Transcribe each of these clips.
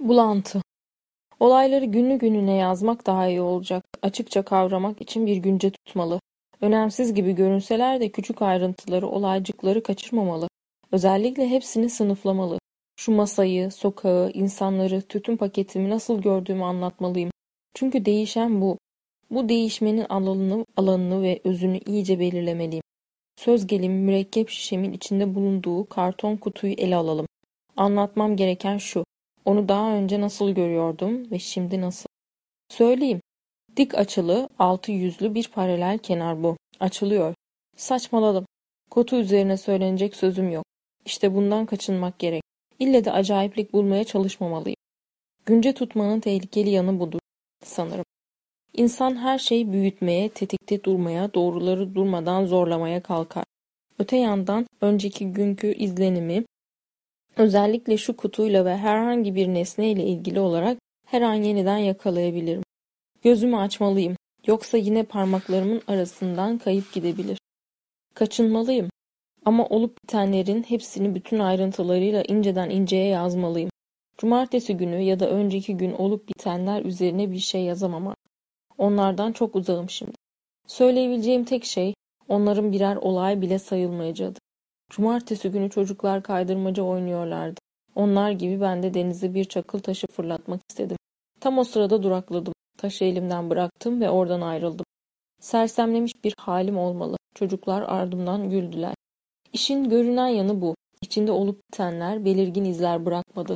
Bulantı Olayları günlü gününe yazmak daha iyi olacak. Açıkça kavramak için bir günce tutmalı. Önemsiz gibi görünseler de küçük ayrıntıları, olaycıkları kaçırmamalı. Özellikle hepsini sınıflamalı. Şu masayı, sokağı, insanları, tütün paketimi nasıl gördüğümü anlatmalıyım. Çünkü değişen bu. Bu değişmenin alanını, alanını ve özünü iyice belirlemeliyim. Söz gelimi mürekkep şişemin içinde bulunduğu karton kutuyu ele alalım. Anlatmam gereken şu. Onu daha önce nasıl görüyordum ve şimdi nasıl? Söyleyeyim. Dik açılı, altı yüzlü bir paralel kenar bu. Açılıyor. Saçmaladım. Kutu üzerine söylenecek sözüm yok. İşte bundan kaçınmak gerek. İlle de acayiplik bulmaya çalışmamalıyım. Günce tutmanın tehlikeli yanı budur sanırım. İnsan her şeyi büyütmeye, tetikte durmaya, doğruları durmadan zorlamaya kalkar. Öte yandan önceki günkü izlenimi, özellikle şu kutuyla ve herhangi bir nesneyle ilgili olarak her an yeniden yakalayabilirim. Gözümü açmalıyım. Yoksa yine parmaklarımın arasından kayıp gidebilir. Kaçınmalıyım. Ama olup bitenlerin hepsini bütün ayrıntılarıyla inceden inceye yazmalıyım. Cumartesi günü ya da önceki gün olup bitenler üzerine bir şey yazamam. Onlardan çok uzağım şimdi. Söyleyebileceğim tek şey onların birer olay bile sayılmayacağıdır. Cumartesi günü çocuklar kaydırmaca oynuyorlardı. Onlar gibi ben de denize bir çakıl taşı fırlatmak istedim. Tam o sırada durakladım. Taşı elimden bıraktım ve oradan ayrıldım. Sersemlemiş bir halim olmalı. Çocuklar ardımdan güldüler. İşin görünen yanı bu. İçinde olup bitenler belirgin izler bırakmadı.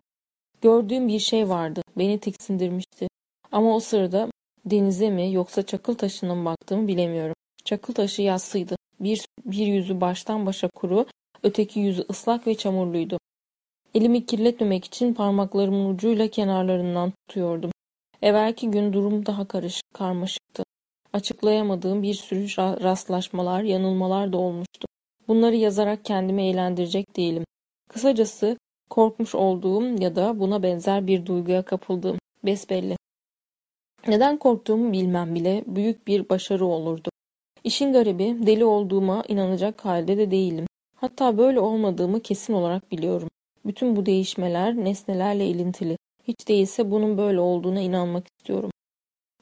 Gördüğüm bir şey vardı. Beni tiksindirmişti. Ama o sırada denize mi yoksa çakıl taşına mı baktığımı bilemiyorum. Çakıl taşı yassıydı. Bir, bir yüzü baştan başa kuru, öteki yüzü ıslak ve çamurluydu. Elimi kirletmemek için parmaklarımın ucuyla kenarlarından tutuyordum. Evvelki gün durum daha karışık, karmaşıktı. Açıklayamadığım bir sürü rastlaşmalar, yanılmalar da olmuştu. Bunları yazarak kendimi eğlendirecek değilim. Kısacası korkmuş olduğum ya da buna benzer bir duyguya kapıldığım besbelli. Neden korktuğumu bilmem bile büyük bir başarı olurdu. İşin garibi deli olduğuma inanacak halde de değilim. Hatta böyle olmadığımı kesin olarak biliyorum. Bütün bu değişmeler nesnelerle ilintili. Hiç değilse bunun böyle olduğuna inanmak istiyorum.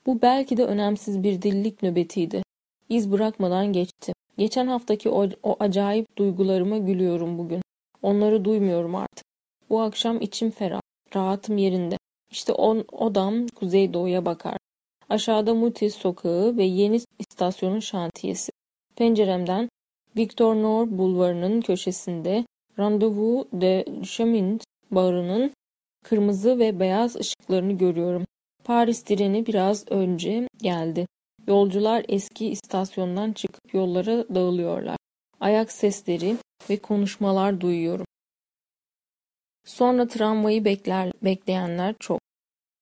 Bu belki de önemsiz bir delilik nöbetiydi. İz bırakmadan geçti. Geçen haftaki o, o acayip duygularıma gülüyorum bugün. Onları duymuyorum artık. Bu akşam içim ferah, rahatım yerinde. İşte on, odam kuzeydoğuya bakar. Aşağıda Mutis sokağı ve yeni istasyonun şantiyesi. Penceremden Victor Noir bulvarının köşesinde Rendezvous de Chemin barının kırmızı ve beyaz ışıklarını görüyorum. Paris treni biraz önce geldi. Yolcular eski istasyondan çıkıp yollara dağılıyorlar. Ayak sesleri ve konuşmalar duyuyorum. Sonra tramvayı bekler, bekleyenler çok.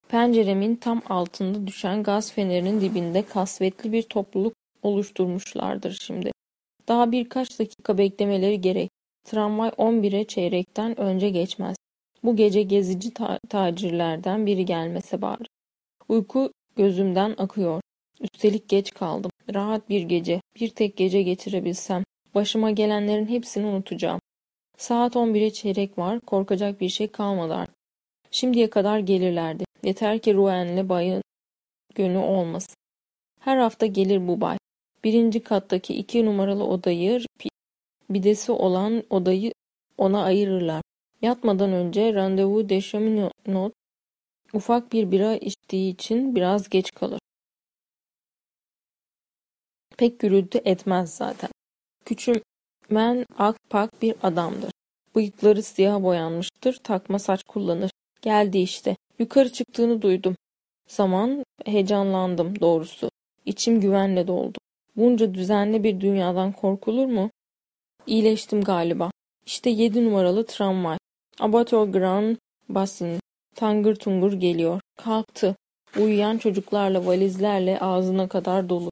Penceremin tam altında düşen gaz fenerinin dibinde kasvetli bir topluluk oluşturmuşlardır şimdi. Daha birkaç dakika beklemeleri gerek. Tramvay 11'e çeyrekten önce geçmez. Bu gece gezici ta tacirlerden biri gelmese bari. Uyku gözümden akıyor. Üstelik geç kaldım. Rahat bir gece, bir tek gece geçirebilsem. Başıma gelenlerin hepsini unutacağım. Saat 11'e çeyrek var, korkacak bir şey kalmadı artık. Şimdiye kadar gelirlerdi. Yeter ki Ruen'le bayın gönü olmasın. Her hafta gelir bu bay. Birinci kattaki iki numaralı odayı, bidesi olan odayı ona ayırırlar. Yatmadan önce randevu de cheminot ufak bir bira içtiği için biraz geç kalır. Pek gürültü etmez zaten. Küçümen akpak bir adamdır. Bıyıkları siyah boyanmıştır, takma saç kullanır. Geldi işte. Yukarı çıktığını duydum. Zaman heyecanlandım doğrusu. İçim güvenle doldu. Bunca düzenli bir dünyadan korkulur mu? İyileştim galiba. İşte yedi numaralı tramvay. Abattoir Grand Bassin. Tangır tungur geliyor. Kalktı. Uyuyan çocuklarla valizlerle ağzına kadar dolu.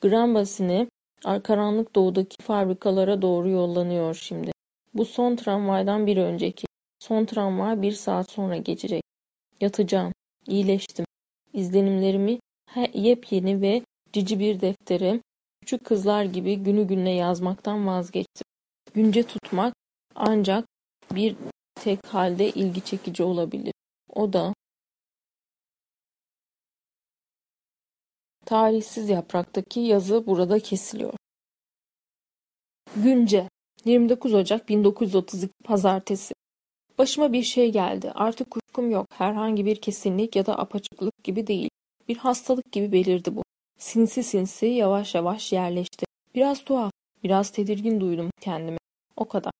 Grand Bassin'e karanlık doğudaki fabrikalara doğru yollanıyor şimdi. Bu son tramvaydan bir önceki. Son tramvay bir saat sonra geçecek. Yatacağım. İyileştim. İzlenimlerimi yepyeni ve cici bir deftere küçük kızlar gibi günü gününe yazmaktan vazgeçtim. Günce tutmak ancak bir tek halde ilgi çekici olabilir. O da Tarihsiz yapraktaki yazı burada kesiliyor. Günce 29 Ocak 1932 Pazartesi Başıma bir şey geldi. Artık kuşkum yok. Herhangi bir kesinlik ya da apaçıklık gibi değil. Bir hastalık gibi belirdi bu. Sinsi sinsi yavaş yavaş yerleşti. Biraz tuhaf, biraz tedirgin duydum kendimi. O kadar.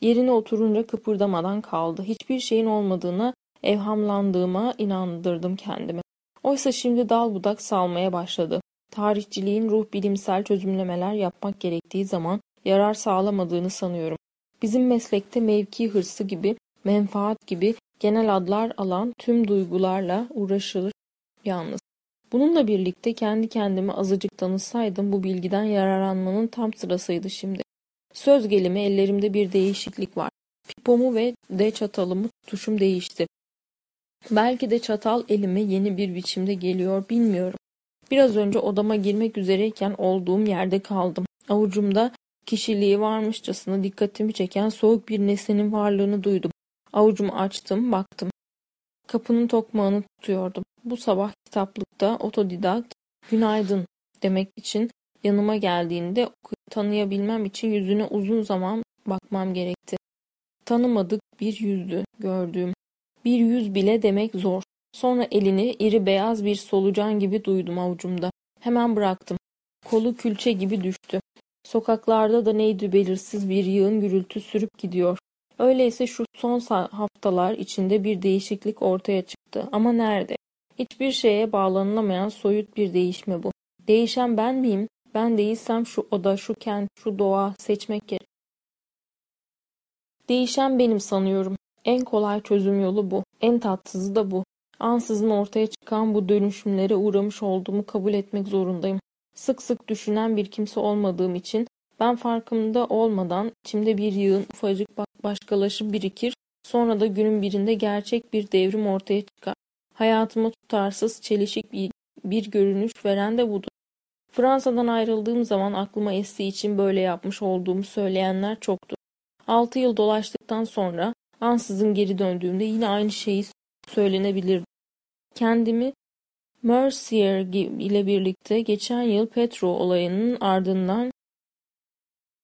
Yerine oturunca kıpırdamadan kaldı. Hiçbir şeyin olmadığına, evhamlandığıma inandırdım kendimi. Oysa şimdi dal budak salmaya başladı. Tarihçiliğin ruh bilimsel çözümlemeler yapmak gerektiği zaman yarar sağlamadığını sanıyorum. Bizim meslekte mevki hırsı gibi, menfaat gibi genel adlar alan tüm duygularla uğraşılır yalnız. Bununla birlikte kendi kendimi azıcık tanısaydım bu bilgiden yararlanmanın tam sırasıydı şimdi. Söz gelimi ellerimde bir değişiklik var. Pipomu ve de çatalımı tutuşum değişti. Belki de çatal elime yeni bir biçimde geliyor bilmiyorum. Biraz önce odama girmek üzereyken olduğum yerde kaldım. Avucumda kişiliği varmışçasına dikkatimi çeken soğuk bir nesnenin varlığını duydum. Avucumu açtım, baktım. Kapının tokmağını tutuyordum. Bu sabah kitaplıkta otodidakt günaydın demek için yanıma geldiğinde tanıyabilmem için yüzüne uzun zaman bakmam gerekti. Tanımadık bir yüzdü gördüğüm. Bir yüz bile demek zor. Sonra elini iri beyaz bir solucan gibi duydum avucumda. Hemen bıraktım. Kolu külçe gibi düştü. Sokaklarda da neydi belirsiz bir yığın gürültü sürüp gidiyor. Öyleyse şu son haftalar içinde bir değişiklik ortaya çıktı. Ama nerede? Hiçbir şeye bağlanılamayan soyut bir değişme bu. Değişen ben miyim? Ben değilsem şu oda, şu kent, şu doğa seçmek gerek. Değişen benim sanıyorum. En kolay çözüm yolu bu. En tatsızı da bu. Ansızın ortaya çıkan bu dönüşümlere uğramış olduğumu kabul etmek zorundayım. Sık sık düşünen bir kimse olmadığım için ben farkında olmadan içimde bir yığın ufacık başkalaşıp birikir, sonra da günün birinde gerçek bir devrim ortaya çıkar. Hayatıma tutarsız, çelişik bir, bir görünüş veren de budur. Fransa'dan ayrıldığım zaman aklıma estiği için böyle yapmış olduğumu söyleyenler çoktu. Altı yıl dolaştıktan sonra ansızın geri döndüğümde yine aynı şeyi söylenebilirdi. Kendimi Mercier ile birlikte geçen yıl Petro olayının ardından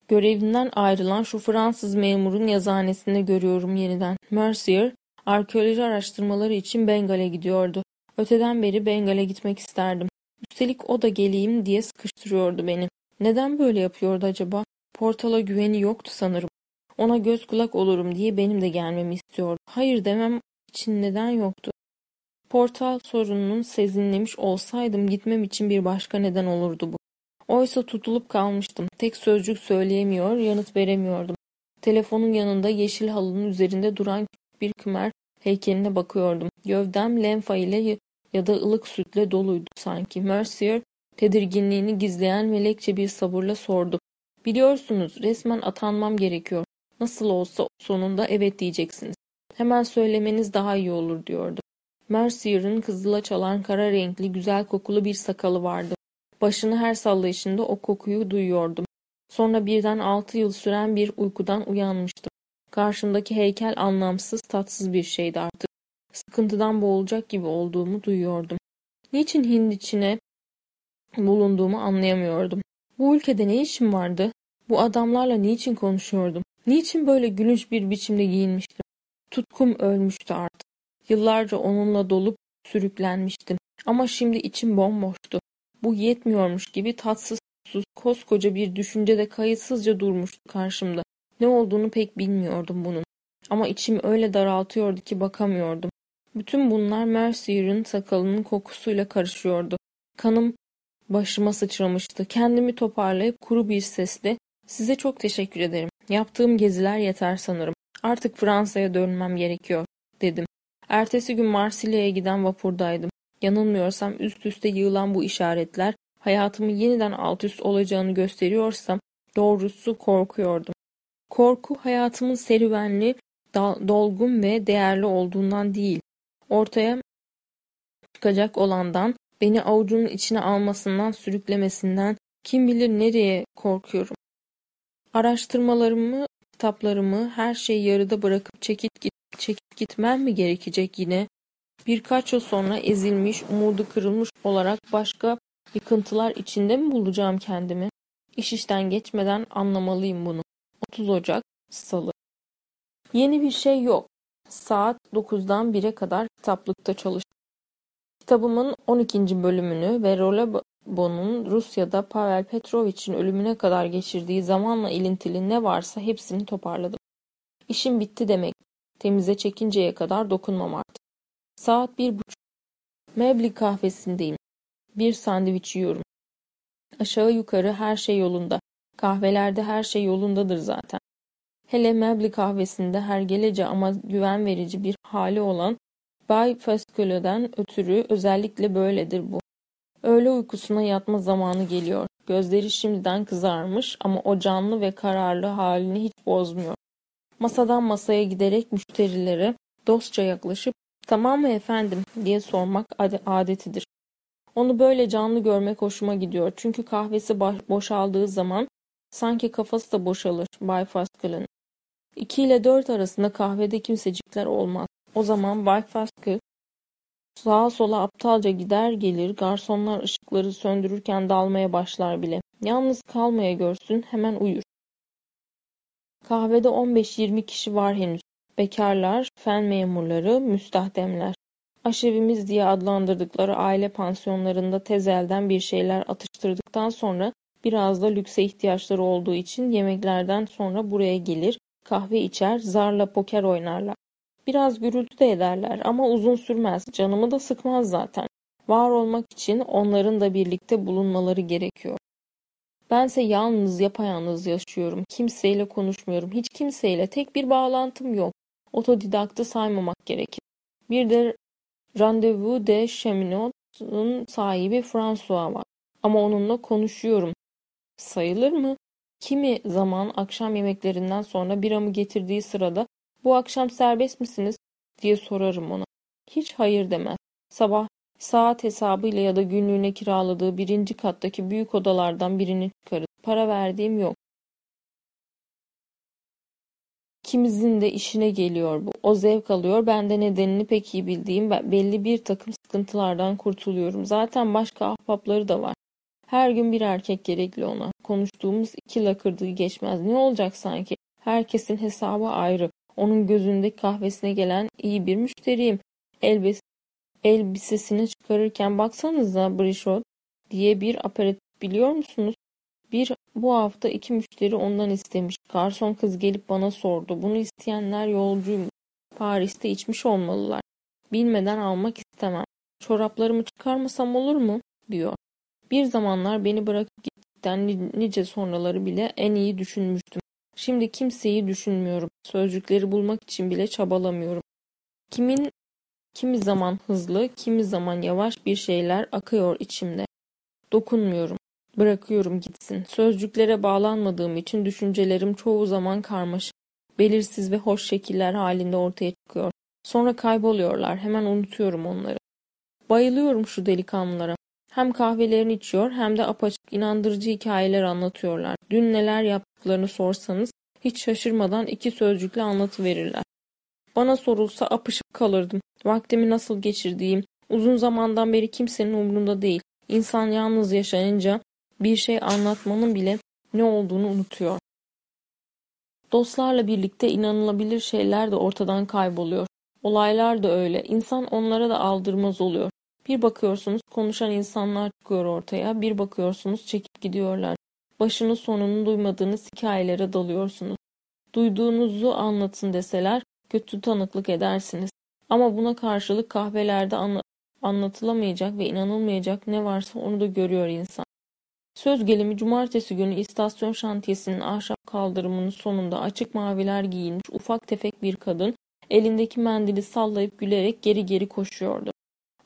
görevinden ayrılan şu Fransız memurun yazıhanesinde görüyorum yeniden. Mercier, arkeoloji araştırmaları için Bengal'e gidiyordu. Öteden beri Bengal'e gitmek isterdim. Üstelik o da geleyim diye sıkıştırıyordu beni. Neden böyle yapıyordu acaba? Portala güveni yoktu sanırım. Ona göz kulak olurum diye benim de gelmemi istiyordu. Hayır demem için neden yoktu? Portal sorununun sezinlemiş olsaydım gitmem için bir başka neden olurdu bu. Oysa tutulup kalmıştım. Tek sözcük söyleyemiyor, yanıt veremiyordum. Telefonun yanında yeşil halının üzerinde duran bir kümer heykeline bakıyordum. Gövdem lenfa ile ya da ılık sütle doluydu sanki. Mercier tedirginliğini gizleyen melekçe bir sabırla sordu. Biliyorsunuz resmen atanmam gerekiyor. Nasıl olsa sonunda evet diyeceksiniz. Hemen söylemeniz daha iyi olur diyordu. Mercier'ın kızıla çalan kara renkli güzel kokulu bir sakalı vardı. Başını her sallayışında o kokuyu duyuyordum. Sonra birden altı yıl süren bir uykudan uyanmıştım. Karşımdaki heykel anlamsız, tatsız bir şeydi artık. Sıkıntıdan boğulacak gibi olduğumu duyuyordum. Niçin Hind içine bulunduğumu anlayamıyordum. Bu ülkede ne işim vardı? Bu adamlarla niçin konuşuyordum? Niçin böyle gülünç bir biçimde giyinmiştim? Tutkum ölmüştü artık. Yıllarca onunla dolup sürüklenmiştim. Ama şimdi içim bomboştu. Bu yetmiyormuş gibi tatsız sus koskoca bir düşünce de kayıtsızca durmuştu karşımda. Ne olduğunu pek bilmiyordum bunun. Ama içim öyle daraltıyordu ki bakamıyordum. Bütün bunlar Mercier'ın sakalının kokusuyla karışıyordu. Kanım başıma sıçramıştı. Kendimi toparlayıp kuru bir sesle ''Size çok teşekkür ederim. Yaptığım geziler yeter sanırım. Artık Fransa'ya dönmem gerekiyor.'' dedim. Ertesi gün Marsilya'ya giden vapurdaydım. Yanılmıyorsam üst üste yığılan bu işaretler hayatımı yeniden alt üst olacağını gösteriyorsam doğrusu korkuyordum. Korku hayatımın serüvenli, dolgun ve değerli olduğundan değil, ortaya çıkacak olandan, beni avucunun içine almasından, sürüklemesinden, kim bilir nereye korkuyorum. Araştırmalarımı, kitaplarımı, her şeyi yarıda bırakıp çekip, çekip gitmem mi gerekecek yine? Birkaç yıl sonra ezilmiş, umudu kırılmış olarak başka Yıkıntılar içinde mi bulacağım kendimi? İş işten geçmeden anlamalıyım bunu. 30 Ocak Salı Yeni bir şey yok. Saat 9'dan 1'e kadar kitaplıkta çalıştım. Kitabımın 12. bölümünü ve Rolebo'nun Rusya'da Pavel Petrovich'in ölümüne kadar geçirdiği zamanla ilintili ne varsa hepsini toparladım. İşim bitti demek. Temize çekinceye kadar dokunmam artık. Saat bir buçuk. Mebli kahvesindeyim. Bir sandviç yiyorum. Aşağı yukarı her şey yolunda. Kahvelerde her şey yolundadır zaten. Hele Mebli kahvesinde hergelece ama güven verici bir hali olan Bay Foscolo'dan ötürü özellikle böyledir bu. Öğle uykusuna yatma zamanı geliyor. Gözleri şimdiden kızarmış ama o canlı ve kararlı halini hiç bozmuyor. Masadan masaya giderek müşterilere dostça yaklaşıp ''Tamam mı efendim?'' diye sormak adetidir. Onu böyle canlı görmek hoşuma gidiyor. Çünkü kahvesi boşaldığı zaman sanki kafası da boşalır Bay Faskel'ın. İki ile dört arasında kahvede kimsecikler olmaz. O zaman Bay Faskell sağa sola aptalca gider gelir, garsonlar ışıkları söndürürken dalmaya başlar bile. Yalnız kalmaya görsün hemen uyur. Kahvede 15-20 kişi var henüz. Bekarlar, fen memurları, müstahdemler. Aşevimiz diye adlandırdıkları aile pansiyonlarında tezelden bir şeyler atıştırdıktan sonra biraz da lükse ihtiyaçları olduğu için yemeklerden sonra buraya gelir, kahve içer, zarla poker oynarlar. Biraz gürültü de ederler ama uzun sürmez, canımı da sıkmaz zaten. Var olmak için onların da birlikte bulunmaları gerekiyor. Bense yalnız yapayalnız yaşıyorum. Kimseyle konuşmuyorum. Hiç kimseyle. Tek bir bağlantım yok. Otodidaktı saymamak gerekir. Bir de Randevu de Cheminot'un sahibi François var. Ama onunla konuşuyorum. Sayılır mı? Kimi zaman akşam yemeklerinden sonra biramı getirdiği sırada bu akşam serbest misiniz diye sorarım ona. Hiç hayır demez. Sabah saat hesabıyla ya da günlüğüne kiraladığı birinci kattaki büyük odalardan birini çıkarır. Para verdiğim yok. Kimizin de işine geliyor bu. O zevk alıyor. Ben de nedenini pek iyi bildiğim belli bir takım sıkıntılardan kurtuluyorum. Zaten başka ahbapları da var. Her gün bir erkek gerekli ona. Konuştuğumuz iki lakırdığı geçmez. Ne olacak sanki? Herkesin hesabı ayrı. Onun gözünde kahvesine gelen iyi bir müşteriyim. Elbis elbisesini çıkarırken baksanıza Brişot diye bir aperatif biliyor musunuz? Bu hafta iki müşteri ondan istemiş. Garson kız gelip bana sordu. Bunu isteyenler yolcuyum. Paris'te içmiş olmalılar. Bilmeden almak istemem. Çoraplarımı çıkarmasam olur mu? diyor. Bir zamanlar beni bırakıp gittikten nice sonraları bile en iyi düşünmüştüm. Şimdi kimseyi düşünmüyorum. Sözcükleri bulmak için bile çabalamıyorum. Kimin kimi zaman hızlı, kimi zaman yavaş bir şeyler akıyor içimde. Dokunmuyorum. Bırakıyorum gitsin. Sözcüklere bağlanmadığım için düşüncelerim çoğu zaman karmaşık, belirsiz ve hoş şekiller halinde ortaya çıkıyor. Sonra kayboluyorlar. Hemen unutuyorum onları. Bayılıyorum şu delikanlılara. Hem kahvelerini içiyor hem de apaçık inandırıcı hikayeler anlatıyorlar. Dün neler yaptıklarını sorsanız hiç şaşırmadan iki sözcükle anlatıverirler. Bana sorulsa apışıp kalırdım. Vaktimi nasıl geçirdiğim uzun zamandan beri kimsenin umrunda değil. İnsan yalnız yaşayınca bir şey anlatmanın bile ne olduğunu unutuyor. Dostlarla birlikte inanılabilir şeyler de ortadan kayboluyor. Olaylar da öyle. İnsan onlara da aldırmaz oluyor. Bir bakıyorsunuz konuşan insanlar çıkıyor ortaya, bir bakıyorsunuz çekip gidiyorlar. Başını sonunu duymadığınız hikayelere dalıyorsunuz. Duyduğunuzu anlatın deseler kötü tanıklık edersiniz. Ama buna karşılık kahvelerde anla anlatılamayacak ve inanılmayacak ne varsa onu da görüyor insan. Söz gelimi cumartesi günü istasyon şantiyesinin ahşap kaldırımının sonunda açık maviler giyinmiş ufak tefek bir kadın elindeki mendili sallayıp gülerek geri geri koşuyordu.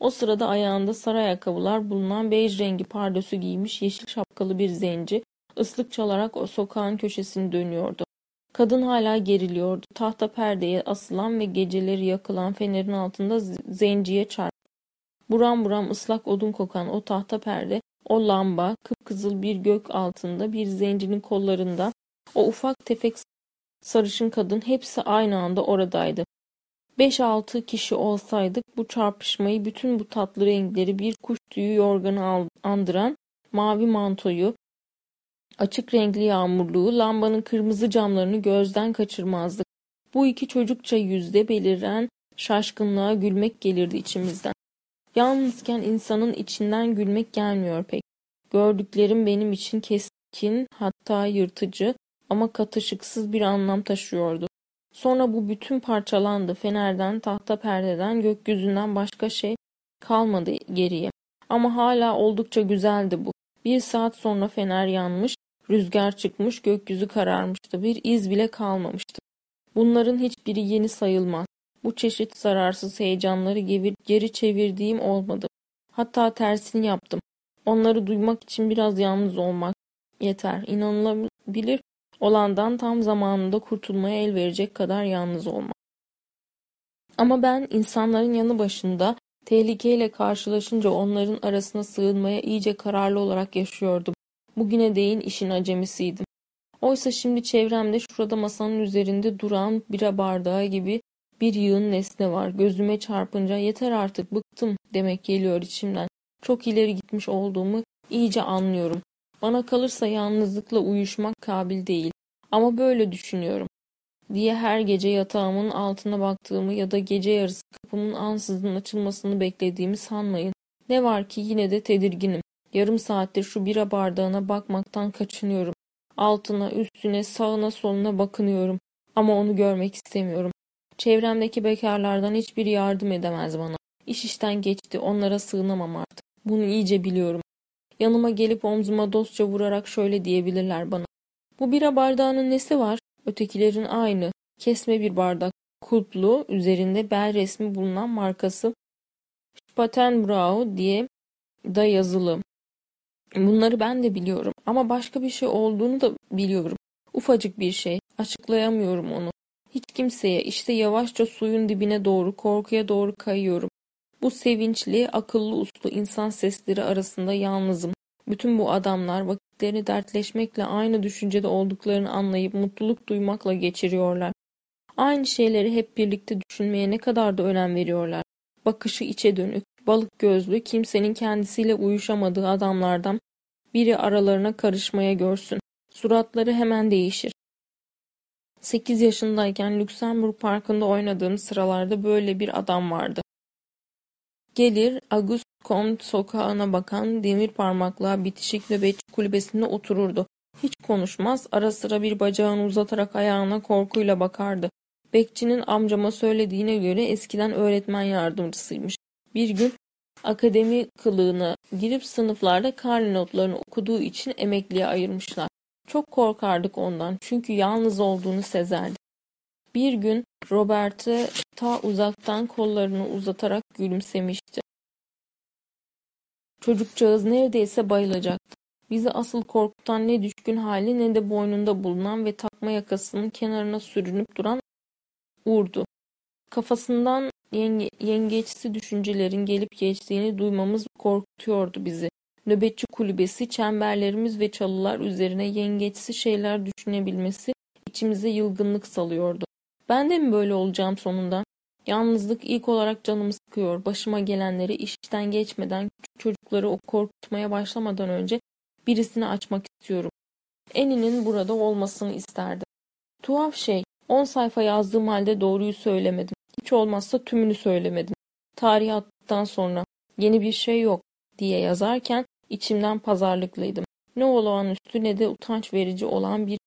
O sırada ayağında sarı ayakkabılar bulunan bej rengi pardösü giymiş yeşil şapkalı bir zenci ıslık çalarak o sokağın köşesini dönüyordu. Kadın hala geriliyordu. Tahta perdeye asılan ve geceleri yakılan fenerin altında zenciye çarptı. Buram buram ıslak odun kokan o tahta perde, o lamba, kıpkızıl bir gök altında bir zencinin kollarında, o ufak tefek sarışın kadın hepsi aynı anda oradaydı. Beş altı kişi olsaydık bu çarpışmayı bütün bu tatlı renkleri bir kuş tüyü yorganı andıran mavi mantoyu, açık renkli yağmurluğu, lambanın kırmızı camlarını gözden kaçırmazdık. Bu iki çocukça yüzde beliren şaşkınlığa gülmek gelirdi içimizden. Yalnızken insanın içinden gülmek gelmiyor pek. Gördüklerim benim için keskin hatta yırtıcı ama katışıksız bir anlam taşıyordu. Sonra bu bütün parçalandı. Fenerden, tahta perdeden, gökyüzünden başka şey kalmadı geriye. Ama hala oldukça güzeldi bu. Bir saat sonra fener yanmış, rüzgar çıkmış, gökyüzü kararmıştı. Bir iz bile kalmamıştı. Bunların hiçbiri yeni sayılmaz. Bu çeşit zararsız heyecanları geri çevirdiğim olmadı. Hatta tersini yaptım. Onları duymak için biraz yalnız olmak yeter. İnanılabilir olandan tam zamanında kurtulmaya el verecek kadar yalnız olmak. Ama ben insanların yanı başında tehlikeyle karşılaşınca onların arasına sığınmaya iyice kararlı olarak yaşıyordum. Bugüne değin işin acemisiydim. Oysa şimdi çevremde şurada masanın üzerinde duran bira bardağı gibi bir yığın nesne var. Gözüme çarpınca yeter artık bıktım demek geliyor içimden. Çok ileri gitmiş olduğumu iyice anlıyorum. Bana kalırsa yalnızlıkla uyuşmak kabil değil. Ama böyle düşünüyorum. Diye her gece yatağımın altına baktığımı ya da gece yarısı kapımın ansızın açılmasını beklediğimi sanmayın. Ne var ki yine de tedirginim. Yarım saattir şu bira bardağına bakmaktan kaçınıyorum. Altına, üstüne, sağına, soluna bakınıyorum. Ama onu görmek istemiyorum. Çevremdeki bekarlardan hiçbiri yardım edemez bana. İş işten geçti, onlara sığınamam artık. Bunu iyice biliyorum. Yanıma gelip omzuma dostça vurarak şöyle diyebilirler bana. Bu bira bardağının nesi var? Ötekilerin aynı. Kesme bir bardak. Kulplu, üzerinde bel resmi bulunan markası Spatenbrau diye da yazılı. Bunları ben de biliyorum ama başka bir şey olduğunu da biliyorum. Ufacık bir şey. Açıklayamıyorum onu. Hiç kimseye işte yavaşça suyun dibine doğru korkuya doğru kayıyorum. Bu sevinçli, akıllı uslu insan sesleri arasında yalnızım. Bütün bu adamlar vakitlerini dertleşmekle aynı düşüncede olduklarını anlayıp mutluluk duymakla geçiriyorlar. Aynı şeyleri hep birlikte düşünmeye ne kadar da önem veriyorlar. Bakışı içe dönük, balık gözlü, kimsenin kendisiyle uyuşamadığı adamlardan biri aralarına karışmaya görsün. Suratları hemen değişir. Sekiz yaşındayken Lüksemburg Parkı'nda oynadığım sıralarda böyle bir adam vardı. Gelir, August Comte sokağına bakan demir parmaklığa bitişik nöbetçi kulübesinde otururdu. Hiç konuşmaz, ara sıra bir bacağını uzatarak ayağına korkuyla bakardı. Bekçinin amcama söylediğine göre eskiden öğretmen yardımcısıymış. Bir gün akademi kılığına girip sınıflarda karne notlarını okuduğu için emekliye ayırmışlar. Çok korkardık ondan çünkü yalnız olduğunu sezerdi. Bir gün Robert'e ta uzaktan kollarını uzatarak gülümsemişti. Çocukcağız neredeyse bayılacaktı. Bizi asıl korkutan ne düşkün hali ne de boynunda bulunan ve takma yakasının kenarına sürünüp duran Urdu. Kafasından yenge, yengeçsi düşüncelerin gelip geçtiğini duymamız korkutuyordu bizi. Nöbetçi kulübesi, çemberlerimiz ve çalılar üzerine yengeçsi şeyler düşünebilmesi içimize yılgınlık salıyordu. Ben de mi böyle olacağım sonunda? Yalnızlık ilk olarak canımı sıkıyor. Başıma gelenleri işten geçmeden, çocukları o korkutmaya başlamadan önce birisini açmak istiyorum. Eninin burada olmasını isterdim. Tuhaf şey, on sayfa yazdığım halde doğruyu söylemedim. Hiç olmazsa tümünü söylemedim. Tarih attıktan sonra yeni bir şey yok diye yazarken içimden pazarlıklıydım. Ne olağanüstü ne de utanç verici olan bir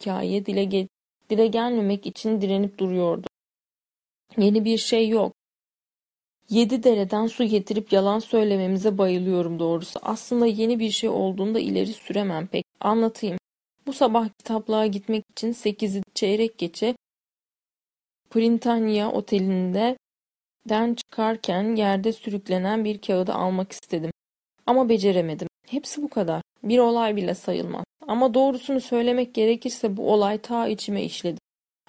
hikaye dile, ge dile gelmemek için direnip duruyordu. Yeni bir şey yok. Yedi dereden su getirip yalan söylememize bayılıyorum doğrusu. Aslında yeni bir şey olduğunda ileri süremem pek. Anlatayım. Bu sabah kitaplığa gitmek için sekizi çeyrek geçe Printania otelinde den çıkarken yerde sürüklenen bir kağıdı almak istedim. Ama beceremedim. Hepsi bu kadar. Bir olay bile sayılmaz. Ama doğrusunu söylemek gerekirse bu olay ta içime işledi.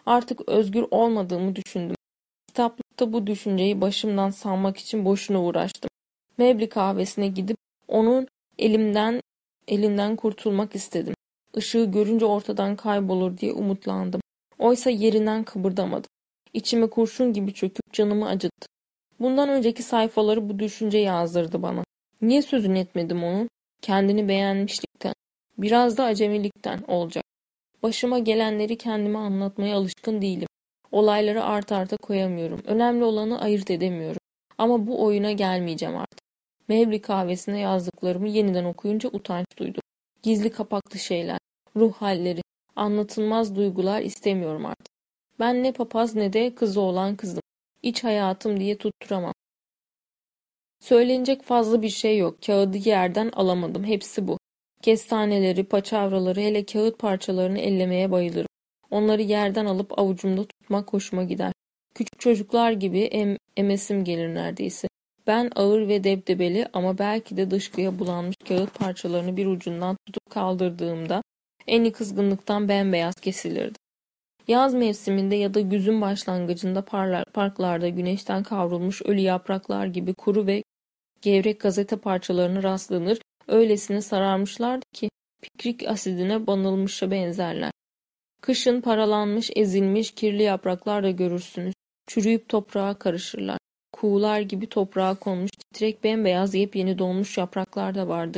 Artık özgür olmadığımı düşündüm. Kitaplıkta bu düşünceyi başımdan salmak için boşuna uğraştım. Mebli kahvesine gidip onun elimden elinden kurtulmak istedim. Işığı görünce ortadan kaybolur diye umutlandım. Oysa yerinden kıpırdamadım. İçime kurşun gibi çöküp canımı acıttı. Bundan önceki sayfaları bu düşünce yazdırdı bana. Niye sözün etmedim onun? Kendini beğenmişlikten, biraz da acemilikten olacak. Başıma gelenleri kendime anlatmaya alışkın değilim. Olayları art arta koyamıyorum. Önemli olanı ayırt edemiyorum. Ama bu oyuna gelmeyeceğim artık. Mevli kahvesine yazdıklarımı yeniden okuyunca utanç duydum. Gizli kapaklı şeyler, ruh halleri, anlatılmaz duygular istemiyorum artık. Ben ne papaz ne de kızı olan kızım. İç hayatım diye tutturamam. Söylenecek fazla bir şey yok. Kağıdı yerden alamadım. Hepsi bu. Kestaneleri, paçavraları, hele kağıt parçalarını ellemeye bayılırım. Onları yerden alıp avucumda tutmak hoşuma gider. Küçük çocuklar gibi em emesim gelir neredeyse. Ben ağır ve debdebeli ama belki de dışkıya bulanmış kağıt parçalarını bir ucundan tutup kaldırdığımda eni kızgınlıktan bembeyaz kesilirdi. Yaz mevsiminde ya da güzün başlangıcında parlar, parklarda güneşten kavrulmuş ölü yapraklar gibi kuru ve gevrek gazete parçalarını rastlanır, öylesine sararmışlardı ki pikrik asidine banılmışa benzerler. Kışın paralanmış, ezilmiş, kirli yapraklar da görürsünüz. Çürüyüp toprağa karışırlar. Kuğular gibi toprağa konmuş, titrek bembeyaz yepyeni donmuş yapraklar da vardı.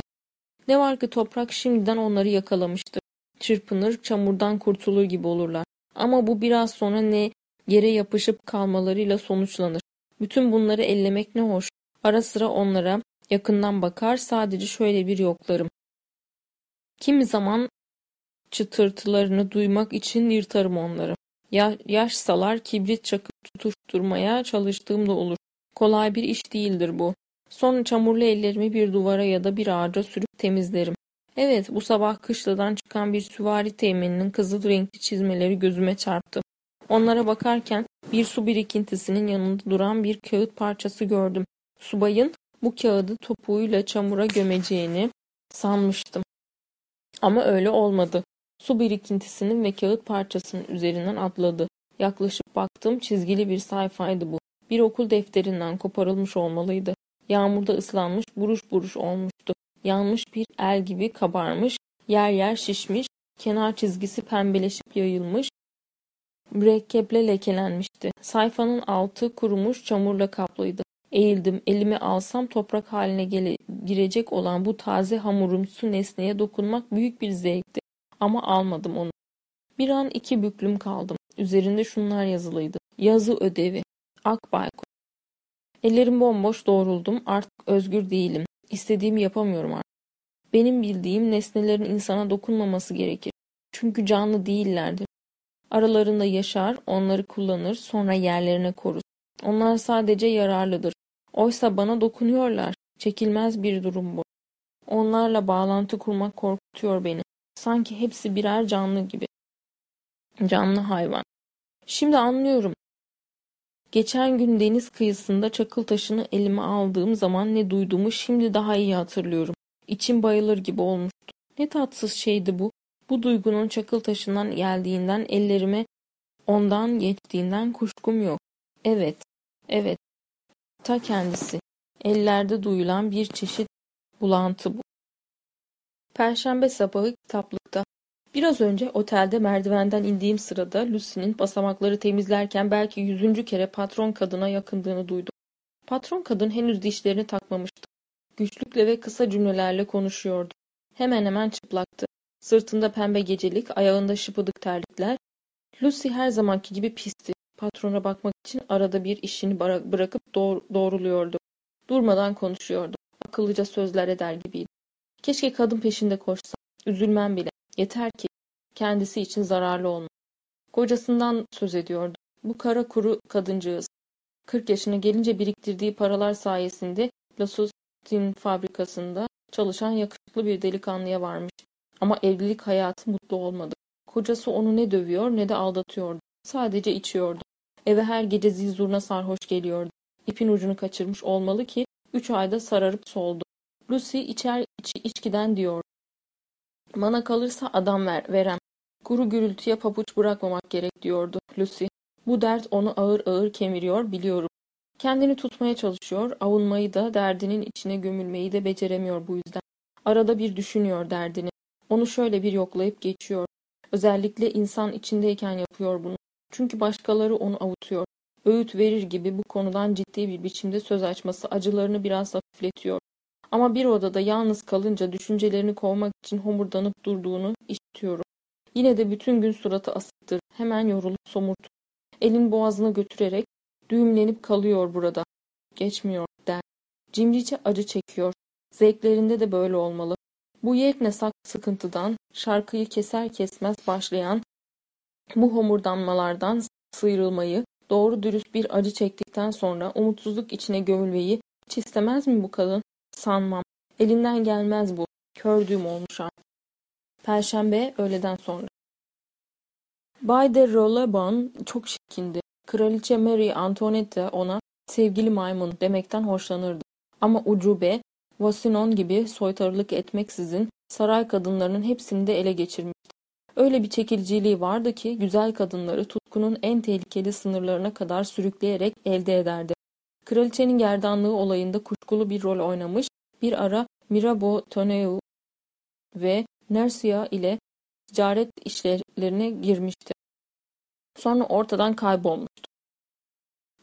Ne var ki toprak şimdiden onları yakalamıştır. Çırpınır, çamurdan kurtulur gibi olurlar. Ama bu biraz sonra ne yere yapışıp kalmalarıyla sonuçlanır. Bütün bunları ellemek ne hoş. Ara sıra onlara yakından bakar, sadece şöyle bir yoklarım. Kimi zaman çıtırtılarını duymak için yırtarım onları. Ya, yaşsalar kibrit çakıp tutuşturmaya çalıştığım da olur. Kolay bir iş değildir bu. Sonra çamurlu ellerimi bir duvara ya da bir ağaca sürüp temizlerim. Evet, bu sabah kışladan çıkan bir süvari teğmeninin kızıl renkli çizmeleri gözüme çarptı. Onlara bakarken bir su birikintisinin yanında duran bir kağıt parçası gördüm. Subayın bu kağıdı topuğuyla çamura gömeceğini sanmıştım. Ama öyle olmadı. Su birikintisinin ve kağıt parçasının üzerinden atladı. Yaklaşıp baktım çizgili bir sayfaydı bu. Bir okul defterinden koparılmış olmalıydı. Yağmurda ıslanmış buruş buruş olmuştu. Yanmış bir el gibi kabarmış, yer yer şişmiş, kenar çizgisi pembeleşip yayılmış, mürekkeple lekelenmişti. Sayfanın altı kurumuş çamurla kaplıydı. Eğildim, elimi alsam toprak haline gele, girecek olan bu taze hamurumsu nesneye dokunmak büyük bir zevkti. Ama almadım onu. Bir an iki büklüm kaldım. Üzerinde şunlar yazılıydı. Yazı ödevi. Akbaykuş. Ellerim bomboş doğruldum. Artık özgür değilim. İstediğimi yapamıyorum artık. Benim bildiğim nesnelerin insana dokunmaması gerekir. Çünkü canlı değillerdir. Aralarında yaşar, onları kullanır, sonra yerlerine korur. Onlar sadece yararlıdır. Oysa bana dokunuyorlar. Çekilmez bir durum bu. Onlarla bağlantı kurmak korkutuyor beni. Sanki hepsi birer canlı gibi. Canlı hayvan. Şimdi anlıyorum. Geçen gün deniz kıyısında çakıl taşını elime aldığım zaman ne duyduğumu şimdi daha iyi hatırlıyorum. İçim bayılır gibi olmuştu. Ne tatsız şeydi bu. Bu duygunun çakıl taşından geldiğinden ellerime ondan geçtiğinden kuşkum yok. Evet, evet. Ta kendisi. Ellerde duyulan bir çeşit bulantı bu. Perşembe sabahı kitaplıkta. Biraz önce otelde merdivenden indiğim sırada Lucy'nin basamakları temizlerken belki yüzüncü kere patron kadına yakındığını duydum. Patron kadın henüz dişlerini takmamıştı. Güçlükle ve kısa cümlelerle konuşuyordu. Hemen hemen çıplaktı. Sırtında pembe gecelik, ayağında şıpıdık terlikler. Lucy her zamanki gibi pisti. Patrona bakmak için arada bir işini bırakıp doğr doğruluyordu. Durmadan konuşuyordu. Akıllıca sözler eder gibiydi. Keşke kadın peşinde koşsa. Üzülmem bile. Yeter ki kendisi için zararlı olma. Kocasından söz ediyordu. Bu kara kuru kadıncağız. Kırk yaşına gelince biriktirdiği paralar sayesinde Lasustin fabrikasında çalışan yakışıklı bir delikanlıya varmış. Ama evlilik hayatı mutlu olmadı. Kocası onu ne dövüyor ne de aldatıyordu. Sadece içiyordu. Eve her gece zil sarhoş geliyordu. İpin ucunu kaçırmış olmalı ki üç ayda sararıp soldu. Lucy içer iç, içkiden diyordu. Bana kalırsa adam ver, verem. Kuru gürültüye papuç bırakmamak gerek diyordu Lucy. Bu dert onu ağır ağır kemiriyor biliyorum. Kendini tutmaya çalışıyor, avunmayı da derdinin içine gömülmeyi de beceremiyor bu yüzden. Arada bir düşünüyor derdini. Onu şöyle bir yoklayıp geçiyor. Özellikle insan içindeyken yapıyor bunu. Çünkü başkaları onu avutuyor. Öğüt verir gibi bu konudan ciddi bir biçimde söz açması acılarını biraz hafifletiyor. Ama bir odada yalnız kalınca düşüncelerini kovmak için homurdanıp durduğunu işitiyorum. Yine de bütün gün suratı asıktır. Hemen yorulup somurtur. Elin boğazına götürerek düğümlenip kalıyor burada. Geçmiyor der. Cimrice acı çekiyor. Zevklerinde de böyle olmalı. Bu yekne sak sıkıntıdan, şarkıyı keser kesmez başlayan bu homurdanmalardan sıyrılmayı, doğru dürüst bir acı çektikten sonra umutsuzluk içine gömülmeyi hiç istemez mi bu kadın? Sanmam. Elinden gelmez bu. Kördüğüm olmuş artık. Perşembe öğleden sonra. Bay de Rollebon çok şirkindi. Kraliçe Mary Antoinette ona sevgili maymun demekten hoşlanırdı. Ama ucube, Vasinon gibi soytarılık etmeksizin saray kadınlarının hepsini de ele geçirmişti. Öyle bir çekiciliği vardı ki güzel kadınları tutkunun en tehlikeli sınırlarına kadar sürükleyerek elde ederdi. Kraliçenin gerdanlığı olayında kuşkulu bir rol oynamış, bir ara Mirabeau Tonneau ve Nersia ile ticaret işlerine girmişti. Sonra ortadan kaybolmuştu.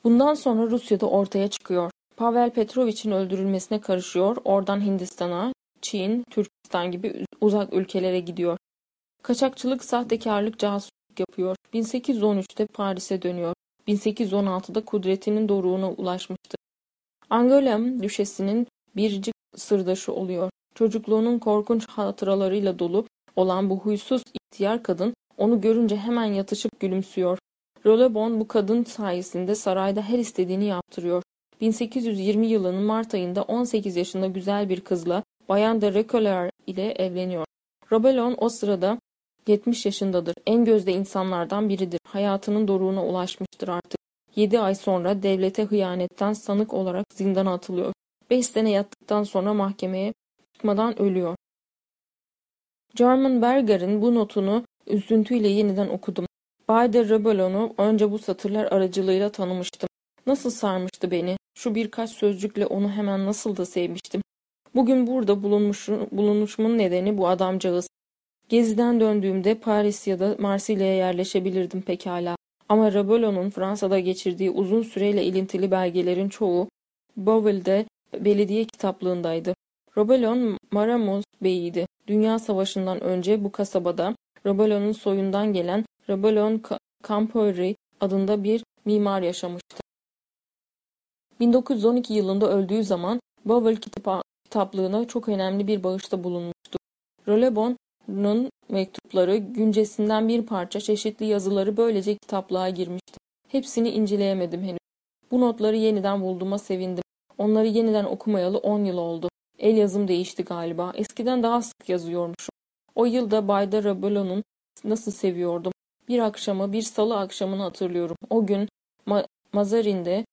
Bundan sonra Rusya'da ortaya çıkıyor. Pavel Petrovich'in öldürülmesine karışıyor, oradan Hindistan'a, Çin, Türkistan gibi uzak ülkelere gidiyor. Kaçakçılık, sahtekarlık, casusluk yapıyor. 1813'te Paris'e dönüyor. 1816'da kudretinin doruğuna ulaşmıştı. Angoulême düşesinin biricik sırdaşı oluyor. Çocukluğunun korkunç hatıralarıyla dolu olan bu huysuz ihtiyar kadın onu görünce hemen yatışıp gülümsüyor. Rolebon bu kadın sayesinde sarayda her istediğini yaptırıyor. 1820 yılının Mart ayında 18 yaşında güzel bir kızla Bayan de Recollert ile evleniyor. Robelon o sırada 70 yaşındadır. En gözde insanlardan biridir. Hayatının doruğuna ulaşmıştır artık. 7 ay sonra devlete hıyanetten sanık olarak zindana atılıyor. 5 sene yattıktan sonra mahkemeye çıkmadan ölüyor. German Berger'in bu notunu üzüntüyle yeniden okudum. Bay de Rebellon'u önce bu satırlar aracılığıyla tanımıştım. Nasıl sarmıştı beni. Şu birkaç sözcükle onu hemen nasıl da sevmiştim. Bugün burada bulunmuş, bulunuşumun nedeni bu adamcağız. Geziden döndüğümde Paris ya da Marsilya'ya yerleşebilirdim pekala. Ama Rabelon'un Fransa'da geçirdiği uzun süreyle ilintili belgelerin çoğu Beauville'de belediye kitaplığındaydı. Rabelon Maramos beyiydi. Dünya Savaşı'ndan önce bu kasabada Rabelon'un soyundan gelen Rabelon Campoeri adında bir mimar yaşamıştı. 1912 yılında öldüğü zaman Bowell kitaplığına çok önemli bir bağışta bulunmuştu. Rolebon'un mektupları, güncesinden bir parça çeşitli yazıları böylece kitaplığa girmişti. Hepsini inceleyemedim henüz. Bu notları yeniden bulduğuma sevindim. Onları yeniden okumayalı on yıl oldu. El yazım değişti galiba. Eskiden daha sık yazıyormuşum. O yılda Bayda Rabelon'un nasıl seviyordum. Bir akşamı, bir salı akşamını hatırlıyorum. O gün Ma Mazarin'de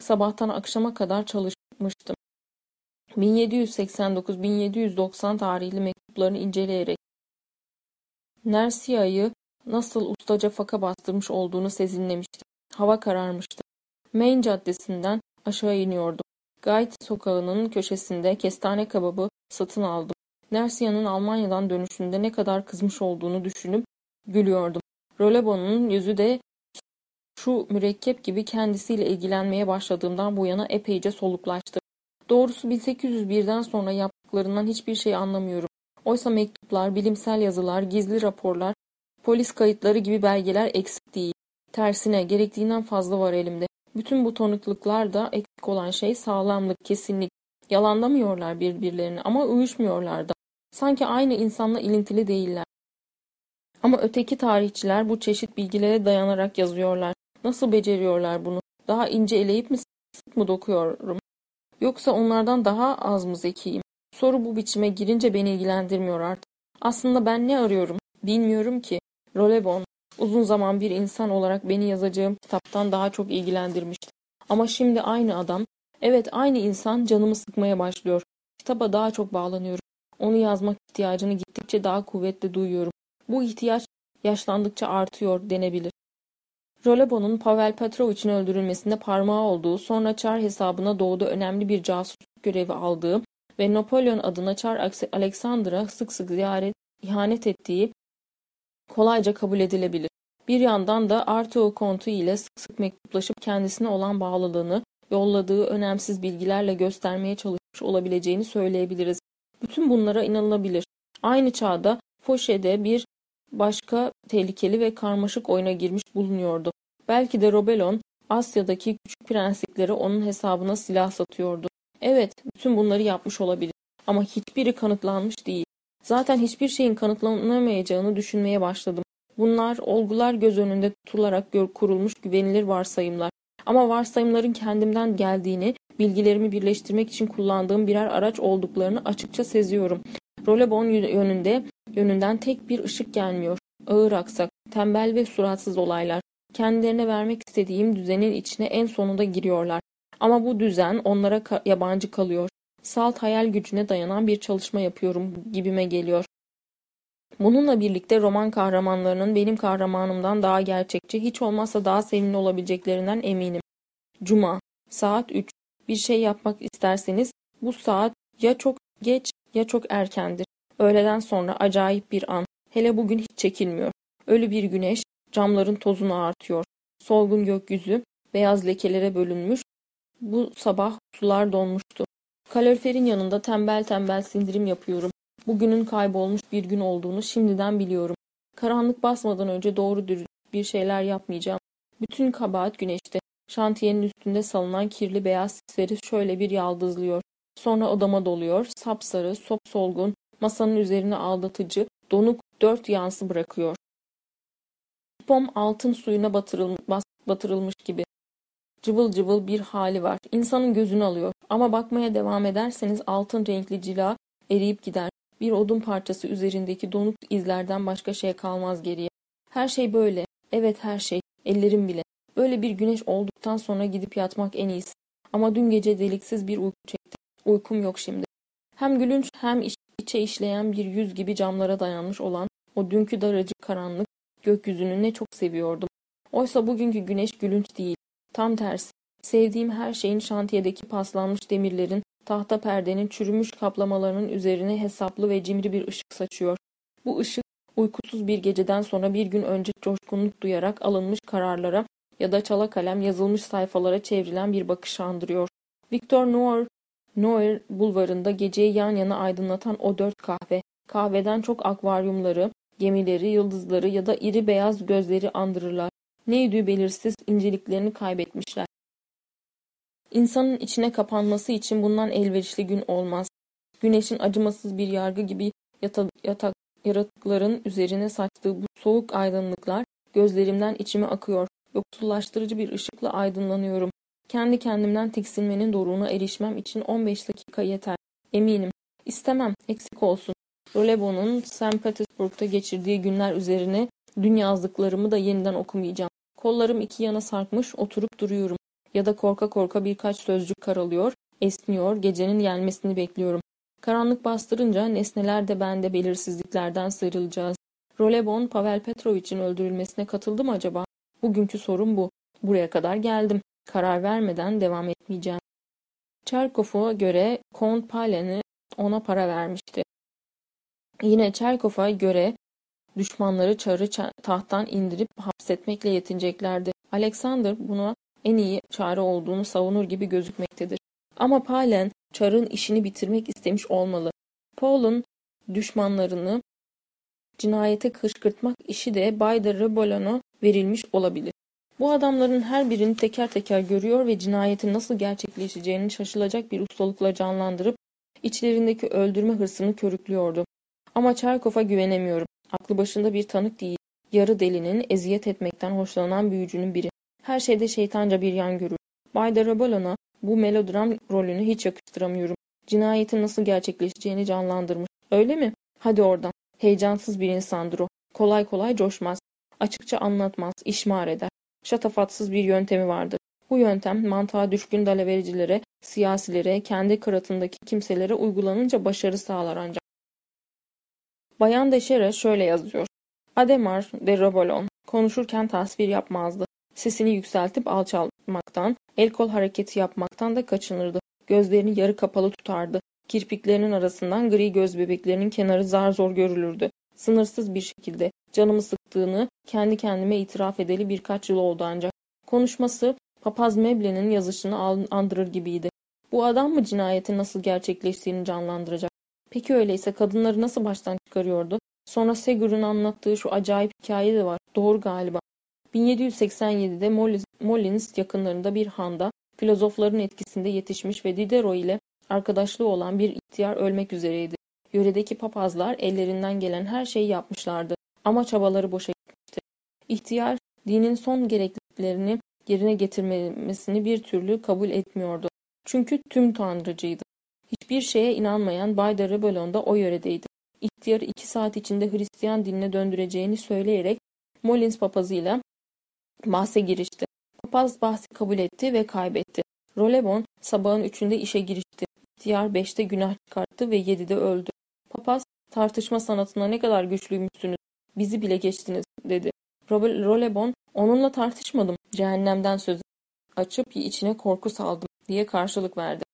sabahtan akşama kadar çalışmıştım. 1789-1790 tarihli mektuplarını inceleyerek Nersia'yı nasıl ustaca faka bastırmış olduğunu sezinlemiştim. Hava kararmıştı. Main caddesinden aşağı iniyordum. Gayet sokağının köşesinde kestane kababı satın aldım. Nersia'nın Almanya'dan dönüşünde ne kadar kızmış olduğunu düşünüp gülüyordum. Rolebon'un yüzü de şu mürekkep gibi kendisiyle ilgilenmeye başladığımdan bu yana epeyce soluklaştı. Doğrusu 1801'den sonra yaptıklarından hiçbir şey anlamıyorum. Oysa mektuplar, bilimsel yazılar, gizli raporlar, polis kayıtları gibi belgeler eksik değil. Tersine gerektiğinden fazla var elimde. Bütün bu tanıklıklarda eksik olan şey sağlamlık, kesinlik. Yalandamıyorlar birbirlerini ama uyuşmuyorlar da. Sanki aynı insanla ilintili değiller. Ama öteki tarihçiler bu çeşit bilgilere dayanarak yazıyorlar. Nasıl beceriyorlar bunu? Daha ince eleyip mi sık mı dokuyorum? Yoksa onlardan daha az mı zekiyim? Soru bu biçime girince beni ilgilendirmiyor artık. Aslında ben ne arıyorum? Bilmiyorum ki. Rolebon, uzun zaman bir insan olarak beni yazacağım kitaptan daha çok ilgilendirmişti. Ama şimdi aynı adam, evet aynı insan canımı sıkmaya başlıyor. Kitaba daha çok bağlanıyorum. Onu yazmak ihtiyacını gittikçe daha kuvvetli duyuyorum. Bu ihtiyaç yaşlandıkça artıyor denebilir. Rolebon'un Pavel Petrovich'in öldürülmesinde parmağı olduğu, sonra Çar hesabına doğuda önemli bir casusluk görevi aldığı ve Napolyon adına Çar Alexander'a sık sık ziyaret, ihanet ettiği kolayca kabul edilebilir. Bir yandan da Arthur Conte ile sık sık mektuplaşıp kendisine olan bağlılığını yolladığı önemsiz bilgilerle göstermeye çalışmış olabileceğini söyleyebiliriz. Bütün bunlara inanılabilir. Aynı çağda Fauchet'de bir başka tehlikeli ve karmaşık oyuna girmiş bulunuyordu. Belki de Robelon Asya'daki küçük prenslikleri onun hesabına silah satıyordu. Evet, bütün bunları yapmış olabilir. Ama hiçbiri kanıtlanmış değil. Zaten hiçbir şeyin kanıtlanamayacağını düşünmeye başladım. Bunlar olgular göz önünde tutularak kurulmuş güvenilir varsayımlar. Ama varsayımların kendimden geldiğini, bilgilerimi birleştirmek için kullandığım birer araç olduklarını açıkça seziyorum. Rolebon yönünde, yönünden tek bir ışık gelmiyor. Ağır aksak, tembel ve suratsız olaylar. Kendilerine vermek istediğim düzenin içine en sonunda giriyorlar. Ama bu düzen onlara ka yabancı kalıyor. Salt hayal gücüne dayanan bir çalışma yapıyorum gibime geliyor. Bununla birlikte roman kahramanlarının benim kahramanımdan daha gerçekçi, hiç olmazsa daha sevimli olabileceklerinden eminim. Cuma, saat 3. Bir şey yapmak isterseniz bu saat ya çok geç ya çok erkendir. Öğleden sonra acayip bir an. Hele bugün hiç çekilmiyor. Ölü bir güneş camların tozunu artıyor. Solgun gökyüzü beyaz lekelere bölünmüş. Bu sabah sular donmuştu. Kaloriferin yanında tembel tembel sindirim yapıyorum. Bugünün kaybolmuş bir gün olduğunu şimdiden biliyorum. Karanlık basmadan önce doğru dürüst bir şeyler yapmayacağım. Bütün kabahat güneşte. Şantiyenin üstünde salınan kirli beyaz sisleri şöyle bir yaldızlıyor. Sonra odama doluyor. Sapsarı, sop solgun, masanın üzerine aldatıcı, donuk dört yansı bırakıyor. Pom altın suyuna batırıl, batırılmış gibi. Cıvıl cıvıl bir hali var. İnsanın gözünü alıyor. Ama bakmaya devam ederseniz altın renkli cila eriyip gider. Bir odun parçası üzerindeki donuk izlerden başka şey kalmaz geriye. Her şey böyle. Evet her şey. Ellerim bile. Böyle bir güneş olduktan sonra gidip yatmak en iyisi. Ama dün gece deliksiz bir uyku çekti. Uykum yok şimdi. Hem gülünç hem iç, içe işleyen bir yüz gibi camlara dayanmış olan o dünkü daracık karanlık gökyüzünü ne çok seviyordum. Oysa bugünkü güneş gülünç değil. Tam tersi. Sevdiğim her şeyin şantiyedeki paslanmış demirlerin, tahta perdenin çürümüş kaplamalarının üzerine hesaplı ve cimri bir ışık saçıyor. Bu ışık uykusuz bir geceden sonra bir gün önce coşkunluk duyarak alınmış kararlara ya da çala kalem yazılmış sayfalara çevrilen bir bakış andırıyor. Victor Noir, Noir bulvarında geceyi yan yana aydınlatan o dört kahve. Kahveden çok akvaryumları, gemileri, yıldızları ya da iri beyaz gözleri andırırlar. Neydi belirsiz inceliklerini kaybetmişler. İnsanın içine kapanması için bundan elverişli gün olmaz. Güneşin acımasız bir yargı gibi yata, yatak, yaratıkların üzerine saçtığı bu soğuk aydınlıklar gözlerimden içime akıyor. Yoksullaştırıcı bir ışıkla aydınlanıyorum. Kendi kendimden tiksinmenin doruğuna erişmem için 15 dakika yeter. Eminim. İstemem. Eksik olsun. Rolebo'nun St. Petersburg'da geçirdiği günler üzerine dün yazdıklarımı da yeniden okumayacağım. Kollarım iki yana sarkmış oturup duruyorum. Ya da korka korka birkaç sözcük karalıyor, esniyor, gecenin gelmesini bekliyorum. Karanlık bastırınca nesneler de bende belirsizliklerden sıyrılacağız. Rolebon, Pavel Petrovich'in öldürülmesine katıldı mı acaba? Bugünkü sorum bu. Buraya kadar geldim. Karar vermeden devam etmeyeceğim. Çerkov'a göre Kont Palen'i ona para vermişti. Yine Çerkov'a göre düşmanları çarı tahttan indirip hapsetmekle yetineceklerdi. Alexander buna en iyi çare olduğunu savunur gibi gözükmektedir. Ama Palen çarın işini bitirmek istemiş olmalı. Paul'un düşmanlarını cinayete kışkırtmak işi de Bay de Rebolon'a verilmiş olabilir. Bu adamların her birini teker teker görüyor ve cinayetin nasıl gerçekleşeceğini şaşılacak bir ustalıkla canlandırıp içlerindeki öldürme hırsını körüklüyordu. Ama Çerkov'a güvenemiyorum. Aklı başında bir tanık değil. Yarı delinin, eziyet etmekten hoşlanan büyücünün biri. Her şeyde şeytanca bir yan görür. Bay de Rebolon'a bu melodram rolünü hiç yakıştıramıyorum. Cinayetin nasıl gerçekleşeceğini canlandırmış. Öyle mi? Hadi oradan. Heyecansız bir insandır o. Kolay kolay coşmaz. Açıkça anlatmaz, işmar eder. Şatafatsız bir yöntemi vardır. Bu yöntem mantığa düşkün dalavericilere, siyasilere, kendi kıratındaki kimselere uygulanınca başarı sağlar ancak. Bayan Deşere şöyle yazıyor. Ademar de Rebolon konuşurken tasvir yapmazdı. Sesini yükseltip alçaltmaktan, el kol hareketi yapmaktan da kaçınırdı. Gözlerini yarı kapalı tutardı. Kirpiklerinin arasından gri göz bebeklerinin kenarı zar zor görülürdü. Sınırsız bir şekilde canımı yaptığını kendi kendime itiraf edeli birkaç yıl oldu ancak. Konuşması papaz Meble'nin yazışını andırır gibiydi. Bu adam mı cinayetin nasıl gerçekleştiğini canlandıracak? Peki öyleyse kadınları nasıl baştan çıkarıyordu? Sonra Segur'un anlattığı şu acayip hikaye de var. Doğru galiba. 1787'de Molins yakınlarında bir handa filozofların etkisinde yetişmiş ve Diderot ile arkadaşlığı olan bir ihtiyar ölmek üzereydi. Yöredeki papazlar ellerinden gelen her şeyi yapmışlardı ama çabaları boşa gitmişti. İhtiyar dinin son gerekliliklerini yerine getirmesini bir türlü kabul etmiyordu. Çünkü tüm tanrıcıydı. Hiçbir şeye inanmayan Bay de Rebellon da o yöredeydi. İhtiyarı iki saat içinde Hristiyan dinine döndüreceğini söyleyerek Molins papazıyla bahse girişti. Papaz bahsi kabul etti ve kaybetti. Rolebon sabahın üçünde işe girişti. İhtiyar beşte günah çıkarttı ve yedide öldü. Papaz tartışma sanatına ne kadar güçlüymüşsünüz, bizi bile geçtiniz dedi. Rolebon onunla tartışmadım, cehennemden söz açıp içine korku saldım diye karşılık verdi.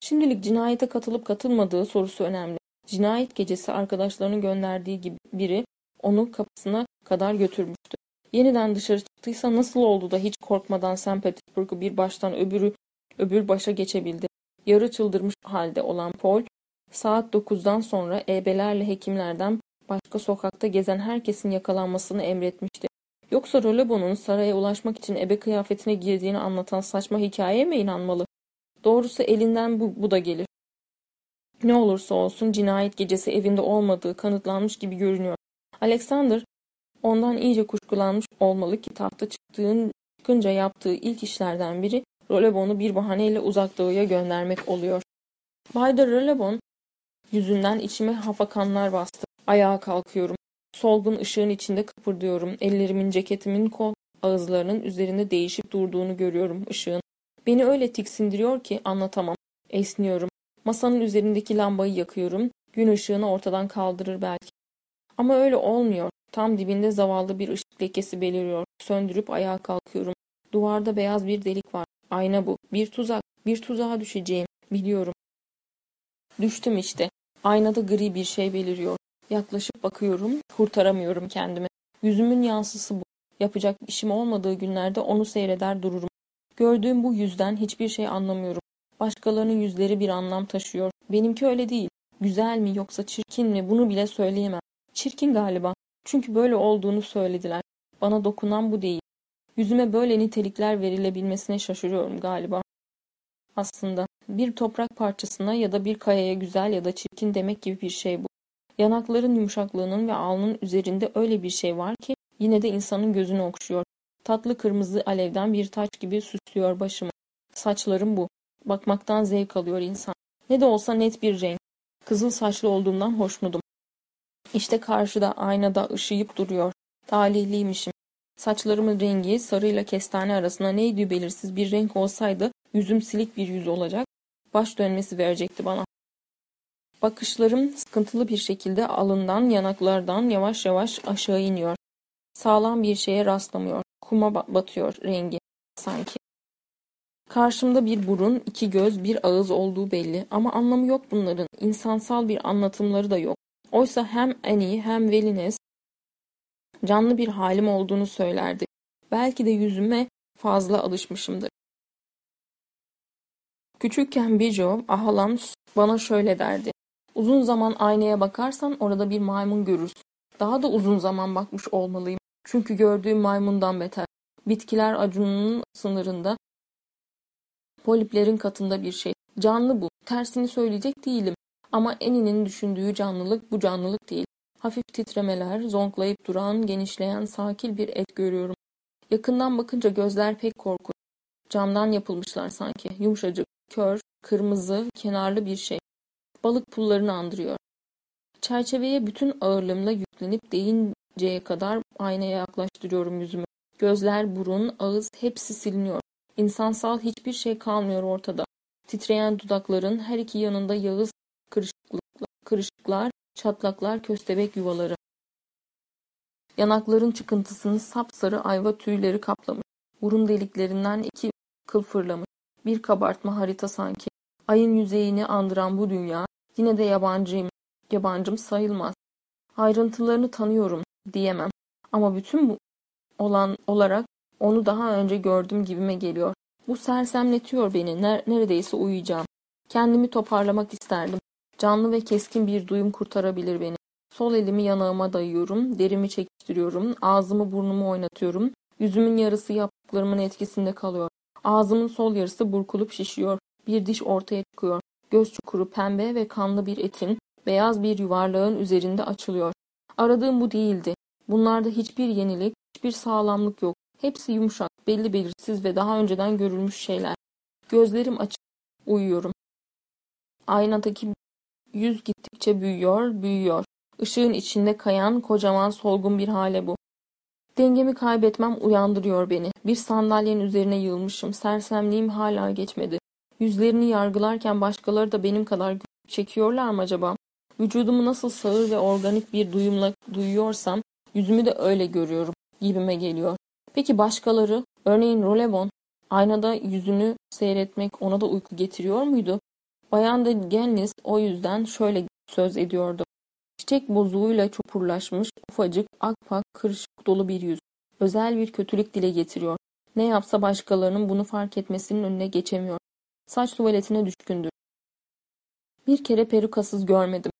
Şimdilik cinayete katılıp katılmadığı sorusu önemli. Cinayet gecesi arkadaşlarının gönderdiği gibi biri onu kapısına kadar götürmüştü. Yeniden dışarı çıktıysa nasıl oldu da hiç korkmadan St. Petersburg'u bir baştan öbürü öbür başa geçebildi. Yarı çıldırmış halde olan Paul, saat dokuzdan sonra ebelerle hekimlerden başka sokakta gezen herkesin yakalanmasını emretmişti. Yoksa Rolebon'un saraya ulaşmak için ebe kıyafetine girdiğini anlatan saçma hikayeye mi inanmalı? Doğrusu elinden bu, bu da gelir. Ne olursa olsun cinayet gecesi evinde olmadığı kanıtlanmış gibi görünüyor. Alexander ondan iyice kuşkulanmış olmalı ki tahta çıktığın, çıkınca yaptığı ilk işlerden biri Rolebon'u bir bahaneyle uzak doğuya göndermek oluyor. Bay de Rolebon yüzünden içime hafakanlar bastı. Ayağa kalkıyorum. Solgun ışığın içinde kıpırdıyorum. Ellerimin ceketimin kol ağızlarının üzerinde değişip durduğunu görüyorum ışığın. Beni öyle tiksindiriyor ki anlatamam. Esniyorum. Masanın üzerindeki lambayı yakıyorum. Gün ışığını ortadan kaldırır belki. Ama öyle olmuyor. Tam dibinde zavallı bir ışık lekesi beliriyor. Söndürüp ayağa kalkıyorum. Duvarda beyaz bir delik var. Ayna bu. Bir tuzak. Bir tuzağa düşeceğim. Biliyorum. Düştüm işte. Aynada gri bir şey beliriyor. Yaklaşıp bakıyorum. Kurtaramıyorum kendimi. Yüzümün yansısı bu. Yapacak işim olmadığı günlerde onu seyreder dururum. Gördüğüm bu yüzden hiçbir şey anlamıyorum. Başkalarının yüzleri bir anlam taşıyor. Benimki öyle değil. Güzel mi yoksa çirkin mi bunu bile söyleyemem. Çirkin galiba. Çünkü böyle olduğunu söylediler. Bana dokunan bu değil. Yüzüme böyle nitelikler verilebilmesine şaşırıyorum galiba. Aslında bir toprak parçasına ya da bir kayaya güzel ya da çirkin demek gibi bir şey bu. Yanakların yumuşaklığının ve alnın üzerinde öyle bir şey var ki yine de insanın gözünü okşuyor. Tatlı kırmızı alevden bir taç gibi süslüyor başımı. Saçlarım bu. Bakmaktan zevk alıyor insan. Ne de olsa net bir renk. Kızıl saçlı olduğumdan hoşnutum. İşte karşıda aynada ışıyıp duruyor. Talihliymişim. Saçlarımın rengi sarıyla kestane arasında neydi belirsiz bir renk olsaydı yüzüm silik bir yüz olacak. Baş dönmesi verecekti bana. Bakışlarım sıkıntılı bir şekilde alından yanaklardan yavaş yavaş aşağı iniyor. Sağlam bir şeye rastlamıyor. Kuma batıyor rengi sanki. Karşımda bir burun, iki göz, bir ağız olduğu belli ama anlamı yok bunların. İnsansal bir anlatımları da yok. Oysa hem Annie hem Velines canlı bir halim olduğunu söylerdi. Belki de yüzüme fazla alışmışımdır. Küçükken Bijo, ahalam bana şöyle derdi. Uzun zaman aynaya bakarsan orada bir maymun görürsün. Daha da uzun zaman bakmış olmalıyım. Çünkü gördüğüm maymundan beter. Bitkiler acununun sınırında, poliplerin katında bir şey. Canlı bu. Tersini söyleyecek değilim. Ama Eni'nin düşündüğü canlılık bu canlılık değil. Hafif titremeler, zonklayıp duran, genişleyen, sakil bir et görüyorum. Yakından bakınca gözler pek korkunç. Camdan yapılmışlar sanki. Yumuşacık, kör, kırmızı, kenarlı bir şey. Balık pullarını andırıyor. Çerçeveye bütün ağırlığımla yüklenip değinceye kadar aynaya yaklaştırıyorum yüzümü. Gözler, burun, ağız hepsi siliniyor. İnsansal hiçbir şey kalmıyor ortada. Titreyen dudakların her iki yanında yağız kırışıklar, çatlaklar, köstebek yuvaları. Yanakların çıkıntısını sapsarı ayva tüyleri kaplamış. Burun deliklerinden iki kıl fırlamış. Bir kabartma harita sanki. Ayın yüzeyini andıran bu dünya yine de yabancıyım. Yabancım sayılmaz. Ayrıntılarını tanıyorum diyemem. Ama bütün bu olan olarak onu daha önce gördüm gibime geliyor. Bu sersemletiyor beni. neredeyse uyuyacağım. Kendimi toparlamak isterdim. Canlı ve keskin bir duyum kurtarabilir beni. Sol elimi yanağıma dayıyorum, derimi çekiştiriyorum, ağzımı burnumu oynatıyorum. Yüzümün yarısı yaptıklarımın etkisinde kalıyor. Ağzımın sol yarısı burkulup şişiyor. Bir diş ortaya çıkıyor. Göz çukuru pembe ve kanlı bir etin, beyaz bir yuvarlağın üzerinde açılıyor. Aradığım bu değildi. Bunlarda hiçbir yenilik, hiçbir sağlamlık yok. Hepsi yumuşak, belli belirsiz ve daha önceden görülmüş şeyler. Gözlerim açık, uyuyorum. Aynadaki yüz gittikçe büyüyor, büyüyor. Işığın içinde kayan kocaman solgun bir hale bu. Dengemi kaybetmem uyandırıyor beni. Bir sandalyenin üzerine yığılmışım. Sersemliğim hala geçmedi. Yüzlerini yargılarken başkaları da benim kadar çekiyorlar mı acaba? Vücudumu nasıl sağır ve organik bir duyumla duyuyorsam yüzümü de öyle görüyorum gibime geliyor. Peki başkaları, örneğin Rolevon, aynada yüzünü seyretmek ona da uyku getiriyor muydu? Bayan da Genlis o yüzden şöyle söz ediyordu. Çiçek bozuğuyla çopurlaşmış, ufacık, akpak, kırışık dolu bir yüz. Özel bir kötülük dile getiriyor. Ne yapsa başkalarının bunu fark etmesinin önüne geçemiyor. Saç tuvaletine düşkündür. Bir kere perukasız görmedim.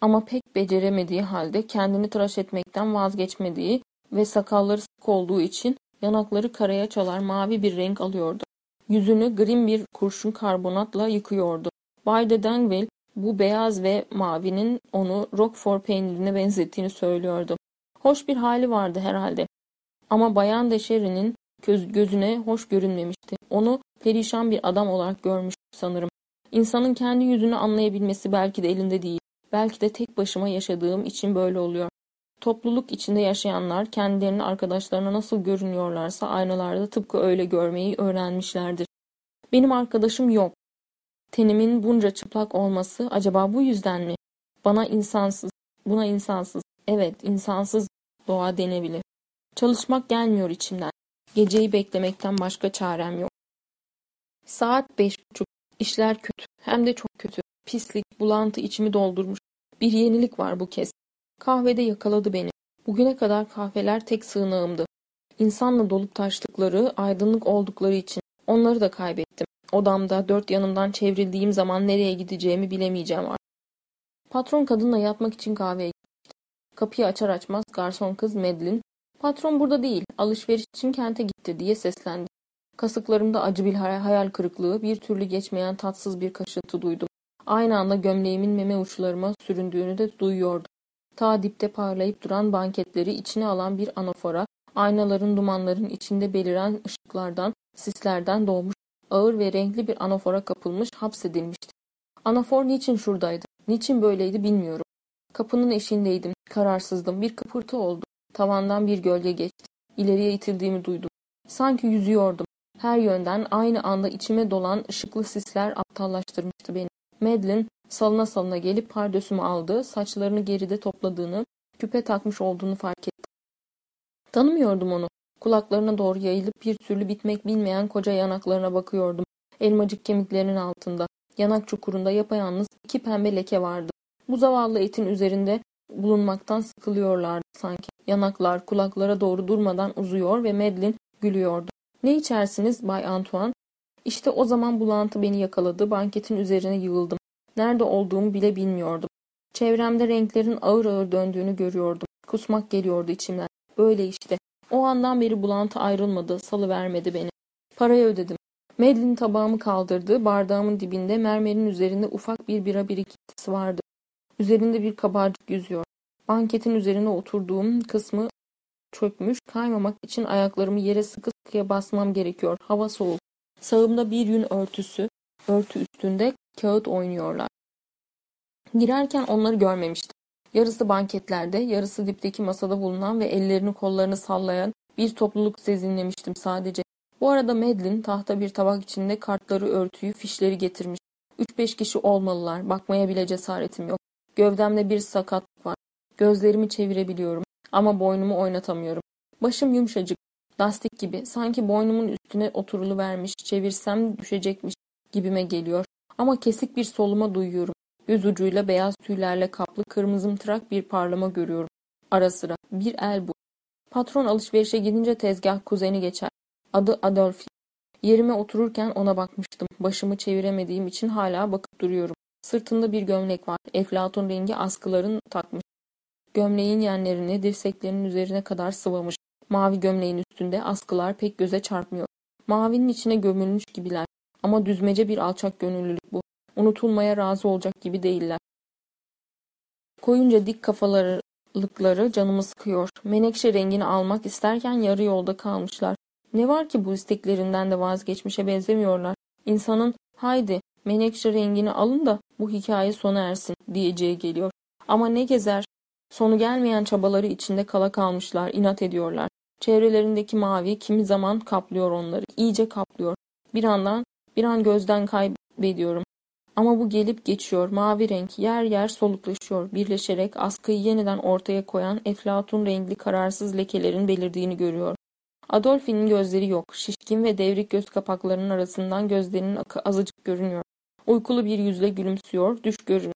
Ama pek beceremediği halde kendini tıraş etmekten vazgeçmediği ve sakalları sık olduğu için yanakları karaya çalar mavi bir renk alıyordu. Yüzünü grim bir kurşun karbonatla yıkıyordu. Bay de Danville bu beyaz ve mavinin onu Roquefort peynirine benzettiğini söylüyordu. Hoş bir hali vardı herhalde. Ama Bayan de gözüne hoş görünmemişti. Onu perişan bir adam olarak görmüş sanırım. İnsanın kendi yüzünü anlayabilmesi belki de elinde değil. Belki de tek başıma yaşadığım için böyle oluyor. Topluluk içinde yaşayanlar kendilerini arkadaşlarına nasıl görünüyorlarsa aynalarda tıpkı öyle görmeyi öğrenmişlerdir. Benim arkadaşım yok. Tenimin bunca çıplak olması acaba bu yüzden mi? Bana insansız, buna insansız, evet insansız doğa denebilir. Çalışmak gelmiyor içimden. Geceyi beklemekten başka çarem yok. Saat beş buçuk. İşler kötü. Hem de çok kötü. Pislik, bulantı içimi doldurmuş. Bir yenilik var bu kez. Kahvede yakaladı beni. Bugüne kadar kahveler tek sığınağımdı. İnsanla dolup taştıkları, aydınlık oldukları için onları da kaybettim. Odamda dört yanımdan çevrildiğim zaman nereye gideceğimi bilemeyeceğim artık. Patron kadınla yatmak için kahveye gitmişti. Kapıyı açar açmaz garson kız Medlin, patron burada değil, alışveriş için kente gitti diye seslendi. Kasıklarımda acı bir hayal kırıklığı, bir türlü geçmeyen tatsız bir kaşıntı duydum. Aynı anda gömleğimin meme uçlarıma süründüğünü de duyuyordum. Ta dipte parlayıp duran banketleri içine alan bir anafora, aynaların dumanların içinde beliren ışıklardan, sislerden doğmuş, ağır ve renkli bir anafora kapılmış, hapsedilmişti. Anafor niçin şuradaydı? Niçin böyleydi bilmiyorum. Kapının eşiğindeydim, kararsızdım, bir kıpırtı oldu. Tavandan bir gölge geçti. İleriye itildiğimi duydum. Sanki yüzüyordum. Her yönden aynı anda içime dolan ışıklı sisler aptallaştırmıştı beni. Madeline salına salına gelip pardösümü aldı, saçlarını geride topladığını, küpe takmış olduğunu fark etti. Tanımıyordum onu. Kulaklarına doğru yayılıp bir türlü bitmek bilmeyen koca yanaklarına bakıyordum. Elmacık kemiklerinin altında. Yanak çukurunda yapayalnız iki pembe leke vardı. Bu zavallı etin üzerinde bulunmaktan sıkılıyorlardı sanki. Yanaklar kulaklara doğru durmadan uzuyor ve Madeline gülüyordu. Ne içersiniz Bay Antoine? İşte o zaman bulantı beni yakaladı. Banketin üzerine yığıldım. Nerede olduğumu bile bilmiyordum. Çevremde renklerin ağır ağır döndüğünü görüyordum. Kusmak geliyordu içimden. Böyle işte. O andan beri bulantı ayrılmadı, salıvermedi beni. Parayı ödedim. Madeline tabağımı kaldırdı. Bardağımın dibinde mermerin üzerinde ufak bir bira birikintisi vardı. Üzerinde bir kabarcık yüzüyor. Banketin üzerine oturduğum kısmı çökmüş. Kaymamak için ayaklarımı yere sıkı sıkıya basmam gerekiyor. Hava soğuk. Sağımda bir yün örtüsü, örtü üstünde kağıt oynuyorlar. Girerken onları görmemiştim. Yarısı banketlerde, yarısı dipteki masada bulunan ve ellerini kollarını sallayan bir topluluk sezinlemiştim sadece. Bu arada Medlin tahta bir tabak içinde kartları, örtüyü, fişleri getirmiş. Üç beş kişi olmalılar. Bakmaya bile cesaretim yok. Gövdemde bir sakatlık var. Gözlerimi çevirebiliyorum ama boynumu oynatamıyorum. Başım yumuşacık, lastik gibi. Sanki boynumun üstüne oturulu vermiş, çevirsem düşecekmiş gibime geliyor. Ama kesik bir soluma duyuyorum. Göz ucuyla beyaz tüylerle kaplı kırmızımtırak bir parlama görüyorum. Ara sıra bir el bu. Patron alışverişe gidince tezgah kuzeni geçer. Adı Adolf. Yerime otururken ona bakmıştım. Başımı çeviremediğim için hala bakıp duruyorum. Sırtında bir gömlek var. Eflatun rengi askıların takmış. Gömleğin yenlerini dirseklerinin üzerine kadar sıvamış. Mavi gömleğin üstünde askılar pek göze çarpmıyor. Mavinin içine gömülmüş gibiler. Ama düzmece bir alçak gönüllülük bu. Unutulmaya razı olacak gibi değiller. Koyunca dik kafalarlıkları canımı sıkıyor. Menekşe rengini almak isterken yarı yolda kalmışlar. Ne var ki bu isteklerinden de vazgeçmişe benzemiyorlar. İnsanın haydi menekşe rengini alın da bu hikaye sona ersin diyeceği geliyor. Ama ne gezer Sonu gelmeyen çabaları içinde kala kalmışlar, inat ediyorlar. Çevrelerindeki mavi kimi zaman kaplıyor onları, iyice kaplıyor. Bir andan, bir an gözden kaybediyorum. Ama bu gelip geçiyor, mavi renk yer yer soluklaşıyor, birleşerek askıyı yeniden ortaya koyan eflatun renkli kararsız lekelerin belirdiğini görüyor. Adolfi'nin gözleri yok, şişkin ve devrik göz kapaklarının arasından gözlerinin akı azıcık görünüyor. Uykulu bir yüzle gülümsüyor, düş görün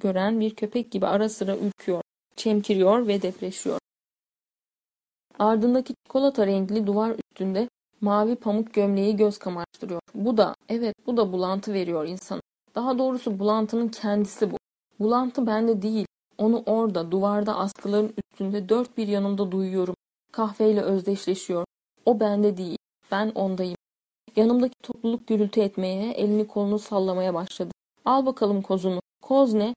gören bir köpek gibi ara sıra ürküyor çemkiriyor ve depreşiyor. Ardındaki çikolata renkli duvar üstünde mavi pamuk gömleği göz kamaştırıyor. Bu da, evet bu da bulantı veriyor insana. Daha doğrusu bulantının kendisi bu. Bulantı bende değil. Onu orada, duvarda askıların üstünde dört bir yanımda duyuyorum. Kahveyle özdeşleşiyor. O bende değil. Ben ondayım. Yanımdaki topluluk gürültü etmeye, elini kolunu sallamaya başladı. Al bakalım kozunu. Koz ne?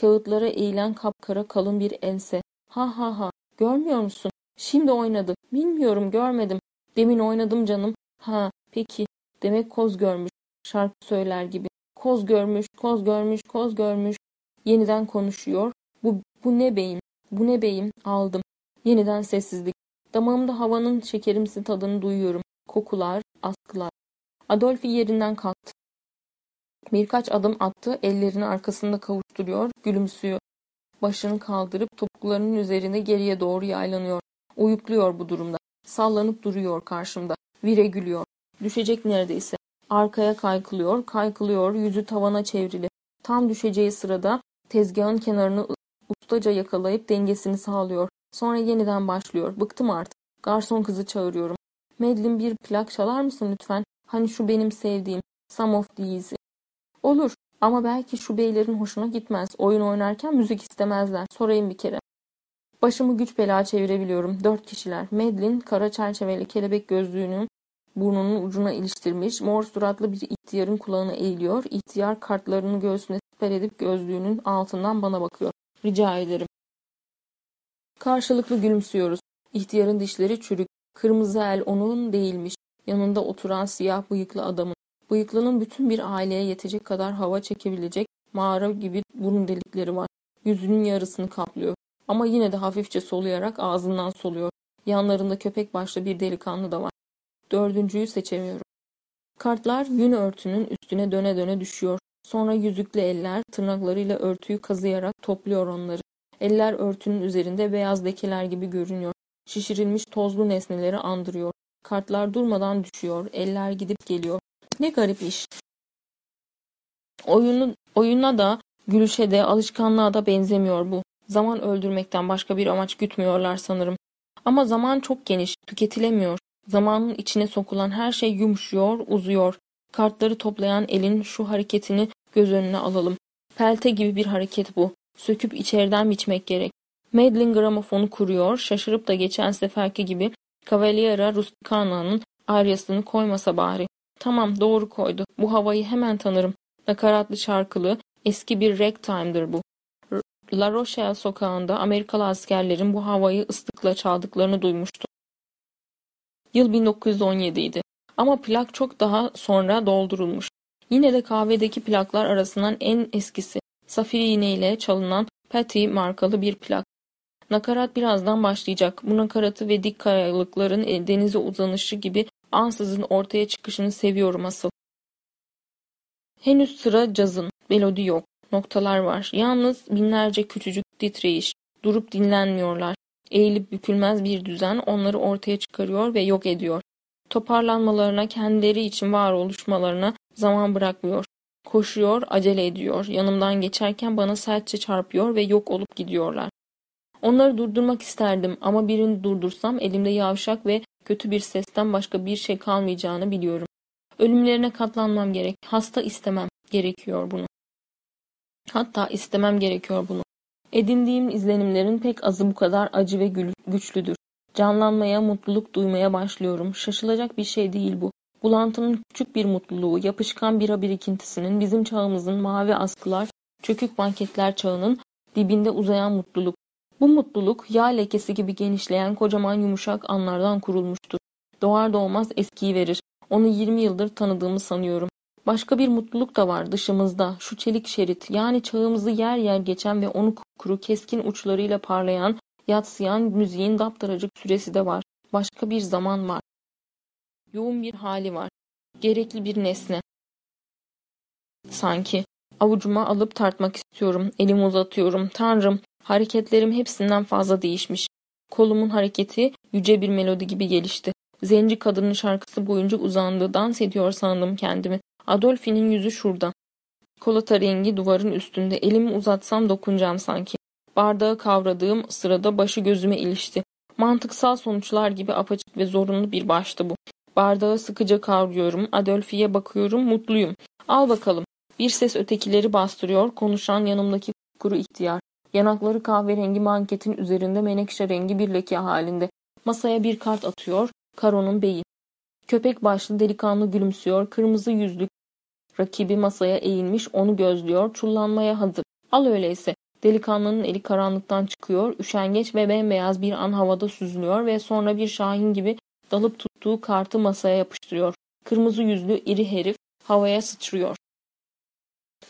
Kağıtlara eğilen kapkara kalın bir ense. Ha ha ha. Görmüyor musun? Şimdi oynadı. Bilmiyorum görmedim. Demin oynadım canım. Ha peki. Demek koz görmüş. Şarkı söyler gibi. Koz görmüş, koz görmüş, koz görmüş. Yeniden konuşuyor. Bu, bu ne beyim? Bu ne beyim? Aldım. Yeniden sessizlik. Damağımda havanın şekerimsi tadını duyuyorum. Kokular, askılar. Adolfi yerinden kalktı. Birkaç adım attı, ellerini arkasında kavuşturuyor, gülümsüyor. Başını kaldırıp topuklarının üzerinde geriye doğru yaylanıyor. Uyukluyor bu durumda. Sallanıp duruyor karşımda. Vire gülüyor. Düşecek neredeyse. Arkaya kaykılıyor, kaykılıyor, yüzü tavana çevrili. Tam düşeceği sırada tezgahın kenarını ustaca yakalayıp dengesini sağlıyor. Sonra yeniden başlıyor. Bıktım artık. Garson kızı çağırıyorum. Medlin bir plak çalar mısın lütfen? Hani şu benim sevdiğim. Some of These. Olur ama belki şu beylerin hoşuna gitmez. Oyun oynarken müzik istemezler. Sorayım bir kere. Başımı güç bela çevirebiliyorum. Dört kişiler. Medlin kara çerçeveli kelebek gözlüğünü burnunun ucuna iliştirmiş. Mor suratlı bir ihtiyarın kulağına eğiliyor. İhtiyar kartlarını göğsüne siper edip gözlüğünün altından bana bakıyor. Rica ederim. Karşılıklı gülümsüyoruz. İhtiyarın dişleri çürük. Kırmızı el onun değilmiş. Yanında oturan siyah bıyıklı adamın. Bıyıklının bütün bir aileye yetecek kadar hava çekebilecek mağara gibi burun delikleri var. Yüzünün yarısını kaplıyor. Ama yine de hafifçe soluyarak ağzından soluyor. Yanlarında köpek başlı bir delikanlı da var. Dördüncüyü seçemiyorum. Kartlar yün örtünün üstüne döne döne düşüyor. Sonra yüzüklü eller tırnaklarıyla örtüyü kazıyarak topluyor onları. Eller örtünün üzerinde beyaz lekeler gibi görünüyor. Şişirilmiş tozlu nesneleri andırıyor. Kartlar durmadan düşüyor. Eller gidip geliyor. Ne garip iş. Oyunu, oyuna da, gülüşe de, alışkanlığa da benzemiyor bu. Zaman öldürmekten başka bir amaç gütmüyorlar sanırım. Ama zaman çok geniş, tüketilemiyor. Zamanın içine sokulan her şey yumuşuyor, uzuyor. Kartları toplayan elin şu hareketini göz önüne alalım. Pelte gibi bir hareket bu. Söküp içeriden biçmek gerek. Madeline gramofonu kuruyor, şaşırıp da geçen seferki gibi Cavaliera Rusticana'nın aryasını koymasa bari. Tamam doğru koydu. Bu havayı hemen tanırım. Nakaratlı şarkılı eski bir ragtime'dır bu. La Rochelle sokağında Amerikalı askerlerin bu havayı ıslıkla çaldıklarını duymuştum. Yıl 1917 idi. Ama plak çok daha sonra doldurulmuş. Yine de kahvedeki plaklar arasından en eskisi. Safir iğneyle çalınan Patty markalı bir plak. Nakarat birazdan başlayacak. Bu nakaratı ve dik kayalıkların e, denize uzanışı gibi ansızın ortaya çıkışını seviyorum asıl. Henüz sıra cazın, melodi yok, noktalar var. Yalnız binlerce küçücük titreyiş, durup dinlenmiyorlar. Eğilip bükülmez bir düzen onları ortaya çıkarıyor ve yok ediyor. Toparlanmalarına, kendileri için var oluşmalarına zaman bırakmıyor. Koşuyor, acele ediyor. Yanımdan geçerken bana sertçe çarpıyor ve yok olup gidiyorlar. Onları durdurmak isterdim ama birini durdursam elimde yavşak ve kötü bir sesten başka bir şey kalmayacağını biliyorum. Ölümlerine katlanmam gerek. Hasta istemem gerekiyor bunu. Hatta istemem gerekiyor bunu. Edindiğim izlenimlerin pek azı bu kadar acı ve güçlüdür. Canlanmaya, mutluluk duymaya başlıyorum. Şaşılacak bir şey değil bu. Bulantının küçük bir mutluluğu, yapışkan bira birikintisinin, bizim çağımızın mavi askılar, çökük banketler çağının dibinde uzayan mutluluk. Bu mutluluk yağ lekesi gibi genişleyen kocaman yumuşak anlardan kurulmuştur. Doğar doğmaz eskiyi verir. Onu 20 yıldır tanıdığımı sanıyorum. Başka bir mutluluk da var dışımızda. Şu çelik şerit yani çağımızı yer yer geçen ve onu kuru keskin uçlarıyla parlayan, yatsıyan müziğin daptaracık süresi de var. Başka bir zaman var. Yoğun bir hali var. Gerekli bir nesne. Sanki. Avucuma alıp tartmak istiyorum. Elimi uzatıyorum. Tanrım, hareketlerim hepsinden fazla değişmiş. Kolumun hareketi yüce bir melodi gibi gelişti. Zenci kadının şarkısı boyunca uzandı. Dans ediyor sandım kendimi. Adolfi'nin yüzü şurada. Kolata rengi duvarın üstünde. Elimi uzatsam dokunacağım sanki. Bardağı kavradığım sırada başı gözüme ilişti. Mantıksal sonuçlar gibi apaçık ve zorunlu bir baştı bu. Bardağı sıkıca kavruyorum. Adolfi'ye bakıyorum. Mutluyum. Al bakalım. Bir ses ötekileri bastırıyor. Konuşan yanımdaki kuru ihtiyar. Yanakları kahverengi manketin üzerinde menekşe rengi bir leke halinde. Masaya bir kart atıyor. Karo'nun beyi. Köpek başlı delikanlı gülümsüyor. Kırmızı yüzlü rakibi masaya eğilmiş onu gözlüyor. Çullanmaya hazır. Al öyleyse. Delikanlının eli karanlıktan çıkıyor. Üşengeç ve bembeyaz bir an havada süzülüyor ve sonra bir şahin gibi dalıp tuttuğu kartı masaya yapıştırıyor. Kırmızı yüzlü iri herif havaya sıçrıyor.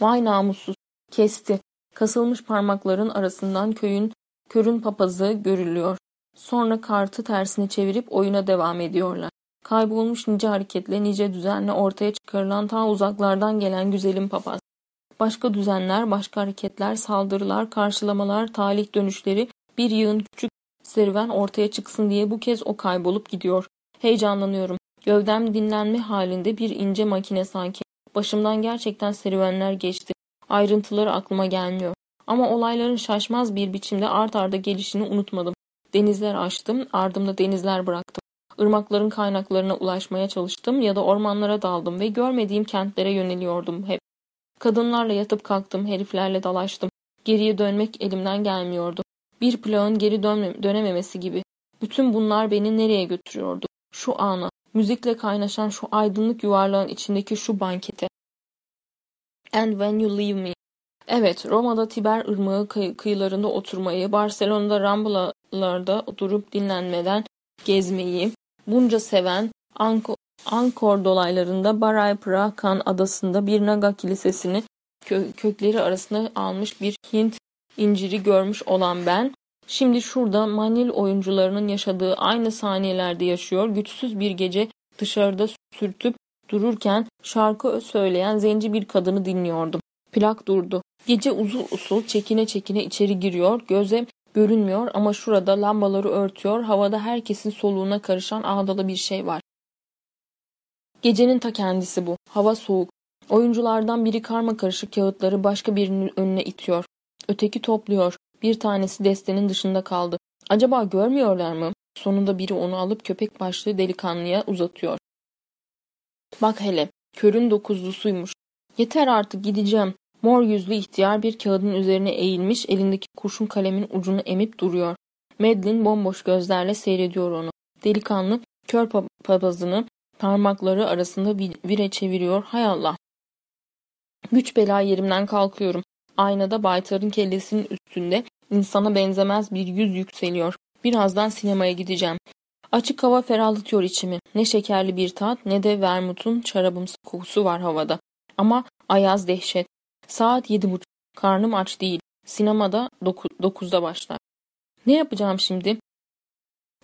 Vay namussuz. Kesti. Kasılmış parmakların arasından köyün körün papazı görülüyor. Sonra kartı tersine çevirip oyuna devam ediyorlar. Kaybolmuş nice hareketle, nice düzenle ortaya çıkarılan ta uzaklardan gelen güzelim papaz. Başka düzenler, başka hareketler, saldırılar, karşılamalar, talih dönüşleri, bir yığın küçük serüven ortaya çıksın diye bu kez o kaybolup gidiyor. Heyecanlanıyorum. Gövdem dinlenme halinde bir ince makine sanki. Başımdan gerçekten serüvenler geçti. Ayrıntıları aklıma gelmiyor. Ama olayların şaşmaz bir biçimde art arda gelişini unutmadım. Denizler açtım, ardımda denizler bıraktım. Irmakların kaynaklarına ulaşmaya çalıştım ya da ormanlara daldım ve görmediğim kentlere yöneliyordum hep. Kadınlarla yatıp kalktım, heriflerle dalaştım. Geriye dönmek elimden gelmiyordu. Bir plağın geri dönme dönememesi gibi. Bütün bunlar beni nereye götürüyordu? Şu ana, müzikle kaynaşan şu aydınlık yuvarlağın içindeki şu bankete. And when you leave me. Evet, Roma'da Tiber ırmağı kıy kıyılarında oturmayı, Barcelona'da Ramblalarda durup dinlenmeden gezmeyi, bunca seven, Anko Ankor dolaylarında Baray Prakan adasında bir Naga kilisesini kö kökleri arasında almış bir Hint inciri görmüş olan ben, şimdi şurada Manil oyuncularının yaşadığı aynı saniyelerde yaşıyor, güçsüz bir gece dışarıda sürtüp dururken şarkı söyleyen zenci bir kadını dinliyordum. Plak durdu. Gece uzun usul çekine çekine içeri giriyor, göze görünmüyor ama şurada lambaları örtüyor, havada herkesin soluğuna karışan ağdalı bir şey var. Gecenin ta kendisi bu. Hava soğuk. Oyunculardan biri karma karışık kağıtları başka birinin önüne itiyor. Öteki topluyor. Bir tanesi destenin dışında kaldı. Acaba görmüyorlar mı? Sonunda biri onu alıp köpek başlı delikanlıya uzatıyor. Bak hele, körün dokuzlusuymuş. Yeter artık gideceğim. Mor yüzlü ihtiyar bir kağıdın üzerine eğilmiş, elindeki kurşun kalemin ucunu emip duruyor. Medlin bomboş gözlerle seyrediyor onu. Delikanlı kör papazını parmakları arasında vire çeviriyor. Hay Allah! Güç bela yerimden kalkıyorum. Aynada baytarın kellesinin üstünde insana benzemez bir yüz yükseliyor. Birazdan sinemaya gideceğim. Açık hava ferahlatıyor içimi. Ne şekerli bir tat ne de vermutun şarabımsı kokusu var havada. Ama ayaz dehşet. Saat yedi buçuk. Karnım aç değil. Sinemada doku, dokuzda başlar. Ne yapacağım şimdi?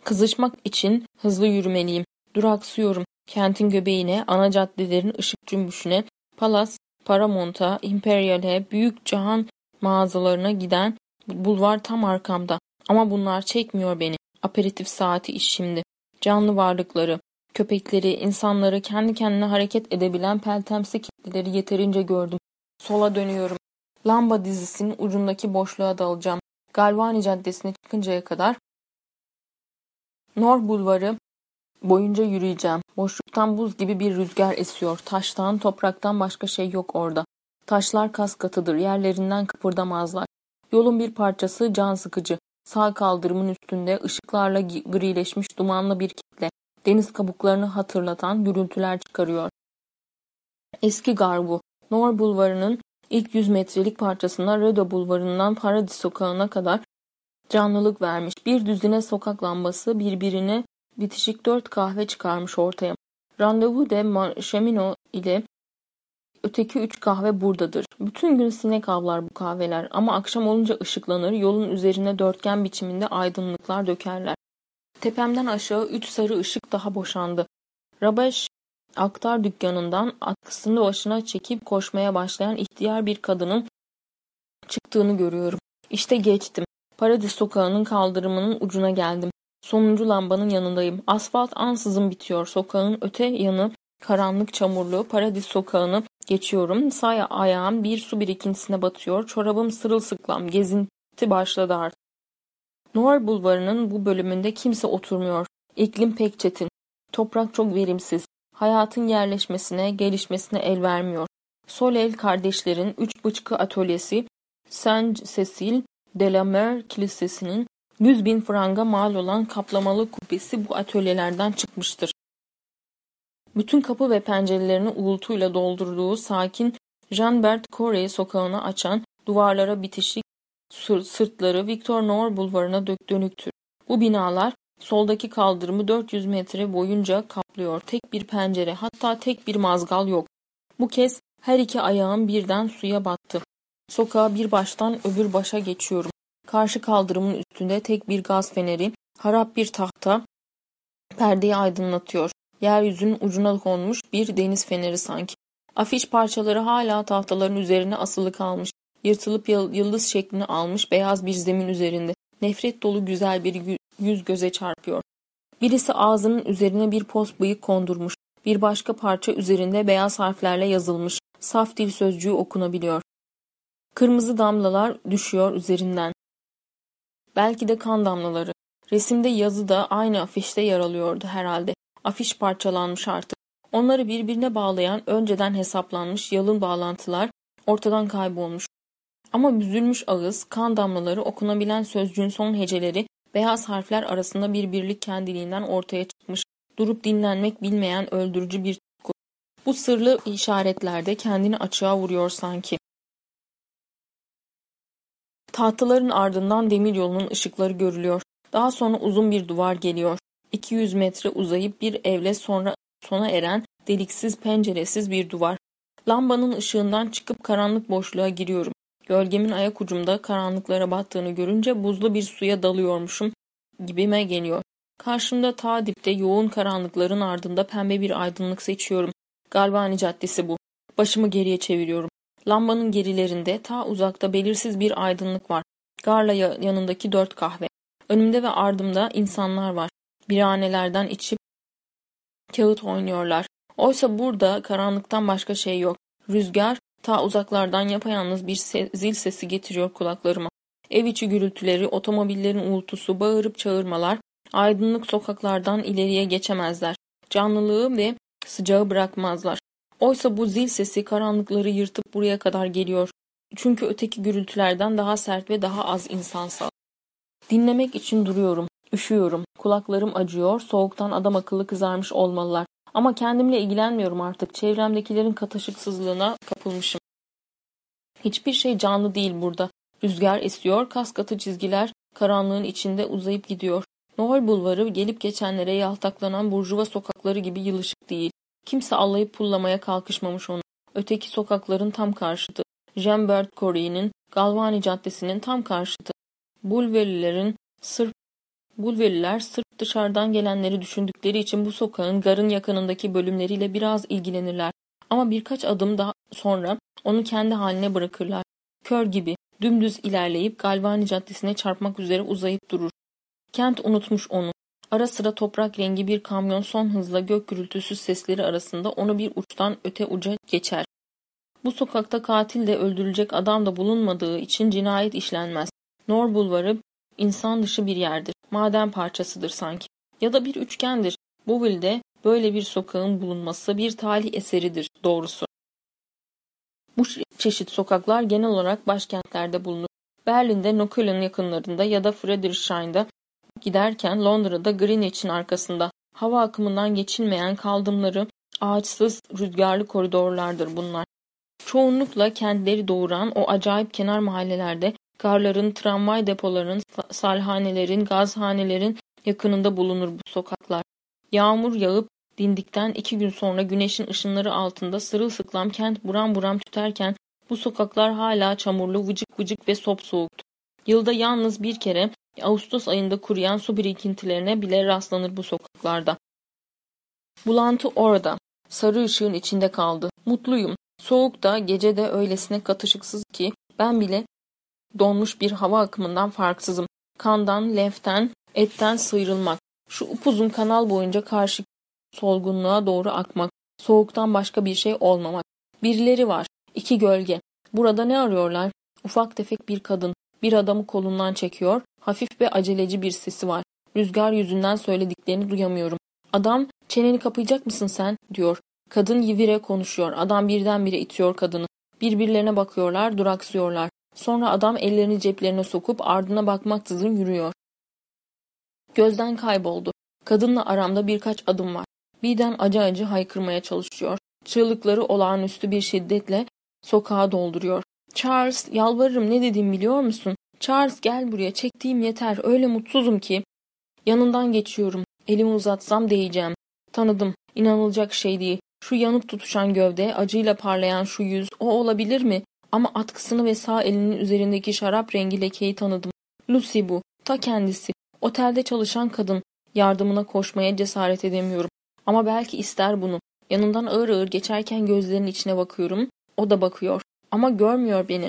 Kızışmak için hızlı yürümeliyim. Duraksıyorum. Kentin göbeğine, ana caddelerin ışık cümbüşüne, Palas, Paramount'a, Imperial'e, büyük cihan mağazalarına giden bulvar tam arkamda. Ama bunlar çekmiyor beni. Aperitif saati iş şimdi. Canlı varlıkları, köpekleri, insanları, kendi kendine hareket edebilen peltemsi kitleleri yeterince gördüm. Sola dönüyorum. Lamba dizisinin ucundaki boşluğa dalacağım. Galvani Caddesi'ne çıkıncaya kadar Nor Bulvarı boyunca yürüyeceğim. Boşluktan buz gibi bir rüzgar esiyor. Taştan, topraktan başka şey yok orada. Taşlar kas katıdır, yerlerinden kıpırdamazlar. Yolun bir parçası can sıkıcı. Sağ kaldırımın üstünde ışıklarla grileşmiş dumanlı bir kitle. Deniz kabuklarını hatırlatan gürültüler çıkarıyor. Eski garbu, Nor Bulvarı'nın ilk 100 metrelik parçasına Röda Bulvarı'ndan Paradis Sokağı'na kadar canlılık vermiş. Bir düzine sokak lambası birbirine bitişik dört kahve çıkarmış ortaya. Randevu de Şemino ile öteki üç kahve buradadır. Bütün gün sinek avlar bu kahveler ama akşam olunca ışıklanır, yolun üzerine dörtgen biçiminde aydınlıklar dökerler. Tepemden aşağı üç sarı ışık daha boşandı. Rabeş aktar dükkanından atkısını başına çekip koşmaya başlayan ihtiyar bir kadının çıktığını görüyorum. İşte geçtim. Paradis sokağının kaldırımının ucuna geldim. Sonuncu lambanın yanındayım. Asfalt ansızın bitiyor. Sokağın öte yanı karanlık çamurlu. Paradis sokağını geçiyorum. Sağ ayağım bir su birikintisine batıyor. Çorabım sırılsıklam. Gezinti başladı artık. Noir bulvarının bu bölümünde kimse oturmuyor. İklim pek çetin. Toprak çok verimsiz. Hayatın yerleşmesine, gelişmesine el vermiyor. Soleil kardeşlerin üç bıçkı atölyesi Saint Cecil de la Mer Kilisesi'nin 100 bin franga mal olan kaplamalı kubbesi bu atölyelerden çıkmıştır. Bütün kapı ve pencerelerini uğultuyla doldurduğu sakin Jean-Bert Corey sokağını açan duvarlara bitişik sırtları Victor Noir bulvarına dönüktür. Bu binalar soldaki kaldırımı 400 metre boyunca kaplıyor. Tek bir pencere hatta tek bir mazgal yok. Bu kez her iki ayağım birden suya battı. Sokağa bir baştan öbür başa geçiyorum. Karşı kaldırımın üstünde tek bir gaz feneri, harap bir tahta perdeyi aydınlatıyor. Yeryüzünün ucuna konmuş bir deniz feneri sanki. Afiş parçaları hala tahtaların üzerine asılı kalmış. Yırtılıp yıldız şeklini almış beyaz bir zemin üzerinde. Nefret dolu güzel bir yüz göze çarpıyor. Birisi ağzının üzerine bir post bıyık kondurmuş. Bir başka parça üzerinde beyaz harflerle yazılmış. Saf dil sözcüğü okunabiliyor. Kırmızı damlalar düşüyor üzerinden. Belki de kan damlaları. Resimde yazı da aynı afişte yer alıyordu herhalde. Afiş parçalanmış artık. Onları birbirine bağlayan önceden hesaplanmış yalın bağlantılar ortadan kaybolmuş. Ama büzülmüş ağız, kan damlaları, okunabilen sözcüğün son heceleri, beyaz harfler arasında bir birlik kendiliğinden ortaya çıkmış. Durup dinlenmek bilmeyen öldürücü bir tutku. Bu sırlı işaretlerde kendini açığa vuruyor sanki. Tahtaların ardından demiryolunun ışıkları görülüyor. Daha sonra uzun bir duvar geliyor. 200 metre uzayıp bir evle sonra sona eren deliksiz penceresiz bir duvar. Lambanın ışığından çıkıp karanlık boşluğa giriyorum. Gölgemin ayak ucumda karanlıklara battığını görünce buzlu bir suya dalıyormuşum gibime geliyor. Karşımda ta dipte yoğun karanlıkların ardında pembe bir aydınlık seçiyorum. Galvani Caddesi bu. Başımı geriye çeviriyorum. Lambanın gerilerinde ta uzakta belirsiz bir aydınlık var. Garla yanındaki dört kahve. Önümde ve ardımda insanlar var. Biranelerden içip kağıt oynuyorlar. Oysa burada karanlıktan başka şey yok. Rüzgar ta uzaklardan yapayalnız bir se zil sesi getiriyor kulaklarıma. Ev içi gürültüleri, otomobillerin uğultusu, bağırıp çağırmalar, aydınlık sokaklardan ileriye geçemezler. Canlılığı ve sıcağı bırakmazlar. Oysa bu zil sesi karanlıkları yırtıp buraya kadar geliyor. Çünkü öteki gürültülerden daha sert ve daha az insansal. Dinlemek için duruyorum. Üşüyorum. Kulaklarım acıyor. Soğuktan adam akıllı kızarmış olmalılar. Ama kendimle ilgilenmiyorum artık. Çevremdekilerin kataşıksızlığına kapılmışım. Hiçbir şey canlı değil burada. Rüzgar esiyor, kaskatı çizgiler karanlığın içinde uzayıp gidiyor. Noel bulvarı gelip geçenlere yaltaklanan burjuva sokakları gibi yılışık değil. Kimse allayıp pullamaya kalkışmamış onu. Öteki sokakların tam karşıtı. Jembert Corey'nin Galvani Caddesi'nin tam karşıtı. Bulverilerin sırf Bulveriler sırf dışarıdan gelenleri düşündükleri için bu sokağın garın yakınındaki bölümleriyle biraz ilgilenirler. Ama birkaç adım daha sonra onu kendi haline bırakırlar. Kör gibi dümdüz ilerleyip Galvani Caddesi'ne çarpmak üzere uzayıp durur. Kent unutmuş onu. Ara sıra toprak rengi bir kamyon son hızla gök gürültüsü sesleri arasında onu bir uçtan öte uca geçer. Bu sokakta katil de öldürülecek adam da bulunmadığı için cinayet işlenmez. Nor Bulvarı insan dışı bir yerdir. Maden parçasıdır sanki. Ya da bir üçgendir. Bouville'de böyle bir sokağın bulunması bir talih eseridir doğrusu. Bu çeşit sokaklar genel olarak başkentlerde bulunur. Berlin'de Neukölln yakınlarında ya da Friedrichshain'da giderken Londra'da Greenwich'in arkasında. Hava akımından geçilmeyen kaldımları ağaçsız rüzgarlı koridorlardır bunlar. Çoğunlukla kentleri doğuran o acayip kenar mahallelerde garların, tramvay depolarının, salhanelerin, gazhanelerin yakınında bulunur bu sokaklar. Yağmur yağıp dindikten iki gün sonra güneşin ışınları altında sırılsıklam kent buram buram tüterken bu sokaklar hala çamurlu, vıcık vıcık ve sopsoğuktu. Yılda yalnız bir kere Ağustos ayında kuruyan su birikintilerine bile rastlanır bu sokaklarda. Bulantı orada. Sarı ışığın içinde kaldı. Mutluyum. Soğukta, gece de öylesine katışıksız ki ben bile donmuş bir hava akımından farksızım. Kandan, leften, etten sıyrılmak. Şu upuzun kanal boyunca karşı solgunluğa doğru akmak. Soğuktan başka bir şey olmamak. Birileri var. İki gölge. Burada ne arıyorlar? Ufak tefek bir kadın. Bir adamı kolundan çekiyor. Hafif ve aceleci bir sesi var. Rüzgar yüzünden söylediklerini duyamıyorum. Adam çeneni kapayacak mısın sen diyor. Kadın yivire konuşuyor. Adam birdenbire itiyor kadını. Birbirlerine bakıyorlar, duraksıyorlar. Sonra adam ellerini ceplerine sokup ardına bakmaksızın yürüyor. Gözden kayboldu. Kadınla aramda birkaç adım var. Birden acı acı haykırmaya çalışıyor. Çığlıkları olağanüstü bir şiddetle sokağa dolduruyor. Charles, yalvarırım ne dediğimi biliyor musun? Charles gel buraya, çektiğim yeter, öyle mutsuzum ki. Yanından geçiyorum, elimi uzatsam değeceğim. Tanıdım, inanılacak şey değil. Şu yanıp tutuşan gövde, acıyla parlayan şu yüz, o olabilir mi? Ama atkısını ve sağ elinin üzerindeki şarap rengi lekeyi tanıdım. Lucy bu, ta kendisi. Otelde çalışan kadın. Yardımına koşmaya cesaret edemiyorum. Ama belki ister bunu. Yanından ağır ağır geçerken gözlerinin içine bakıyorum. O da bakıyor. Ama görmüyor beni.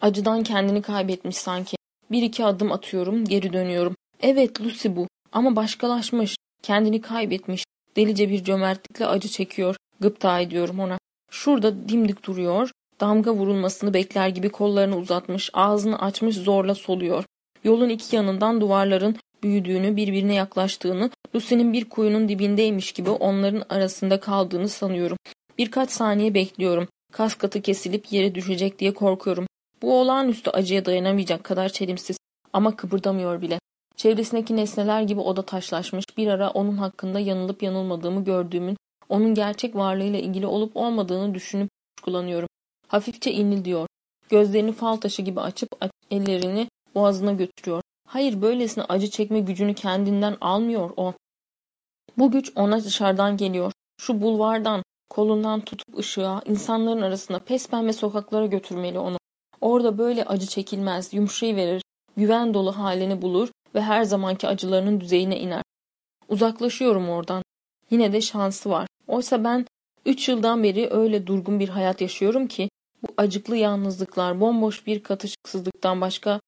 Acıdan kendini kaybetmiş sanki. Bir iki adım atıyorum, geri dönüyorum. Evet Lucy bu. Ama başkalaşmış. Kendini kaybetmiş. Delice bir cömertlikle acı çekiyor. Gıpta ediyorum ona. Şurada dimdik duruyor. Damga vurulmasını bekler gibi kollarını uzatmış, ağzını açmış zorla soluyor. Yolun iki yanından duvarların büyüdüğünü, birbirine yaklaştığını, Lucy'nin bir kuyunun dibindeymiş gibi onların arasında kaldığını sanıyorum. Birkaç saniye bekliyorum. Kas katı kesilip yere düşecek diye korkuyorum. Bu olağanüstü acıya dayanamayacak kadar çelimsiz ama kıpırdamıyor bile. Çevresindeki nesneler gibi oda taşlaşmış bir ara onun hakkında yanılıp yanılmadığımı gördüğümün onun gerçek varlığıyla ilgili olup olmadığını düşünüp kuşkulanıyorum. Hafifçe inil diyor. Gözlerini fal taşı gibi açıp ellerini boğazına götürüyor. Hayır böylesine acı çekme gücünü kendinden almıyor o. Bu güç ona dışarıdan geliyor. Şu bulvardan, kolundan tutup ışığa, insanların arasında pembe sokaklara götürmeli onu. Orada böyle acı çekilmez, verir, güven dolu halini bulur ve her zamanki acılarının düzeyine iner. Uzaklaşıyorum oradan. Yine de şansı var. Oysa ben üç yıldan beri öyle durgun bir hayat yaşıyorum ki bu acıklı yalnızlıklar bomboş bir katışıksızlıktan başka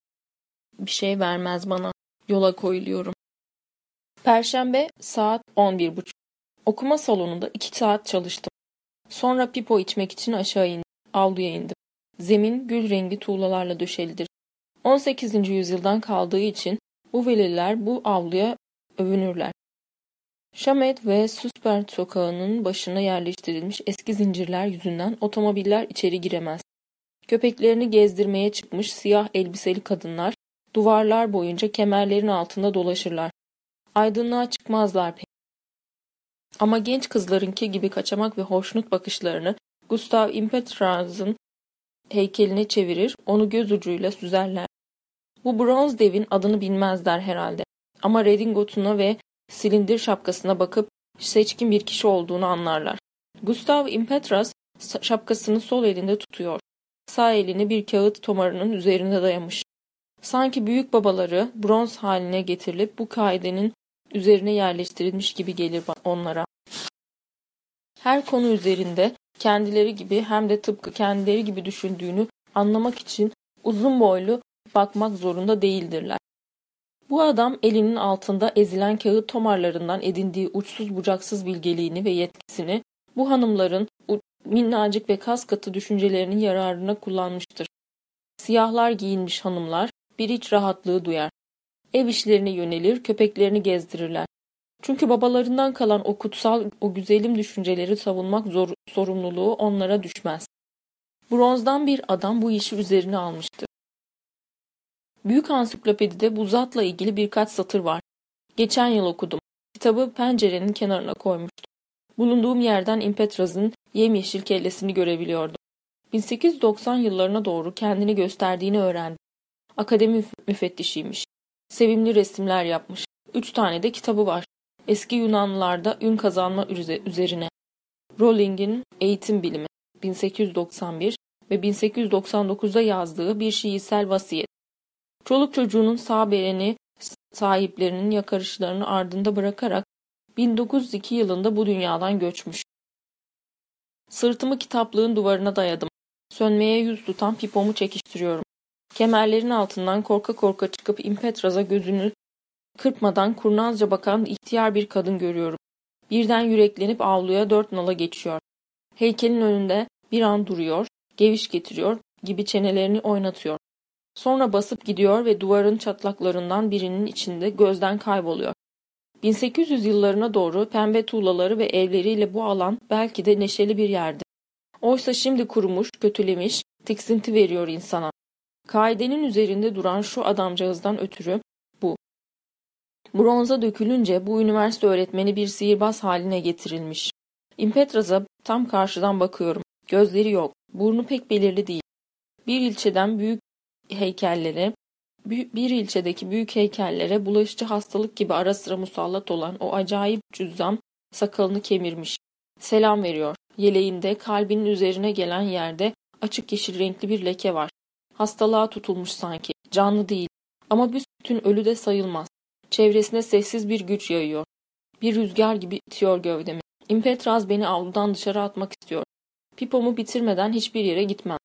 bir şey vermez bana. Yola koyuluyorum. Perşembe saat 11.30. Okuma salonunda iki saat çalıştım. Sonra pipo içmek için aşağı indim. Avluya indim. Zemin gül rengi tuğlalarla döşelidir. 18. yüzyıldan kaldığı için bu veliler bu avluya övünürler. Şamet ve Suspert sokağının başına yerleştirilmiş eski zincirler yüzünden otomobiller içeri giremez. Köpeklerini gezdirmeye çıkmış siyah elbiseli kadınlar duvarlar boyunca kemerlerin altında dolaşırlar. Aydınlığa çıkmazlar pek. Ama genç kızlarınki gibi kaçamak ve hoşnut bakışlarını Gustav Impetraz'ın heykeline çevirir, onu göz ucuyla süzerler. Bu bronz devin adını bilmezler herhalde. Ama redingotuna ve silindir şapkasına bakıp seçkin bir kişi olduğunu anlarlar. Gustav Impetras şapkasını sol elinde tutuyor. Sağ elini bir kağıt tomarının üzerine dayamış. Sanki büyük babaları bronz haline getirilip bu kaidenin üzerine yerleştirilmiş gibi gelir onlara. Her konu üzerinde kendileri gibi hem de tıpkı kendileri gibi düşündüğünü anlamak için uzun boylu bakmak zorunda değildirler. Bu adam elinin altında ezilen kağıt tomarlarından edindiği uçsuz bucaksız bilgeliğini ve yetkisini bu hanımların minnacık ve kas katı düşüncelerinin yararına kullanmıştır. Siyahlar giyinmiş hanımlar bir iç rahatlığı duyar. Ev işlerine yönelir, köpeklerini gezdirirler. Çünkü babalarından kalan o kutsal, o güzelim düşünceleri savunmak zor, sorumluluğu onlara düşmez. Bronzdan bir adam bu işi üzerine almıştı. Büyük ansiklopedide bu zatla ilgili birkaç satır var. Geçen yıl okudum. Kitabı pencerenin kenarına koymuştum. Bulunduğum yerden Impetraz'ın yemyeşil kellesini görebiliyordum. 1890 yıllarına doğru kendini gösterdiğini öğrendim. Akademi müfettişiymiş. Sevimli resimler yapmış. Üç tane de kitabı var. Eski Yunanlılarda ün kazanma üzerine. Rolling'in Eğitim Bilimi 1891 ve 1899'da yazdığı bir şiirsel vasiyet. Çoluk çocuğunun sağ bereni sahiplerinin yakarışlarını ardında bırakarak 1902 yılında bu dünyadan göçmüş. Sırtımı kitaplığın duvarına dayadım. Sönmeye yüz tutan pipomu çekiştiriyorum. Kemerlerin altından korka korka çıkıp Impetraz'a gözünü kırpmadan kurnazca bakan ihtiyar bir kadın görüyorum. Birden yüreklenip avluya dört nala geçiyor. Heykelin önünde bir an duruyor, geviş getiriyor gibi çenelerini oynatıyor. Sonra basıp gidiyor ve duvarın çatlaklarından birinin içinde gözden kayboluyor. 1800 yıllarına doğru pembe tuğlaları ve evleriyle bu alan belki de neşeli bir yerdi. Oysa şimdi kurumuş, kötülemiş, tiksinti veriyor insana. Kaidenin üzerinde duran şu adamcağızdan ötürü bu. Bronza dökülünce bu üniversite öğretmeni bir sihirbaz haline getirilmiş. Impetraz'a tam karşıdan bakıyorum. Gözleri yok, burnu pek belirli değil. Bir ilçeden büyük heykellere, bir ilçedeki büyük heykellere bulaşıcı hastalık gibi ara sıra musallat olan o acayip cüzzam sakalını kemirmiş. Selam veriyor. Yeleğinde kalbinin üzerine gelen yerde açık yeşil renkli bir leke var. Hastalığa tutulmuş sanki. Canlı değil. Ama büsbütün ölü de sayılmaz. Çevresine sessiz bir güç yayıyor. Bir rüzgar gibi itiyor gövdemi. İmpetraz beni avludan dışarı atmak istiyor. Pipomu bitirmeden hiçbir yere gitmem.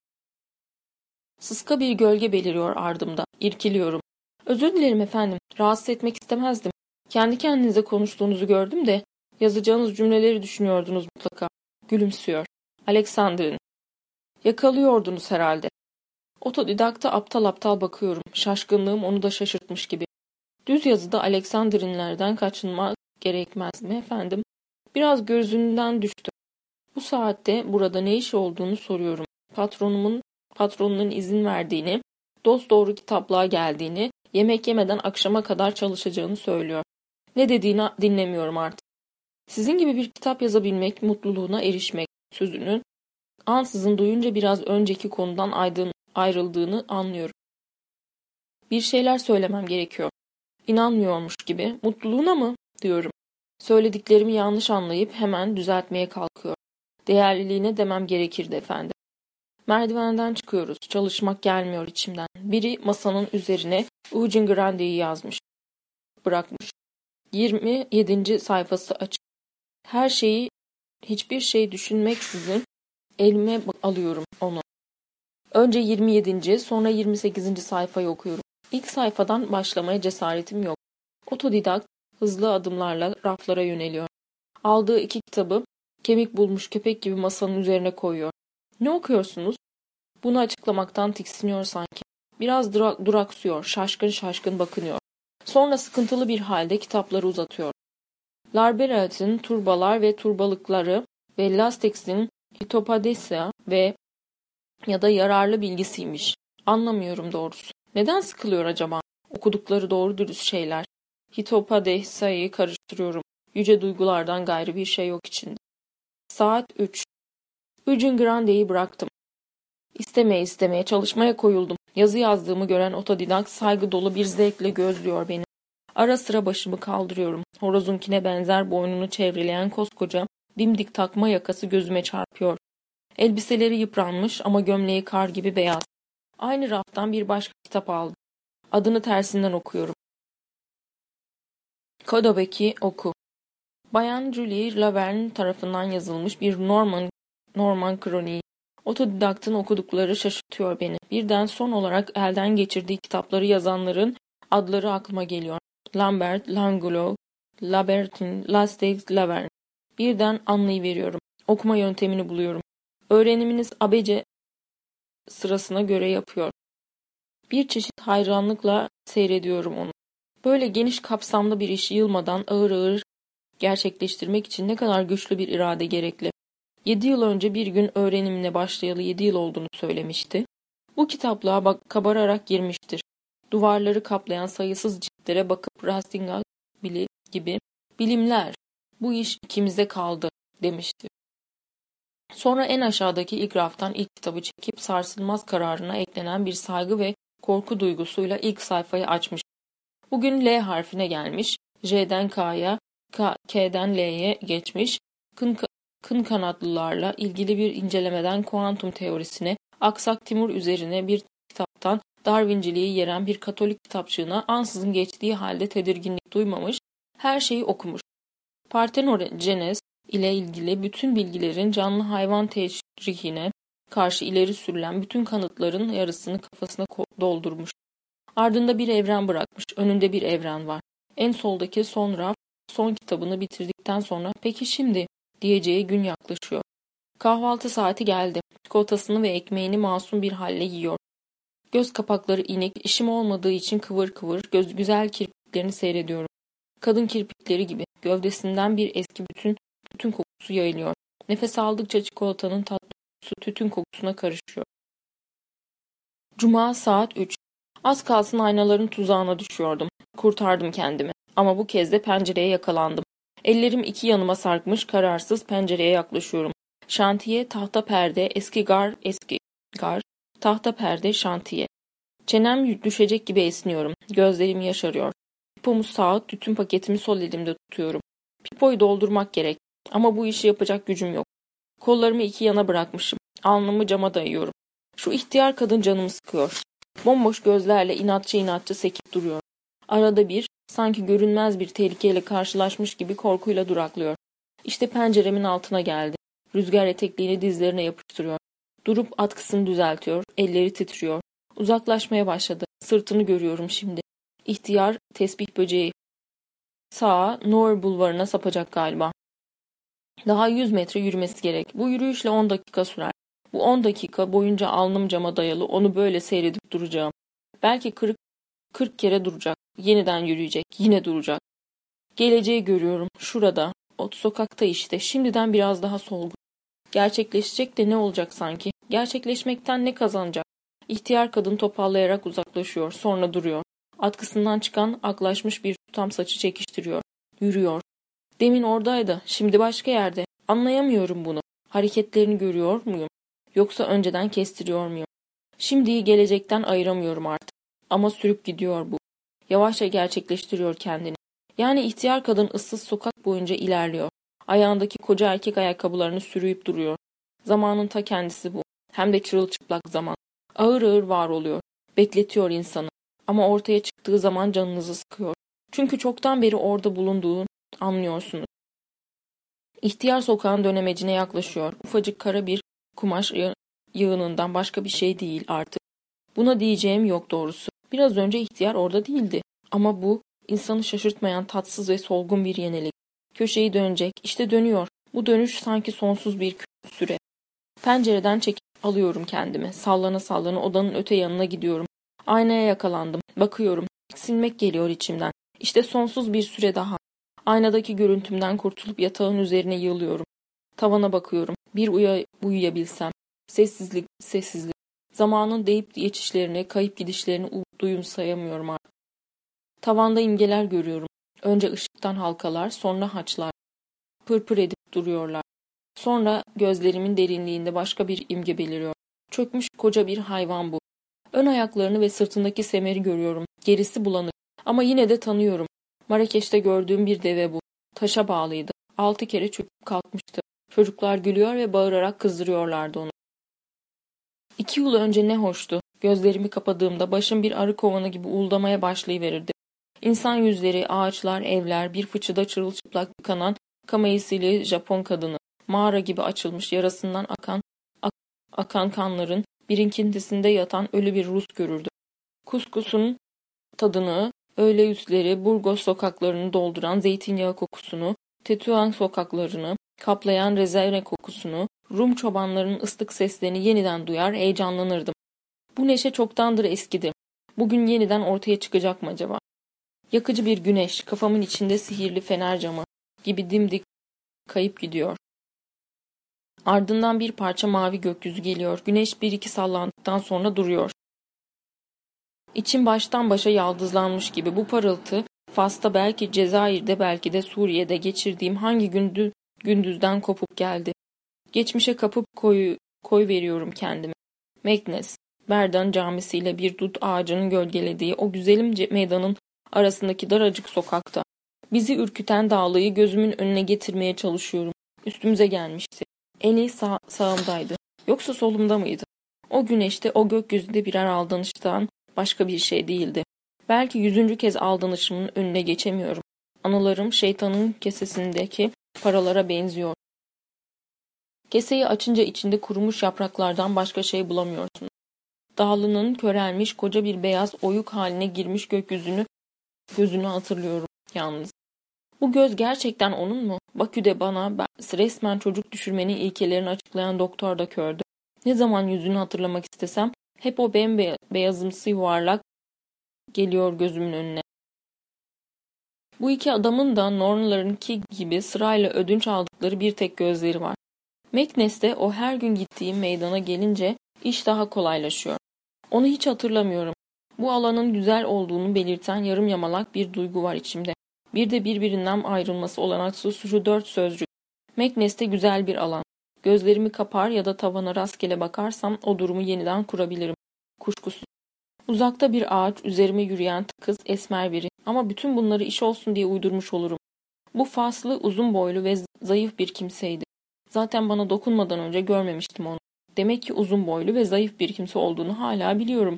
Sıska bir gölge beliriyor ardımda. İrkiliyorum. Özür dilerim efendim. Rahatsız etmek istemezdim. Kendi kendinize konuştuğunuzu gördüm de yazacağınız cümleleri düşünüyordunuz mutlaka. Gülümsüyor. Alexander'ın. Yakalıyordunuz herhalde. Otodidakta aptal aptal bakıyorum. Şaşkınlığım onu da şaşırtmış gibi. Düz yazıda Alexander'inlerden kaçınmak gerekmez mi efendim? Biraz gözünden düştü. Bu saatte burada ne iş olduğunu soruyorum. Patronumun patronunun izin verdiğini, dost doğru kitaplığa geldiğini, yemek yemeden akşama kadar çalışacağını söylüyor. Ne dediğini dinlemiyorum artık. Sizin gibi bir kitap yazabilmek, mutluluğuna erişmek sözünün ansızın duyunca biraz önceki konudan aydın, ayrıldığını anlıyorum. Bir şeyler söylemem gerekiyor. İnanmıyormuş gibi, mutluluğuna mı diyorum. Söylediklerimi yanlış anlayıp hemen düzeltmeye kalkıyor. Değerliliğine demem gerekirdi efendim. Merdivenden çıkıyoruz. Çalışmak gelmiyor içimden. Biri masanın üzerine Eugene Grande'yi yazmış. Bırakmış. 27. sayfası açık. Her şeyi, hiçbir şey düşünmeksizin elime alıyorum onu. Önce 27. sonra 28. sayfayı okuyorum. İlk sayfadan başlamaya cesaretim yok. Otodidakt hızlı adımlarla raflara yöneliyor. Aldığı iki kitabı kemik bulmuş köpek gibi masanın üzerine koyuyor. Ne okuyorsunuz? Bunu açıklamaktan tiksiniyor sanki. Biraz durak, duraksıyor, şaşkın şaşkın bakınıyor. Sonra sıkıntılı bir halde kitapları uzatıyor. Larberat'ın turbalar ve turbalıkları ve Lastex'in Hitopadesya ve ya da yararlı bilgisiymiş. Anlamıyorum doğrusu. Neden sıkılıyor acaba? Okudukları doğru dürüst şeyler. Hitopadesya'yı karıştırıyorum. Yüce duygulardan gayrı bir şey yok içinde. Saat 3. Eugene Grande'yi bıraktım. İstemeye istemeye çalışmaya koyuldum. Yazı yazdığımı gören otodidakt saygı dolu bir zevkle gözlüyor beni. Ara sıra başımı kaldırıyorum. Horozunkine benzer boynunu çevreleyen koskoca dimdik takma yakası gözüme çarpıyor. Elbiseleri yıpranmış ama gömleği kar gibi beyaz. Aynı raftan bir başka kitap aldım. Adını tersinden okuyorum. Kodobeki oku. Bayan Julie Laverne tarafından yazılmış bir Norman Norman kroniği. Otodidaktın okudukları şaşırtıyor beni. Birden son olarak elden geçirdiği kitapları yazanların adları aklıma geliyor. Lambert, Langlois, Labertin, Lastex, Laverne. Birden anlayıveriyorum. Okuma yöntemini buluyorum. Öğreniminiz abece sırasına göre yapıyor. Bir çeşit hayranlıkla seyrediyorum onu. Böyle geniş kapsamlı bir işi yılmadan ağır ağır gerçekleştirmek için ne kadar güçlü bir irade gerekli. Yedi yıl önce bir gün öğrenimine başlayalı yedi yıl olduğunu söylemişti. Bu kitaplığa bak kabararak girmiştir. Duvarları kaplayan sayısız ciltlere bakıp Rastingal bili gibi bilimler bu iş ikimize kaldı demişti. Sonra en aşağıdaki ilk raftan ilk kitabı çekip sarsılmaz kararına eklenen bir saygı ve korku duygusuyla ilk sayfayı açmış. Bugün L harfine gelmiş, J'den K'ya, K'den L'ye geçmiş, kın, kanatlılarla ilgili bir incelemeden kuantum teorisine, Aksak Timur üzerine bir kitaptan Darwinciliği yeren bir Katolik kitapçığına ansızın geçtiği halde tedirginlik duymamış, her şeyi okumuş. Partenogenes ile ilgili bütün bilgilerin canlı hayvan teşrihine karşı ileri sürülen bütün kanıtların yarısını kafasına doldurmuş. Ardında bir evren bırakmış, önünde bir evren var. En soldaki son raf, son kitabını bitirdikten sonra peki şimdi diyeceği gün yaklaşıyor. Kahvaltı saati geldi. Çikolatasını ve ekmeğini masum bir halle yiyor. Göz kapakları inik, işim olmadığı için kıvır kıvır, göz güzel kirpiklerini seyrediyorum. Kadın kirpikleri gibi, gövdesinden bir eski bütün tütün kokusu yayılıyor. Nefes aldıkça çikolatanın tatlı kokusu tütün kokusuna karışıyor. Cuma saat 3. Az kalsın aynaların tuzağına düşüyordum. Kurtardım kendimi. Ama bu kez de pencereye yakalandım. Ellerim iki yanıma sarkmış, kararsız pencereye yaklaşıyorum. Şantiye, tahta perde, eski gar, eski gar, tahta perde, şantiye. Çenem düşecek gibi esniyorum. Gözlerim yaşarıyor. Pipomu sağ, tütün paketimi sol elimde tutuyorum. Pipoyu doldurmak gerek. Ama bu işi yapacak gücüm yok. Kollarımı iki yana bırakmışım. Alnımı cama dayıyorum. Şu ihtiyar kadın canımı sıkıyor. Bomboş gözlerle inatçı inatçı sekip duruyor. Arada bir, sanki görünmez bir tehlikeyle karşılaşmış gibi korkuyla duraklıyor. İşte penceremin altına geldi. Rüzgar etekliğini dizlerine yapıştırıyor. Durup atkısını düzeltiyor, elleri titriyor. Uzaklaşmaya başladı. Sırtını görüyorum şimdi. İhtiyar, tesbih böceği. Sağa, Nor bulvarına sapacak galiba. Daha yüz metre yürümesi gerek. Bu yürüyüşle on dakika sürer. Bu on dakika boyunca alnım cama dayalı onu böyle seyredip duracağım. Belki kırk, kırk kere duracak. Yeniden yürüyecek. Yine duracak. Geleceği görüyorum. Şurada. O sokakta işte. Şimdiden biraz daha solgun. Gerçekleşecek de ne olacak sanki? Gerçekleşmekten ne kazanacak? İhtiyar kadın topallayarak uzaklaşıyor. Sonra duruyor. Atkısından çıkan aklaşmış bir tutam saçı çekiştiriyor. Yürüyor. Demin oradaydı. Şimdi başka yerde. Anlayamıyorum bunu. Hareketlerini görüyor muyum? Yoksa önceden kestiriyor muyum? Şimdiyi gelecekten ayıramıyorum artık. Ama sürüp gidiyor bu. Yavaşça gerçekleştiriyor kendini. Yani ihtiyar kadın ıssız sokak boyunca ilerliyor. Ayağındaki koca erkek ayakkabılarını sürüyüp duruyor. Zamanın ta kendisi bu. Hem de çırılçıplak zaman. Ağır ağır var oluyor. Bekletiyor insanı. Ama ortaya çıktığı zaman canınızı sıkıyor. Çünkü çoktan beri orada bulunduğu anlıyorsunuz. İhtiyar sokağın dönemecine yaklaşıyor. Ufacık kara bir kumaş yığınından başka bir şey değil artık. Buna diyeceğim yok doğrusu. Biraz önce ihtiyar orada değildi. Ama bu insanı şaşırtmayan tatsız ve solgun bir yenilik. Köşeyi dönecek. İşte dönüyor. Bu dönüş sanki sonsuz bir süre. Pencereden çekip alıyorum kendimi. Sallana sallana odanın öte yanına gidiyorum. Aynaya yakalandım. Bakıyorum. Silmek geliyor içimden. İşte sonsuz bir süre daha. Aynadaki görüntümden kurtulup yatağın üzerine yığılıyorum. Tavana bakıyorum. Bir uya uyuyabilsem. Sessizlik, sessizlik. Zamanın deyip geçişlerini, kayıp gidişlerini duyumsayamıyorum artık. Tavanda imgeler görüyorum. Önce ışıktan halkalar, sonra haçlar. Pırpır edip duruyorlar. Sonra gözlerimin derinliğinde başka bir imge beliriyor. Çökmüş koca bir hayvan bu. Ön ayaklarını ve sırtındaki semeri görüyorum. Gerisi bulanık. Ama yine de tanıyorum. Marrakeş'te gördüğüm bir deve bu. Taşa bağlıydı. Altı kere çöküp kalkmıştı. Çocuklar gülüyor ve bağırarak kızdırıyorlardı onu. İki yıl önce ne hoştu. Gözlerimi kapadığımda başım bir arı kovanı gibi uğuldamaya başlayıverirdi. İnsan yüzleri, ağaçlar, evler, bir fıçıda çırılçıplak yıkanan kamayısıyla Japon kadını, mağara gibi açılmış yarasından akan ak akan kanların birinkintisinde yatan ölü bir Rus görürdü. Kuskusun tadını, öğle yüzleri, Burgos sokaklarını dolduran zeytinyağı kokusunu, Tetuan sokaklarını kaplayan rezerve kokusunu, Rum çobanlarının ıslık seslerini yeniden duyar, heyecanlanırdım. Bu neşe çoktandır eskidi. Bugün yeniden ortaya çıkacak mı acaba? Yakıcı bir güneş, kafamın içinde sihirli fener camı gibi dimdik kayıp gidiyor. Ardından bir parça mavi gökyüzü geliyor. Güneş bir iki sallandıktan sonra duruyor. İçim baştan başa yaldızlanmış gibi bu parıltı Fas'ta belki Cezayir'de belki de Suriye'de geçirdiğim hangi gündüz, gündüzden kopup geldi. Geçmişe kapıp koyu, koy veriyorum kendimi. Meknes, Berdan camisiyle bir dut ağacının gölgelediği o güzelim meydanın arasındaki daracık sokakta. Bizi ürküten dağlıyı gözümün önüne getirmeye çalışıyorum. Üstümüze gelmişti. En iyi sağ, sağımdaydı. Yoksa solumda mıydı? O güneşte, o gökyüzünde birer aldanıştan başka bir şey değildi. Belki yüzüncü kez aldanışımın önüne geçemiyorum. Anılarım şeytanın kesesindeki paralara benziyor. Keseyi açınca içinde kurumuş yapraklardan başka şey bulamıyorsun. Dağlının körelmiş koca bir beyaz oyuk haline girmiş gökyüzünü gözünü hatırlıyorum yalnız. Bu göz gerçekten onun mu? Bakü'de bana resmen çocuk düşürmenin ilkelerini açıklayan doktor da kördü. Ne zaman yüzünü hatırlamak istesem hep o bembeyazımsı yuvarlak geliyor gözümün önüne. Bu iki adamın da Norn'larınki gibi sırayla ödünç aldıkları bir tek gözleri var. Meknes'te o her gün gittiğim meydana gelince iş daha kolaylaşıyor. Onu hiç hatırlamıyorum. Bu alanın güzel olduğunu belirten yarım yamalak bir duygu var içimde. Bir de birbirinden ayrılması olanaksız şu dört sözcük. Meknes'te güzel bir alan. Gözlerimi kapar ya da tavana rastgele bakarsam o durumu yeniden kurabilirim. Kuşkusuz. Uzakta bir ağaç, üzerime yürüyen kız esmer biri. Ama bütün bunları iş olsun diye uydurmuş olurum. Bu faslı, uzun boylu ve zayıf bir kimseydi. Zaten bana dokunmadan önce görmemiştim onu. Demek ki uzun boylu ve zayıf bir kimse olduğunu hala biliyorum.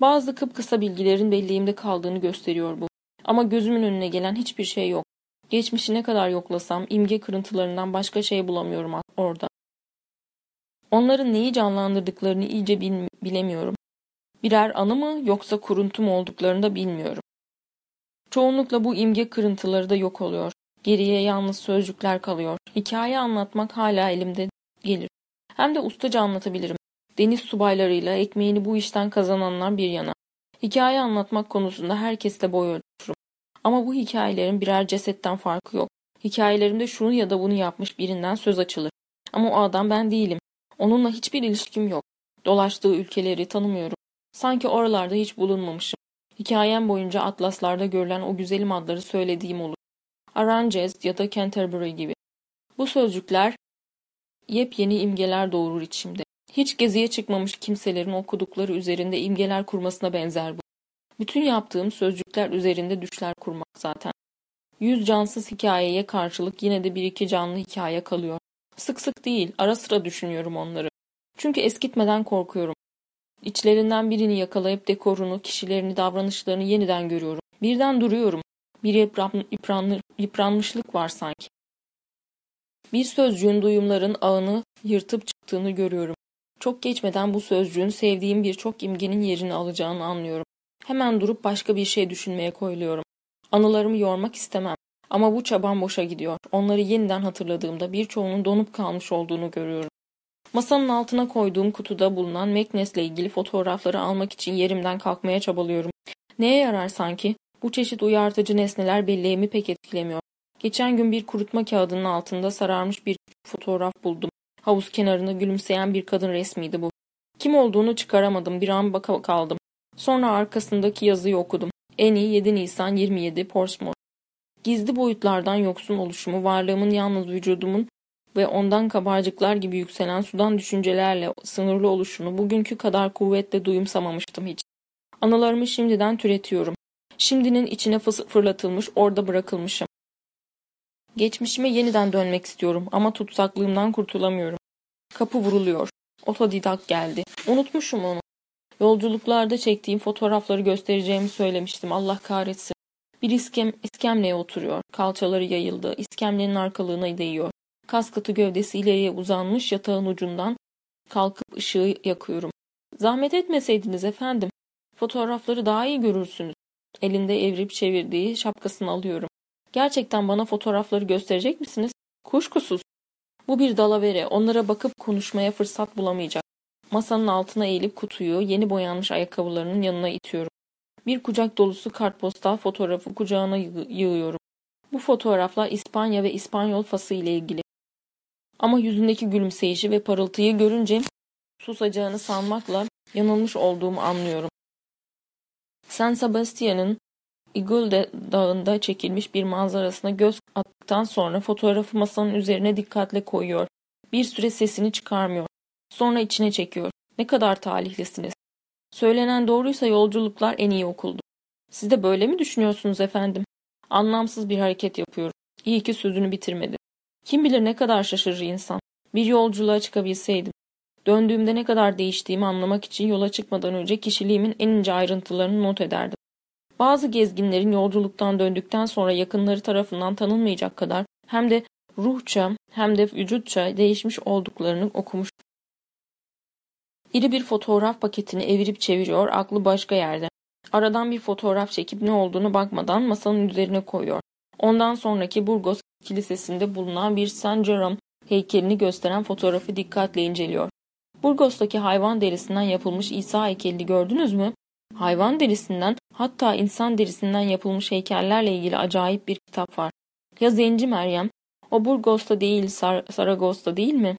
Bazı kıpkısa bilgilerin belleğimde kaldığını gösteriyor bu. Ama gözümün önüne gelen hiçbir şey yok. Geçmişi ne kadar yoklasam imge kırıntılarından başka şey bulamıyorum orada. Onların neyi canlandırdıklarını iyice bilemiyorum. Birer anı mı yoksa kuruntu mu olduklarını da bilmiyorum. Çoğunlukla bu imge kırıntıları da yok oluyor. Geriye yalnız sözcükler kalıyor. Hikaye anlatmak hala elimde gelir. Hem de ustaca anlatabilirim. Deniz subaylarıyla ekmeğini bu işten kazananlar bir yana. Hikaye anlatmak konusunda herkesle boy ölçürüm. Ama bu hikayelerin birer cesetten farkı yok. Hikayelerimde şunu ya da bunu yapmış birinden söz açılır. Ama o adam ben değilim. Onunla hiçbir ilişkim yok. Dolaştığı ülkeleri tanımıyorum. Sanki oralarda hiç bulunmamışım. Hikayem boyunca atlaslarda görülen o güzelim adları söylediğim olur. Aranjes ya da Canterbury gibi. Bu sözcükler yepyeni imgeler doğurur içimde. Hiç geziye çıkmamış kimselerin okudukları üzerinde imgeler kurmasına benzer bu. Bütün yaptığım sözcükler üzerinde düşler kurmak zaten. Yüz cansız hikayeye karşılık yine de bir iki canlı hikaye kalıyor. Sık sık değil, ara sıra düşünüyorum onları. Çünkü eskitmeden korkuyorum. İçlerinden birini yakalayıp dekorunu, kişilerini, davranışlarını yeniden görüyorum. Birden duruyorum. Bir yıpranmışlık var sanki. Bir sözcüğün duyumların ağını yırtıp çıktığını görüyorum. Çok geçmeden bu sözcüğün sevdiğim birçok imgenin yerini alacağını anlıyorum. Hemen durup başka bir şey düşünmeye koyuluyorum. Anılarımı yormak istemem. Ama bu çabam boşa gidiyor. Onları yeniden hatırladığımda birçoğunun donup kalmış olduğunu görüyorum. Masanın altına koyduğum kutuda bulunan Meknes'le ilgili fotoğrafları almak için yerimden kalkmaya çabalıyorum. Neye yarar sanki? Bu çeşit uyartıcı nesneler belleğimi pek etkilemiyor. Geçen gün bir kurutma kağıdının altında sararmış bir fotoğraf buldum. Havuz kenarında gülümseyen bir kadın resmiydi bu. Kim olduğunu çıkaramadım. Bir an baka kaldım. Sonra arkasındaki yazıyı okudum. En iyi 7 Nisan 27 Portsmouth. Gizli boyutlardan yoksun oluşumu, varlığımın yalnız vücudumun ve ondan kabarcıklar gibi yükselen sudan düşüncelerle sınırlı oluşunu bugünkü kadar kuvvetle duyumsamamıştım hiç. Anılarımı şimdiden türetiyorum. Şimdinin içine fırlatılmış, orada bırakılmışım. Geçmişime yeniden dönmek istiyorum ama tutsaklığımdan kurtulamıyorum. Kapı vuruluyor. Otodidak geldi. Unutmuşum onu. Yolculuklarda çektiğim fotoğrafları göstereceğimi söylemiştim. Allah kahretsin. Bir iskem, iskemleye oturuyor. Kalçaları yayıldı. İskemlenin arkalığına değiyor. Kaskatı gövdesi ileriye uzanmış yatağın ucundan kalkıp ışığı yakıyorum. Zahmet etmeseydiniz efendim. Fotoğrafları daha iyi görürsünüz. Elinde evrip çevirdiği şapkasını alıyorum. Gerçekten bana fotoğrafları gösterecek misiniz? Kuşkusuz. Bu bir dalavere. Onlara bakıp konuşmaya fırsat bulamayacak. Masanın altına eğilip kutuyu yeni boyanmış ayakkabılarının yanına itiyorum. Bir kucak dolusu kartpostal fotoğrafı kucağına yığıyorum. Bu fotoğraflar İspanya ve İspanyol fası ile ilgili. Ama yüzündeki gülümseyişi ve parıltıyı görünce susacağını sanmakla yanılmış olduğumu anlıyorum. San Sebastian'ın Igulde dağında çekilmiş bir manzarasına göz attıktan sonra fotoğrafı masanın üzerine dikkatle koyuyor. Bir süre sesini çıkarmıyor. Sonra içine çekiyor. Ne kadar talihlisiniz. Söylenen doğruysa yolculuklar en iyi okuldu. Siz de böyle mi düşünüyorsunuz efendim? Anlamsız bir hareket yapıyorum. İyi ki sözünü bitirmedi. Kim bilir ne kadar şaşırır insan. Bir yolculuğa çıkabilseydim. Döndüğümde ne kadar değiştiğimi anlamak için yola çıkmadan önce kişiliğimin en ince ayrıntılarını not ederdim. Bazı gezginlerin yolculuktan döndükten sonra yakınları tarafından tanınmayacak kadar hem de ruhça hem de vücutça değişmiş olduklarını okumuş. İri bir fotoğraf paketini evirip çeviriyor, aklı başka yerde. Aradan bir fotoğraf çekip ne olduğunu bakmadan masanın üzerine koyuyor. Ondan sonraki Burgos Kilisesi'nde bulunan bir San Jerome heykelini gösteren fotoğrafı dikkatle inceliyor. Burgos'taki hayvan derisinden yapılmış İsa heykelini gördünüz mü? Hayvan derisinden hatta insan derisinden yapılmış heykellerle ilgili acayip bir kitap var. Ya Zenci Meryem? O Burgos'ta değil Sar Saragos'ta değil mi?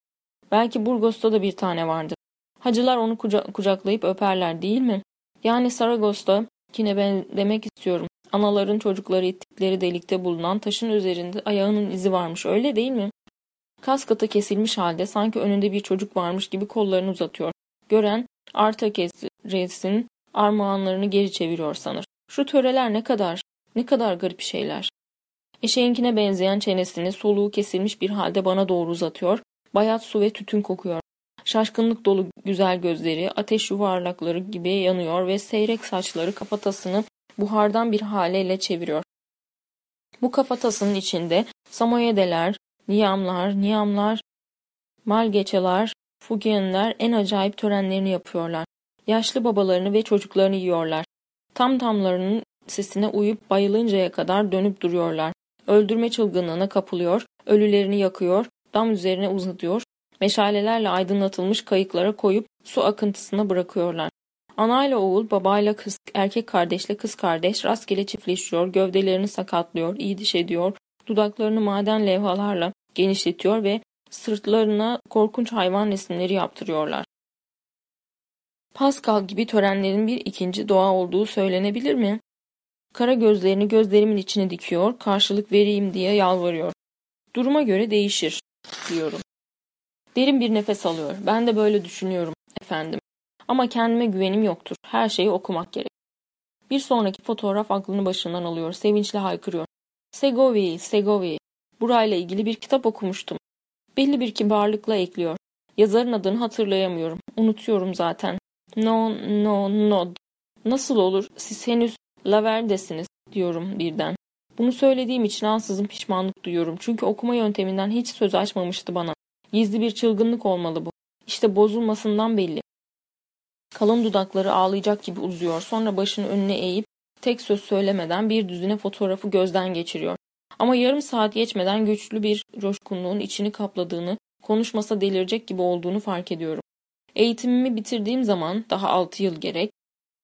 Belki Burgos'ta da bir tane vardır. Hacılar onu kuca kucaklayıp öperler değil mi? Yani Saragos'ta kine ben demek istiyorum. Anaların çocukları ittikleri delikte bulunan taşın üzerinde ayağının izi varmış öyle değil mi? Kaskatı kesilmiş halde sanki önünde bir çocuk varmış gibi kollarını uzatıyor. Gören Artakes'in armağanlarını geri çeviriyor sanır. Şu töreler ne kadar, ne kadar garip şeyler. Eşeğinkine benzeyen çenesini soluğu kesilmiş bir halde bana doğru uzatıyor. Bayat su ve tütün kokuyor. Şaşkınlık dolu güzel gözleri ateş yuvarlakları gibi yanıyor ve seyrek saçları kafatasını buhardan bir haleyle çeviriyor. Bu kafatasının içinde samoyedeler, niyamlar, niyamlar, malgeçeler, fugenler en acayip törenlerini yapıyorlar. Yaşlı babalarını ve çocuklarını yiyorlar. Tam tamlarının sesine uyup bayılıncaya kadar dönüp duruyorlar. Öldürme çılgınlığına kapılıyor, ölülerini yakıyor, dam üzerine uzatıyor, meşalelerle aydınlatılmış kayıklara koyup su akıntısına bırakıyorlar. Anayla oğul, babayla kız, erkek kardeşle kız kardeş rastgele çiftleşiyor, gövdelerini sakatlıyor, iyi diş ediyor, dudaklarını maden levhalarla genişletiyor ve sırtlarına korkunç hayvan resimleri yaptırıyorlar. Pascal gibi törenlerin bir ikinci doğa olduğu söylenebilir mi? Kara gözlerini gözlerimin içine dikiyor, karşılık vereyim diye yalvarıyor. Duruma göre değişir, diyorum. Derin bir nefes alıyor. Ben de böyle düşünüyorum, efendim. Ama kendime güvenim yoktur. Her şeyi okumak gerek. Bir sonraki fotoğraf aklını başından alıyor. Sevinçle haykırıyor. Segovia, Segovia. Burayla ilgili bir kitap okumuştum. Belli bir kibarlıkla ekliyor. Yazarın adını hatırlayamıyorum. Unutuyorum zaten. No, no, no. Nasıl olur? Siz henüz Laverde'siniz diyorum birden. Bunu söylediğim için ansızın pişmanlık duyuyorum. Çünkü okuma yönteminden hiç söz açmamıştı bana. Gizli bir çılgınlık olmalı bu. İşte bozulmasından belli. Kalın dudakları ağlayacak gibi uzuyor. Sonra başını önüne eğip tek söz söylemeden bir düzine fotoğrafı gözden geçiriyor. Ama yarım saat geçmeden güçlü bir coşkunluğun içini kapladığını, konuşmasa delirecek gibi olduğunu fark ediyorum. Eğitimimi bitirdiğim zaman, daha 6 yıl gerek,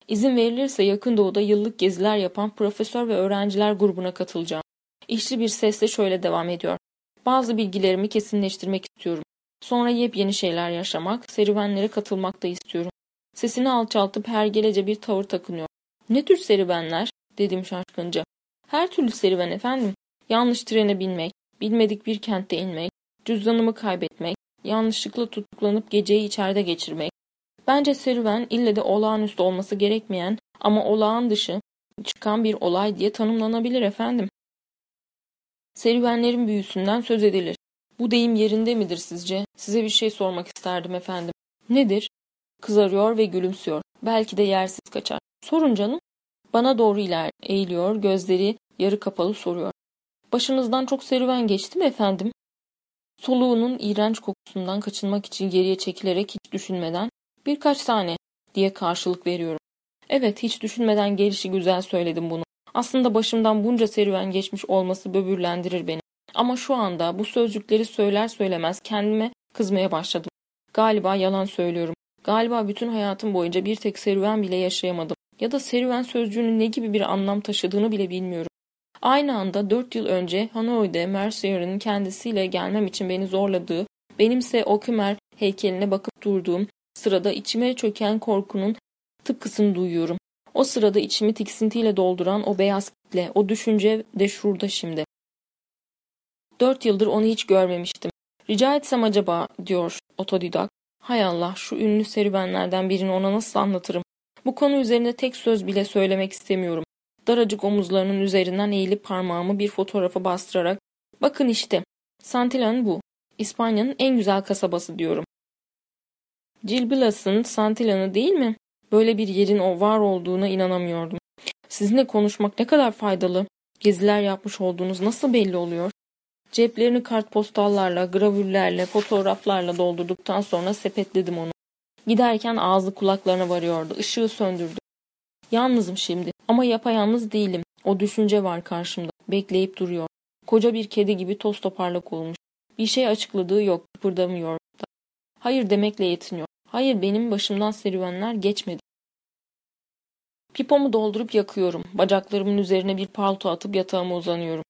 izin verilirse yakın doğuda yıllık geziler yapan profesör ve öğrenciler grubuna katılacağım. İşli bir sesle şöyle devam ediyor. Bazı bilgilerimi kesinleştirmek istiyorum. Sonra yepyeni şeyler yaşamak, serüvenlere katılmak da istiyorum. Sesini alçaltıp hergelece bir tavır takınıyor. Ne tür serüvenler? dedim şaşkınca. Her türlü serüven efendim. Yanlış trene binmek, bilmedik bir kentte inmek, cüzdanımı kaybetmek, yanlışlıkla tutuklanıp geceyi içeride geçirmek. Bence serüven ille de olağanüstü olması gerekmeyen ama olağan dışı çıkan bir olay diye tanımlanabilir efendim. Serüvenlerin büyüsünden söz edilir. Bu deyim yerinde midir sizce? Size bir şey sormak isterdim efendim. Nedir? Kızarıyor ve gülümsüyor. Belki de yersiz kaçar. Sorun canım. Bana doğru iler eğiliyor, gözleri yarı kapalı soruyor. Başınızdan çok serüven geçti mi efendim? Soluğunun iğrenç kokusundan kaçınmak için geriye çekilerek hiç düşünmeden birkaç tane diye karşılık veriyorum. Evet hiç düşünmeden gelişi güzel söyledim bunu. Aslında başımdan bunca serüven geçmiş olması böbürlendirir beni. Ama şu anda bu sözcükleri söyler söylemez kendime kızmaya başladım. Galiba yalan söylüyorum. Galiba bütün hayatım boyunca bir tek serüven bile yaşayamadım. Ya da serüven sözcüğünün ne gibi bir anlam taşıdığını bile bilmiyorum. Aynı anda dört yıl önce Hanoi'de Mercier'in kendisiyle gelmem için beni zorladığı, benimse o Kümer heykeline bakıp durduğum sırada içime çöken korkunun tıpkısını duyuyorum. O sırada içimi tiksintiyle dolduran o beyaz kitle, o düşünce de şurada şimdi. Dört yıldır onu hiç görmemiştim. Rica etsem acaba, diyor otodidak. Hay Allah, şu ünlü serüvenlerden birini ona nasıl anlatırım? Bu konu üzerinde tek söz bile söylemek istemiyorum. Daracık omuzlarının üzerinden eğilip parmağımı bir fotoğrafa bastırarak, bakın işte, Santillan bu. İspanya'nın en güzel kasabası diyorum. Cilbilas'ın Santillan'ı değil mi? Böyle bir yerin o var olduğuna inanamıyordum. Sizinle konuşmak ne kadar faydalı. Geziler yapmış olduğunuz nasıl belli oluyor? Ceplerini kartpostallarla, gravürlerle, fotoğraflarla doldurduktan sonra sepetledim onu. Giderken ağzı kulaklarına varıyordu. Işığı söndürdü. Yalnızım şimdi ama yapayalnız değilim. O düşünce var karşımda. Bekleyip duruyor. Koca bir kedi gibi toz toparlak olmuş. Bir şey açıkladığı yok. Kıpırdamıyor da. Hayır demekle yetiniyor. Hayır benim başımdan serüvenler geçmedi. Pipomu doldurup yakıyorum. Bacaklarımın üzerine bir palto atıp yatağıma uzanıyorum.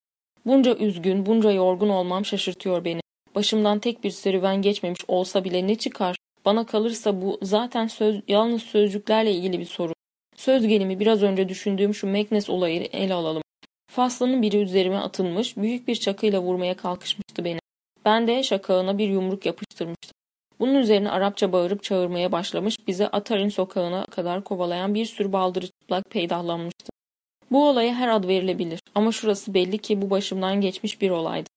Bunca üzgün, bunca yorgun olmam şaşırtıyor beni. Başımdan tek bir serüven geçmemiş olsa bile ne çıkar? Bana kalırsa bu zaten söz, yalnız sözcüklerle ilgili bir soru. Söz gelimi biraz önce düşündüğüm şu Meknes olayı ele alalım. Faslanın biri üzerime atılmış, büyük bir çakıyla vurmaya kalkışmıştı beni. Ben de şakağına bir yumruk yapıştırmıştım. Bunun üzerine Arapça bağırıp çağırmaya başlamış, bize Atarin sokağına kadar kovalayan bir sürü baldırı çıplak peydahlanmıştı. Bu olaya her ad verilebilir ama şurası belli ki bu başımdan geçmiş bir olaydı.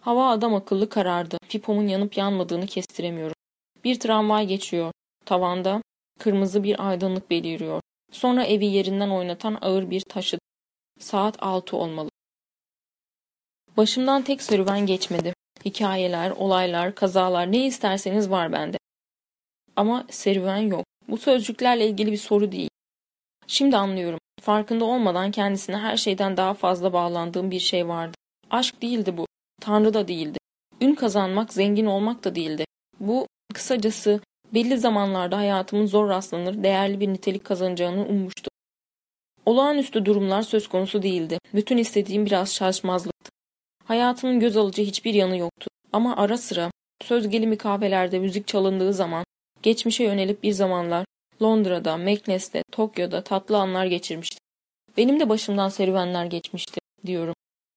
Hava adam akıllı karardı. Pipomun yanıp yanmadığını kestiremiyorum. Bir tramvay geçiyor. Tavanda kırmızı bir aydınlık beliriyor. Sonra evi yerinden oynatan ağır bir taşı. Saat altı olmalı. Başımdan tek serüven geçmedi. Hikayeler, olaylar, kazalar ne isterseniz var bende. Ama serüven yok. Bu sözcüklerle ilgili bir soru değil. Şimdi anlıyorum. Farkında olmadan kendisine her şeyden daha fazla bağlandığım bir şey vardı. Aşk değildi bu. Tanrı da değildi. Ün kazanmak, zengin olmak da değildi. Bu kısacası belli zamanlarda hayatımın zor rastlanır, değerli bir nitelik kazanacağını ummuştum. Olağanüstü durumlar söz konusu değildi. Bütün istediğim biraz şaşmazlıktı. Hayatımın göz alıcı hiçbir yanı yoktu. Ama ara sıra söz gelimi kahvelerde müzik çalındığı zaman geçmişe yönelip bir zamanlar Londra'da, Meknes'te, Tokyo'da tatlı anlar geçirmiştim. Benim de başımdan serüvenler geçmişti diyorum.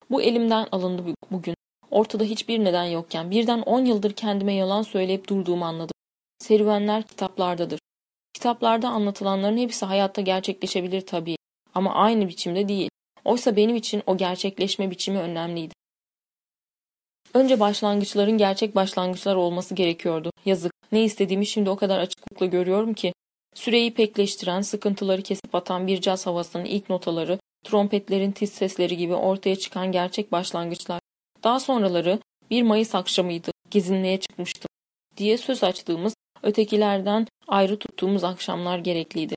Bu elimden alındı bugün. Ortada hiçbir neden yokken birden on yıldır kendime yalan söyleyip durduğumu anladım. Serüvenler kitaplardadır. Kitaplarda anlatılanların hepsi hayatta gerçekleşebilir tabii. Ama aynı biçimde değil. Oysa benim için o gerçekleşme biçimi önemliydi. Önce başlangıçların gerçek başlangıçlar olması gerekiyordu. Yazık. Ne istediğimi şimdi o kadar açıklıkla görüyorum ki. Süreyi pekleştiren, sıkıntıları kesip atan bir caz havasının ilk notaları, trompetlerin tiz sesleri gibi ortaya çıkan gerçek başlangıçlar. Daha sonraları bir Mayıs akşamıydı, gezinliğe çıkmıştım diye söz açtığımız, ötekilerden ayrı tuttuğumuz akşamlar gerekliydi.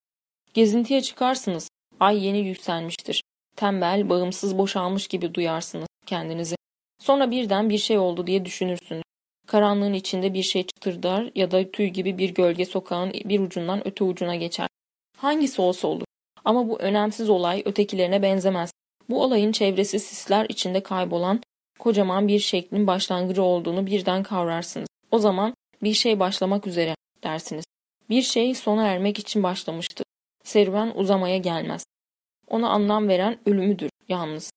Gezintiye çıkarsınız, ay yeni yükselmiştir. Tembel, bağımsız boşalmış gibi duyarsınız kendinizi. Sonra birden bir şey oldu diye düşünürsünüz. Karanlığın içinde bir şey çıtırdar ya da tüy gibi bir gölge sokağın bir ucundan öte ucuna geçer. Hangisi olsa olur. Ama bu önemsiz olay ötekilerine benzemez. Bu olayın çevresi sisler içinde kaybolan kocaman bir şeklin başlangıcı olduğunu birden kavrarsınız. O zaman bir şey başlamak üzere dersiniz. Bir şey sona ermek için başlamıştı. Serüven uzamaya gelmez. Ona anlam veren ölümüdür yalnız.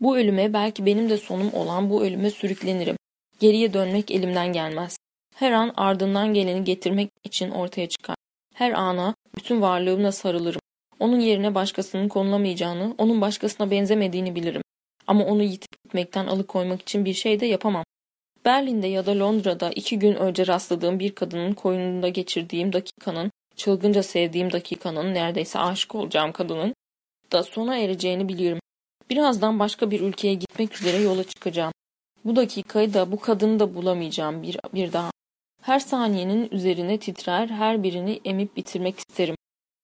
Bu ölüme belki benim de sonum olan bu ölüme sürüklenirim. Geriye dönmek elimden gelmez. Her an ardından geleni getirmek için ortaya çıkar. Her ana bütün varlığımla sarılırım. Onun yerine başkasının konulamayacağını, onun başkasına benzemediğini bilirim. Ama onu yitip gitmekten alıkoymak için bir şey de yapamam. Berlin'de ya da Londra'da iki gün önce rastladığım bir kadının koynunda geçirdiğim dakikanın, çılgınca sevdiğim dakikanın, neredeyse aşık olacağım kadının da sona ereceğini biliyorum. Birazdan başka bir ülkeye gitmek üzere yola çıkacağım. Bu dakikayı da bu kadını da bulamayacağım bir, bir daha. Her saniyenin üzerine titrer, her birini emip bitirmek isterim.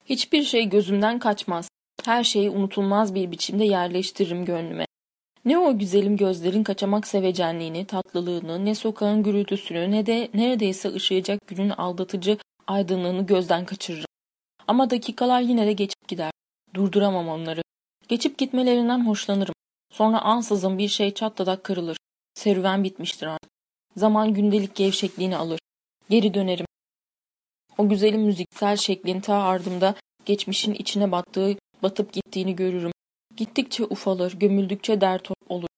Hiçbir şey gözümden kaçmaz. Her şeyi unutulmaz bir biçimde yerleştiririm gönlüme. Ne o güzelim gözlerin kaçamak sevecenliğini, tatlılığını, ne sokağın gürültüsünü ne de neredeyse ışıyacak günün aldatıcı aydınlığını gözden kaçırırım. Ama dakikalar yine de geçip gider. Durduramam onları. Geçip gitmelerinden hoşlanırım. Sonra ansızın bir şey çatladak kırılır. Serüven bitmiştir artık. Zaman gündelik gevşekliğini alır. Geri dönerim. O güzelim müziksel şeklin ta ardımda geçmişin içine battığı, batıp gittiğini görürüm. Gittikçe ufalır, gömüldükçe dert olur.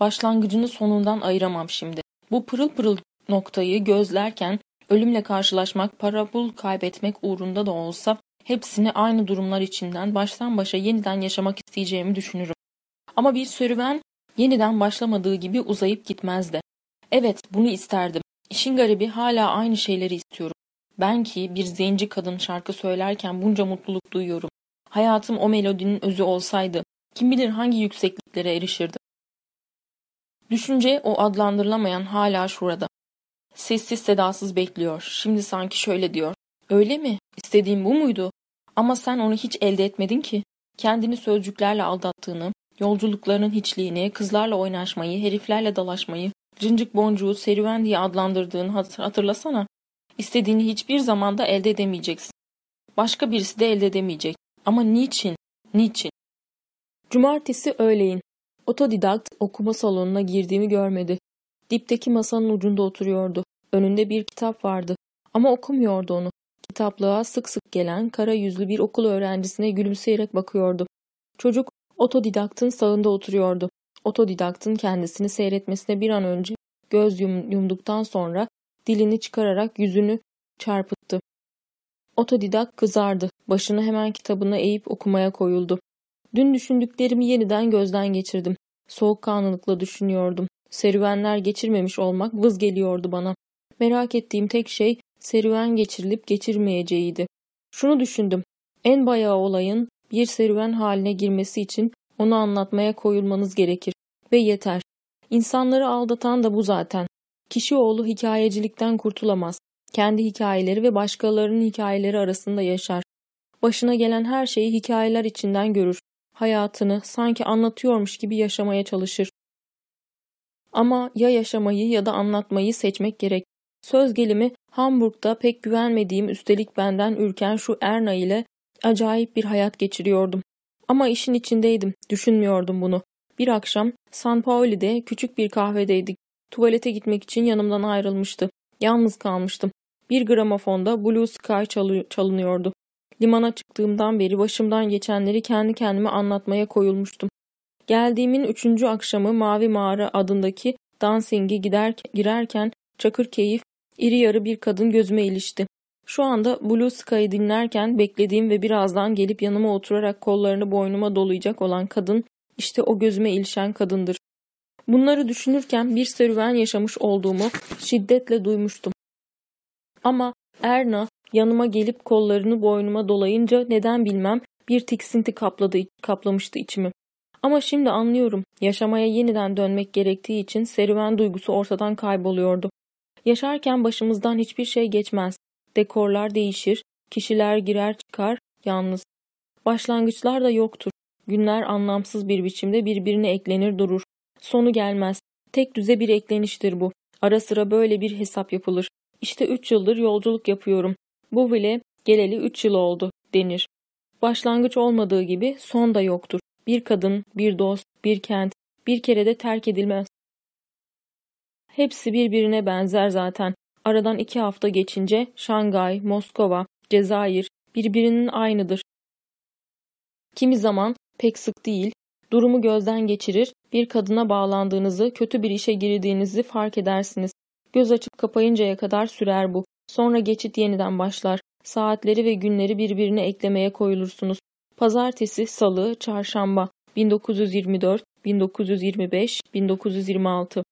Başlangıcını sonundan ayıramam şimdi. Bu pırıl pırıl noktayı gözlerken ölümle karşılaşmak, para pul kaybetmek uğrunda da olsa hepsini aynı durumlar içinden baştan başa yeniden yaşamak isteyeceğimi düşünürüm. Ama bir serüven yeniden başlamadığı gibi uzayıp gitmezdi. Evet, bunu isterdim. İşin garibi hala aynı şeyleri istiyorum. Ben ki bir zenci kadın şarkı söylerken bunca mutluluk duyuyorum. Hayatım o melodinin özü olsaydı, kim bilir hangi yüksekliklere erişirdi. Düşünce o adlandırılamayan hala şurada. Sessiz sedasız bekliyor. Şimdi sanki şöyle diyor. Öyle mi? İstediğim bu muydu? Ama sen onu hiç elde etmedin ki. Kendini sözcüklerle aldattığını, yolculuklarının hiçliğini, kızlarla oynaşmayı, heriflerle dalaşmayı, cincik boncuğu serüven diye adlandırdığını hatırlasana. İstediğini hiçbir zamanda elde edemeyeceksin. Başka birisi de elde edemeyecek. Ama niçin? Niçin? Cumartesi öğleyin. Otodidakt okuma salonuna girdiğimi görmedi. Dipteki masanın ucunda oturuyordu. Önünde bir kitap vardı. Ama okumuyordu onu. Kitaplığa sık sık gelen kara yüzlü bir okul öğrencisine gülümseyerek bakıyordu. Çocuk otodidaktın sağında oturuyordu. Otodidaktın kendisini seyretmesine bir an önce göz yum, yumduktan sonra dilini çıkararak yüzünü çarpıttı. Otodidak kızardı. Başını hemen kitabına eğip okumaya koyuldu. Dün düşündüklerimi yeniden gözden geçirdim. Soğukkanlılıkla düşünüyordum. Serüvenler geçirmemiş olmak vız geliyordu bana. Merak ettiğim tek şey serüven geçirilip geçirmeyeceğiydi. Şunu düşündüm. En bayağı olayın bir serüven haline girmesi için onu anlatmaya koyulmanız gerekir. Ve yeter. İnsanları aldatan da bu zaten. Kişi oğlu hikayecilikten kurtulamaz. Kendi hikayeleri ve başkalarının hikayeleri arasında yaşar. Başına gelen her şeyi hikayeler içinden görür. Hayatını sanki anlatıyormuş gibi yaşamaya çalışır. Ama ya yaşamayı ya da anlatmayı seçmek gerek. Söz gelimi Hamburg'da pek güvenmediğim üstelik benden ürken şu Erna ile acayip bir hayat geçiriyordum. Ama işin içindeydim, düşünmüyordum bunu. Bir akşam San Pauli'de küçük bir kahvedeydik. Tuvalete gitmek için yanımdan ayrılmıştı. Yalnız kalmıştım. Bir gramofonda Blue Sky çalınıyordu. Limana çıktığımdan beri başımdan geçenleri kendi kendime anlatmaya koyulmuştum. Geldiğimin üçüncü akşamı Mavi Mağara adındaki dansingi gider, girerken çakır keyif, iri yarı bir kadın gözüme ilişti. Şu anda Blue Sky'ı dinlerken beklediğim ve birazdan gelip yanıma oturarak kollarını boynuma dolayacak olan kadın işte o gözüme ilişen kadındır. Bunları düşünürken bir serüven yaşamış olduğumu şiddetle duymuştum. Ama Erna yanıma gelip kollarını boynuma dolayınca neden bilmem bir tiksinti kapladı, kaplamıştı içimi. Ama şimdi anlıyorum. Yaşamaya yeniden dönmek gerektiği için serüven duygusu ortadan kayboluyordu. Yaşarken başımızdan hiçbir şey geçmez. Dekorlar değişir, kişiler girer çıkar, yalnız. Başlangıçlar da yoktur. Günler anlamsız bir biçimde birbirine eklenir durur. Sonu gelmez. Tek düze bir ekleniştir bu. Ara sıra böyle bir hesap yapılır. İşte üç yıldır yolculuk yapıyorum. Bu bile geleli üç yıl oldu denir. Başlangıç olmadığı gibi son da yoktur. Bir kadın, bir dost, bir kent, bir kere de terk edilmez. Hepsi birbirine benzer zaten. Aradan iki hafta geçince Şangay, Moskova, Cezayir birbirinin aynıdır. Kimi zaman pek sık değil, durumu gözden geçirir, bir kadına bağlandığınızı, kötü bir işe girdiğinizi fark edersiniz. Göz açıp kapayıncaya kadar sürer bu. Sonra geçit yeniden başlar. Saatleri ve günleri birbirine eklemeye koyulursunuz. Pazartesi, salı, çarşamba, 1924, 1925, 1926.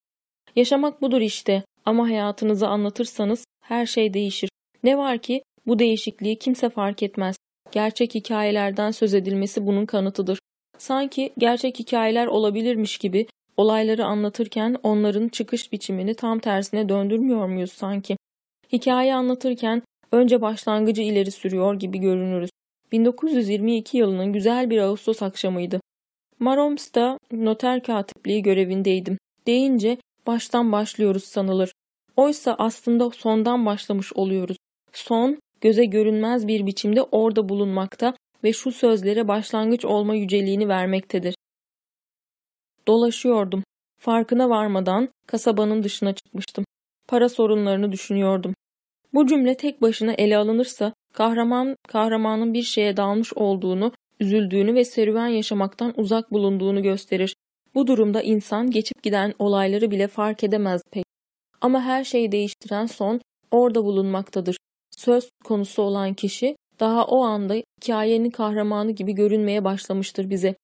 Yaşamak budur işte ama hayatınızı anlatırsanız her şey değişir. Ne var ki bu değişikliği kimse fark etmez. Gerçek hikayelerden söz edilmesi bunun kanıtıdır. Sanki gerçek hikayeler olabilirmiş gibi olayları anlatırken onların çıkış biçimini tam tersine döndürmüyor muyuz sanki? Hikaye anlatırken önce başlangıcı ileri sürüyor gibi görünürüz. 1922 yılının güzel bir Ağustos akşamıydı. Maroms'ta noter katipliği görevindeydim. Deyince baştan başlıyoruz sanılır. Oysa aslında sondan başlamış oluyoruz. Son göze görünmez bir biçimde orada bulunmakta ve şu sözlere başlangıç olma yüceliğini vermektedir. Dolaşıyordum. Farkına varmadan kasabanın dışına çıkmıştım. Para sorunlarını düşünüyordum. Bu cümle tek başına ele alınırsa kahraman kahramanın bir şeye dalmış olduğunu, üzüldüğünü ve serüven yaşamaktan uzak bulunduğunu gösterir. Bu durumda insan geçip giden olayları bile fark edemez pek. Ama her şeyi değiştiren son orada bulunmaktadır. Söz konusu olan kişi daha o anda hikayenin kahramanı gibi görünmeye başlamıştır bize.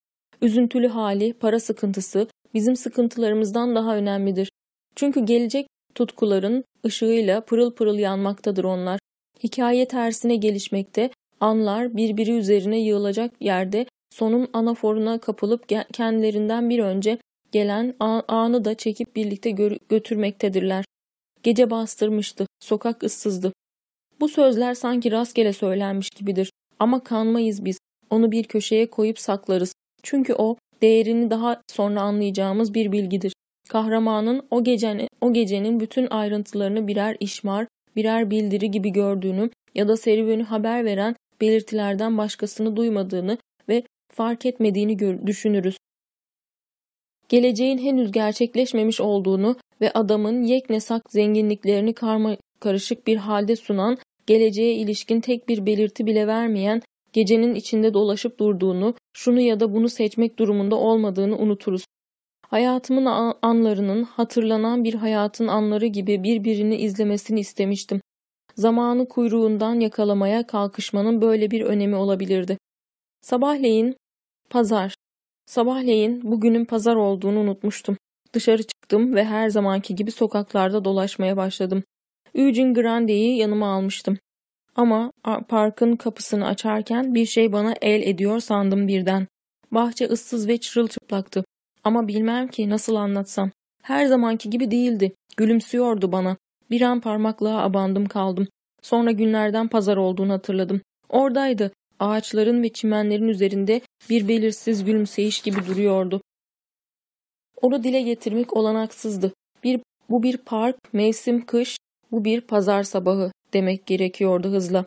Üzüntülü hali, para sıkıntısı bizim sıkıntılarımızdan daha önemlidir. Çünkü gelecek tutkuların ışığıyla pırıl pırıl yanmaktadır onlar. Hikaye tersine gelişmekte, anlar birbiri üzerine yığılacak yerde sonun anaforuna kapılıp kendilerinden bir önce gelen anı da çekip birlikte götürmektedirler. Gece bastırmıştı, sokak ıssızdı. Bu sözler sanki rastgele söylenmiş gibidir. Ama kanmayız biz. Onu bir köşeye koyup saklarız. Çünkü o değerini daha sonra anlayacağımız bir bilgidir. Kahramanın o gecenin, o gecenin bütün ayrıntılarını birer işmar, birer bildiri gibi gördüğünü ya da serüveni haber veren belirtilerden başkasını duymadığını ve fark etmediğini düşünürüz. Geleceğin henüz gerçekleşmemiş olduğunu ve adamın yeknesak zenginliklerini karma karışık bir halde sunan, geleceğe ilişkin tek bir belirti bile vermeyen, gecenin içinde dolaşıp durduğunu, şunu ya da bunu seçmek durumunda olmadığını unuturuz. Hayatımın anlarının hatırlanan bir hayatın anları gibi birbirini izlemesini istemiştim. Zamanı kuyruğundan yakalamaya kalkışmanın böyle bir önemi olabilirdi. Sabahleyin pazar. Sabahleyin bugünün pazar olduğunu unutmuştum. Dışarı çıktım ve her zamanki gibi sokaklarda dolaşmaya başladım. Eugene Grande'yi yanıma almıştım. Ama parkın kapısını açarken bir şey bana el ediyor sandım birden. Bahçe ıssız ve çırılçıplaktı. Ama bilmem ki nasıl anlatsam. Her zamanki gibi değildi. Gülümsüyordu bana. Bir an parmaklığa abandım kaldım. Sonra günlerden pazar olduğunu hatırladım. Oradaydı. Ağaçların ve çimenlerin üzerinde bir belirsiz gülümseyiş gibi duruyordu. Onu dile getirmek olanaksızdı. Bir, bu bir park, mevsim kış, bu bir pazar sabahı demek gerekiyordu hızla.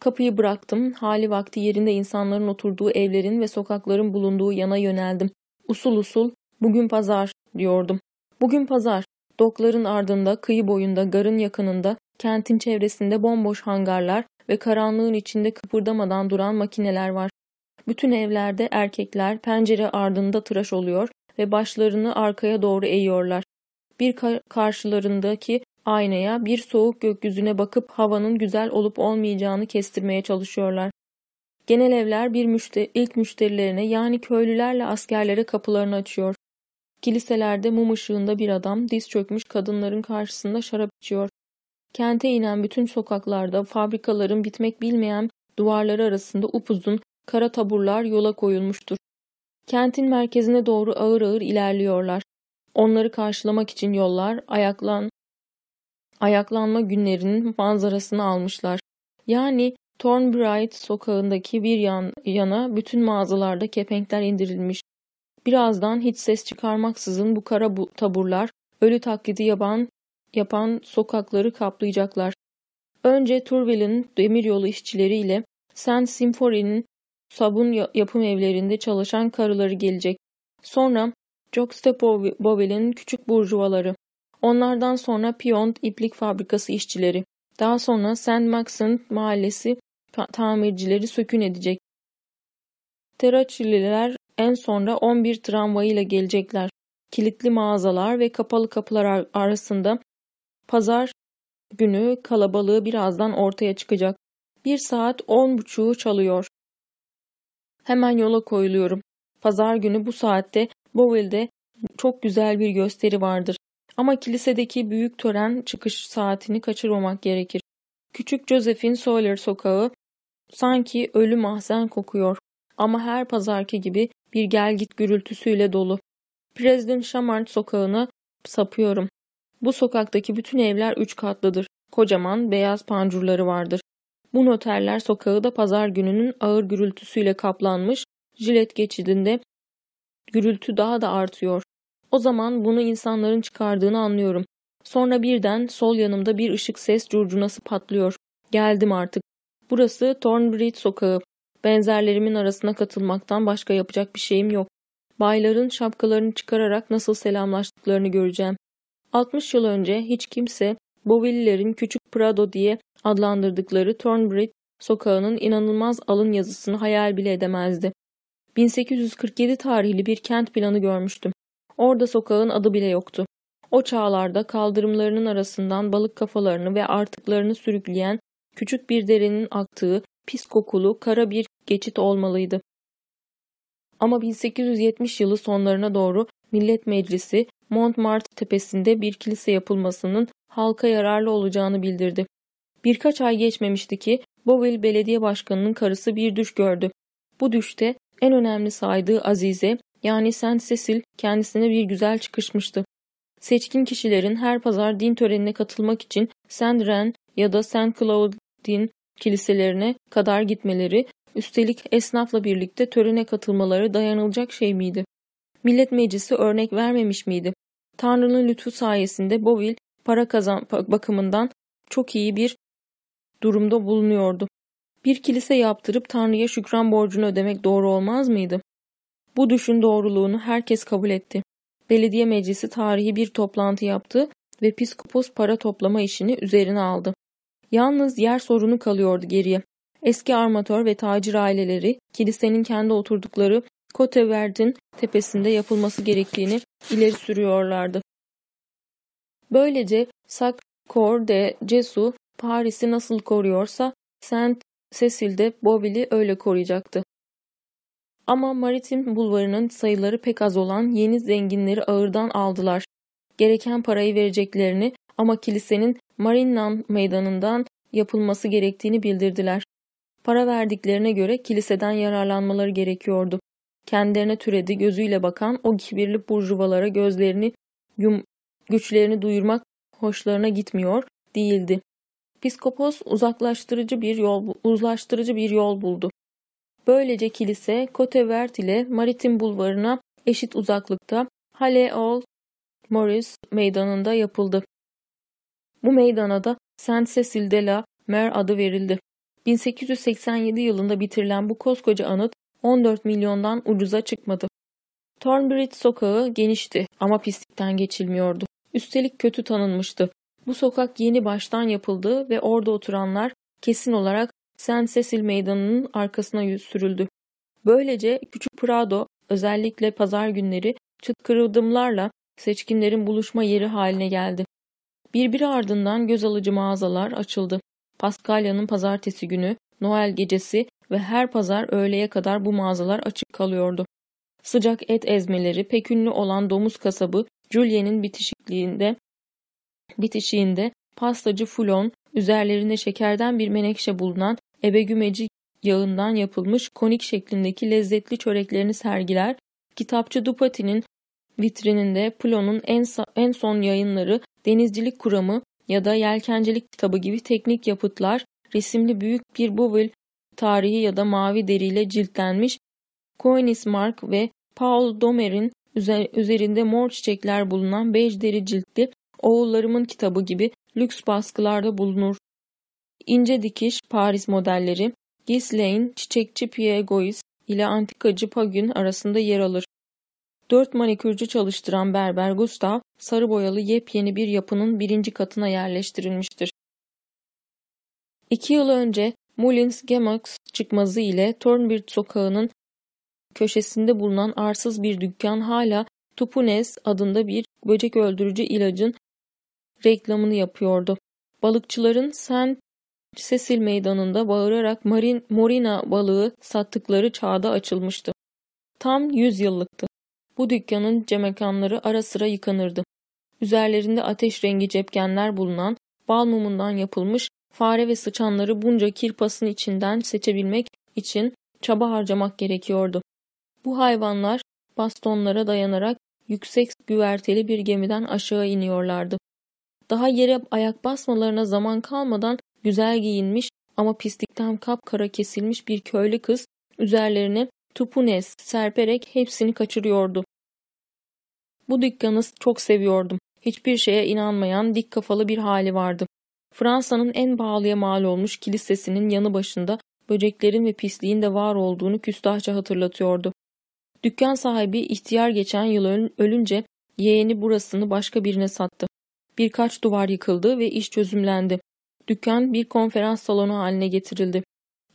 Kapıyı bıraktım, hali vakti yerinde insanların oturduğu evlerin ve sokakların bulunduğu yana yöneldim. Usul usul, bugün pazar diyordum. Bugün pazar, dokların ardında, kıyı boyunda, garın yakınında, kentin çevresinde bomboş hangarlar ve karanlığın içinde kıpırdamadan duran makineler var. Bütün evlerde erkekler pencere ardında tıraş oluyor ve başlarını arkaya doğru eğiyorlar. Bir karşılarındaki aynaya bir soğuk gökyüzüne bakıp havanın güzel olup olmayacağını kestirmeye çalışıyorlar. Genel evler bir müşteri, ilk müşterilerine yani köylülerle askerlere kapılarını açıyor. Kiliselerde mum ışığında bir adam diz çökmüş kadınların karşısında şarap içiyor. Kente inen bütün sokaklarda fabrikaların bitmek bilmeyen duvarları arasında upuzun kara taburlar yola koyulmuştur. Kentin merkezine doğru ağır ağır ilerliyorlar. Onları karşılamak için yollar ayaklan, ayaklanma günlerinin manzarasını almışlar. Yani Thornbright sokağındaki bir yan, yana bütün mağazalarda kepenkler indirilmiş. Birazdan hiç ses çıkarmaksızın bu kara bu, taburlar ölü taklidi yapan, yapan sokakları kaplayacaklar. Önce Turville'in demiryolu işçileri ile Saint Symphony'nin sabun yapım evlerinde çalışan karıları gelecek. Sonra Juxtapovil'in küçük burjuvaları. Onlardan sonra Piyont iplik fabrikası işçileri. Daha sonra St. Max'ın mahallesi tamircileri sökün edecek. Teraçililer en sonra 11 tramvayıyla gelecekler. Kilitli mağazalar ve kapalı kapılar arasında pazar günü kalabalığı birazdan ortaya çıkacak. Bir saat on buçuğu çalıyor. Hemen yola koyuluyorum. Pazar günü bu saatte Bowell'de çok güzel bir gösteri vardır. Ama kilisedeki büyük tören çıkış saatini kaçırmamak gerekir. Küçük Josephine Sawyer sokağı sanki ölü mahzen kokuyor. Ama her pazarki gibi bir gelgit gürültüsüyle dolu. President Chamart sokağına sapıyorum. Bu sokaktaki bütün evler üç katlıdır. Kocaman beyaz pancurları vardır. Bu noterler sokağı da pazar gününün ağır gürültüsüyle kaplanmış, jilet geçidinde gürültü daha da artıyor. O zaman bunu insanların çıkardığını anlıyorum. Sonra birden sol yanımda bir ışık ses curcunası patlıyor. Geldim artık. Burası Thornbridge sokağı. Benzerlerimin arasına katılmaktan başka yapacak bir şeyim yok. Bayların şapkalarını çıkararak nasıl selamlaştıklarını göreceğim. 60 yıl önce hiç kimse Boville'lerin Küçük Prado diye adlandırdıkları Thornbridge sokağının inanılmaz alın yazısını hayal bile edemezdi. 1847 tarihli bir kent planı görmüştüm. Orada sokağın adı bile yoktu. O çağlarda kaldırımlarının arasından balık kafalarını ve artıklarını sürükleyen küçük bir derenin aktığı pis kokulu kara bir geçit olmalıydı. Ama 1870 yılı sonlarına doğru Millet Meclisi Montmartre tepesinde bir kilise yapılmasının halka yararlı olacağını bildirdi. Birkaç ay geçmemişti ki Boville Belediye Başkanı'nın karısı bir düş gördü. Bu düşte en önemli saydığı Azize yani Saint Cecil kendisine bir güzel çıkışmıştı. Seçkin kişilerin her pazar din törenine katılmak için Saint Ren ya da Saint Claudine kiliselerine kadar gitmeleri, üstelik esnafla birlikte törene katılmaları dayanılacak şey miydi? Millet Meclisi örnek vermemiş miydi? Tanrı'nın lütfu sayesinde Boville para kazan bakımından çok iyi bir durumda bulunuyordu. Bir kilise yaptırıp Tanrı'ya şükran borcunu ödemek doğru olmaz mıydı? Bu düşün doğruluğunu herkes kabul etti. Belediye meclisi tarihi bir toplantı yaptı ve piskopos para toplama işini üzerine aldı. Yalnız yer sorunu kalıyordu geriye. Eski armatör ve tacir aileleri kilisenin kendi oturdukları Koteverd'in tepesinde yapılması gerektiğini ileri sürüyorlardı. Böylece Sac Cor de Jesu Paris'i nasıl koruyorsa Saint Cecil de Beauville'i öyle koruyacaktı. Ama Maritim bulvarının sayıları pek az olan yeni zenginleri ağırdan aldılar. Gereken parayı vereceklerini ama kilisenin Marinan meydanından yapılması gerektiğini bildirdiler. Para verdiklerine göre kiliseden yararlanmaları gerekiyordu. Kendilerine türedi gözüyle bakan o kibirli burjuvalara gözlerini yum, güçlerini duyurmak hoşlarına gitmiyor değildi. Piskopos uzaklaştırıcı bir yol uzlaştırıcı bir yol buldu. Böylece kilise Kotevert ile Maritim Bulvarı'na eşit uzaklıkta Halle Old Morris meydanında yapıldı. Bu meydana da Saint Cecil de la Mer adı verildi. 1887 yılında bitirilen bu koskoca anıt 14 milyondan ucuza çıkmadı. Thornbridge sokağı genişti ama pislikten geçilmiyordu. Üstelik kötü tanınmıştı. Bu sokak yeni baştan yapıldı ve orada oturanlar kesin olarak Saint Cecil Meydanı'nın arkasına sürüldü. Böylece Küçük Prado özellikle pazar günleri çıtkırıdımlarla seçkinlerin buluşma yeri haline geldi. Birbiri ardından göz alıcı mağazalar açıldı. Paskalya'nın pazartesi günü, Noel gecesi ve her pazar öğleye kadar bu mağazalar açık kalıyordu. Sıcak et ezmeleri pek ünlü olan domuz kasabı Julien'in bitişikliğinde bitişiğinde pastacı Fulon üzerlerinde şekerden bir menekşe bulunan ebegümeci yağından yapılmış konik şeklindeki lezzetli çöreklerini sergiler, kitapçı Dupati'nin vitrininde Plon'un en, en son yayınları denizcilik kuramı ya da yelkencilik kitabı gibi teknik yapıtlar, resimli büyük bir Bovil tarihi ya da mavi deriyle ciltlenmiş Koenismark ve Paul Domer'in üzerinde mor çiçekler bulunan bej deri ciltli Oğullarımın kitabı gibi lüks baskılarda bulunur. İnce dikiş Paris modelleri Ghislaine, çiçekçi Piegois ile antikacı Pagün arasında yer alır. Dört manikürcü çalıştıran berber Gustav, sarı boyalı yepyeni bir yapının birinci katına yerleştirilmiştir. İki yıl önce Mullins Gemax çıkmazı ile Thornbridge sokağının köşesinde bulunan arsız bir dükkan hala Tupunes adında bir böcek öldürücü ilacın reklamını yapıyordu. Balıkçıların Saint Cecil meydanında bağırarak marin, morina balığı sattıkları çağda açılmıştı. Tam yüz yıllıktı. Bu dükkanın cemekanları ara sıra yıkanırdı. Üzerlerinde ateş rengi cepkenler bulunan bal mumundan yapılmış fare ve sıçanları bunca kirpasın içinden seçebilmek için çaba harcamak gerekiyordu. Bu hayvanlar bastonlara dayanarak yüksek güverteli bir gemiden aşağı iniyorlardı. Daha yere ayak basmalarına zaman kalmadan güzel giyinmiş ama pislikten kapkara kesilmiş bir köylü kız üzerlerine tupunes serperek hepsini kaçırıyordu. Bu dükkanı çok seviyordum. Hiçbir şeye inanmayan dik kafalı bir hali vardı. Fransa'nın en pahalıya mal olmuş kilisesinin yanı başında böceklerin ve pisliğin de var olduğunu küstahça hatırlatıyordu. Dükkan sahibi ihtiyar geçen yıl ölünce yeğeni burasını başka birine sattı. Birkaç duvar yıkıldı ve iş çözümlendi. Dükkan bir konferans salonu haline getirildi.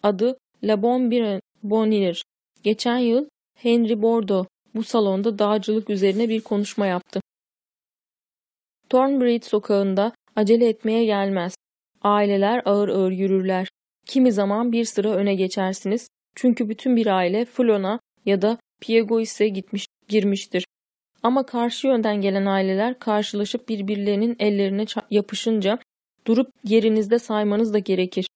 Adı La Bonbonnier. Geçen yıl Henry Bordeaux bu salonda dağcılık üzerine bir konuşma yaptı. Thornbridge sokağında acele etmeye gelmez. Aileler ağır ağır yürürler. Kimi zaman bir sıra öne geçersiniz. Çünkü bütün bir aile Flona ya da Piegois'e gitmiş, girmiştir. Ama karşı yönden gelen aileler karşılaşıp birbirlerinin ellerine yapışınca durup yerinizde saymanız da gerekir.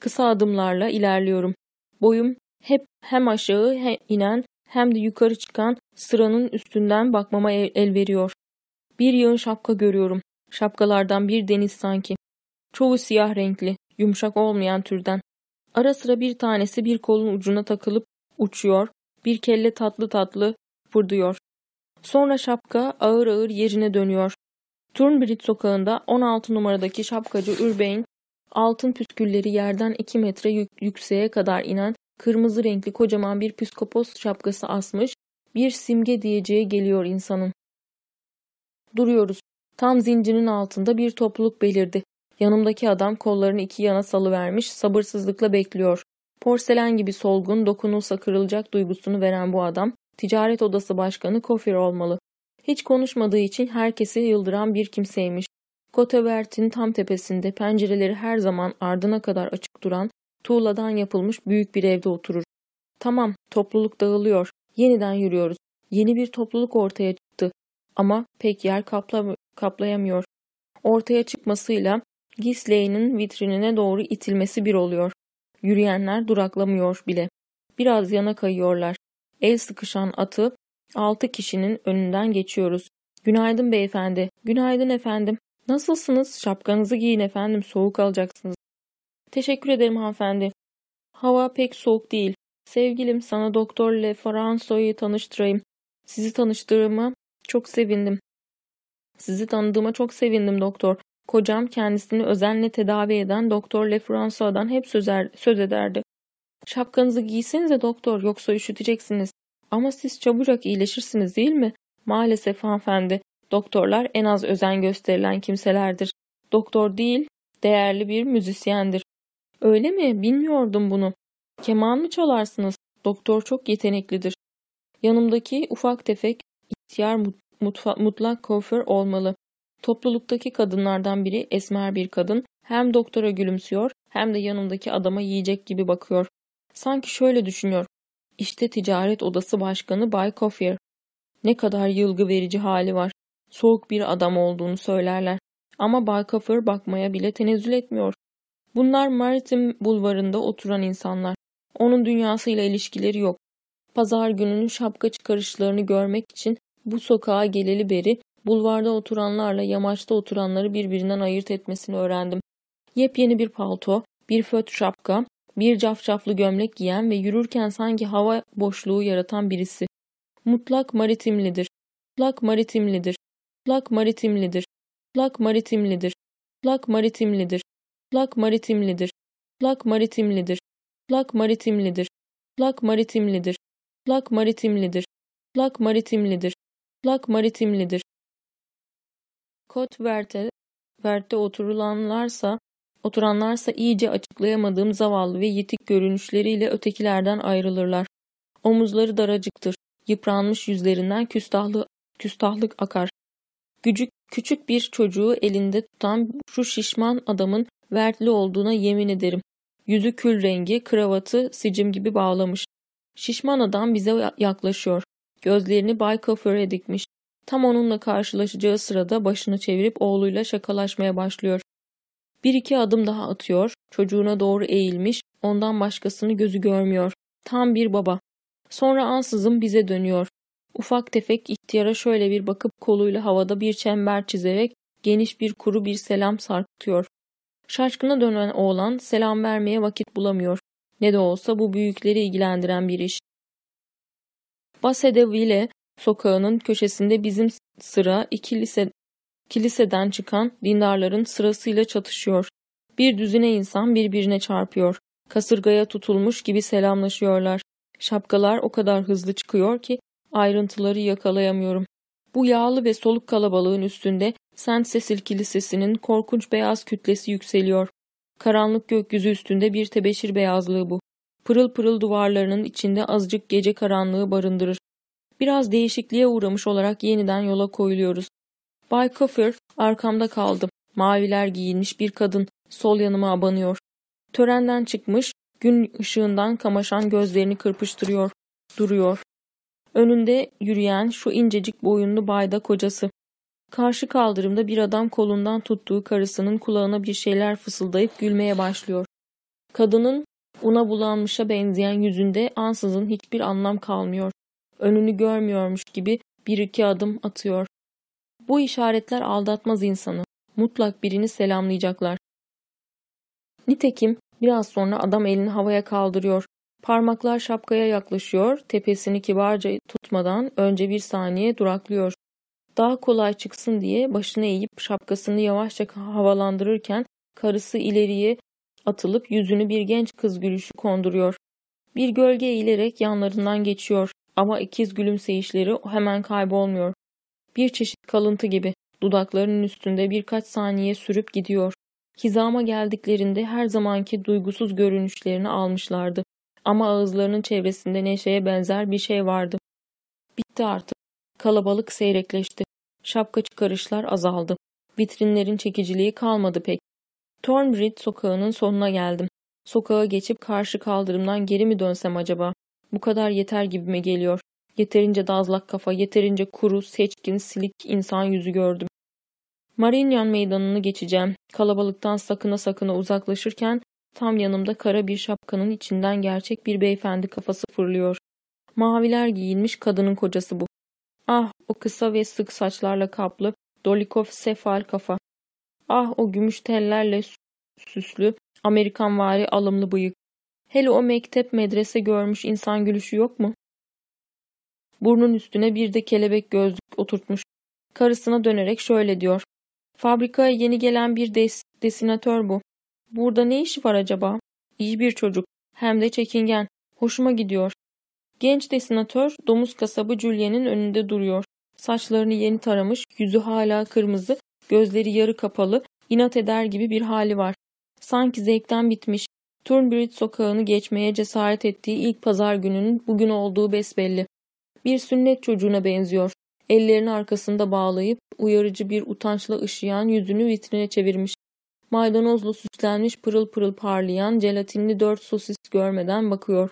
Kısa adımlarla ilerliyorum. Boyum hep hem aşağı hem inen hem de yukarı çıkan sıranın üstünden bakmama el, veriyor. Bir yığın şapka görüyorum. Şapkalardan bir deniz sanki. Çoğu siyah renkli, yumuşak olmayan türden. Ara sıra bir tanesi bir kolun ucuna takılıp uçuyor, bir kelle tatlı tatlı fırdıyor. Sonra şapka ağır ağır yerine dönüyor. Turnbridge sokağında 16 numaradaki şapkacı Urbain, altın püskülleri yerden 2 metre yük yükseğe kadar inen kırmızı renkli kocaman bir püskopos şapkası asmış, bir simge diyeceği geliyor insanın. Duruyoruz. Tam zincirin altında bir topluluk belirdi. Yanımdaki adam kollarını iki yana salıvermiş, sabırsızlıkla bekliyor. Porselen gibi solgun, dokunulsa kırılacak duygusunu veren bu adam, ticaret odası başkanı Kofir olmalı. Hiç konuşmadığı için herkesi yıldıran bir kimseymiş. Kotevert'in tam tepesinde pencereleri her zaman ardına kadar açık duran, tuğladan yapılmış büyük bir evde oturur. Tamam, topluluk dağılıyor. Yeniden yürüyoruz. Yeni bir topluluk ortaya çıktı. Ama pek yer kapla kaplayamıyor. Ortaya çıkmasıyla Gisley'nin vitrinine doğru itilmesi bir oluyor. Yürüyenler duraklamıyor bile. Biraz yana kayıyorlar. El sıkışan atı altı kişinin önünden geçiyoruz. Günaydın beyefendi. Günaydın efendim. Nasılsınız? Şapkanızı giyin efendim. Soğuk alacaksınız. Teşekkür ederim hanımefendi. Hava pek soğuk değil. Sevgilim sana Doktor Le Franco'yu tanıştırayım. Sizi tanıştırdığıma çok sevindim. Sizi tanıdığıma çok sevindim doktor. Kocam kendisini özenle tedavi eden Doktor Lefrancois'dan hep sözer, söz ederdi. Şapkanızı giysenize doktor yoksa üşüteceksiniz. Ama siz çabucak iyileşirsiniz değil mi? Maalesef hanımefendi. Doktorlar en az özen gösterilen kimselerdir. Doktor değil, değerli bir müzisyendir. Öyle mi? Bilmiyordum bunu. Keman mı çalarsınız? Doktor çok yeteneklidir. Yanımdaki ufak tefek ihtiyar mutfa mutlak kuaför olmalı. Topluluktaki kadınlardan biri esmer bir kadın hem doktora gülümsüyor hem de yanındaki adama yiyecek gibi bakıyor. Sanki şöyle düşünüyor. İşte ticaret odası başkanı Bay Cofier. Ne kadar yılgı verici hali var. Soğuk bir adam olduğunu söylerler. Ama Bay Cofier bakmaya bile tenezzül etmiyor. Bunlar Maritim bulvarında oturan insanlar. Onun dünyasıyla ilişkileri yok. Pazar gününün şapka çıkarışlarını görmek için bu sokağa geleli beri bulvarda oturanlarla yamaçta oturanları birbirinden ayırt etmesini öğrendim. Yepyeni bir palto, bir föt şapka, bir cafcaflı gömlek giyen ve yürürken sanki hava boşluğu yaratan birisi. Mutlak maritimlidir. Mutlak maritimlidir. Mutlak maritimlidir. Mutlak maritimlidir. Mutlak maritimlidir. Mutlak maritimlidir. Mutlak maritimlidir. Mutlak maritimlidir. Mutlak maritimlidir. Mutlak maritimlidir. Mutlak maritimlidir. Mutlak maritimlidir. Kot Verte, Verte oturulanlarsa, oturanlarsa iyice açıklayamadığım zavallı ve yitik görünüşleriyle ötekilerden ayrılırlar. Omuzları daracıktır. Yıpranmış yüzlerinden küstahlı, küstahlık akar. Gücük, küçük bir çocuğu elinde tutan şu şişman adamın vertli olduğuna yemin ederim. Yüzü kül rengi, kravatı sicim gibi bağlamış. Şişman adam bize yaklaşıyor. Gözlerini Bay Kaför'e dikmiş. Tam onunla karşılaşacağı sırada başını çevirip oğluyla şakalaşmaya başlıyor. Bir iki adım daha atıyor, çocuğuna doğru eğilmiş, ondan başkasını gözü görmüyor. Tam bir baba. Sonra ansızın bize dönüyor. Ufak tefek ihtiyara şöyle bir bakıp koluyla havada bir çember çizerek geniş bir kuru bir selam sarkıtıyor. Şaşkına dönen oğlan selam vermeye vakit bulamıyor. Ne de olsa bu büyükleri ilgilendiren bir iş. Basedeville sokağının köşesinde bizim sıra iki lise, kiliseden çıkan dindarların sırasıyla çatışıyor. Bir düzine insan birbirine çarpıyor. Kasırgaya tutulmuş gibi selamlaşıyorlar. Şapkalar o kadar hızlı çıkıyor ki ayrıntıları yakalayamıyorum. Bu yağlı ve soluk kalabalığın üstünde Saint Cecil Kilisesi'nin korkunç beyaz kütlesi yükseliyor. Karanlık gökyüzü üstünde bir tebeşir beyazlığı bu. Pırıl pırıl duvarlarının içinde azıcık gece karanlığı barındırır. Biraz değişikliğe uğramış olarak yeniden yola koyuluyoruz. Bay Coffer arkamda kaldı. Maviler giyinmiş bir kadın sol yanıma abanıyor. Törenden çıkmış, gün ışığından kamaşan gözlerini kırpıştırıyor. Duruyor. Önünde yürüyen şu incecik boyunlu bayda kocası. Karşı kaldırımda bir adam kolundan tuttuğu karısının kulağına bir şeyler fısıldayıp gülmeye başlıyor. Kadının una bulanmışa benzeyen yüzünde ansızın hiçbir anlam kalmıyor. Önünü görmüyormuş gibi bir iki adım atıyor. Bu işaretler aldatmaz insanı. Mutlak birini selamlayacaklar. Nitekim biraz sonra adam elini havaya kaldırıyor. Parmaklar şapkaya yaklaşıyor, tepesini kibarca tutmadan önce bir saniye duraklıyor. Daha kolay çıksın diye başını eğip şapkasını yavaşça havalandırırken karısı ileriye atılıp yüzünü bir genç kız gülüşü konduruyor. Bir gölge eğilerek yanlarından geçiyor ama ikiz gülümseyişleri hemen kaybolmuyor. Bir çeşit kalıntı gibi dudaklarının üstünde birkaç saniye sürüp gidiyor. Hizama geldiklerinde her zamanki duygusuz görünüşlerini almışlardı. Ama ağızlarının çevresinde neşeye benzer bir şey vardı. Bitti artık. Kalabalık seyrekleşti. Şapka çıkarışlar azaldı. Vitrinlerin çekiciliği kalmadı pek. Thornbridge sokağının sonuna geldim. Sokağa geçip karşı kaldırımdan geri mi dönsem acaba? Bu kadar yeter gibime geliyor. Yeterince dazlak kafa, yeterince kuru, seçkin, silik insan yüzü gördüm. Marinyan meydanını geçeceğim. Kalabalıktan sakına sakına uzaklaşırken tam yanımda kara bir şapkanın içinden gerçek bir beyefendi kafası fırlıyor. Maviler giyinmiş kadının kocası bu. Ah o kısa ve sık saçlarla kaplı Dolikov sefal kafa. Ah o gümüş tellerle süslü Amerikanvari alımlı bıyık. Hele o mektep medrese görmüş insan gülüşü yok mu? Burnun üstüne bir de kelebek gözlük oturtmuş. Karısına dönerek şöyle diyor. Fabrikaya yeni gelen bir des desinatör bu. Burada ne işi var acaba? İyi bir çocuk. Hem de çekingen. Hoşuma gidiyor. Genç desinatör domuz kasabı Julien'in önünde duruyor. Saçlarını yeni taramış, yüzü hala kırmızı, gözleri yarı kapalı, inat eder gibi bir hali var. Sanki zevkten bitmiş. Turnbridge sokağını geçmeye cesaret ettiği ilk pazar gününün bugün olduğu besbelli. Bir sünnet çocuğuna benziyor. Ellerini arkasında bağlayıp uyarıcı bir utançla ışıyan yüzünü vitrine çevirmiş. Maydanozla süslenmiş pırıl pırıl parlayan jelatinli dört sosis görmeden bakıyor.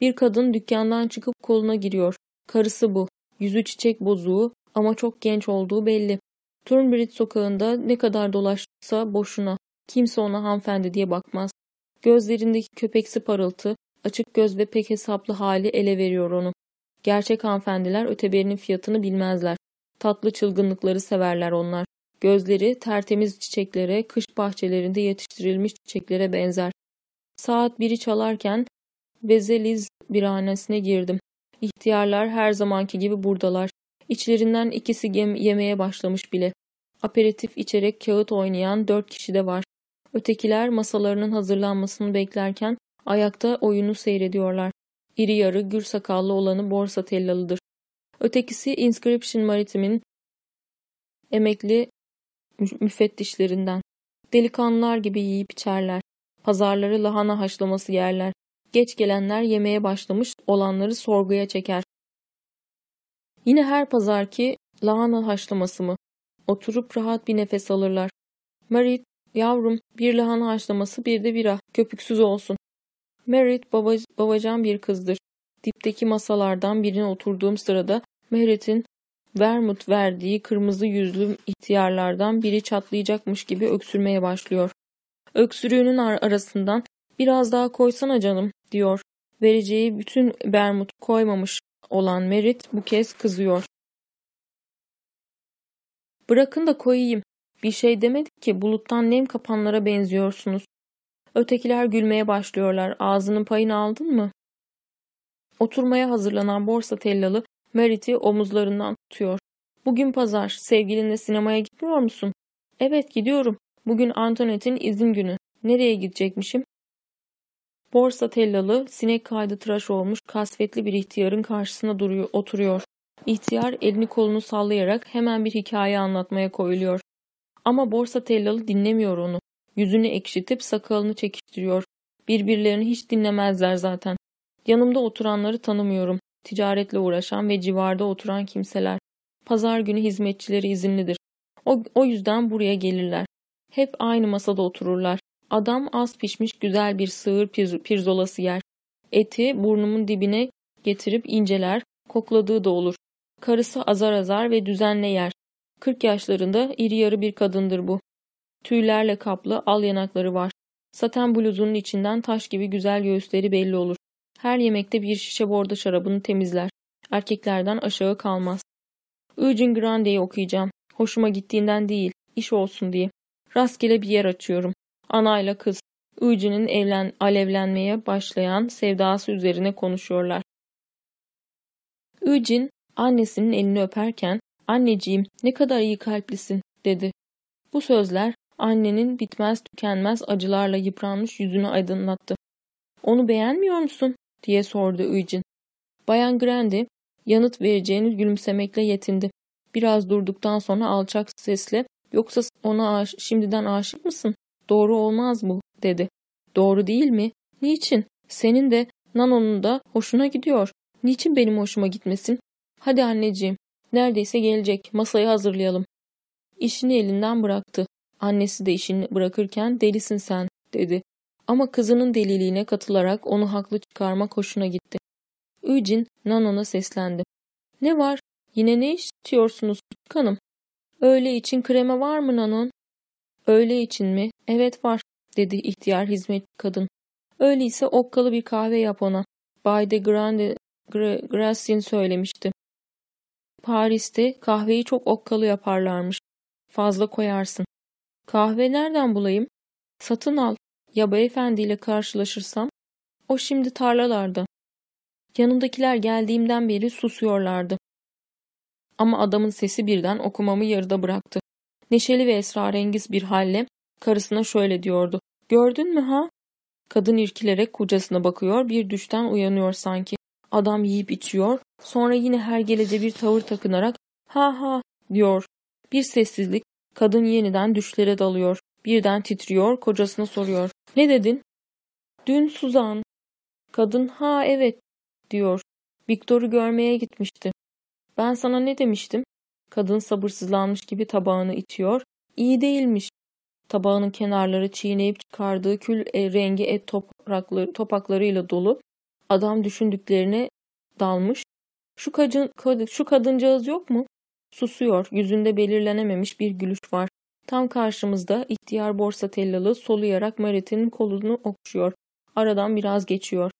Bir kadın dükkandan çıkıp koluna giriyor. Karısı bu. Yüzü çiçek bozuğu ama çok genç olduğu belli. Turnbridge sokağında ne kadar dolaşsa boşuna. Kimse ona hanımefendi diye bakmaz. Gözlerindeki köpeksi parıltı, açık göz ve pek hesaplı hali ele veriyor onu. Gerçek hanımefendiler öteberinin fiyatını bilmezler. Tatlı çılgınlıkları severler onlar. Gözleri tertemiz çiçeklere, kış bahçelerinde yetiştirilmiş çiçeklere benzer. Saat biri çalarken Vezeliz birhanesine girdim. İhtiyarlar her zamanki gibi buradalar. İçlerinden ikisi yem yemeye başlamış bile. Aperatif içerek kağıt oynayan dört kişi de var. Ötekiler masalarının hazırlanmasını beklerken ayakta oyunu seyrediyorlar. İri yarı gür sakallı olanı borsa tellalıdır. Ötekisi Inscription Maritim'in emekli müfettişlerinden. Delikanlılar gibi yiyip içerler. Pazarları lahana haşlaması yerler. Geç gelenler yemeye başlamış olanları sorguya çeker. Yine her pazarki lahana haşlaması mı? Oturup rahat bir nefes alırlar. Marit, yavrum bir lahana haşlaması bir de bira, köpüksüz olsun. Merit baba, babacan bir kızdır. Dipteki masalardan birine oturduğum sırada Merit'in vermut verdiği kırmızı yüzlü ihtiyarlardan biri çatlayacakmış gibi öksürmeye başlıyor. Öksürüğünün ar arasından biraz daha koysana canım diyor. Vereceği bütün bermut koymamış olan Merit bu kez kızıyor. Bırakın da koyayım. Bir şey demedik ki buluttan nem kapanlara benziyorsunuz. Ötekiler gülmeye başlıyorlar. Ağzının payını aldın mı? Oturmaya hazırlanan borsa tellalı Merit'i omuzlarından tutuyor. Bugün pazar. Sevgilinle sinemaya gitmiyor musun? Evet gidiyorum. Bugün Antonette'in izin günü. Nereye gidecekmişim? Borsa tellalı, sinek kaydı tıraş olmuş, kasvetli bir ihtiyarın karşısına duruyor, oturuyor. İhtiyar elini kolunu sallayarak hemen bir hikaye anlatmaya koyuluyor. Ama borsa tellalı dinlemiyor onu. Yüzünü ekşitip sakalını çekiştiriyor. Birbirlerini hiç dinlemezler zaten. Yanımda oturanları tanımıyorum. Ticaretle uğraşan ve civarda oturan kimseler. Pazar günü hizmetçileri izinlidir. O, o yüzden buraya gelirler. Hep aynı masada otururlar. Adam az pişmiş güzel bir sığır pir, pirzolası yer. Eti burnumun dibine getirip inceler, kokladığı da olur. Karısı azar azar ve düzenle yer. Kırk yaşlarında iri yarı bir kadındır bu. Tüylerle kaplı al yanakları var. Saten bluzunun içinden taş gibi güzel göğüsleri belli olur. Her yemekte bir şişe bordo şarabını temizler. Erkeklerden aşağı kalmaz. Eugene Grande'yi okuyacağım. Hoşuma gittiğinden değil, iş olsun diye. Rastgele bir yer açıyorum. Anayla kız. Eugene'in evlen, alevlenmeye başlayan sevdası üzerine konuşuyorlar. Eugene annesinin elini öperken anneciğim ne kadar iyi kalplisin dedi. Bu sözler annenin bitmez tükenmez acılarla yıpranmış yüzünü aydınlattı. Onu beğenmiyor musun? diye sordu Eugene. Bayan Grandi yanıt vereceğini gülümsemekle yetindi. Biraz durduktan sonra alçak sesle yoksa ona aş şimdiden aşık mısın? Doğru olmaz bu dedi. Doğru değil mi? Niçin? Senin de Nano'nun da hoşuna gidiyor. Niçin benim hoşuma gitmesin? Hadi anneciğim. Neredeyse gelecek. Masayı hazırlayalım. İşini elinden bıraktı. Annesi de işini bırakırken delisin sen dedi. Ama kızının deliliğine katılarak onu haklı çıkarmak hoşuna gitti. Eugene Nanon'a seslendi. Ne var? Yine ne istiyorsunuz küçük hanım? Öğle için kreme var mı Nanon? Öğle için mi? Evet var, dedi ihtiyar hizmetçi kadın. Öyleyse okkalı bir kahve yap ona. Bay de Grande Gracien söylemişti. Paris'te kahveyi çok okkalı yaparlarmış. Fazla koyarsın. Kahve nereden bulayım? Satın al. Ya beyefendiyle karşılaşırsam? O şimdi tarlalarda. Yanındakiler geldiğimden beri susuyorlardı. Ama adamın sesi birden okumamı yarıda bıraktı. Neşeli ve esrarengiz bir halle karısına şöyle diyordu. Gördün mü ha? Kadın irkilerek kocasına bakıyor, bir düşten uyanıyor sanki. Adam yiyip içiyor, sonra yine her gelece bir tavır takınarak ha ha diyor. Bir sessizlik, kadın yeniden düşlere dalıyor. Birden titriyor, kocasına soruyor. Ne dedin? Dün Suzan. Kadın ha evet diyor. Viktor'u görmeye gitmişti. Ben sana ne demiştim? Kadın sabırsızlanmış gibi tabağını itiyor. İyi değilmiş. Tabağının kenarları çiğneyip çıkardığı kül e, rengi et toprakları, topaklarıyla dolu. Adam düşündüklerine dalmış. Şu, kadın, şu kadıncağız yok mu? Susuyor. Yüzünde belirlenememiş bir gülüş var. Tam karşımızda ihtiyar borsa tellalı soluyarak Marit'in kolunu okşuyor. Aradan biraz geçiyor.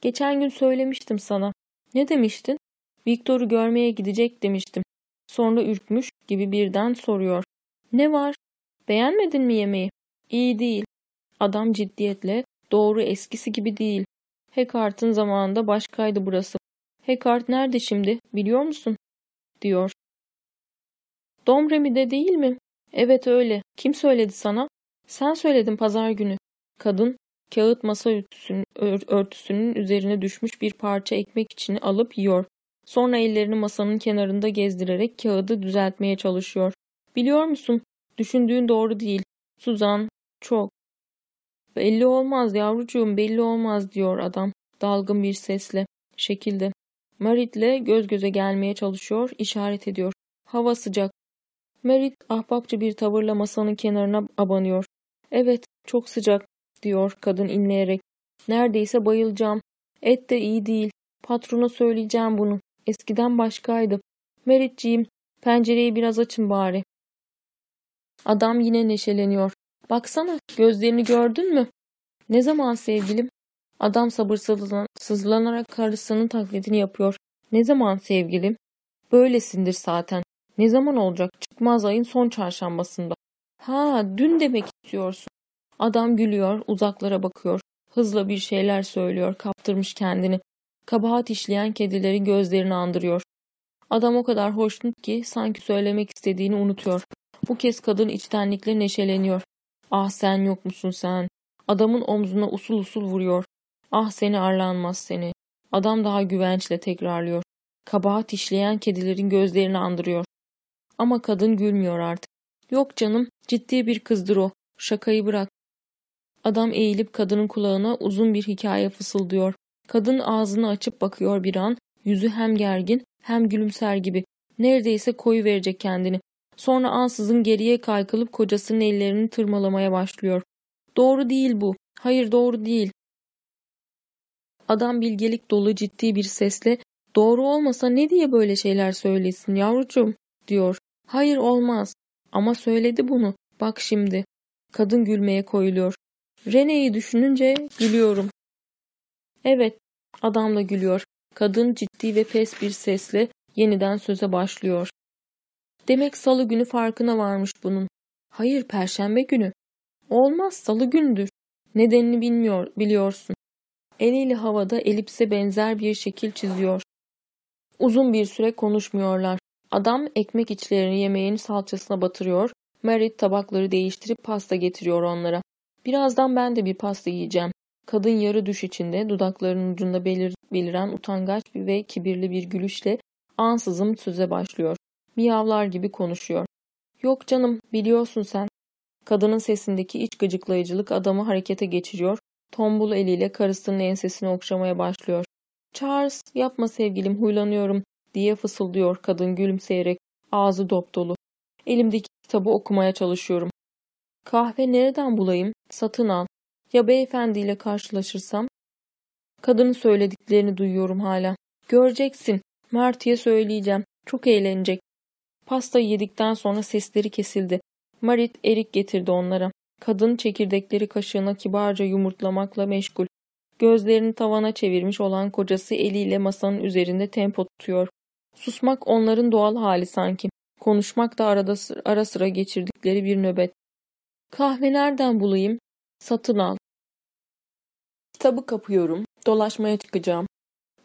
Geçen gün söylemiştim sana. Ne demiştin? Viktor'u görmeye gidecek demiştim. Sonra ürkmüş gibi birden soruyor. Ne var? Beğenmedin mi yemeği? İyi değil. Adam ciddiyetle doğru eskisi gibi değil. Hekart'ın zamanında başkaydı burası. Hekart nerede şimdi biliyor musun? diyor. Domremi'de değil mi? Evet öyle. Kim söyledi sana? Sen söyledin pazar günü. Kadın kağıt masa örtüsünün, örtüsünün üzerine düşmüş bir parça ekmek içini alıp yiyor. Sonra ellerini masanın kenarında gezdirerek kağıdı düzeltmeye çalışıyor. Biliyor musun? Düşündüğün doğru değil. Suzan, çok. Belli olmaz yavrucuğum, belli olmaz diyor adam dalgın bir sesle, şekilde. Marit'le göz göze gelmeye çalışıyor, işaret ediyor. Hava sıcak. Marit ahbapça bir tavırla masanın kenarına abanıyor. Evet, çok sıcak, diyor kadın inleyerek. Neredeyse bayılacağım. Et de iyi değil. Patrona söyleyeceğim bunu. Eskiden başkaydı. Meritciğim, pencereyi biraz açın bari. Adam yine neşeleniyor. Baksana, gözlerini gördün mü? Ne zaman sevgilim? Adam sabırsızlanarak karısının taklidini yapıyor. Ne zaman sevgilim? Böylesindir zaten. Ne zaman olacak? Çıkmaz ayın son çarşambasında. Ha, dün demek istiyorsun. Adam gülüyor, uzaklara bakıyor. Hızla bir şeyler söylüyor, kaptırmış kendini. Kabahat işleyen kedilerin gözlerini andırıyor. Adam o kadar hoşnut ki sanki söylemek istediğini unutuyor. Bu kez kadın içtenlikle neşeleniyor. Ah sen yok musun sen? Adamın omzuna usul usul vuruyor. Ah seni arlanmaz seni. Adam daha güvençle tekrarlıyor. Kabahat işleyen kedilerin gözlerini andırıyor. Ama kadın gülmüyor artık. Yok canım, ciddi bir kızdır o. Şakayı bırak. Adam eğilip kadının kulağına uzun bir hikaye fısıldıyor. Kadın ağzını açıp bakıyor bir an. Yüzü hem gergin hem gülümser gibi. Neredeyse koyu verecek kendini. Sonra ansızın geriye kaykılıp kocasının ellerini tırmalamaya başlıyor. Doğru değil bu. Hayır doğru değil. Adam bilgelik dolu ciddi bir sesle doğru olmasa ne diye böyle şeyler söylesin yavrucuğum diyor. Hayır olmaz. Ama söyledi bunu. Bak şimdi. Kadın gülmeye koyuluyor. Rene'yi düşününce gülüyorum. Evet. Adam da gülüyor. Kadın ciddi ve pes bir sesle yeniden söze başlıyor. Demek salı günü farkına varmış bunun. Hayır perşembe günü. Olmaz salı gündür. Nedenini bilmiyor, biliyorsun. Eliyle havada elipse benzer bir şekil çiziyor. Uzun bir süre konuşmuyorlar. Adam ekmek içlerini yemeğin salçasına batırıyor. Merit tabakları değiştirip pasta getiriyor onlara. Birazdan ben de bir pasta yiyeceğim. Kadın yarı düş içinde dudaklarının ucunda belir, beliren utangaç ve kibirli bir gülüşle ansızın söze başlıyor. Miyavlar gibi konuşuyor. Yok canım biliyorsun sen. Kadının sesindeki iç gıcıklayıcılık adamı harekete geçiriyor. Tombul eliyle karısının ensesini okşamaya başlıyor. Charles yapma sevgilim huylanıyorum diye fısıldıyor kadın gülümseyerek ağzı dop dolu. Elimdeki kitabı okumaya çalışıyorum. Kahve nereden bulayım? Satın al. Ya beyefendiyle karşılaşırsam? Kadının söylediklerini duyuyorum hala. Göreceksin. Marty'ye söyleyeceğim. Çok eğlenecek. Pastayı yedikten sonra sesleri kesildi. Marit erik getirdi onlara. Kadın çekirdekleri kaşığına kibarca yumurtlamakla meşgul. Gözlerini tavana çevirmiş olan kocası eliyle masanın üzerinde tempo tutuyor. Susmak onların doğal hali sanki. Konuşmak da arada ara sıra geçirdikleri bir nöbet. Kahve nereden bulayım? Satın al. Kitabı kapıyorum. Dolaşmaya çıkacağım.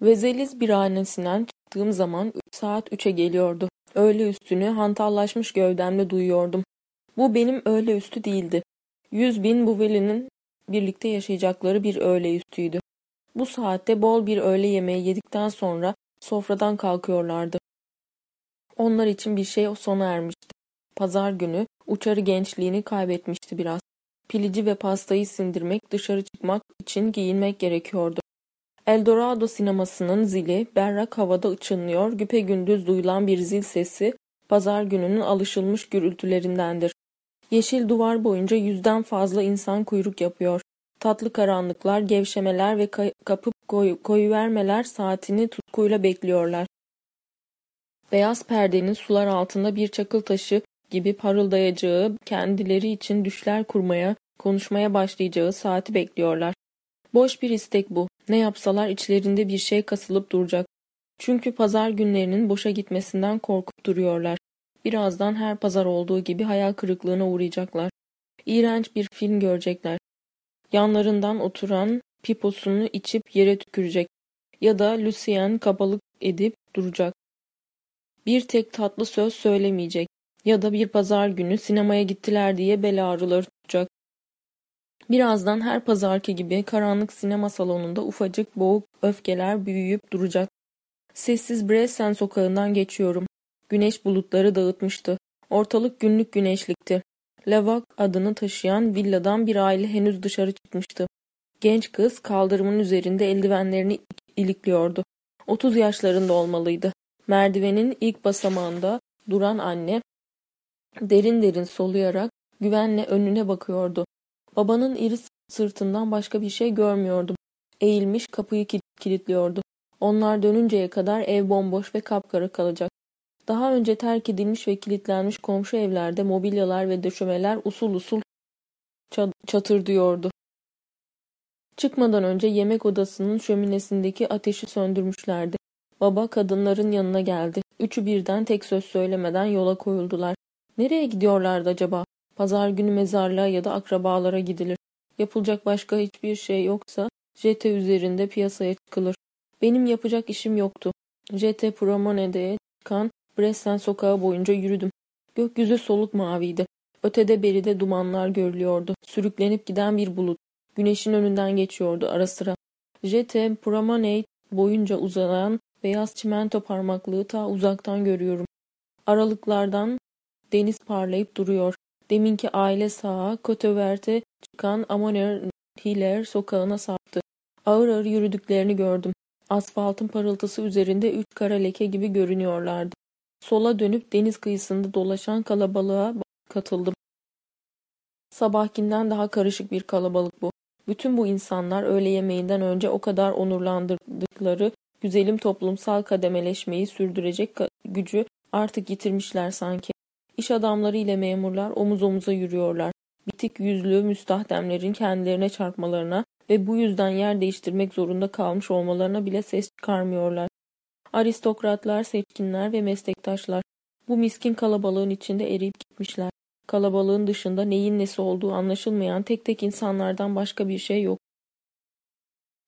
Vezeliz birhanesinden çıktığım zaman saat üçe geliyordu. Öğle üstünü hantallaşmış gövdemle duyuyordum. Bu benim öğle üstü değildi. Yüz bin Buveli'nin birlikte yaşayacakları bir öğle üstüydü. Bu saatte bol bir öğle yemeği yedikten sonra sofradan kalkıyorlardı. Onlar için bir şey sona ermişti. Pazar günü uçarı gençliğini kaybetmişti biraz. Pilici ve pastayı sindirmek, dışarı çıkmak için giyinmek gerekiyordu. Eldorado sinemasının zili berrak havada çınlıyor, güpegündüz duyulan bir zil sesi pazar gününün alışılmış gürültülerindendir. Yeşil duvar boyunca yüzden fazla insan kuyruk yapıyor. Tatlı karanlıklar, gevşemeler ve kapıp koy koyuvermeler saatini tutkuyla bekliyorlar. Beyaz perdenin sular altında bir çakıl taşı gibi parıldayacağı, kendileri için düşler kurmaya, konuşmaya başlayacağı saati bekliyorlar. Boş bir istek bu. Ne yapsalar içlerinde bir şey kasılıp duracak. Çünkü pazar günlerinin boşa gitmesinden korkup duruyorlar. Birazdan her pazar olduğu gibi hayal kırıklığına uğrayacaklar. İğrenç bir film görecekler. Yanlarından oturan piposunu içip yere tükürecek. Ya da Lucien kabalık edip duracak. Bir tek tatlı söz söylemeyecek. Ya da bir pazar günü sinemaya gittiler diye bel ağrıları tutacak. Birazdan her pazarki gibi karanlık sinema salonunda ufacık boğuk öfkeler büyüyüp duracak. Sessiz Bresen sokağından geçiyorum. Güneş bulutları dağıtmıştı. Ortalık günlük güneşlikti. Lavak adını taşıyan villadan bir aile henüz dışarı çıkmıştı. Genç kız kaldırımın üzerinde eldivenlerini ilikliyordu. Otuz yaşlarında olmalıydı. Merdivenin ilk basamağında duran anne derin derin soluyarak güvenle önüne bakıyordu. Babanın iri sırtından başka bir şey görmüyordum. Eğilmiş kapıyı kilitliyordu. Onlar dönünceye kadar ev bomboş ve kapkara kalacak. Daha önce terk edilmiş ve kilitlenmiş komşu evlerde mobilyalar ve döşemeler usul usul çatırdıyordu. Çıkmadan önce yemek odasının şöminesindeki ateşi söndürmüşlerdi. Baba kadınların yanına geldi. Üçü birden tek söz söylemeden yola koyuldular. Nereye gidiyorlardı acaba? Pazar günü mezarlığa ya da akrabalara gidilir. Yapılacak başka hiçbir şey yoksa JT üzerinde piyasaya çıkılır. Benim yapacak işim yoktu. JT Promenade'ye çıkan Bressen sokağı boyunca yürüdüm. Gökyüzü soluk maviydi. Ötede beride dumanlar görülüyordu. Sürüklenip giden bir bulut. Güneşin önünden geçiyordu ara sıra. Jete Promenade boyunca uzanan beyaz çimento parmaklığı ta uzaktan görüyorum. Aralıklardan deniz parlayıp duruyor. Deminki aile sağa, Köteverte çıkan Amoner Hiller sokağına saptı. Ağır ağır yürüdüklerini gördüm. Asfaltın parıltısı üzerinde üç kara leke gibi görünüyorlardı. Sola dönüp deniz kıyısında dolaşan kalabalığa katıldım. Sabahkinden daha karışık bir kalabalık bu. Bütün bu insanlar öğle yemeğinden önce o kadar onurlandırdıkları güzelim toplumsal kademeleşmeyi sürdürecek gücü artık yitirmişler sanki. İş adamları ile memurlar omuz omuza yürüyorlar. Bitik yüzlü müstahdemlerin kendilerine çarpmalarına ve bu yüzden yer değiştirmek zorunda kalmış olmalarına bile ses çıkarmıyorlar. Aristokratlar, seçkinler ve meslektaşlar bu miskin kalabalığın içinde eriyip gitmişler. Kalabalığın dışında neyin nesi olduğu anlaşılmayan tek tek insanlardan başka bir şey yok.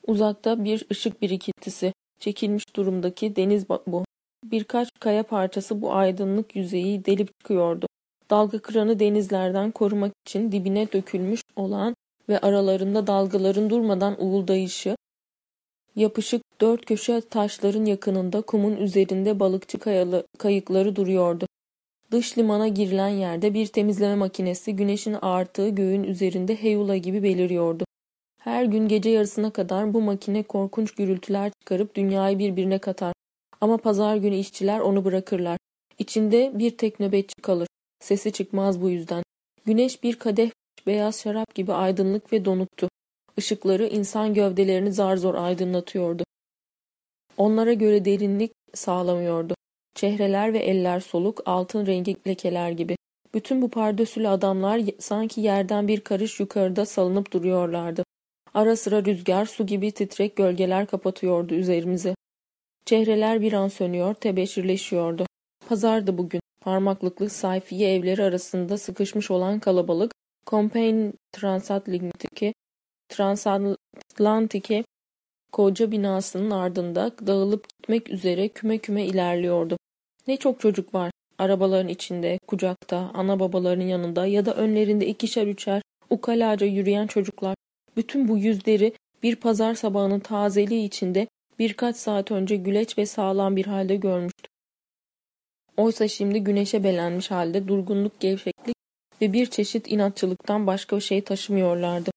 Uzakta bir ışık birikintisi, çekilmiş durumdaki deniz bu. Birkaç kaya parçası bu aydınlık yüzeyi delip çıkıyordu. Dalga kıranı denizlerden korumak için dibine dökülmüş olan ve aralarında dalgaların durmadan uğuldayışı, yapışık dört köşe taşların yakınında kumun üzerinde balıkçı kayalı, kayıkları duruyordu. Dış limana girilen yerde bir temizleme makinesi güneşin ağarttığı göğün üzerinde heyula gibi beliriyordu. Her gün gece yarısına kadar bu makine korkunç gürültüler çıkarıp dünyayı birbirine katar. Ama pazar günü işçiler onu bırakırlar. İçinde bir tek nöbetçi kalır. Sesi çıkmaz bu yüzden. Güneş bir kadeh beyaz şarap gibi aydınlık ve donuktu. Işıkları insan gövdelerini zar zor aydınlatıyordu. Onlara göre derinlik sağlamıyordu. Çehreler ve eller soluk, altın rengi lekeler gibi. Bütün bu pardösülü adamlar sanki yerden bir karış yukarıda salınıp duruyorlardı. Ara sıra rüzgar, su gibi titrek gölgeler kapatıyordu üzerimizi. Çehreler bir an sönüyor, tebeşirleşiyordu. Pazardı bugün. Parmaklıklı sayfiye evleri arasında sıkışmış olan kalabalık, Compagne Transatlantik'e Transatlantik'e koca binasının ardında dağılıp gitmek üzere küme küme ilerliyordu. Ne çok çocuk var. Arabaların içinde, kucakta, ana babalarının yanında ya da önlerinde ikişer üçer ukalaca yürüyen çocuklar. Bütün bu yüzleri bir pazar sabahının tazeliği içinde birkaç saat önce güleç ve sağlam bir halde görmüştü. Oysa şimdi güneşe belenmiş halde durgunluk, gevşeklik ve bir çeşit inatçılıktan başka bir şey taşımıyorlardı.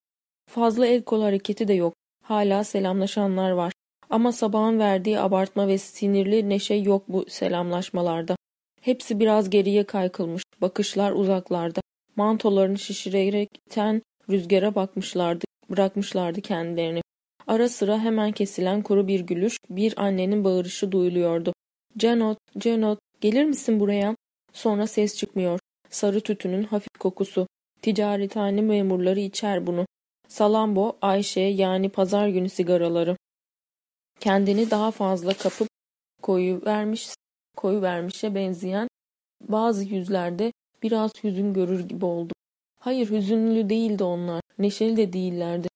Fazla el kol hareketi de yok. Hala selamlaşanlar var. Ama sabahın verdiği abartma ve sinirli neşe yok bu selamlaşmalarda. Hepsi biraz geriye kaykılmış, bakışlar uzaklarda. Mantolarını şişirerek iten rüzgara bakmışlardı, bırakmışlardı kendilerini. Ara sıra hemen kesilen kuru bir gülüş, bir annenin bağırışı duyuluyordu. Cenot, Cenot, gelir misin buraya? Sonra ses çıkmıyor. Sarı tütünün hafif kokusu. Ticarethane memurları içer bunu. Salambo, Ayşe yani pazar günü sigaraları. Kendini daha fazla kapıp koyu vermiş, koyu vermişe benzeyen bazı yüzlerde biraz hüzün görür gibi oldu. Hayır hüzünlü değildi onlar, neşeli de değillerdi.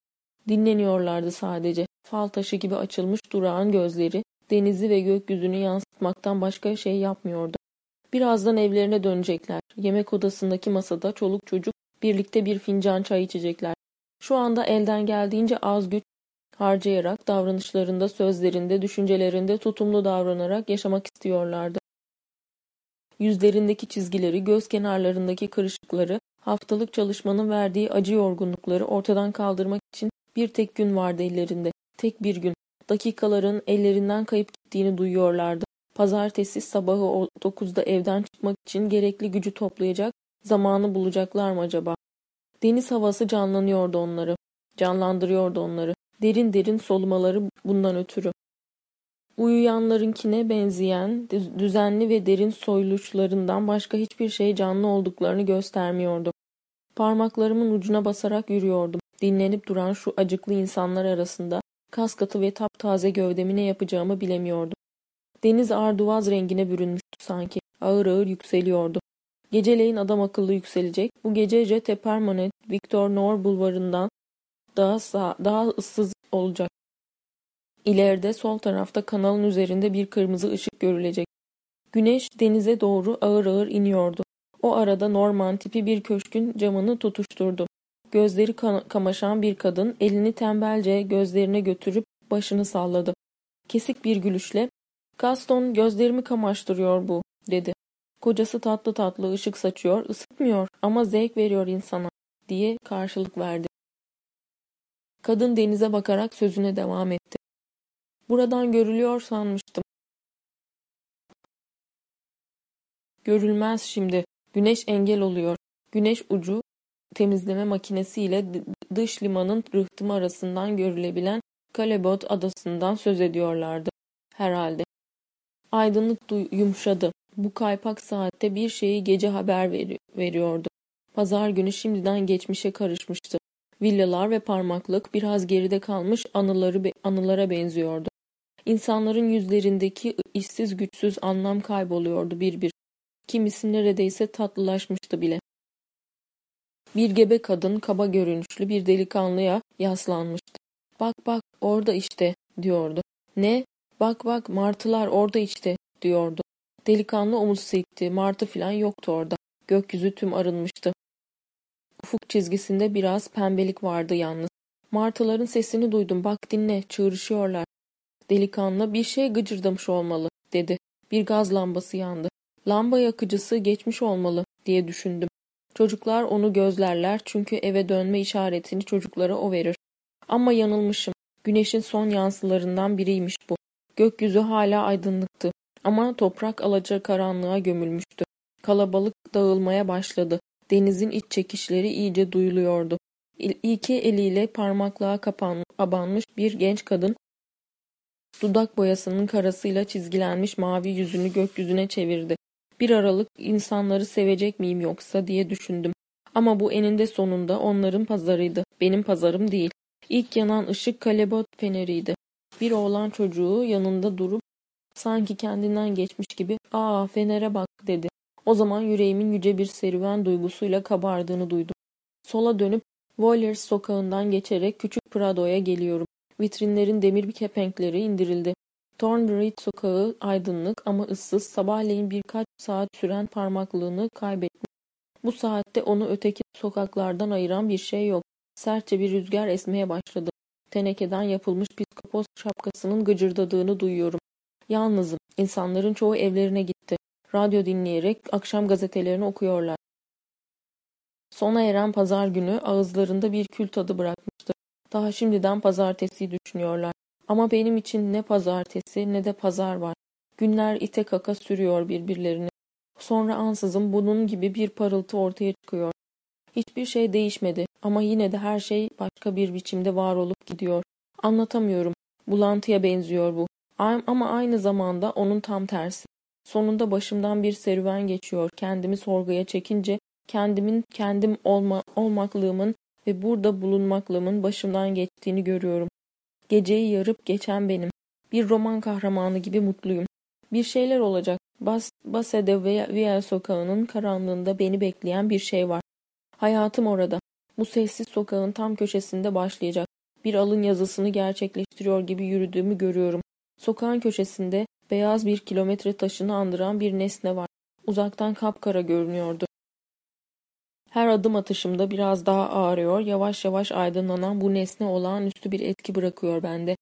Dinleniyorlardı sadece. Fal taşı gibi açılmış durağan gözleri, denizi ve gökyüzünü yansıtmaktan başka şey yapmıyordu. Birazdan evlerine dönecekler. Yemek odasındaki masada çoluk çocuk birlikte bir fincan çay içecekler. Şu anda elden geldiğince az güç harcayarak davranışlarında, sözlerinde, düşüncelerinde tutumlu davranarak yaşamak istiyorlardı. Yüzlerindeki çizgileri, göz kenarlarındaki kırışıkları, haftalık çalışmanın verdiği acı yorgunlukları ortadan kaldırmak için bir tek gün vardı ellerinde. Tek bir gün. Dakikaların ellerinden kayıp gittiğini duyuyorlardı. Pazartesi sabahı 9'da evden çıkmak için gerekli gücü toplayacak zamanı bulacaklar mı acaba? Deniz havası canlanıyordu onları. Canlandırıyordu onları. Derin derin solumaları bundan ötürü. Uyuyanlarınkine benzeyen düzenli ve derin soyluçlarından başka hiçbir şey canlı olduklarını göstermiyordu. Parmaklarımın ucuna basarak yürüyordum. Dinlenip duran şu acıklı insanlar arasında kas katı ve taptaze gövdemi ne yapacağımı bilemiyordum. Deniz arduvaz rengine bürünmüştü sanki. Ağır ağır yükseliyordu. Geceleyin adam akıllı yükselecek. Bu gece Jete Permanent Victor Noir bulvarından daha sağ, daha ıssız olacak. İleride sol tarafta kanalın üzerinde bir kırmızı ışık görülecek. Güneş denize doğru ağır ağır iniyordu. O arada Norman tipi bir köşkün camını tutuşturdu. gözleri kamaşan bir kadın elini tembelce gözlerine götürüp başını salladı. Kesik bir gülüşle ''Gaston gözlerimi kamaştırıyor bu'' dedi. Kocası tatlı tatlı ışık saçıyor, ısıtmıyor ama zevk veriyor insana diye karşılık verdi. Kadın denize bakarak sözüne devam etti. Buradan görülüyor sanmıştım. Görülmez şimdi. Güneş engel oluyor. Güneş ucu temizleme makinesiyle dış limanın rıhtımı arasından görülebilen Kalebot adasından söz ediyorlardı. Herhalde. Aydınlık yumuşadı. Bu kaypak saatte bir şeyi gece haber veri veriyordu. Pazar günü şimdiden geçmişe karışmıştı. Villalar ve parmaklık biraz geride kalmış anıları anılara benziyordu. İnsanların yüzlerindeki işsiz güçsüz anlam kayboluyordu bir bir. Kimisi neredeyse tatlılaşmıştı bile. Bir gebe kadın kaba görünüşlü bir delikanlıya yaslanmıştı. Bak bak orada işte diyordu. Ne? Bak bak martılar orada işte diyordu. Delikanlı omuz silkti. Martı filan yoktu orada. Gökyüzü tüm arınmıştı. Ufuk çizgisinde biraz pembelik vardı yalnız. Martıların sesini duydum. Bak dinle, çığırışıyorlar. Delikanlı bir şey gıcırdamış olmalı, dedi. Bir gaz lambası yandı. Lamba yakıcısı geçmiş olmalı, diye düşündüm. Çocuklar onu gözlerler çünkü eve dönme işaretini çocuklara o verir. Ama yanılmışım. Güneşin son yansılarından biriymiş bu. Gökyüzü hala aydınlıktı. Ama toprak alaca karanlığa gömülmüştü. Kalabalık dağılmaya başladı. Denizin iç çekişleri iyice duyuluyordu. İki eliyle parmaklığa kapan, abanmış bir genç kadın dudak boyasının karasıyla çizgilenmiş mavi yüzünü gökyüzüne çevirdi. Bir aralık insanları sevecek miyim yoksa diye düşündüm. Ama bu eninde sonunda onların pazarıydı. Benim pazarım değil. İlk yanan ışık kalebot feneriydi. Bir oğlan çocuğu yanında durup sanki kendinden geçmiş gibi ''Aa fenere bak'' dedi. O zaman yüreğimin yüce bir serüven duygusuyla kabardığını duydum. Sola dönüp Vollers sokağından geçerek küçük Prado'ya geliyorum. Vitrinlerin demir bir kepenkleri indirildi. Thornbury sokağı aydınlık ama ıssız sabahleyin birkaç saat süren parmaklığını kaybetmiş. Bu saatte onu öteki sokaklardan ayıran bir şey yok. Sertçe bir rüzgar esmeye başladı. Tenekeden yapılmış piskopos şapkasının gıcırdadığını duyuyorum. Yalnızım. İnsanların çoğu evlerine gitti. Radyo dinleyerek akşam gazetelerini okuyorlar. Sona eren pazar günü ağızlarında bir kül tadı bırakmıştı. Daha şimdiden pazartesi düşünüyorlar. Ama benim için ne pazartesi ne de pazar var. Günler ite kaka sürüyor birbirlerini. Sonra ansızın bunun gibi bir parıltı ortaya çıkıyor. Hiçbir şey değişmedi ama yine de her şey başka bir biçimde var olup gidiyor. Anlatamıyorum. Bulantıya benziyor bu. Ama aynı zamanda onun tam tersi. Sonunda başımdan bir serüven geçiyor. Kendimi sorguya çekince kendimin kendim olma, olmaklığımın ve burada bulunmaklığımın başımdan geçtiğini görüyorum. Geceyi yarıp geçen benim. Bir roman kahramanı gibi mutluyum. Bir şeyler olacak. Bas, Basede Via sokağının karanlığında beni bekleyen bir şey var. Hayatım orada. Bu sessiz sokağın tam köşesinde başlayacak. Bir alın yazısını gerçekleştiriyor gibi yürüdüğümü görüyorum. Sokağın köşesinde beyaz bir kilometre taşını andıran bir nesne var. Uzaktan kapkara görünüyordu. Her adım atışımda biraz daha ağrıyor, yavaş yavaş aydınlanan bu nesne olağanüstü bir etki bırakıyor bende.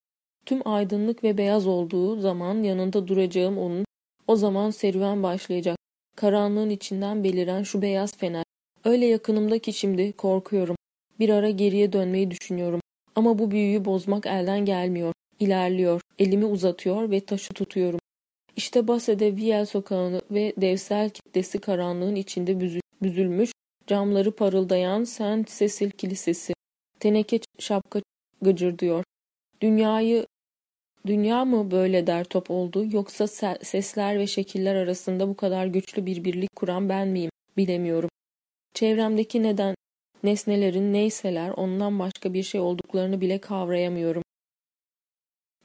Tüm aydınlık ve beyaz olduğu zaman yanında duracağım onun, o zaman serüven başlayacak. Karanlığın içinden beliren şu beyaz fener. Öyle yakınımda ki şimdi korkuyorum. Bir ara geriye dönmeyi düşünüyorum. Ama bu büyüyü bozmak elden gelmiyor. İlerliyor, elimi uzatıyor ve taşı tutuyorum. İşte Base'de Viel sokağını ve devsel kitlesi karanlığın içinde büzülmüş, camları parıldayan Saint Cecil Kilisesi. Teneke şapka gıcırdıyor. Dünyayı Dünya mı böyle der top oldu yoksa sesler ve şekiller arasında bu kadar güçlü bir birlik kuran ben miyim bilemiyorum. Çevremdeki neden nesnelerin neyseler ondan başka bir şey olduklarını bile kavrayamıyorum.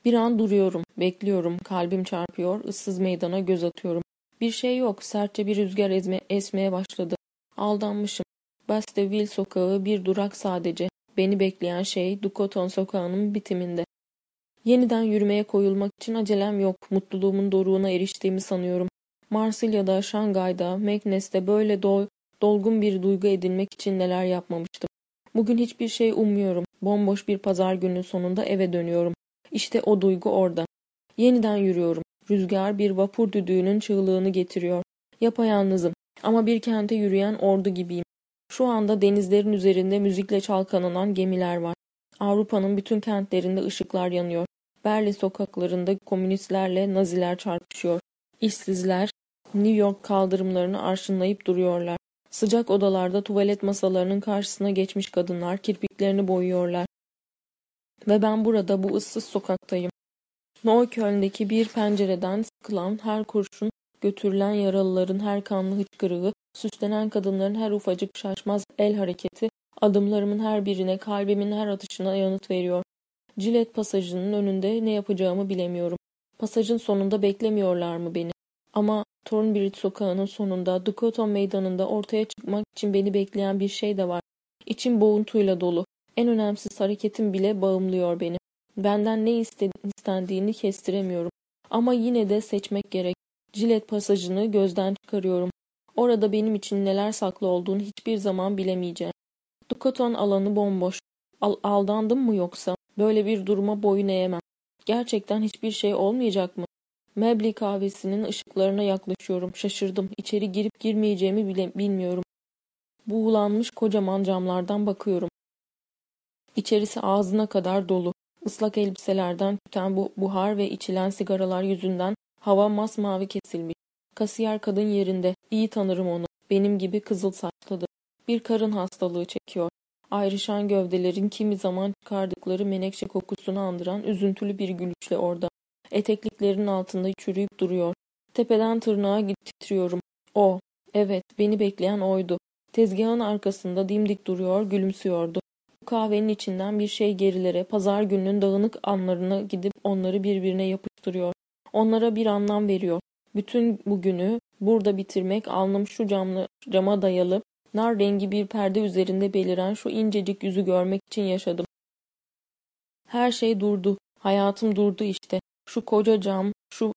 Bir an duruyorum, bekliyorum, kalbim çarpıyor, ıssız meydana göz atıyorum. Bir şey yok, sertçe bir rüzgar ezme, esmeye başladı. Aldanmışım. Basteville sokağı bir durak sadece. Beni bekleyen şey Dukoton sokağının bitiminde. Yeniden yürümeye koyulmak için acelem yok. Mutluluğumun doruğuna eriştiğimi sanıyorum. Marsilya'da, Şangay'da, Meknes'te böyle dol, dolgun bir duygu edinmek için neler yapmamıştım. Bugün hiçbir şey ummuyorum. Bomboş bir pazar günü sonunda eve dönüyorum. İşte o duygu orada. Yeniden yürüyorum. Rüzgar bir vapur düdüğünün çığlığını getiriyor. Yapayalnızım ama bir kente yürüyen ordu gibiyim. Şu anda denizlerin üzerinde müzikle çalkalanan gemiler var. Avrupa'nın bütün kentlerinde ışıklar yanıyor. Berlin sokaklarında komünistlerle naziler çarpışıyor. İşsizler New York kaldırımlarını arşınlayıp duruyorlar. Sıcak odalarda tuvalet masalarının karşısına geçmiş kadınlar kirpiklerini boyuyorlar. Ve ben burada bu ıssız sokaktayım. Neukölln'deki bir pencereden sıkılan her kurşun, götürülen yaralıların her kanlı hıçkırığı, süslenen kadınların her ufacık şaşmaz el hareketi, adımlarımın her birine, kalbimin her atışına yanıt veriyor. Cilet pasajının önünde ne yapacağımı bilemiyorum. Pasajın sonunda beklemiyorlar mı beni? Ama Thornbridge sokağının sonunda, Dukoton meydanında ortaya çıkmak için beni bekleyen bir şey de var. İçim boğuntuyla dolu. En önemsiz hareketim bile bağımlıyor beni. Benden ne istendiğini kestiremiyorum. Ama yine de seçmek gerek. Cilet pasajını gözden çıkarıyorum. Orada benim için neler saklı olduğunu hiçbir zaman bilemeyeceğim. Dukoton alanı bomboş. Al aldandım mı yoksa? Böyle bir duruma boyun eğemem. Gerçekten hiçbir şey olmayacak mı? Mebli kahvesinin ışıklarına yaklaşıyorum. Şaşırdım. İçeri girip girmeyeceğimi bile bilmiyorum. Buğulanmış kocaman camlardan bakıyorum. İçerisi ağzına kadar dolu. Islak elbiselerden tüten bu buhar ve içilen sigaralar yüzünden hava masmavi kesilmiş. Kasiyer kadın yerinde. İyi tanırım onu. Benim gibi kızıl saçlıdır. Bir karın hastalığı çekiyor. Ayrışan gövdelerin kimi zaman çıkardıkları menekşe kokusunu andıran üzüntülü bir gülüşle orada. Etekliklerin altında çürüyüp duruyor. Tepeden tırnağa titriyorum. O, evet beni bekleyen oydu. Tezgahın arkasında dimdik duruyor, gülümsüyordu. Kahvenin içinden bir şey gerilere, pazar gününün dağınık anlarına gidip onları birbirine yapıştırıyor. Onlara bir anlam veriyor. Bütün bugünü burada bitirmek, alnım şu camlı, cama dayalı, nar rengi bir perde üzerinde beliren şu incecik yüzü görmek için yaşadım. Her şey durdu. Hayatım durdu işte. Şu koca cam, şu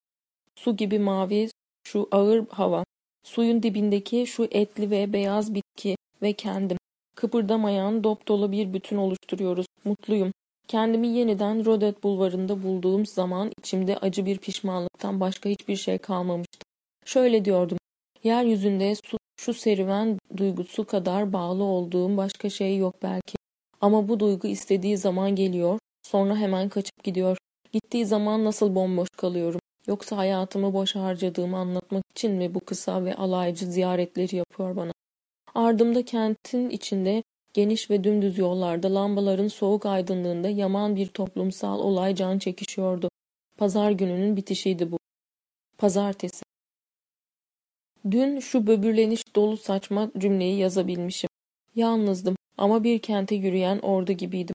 su gibi mavi, şu ağır hava, suyun dibindeki şu etli ve beyaz bitki ve kendim. Kıpırdamayan, dop dolu bir bütün oluşturuyoruz. Mutluyum. Kendimi yeniden Rodet bulvarında bulduğum zaman içimde acı bir pişmanlıktan başka hiçbir şey kalmamıştı. Şöyle diyordum. Yeryüzünde su, şu serüven duygusu kadar bağlı olduğum başka şey yok belki. Ama bu duygu istediği zaman geliyor, sonra hemen kaçıp gidiyor. Gittiği zaman nasıl bomboş kalıyorum? Yoksa hayatımı boş harcadığımı anlatmak için mi bu kısa ve alaycı ziyaretleri yapıyor bana? Ardımda kentin içinde geniş ve dümdüz yollarda lambaların soğuk aydınlığında yaman bir toplumsal olay can çekişiyordu. Pazar gününün bitişiydi bu. Pazartesi. Dün şu böbürleniş dolu saçma cümleyi yazabilmişim. Yalnızdım ama bir kente yürüyen ordu gibiydim.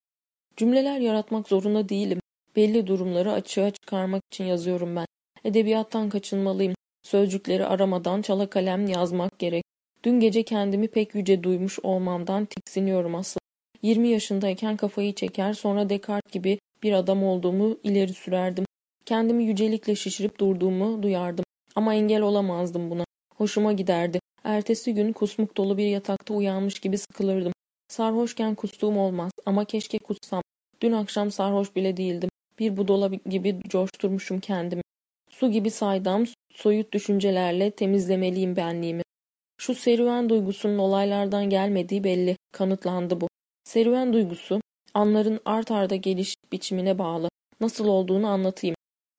Cümleler yaratmak zorunda değilim. Belli durumları açığa çıkarmak için yazıyorum ben. Edebiyattan kaçınmalıyım. Sözcükleri aramadan çala kalem yazmak gerek. Dün gece kendimi pek yüce duymuş olmamdan tiksiniyorum asıl. 20 yaşındayken kafayı çeker sonra Descartes gibi bir adam olduğumu ileri sürerdim. Kendimi yücelikle şişirip durduğumu duyardım. Ama engel olamazdım buna. Hoşuma giderdi. Ertesi gün kusmuk dolu bir yatakta uyanmış gibi sıkılırdım. Sarhoşken kustuğum olmaz ama keşke kutsam. Dün akşam sarhoş bile değildim. Bir budola gibi coşturmuşum kendimi. Su gibi saydam, soyut düşüncelerle temizlemeliyim benliğimi. Şu serüven duygusunun olaylardan gelmediği belli, kanıtlandı bu. Serüven duygusu, anların art arda geliş biçimine bağlı. Nasıl olduğunu anlatayım.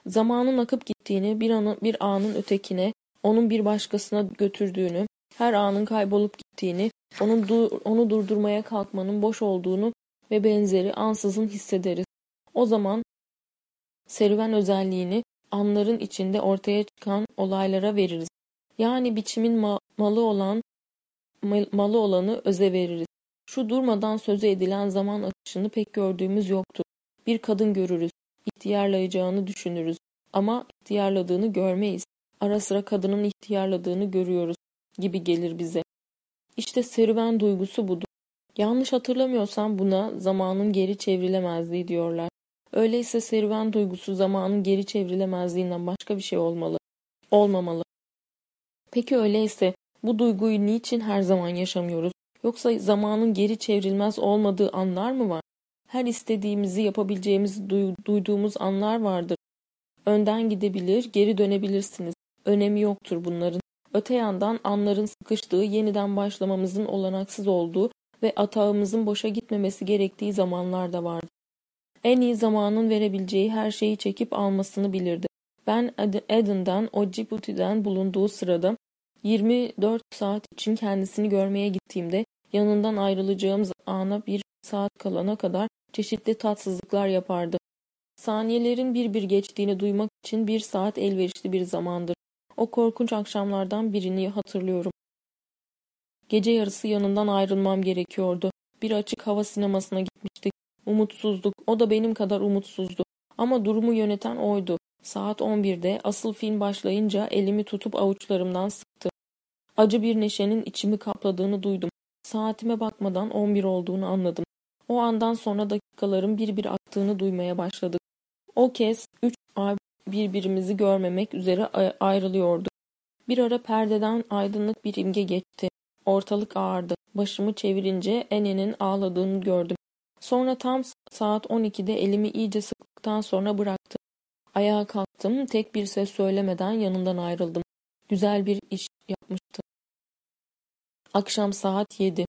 Zamanın akıp gittiğini, bir, anı, bir anın ötekine, onun bir başkasına götürdüğünü, her anın kaybolup gittiğini, onu, du onu durdurmaya kalkmanın boş olduğunu ve benzeri ansızın hissederiz. O zaman serüven özelliğini anların içinde ortaya çıkan olaylara veririz. Yani biçimin ma malı olan malı olanı öze veririz. Şu durmadan sözü edilen zaman akışını pek gördüğümüz yoktur. Bir kadın görürüz, ihtiyarlayacağını düşünürüz ama ihtiyarladığını görmeyiz. Ara sıra kadının ihtiyarladığını görüyoruz gibi gelir bize. İşte serüven duygusu budur. Yanlış hatırlamıyorsam buna zamanın geri çevrilemezliği diyorlar. Öyleyse serüven duygusu zamanın geri çevrilemezliğinden başka bir şey olmalı. Olmamalı. Peki öyleyse bu duyguyu niçin her zaman yaşamıyoruz? Yoksa zamanın geri çevrilmez olmadığı anlar mı var? Her istediğimizi yapabileceğimizi duyduğumuz anlar vardır. Önden gidebilir, geri dönebilirsiniz. Önemi yoktur bunların. Öte yandan anların sıkıştığı, yeniden başlamamızın olanaksız olduğu ve atağımızın boşa gitmemesi gerektiği zamanlar da vardı. En iyi zamanın verebileceği her şeyi çekip almasını bilirdi. Ben Eden'den, o Cibuti'den bulunduğu sırada 24 saat için kendisini görmeye gittiğimde yanından ayrılacağım ana bir saat kalana kadar çeşitli tatsızlıklar yapardı. Saniyelerin bir bir geçtiğini duymak için bir saat elverişli bir zamandır. O korkunç akşamlardan birini hatırlıyorum. Gece yarısı yanından ayrılmam gerekiyordu. Bir açık hava sinemasına gitmiştik. Umutsuzduk. O da benim kadar umutsuzdu. Ama durumu yöneten oydu. Saat 11'de asıl film başlayınca elimi tutup avuçlarımdan sıktı. Acı bir neşenin içimi kapladığını duydum. Saatime bakmadan 11 olduğunu anladım. O andan sonra dakikaların bir bir aktığını duymaya başladık. O kez üç ay birbirimizi görmemek üzere ayrılıyordu. Bir ara perdeden aydınlık bir imge geçti. Ortalık ağırdı. Başımı çevirince Ene'nin ağladığını gördüm. Sonra tam saat 12'de elimi iyice sıktıktan sonra bıraktı. Ayağa kalktım. Tek bir ses söylemeden yanından ayrıldım. Güzel bir iş yapmıştı. Akşam saat 7.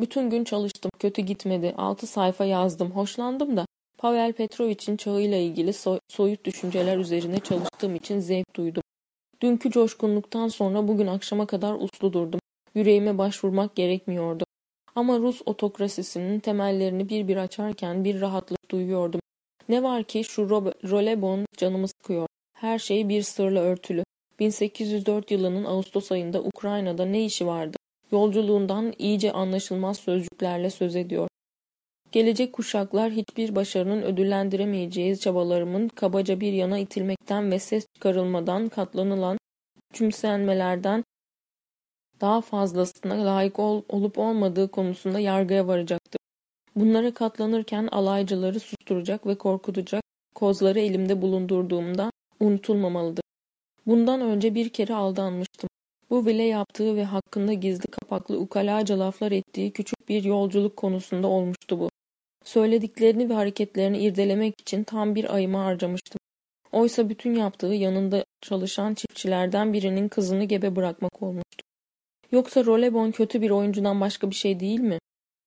Bütün gün çalıştım. Kötü gitmedi. Altı sayfa yazdım. Hoşlandım da. Pavel Petrovich'in çağıyla ilgili so soyut düşünceler üzerine çalıştığım için zevk duydum. Dünkü coşkunluktan sonra bugün akşama kadar uslu durdum. Yüreğime başvurmak gerekmiyordu. Ama Rus otokrasisinin temellerini bir bir açarken bir rahatlık duyuyordum. Ne var ki şu rolebon canımı sıkıyor. Her şey bir sırla örtülü. 1804 yılının Ağustos ayında Ukrayna'da ne işi vardı? Yolculuğundan iyice anlaşılmaz sözcüklerle söz ediyor. Gelecek kuşaklar hiçbir başarının ödüllendiremeyeceği çabalarımın kabaca bir yana itilmekten ve ses çıkarılmadan katlanılan küçümsenmelerden daha fazlasına layık ol, olup olmadığı konusunda yargıya varacaktır. Bunlara katlanırken alaycıları susturacak ve korkutacak kozları elimde bulundurduğumda unutulmamalıdır. Bundan önce bir kere aldanmıştım. Bu bile yaptığı ve hakkında gizli kapaklı ukalaca laflar ettiği küçük bir yolculuk konusunda olmuştu bu. Söylediklerini ve hareketlerini irdelemek için tam bir ayımı harcamıştım. Oysa bütün yaptığı yanında çalışan çiftçilerden birinin kızını gebe bırakmak olmuştu. Yoksa Rolebon kötü bir oyuncudan başka bir şey değil mi?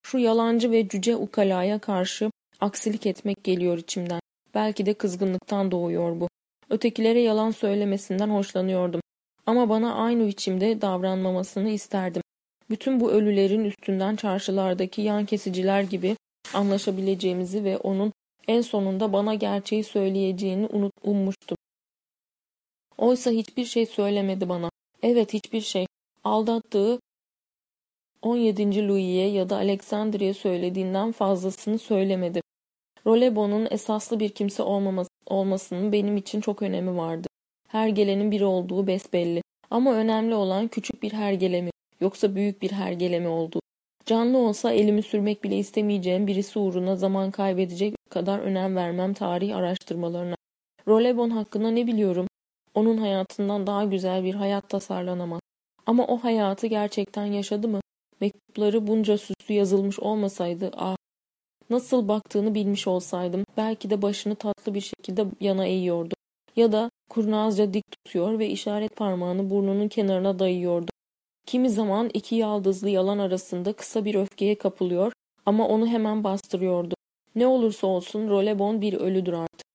Şu yalancı ve cüce ukalaya karşı aksilik etmek geliyor içimden. Belki de kızgınlıktan doğuyor bu. Ötekilere yalan söylemesinden hoşlanıyordum. Ama bana aynı biçimde davranmamasını isterdim. Bütün bu ölülerin üstünden çarşılardaki yan kesiciler gibi anlaşabileceğimizi ve onun en sonunda bana gerçeği söyleyeceğini unut ummuştum. Oysa hiçbir şey söylemedi bana. Evet hiçbir şey. Aldattığı 17. Louis'e ya da Alexandria'ya söylediğinden fazlasını söylemedi. Rolebo'nun esaslı bir kimse olmaması, olmasının benim için çok önemi vardı. Hergelenin biri olduğu besbelli. Ama önemli olan küçük bir hergele mi, yoksa büyük bir hergele mi olduğu. Canlı olsa elimi sürmek bile istemeyeceğim birisi uğruna zaman kaybedecek kadar önem vermem tarih araştırmalarına. Rolebon hakkında ne biliyorum? Onun hayatından daha güzel bir hayat tasarlanamaz. Ama o hayatı gerçekten yaşadı mı? Mektupları bunca süslü yazılmış olmasaydı ah nasıl baktığını bilmiş olsaydım belki de başını tatlı bir şekilde yana eğiyordu. Ya da kurnazca dik tutuyor ve işaret parmağını burnunun kenarına dayıyordu. Kimi zaman iki yaldızlı yalan arasında kısa bir öfkeye kapılıyor ama onu hemen bastırıyordu. Ne olursa olsun Rolebon bir ölüdür artık.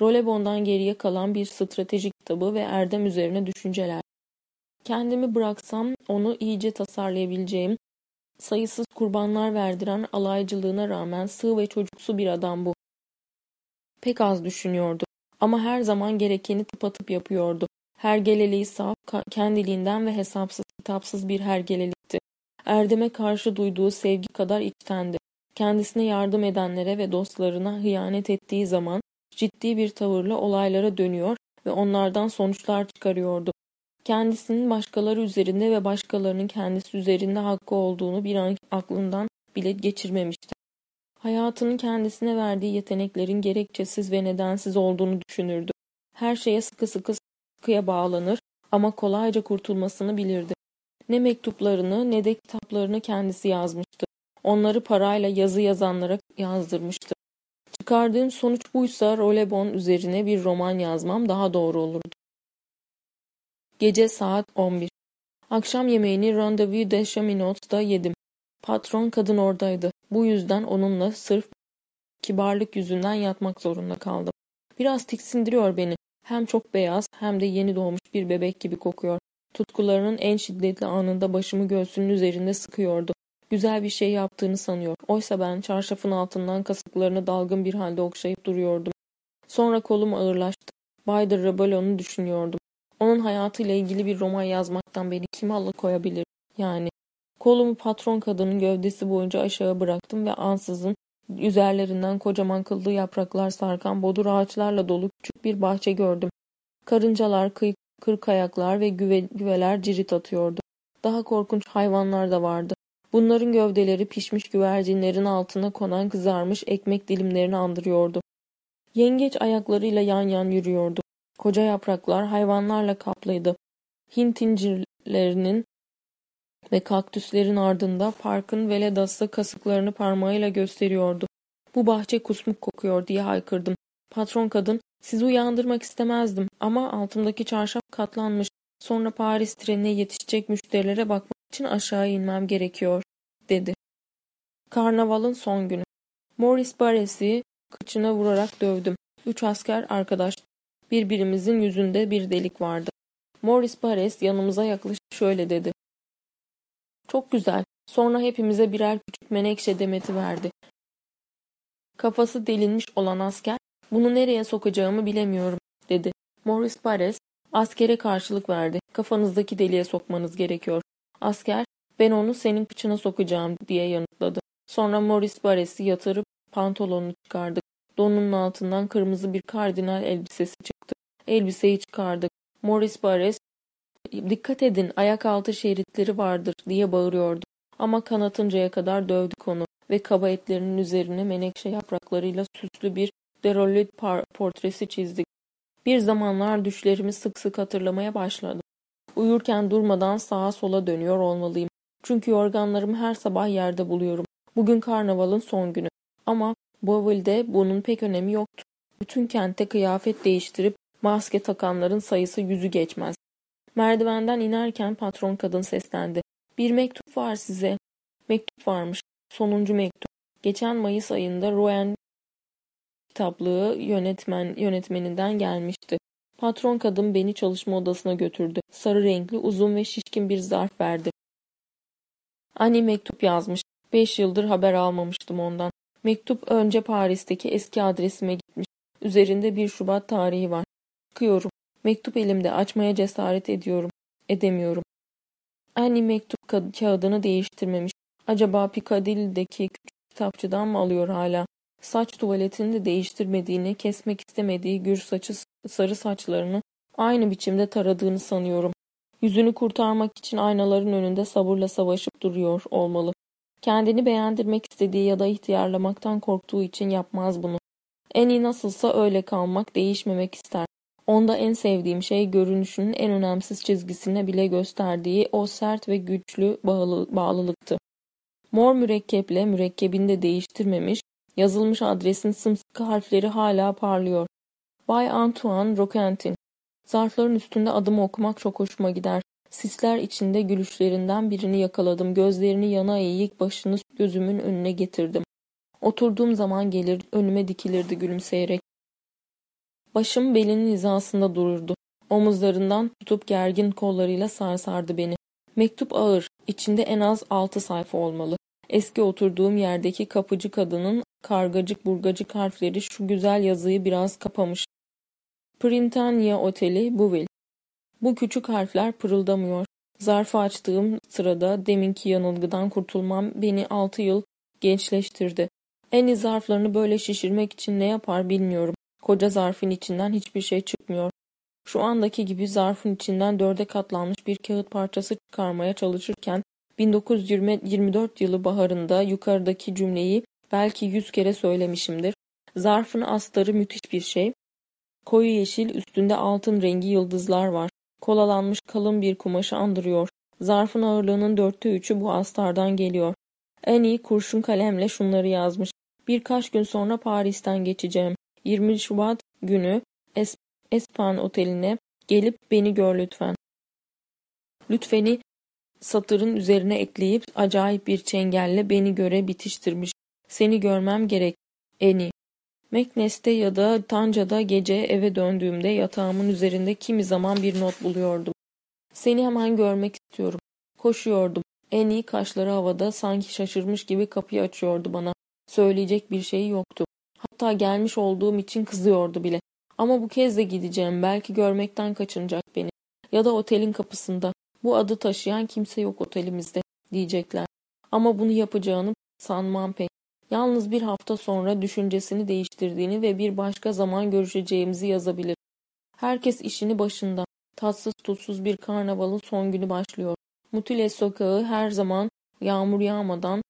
Rolebon'dan geriye kalan bir strateji kitabı ve erdem üzerine düşünceler. Kendimi bıraksam onu iyice tasarlayabileceğim, sayısız kurbanlar verdiren alaycılığına rağmen sığ ve çocuksu bir adam bu. Pek az düşünüyordu ama her zaman gerekeni tıpatıp yapıyordu. Hergeleliği saf, kendiliğinden ve hesapsız kitapsız bir hergelelikti. Erdem'e karşı duyduğu sevgi kadar içtendi. Kendisine yardım edenlere ve dostlarına hıyanet ettiği zaman ciddi bir tavırla olaylara dönüyor ve onlardan sonuçlar çıkarıyordu. Kendisinin başkaları üzerinde ve başkalarının kendisi üzerinde hakkı olduğunu bir an aklından bile geçirmemişti. Hayatının kendisine verdiği yeteneklerin gerekçesiz ve nedensiz olduğunu düşünürdü. Her şeye sıkı sıkı sıkıya bağlanır ama kolayca kurtulmasını bilirdi. Ne mektuplarını ne de kitaplarını kendisi yazmıştı. Onları parayla yazı yazanlara yazdırmıştı. Çıkardığım sonuç buysa Rolebon üzerine bir roman yazmam daha doğru olurdu. Gece saat 11. Akşam yemeğini Rendezvous de Chaminot'da yedim. Patron kadın oradaydı. Bu yüzden onunla sırf kibarlık yüzünden yatmak zorunda kaldım. Biraz tiksindiriyor beni. Hem çok beyaz hem de yeni doğmuş bir bebek gibi kokuyor. Tutkularının en şiddetli anında başımı göğsünün üzerinde sıkıyordu. Güzel bir şey yaptığını sanıyor. Oysa ben çarşafın altından kasıklarını dalgın bir halde okşayıp duruyordum. Sonra kolum ağırlaştı. Bay de Rebellon'u düşünüyordum. Onun hayatıyla ilgili bir roman yazmaktan beni kim alıkoyabilir? Yani. Kolumu patron kadının gövdesi boyunca aşağı bıraktım ve ansızın üzerlerinden kocaman kıllı yapraklar sarkan bodur ağaçlarla dolu küçük bir bahçe gördüm. Karıncalar, kıyık, kırk ayaklar ve güve, güveler cirit atıyordu. Daha korkunç hayvanlar da vardı. Bunların gövdeleri pişmiş güvercinlerin altına konan kızarmış ekmek dilimlerini andırıyordu. Yengeç ayaklarıyla yan yan yürüyordu. Koca yapraklar hayvanlarla kaplıydı. Hint incirlerinin ve kaktüslerin ardında parkın veledası kasıklarını parmağıyla gösteriyordu. Bu bahçe kusmuk kokuyor diye haykırdım. Patron kadın, sizi uyandırmak istemezdim ama altımdaki çarşaf katlanmış. Sonra Paris trenine yetişecek müşterilere bakmak için aşağı inmem gerekiyor, dedi. Karnavalın son günü. Morris Barres'i kıçına vurarak dövdüm. Üç asker arkadaş. Birbirimizin yüzünde bir delik vardı. Morris Barres yanımıza yaklaşıp şöyle dedi. Çok güzel. Sonra hepimize birer küçük menekşe demeti verdi. Kafası delinmiş olan asker, bunu nereye sokacağımı bilemiyorum, dedi. Morris Barres, askere karşılık verdi. Kafanızdaki deliğe sokmanız gerekiyor. Asker, ben onu senin kıçına sokacağım, diye yanıtladı. Sonra Morris Barres'i yatırıp pantolonunu çıkardık. Donunun altından kırmızı bir kardinal elbisesi çıktı. Elbiseyi çıkardık. Morris Barres, dikkat edin ayak altı şeritleri vardır diye bağırıyordu. Ama kanatıncaya kadar dövdük onu ve kaba etlerinin üzerine menekşe yapraklarıyla süslü bir derollit portresi çizdik. Bir zamanlar düşlerimi sık sık hatırlamaya başladım. Uyurken durmadan sağa sola dönüyor olmalıyım. Çünkü yorganlarımı her sabah yerde buluyorum. Bugün karnavalın son günü. Ama Bowl'de bunun pek önemi yoktu. Bütün kente kıyafet değiştirip maske takanların sayısı yüzü geçmez. Merdivenden inerken patron kadın seslendi. Bir mektup var size. Mektup varmış. Sonuncu mektup. Geçen Mayıs ayında Rouen kitaplığı yönetmen, yönetmeninden gelmişti. Patron kadın beni çalışma odasına götürdü. Sarı renkli, uzun ve şişkin bir zarf verdi. Anne mektup yazmış. Beş yıldır haber almamıştım ondan. Mektup önce Paris'teki eski adresime gitmiş. Üzerinde bir Şubat tarihi var. Çıkıyorum. Mektup elimde. Açmaya cesaret ediyorum. Edemiyorum. Annie mektup kağıdını değiştirmemiş. Acaba Piccadilly'deki küçük kitapçıdan mı alıyor hala? Saç tuvaletini de değiştirmediğini, kesmek istemediği gür saçı, sarı saçlarını aynı biçimde taradığını sanıyorum. Yüzünü kurtarmak için aynaların önünde sabırla savaşıp duruyor olmalı. Kendini beğendirmek istediği ya da ihtiyarlamaktan korktuğu için yapmaz bunu. En iyi nasılsa öyle kalmak, değişmemek ister. Onda en sevdiğim şey görünüşünün en önemsiz çizgisine bile gösterdiği o sert ve güçlü bağlı, bağlılıktı. Mor mürekkeple mürekkebini de değiştirmemiş, yazılmış adresin sımsıkı harfleri hala parlıyor. Bay Antoine Roquentin. Zarfların üstünde adımı okumak çok hoşuma gider. Sisler içinde gülüşlerinden birini yakaladım. Gözlerini yana eğik başını gözümün önüne getirdim. Oturduğum zaman gelir, önüme dikilirdi gülümseyerek. Başım belinin hizasında dururdu. Omuzlarından tutup gergin kollarıyla sarsardı beni. Mektup ağır, içinde en az altı sayfa olmalı. Eski oturduğum yerdeki kapıcı kadının kargacık burgacık harfleri şu güzel yazıyı biraz kapamış. Printania Oteli, Buville. Bu küçük harfler pırıldamıyor. Zarfı açtığım sırada deminki yanılgıdan kurtulmam beni altı yıl gençleştirdi. En zarflarını böyle şişirmek için ne yapar bilmiyorum. Koca zarfın içinden hiçbir şey çıkmıyor. Şu andaki gibi zarfın içinden dörde katlanmış bir kağıt parçası çıkarmaya çalışırken 1924 yılı baharında yukarıdaki cümleyi belki yüz kere söylemişimdir. Zarfın astarı müthiş bir şey. Koyu yeşil üstünde altın rengi yıldızlar var. Kolalanmış kalın bir kumaşı andırıyor. Zarfın ağırlığının dörtte üçü bu astardan geliyor. En iyi kurşun kalemle şunları yazmış. Birkaç gün sonra Paris'ten geçeceğim. 20 Şubat günü es Espan Oteli'ne gelip beni gör lütfen. Lütfeni satırın üzerine ekleyip acayip bir çengelle beni göre bitiştirmiş. Seni görmem gerek. Eni. Meknes'te ya da Tanca'da gece eve döndüğümde yatağımın üzerinde kimi zaman bir not buluyordum. Seni hemen görmek istiyorum. Koşuyordum. En iyi kaşları havada sanki şaşırmış gibi kapıyı açıyordu bana. Söyleyecek bir şeyi yoktu. Hatta gelmiş olduğum için kızıyordu bile. Ama bu kez de gideceğim. Belki görmekten kaçınacak beni. Ya da otelin kapısında. Bu adı taşıyan kimse yok otelimizde diyecekler. Ama bunu yapacağını sanmam pek. Yalnız bir hafta sonra düşüncesini değiştirdiğini ve bir başka zaman görüşeceğimizi yazabilir. Herkes işini başında. Tatsız tutsuz bir karnavalın son günü başlıyor. Mutile sokağı her zaman yağmur yağmadan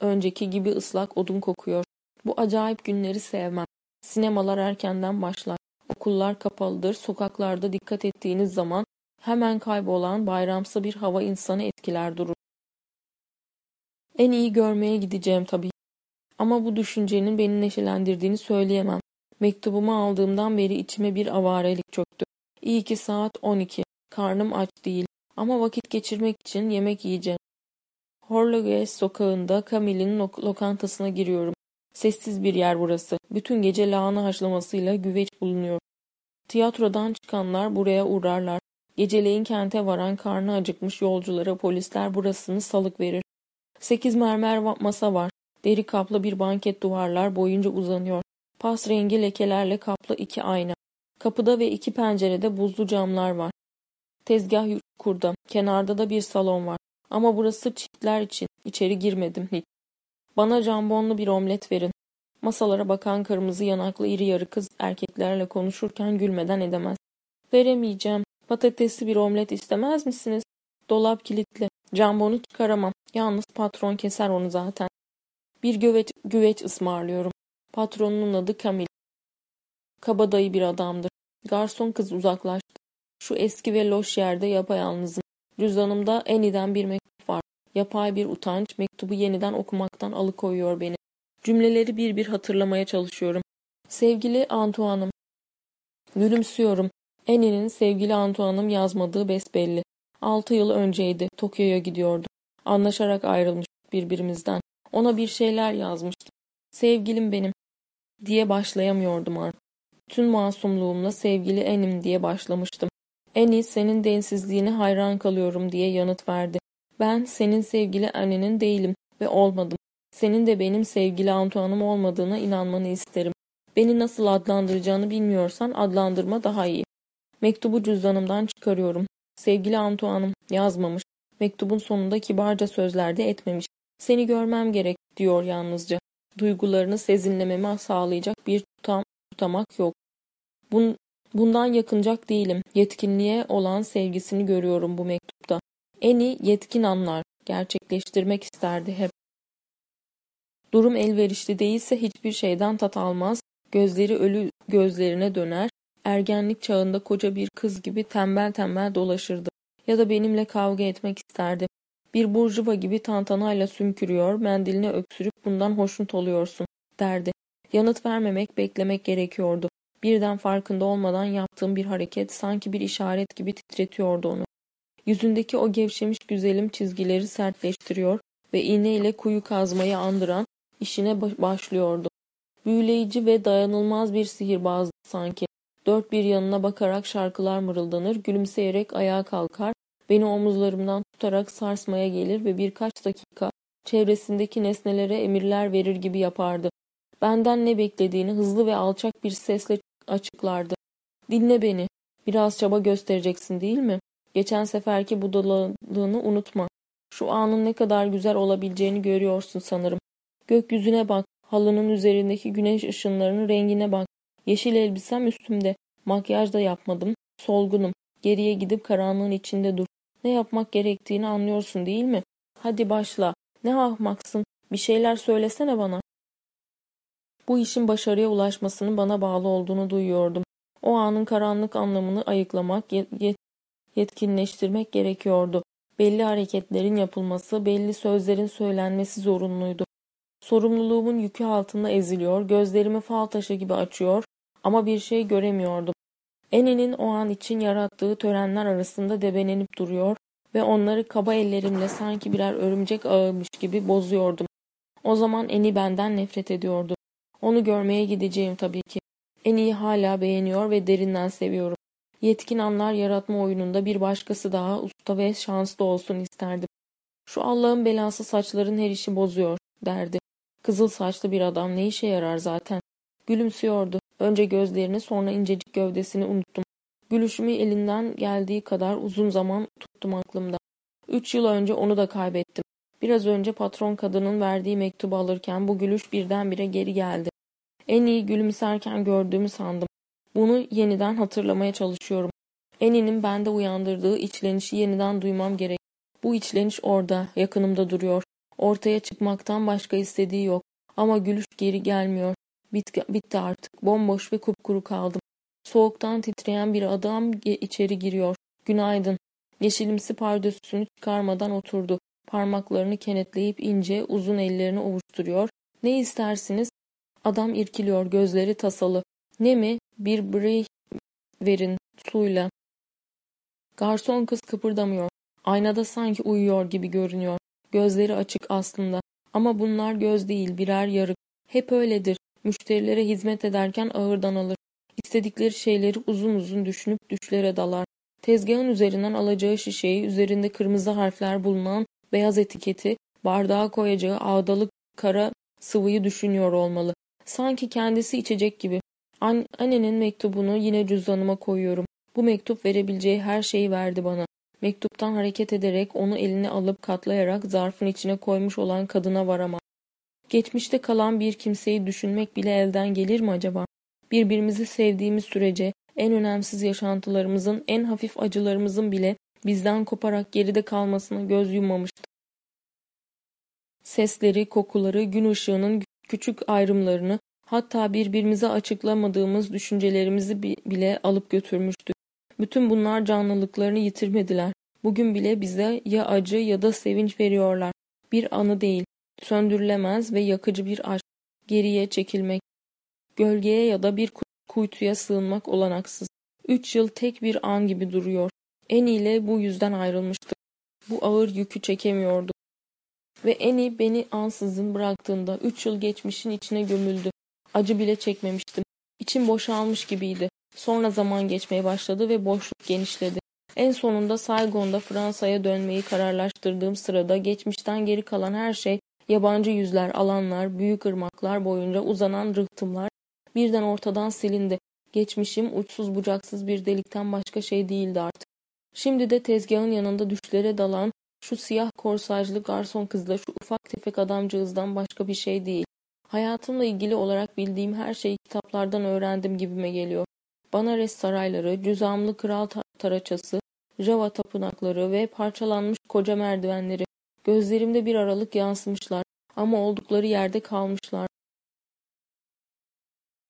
önceki gibi ıslak odun kokuyor. Bu acayip günleri sevmem. Sinemalar erkenden başlar. Okullar kapalıdır. Sokaklarda dikkat ettiğiniz zaman hemen kaybolan bayramsı bir hava insanı etkiler durur. En iyi görmeye gideceğim tabii. Ama bu düşüncenin beni neşelendirdiğini söyleyemem. Mektubumu aldığımdan beri içime bir avarelik çöktü. İyi ki saat 12. Karnım aç değil. Ama vakit geçirmek için yemek yiyeceğim. Horloges sokağında Camille'in lok lokantasına giriyorum. Sessiz bir yer burası. Bütün gece lahana haşlamasıyla güveç bulunuyor. Tiyatrodan çıkanlar buraya uğrarlar. Geceleyin kente varan karnı acıkmış yolculara polisler burasını salık verir. Sekiz mermer masa var. Deri kaplı bir banket duvarlar boyunca uzanıyor. Pas rengi lekelerle kaplı iki ayna. Kapıda ve iki pencerede buzlu camlar var. Tezgah kurda. Kenarda da bir salon var. Ama burası çiftler için. İçeri girmedim hiç. Bana jambonlu bir omlet verin. Masalara bakan kırmızı yanaklı iri yarı kız erkeklerle konuşurken gülmeden edemez. Veremeyeceğim. Patatesli bir omlet istemez misiniz? Dolap kilitli. Jambonu çıkaramam. Yalnız patron keser onu zaten. Bir güveç, güveç ısmarlıyorum. Patronunun adı Kamil. Kabadayı bir adamdır. Garson kız uzaklaştı. Şu eski ve loş yerde yapayalnızım. Cüzdanımda Eni'den bir mektup. Yapay bir utanç mektubu yeniden okumaktan alıkoyuyor beni. Cümleleri bir bir hatırlamaya çalışıyorum. Sevgili Antoine'ım. Gülümsüyorum. Eni'nin sevgili Antoine'ım yazmadığı besbelli. Altı yıl önceydi. Tokyo'ya gidiyordu. Anlaşarak ayrılmıştık birbirimizden. Ona bir şeyler yazmıştım. Sevgilim benim diye başlayamıyordum artık. Tüm masumluğumla sevgili Enim diye başlamıştım. Eni senin densizliğine hayran kalıyorum diye yanıt verdi. Ben senin sevgili annenin değilim ve olmadım. Senin de benim sevgili Antoine'ım olmadığına inanmanı isterim. Beni nasıl adlandıracağını bilmiyorsan adlandırma daha iyi. Mektubu cüzdanımdan çıkarıyorum. Sevgili Antoine'ım yazmamış. Mektubun sonunda kibarca sözlerde etmemiş. Seni görmem gerek diyor yalnızca. Duygularını sezinlememi sağlayacak bir tutam, tutamak yok. Bun, bundan yakınacak değilim. Yetkinliğe olan sevgisini görüyorum bu mektupta. Eni yetkin anlar. Gerçekleştirmek isterdi hep. Durum elverişli değilse hiçbir şeyden tat almaz. Gözleri ölü gözlerine döner. Ergenlik çağında koca bir kız gibi tembel tembel dolaşırdı. Ya da benimle kavga etmek isterdi. Bir burjuva gibi tantanayla sümkürüyor, mendiline öksürüp bundan hoşnut oluyorsun, derdi. Yanıt vermemek, beklemek gerekiyordu. Birden farkında olmadan yaptığım bir hareket sanki bir işaret gibi titretiyordu onu. Yüzündeki o gevşemiş güzelim çizgileri sertleştiriyor ve iğneyle kuyu kazmayı andıran işine başlıyordu. Büyüleyici ve dayanılmaz bir sihirbazdı sanki. Dört bir yanına bakarak şarkılar mırıldanır, gülümseyerek ayağa kalkar, beni omuzlarımdan tutarak sarsmaya gelir ve birkaç dakika çevresindeki nesnelere emirler verir gibi yapardı. Benden ne beklediğini hızlı ve alçak bir sesle açıklardı. Dinle beni. Biraz çaba göstereceksin değil mi? Geçen seferki budalalığını unutma. Şu anın ne kadar güzel olabileceğini görüyorsun sanırım. Gökyüzüne bak. Halının üzerindeki güneş ışınlarının rengine bak. Yeşil elbisem üstümde. Makyaj da yapmadım. Solgunum. Geriye gidip karanlığın içinde dur. Ne yapmak gerektiğini anlıyorsun değil mi? Hadi başla. Ne ahmaksın. Bir şeyler söylesene bana. Bu işin başarıya ulaşmasının bana bağlı olduğunu duyuyordum. O anın karanlık anlamını ayıklamak, yetkinleştirmek gerekiyordu. Belli hareketlerin yapılması, belli sözlerin söylenmesi zorunluydu. Sorumluluğumun yükü altında eziliyor, gözlerimi fal taşı gibi açıyor ama bir şey göremiyordum. Eni'nin o an için yarattığı törenler arasında debelenip duruyor ve onları kaba ellerimle sanki birer örümcek ağıymış gibi bozuyordum. O zaman Eni benden nefret ediyordu. Onu görmeye gideceğim tabii ki. Eni'yi hala beğeniyor ve derinden seviyorum. Yetkin anlar yaratma oyununda bir başkası daha usta ve şanslı olsun isterdim. Şu Allah'ın belası saçların her işi bozuyor, derdi. Kızıl saçlı bir adam ne işe yarar zaten. Gülümsüyordu. Önce gözlerini sonra incecik gövdesini unuttum. Gülüşümü elinden geldiği kadar uzun zaman tuttum aklımda. Üç yıl önce onu da kaybettim. Biraz önce patron kadının verdiği mektubu alırken bu gülüş birdenbire geri geldi. En iyi gülümserken gördüğümü sandım. Bunu yeniden hatırlamaya çalışıyorum. Eni'nin bende uyandırdığı içlenişi yeniden duymam gerek. Bu içleniş orada, yakınımda duruyor. Ortaya çıkmaktan başka istediği yok. Ama gülüş geri gelmiyor. Bitti, bitti artık. Bomboş ve kupkuru kaldım. Soğuktan titreyen bir adam içeri giriyor. Günaydın. Yeşilimsi pardösüsünü çıkarmadan oturdu. Parmaklarını kenetleyip ince, uzun ellerini ovuşturuyor. Ne istersiniz? Adam irkiliyor, gözleri tasalı. Ne mi? Bir brey verin, suyla. Garson kız kıpırdamıyor. Aynada sanki uyuyor gibi görünüyor. Gözleri açık aslında. Ama bunlar göz değil, birer yarık. Hep öyledir. Müşterilere hizmet ederken ağırdan alır. İstedikleri şeyleri uzun uzun düşünüp düşlere dalar. Tezgahın üzerinden alacağı şişeyi, üzerinde kırmızı harfler bulunan beyaz etiketi, bardağa koyacağı ağdalı kara sıvıyı düşünüyor olmalı. Sanki kendisi içecek gibi. An annenin mektubunu yine cüzdanıma koyuyorum. Bu mektup verebileceği her şeyi verdi bana. Mektuptan hareket ederek onu eline alıp katlayarak zarfın içine koymuş olan kadına varamam. Geçmişte kalan bir kimseyi düşünmek bile elden gelir mi acaba? Birbirimizi sevdiğimiz sürece en önemsiz yaşantılarımızın, en hafif acılarımızın bile bizden koparak geride kalmasına göz yummamıştı. Sesleri, kokuları, gün ışığının küçük ayrımlarını, hatta birbirimize açıklamadığımız düşüncelerimizi bile alıp götürmüştük. Bütün bunlar canlılıklarını yitirmediler. Bugün bile bize ya acı ya da sevinç veriyorlar. Bir anı değil, söndürülemez ve yakıcı bir aşk. Geriye çekilmek, gölgeye ya da bir kuytuya sığınmak olanaksız. Üç yıl tek bir an gibi duruyor. En ile bu yüzden ayrılmıştık. Bu ağır yükü çekemiyordu. Ve Eni beni ansızın bıraktığında üç yıl geçmişin içine gömüldü. Acı bile çekmemiştim. İçim boşalmış gibiydi. Sonra zaman geçmeye başladı ve boşluk genişledi. En sonunda Saigon'da Fransa'ya dönmeyi kararlaştırdığım sırada geçmişten geri kalan her şey, yabancı yüzler, alanlar, büyük ırmaklar boyunca uzanan rıhtımlar birden ortadan silindi. Geçmişim uçsuz bucaksız bir delikten başka şey değildi artık. Şimdi de tezgahın yanında düşlere dalan şu siyah korsajlı garson kızla şu ufak tefek adamcağızdan başka bir şey değil. Hayatımla ilgili olarak bildiğim her şeyi kitaplardan öğrendim gibime geliyor. Banares sarayları, cüzamlı kral taraçası, Java tapınakları ve parçalanmış koca merdivenleri. Gözlerimde bir aralık yansımışlar ama oldukları yerde kalmışlar.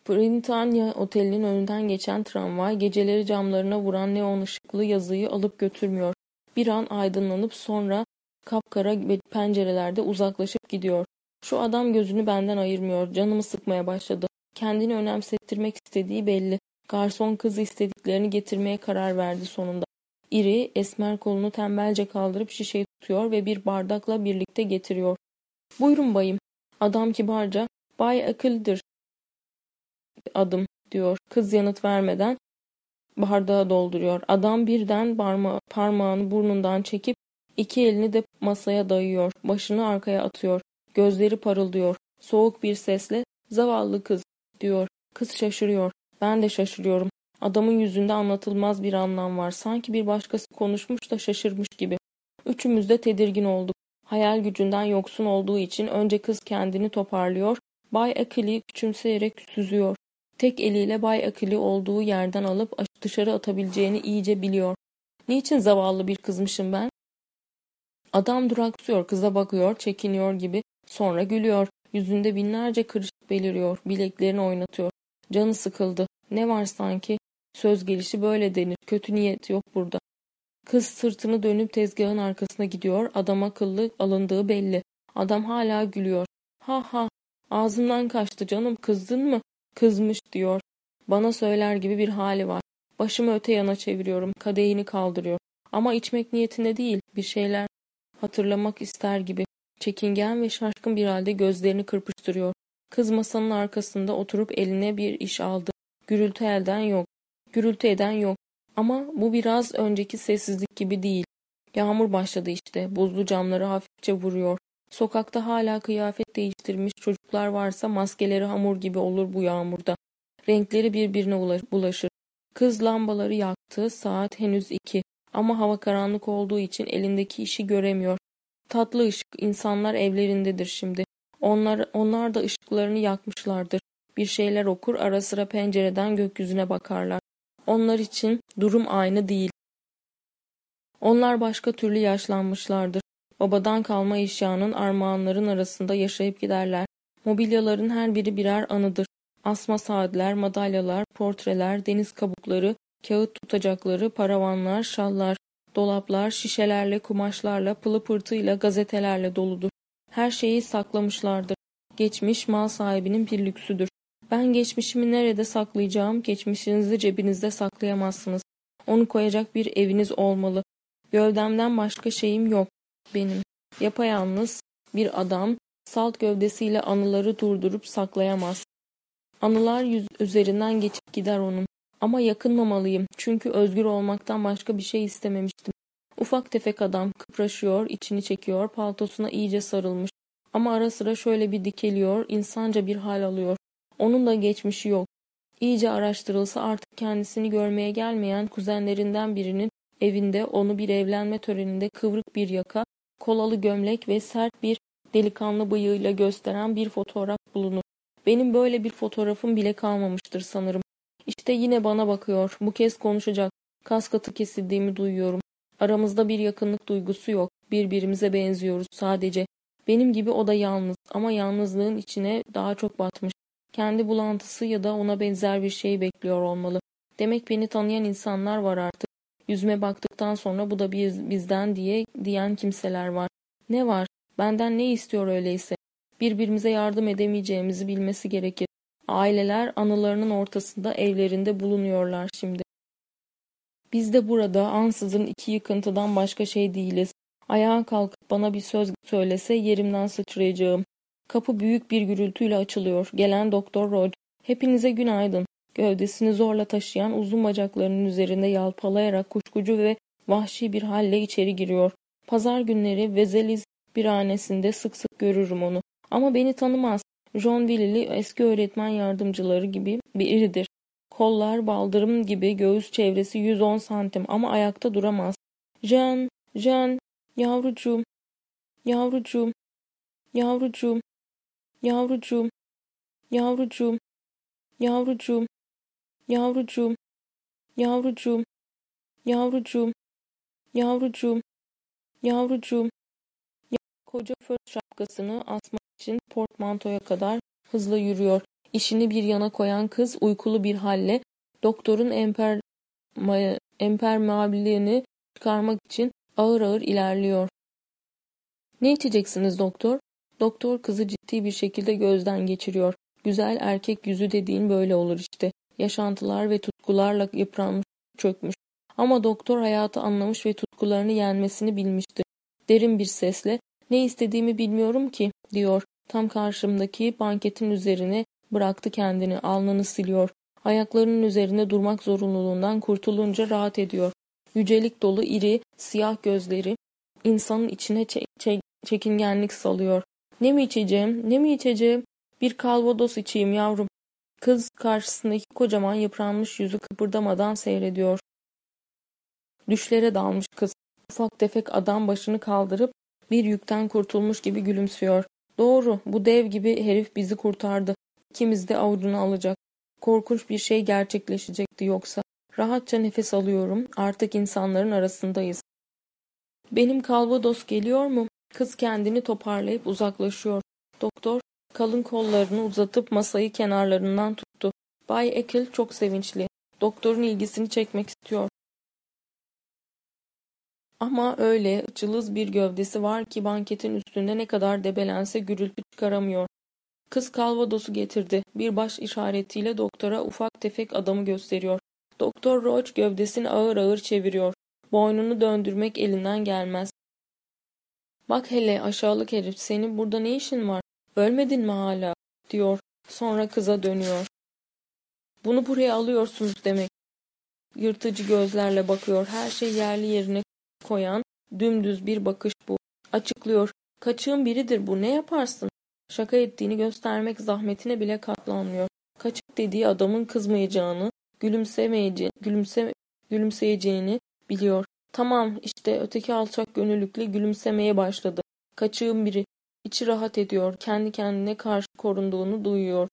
Britanya Oteli'nin önünden geçen tramvay geceleri camlarına vuran neon ışıklı yazıyı alıp götürmüyor. Bir an aydınlanıp sonra kapkara pencerelerde uzaklaşıp gidiyor. Şu adam gözünü benden ayırmıyor. Canımı sıkmaya başladı. Kendini önemsettirmek istediği belli. Garson kızı istediklerini getirmeye karar verdi sonunda. İri, esmer kolunu tembelce kaldırıp şişeyi tutuyor ve bir bardakla birlikte getiriyor. Buyurun bayım. Adam kibarca, Bay akıldır adım diyor. Kız yanıt vermeden bardağı dolduruyor. Adam birden parma parmağını burnundan çekip iki elini de masaya dayıyor. Başını arkaya atıyor. Gözleri parıldıyor. Soğuk bir sesle zavallı kız diyor. Kız şaşırıyor. Ben de şaşırıyorum. Adamın yüzünde anlatılmaz bir anlam var. Sanki bir başkası konuşmuş da şaşırmış gibi. Üçümüz de tedirgin olduk. Hayal gücünden yoksun olduğu için önce kız kendini toparlıyor. Bay Akili küçümseyerek süzüyor. Tek eliyle Bay Akili olduğu yerden alıp dışarı atabileceğini iyice biliyor. Niçin zavallı bir kızmışım ben? Adam duraksıyor, kıza bakıyor, çekiniyor gibi. Sonra gülüyor. Yüzünde binlerce kırışık beliriyor. Bileklerini oynatıyor. Canı sıkıldı. Ne var sanki? Söz gelişi böyle denir. Kötü niyet yok burada. Kız sırtını dönüp tezgahın arkasına gidiyor. Adam akıllı alındığı belli. Adam hala gülüyor. Ha ha ağzımdan kaçtı canım kızdın mı? Kızmış diyor. Bana söyler gibi bir hali var. Başımı öte yana çeviriyorum. Kadehini kaldırıyor. Ama içmek niyetinde değil. Bir şeyler hatırlamak ister gibi. Çekingen ve şaşkın bir halde gözlerini kırpıştırıyor. Kız masanın arkasında oturup eline bir iş aldı. Gürültü elden yok. Gürültü eden yok. Ama bu biraz önceki sessizlik gibi değil. Yağmur başladı işte. Buzlu camları hafifçe vuruyor. Sokakta hala kıyafet değiştirmiş çocuklar varsa maskeleri hamur gibi olur bu yağmurda. Renkleri birbirine bulaşır. Kız lambaları yaktı. Saat henüz iki. Ama hava karanlık olduğu için elindeki işi göremiyor. Tatlı ışık. insanlar evlerindedir şimdi. Onlar, onlar da ışıklarını yakmışlardır. Bir şeyler okur, ara sıra pencereden gökyüzüne bakarlar. Onlar için durum aynı değil. Onlar başka türlü yaşlanmışlardır. Babadan kalma eşyanın armağanların arasında yaşayıp giderler. Mobilyaların her biri birer anıdır. Asma saatler, madalyalar, portreler, deniz kabukları, kağıt tutacakları, paravanlar, şallar, dolaplar, şişelerle, kumaşlarla, pılı pırtıyla, gazetelerle doludur. Her şeyi saklamışlardır. Geçmiş mal sahibinin bir lüksüdür. Ben geçmişimi nerede saklayacağım? Geçmişinizi cebinizde saklayamazsınız. Onu koyacak bir eviniz olmalı. Gövdemden başka şeyim yok benim. Yapayalnız bir adam salt gövdesiyle anıları durdurup saklayamaz. Anılar yüz üzerinden geçip gider onun. Ama yakınmamalıyım çünkü özgür olmaktan başka bir şey istememiştim. Ufak tefek adam kıpraşıyor, içini çekiyor, paltosuna iyice sarılmış. Ama ara sıra şöyle bir dikeliyor, insanca bir hal alıyor. Onun da geçmişi yok. İyice araştırılsa artık kendisini görmeye gelmeyen kuzenlerinden birinin evinde onu bir evlenme töreninde kıvrık bir yaka, kolalı gömlek ve sert bir delikanlı bıyığıyla gösteren bir fotoğraf bulunur. Benim böyle bir fotoğrafım bile kalmamıştır sanırım. İşte yine bana bakıyor. Bu kez konuşacak. Kas katı kesildiğimi duyuyorum. Aramızda bir yakınlık duygusu yok. Birbirimize benziyoruz sadece. Benim gibi o da yalnız ama yalnızlığın içine daha çok batmış. Kendi bulantısı ya da ona benzer bir şey bekliyor olmalı. Demek beni tanıyan insanlar var artık. Yüzüme baktıktan sonra bu da biz, bizden diye diyen kimseler var. Ne var? Benden ne istiyor öyleyse? Birbirimize yardım edemeyeceğimizi bilmesi gerekir. Aileler anılarının ortasında evlerinde bulunuyorlar şimdi. Biz de burada ansızın iki yıkıntıdan başka şey değiliz. Ayağa kalkıp bana bir söz söylese yerimden sıçrayacağım. Kapı büyük bir gürültüyle açılıyor. Gelen Doktor Roach. Hepinize günaydın. Gövdesini zorla taşıyan uzun bacaklarının üzerinde yalpalayarak kuşkucu ve vahşi bir halle içeri giriyor. Pazar günleri Vezeliz biranesinde sık sık görürüm onu. Ama beni tanımaz. John Willili eski öğretmen yardımcıları gibi biridir. Kollar baldırım gibi göğüs çevresi 110 santim ama ayakta duramaz. Jean, Jean, yavrucuğum, yavrucuğum, yavrucuğum, yavrucuğum, yavrucuğum, yavrucuğum, yavrucuğum, yavrucuğum, yavrucuğum, yavrucuğum, yavrucuğum, koca fır şapkasını asmak için portmantoya kadar hızla yürüyor. İşini bir yana koyan kız uykulu bir halle doktorun emper, empermeabiliğini çıkarmak için ağır ağır ilerliyor. Ne içeceksiniz doktor? Doktor kızı ciddi bir şekilde gözden geçiriyor. Güzel erkek yüzü dediğin böyle olur işte. Yaşantılar ve tutkularla yıpranmış, çökmüş. Ama doktor hayatı anlamış ve tutkularını yenmesini bilmiştir. Derin bir sesle ne istediğimi bilmiyorum ki diyor. Tam karşımdaki banketin üzerine bıraktı kendini. Alnını siliyor. Ayaklarının üzerinde durmak zorunluluğundan kurtulunca rahat ediyor. Yücelik dolu iri, siyah gözleri insanın içine çe çe çekingenlik salıyor. Ne mi içeceğim, ne mi içeceğim? Bir kalvados içeyim yavrum. Kız karşısındaki kocaman yıpranmış yüzü kıpırdamadan seyrediyor. Düşlere dalmış kız. Ufak tefek adam başını kaldırıp bir yükten kurtulmuş gibi gülümsüyor. Doğru, bu dev gibi herif bizi kurtardı. İkimiz de avucunu alacak. Korkunç bir şey gerçekleşecekti yoksa. Rahatça nefes alıyorum. Artık insanların arasındayız. Benim Calvados geliyor mu? Kız kendini toparlayıp uzaklaşıyor. Doktor kalın kollarını uzatıp masayı kenarlarından tuttu. Bay Ekel çok sevinçli. Doktorun ilgisini çekmek istiyor. Ama öyle cılız bir gövdesi var ki banketin üstünde ne kadar debelense gürültü çıkaramıyor. Kız kalvadosu getirdi. Bir baş işaretiyle doktora ufak tefek adamı gösteriyor. Doktor Roach gövdesini ağır ağır çeviriyor. Boynunu döndürmek elinden gelmez. Bak hele aşağılık herif senin burada ne işin var? Ölmedin mi hala? diyor. Sonra kıza dönüyor. Bunu buraya alıyorsunuz demek. Yırtıcı gözlerle bakıyor. Her şey yerli yerine koyan dümdüz bir bakış bu. Açıklıyor. Kaçığın biridir bu. Ne yaparsın? Şaka ettiğini göstermek zahmetine bile katlanmıyor. Kaçık dediği adamın kızmayacağını, gülümsemeyeceğini, gülümse, gülümseyeceğini biliyor. Tamam işte öteki alçak gönüllükle gülümsemeye başladı. Kaçığın biri. İçi rahat ediyor. Kendi kendine karşı korunduğunu duyuyor.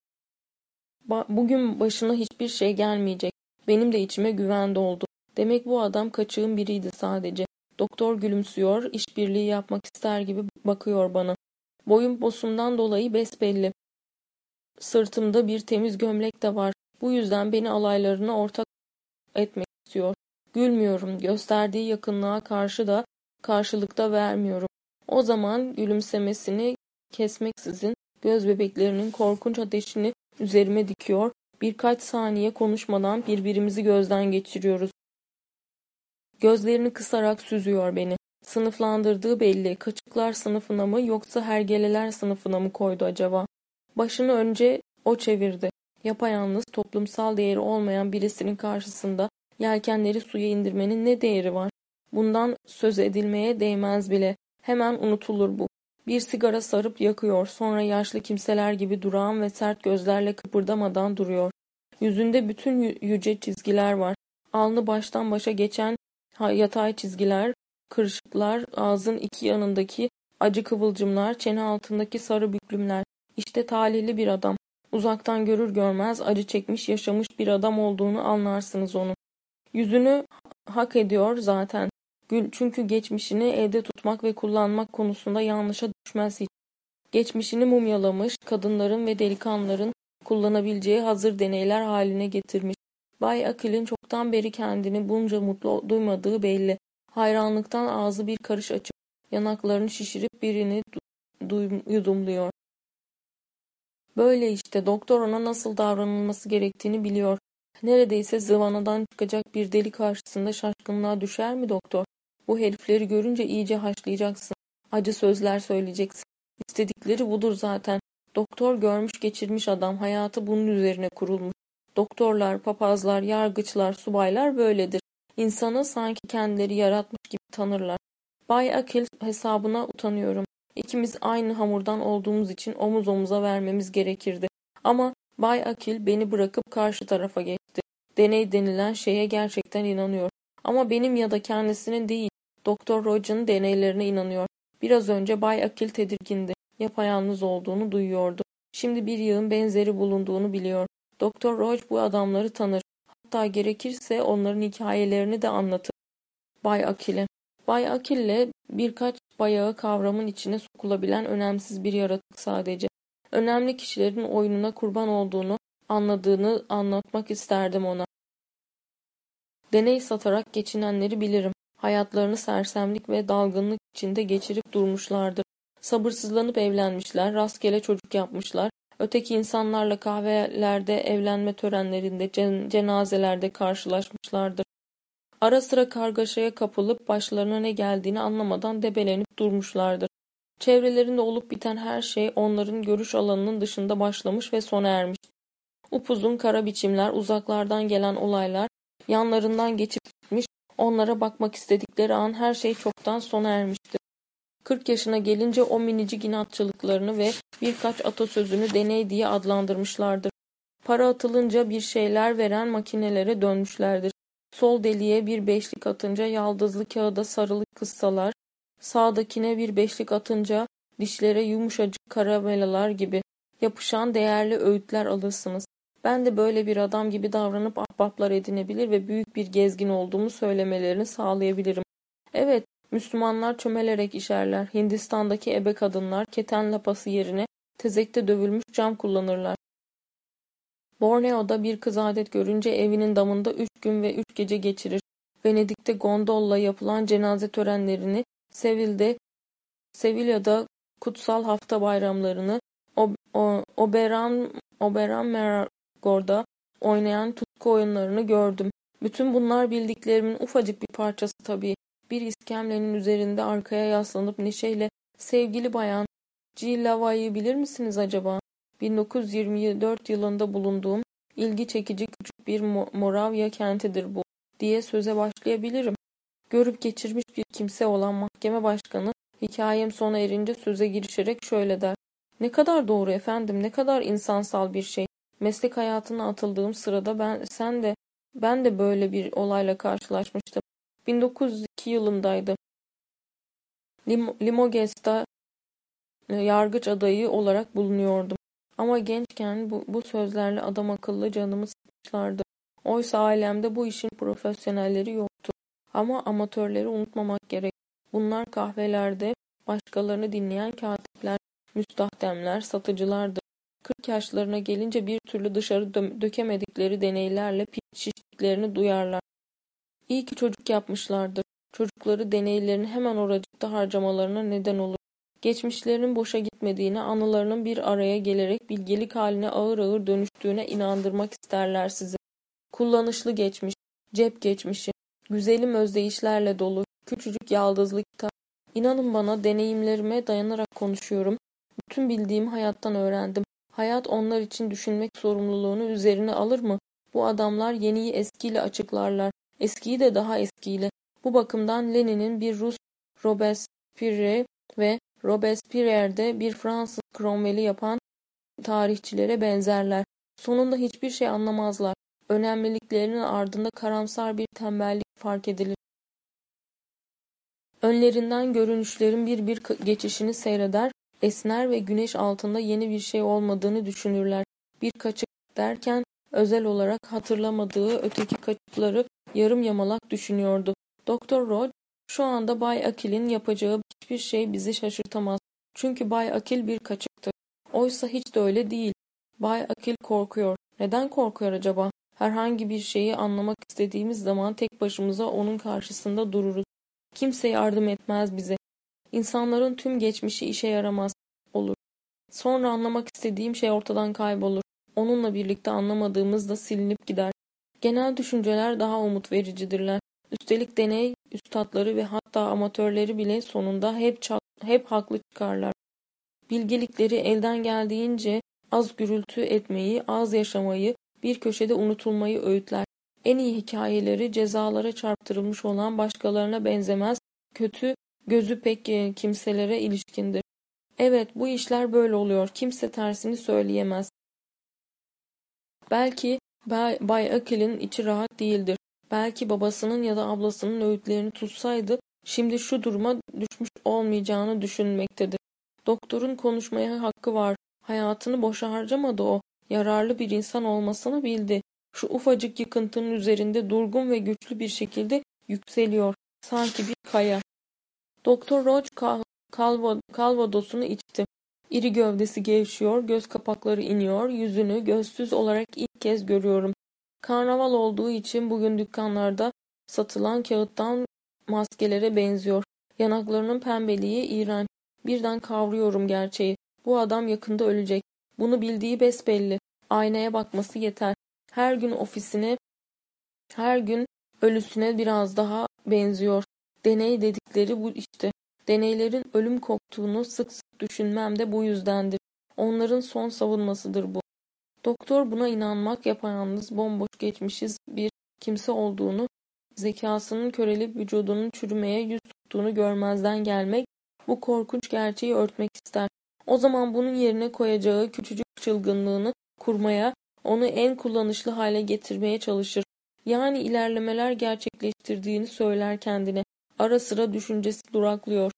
Ba bugün başına hiçbir şey gelmeyecek. Benim de içime güven doldu. Demek bu adam kaçığın biriydi sadece. Doktor gülümsüyor, işbirliği yapmak ister gibi bakıyor bana. Boyum posumdan dolayı besbelli. Sırtımda bir temiz gömlek de var. Bu yüzden beni alaylarına ortak etmek istiyor. Gülmüyorum. Gösterdiği yakınlığa karşı da karşılıkta vermiyorum. O zaman gülümsemesini kesmeksizin göz bebeklerinin korkunç ateşini üzerime dikiyor. Birkaç saniye konuşmadan birbirimizi gözden geçiriyoruz. Gözlerini kısarak süzüyor beni. Sınıflandırdığı belli. Kaçıklar sınıfına mı yoksa hergeleler sınıfına mı koydu acaba? Başını önce o çevirdi. Yapayalnız toplumsal değeri olmayan birisinin karşısında yelkenleri suya indirmenin ne değeri var? Bundan söz edilmeye değmez bile. Hemen unutulur bu. Bir sigara sarıp yakıyor. Sonra yaşlı kimseler gibi durağan ve sert gözlerle kıpırdamadan duruyor. Yüzünde bütün yüce çizgiler var. Alnı baştan başa geçen yatay çizgiler, kırışıklar, ağzın iki yanındaki acı kıvılcımlar, çene altındaki sarı büklümler. İşte talihli bir adam. Uzaktan görür görmez acı çekmiş yaşamış bir adam olduğunu anlarsınız onu. Yüzünü hak ediyor zaten. Çünkü geçmişini evde tutmak ve kullanmak konusunda yanlışa düşmez hiç. Geçmişini mumyalamış, kadınların ve delikanlıların kullanabileceği hazır deneyler haline getirmiş. Bay Akil'in çoktan beri kendini bunca mutlu duymadığı belli. Hayranlıktan ağzı bir karış açıp yanaklarını şişirip birini yudumluyor. Böyle işte doktor ona nasıl davranılması gerektiğini biliyor. Neredeyse zıvanadan çıkacak bir deli karşısında şaşkınlığa düşer mi doktor? Bu herifleri görünce iyice haşlayacaksın. Acı sözler söyleyeceksin. İstedikleri budur zaten. Doktor görmüş geçirmiş adam. Hayatı bunun üzerine kurulmuş. Doktorlar, papazlar, yargıçlar, subaylar böyledir. İnsanı sanki kendileri yaratmış gibi tanırlar. Bay Akil hesabına utanıyorum. İkimiz aynı hamurdan olduğumuz için omuz omuza vermemiz gerekirdi. Ama Bay Akil beni bırakıp karşı tarafa geçti. Deney denilen şeye gerçekten inanıyor. Ama benim ya da kendisinin değil, Doktor Roger'ın deneylerine inanıyor. Biraz önce Bay Akil tedirgindi. Yapayalnız olduğunu duyuyordu. Şimdi bir yığın benzeri bulunduğunu biliyor. Doktor Roach bu adamları tanır. Hatta gerekirse onların hikayelerini de anlatır. Bay Akil'e. Bay Akil'le birkaç bayağı kavramın içine sokulabilen önemsiz bir yaratık sadece. Önemli kişilerin oyununa kurban olduğunu anladığını anlatmak isterdim ona. Deney satarak geçinenleri bilirim. Hayatlarını sersemlik ve dalgınlık içinde geçirip durmuşlardır. Sabırsızlanıp evlenmişler, rastgele çocuk yapmışlar, öteki insanlarla kahvelerde, evlenme törenlerinde, cenazelerde karşılaşmışlardır. Ara sıra kargaşaya kapılıp başlarına ne geldiğini anlamadan debelenip durmuşlardır. Çevrelerinde olup biten her şey onların görüş alanının dışında başlamış ve sona ermiş. Upuzun kara biçimler, uzaklardan gelen olaylar yanlarından geçip gitmiş, onlara bakmak istedikleri an her şey çoktan sona ermiştir. Kırk yaşına gelince o minicik inatçılıklarını ve birkaç atasözünü deney diye adlandırmışlardır. Para atılınca bir şeyler veren makinelere dönmüşlerdir. Sol deliğe bir beşlik atınca yaldızlı kağıda sarılı kıssalar, sağdakine bir beşlik atınca dişlere yumuşacık karamelalar gibi yapışan değerli öğütler alırsınız. Ben de böyle bir adam gibi davranıp ahbaplar edinebilir ve büyük bir gezgin olduğumu söylemelerini sağlayabilirim. Evet, Müslümanlar çömelerek işerler. Hindistan'daki ebe kadınlar keten lapası yerine tezekte dövülmüş cam kullanırlar. Borneo'da bir kız adet görünce evinin damında üç gün ve üç gece geçirir Venedik'te gondolla yapılan cenaze törenlerini, Seville'de, Sevilla'da kutsal hafta bayramlarını, Oberon, Oberon Meragor'da oynayan tutku oyunlarını gördüm. Bütün bunlar bildiklerimin ufacık bir parçası tabii. Bir iskemlenin üzerinde arkaya yaslanıp neşeyle sevgili bayan G. Lava'yı bilir misiniz acaba? 1924 yılında bulunduğum ilgi çekici küçük bir Moravya kentidir bu diye söze başlayabilirim. Görüp geçirmiş bir kimse olan mahkeme başkanı hikayem sona erince söze girişerek şöyle der. Ne kadar doğru efendim, ne kadar insansal bir şey. Meslek hayatına atıldığım sırada ben sen de ben de böyle bir olayla karşılaşmıştım. 1902 yılındaydı. Lim Limoges'ta e, yargıç adayı olarak bulunuyordum. Ama gençken bu, bu sözlerle adam akıllı canımı sıkmışlardı. Oysa ailemde bu işin profesyonelleri yoktu. Ama amatörleri unutmamak gerek. Bunlar kahvelerde başkalarını dinleyen katipler, müstahdemler, satıcılardı. 40 yaşlarına gelince bir türlü dışarı dö dökemedikleri deneylerle şiştiklerini duyarlar. İyi ki çocuk yapmışlardır. Çocukları deneylerini hemen oracıkta harcamalarına neden olur. Geçmişlerinin boşa gitmediğine, anılarının bir araya gelerek bilgelik haline ağır ağır dönüştüğüne inandırmak isterler sizi. Kullanışlı geçmiş, cep geçmişi, güzelim özdeyişlerle dolu, küçücük yaldızlıkta. İnanın bana deneyimlerime dayanarak konuşuyorum. Bütün bildiğim hayattan öğrendim. Hayat onlar için düşünmek sorumluluğunu üzerine alır mı? Bu adamlar yeniyi eskiyle açıklarlar. Eskiyi de daha eskiyle. Bu bakımdan Lenin'in bir Rus Robespierre ve Robespierre'de bir Fransız Cromwell'i yapan tarihçilere benzerler. Sonunda hiçbir şey anlamazlar. Önemliliklerinin ardında karamsar bir tembellik fark edilir. Önlerinden görünüşlerin bir bir geçişini seyreder, esner ve güneş altında yeni bir şey olmadığını düşünürler. Bir kaçık derken özel olarak hatırlamadığı öteki kaçıkları yarım yamalak düşünüyordu. Doktor Roach, şu anda Bay Akil'in yapacağı hiçbir şey bizi şaşırtamaz. Çünkü Bay Akil bir kaçıktır. Oysa hiç de öyle değil. Bay Akil korkuyor. Neden korkuyor acaba? Herhangi bir şeyi anlamak istediğimiz zaman tek başımıza onun karşısında dururuz. Kimse yardım etmez bize. İnsanların tüm geçmişi işe yaramaz olur. Sonra anlamak istediğim şey ortadan kaybolur. Onunla birlikte anlamadığımız da silinip gider. Genel düşünceler daha umut vericidirler. Üstelik deney üstadları ve hatta amatörleri bile sonunda hep, hep haklı çıkarlar. Bilgelikleri elden geldiğince az gürültü etmeyi, az yaşamayı, bir köşede unutulmayı öğütler. En iyi hikayeleri cezalara çarptırılmış olan başkalarına benzemez, kötü, gözü pek e, kimselere ilişkindir. Evet, bu işler böyle oluyor. Kimse tersini söyleyemez. Belki Bay, Akil'in içi rahat değildir. Belki babasının ya da ablasının öğütlerini tutsaydı şimdi şu duruma düşmüş olmayacağını düşünmektedir. Doktorun konuşmaya hakkı var. Hayatını boşa harcamadı o. Yararlı bir insan olmasını bildi. Şu ufacık yıkıntının üzerinde durgun ve güçlü bir şekilde yükseliyor. Sanki bir kaya. Doktor Roach kalvadosunu içti. İri gövdesi gevşiyor, göz kapakları iniyor, yüzünü gözsüz olarak ilk kez görüyorum. Karnaval olduğu için bugün dükkanlarda satılan kağıttan maskelere benziyor. Yanaklarının pembeliği iğrenç. Birden kavruyorum gerçeği. Bu adam yakında ölecek. Bunu bildiği besbelli. Aynaya bakması yeter. Her gün ofisine, her gün ölüsüne biraz daha benziyor. Deney dedikleri bu işte. Deneylerin ölüm koktuğunu sık sık düşünmem de bu yüzdendir. Onların son savunmasıdır bu. Doktor buna inanmak yapayalnız bomboş geçmişiz bir kimse olduğunu, zekasının körelip vücudunun çürümeye yüz tuttuğunu görmezden gelmek, bu korkunç gerçeği örtmek ister. O zaman bunun yerine koyacağı küçücük çılgınlığını kurmaya, onu en kullanışlı hale getirmeye çalışır. Yani ilerlemeler gerçekleştirdiğini söyler kendine. Ara sıra düşüncesi duraklıyor.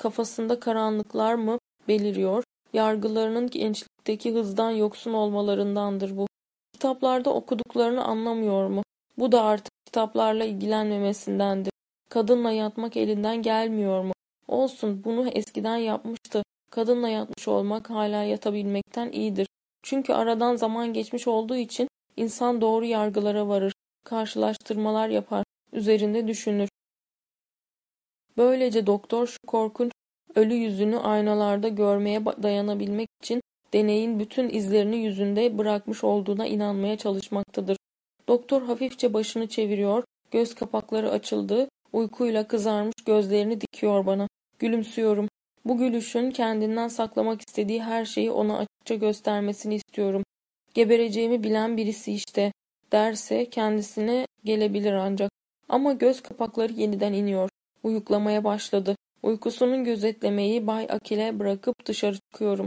Kafasında karanlıklar mı beliriyor? Yargılarının gençlikteki hızdan yoksun olmalarındandır bu. Kitaplarda okuduklarını anlamıyor mu? Bu da artık kitaplarla ilgilenmemesindendir. Kadınla yatmak elinden gelmiyor mu? Olsun bunu eskiden yapmıştı. Kadınla yatmış olmak hala yatabilmekten iyidir. Çünkü aradan zaman geçmiş olduğu için insan doğru yargılara varır, karşılaştırmalar yapar. üzerinde düşünür. Böylece doktor şu korkunç ölü yüzünü aynalarda görmeye dayanabilmek için deneyin bütün izlerini yüzünde bırakmış olduğuna inanmaya çalışmaktadır. Doktor hafifçe başını çeviriyor, göz kapakları açıldı, uykuyla kızarmış gözlerini dikiyor bana. Gülümsüyorum. Bu gülüşün kendinden saklamak istediği her şeyi ona açıkça göstermesini istiyorum. Gebereceğimi bilen birisi işte derse kendisine gelebilir ancak. Ama göz kapakları yeniden iniyor. Uyuklamaya başladı. Uykusunun gözetlemeyi Bay Akil'e bırakıp dışarı çıkıyorum.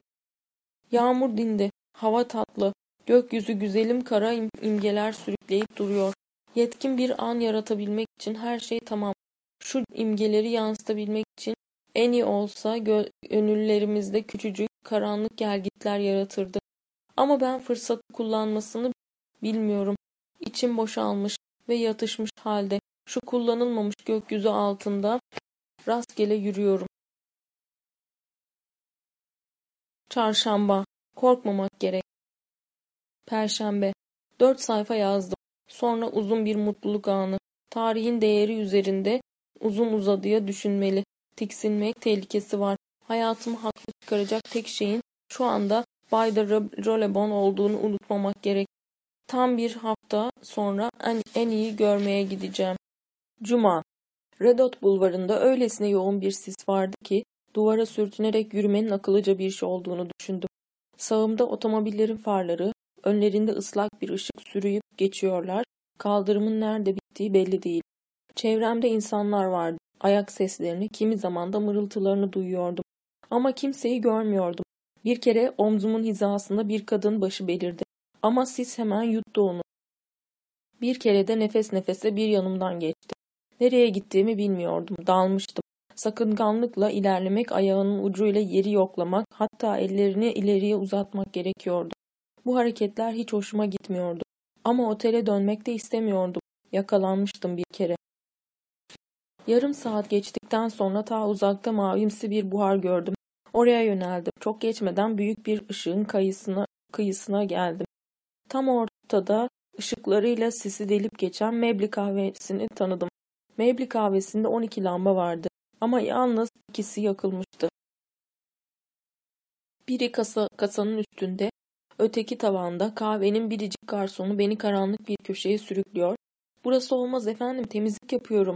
Yağmur dindi. Hava tatlı. Gökyüzü güzelim kara im imgeler sürükleyip duruyor. Yetkin bir an yaratabilmek için her şey tamam. Şu imgeleri yansıtabilmek için en iyi olsa gönüllerimizde küçücük, karanlık gelgitler yaratırdı. Ama ben fırsatı kullanmasını bilmiyorum. İçim boşalmış ve yatışmış halde şu kullanılmamış gökyüzü altında rastgele yürüyorum. Çarşamba. Korkmamak gerek. Perşembe. Dört sayfa yazdım. Sonra uzun bir mutluluk anı. Tarihin değeri üzerinde uzun uzadıya düşünmeli. Tiksinmek tehlikesi var. Hayatımı haklı çıkaracak tek şeyin şu anda Bay de Rolebon olduğunu unutmamak gerek. Tam bir hafta sonra en, en iyi görmeye gideceğim. Cuma. Redot bulvarında öylesine yoğun bir sis vardı ki duvara sürtünerek yürümenin akıllıca bir şey olduğunu düşündüm. Sağımda otomobillerin farları, önlerinde ıslak bir ışık sürüyüp geçiyorlar, kaldırımın nerede bittiği belli değil. Çevremde insanlar vardı. Ayak seslerini, kimi zaman da mırıltılarını duyuyordum. Ama kimseyi görmüyordum. Bir kere omzumun hizasında bir kadın başı belirdi. Ama sis hemen yuttu onu. Bir kere de nefes nefese bir yanımdan geçti. Nereye gittiğimi bilmiyordum. Dalmıştım. Sakınganlıkla ilerlemek, ayağının ucuyla yeri yoklamak, hatta ellerini ileriye uzatmak gerekiyordu. Bu hareketler hiç hoşuma gitmiyordu. Ama otele dönmek de istemiyordum. Yakalanmıştım bir kere. Yarım saat geçtikten sonra ta uzakta mavimsi bir buhar gördüm. Oraya yöneldim. Çok geçmeden büyük bir ışığın kayısına, kıyısına geldim. Tam ortada ışıklarıyla sisi delip geçen Mebli kahvesini tanıdım. Mebli kahvesinde 12 lamba vardı ama yalnız ikisi yakılmıştı. Biri kasa, kasanın üstünde, öteki tavanda kahvenin biricik garsonu beni karanlık bir köşeye sürüklüyor. Burası olmaz efendim temizlik yapıyorum.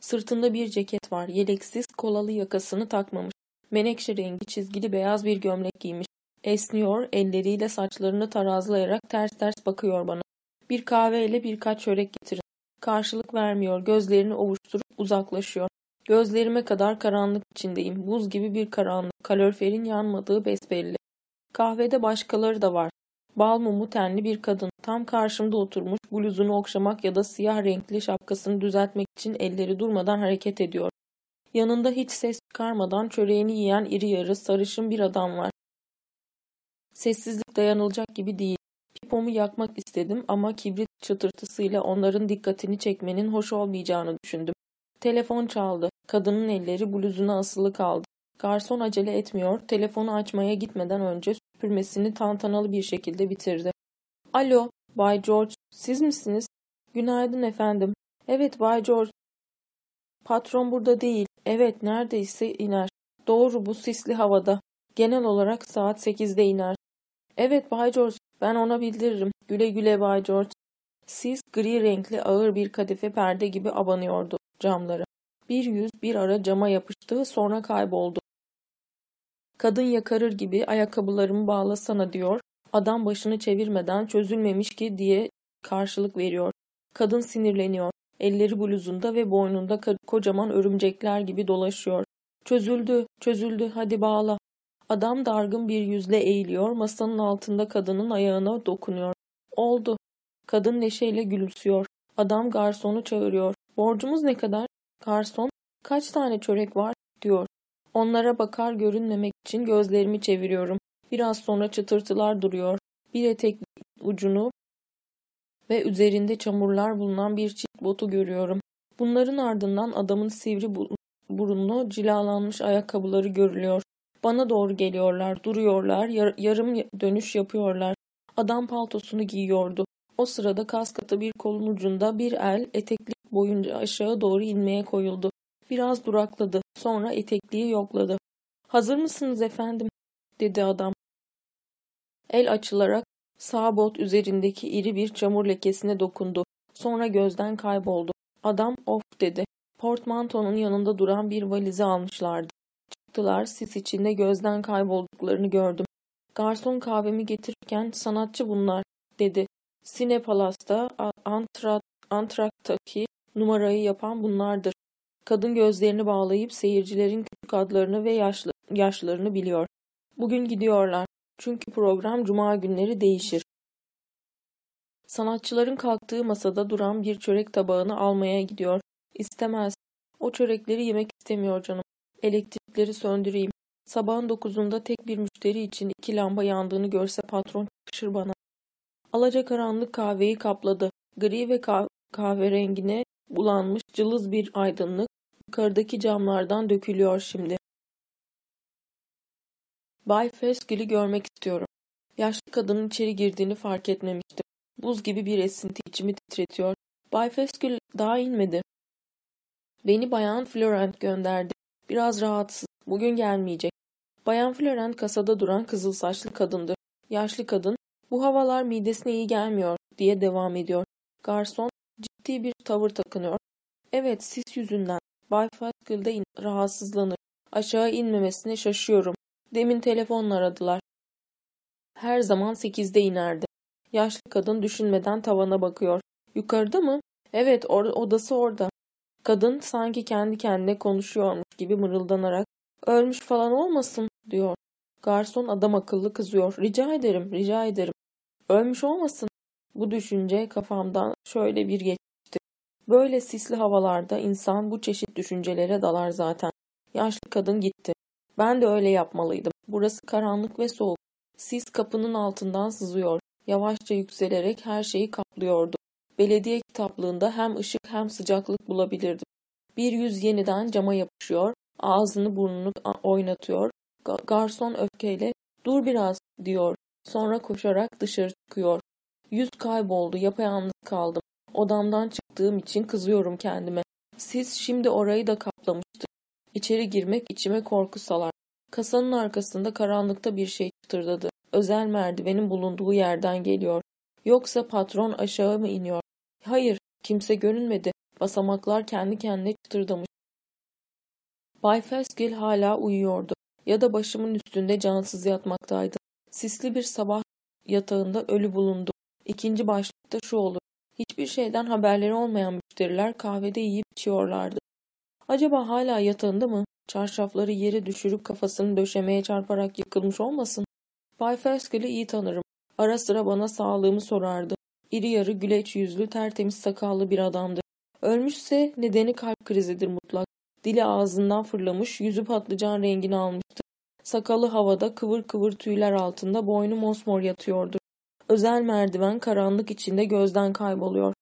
Sırtında bir ceket var, yeleksiz, kolalı yakasını takmamış. Menekşe rengi çizgili beyaz bir gömlek giymiş. Esniyor, elleriyle saçlarını tarazlayarak ters ters bakıyor bana. Bir kahveyle birkaç çörek getirin. Karşılık vermiyor, gözlerini ovuşturup uzaklaşıyor. Gözlerime kadar karanlık içindeyim. Buz gibi bir karanlık, kaloriferin yanmadığı besbelli. Kahvede başkaları da var. Bal mumu tenli bir kadın. Tam karşımda oturmuş, bluzunu okşamak ya da siyah renkli şapkasını düzeltmek için elleri durmadan hareket ediyor. Yanında hiç ses çıkarmadan çöreğini yiyen iri yarı sarışın bir adam var. Sessizlik dayanılacak gibi değil. Pipomu yakmak istedim ama kibrit çıtırtısıyla onların dikkatini çekmenin hoş olmayacağını düşündüm. Telefon çaldı. Kadının elleri bluzuna asılı kaldı. Garson acele etmiyor, telefonu açmaya gitmeden önce süpürmesini tantanalı bir şekilde bitirdi. Alo, Bay George, siz misiniz? Günaydın efendim. Evet Bay George. Patron burada değil. Evet, neredeyse iner. Doğru bu sisli havada. Genel olarak saat sekizde iner. Evet Bay George, ben ona bildiririm. Güle güle Bay George. Sis gri renkli ağır bir kadife perde gibi abanıyordu camları. Bir yüz bir ara cama yapıştı sonra kayboldu. Kadın yakarır gibi ayakkabılarımı bağlasana diyor. Adam başını çevirmeden çözülmemiş ki diye karşılık veriyor. Kadın sinirleniyor. Elleri bluzunda ve boynunda kocaman örümcekler gibi dolaşıyor. Çözüldü, çözüldü, hadi bağla. Adam dargın bir yüzle eğiliyor, masanın altında kadının ayağına dokunuyor. Oldu. Kadın neşeyle gülümsüyor. Adam garsonu çağırıyor. Borcumuz ne kadar? Garson, kaç tane çörek var? diyor. Onlara bakar görünmemek için gözlerimi çeviriyorum. Biraz sonra çıtırtılar duruyor. Bir etek ucunu ve üzerinde çamurlar bulunan bir çift botu görüyorum. Bunların ardından adamın sivri burunlu cilalanmış ayakkabıları görülüyor. Bana doğru geliyorlar, duruyorlar, yar yarım dönüş yapıyorlar. Adam paltosunu giyiyordu. O sırada kaskatı bir kolun ucunda bir el etekli boyunca aşağı doğru inmeye koyuldu. Biraz durakladı. Sonra etekliği yokladı. Hazır mısınız efendim? dedi adam. El açılarak sağ bot üzerindeki iri bir çamur lekesine dokundu. Sonra gözden kayboldu. Adam of dedi. Portmantonun yanında duran bir valizi almışlardı. Çıktılar, sis içinde gözden kaybolduklarını gördüm. Garson kahvemi getirirken sanatçı bunlar, dedi. Sinepalas'ta Antrak, Antrak'taki numarayı yapan bunlardır. Kadın gözlerini bağlayıp seyircilerin küçük adlarını ve yaşlı, yaşlarını biliyor. Bugün gidiyorlar. Çünkü program cuma günleri değişir. Sanatçıların kalktığı masada duran bir çörek tabağını almaya gidiyor. İstemez. O çörekleri yemek istemiyor canım. Elektrikleri söndüreyim. Sabahın dokuzunda tek bir müşteri için iki lamba yandığını görse patron çıkışır bana. Alacakaranlık kahveyi kapladı. Gri ve kah kahverengine bulanmış cılız bir aydınlık yukarıdaki camlardan dökülüyor şimdi. Bay Feskil'i görmek istiyorum. Yaşlı kadının içeri girdiğini fark etmemiştim. Buz gibi bir esinti içimi titretiyor. Bay Feskil daha inmedi. Beni Bayan Florent gönderdi. Biraz rahatsız. Bugün gelmeyecek. Bayan Florent kasada duran kızıl saçlı kadındı. Yaşlı kadın, bu havalar midesine iyi gelmiyor diye devam ediyor. Garson ciddi bir tavır takınıyor. Evet sis yüzünden. Bay Faskil'de in rahatsızlanır. Aşağı inmemesine şaşıyorum. Demin telefonla aradılar. Her zaman sekizde inerdi. Yaşlı kadın düşünmeden tavana bakıyor. Yukarıda mı? Evet or odası orada. Kadın sanki kendi kendine konuşuyormuş gibi mırıldanarak ölmüş falan olmasın diyor. Garson adam akıllı kızıyor. Rica ederim, rica ederim. Ölmüş olmasın. Bu düşünce kafamdan şöyle bir geçti. Böyle sisli havalarda insan bu çeşit düşüncelere dalar zaten. Yaşlı kadın gitti. Ben de öyle yapmalıydım. Burası karanlık ve soğuk. Sis kapının altından sızıyor. Yavaşça yükselerek her şeyi kaplıyordu. Belediye kitaplığında hem ışık hem sıcaklık bulabilirdim. Bir yüz yeniden cama yapışıyor, ağzını burnunu oynatıyor. Garson öfkeyle ''Dur biraz'' diyor. Sonra koşarak dışarı çıkıyor. Yüz kayboldu, yapayalnız kaldım. Odamdan çıktığım için kızıyorum kendime. Siz şimdi orayı da kaplamıştı. İçeri girmek içime korku salar. Kasanın arkasında karanlıkta bir şey çıtırdadı. Özel merdivenin bulunduğu yerden geliyor. Yoksa patron aşağı mı iniyor? Hayır, kimse görünmedi. Basamaklar kendi kendine çıtırdamış. Bay Feskil hala uyuyordu. Ya da başımın üstünde cansız yatmaktaydı. Sisli bir sabah yatağında ölü bulundu. İkinci başlıkta şu olur. Hiçbir şeyden haberleri olmayan müşteriler kahvede yiyip içiyorlardı. Acaba hala yatağında mı? Çarşafları yere düşürüp kafasını döşemeye çarparak yıkılmış olmasın? Bay Ferskill'i iyi tanırım. Ara sıra bana sağlığımı sorardı. İri yarı güleç yüzlü tertemiz sakallı bir adamdı. Ölmüşse nedeni kalp krizidir mutlak. Dili ağzından fırlamış, yüzü patlıcan rengini almıştı. Sakalı havada kıvır kıvır tüyler altında boynu mosmor yatıyordu. Özel merdiven karanlık içinde gözden kayboluyor.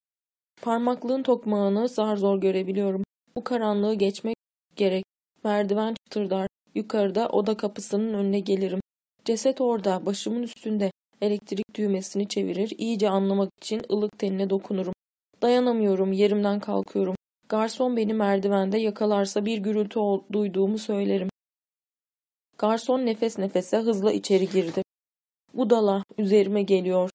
Parmaklığın tokmağını zar zor görebiliyorum. Bu karanlığı geçmek gerek. Merdiven çıtırdar. Yukarıda oda kapısının önüne gelirim. Ceset orada, başımın üstünde. Elektrik düğmesini çevirir, iyice anlamak için ılık tenine dokunurum. Dayanamıyorum, yerimden kalkıyorum. Garson beni merdivende yakalarsa bir gürültü duyduğumu söylerim. Garson nefes nefese hızla içeri girdi. Budala, üzerime geliyor.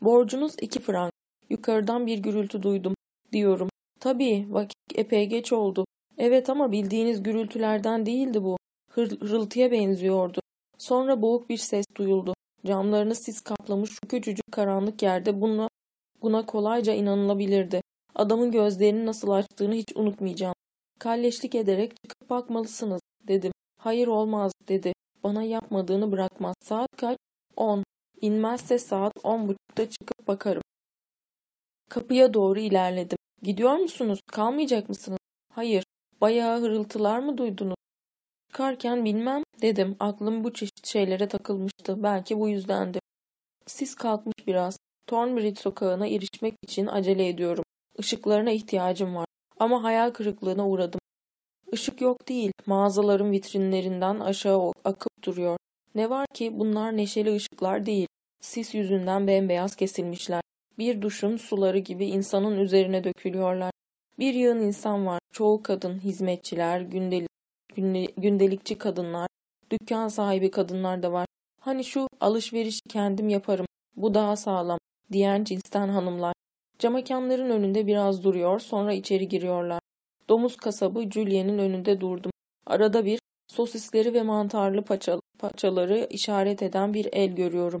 Borcunuz iki frank. Yukarıdan bir gürültü duydum, diyorum. Tabii, vakit epey geç oldu. Evet ama bildiğiniz gürültülerden değildi bu. Hır hırıltıya benziyordu. Sonra boğuk bir ses duyuldu. Camlarını sis kaplamış şu küçücük karanlık yerde buna, buna kolayca inanılabilirdi. Adamın gözlerini nasıl açtığını hiç unutmayacağım. Kalleşlik ederek çıkıp bakmalısınız dedim. Hayır olmaz dedi. Bana yapmadığını bırakmaz. Saat kaç? On. İnmezse saat on buçukta çıkıp bakarım. Kapıya doğru ilerledim. Gidiyor musunuz? Kalmayacak mısınız? Hayır. Bayağı hırıltılar mı duydunuz? Çıkarken bilmem dedim. Aklım bu çeşit şeylere takılmıştı. Belki bu yüzdendi. Sis kalkmış biraz. Thornbridge sokağına erişmek için acele ediyorum. Işıklarına ihtiyacım var. Ama hayal kırıklığına uğradım. Işık yok değil. Mağazaların vitrinlerinden aşağı akıp duruyor. Ne var ki bunlar neşeli ışıklar değil. Sis yüzünden bembeyaz kesilmişler. Bir duşun suları gibi insanın üzerine dökülüyorlar. Bir yığın insan var. Çoğu kadın, hizmetçiler, gündelik, gündelikçi kadınlar, dükkan sahibi kadınlar da var. Hani şu alışverişi kendim yaparım, bu daha sağlam diyen cinsten hanımlar. Camakanların önünde biraz duruyor, sonra içeri giriyorlar. Domuz kasabı Julia'nın önünde durdum. Arada bir sosisleri ve mantarlı paça, paçaları işaret eden bir el görüyorum.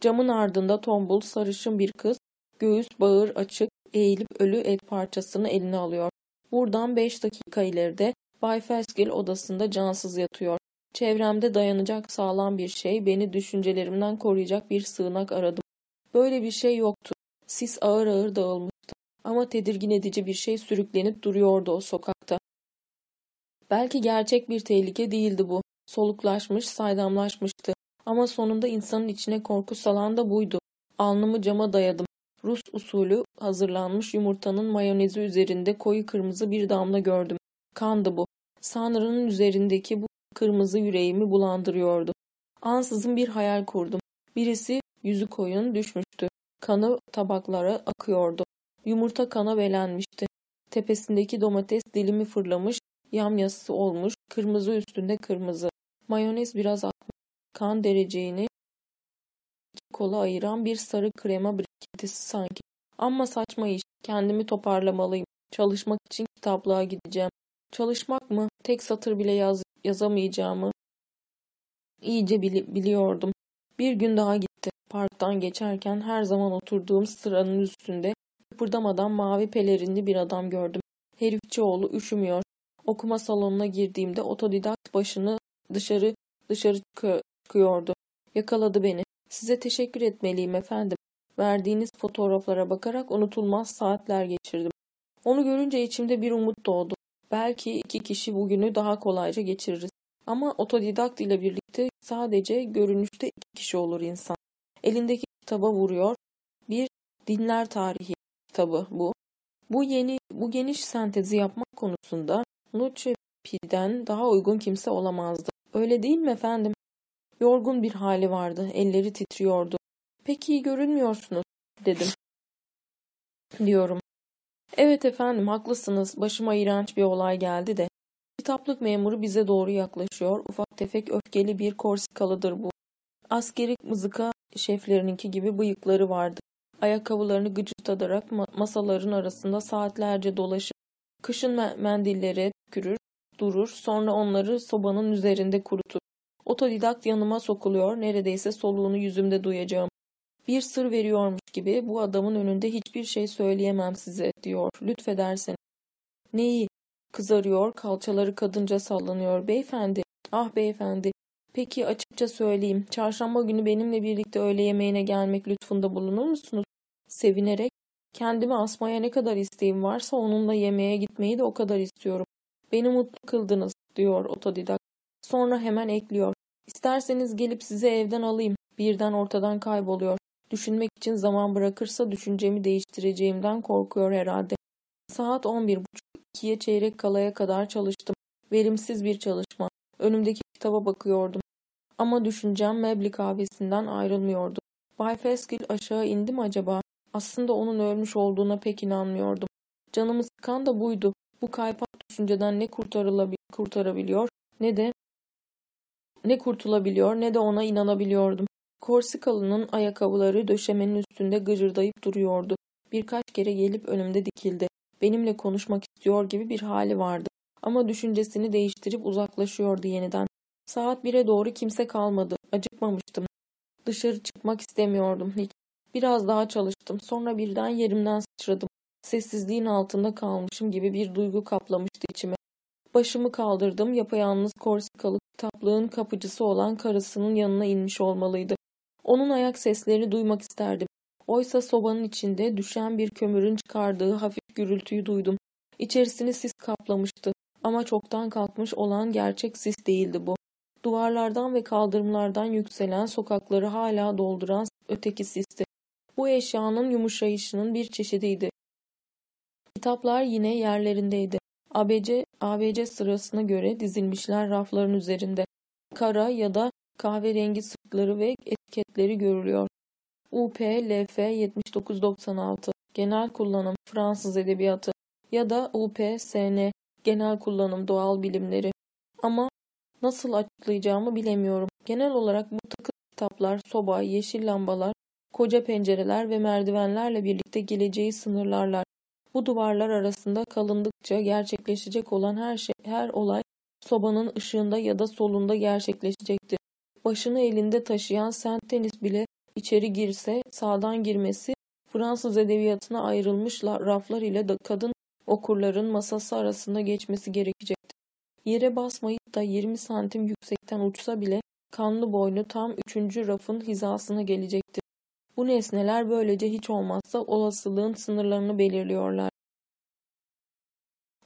Camın ardında tombul, sarışın bir kız, göğüs bağır açık, eğilip ölü et parçasını eline alıyor. Buradan beş dakika ileride Bay Feskil odasında cansız yatıyor. Çevremde dayanacak sağlam bir şey, beni düşüncelerimden koruyacak bir sığınak aradım. Böyle bir şey yoktu. Sis ağır ağır dağılmıştı. Ama tedirgin edici bir şey sürüklenip duruyordu o sokakta. Belki gerçek bir tehlike değildi bu. Soluklaşmış, saydamlaşmıştı. Ama sonunda insanın içine korku salan da buydu. Alnımı cama dayadım. Rus usulü hazırlanmış yumurtanın mayonezi üzerinde koyu kırmızı bir damla gördüm. Kandı bu. Sanrı'nın üzerindeki bu kırmızı yüreğimi bulandırıyordu. Ansızın bir hayal kurdum. Birisi yüzü koyun düşmüştü. Kanı tabaklara akıyordu. Yumurta kana belenmişti. Tepesindeki domates dilimi fırlamış, yamyası olmuş, kırmızı üstünde kırmızı. Mayonez biraz akmış. Kan dereceğini iki kola ayıran bir sarı krema briketisi sanki. Ama saçma iş. Kendimi toparlamalıyım. Çalışmak için kitaplığa gideceğim. Çalışmak mı? Tek satır bile yaz, yazamayacağımı iyice bili biliyordum. Bir gün daha gitti. Parktan geçerken her zaman oturduğum sıranın üstünde kıpırdamadan mavi pelerinli bir adam gördüm. Herifçioğlu üşümüyor. Okuma salonuna girdiğimde otodidakt başını dışarı dışarı çıkıyordu. Yakaladı beni. Size teşekkür etmeliyim efendim. Verdiğiniz fotoğraflara bakarak unutulmaz saatler geçirdim. Onu görünce içimde bir umut doğdu. Belki iki kişi bugünü daha kolayca geçiririz. Ama otodidakt ile birlikte sadece görünüşte iki kişi olur insan. Elindeki kitaba vuruyor. Bir dinler tarihi kitabı bu. Bu yeni, bu geniş sentezi yapmak konusunda Nucepi'den daha uygun kimse olamazdı. Öyle değil mi efendim? Yorgun bir hali vardı. Elleri titriyordu. Pek iyi görünmüyorsunuz dedim. Diyorum. Evet efendim haklısınız. Başıma iğrenç bir olay geldi de. Kitaplık memuru bize doğru yaklaşıyor. Ufak tefek öfkeli bir Korsikalıdır bu. Askeri mızıka şeflerininki gibi bıyıkları vardı. Ayakkabılarını gıcırtadarak masaların arasında saatlerce dolaşır. Kışın mendillere tükürür, durur, sonra onları sobanın üzerinde kurutur. Otodidakt yanıma sokuluyor, neredeyse soluğunu yüzümde duyacağım. Bir sır veriyormuş gibi bu adamın önünde hiçbir şey söyleyemem size diyor. Lütfederseniz. Neyi? Kızarıyor, kalçaları kadınca sallanıyor. Beyefendi, ah beyefendi. Peki açıkça söyleyeyim. Çarşamba günü benimle birlikte öğle yemeğine gelmek lütfunda bulunur musunuz? Sevinerek, kendimi asmaya ne kadar isteğim varsa onunla yemeğe gitmeyi de o kadar istiyorum. Beni mutlu kıldınız, diyor otodidak. Sonra hemen ekliyor. İsterseniz gelip sizi evden alayım. Birden ortadan kayboluyor. Düşünmek için zaman bırakırsa düşüncemi değiştireceğimden korkuyor herhalde. Saat 11.30-2'ye çeyrek kalaya kadar çalıştım. Verimsiz bir çalışma. Önümdeki kitaba bakıyordum. Ama düşüncem Mebli kahvesinden ayrılmıyordu. Bay Feskil aşağı indi mi acaba? Aslında onun ölmüş olduğuna pek inanmıyordum. Canımı sıkan da buydu. Bu kaypak düşünceden ne kurtarabiliyor ne de ne kurtulabiliyor ne de ona inanabiliyordum. Korsikalı'nın ayakkabıları döşemenin üstünde gıcırdayıp duruyordu. Birkaç kere gelip önümde dikildi. Benimle konuşmak istiyor gibi bir hali vardı. Ama düşüncesini değiştirip uzaklaşıyordu yeniden. Saat bire doğru kimse kalmadı. Acıkmamıştım. Dışarı çıkmak istemiyordum hiç. Biraz daha çalıştım. Sonra birden yerimden sıçradım. Sessizliğin altında kalmışım gibi bir duygu kaplamıştı içime. Başımı kaldırdım. Yapayalnız Korsikalı kitaplığın kapıcısı olan karısının yanına inmiş olmalıydı. Onun ayak seslerini duymak isterdim. Oysa sobanın içinde düşen bir kömürün çıkardığı hafif gürültüyü duydum. İçerisini sis kaplamıştı. Ama çoktan kalkmış olan gerçek sis değildi bu. Duvarlardan ve kaldırımlardan yükselen sokakları hala dolduran öteki sisti. Bu eşyanın yumuşayışının bir çeşidiydi. Kitaplar yine yerlerindeydi. ABC, ABC sırasına göre dizilmişler rafların üzerinde. Kara ya da kahverengi sırtları ve etiketleri görülüyor. UPLF 7996 Genel Kullanım Fransız Edebiyatı ya da UPSN Genel Kullanım Doğal Bilimleri ama nasıl açıklayacağımı bilemiyorum. Genel olarak bu takı kitaplar, soba, yeşil lambalar, koca pencereler ve merdivenlerle birlikte geleceği sınırlarlar. Bu duvarlar arasında kalındıkça gerçekleşecek olan her şey, her olay sobanın ışığında ya da solunda gerçekleşecektir. Başını elinde taşıyan Saint Denis bile içeri girse sağdan girmesi Fransız edebiyatına ayrılmış raflar ile de kadın okurların masası arasında geçmesi gerekecektir. Yere basmayıp da 20 santim yüksekten uçsa bile kanlı boynu tam üçüncü rafın hizasına gelecektir. Bu nesneler böylece hiç olmazsa olasılığın sınırlarını belirliyorlar.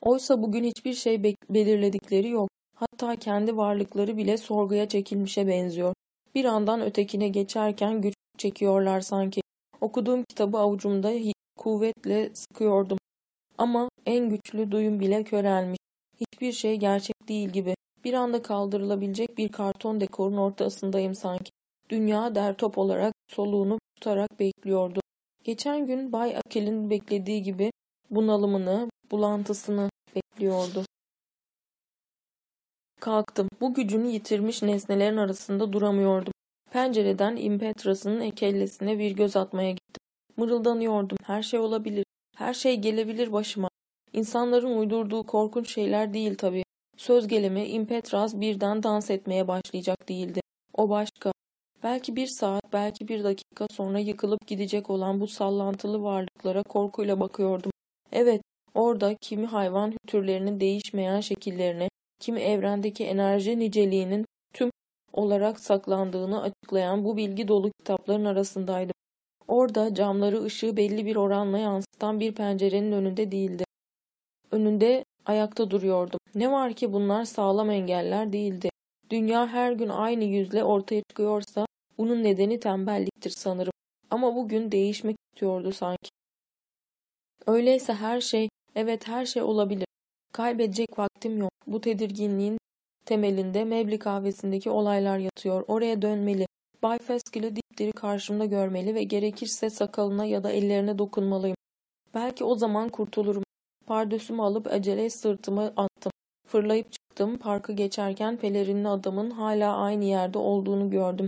Oysa bugün hiçbir şey belirledikleri yok. Hatta kendi varlıkları bile sorguya çekilmişe benziyor. Bir andan ötekine geçerken güç çekiyorlar sanki. Okuduğum kitabı avucumda kuvvetle sıkıyordum. Ama en güçlü duyum bile körelmiş. Hiçbir şey gerçek değil gibi. Bir anda kaldırılabilecek bir karton dekorun ortasındayım sanki. Dünya dertop olarak soluğunu tutarak bekliyordu. Geçen gün Bay Akel'in beklediği gibi bunalımını, bulantısını bekliyordu. Kalktım. Bu gücünü yitirmiş nesnelerin arasında duramıyordum. Pencereden Impetras'ın ekellesine bir göz atmaya gittim. Mırıldanıyordum. Her şey olabilir. Her şey gelebilir başıma. İnsanların uydurduğu korkunç şeyler değil tabii. Söz gelimi Impetras birden dans etmeye başlayacak değildi. O başka. Belki bir saat, belki bir dakika sonra yıkılıp gidecek olan bu sallantılı varlıklara korkuyla bakıyordum. Evet, orada kimi hayvan türlerinin değişmeyen şekillerini, kimi evrendeki enerji niceliğinin tüm olarak saklandığını açıklayan bu bilgi dolu kitapların arasındaydım. Orada camları ışığı belli bir oranla yansıtan bir pencerenin önünde değildi. Önünde ayakta duruyordum. Ne var ki bunlar sağlam engeller değildi. Dünya her gün aynı yüzle ortaya çıkıyorsa bunun nedeni tembelliktir sanırım. Ama bugün değişmek istiyordu sanki. Öyleyse her şey, evet her şey olabilir. Kaybedecek vaktim yok. Bu tedirginliğin temelinde Mebli kahvesindeki olaylar yatıyor. Oraya dönmeli. Bay Feskil'i dipdiri karşımda görmeli ve gerekirse sakalına ya da ellerine dokunmalıyım. Belki o zaman kurtulurum. Pardösümü alıp acele sırtımı attım. Fırlayıp çıktım. Parkı geçerken pelerinli adamın hala aynı yerde olduğunu gördüm.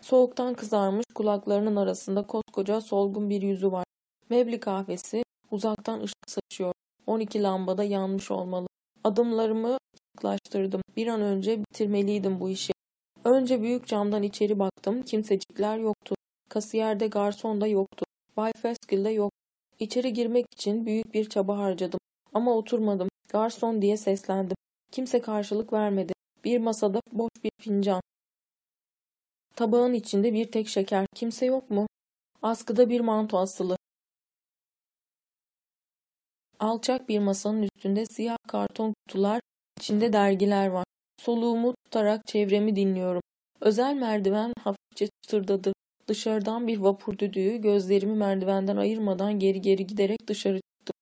Soğuktan kızarmış kulaklarının arasında koskoca solgun bir yüzü var. Mebli kahvesi uzaktan ışık saçıyor. 12 lambada yanmış olmalı. Adımlarımı yaklaştırdım. Bir an önce bitirmeliydim bu işi. Önce büyük camdan içeri baktım. Kimsecikler yoktu. Kasiyerde garson da yoktu. Bay Feskil de yok. İçeri girmek için büyük bir çaba harcadım. Ama oturmadım. Garson diye seslendim. Kimse karşılık vermedi. Bir masada boş bir fincan. Tabağın içinde bir tek şeker. Kimse yok mu? Askıda bir manto asılı. Alçak bir masanın üstünde siyah karton kutular, içinde dergiler var. Soluğumu tutarak çevremi dinliyorum. Özel merdiven hafifçe çıtırdadı. Dışarıdan bir vapur düdüğü gözlerimi merdivenden ayırmadan geri geri giderek dışarı çıktım.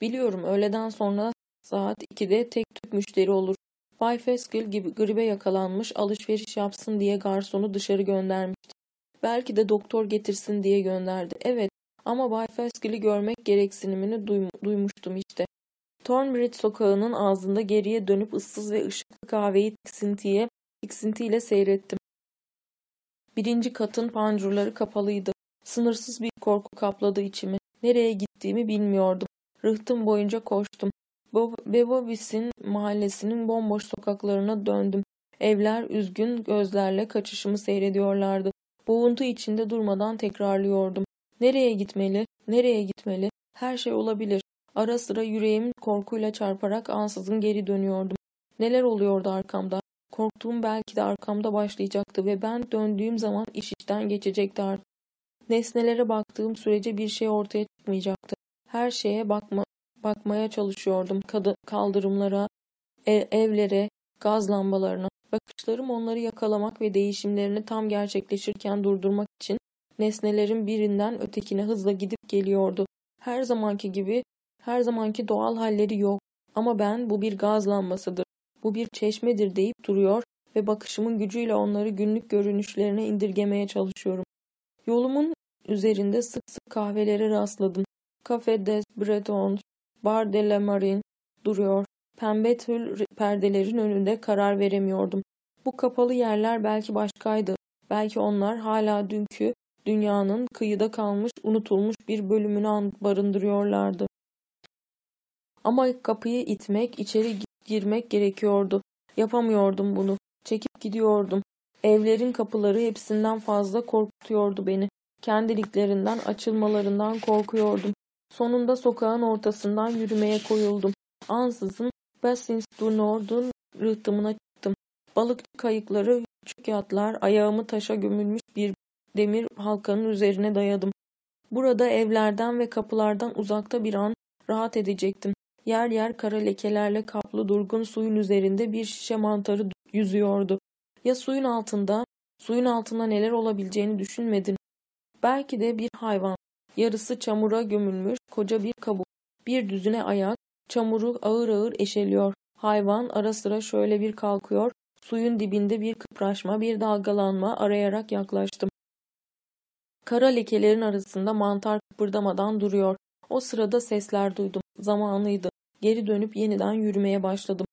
Biliyorum öğleden sonra saat 2'de tek tük müşteri olur. Bay Feskil gibi gribe yakalanmış alışveriş yapsın diye garsonu dışarı göndermişti. Belki de doktor getirsin diye gönderdi. Evet ama Bay Feskil'i görmek gereksinimini duym duymuştum işte. Thornbridge sokağının ağzında geriye dönüp ıssız ve ışıklı kahveyi tiksintiye, tiksintiyle seyrettim. Birinci katın pancurları kapalıydı. Sınırsız bir korku kapladı içimi. Nereye gittiğimi bilmiyordum. Rıhtım boyunca koştum. Bevovis'in mahallesinin bomboş sokaklarına döndüm. Evler üzgün gözlerle kaçışımı seyrediyorlardı. Boğuntu içinde durmadan tekrarlıyordum. Nereye gitmeli? Nereye gitmeli? Her şey olabilir. Ara sıra yüreğim korkuyla çarparak ansızın geri dönüyordum. Neler oluyordu arkamda? Korktuğum belki de arkamda başlayacaktı ve ben döndüğüm zaman iş işten geçecekti artık. Nesnelere baktığım sürece bir şey ortaya çıkmayacaktı. Her şeye bakma, bakmaya çalışıyordum. Kadı, kaldırımlara, ev, evlere, gaz lambalarına. Bakışlarım onları yakalamak ve değişimlerini tam gerçekleşirken durdurmak için nesnelerin birinden ötekine hızla gidip geliyordu. Her zamanki gibi, her zamanki doğal halleri yok. Ama ben bu bir gaz lambasıdır, bu bir çeşmedir deyip duruyor ve bakışımın gücüyle onları günlük görünüşlerine indirgemeye çalışıyorum. Yolumun üzerinde sık sık kahvelere rastladım. Cafe des Bretons, Bar de la Marine duruyor. Pembe tül perdelerin önünde karar veremiyordum. Bu kapalı yerler belki başkaydı. Belki onlar hala dünkü dünyanın kıyıda kalmış, unutulmuş bir bölümünü barındırıyorlardı. Ama kapıyı itmek, içeri girmek gerekiyordu. Yapamıyordum bunu. Çekip gidiyordum. Evlerin kapıları hepsinden fazla korkutuyordu beni. Kendiliklerinden açılmalarından korkuyordum. Sonunda sokağın ortasından yürümeye koyuldum. Ansızın Bassins du Nord'un rıhtımına çıktım. Balıkçı kayıkları, küçük yatlar, ayağımı taşa gömülmüş bir demir halkanın üzerine dayadım. Burada evlerden ve kapılardan uzakta bir an rahat edecektim. Yer yer kara lekelerle kaplı durgun suyun üzerinde bir şişe mantarı yüzüyordu. Ya suyun altında, suyun altında neler olabileceğini düşünmedin. Belki de bir hayvan, yarısı çamura gömülmüş koca bir kabuk, bir düzine ayak, çamuru ağır ağır eşeliyor. Hayvan ara sıra şöyle bir kalkıyor, suyun dibinde bir kıpraşma, bir dalgalanma arayarak yaklaştım. Kara lekelerin arasında mantar kıpırdamadan duruyor. O sırada sesler duydum. Zamanıydı. Geri dönüp yeniden yürümeye başladım.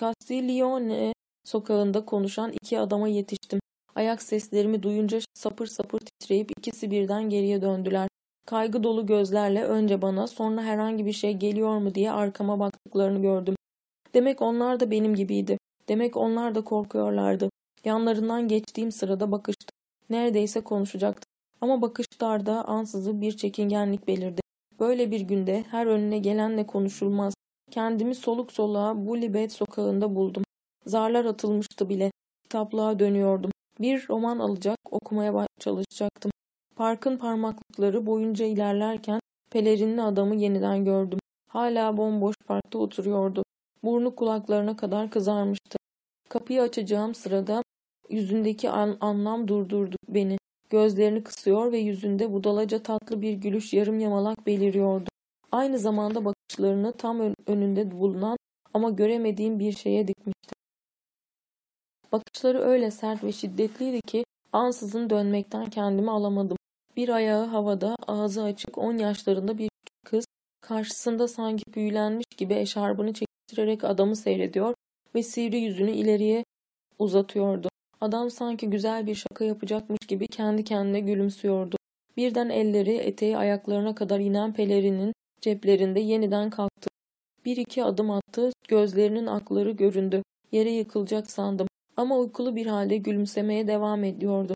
Castiglione sokağında konuşan iki adama yetiştim. Ayak seslerimi duyunca sapır sapır titreyip ikisi birden geriye döndüler. Kaygı dolu gözlerle önce bana sonra herhangi bir şey geliyor mu diye arkama baktıklarını gördüm. Demek onlar da benim gibiydi. Demek onlar da korkuyorlardı. Yanlarından geçtiğim sırada bakıştı. Neredeyse konuşacaktı. Ama bakışlarda ansızı bir çekingenlik belirdi. Böyle bir günde her önüne gelenle konuşulmaz. Kendimi soluk soluğa bu Libet sokağında buldum. Zarlar atılmıştı bile. Kitaplığa dönüyordum. Bir roman alacak, okumaya çalışacaktım. Parkın parmaklıkları boyunca ilerlerken pelerinli adamı yeniden gördüm. Hala bomboş parkta oturuyordu. Burnu kulaklarına kadar kızarmıştı. Kapıyı açacağım sırada yüzündeki an anlam durdurdu beni. Gözlerini kısıyor ve yüzünde budalaca tatlı bir gülüş yarım yamalak beliriyordu. Aynı zamanda bakışlarını tam önünde bulunan ama göremediğim bir şeye dikmişti. Bakışları öyle sert ve şiddetliydi ki ansızın dönmekten kendimi alamadım. Bir ayağı havada, ağzı açık, on yaşlarında bir kız karşısında sanki büyülenmiş gibi eşarbını çektirerek adamı seyrediyor ve sivri yüzünü ileriye uzatıyordu. Adam sanki güzel bir şaka yapacakmış gibi kendi kendine gülümsüyordu. Birden elleri eteği ayaklarına kadar inen pelerinin ceplerinde yeniden kalktı. Bir iki adım attı, gözlerinin akları göründü. Yere yıkılacak sandım. Ama uykulu bir halde gülümsemeye devam ediyordu.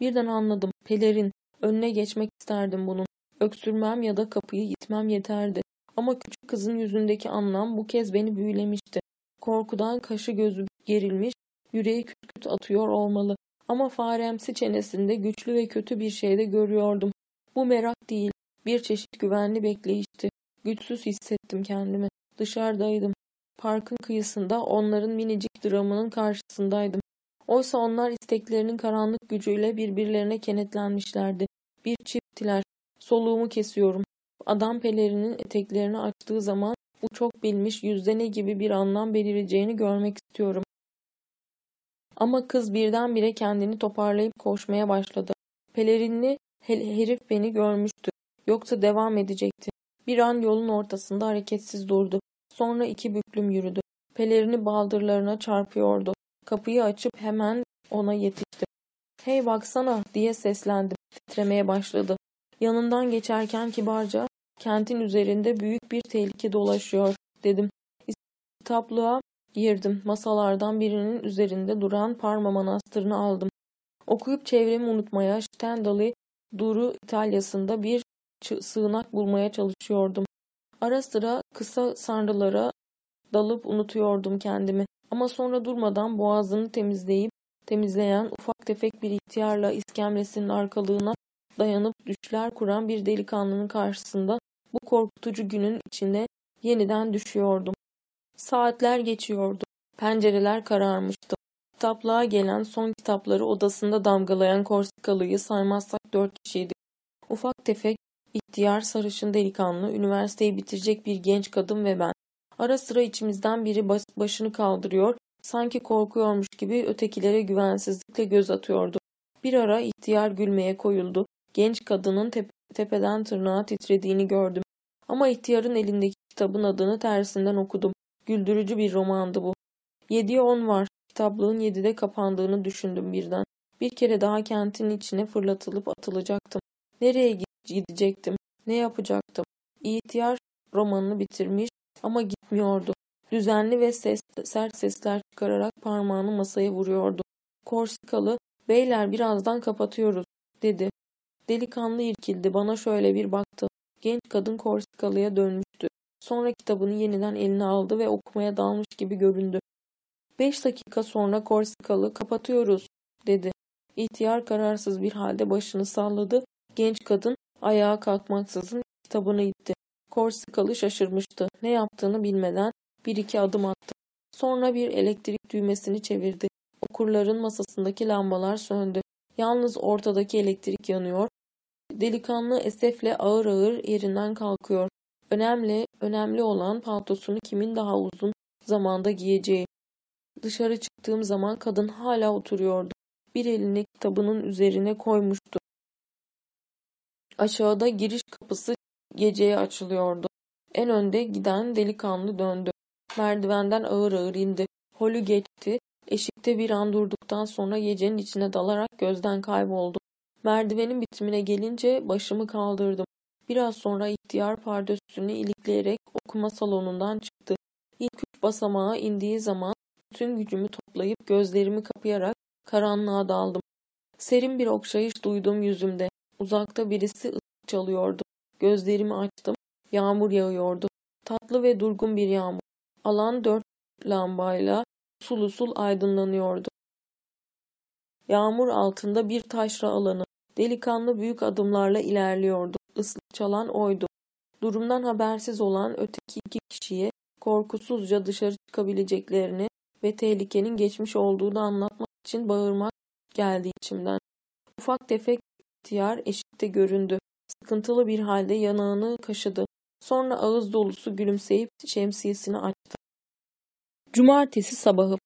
Birden anladım. Pelerin. Önüne geçmek isterdim bunun. Öksürmem ya da kapıyı itmem yeterdi. Ama küçük kızın yüzündeki anlam bu kez beni büyülemişti. Korkudan kaşı gözü gerilmiş, yüreği küt küt atıyor olmalı. Ama faremsi çenesinde güçlü ve kötü bir şey de görüyordum. Bu merak değil, bir çeşit güvenli bekleyişti. Güçsüz hissettim kendimi. Dışarıdaydım. Parkın kıyısında onların minicik dramının karşısındaydım. Oysa onlar isteklerinin karanlık gücüyle birbirlerine kenetlenmişlerdi. Bir çifttiler. Soluğumu kesiyorum. Adam pelerinin eteklerini açtığı zaman bu çok bilmiş yüzde ne gibi bir anlam belireceğini görmek istiyorum. Ama kız birdenbire kendini toparlayıp koşmaya başladı. Pelerinli herif beni görmüştü. Yoksa devam edecekti. Bir an yolun ortasında hareketsiz durdu. Sonra iki büklüm yürüdü. Pelerini baldırlarına çarpıyordu. Kapıyı açıp hemen ona yetiştim. Hey baksana diye seslendim. Titremeye başladı. Yanından geçerken kibarca kentin üzerinde büyük bir tehlike dolaşıyor dedim. Kitaplığa girdim. Masalardan birinin üzerinde duran Parma Manastırı'nı aldım. Okuyup çevremi unutmaya Stendhal'i Duru İtalya'sında bir sığınak bulmaya çalışıyordum. Ara sıra kısa sanrılara dalıp unutuyordum kendimi. Ama sonra durmadan boğazını temizleyip temizleyen ufak tefek bir ihtiyarla iskemlesinin arkalığına dayanıp düşler kuran bir delikanlının karşısında bu korkutucu günün içine yeniden düşüyordum. Saatler geçiyordu. Pencereler kararmıştı. Kitaplığa gelen son kitapları odasında damgalayan Korsikalıyı saymazsak dört kişiydi. Ufak tefek, ihtiyar, sarışın delikanlı, üniversiteyi bitirecek bir genç kadın ve ben. Ara sıra içimizden biri başını kaldırıyor, sanki korkuyormuş gibi ötekilere güvensizlikle göz atıyordu. Bir ara ihtiyar gülmeye koyuldu. Genç kadının tep tepeden tırnağa titrediğini gördüm. Ama ihtiyarın elindeki kitabın adını tersinden okudum. Güldürücü bir romandı bu. Yediye on var. Kitaplığın yedide kapandığını düşündüm birden. Bir kere daha kentin içine fırlatılıp atılacaktım. Nereye gidecektim? Ne yapacaktım? İhtiyar romanını bitirmiş ama gitmiyordu. Düzenli ve ses, sert sesler çıkararak parmağını masaya vuruyordu. Korsikalı, beyler birazdan kapatıyoruz, dedi. Delikanlı irkildi, bana şöyle bir baktı. Genç kadın Korsikalı'ya dönmüştü. Sonra kitabını yeniden eline aldı ve okumaya dalmış gibi göründü. Beş dakika sonra Korsikalı, kapatıyoruz, dedi. İhtiyar kararsız bir halde başını salladı. Genç kadın ayağa kalkmaksızın kitabını itti. Korsikalı şaşırmıştı. Ne yaptığını bilmeden bir iki adım attı. Sonra bir elektrik düğmesini çevirdi. Okurların masasındaki lambalar söndü. Yalnız ortadaki elektrik yanıyor. Delikanlı esefle ağır ağır yerinden kalkıyor. Önemli, önemli olan paltosunu kimin daha uzun zamanda giyeceği. Dışarı çıktığım zaman kadın hala oturuyordu. Bir elini kitabının üzerine koymuştu. Aşağıda giriş kapısı geceye açılıyordu. En önde giden delikanlı döndü. Merdivenden ağır ağır indi. Holü geçti. Eşikte bir an durduktan sonra gecenin içine dalarak gözden kayboldu. Merdivenin bitimine gelince başımı kaldırdım. Biraz sonra ihtiyar pardösünü ilikleyerek okuma salonundan çıktı. İlk üç basamağa indiği zaman bütün gücümü toplayıp gözlerimi kapayarak karanlığa daldım. Serin bir okşayış duydum yüzümde. Uzakta birisi ıslık çalıyordu. Gözlerimi açtım. Yağmur yağıyordu. Tatlı ve durgun bir yağmur. Alan dört lambayla usul usul aydınlanıyordu. Yağmur altında bir taşra alanı. Delikanlı büyük adımlarla ilerliyordu. Çalan oydu. Durumdan habersiz olan öteki iki kişiye korkusuzca dışarı çıkabileceklerini ve tehlikenin geçmiş olduğunu anlatmak için bağırmak geldi içimden. Ufak tefek ihtiyar eşikte göründü. Sıkıntılı bir halde yanağını kaşıdı. Sonra ağız dolusu gülümseyip şemsiyesini açtı. Cumartesi sabahı.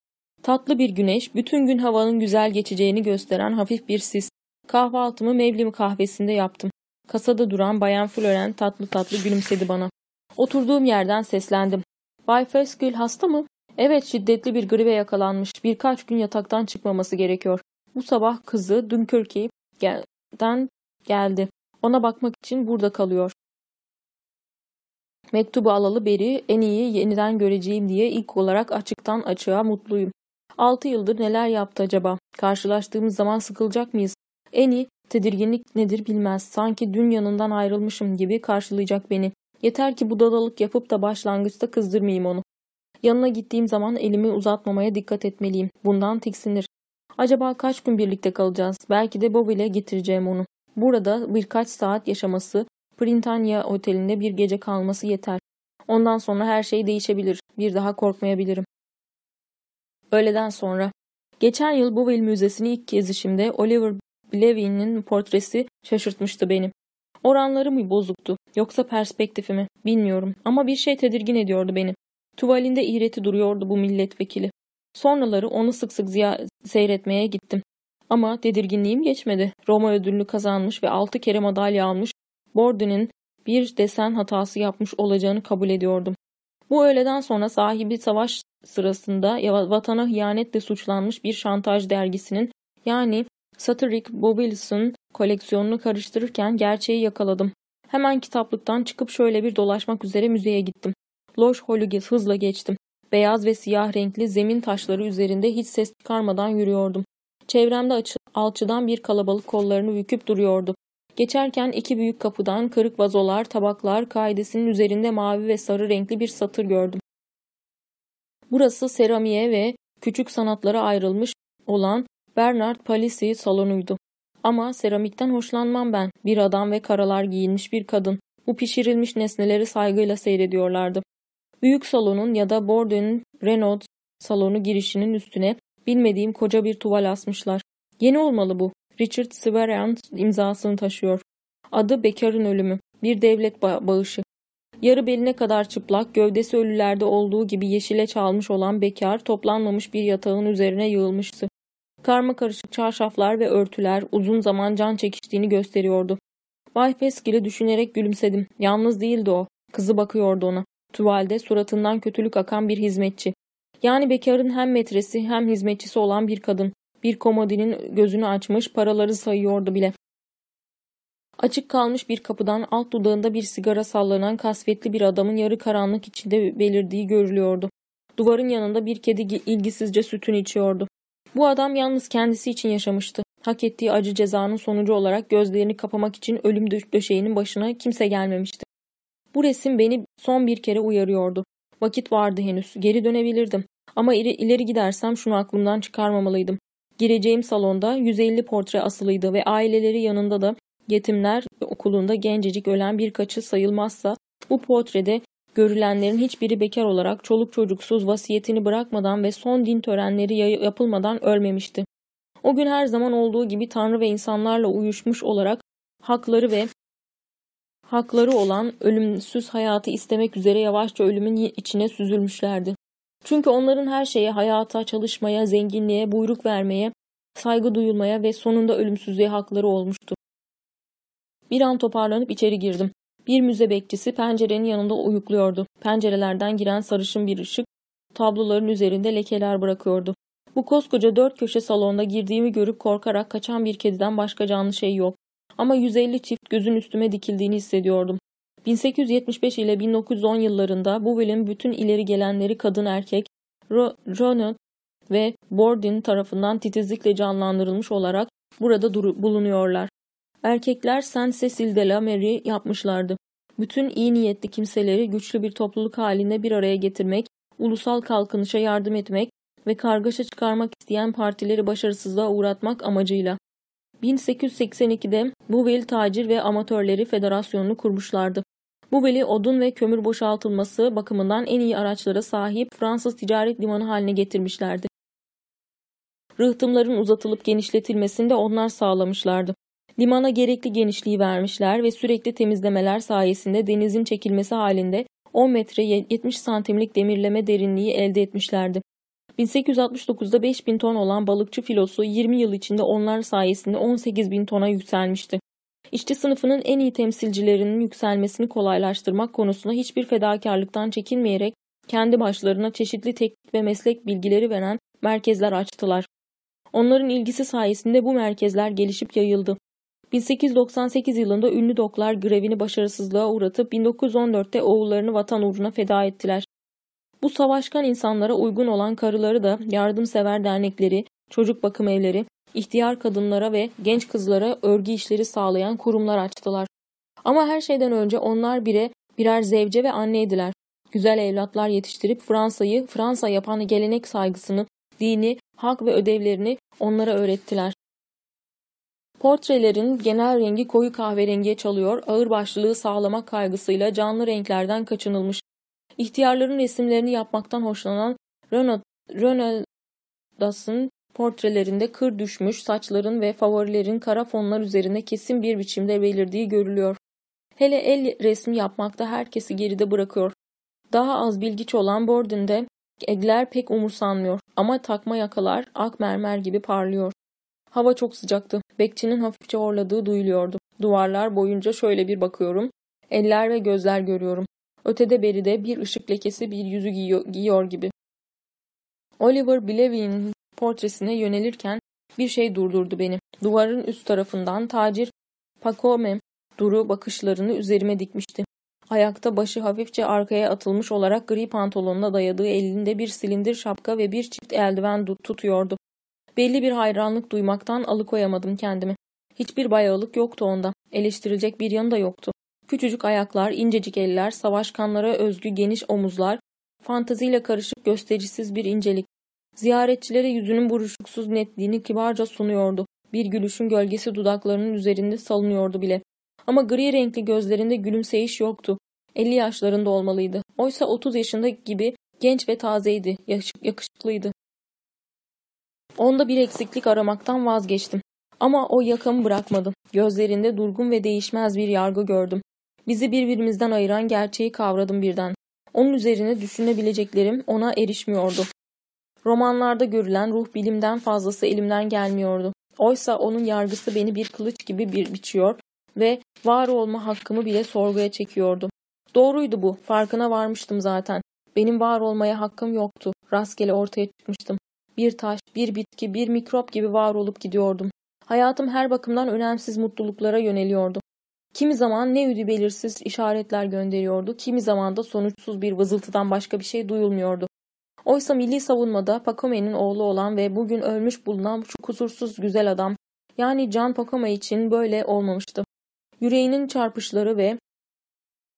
Tatlı bir güneş, bütün gün havanın güzel geçeceğini gösteren hafif bir sis. Kahvaltımı Mevlim kahvesinde yaptım. Kasada duran Bayan Floren tatlı tatlı gülümsedi bana. Oturduğum yerden seslendim. Bay Feskül hasta mı? Evet şiddetli bir gribe yakalanmış. Birkaç gün yataktan çıkmaması gerekiyor. Bu sabah kızı Dunkirk'den geldi. Ona bakmak için burada kalıyor. Mektubu alalı beri en iyi yeniden göreceğim diye ilk olarak açıktan açığa mutluyum. Altı yıldır neler yaptı acaba? Karşılaştığımız zaman sıkılacak mıyız? En iyi tedirginlik nedir bilmez. Sanki dün yanından ayrılmışım gibi karşılayacak beni. Yeter ki budalalık yapıp da başlangıçta kızdırmayayım onu. Yanına gittiğim zaman elimi uzatmamaya dikkat etmeliyim. Bundan tiksinir. Acaba kaç gün birlikte kalacağız? Belki de Bob ile getireceğim onu. Burada birkaç saat yaşaması, Printania otelinde bir gece kalması yeter. Ondan sonra her şey değişebilir. Bir daha korkmayabilirim. Öğleden sonra. Geçen yıl Bouville Müzesi'ni ilk gezişimde Oliver Levy'nin portresi şaşırtmıştı beni. Oranları mı bozuktu yoksa perspektifi mi bilmiyorum ama bir şey tedirgin ediyordu beni. Tuvalinde iğreti duruyordu bu milletvekili. Sonraları onu sık sık seyretmeye gittim. Ama tedirginliğim geçmedi. Roma ödülünü kazanmış ve altı kere madalya almış Borden'in bir desen hatası yapmış olacağını kabul ediyordum. Bu öğleden sonra sahibi savaş sırasında vatana hıyanetle suçlanmış bir şantaj dergisinin yani Satiric Bobils'ın koleksiyonunu karıştırırken gerçeği yakaladım. Hemen kitaplıktan çıkıp şöyle bir dolaşmak üzere müzeye gittim. Loş Holugis hızla geçtim. Beyaz ve siyah renkli zemin taşları üzerinde hiç ses çıkarmadan yürüyordum. Çevremde açı, alçıdan bir kalabalık kollarını büküp duruyordu. Geçerken iki büyük kapıdan kırık vazolar, tabaklar, kaidesinin üzerinde mavi ve sarı renkli bir satır gördüm. Burası seramiye ve küçük sanatlara ayrılmış olan Bernard Palissy salonuydu. Ama seramikten hoşlanmam ben. Bir adam ve karalar giyinmiş bir kadın. Bu pişirilmiş nesneleri saygıyla seyrediyorlardı. Büyük salonun ya da Bordeaux'un Renault salonu girişinin üstüne bilmediğim koca bir tuval asmışlar. Yeni olmalı bu. Richard Sverant imzasını taşıyor. Adı Bekar'ın ölümü. Bir devlet ba bağışı. Yarı beline kadar çıplak, gövdesi ölülerde olduğu gibi yeşile çalmış olan Bekar toplanmamış bir yatağın üzerine yığılmıştı. Karma karışık çarşaflar ve örtüler uzun zaman can çekiştiğini gösteriyordu. Bay Feskil'i düşünerek gülümsedim. Yalnız değildi o. Kızı bakıyordu ona. Tuvalde suratından kötülük akan bir hizmetçi. Yani bekarın hem metresi hem hizmetçisi olan bir kadın. Bir komodinin gözünü açmış paraları sayıyordu bile. Açık kalmış bir kapıdan alt dudağında bir sigara sallanan kasvetli bir adamın yarı karanlık içinde belirdiği görülüyordu. Duvarın yanında bir kedi ilgisizce sütünü içiyordu. Bu adam yalnız kendisi için yaşamıştı. Hak ettiği acı cezanın sonucu olarak gözlerini kapamak için ölüm döşeğinin başına kimse gelmemişti. Bu resim beni son bir kere uyarıyordu. Vakit vardı henüz. Geri dönebilirdim. Ama ileri, gidersem şunu aklımdan çıkarmamalıydım. Gireceğim salonda 150 portre asılıydı ve aileleri yanında da yetimler okulunda gencecik ölen birkaçı sayılmazsa bu portrede görülenlerin hiçbiri bekar olarak çoluk çocuksuz vasiyetini bırakmadan ve son din törenleri yapılmadan ölmemişti. O gün her zaman olduğu gibi Tanrı ve insanlarla uyuşmuş olarak hakları ve hakları olan ölümsüz hayatı istemek üzere yavaşça ölümün içine süzülmüşlerdi. Çünkü onların her şeye, hayata, çalışmaya, zenginliğe, buyruk vermeye, saygı duyulmaya ve sonunda ölümsüzlüğe hakları olmuştu. Bir an toparlanıp içeri girdim. Bir müze bekçisi pencerenin yanında uyukluyordu. Pencerelerden giren sarışın bir ışık tabloların üzerinde lekeler bırakıyordu. Bu koskoca dört köşe salonda girdiğimi görüp korkarak kaçan bir kediden başka canlı şey yok. Ama 150 çift gözün üstüme dikildiğini hissediyordum. 1875 ile 1910 yıllarında bu bilim bütün ileri gelenleri kadın erkek, Ronald ve Bordin tarafından titizlikle canlandırılmış olarak burada bulunuyorlar. Erkekler Saint Cecil de la Mary yapmışlardı. Bütün iyi niyetli kimseleri güçlü bir topluluk halinde bir araya getirmek, ulusal kalkınışa yardım etmek ve kargaşa çıkarmak isteyen partileri başarısızlığa uğratmak amacıyla. 1882'de Buveli Tacir ve Amatörleri Federasyonu'nu kurmuşlardı. Buveli odun ve kömür boşaltılması bakımından en iyi araçlara sahip Fransız ticaret limanı haline getirmişlerdi. Rıhtımların uzatılıp genişletilmesini de onlar sağlamışlardı. Limana gerekli genişliği vermişler ve sürekli temizlemeler sayesinde denizin çekilmesi halinde 10 metre 70 santimlik demirleme derinliği elde etmişlerdi. 1869'da 5000 ton olan balıkçı filosu 20 yıl içinde onlar sayesinde 18 bin tona yükselmişti. İşçi sınıfının en iyi temsilcilerinin yükselmesini kolaylaştırmak konusunda hiçbir fedakarlıktan çekinmeyerek kendi başlarına çeşitli teknik ve meslek bilgileri veren merkezler açtılar. Onların ilgisi sayesinde bu merkezler gelişip yayıldı. 1898 yılında ünlü doklar grevini başarısızlığa uğratıp 1914'te oğullarını vatan uğruna feda ettiler. Bu savaşkan insanlara uygun olan karıları da yardımsever dernekleri, çocuk bakım evleri, ihtiyar kadınlara ve genç kızlara örgü işleri sağlayan kurumlar açtılar. Ama her şeyden önce onlar bire birer zevce ve anneydiler. Güzel evlatlar yetiştirip Fransa'yı Fransa yapan gelenek saygısını, dini, hak ve ödevlerini onlara öğrettiler. Portrelerin genel rengi koyu kahverengiye çalıyor, ağırbaşlılığı sağlamak kaygısıyla canlı renklerden kaçınılmış. İhtiyarların resimlerini yapmaktan hoşlanan Ronaldas'ın portrelerinde kır düşmüş saçların ve favorilerin kara fonlar üzerinde kesin bir biçimde belirdiği görülüyor. Hele el resmi yapmakta herkesi geride bırakıyor. Daha az bilgiç olan Borden'de egler pek umursanmıyor ama takma yakalar ak mermer gibi parlıyor. Hava çok sıcaktı. Bekçinin hafifçe horladığı duyuluyordu. Duvarlar boyunca şöyle bir bakıyorum. Eller ve gözler görüyorum. Ötede beride bir ışık lekesi bir yüzü giyiyor, giyiyor gibi. Oliver Blevin'in portresine yönelirken bir şey durdurdu beni. Duvarın üst tarafından tacir Pacome duru bakışlarını üzerime dikmişti. Ayakta başı hafifçe arkaya atılmış olarak gri pantolonuna dayadığı elinde bir silindir şapka ve bir çift eldiven tutuyordu. Belli bir hayranlık duymaktan alıkoyamadım kendimi. Hiçbir bayağılık yoktu onda. Eleştirilecek bir yanı da yoktu. Küçücük ayaklar, incecik eller, savaşkanlara özgü geniş omuzlar, fantaziyle karışık göstericisiz bir incelik. Ziyaretçilere yüzünün buruşuksuz netliğini kibarca sunuyordu. Bir gülüşün gölgesi dudaklarının üzerinde salınıyordu bile. Ama gri renkli gözlerinde gülümseyiş yoktu. 50 yaşlarında olmalıydı. Oysa 30 yaşında gibi genç ve tazeydi, yakışıklıydı. Onda bir eksiklik aramaktan vazgeçtim. Ama o yakamı bırakmadım. Gözlerinde durgun ve değişmez bir yargı gördüm. Bizi birbirimizden ayıran gerçeği kavradım birden. Onun üzerine düşünebileceklerim ona erişmiyordu. Romanlarda görülen ruh bilimden fazlası elimden gelmiyordu. Oysa onun yargısı beni bir kılıç gibi bir biçiyor, ve var olma hakkımı bile sorguya çekiyordum. Doğruydu bu, farkına varmıştım zaten. Benim var olmaya hakkım yoktu. Rastgele ortaya çıkmıştım. Bir taş, bir bitki, bir mikrop gibi var olup gidiyordum. Hayatım her bakımdan önemsiz mutluluklara yöneliyordu. Kimi zaman ne üdü belirsiz işaretler gönderiyordu, kimi zaman da sonuçsuz bir vızıltıdan başka bir şey duyulmuyordu. Oysa milli savunmada Pacome'nin oğlu olan ve bugün ölmüş bulunan şu kusursuz güzel adam, yani Can Pacome için böyle olmamıştı. Yüreğinin çarpışları ve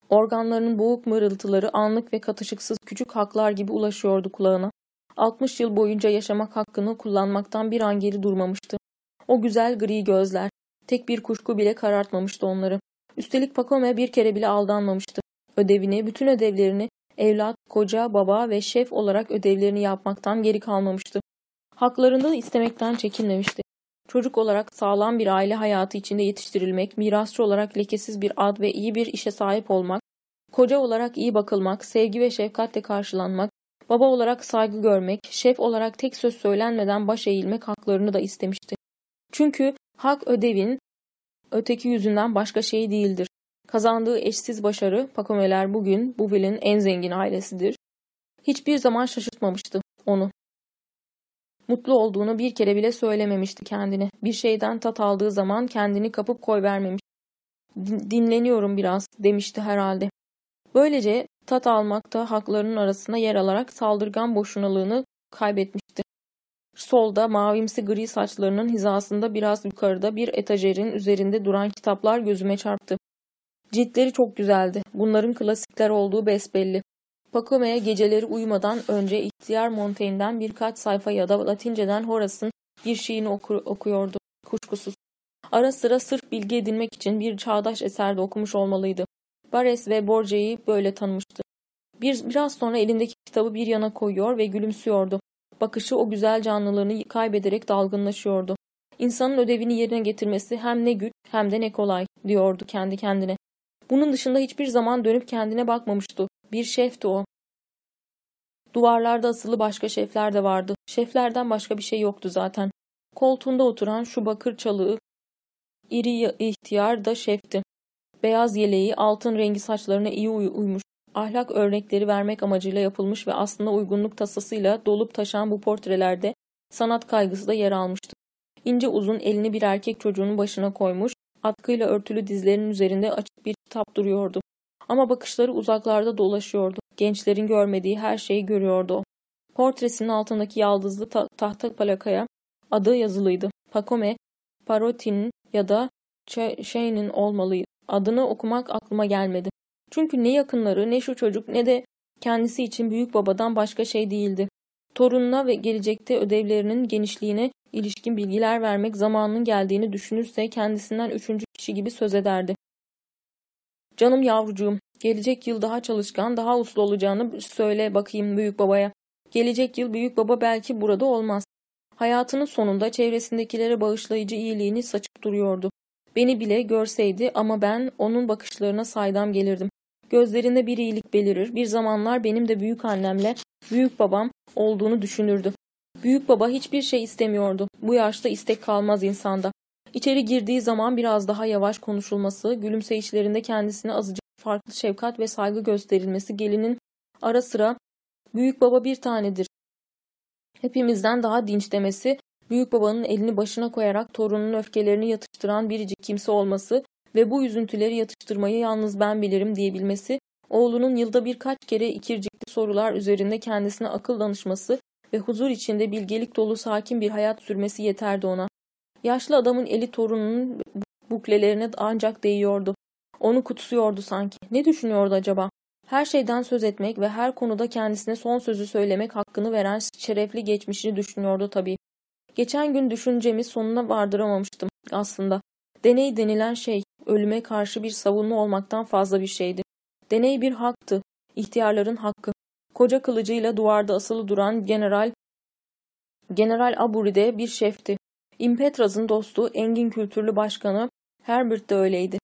organlarının boğuk mırıltıları anlık ve katışıksız küçük haklar gibi ulaşıyordu kulağına. 60 yıl boyunca yaşamak hakkını kullanmaktan bir an geri durmamıştı. O güzel gri gözler, tek bir kuşku bile karartmamıştı onları. Üstelik Pacome bir kere bile aldanmamıştı. Ödevini, bütün ödevlerini evlat, koca, baba ve şef olarak ödevlerini yapmaktan geri kalmamıştı. Haklarını istemekten çekinmemişti. Çocuk olarak sağlam bir aile hayatı içinde yetiştirilmek, mirasçı olarak lekesiz bir ad ve iyi bir işe sahip olmak, koca olarak iyi bakılmak, sevgi ve şefkatle karşılanmak, baba olarak saygı görmek, şef olarak tek söz söylenmeden baş eğilmek haklarını da istemişti. Çünkü hak ödevin öteki yüzünden başka şey değildir. Kazandığı eşsiz başarı, Pakomeler bugün Bouville'in en zengin ailesidir. Hiçbir zaman şaşırtmamıştı onu. Mutlu olduğunu bir kere bile söylememişti kendine. Bir şeyden tat aldığı zaman kendini kapıp koy vermemiş. Dinleniyorum biraz demişti herhalde. Böylece tat almakta haklarının arasında yer alarak saldırgan boşunalığını kaybetmişti. Solda mavimsi gri saçlarının hizasında biraz yukarıda bir etajerin üzerinde duran kitaplar gözüme çarptı. Ciltleri çok güzeldi. Bunların klasikler olduğu besbelli. Pacome'ye geceleri uyumadan önce ihtiyar Montaigne'den birkaç sayfa ya da Latinceden Horace'ın bir şeyini oku okuyordu. Kuşkusuz. Ara sıra sırf bilgi edinmek için bir çağdaş eserde okumuş olmalıydı. Bares ve Borges'i böyle tanımıştı. Bir, biraz sonra elindeki kitabı bir yana koyuyor ve gülümsüyordu. Bakışı o güzel canlılığını kaybederek dalgınlaşıyordu. İnsanın ödevini yerine getirmesi hem ne güç hem de ne kolay diyordu kendi kendine. Bunun dışında hiçbir zaman dönüp kendine bakmamıştı. Bir şefti o. Duvarlarda asılı başka şefler de vardı. Şeflerden başka bir şey yoktu zaten. Koltuğunda oturan şu bakır çalığı, iri ihtiyar da şefti. Beyaz yeleği, altın rengi saçlarına iyi uy uymuş. Ahlak örnekleri vermek amacıyla yapılmış ve aslında uygunluk tasasıyla dolup taşan bu portrelerde sanat kaygısı da yer almıştı. İnce uzun elini bir erkek çocuğunun başına koymuş, atkıyla örtülü dizlerinin üzerinde açık bir kitap duruyordu. Ama bakışları uzaklarda dolaşıyordu. Gençlerin görmediği her şeyi görüyordu o. Portresinin altındaki yaldızlı ta tahta plakaya adı yazılıydı. Pacome, Parotti'nin ya da Şey'nin olmalıydı. Adını okumak aklıma gelmedi. Çünkü ne yakınları ne şu çocuk ne de kendisi için büyük babadan başka şey değildi. Torununa ve gelecekte ödevlerinin genişliğine ilişkin bilgiler vermek zamanının geldiğini düşünürse kendisinden üçüncü kişi gibi söz ederdi. Canım yavrucuğum, gelecek yıl daha çalışkan, daha uslu olacağını söyle bakayım büyük babaya. Gelecek yıl büyük baba belki burada olmaz. Hayatının sonunda çevresindekilere bağışlayıcı iyiliğini saçıp duruyordu. Beni bile görseydi ama ben onun bakışlarına saydam gelirdim. Gözlerinde bir iyilik belirir. Bir zamanlar benim de büyük annemle büyük babam olduğunu düşünürdü. Büyük baba hiçbir şey istemiyordu. Bu yaşta istek kalmaz insanda. İçeri girdiği zaman biraz daha yavaş konuşulması, gülümseyişlerinde kendisine azıcık farklı şefkat ve saygı gösterilmesi, gelinin ara sıra büyük baba bir tanedir. Hepimizden daha dinç demesi, büyük babanın elini başına koyarak torunun öfkelerini yatıştıran biricik kimse olması ve bu üzüntüleri yatıştırmayı yalnız ben bilirim diyebilmesi, oğlunun yılda birkaç kere ikircikli sorular üzerinde kendisine akıl danışması ve huzur içinde bilgelik dolu sakin bir hayat sürmesi yeterdi ona. Yaşlı adamın eli torununun buklelerine ancak değiyordu. Onu kutsuyordu sanki. Ne düşünüyordu acaba? Her şeyden söz etmek ve her konuda kendisine son sözü söylemek hakkını veren şerefli geçmişini düşünüyordu tabii. Geçen gün düşüncemi sonuna vardıramamıştım aslında. Deney denilen şey, ölüme karşı bir savunma olmaktan fazla bir şeydi. Deney bir haktı, ihtiyarların hakkı. Koca kılıcıyla duvarda asılı duran General General Aburi de bir şefti. Impetraz'ın dostu, engin kültürlü başkanı Herbert de öyleydi.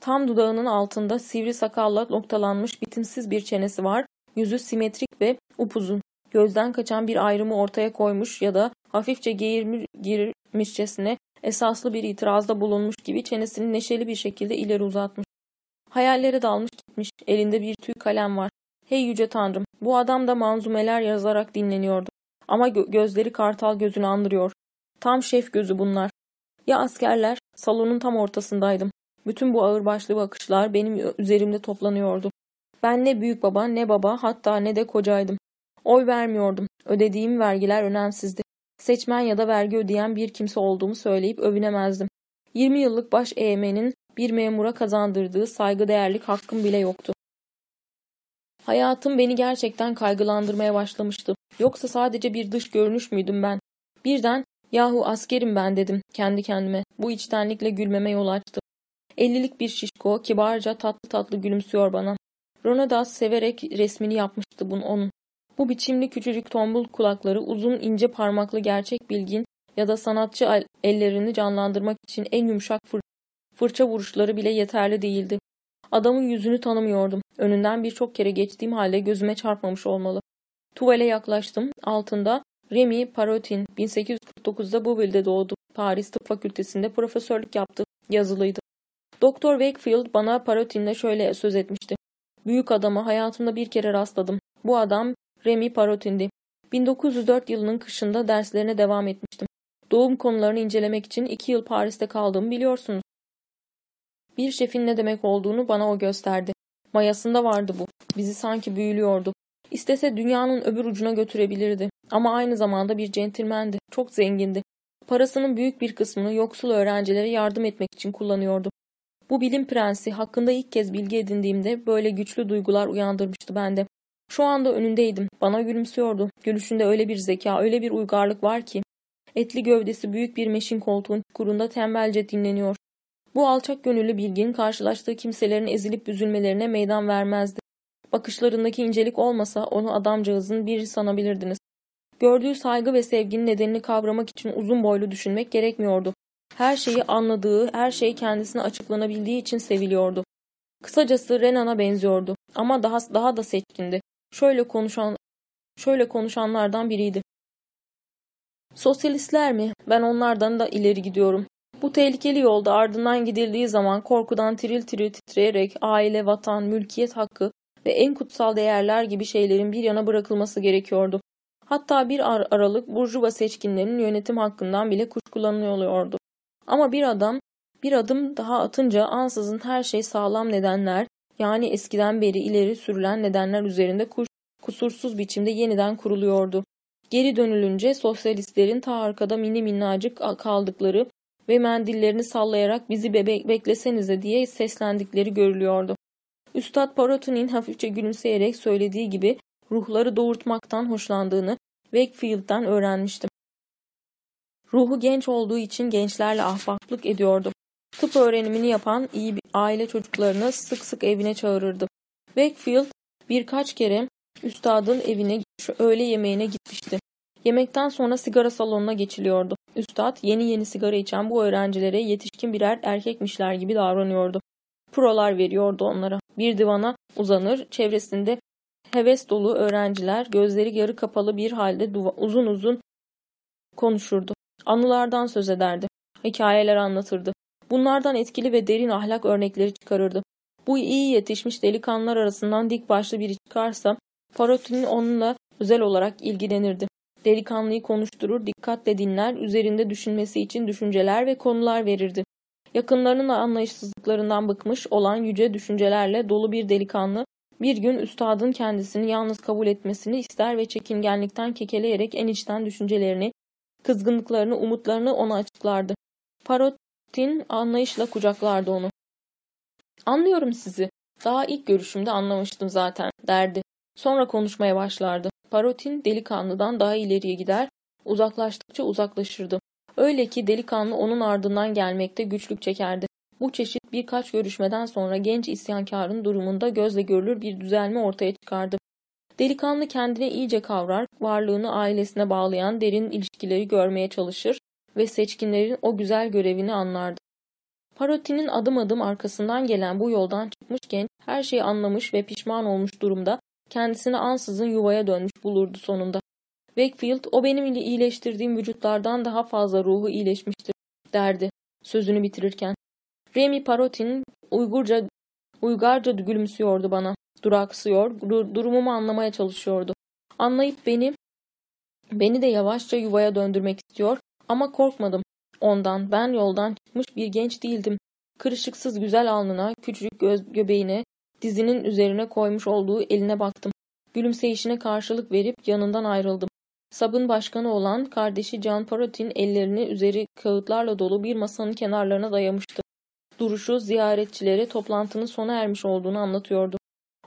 Tam dudağının altında sivri sakalla noktalanmış bitimsiz bir çenesi var, yüzü simetrik ve upuzun. Gözden kaçan bir ayrımı ortaya koymuş ya da hafifçe geğirmişçesine esaslı bir itirazda bulunmuş gibi çenesini neşeli bir şekilde ileri uzatmış. Hayallere dalmış gitmiş, elinde bir tüy kalem var. Hey yüce tanrım, bu adam da manzumeler yazarak dinleniyordu. Ama gö gözleri kartal gözünü andırıyor. Tam şef gözü bunlar. Ya askerler? Salonun tam ortasındaydım. Bütün bu ağırbaşlı bakışlar benim üzerimde toplanıyordu. Ben ne büyük baba ne baba hatta ne de kocaydım. Oy vermiyordum. Ödediğim vergiler önemsizdi. Seçmen ya da vergi ödeyen bir kimse olduğumu söyleyip övünemezdim. 20 yıllık baş eğmenin bir memura kazandırdığı saygıdeğerlik hakkım bile yoktu. Hayatım beni gerçekten kaygılandırmaya başlamıştı. Yoksa sadece bir dış görünüş müydüm ben? Birden yahu askerim ben dedim kendi kendime. Bu içtenlikle gülmeme yol açtı. Ellilik bir şişko kibarca tatlı tatlı gülümsüyor bana. Ronadas severek resmini yapmıştı bunun onun. Bu biçimli küçücük tombul kulakları uzun ince parmaklı gerçek bilgin ya da sanatçı ellerini canlandırmak için en yumuşak fır fırça vuruşları bile yeterli değildi. Adamın yüzünü tanımıyordum. Önünden birçok kere geçtiğim halde gözüme çarpmamış olmalı. Tuvale yaklaştım. Altında Remy Parotin 1849'da Bouville'de doğdu. Paris Tıp Fakültesinde profesörlük yaptı. Yazılıydı. Doktor Wakefield bana Parotin'le şöyle söz etmişti. Büyük adama hayatımda bir kere rastladım. Bu adam Remy Parotin'di. 1904 yılının kışında derslerine devam etmiştim. Doğum konularını incelemek için iki yıl Paris'te kaldığımı biliyorsunuz. Bir şefin ne demek olduğunu bana o gösterdi. Mayasında vardı bu. Bizi sanki büyülüyordu. İstese dünyanın öbür ucuna götürebilirdi. Ama aynı zamanda bir centilmendi. Çok zengindi. Parasının büyük bir kısmını yoksul öğrencilere yardım etmek için kullanıyordu. Bu bilim prensi hakkında ilk kez bilgi edindiğimde böyle güçlü duygular uyandırmıştı bende. Şu anda önündeydim. Bana gülümsüyordu. Gülüşünde öyle bir zeka, öyle bir uygarlık var ki. Etli gövdesi büyük bir meşin koltuğun çukurunda tembelce dinleniyor. Bu alçak gönüllü bilgin karşılaştığı kimselerin ezilip büzülmelerine meydan vermezdi. Bakışlarındaki incelik olmasa onu adamcağızın biri sanabilirdiniz. Gördüğü saygı ve sevginin nedenini kavramak için uzun boylu düşünmek gerekmiyordu. Her şeyi anladığı, her şey kendisine açıklanabildiği için seviliyordu. Kısacası Renan'a benziyordu ama daha daha da seçkindi. Şöyle konuşan şöyle konuşanlardan biriydi. Sosyalistler mi? Ben onlardan da ileri gidiyorum. Bu tehlikeli yolda ardından gidildiği zaman korkudan tiril tiril titreyerek aile, vatan, mülkiyet hakkı ve en kutsal değerler gibi şeylerin bir yana bırakılması gerekiyordu. Hatta bir ar aralık Burjuva seçkinlerinin yönetim hakkından bile kuşkulanıyordu. Ama bir adam bir adım daha atınca ansızın her şey sağlam nedenler yani eskiden beri ileri sürülen nedenler üzerinde kusursuz biçimde yeniden kuruluyordu. Geri dönülünce sosyalistlerin ta arkada mini minnacık kaldıkları ve mendillerini sallayarak bizi bebek beklesenize diye seslendikleri görülüyordu. Üstad Parotin'in hafifçe gülümseyerek söylediği gibi ruhları doğurtmaktan hoşlandığını Wakefield'dan öğrenmiştim. Ruhu genç olduğu için gençlerle ahbaplık ediyordu. Tıp öğrenimini yapan iyi bir aile çocuklarını sık sık evine çağırırdı. Wakefield birkaç kere üstadın evine öğle yemeğine gitmişti. Yemekten sonra sigara salonuna geçiliyordu. Üstad yeni yeni sigara içen bu öğrencilere yetişkin birer erkekmişler gibi davranıyordu. Prolar veriyordu onlara. Bir divana uzanır, çevresinde heves dolu öğrenciler gözleri yarı kapalı bir halde uzun uzun konuşurdu. Anılardan söz ederdi. Hikayeler anlatırdı. Bunlardan etkili ve derin ahlak örnekleri çıkarırdı. Bu iyi yetişmiş delikanlılar arasından dik başlı biri çıkarsa Parotin onunla özel olarak ilgilenirdi. Delikanlıyı konuşturur, dikkatle dinler, üzerinde düşünmesi için düşünceler ve konular verirdi. Yakınlarının anlayışsızlıklarından bıkmış olan yüce düşüncelerle dolu bir delikanlı bir gün üstadın kendisini yalnız kabul etmesini ister ve çekingenlikten kekeleyerek en içten düşüncelerini, kızgınlıklarını, umutlarını ona açıklardı. Parotin anlayışla kucaklardı onu. Anlıyorum sizi. Daha ilk görüşümde anlamıştım zaten derdi. Sonra konuşmaya başlardı. Parotin delikanlıdan daha ileriye gider, uzaklaştıkça uzaklaşırdı. Öyle ki delikanlı onun ardından gelmekte güçlük çekerdi. Bu çeşit birkaç görüşmeden sonra genç isyankarın durumunda gözle görülür bir düzelme ortaya çıkardı. Delikanlı kendine iyice kavrar, varlığını ailesine bağlayan derin ilişkileri görmeye çalışır ve seçkinlerin o güzel görevini anlardı. Parotti'nin adım adım arkasından gelen bu yoldan çıkmış genç her şeyi anlamış ve pişman olmuş durumda kendisini ansızın yuvaya dönmüş bulurdu sonunda. Wakefield o benim iyileştirdiğim vücutlardan daha fazla ruhu iyileşmiştir. derdi sözünü bitirirken. Remy Parotin Uygurca, Uygarca gülümsüyordu bana. Duraksıyor, dur durumumu anlamaya çalışıyordu. Anlayıp beni, beni de yavaşça yuvaya döndürmek istiyor ama korkmadım. Ondan, ben yoldan çıkmış bir genç değildim. Kırışıksız güzel alnına, küçücük göz göbeğine, dizinin üzerine koymuş olduğu eline baktım. Gülümseyişine karşılık verip yanından ayrıldım. Sabın başkanı olan kardeşi Can Parotin ellerini üzeri kağıtlarla dolu bir masanın kenarlarına dayamıştı. Duruşu ziyaretçilere toplantının sona ermiş olduğunu anlatıyordu.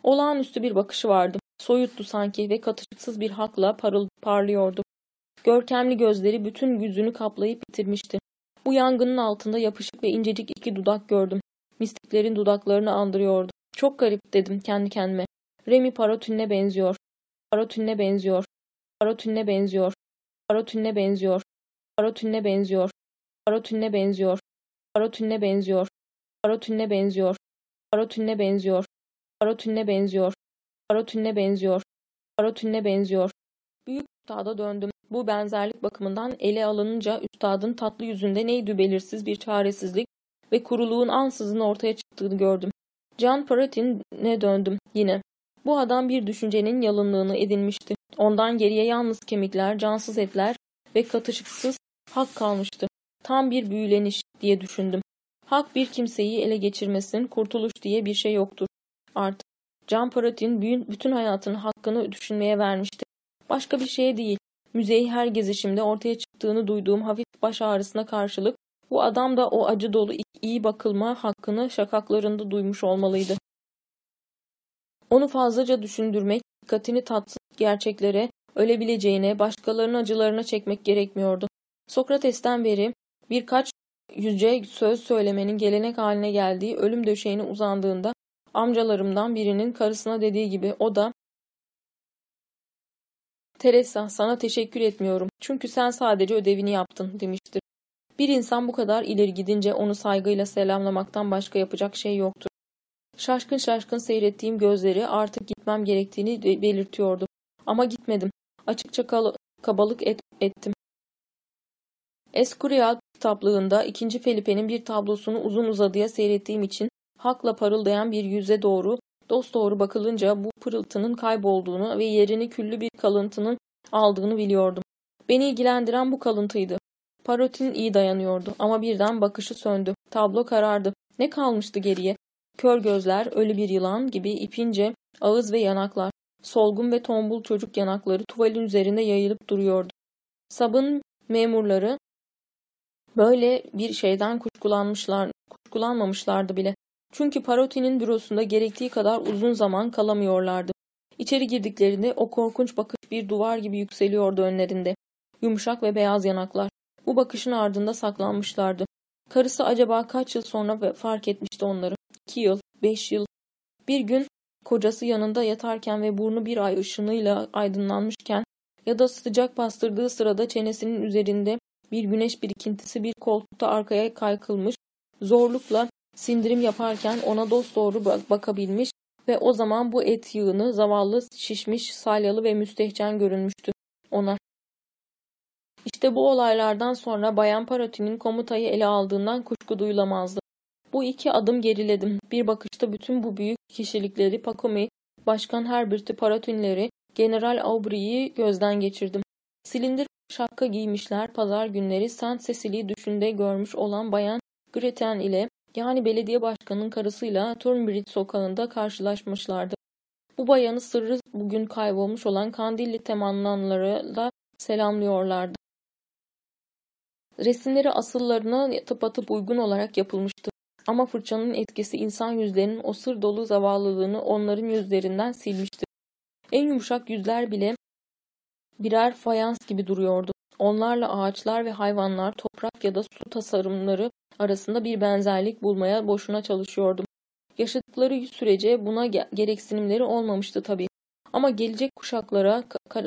Olağanüstü bir bakışı vardı. Soyuttu sanki ve katışıksız bir hakla parıl parlıyordu. Görkemli gözleri bütün yüzünü kaplayıp bitirmişti. Bu yangının altında yapışık ve incecik iki dudak gördüm. Mistiklerin dudaklarını andırıyordu. Çok garip dedim kendi kendime. Remy Parotün'e benziyor. Parotün'e benziyor. Parotün'e benziyor. Parotün'e benziyor. Parotün'e benziyor. Parotün'e benziyor. Parotün'e benziyor. Parotün'e benziyor. Parotün'e benziyor. Parotün'e benziyor. Parotün'e benziyor. Parotün'e benziyor. Büyük üstada döndüm. Bu benzerlik bakımından ele alınınca üstadın tatlı yüzünde neydi belirsiz bir çaresizlik ve kuruluğun ansızın ortaya çıktığını gördüm. John Pratin'e döndüm yine. Bu adam bir düşüncenin yalınlığını edinmişti. Ondan geriye yalnız kemikler, cansız etler ve katışıksız hak kalmıştı. Tam bir büyüleniş diye düşündüm. Hak bir kimseyi ele geçirmesin, kurtuluş diye bir şey yoktur. Artık Can Pratin bütün hayatını hakkını düşünmeye vermişti. Başka bir şeye değil. Müzeyi her gezişimde ortaya çıktığını duyduğum hafif baş ağrısına karşılık bu adam da o acı dolu iyi bakılma hakkını şakaklarında duymuş olmalıydı. Onu fazlaca düşündürmek, dikkatini tatsız gerçeklere, ölebileceğine, başkalarının acılarına çekmek gerekmiyordu. Sokrates'ten beri birkaç yüzce söz söylemenin gelenek haline geldiği ölüm döşeğine uzandığında amcalarımdan birinin karısına dediği gibi o da Teresa sana teşekkür etmiyorum çünkü sen sadece ödevini yaptın demiştir. Bir insan bu kadar ileri gidince onu saygıyla selamlamaktan başka yapacak şey yoktur. Şaşkın şaşkın seyrettiğim gözleri artık gitmem gerektiğini belirtiyordu. Ama gitmedim. Açıkça kabalık et ettim. Escurial kitaplığında 2. Felipe'nin bir tablosunu uzun uzadıya seyrettiğim için hakla parıldayan bir yüze doğru dost doğru bakılınca bu pırıltının kaybolduğunu ve yerini küllü bir kalıntının aldığını biliyordum. Beni ilgilendiren bu kalıntıydı. Parotin iyi dayanıyordu ama birden bakışı söndü. Tablo karardı. Ne kalmıştı geriye? Kör gözler, ölü bir yılan gibi ipince ağız ve yanaklar. Solgun ve tombul çocuk yanakları tuvalin üzerinde yayılıp duruyordu. Sabın memurları böyle bir şeyden kuşkulanmışlar, kuşkulanmamışlardı bile. Çünkü Paroti'nin bürosunda gerektiği kadar uzun zaman kalamıyorlardı. İçeri girdiklerinde o korkunç bakış bir duvar gibi yükseliyordu önlerinde. Yumuşak ve beyaz yanaklar. Bu bakışın ardında saklanmışlardı. Karısı acaba kaç yıl sonra fark etmişti onları? İki yıl, beş yıl. Bir gün kocası yanında yatarken ve burnu bir ay ışınıyla aydınlanmışken ya da sıcak bastırdığı sırada çenesinin üzerinde bir güneş birikintisi bir koltukta arkaya kaykılmış, zorlukla sindirim yaparken ona dost doğru bakabilmiş ve o zaman bu et yığını zavallı, şişmiş, salyalı ve müstehcen görünmüştü ona. İşte bu olaylardan sonra Bayan Parotin'in komutayı ele aldığından kuşku duyulamazdı. Bu iki adım geriledim. Bir bakışta bütün bu büyük kişilikleri, Pacomi, Başkan Herbert'i, Parotinleri, General Aubry'i gözden geçirdim. Silindir şapka giymişler, pazar günleri Saint Cecily'i düşünde görmüş olan Bayan Greten ile yani belediye başkanının karısıyla Turnbridge sokağında karşılaşmışlardı. Bu bayanı sırrı bugün kaybolmuş olan Kandilli temanlanlarıyla selamlıyorlardı. Resimleri asıllarına tıpatıp uygun olarak yapılmıştı. Ama fırçanın etkisi insan yüzlerinin o sır dolu zavallılığını onların yüzlerinden silmişti. En yumuşak yüzler bile birer fayans gibi duruyordu. Onlarla ağaçlar ve hayvanlar, toprak ya da su tasarımları arasında bir benzerlik bulmaya boşuna çalışıyordum. Yaşadıkları sürece buna gereksinimleri olmamıştı tabii. Ama gelecek kuşaklara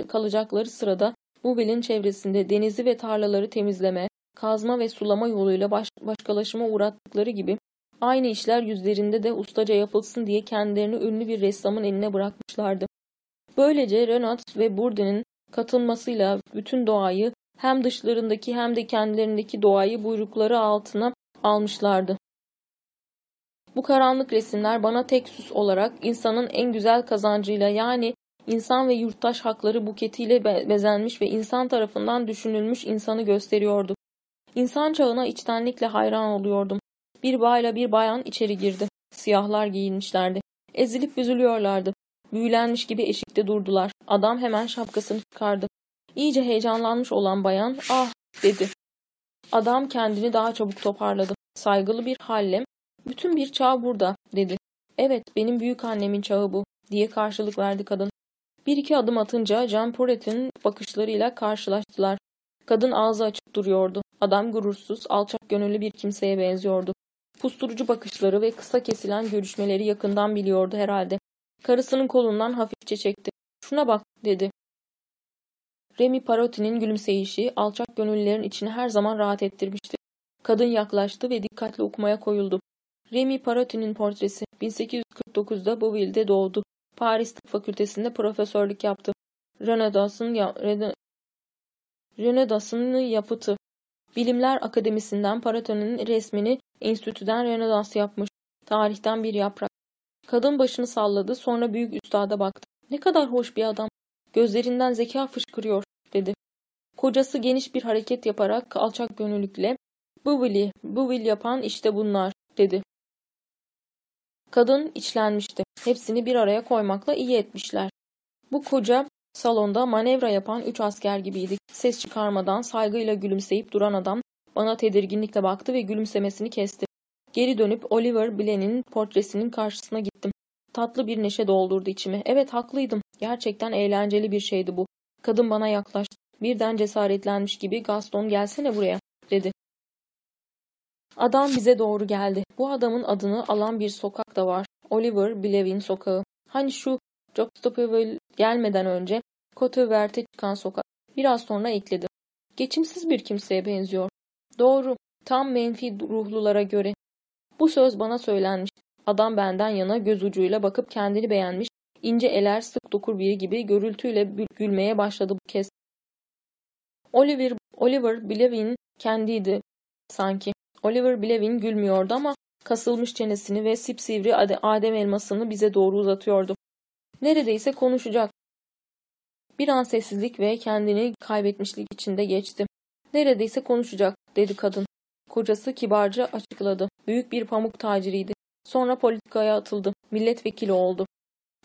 kalacakları sırada bu velin çevresinde denizi ve tarlaları temizleme, kazma ve sulama yoluyla baş başkalaşıma uğrattıkları gibi aynı işler yüzlerinde de ustaca yapılsın diye kendilerini ünlü bir ressamın eline bırakmışlardı. Böylece Renat ve Bourdain'in katılmasıyla bütün doğayı Hem dışlarındaki hem de kendilerindeki doğayı buyrukları altına almışlardı. Bu karanlık resimler bana tek süs olarak insanın en güzel kazancıyla yani insan ve yurttaş hakları buketiyle bezenmiş ve insan tarafından düşünülmüş insanı gösteriyordu. İnsan çağına içtenlikle hayran oluyordum. Bir bayla bir bayan içeri girdi. Siyahlar giyinmişlerdi. Ezilip büzülüyorlardı. Büyülenmiş gibi eşikte durdular. Adam hemen şapkasını çıkardı. İyice heyecanlanmış olan bayan ah dedi. Adam kendini daha çabuk toparladı. Saygılı bir halle bütün bir çağ burada dedi. Evet benim büyük annemin çağı bu diye karşılık verdi kadın. Bir iki adım atınca Jean Poret'in bakışlarıyla karşılaştılar. Kadın ağzı açık duruyordu. Adam gurursuz, alçak gönüllü bir kimseye benziyordu. Pusturucu bakışları ve kısa kesilen görüşmeleri yakından biliyordu herhalde. Karısının kolundan hafifçe çekti. Şuna bak dedi. Remy Parotti'nin gülümseyişi alçak gönüllülerin içini her zaman rahat ettirmişti. Kadın yaklaştı ve dikkatli okumaya koyuldu. Remy Parotti'nin portresi 1849'da Beauville'de doğdu. Paris Tıp Fakültesi'nde profesörlük yaptı. Renaud'un ya, yapıtı. Bilimler Akademisi'nden Parotti'nin resmini enstitüden Renaud's yapmış. Tarihten bir yaprak. Kadın başını salladı sonra büyük üstada baktı. Ne kadar hoş bir adam. Gözlerinden zeka fışkırıyor dedi. Kocası geniş bir hareket yaparak alçak gönüllükle bu Will yapan işte bunlar dedi. Kadın içlenmişti. Hepsini bir araya koymakla iyi etmişler. Bu koca salonda manevra yapan üç asker gibiydik. Ses çıkarmadan saygıyla gülümseyip duran adam bana tedirginlikle baktı ve gülümsemesini kesti. Geri dönüp Oliver Blaine'in portresinin karşısına gittim. Tatlı bir neşe doldurdu içimi. Evet haklıydım. Gerçekten eğlenceli bir şeydi bu. Kadın bana yaklaştı. Birden cesaretlenmiş gibi Gaston gelsene buraya dedi. Adam bize doğru geldi. Bu adamın adını alan bir sokak da var. Oliver Blevin sokağı. Hani şu Jockstopeville gelmeden önce Cotevert'e çıkan sokak. Biraz sonra ekledi. Geçimsiz bir kimseye benziyor. Doğru. Tam menfi ruhlulara göre. Bu söz bana söylenmiş. Adam benden yana göz ucuyla bakıp kendini beğenmiş, ince eler sık dokur biri gibi görültüyle gülmeye başladı bu kez. Oliver, Oliver Blevin kendiydi sanki. Oliver Blevin gülmüyordu ama kasılmış çenesini ve sipsivri adem elmasını bize doğru uzatıyordu. Neredeyse konuşacak. Bir an sessizlik ve kendini kaybetmişlik içinde geçti. Neredeyse konuşacak dedi kadın. Kocası kibarca açıkladı. Büyük bir pamuk taciriydi. Sonra politikaya atıldı. Milletvekili oldu.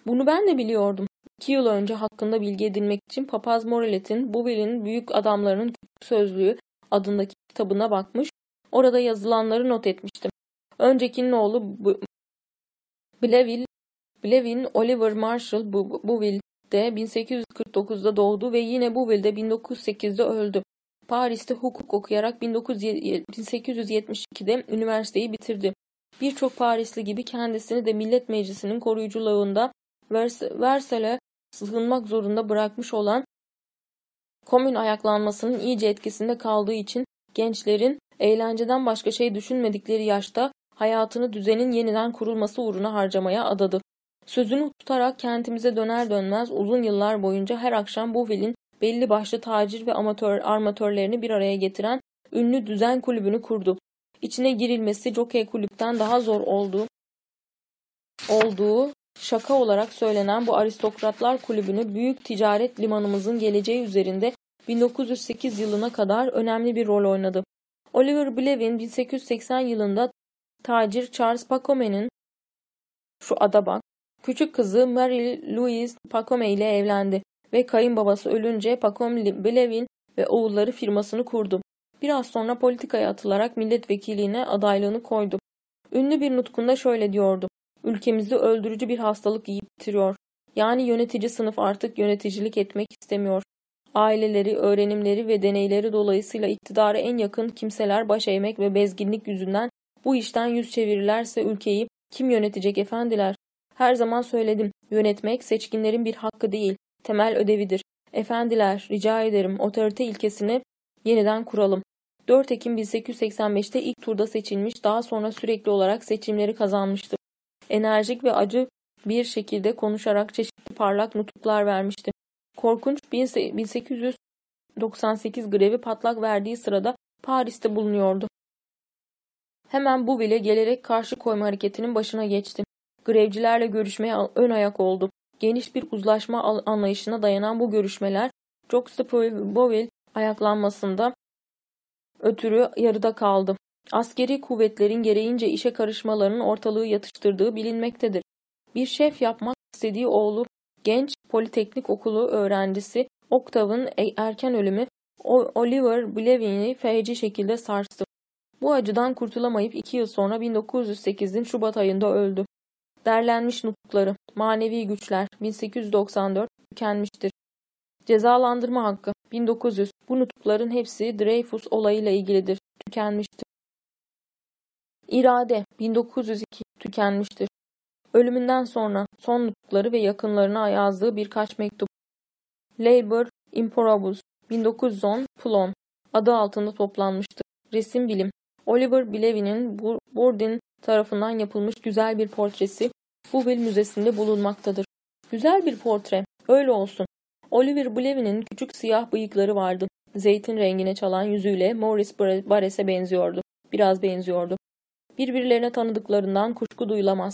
Bunu ben de biliyordum. İki yıl önce hakkında bilgi edinmek için Papaz Morelet'in Bouvil'in Büyük Adamlarının Küçük Sözlüğü adındaki kitabına bakmış, orada yazılanları not etmiştim. Öncekinin oğlu Bleville, Blevin Oliver Marshall Bouville'de 1849'da doğdu ve yine Bouville'de 1908'de öldü. Paris'te hukuk okuyarak 1872'de üniversiteyi bitirdi. Birçok Parisli gibi kendisini de Millet Meclisi'nin koruyuculuğunda Versailles'e sığınmak zorunda bırakmış olan komün ayaklanmasının iyice etkisinde kaldığı için gençlerin eğlenceden başka şey düşünmedikleri yaşta hayatını düzenin yeniden kurulması uğruna harcamaya adadı. Sözünü tutarak kentimize döner dönmez uzun yıllar boyunca her akşam bu vilin belli başlı tacir ve amatör armatörlerini bir araya getiren ünlü düzen kulübünü kurdu. İçine girilmesi Jockey kulüpten daha zor olduğu, olduğu şaka olarak söylenen bu aristokratlar kulübünü büyük ticaret limanımızın geleceği üzerinde 1908 yılına kadar önemli bir rol oynadı. Oliver Blevin 1880 yılında tacir Charles Pacome'nin şu ada bak, küçük kızı Mary Louise Pacome ile evlendi ve kayınbabası ölünce Pacome Blevin ve oğulları firmasını kurdu. Biraz sonra politikaya atılarak milletvekilliğine adaylığını koydu. Ünlü bir nutkunda şöyle diyordu. Ülkemizi öldürücü bir hastalık yiyip bitiriyor. Yani yönetici sınıf artık yöneticilik etmek istemiyor. Aileleri, öğrenimleri ve deneyleri dolayısıyla iktidara en yakın kimseler baş eğmek ve bezginlik yüzünden bu işten yüz çevirirlerse ülkeyi kim yönetecek efendiler? Her zaman söyledim. Yönetmek seçkinlerin bir hakkı değil, temel ödevidir. Efendiler, rica ederim otorite ilkesini yeniden kuralım. 4 Ekim 1885'te ilk turda seçilmiş, daha sonra sürekli olarak seçimleri kazanmıştı. Enerjik ve acı bir şekilde konuşarak çeşitli parlak nutuklar vermişti. Korkunç 1800 98 grevi patlak verdiği sırada Paris'te bulunuyordu. Hemen bu bile gelerek karşı koyma hareketinin başına geçti. Grevcilerle görüşmeye ön ayak oldu. Geniş bir uzlaşma anlayışına dayanan bu görüşmeler Joxtapoil ayaklanmasında ötürü yarıda kaldı. Askeri kuvvetlerin gereğince işe karışmalarının ortalığı yatıştırdığı bilinmektedir. Bir şef yapmak istediği oğlu genç politeknik okulu öğrencisi Octave'ın e, erken ölümü Oliver Blevin'i feci şekilde sarstı. Bu acıdan kurtulamayıp iki yıl sonra 1908'in Şubat ayında öldü. Derlenmiş nutukları, manevi güçler 1894 tükenmiştir. Cezalandırma hakkı 1900 bu nutukların hepsi Dreyfus olayıyla ilgilidir. Tükenmiştir. İrade 1902 tükenmiştir. Ölümünden sonra son nutukları ve yakınlarına yazdığı birkaç mektup. Labor Improbus 1910 Plon adı altında toplanmıştır. Resim bilim Oliver Blevin'in Bourdin tarafından yapılmış güzel bir portresi Bouville Müzesi'nde bulunmaktadır. Güzel bir portre, öyle olsun. Oliver Blevin'in küçük siyah bıyıkları vardı. Zeytin rengine çalan yüzüyle Morris Barres'e benziyordu. Biraz benziyordu. Birbirlerine tanıdıklarından kuşku duyulamaz.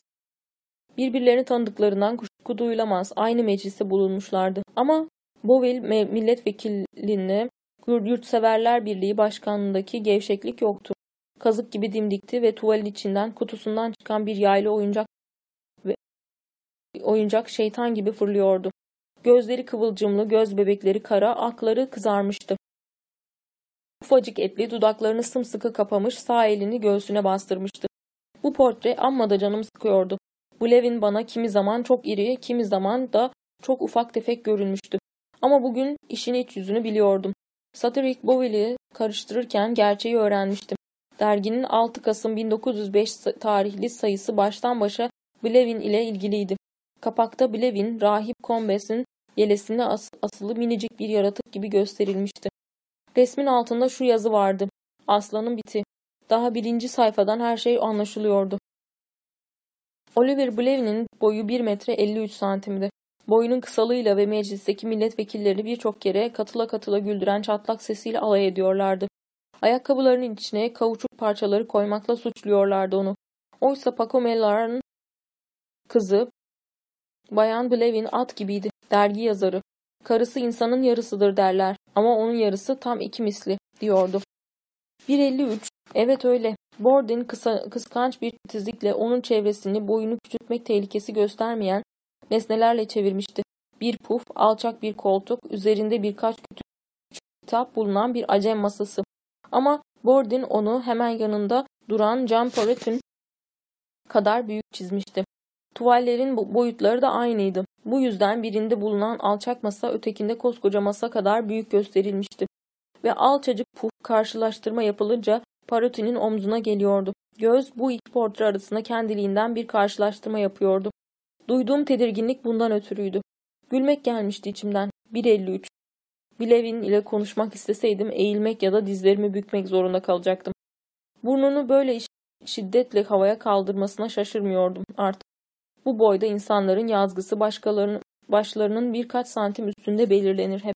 Birbirlerini tanıdıklarından kuşku duyulamaz. Aynı mecliste bulunmuşlardı. Ama Bouville milletvekilliğine Yurtseverler Birliği Başkanlığındaki gevşeklik yoktu. Kazık gibi dimdikti ve tuvalin içinden kutusundan çıkan bir yaylı oyuncak ve oyuncak şeytan gibi fırlıyordu. Gözleri kıvılcımlı, göz bebekleri kara, akları kızarmıştı. Ufacık etli, dudaklarını sımsıkı kapamış, sağ elini göğsüne bastırmıştı. Bu portre amma da canımı sıkıyordu. Bu Levin bana kimi zaman çok iri, kimi zaman da çok ufak tefek görünmüştü. Ama bugün işin iç yüzünü biliyordum. Satiric Bowell'i karıştırırken gerçeği öğrenmiştim. Derginin 6 Kasım 1905 tarihli sayısı baştan başa Blevin ile ilgiliydi. Kapakta Blevin, rahip Combes'in yelesine as asılı minicik bir yaratık gibi gösterilmişti. Resmin altında şu yazı vardı. Aslanın biti. Daha birinci sayfadan her şey anlaşılıyordu. Oliver Blevin'in boyu 1 metre 53 santimdi. Boyunun kısalığıyla ve meclisteki milletvekilleri birçok kere katıla katıla güldüren çatlak sesiyle alay ediyorlardı. Ayakkabılarının içine kauçuk parçaları koymakla suçluyorlardı onu. Oysa Pacomela'nın kızı Bayan Blevin at gibiydi. Dergi yazarı. Karısı insanın yarısıdır derler ama onun yarısı tam iki misli diyordu. 1.53 Evet öyle. Bordin kısa, kıskanç bir titizlikle onun çevresini boyunu küçültmek tehlikesi göstermeyen nesnelerle çevirmişti. Bir puf, alçak bir koltuk, üzerinde birkaç küçük kitap bulunan bir acem masası. Ama Bordin onu hemen yanında duran John Porret'in kadar büyük çizmişti. Tuvallerin boyutları da aynıydı. Bu yüzden birinde bulunan alçak masa ötekinde koskoca masa kadar büyük gösterilmişti. Ve alçacık puf karşılaştırma yapılınca Parotti'nin omzuna geliyordu. Göz bu iki portre arasında kendiliğinden bir karşılaştırma yapıyordu. Duyduğum tedirginlik bundan ötürüydü. Gülmek gelmişti içimden. 1.53. Bilevin ile konuşmak isteseydim eğilmek ya da dizlerimi bükmek zorunda kalacaktım. Burnunu böyle şiddetle havaya kaldırmasına şaşırmıyordum artık. Bu boyda insanların yazgısı başkalarının başlarının birkaç santim üstünde belirlenir hep.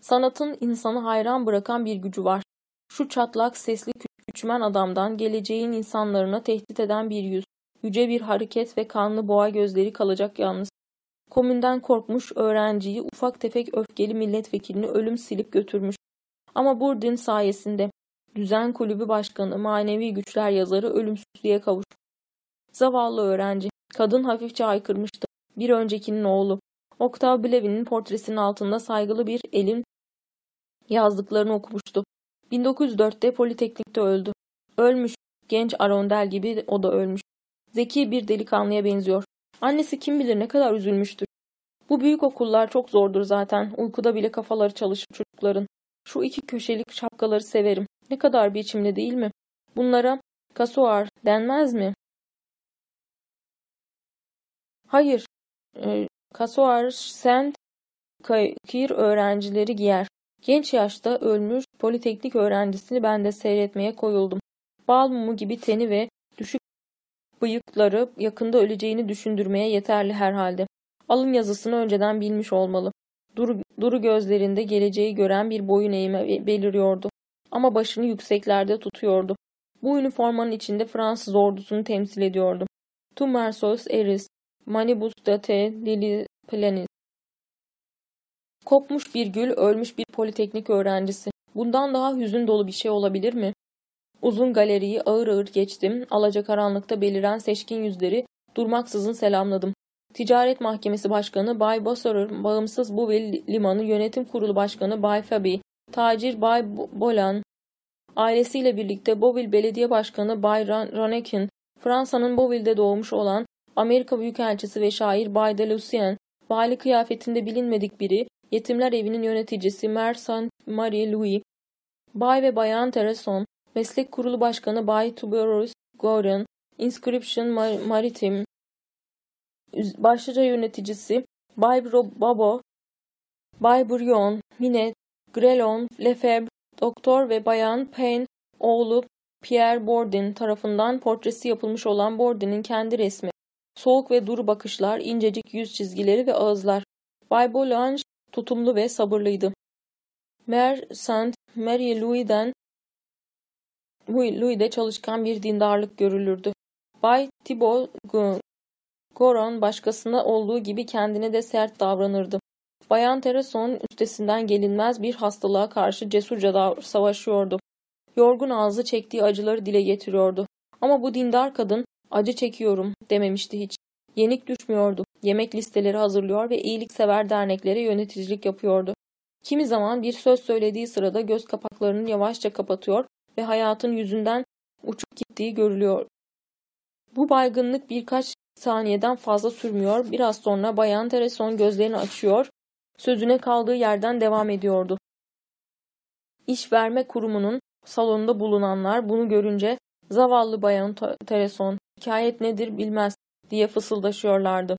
Sanatın insanı hayran bırakan bir gücü var. Şu çatlak sesli küçümen adamdan geleceğin insanlarına tehdit eden bir yüz, yüce bir hareket ve kanlı boğa gözleri kalacak yalnız. Komünden korkmuş öğrenciyi ufak tefek öfkeli milletvekilini ölüm silip götürmüş. Ama Burdin sayesinde düzen kulübü başkanı, manevi güçler yazarı ölümsüzlüğe kavuş. Zavallı öğrenci, kadın hafifçe aykırmıştı. Bir öncekinin oğlu. Octave Blevin'in portresinin altında saygılı bir elin yazdıklarını okumuştu. 1904'te Politeknik'te öldü. Ölmüş. Genç Arondel gibi o da ölmüş. Zeki bir delikanlıya benziyor. Annesi kim bilir ne kadar üzülmüştür. Bu büyük okullar çok zordur zaten. Uykuda bile kafaları çalışır çocukların. Şu iki köşelik şapkaları severim. Ne kadar biçimli değil mi? Bunlara kasuar denmez mi? Hayır. E, kasuar sent kir öğrencileri giyer. Genç yaşta ölmüş politeknik öğrencisini ben de seyretmeye koyuldum. Bal mumu gibi teni ve düşük bıyıkları yakında öleceğini düşündürmeye yeterli herhalde. Alın yazısını önceden bilmiş olmalı. Duru, duru gözlerinde geleceği gören bir boyun eğimi beliriyordu. Ama başını yükseklerde tutuyordu. Bu üniformanın içinde Fransız ordusunu temsil ediyordu. Mersos eris, manibus date lili planis. Kopmuş bir gül, ölmüş bir politeknik öğrencisi. Bundan daha hüzün dolu bir şey olabilir mi? Uzun galeriyi ağır ağır geçtim. Alacakaranlıkta beliren seçkin yüzleri durmaksızın selamladım. Ticaret Mahkemesi Başkanı Bay Bossorer, Bağımsız Buvil Limanı Yönetim Kurulu Başkanı Bay Fabi, Tacir Bay Bolan, ailesiyle birlikte Bovil Belediye Başkanı Bay Ranekin, Fransa'nın Boville'de doğmuş olan Amerika Büyükelçisi ve şair Bay de Lucien, vali kıyafetinde bilinmedik biri, yetimler evinin yöneticisi Mer Saint Marie Louis, Bay ve Bayan Tereson, Meslek Kurulu Başkanı Bay Tuberous Gordon, Inscription Maritime, başlıca yöneticisi Bay Babo, Bay Brion, Minet, Grelon, Lefebvre, Doktor ve Bayan Payne oğlu Pierre Bourdin tarafından portresi yapılmış olan Bourdin'in kendi resmi. Soğuk ve duru bakışlar, incecik yüz çizgileri ve ağızlar. Bay Bolange tutumlu ve sabırlıydı. Mer Saint Marie Louis'den Louis'de çalışkan bir dindarlık görülürdü. Bay Thibault Goron başkasına olduğu gibi kendine de sert davranırdı. Bayan Tereson üstesinden gelinmez bir hastalığa karşı cesurca savaşıyordu. Yorgun ağzı çektiği acıları dile getiriyordu. Ama bu dindar kadın acı çekiyorum dememişti hiç. Yenik düşmüyordu. Yemek listeleri hazırlıyor ve iyiliksever derneklere yöneticilik yapıyordu. Kimi zaman bir söz söylediği sırada göz kapaklarını yavaşça kapatıyor ve hayatın yüzünden uçup gittiği görülüyor. Bu baygınlık birkaç saniyeden fazla sürmüyor. Biraz sonra Bayan Tereson gözlerini açıyor, sözüne kaldığı yerden devam ediyordu. İş verme kurumunun salonunda bulunanlar bunu görünce zavallı Bayan Tereson hikayet nedir bilmez diye fısıldaşıyorlardı.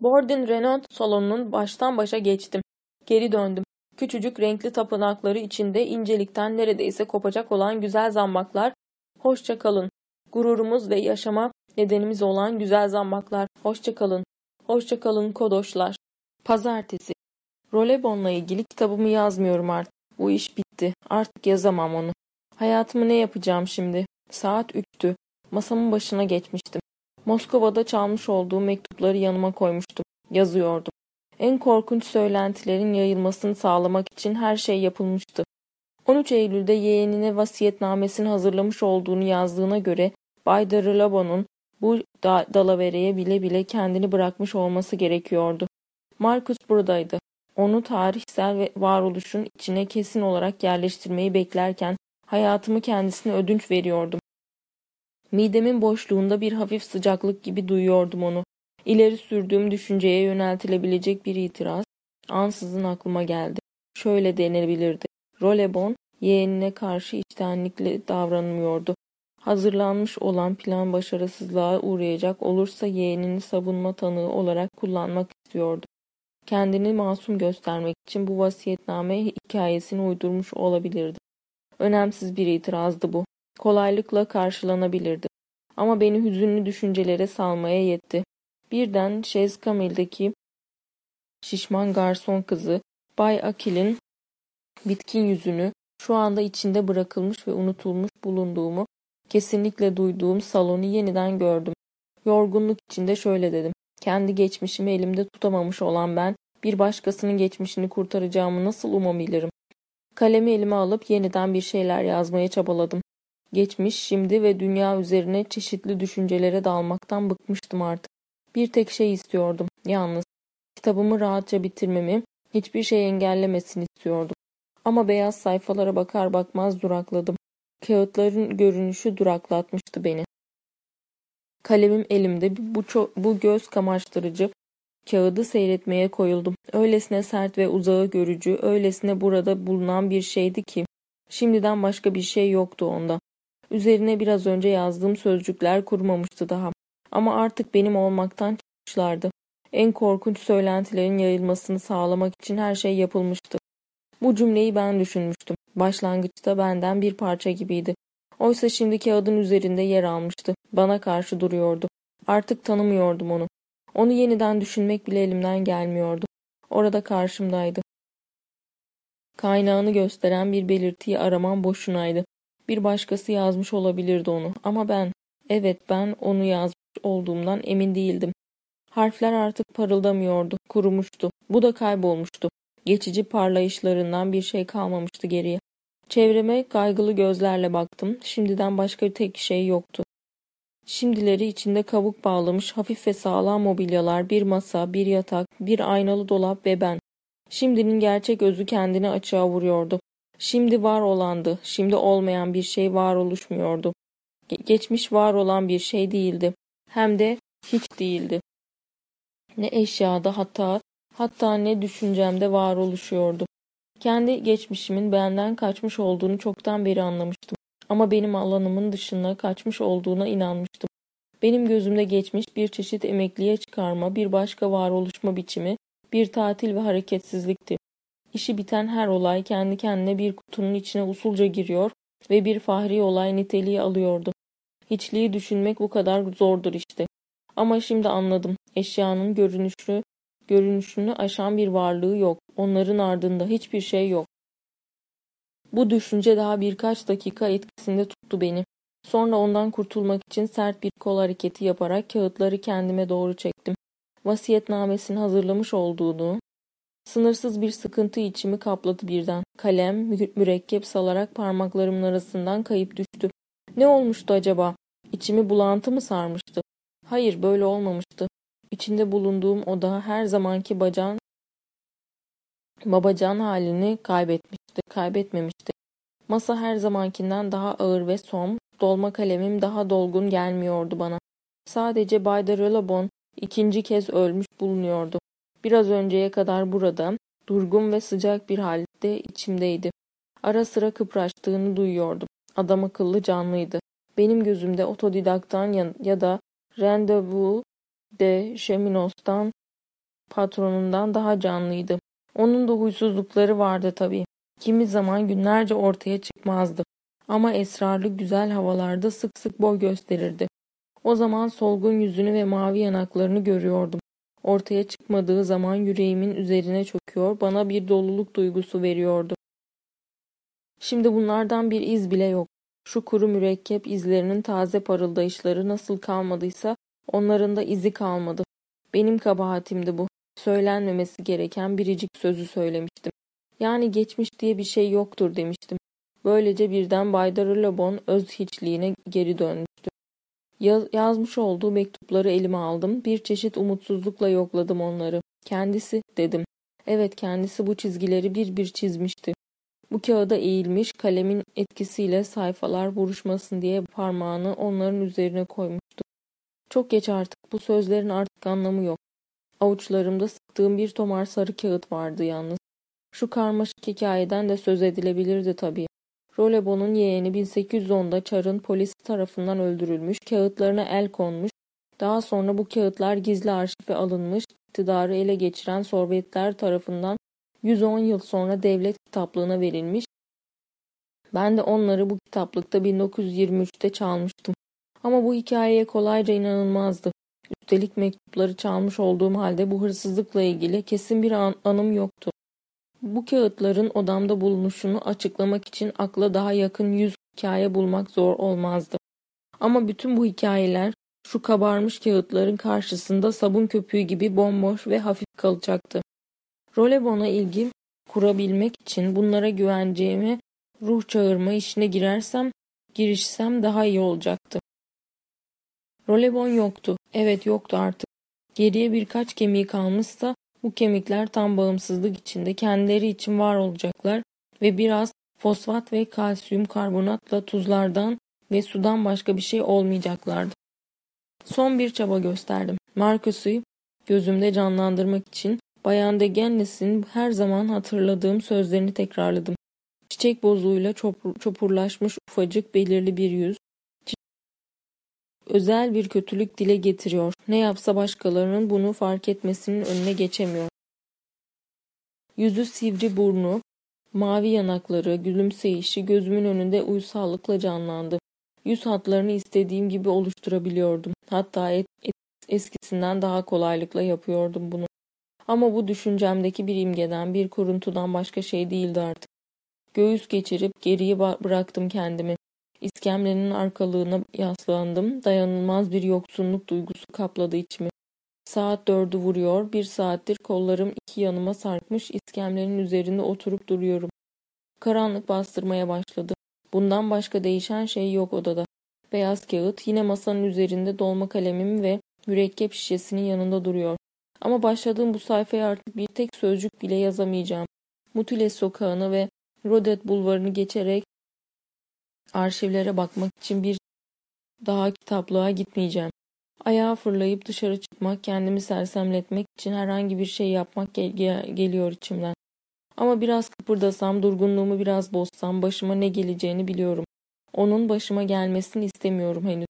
Borden Renault salonunun baştan başa geçtim. Geri döndüm. Küçücük renkli tapınakları içinde incelikten neredeyse kopacak olan güzel zambaklar Hoşça kalın. Gururumuz ve yaşama nedenimiz olan güzel zambaklar. Hoşça kalın. Hoşça kalın kodoşlar. Pazartesi. Rolebon'la ilgili kitabımı yazmıyorum artık. Bu iş bitti. Artık yazamam onu. Hayatımı ne yapacağım şimdi? Saat üçtü. Masamın başına geçmiştim. Moskova'da çalmış olduğum mektupları yanıma koymuştum. Yazıyordum. En korkunç söylentilerin yayılmasını sağlamak için her şey yapılmıştı. 13 Eylül'de yeğenine vasiyetnamesini hazırlamış olduğunu yazdığına göre Bay Darılabo'nun bu da dalavereye bile bile kendini bırakmış olması gerekiyordu. Marcus buradaydı. Onu tarihsel ve varoluşun içine kesin olarak yerleştirmeyi beklerken hayatımı kendisine ödünç veriyordum. Midemin boşluğunda bir hafif sıcaklık gibi duyuyordum onu. İleri sürdüğüm düşünceye yöneltilebilecek bir itiraz ansızın aklıma geldi. Şöyle denebilirdi. Rolebon yeğenine karşı içtenlikle davranmıyordu. Hazırlanmış olan plan başarısızlığa uğrayacak olursa yeğenini savunma tanığı olarak kullanmak istiyordu. Kendini masum göstermek için bu vasiyetname hikayesini uydurmuş olabilirdi. Önemsiz bir itirazdı bu. Kolaylıkla karşılanabilirdi. Ama beni hüzünlü düşüncelere salmaya yetti. Birden Şezkamil'deki şişman garson kızı Bay Akil'in bitkin yüzünü, şu anda içinde bırakılmış ve unutulmuş bulunduğumu, kesinlikle duyduğum salonu yeniden gördüm. Yorgunluk içinde şöyle dedim. Kendi geçmişimi elimde tutamamış olan ben, bir başkasının geçmişini kurtaracağımı nasıl umabilirim? Kalemi elime alıp yeniden bir şeyler yazmaya çabaladım. Geçmiş, şimdi ve dünya üzerine çeşitli düşüncelere dalmaktan bıkmıştım artık. Bir tek şey istiyordum, yalnız. Kitabımı rahatça bitirmemi, hiçbir şey engellemesin istiyordum. Ama beyaz sayfalara bakar bakmaz durakladım. Kağıtların görünüşü duraklatmıştı beni. Kalemim elimde bu, bu göz kamaştırıcı kağıdı seyretmeye koyuldum. Öylesine sert ve uzağı görücü, öylesine burada bulunan bir şeydi ki. Şimdiden başka bir şey yoktu onda. Üzerine biraz önce yazdığım sözcükler kurmamıştı daha. Ama artık benim olmaktan çıkmışlardı. En korkunç söylentilerin yayılmasını sağlamak için her şey yapılmıştı. Bu cümleyi ben düşünmüştüm. Başlangıçta benden bir parça gibiydi. Oysa şimdi kağıdın üzerinde yer almıştı. Bana karşı duruyordu. Artık tanımıyordum onu. Onu yeniden düşünmek bile elimden gelmiyordu. Orada karşımdaydı. Kaynağını gösteren bir belirtiyi aramam boşunaydı. Bir başkası yazmış olabilirdi onu ama ben, evet ben onu yazmış olduğumdan emin değildim. Harfler artık parıldamıyordu, kurumuştu. Bu da kaybolmuştu. Geçici parlayışlarından bir şey kalmamıştı geriye. Çevreme kaygılı gözlerle baktım. Şimdiden başka tek şey yoktu. Şimdileri içinde kabuk bağlamış hafif ve sağlam mobilyalar, bir masa, bir yatak, bir aynalı dolap ve ben. Şimdinin gerçek özü kendini açığa vuruyordu. Şimdi var olandı, şimdi olmayan bir şey var oluşmuyordu. Geçmiş var olan bir şey değildi. Hem de hiç değildi. Ne eşyada hatta hatta ne düşüncemde var oluşuyordu. Kendi geçmişimin benden kaçmış olduğunu çoktan beri anlamıştım. Ama benim alanımın dışına kaçmış olduğuna inanmıştım. Benim gözümde geçmiş bir çeşit emekliye çıkarma, bir başka varoluşma biçimi, bir tatil ve hareketsizlikti. İşi biten her olay kendi kendine bir kutunun içine usulca giriyor ve bir fahri olay niteliği alıyordu. Hiçliği düşünmek bu kadar zordur işte. Ama şimdi anladım. Eşyanın görünüşü, görünüşünü aşan bir varlığı yok. Onların ardında hiçbir şey yok. Bu düşünce daha birkaç dakika etkisinde tuttu beni. Sonra ondan kurtulmak için sert bir kol hareketi yaparak kağıtları kendime doğru çektim. Vasiyetnamesini hazırlamış olduğunu, sınırsız bir sıkıntı içimi kapladı birden. Kalem, mürekkep salarak parmaklarımın arasından kayıp düştü. Ne olmuştu acaba? İçimi bulantı mı sarmıştı? Hayır, böyle olmamıştı. İçinde bulunduğum oda her zamanki bacan, babacan halini kaybetmişti, kaybetmemişti. Masa her zamankinden daha ağır ve som, dolma kalemim daha dolgun gelmiyordu bana. Sadece Bay de Relabon ikinci kez ölmüş bulunuyordu. Biraz önceye kadar burada, durgun ve sıcak bir halde içimdeydi. Ara sıra kıpraştığını duyuyordum. Adam akıllı canlıydı. Benim gözümde otodidaktan ya, da Randevu de Cheminos'tan patronundan daha canlıydı. Onun da huysuzlukları vardı tabii. Kimi zaman günlerce ortaya çıkmazdı. Ama esrarlı güzel havalarda sık sık boy gösterirdi. O zaman solgun yüzünü ve mavi yanaklarını görüyordum. Ortaya çıkmadığı zaman yüreğimin üzerine çöküyor, bana bir doluluk duygusu veriyordu. Şimdi bunlardan bir iz bile yok. Şu kuru mürekkep izlerinin taze parıldayışları nasıl kalmadıysa onların da izi kalmadı. Benim kabahatimdi bu. Söylenmemesi gereken biricik sözü söylemiştim. Yani geçmiş diye bir şey yoktur demiştim. Böylece birden Bay Darılabon öz hiçliğine geri dönmüştü. Yaz, yazmış olduğu mektupları elime aldım. Bir çeşit umutsuzlukla yokladım onları. Kendisi dedim. Evet kendisi bu çizgileri bir bir çizmişti. Bu kağıda eğilmiş, kalemin etkisiyle sayfalar buruşmasın diye parmağını onların üzerine koymuştu. Çok geç artık, bu sözlerin artık anlamı yok. Avuçlarımda sıktığım bir tomar sarı kağıt vardı yalnız. Şu karmaşık hikayeden de söz edilebilirdi tabii. Rolebon'un yeğeni 1810'da Çar'ın polisi tarafından öldürülmüş, kağıtlarına el konmuş, daha sonra bu kağıtlar gizli arşife alınmış, iktidarı ele geçiren Sovyetler tarafından 110 yıl sonra devlet kitaplığına verilmiş. Ben de onları bu kitaplıkta 1923'te çalmıştım. Ama bu hikayeye kolayca inanılmazdı. Üstelik mektupları çalmış olduğum halde bu hırsızlıkla ilgili kesin bir an anım yoktu. Bu kağıtların odamda bulunuşunu açıklamak için akla daha yakın yüz hikaye bulmak zor olmazdı. Ama bütün bu hikayeler şu kabarmış kağıtların karşısında sabun köpüğü gibi bomboş ve hafif kalacaktı. Rolebon'a ilgi kurabilmek için bunlara güveneceğime ruh çağırma işine girersem, girişsem daha iyi olacaktı. Rolebon yoktu. Evet yoktu artık. Geriye birkaç kemiği kalmışsa bu kemikler tam bağımsızlık içinde kendileri için var olacaklar ve biraz fosfat ve kalsiyum karbonatla tuzlardan ve sudan başka bir şey olmayacaklardı. Son bir çaba gösterdim. Marcus'u gözümde canlandırmak için Bayan de Genlis'in her zaman hatırladığım sözlerini tekrarladım. Çiçek bozuğuyla çopur, çopurlaşmış ufacık belirli bir yüz, özel bir kötülük dile getiriyor. Ne yapsa başkalarının bunu fark etmesinin önüne geçemiyor. Yüzü sivri burnu, mavi yanakları, gülümseyişi gözümün önünde uysallıkla canlandı. Yüz hatlarını istediğim gibi oluşturabiliyordum. Hatta et, et, Eskisinden daha kolaylıkla yapıyordum bunu. Ama bu düşüncemdeki bir imgeden, bir kuruntudan başka şey değildi artık. Göğüs geçirip geriye bıraktım kendimi. İskemlenin arkalığına yaslandım. Dayanılmaz bir yoksunluk duygusu kapladı içimi. Saat dördü vuruyor. Bir saattir kollarım iki yanıma sarkmış iskemlenin üzerinde oturup duruyorum. Karanlık bastırmaya başladı. Bundan başka değişen şey yok odada. Beyaz kağıt yine masanın üzerinde dolma kalemim ve mürekkep şişesinin yanında duruyor. Ama başladığım bu sayfaya artık bir tek sözcük bile yazamayacağım. Mutile sokağını ve Rodet bulvarını geçerek arşivlere bakmak için bir daha kitaplığa gitmeyeceğim. Ayağa fırlayıp dışarı çıkmak, kendimi sersemletmek için herhangi bir şey yapmak gel geliyor içimden. Ama biraz kıpırdasam, durgunluğumu biraz bozsam başıma ne geleceğini biliyorum. Onun başıma gelmesini istemiyorum henüz.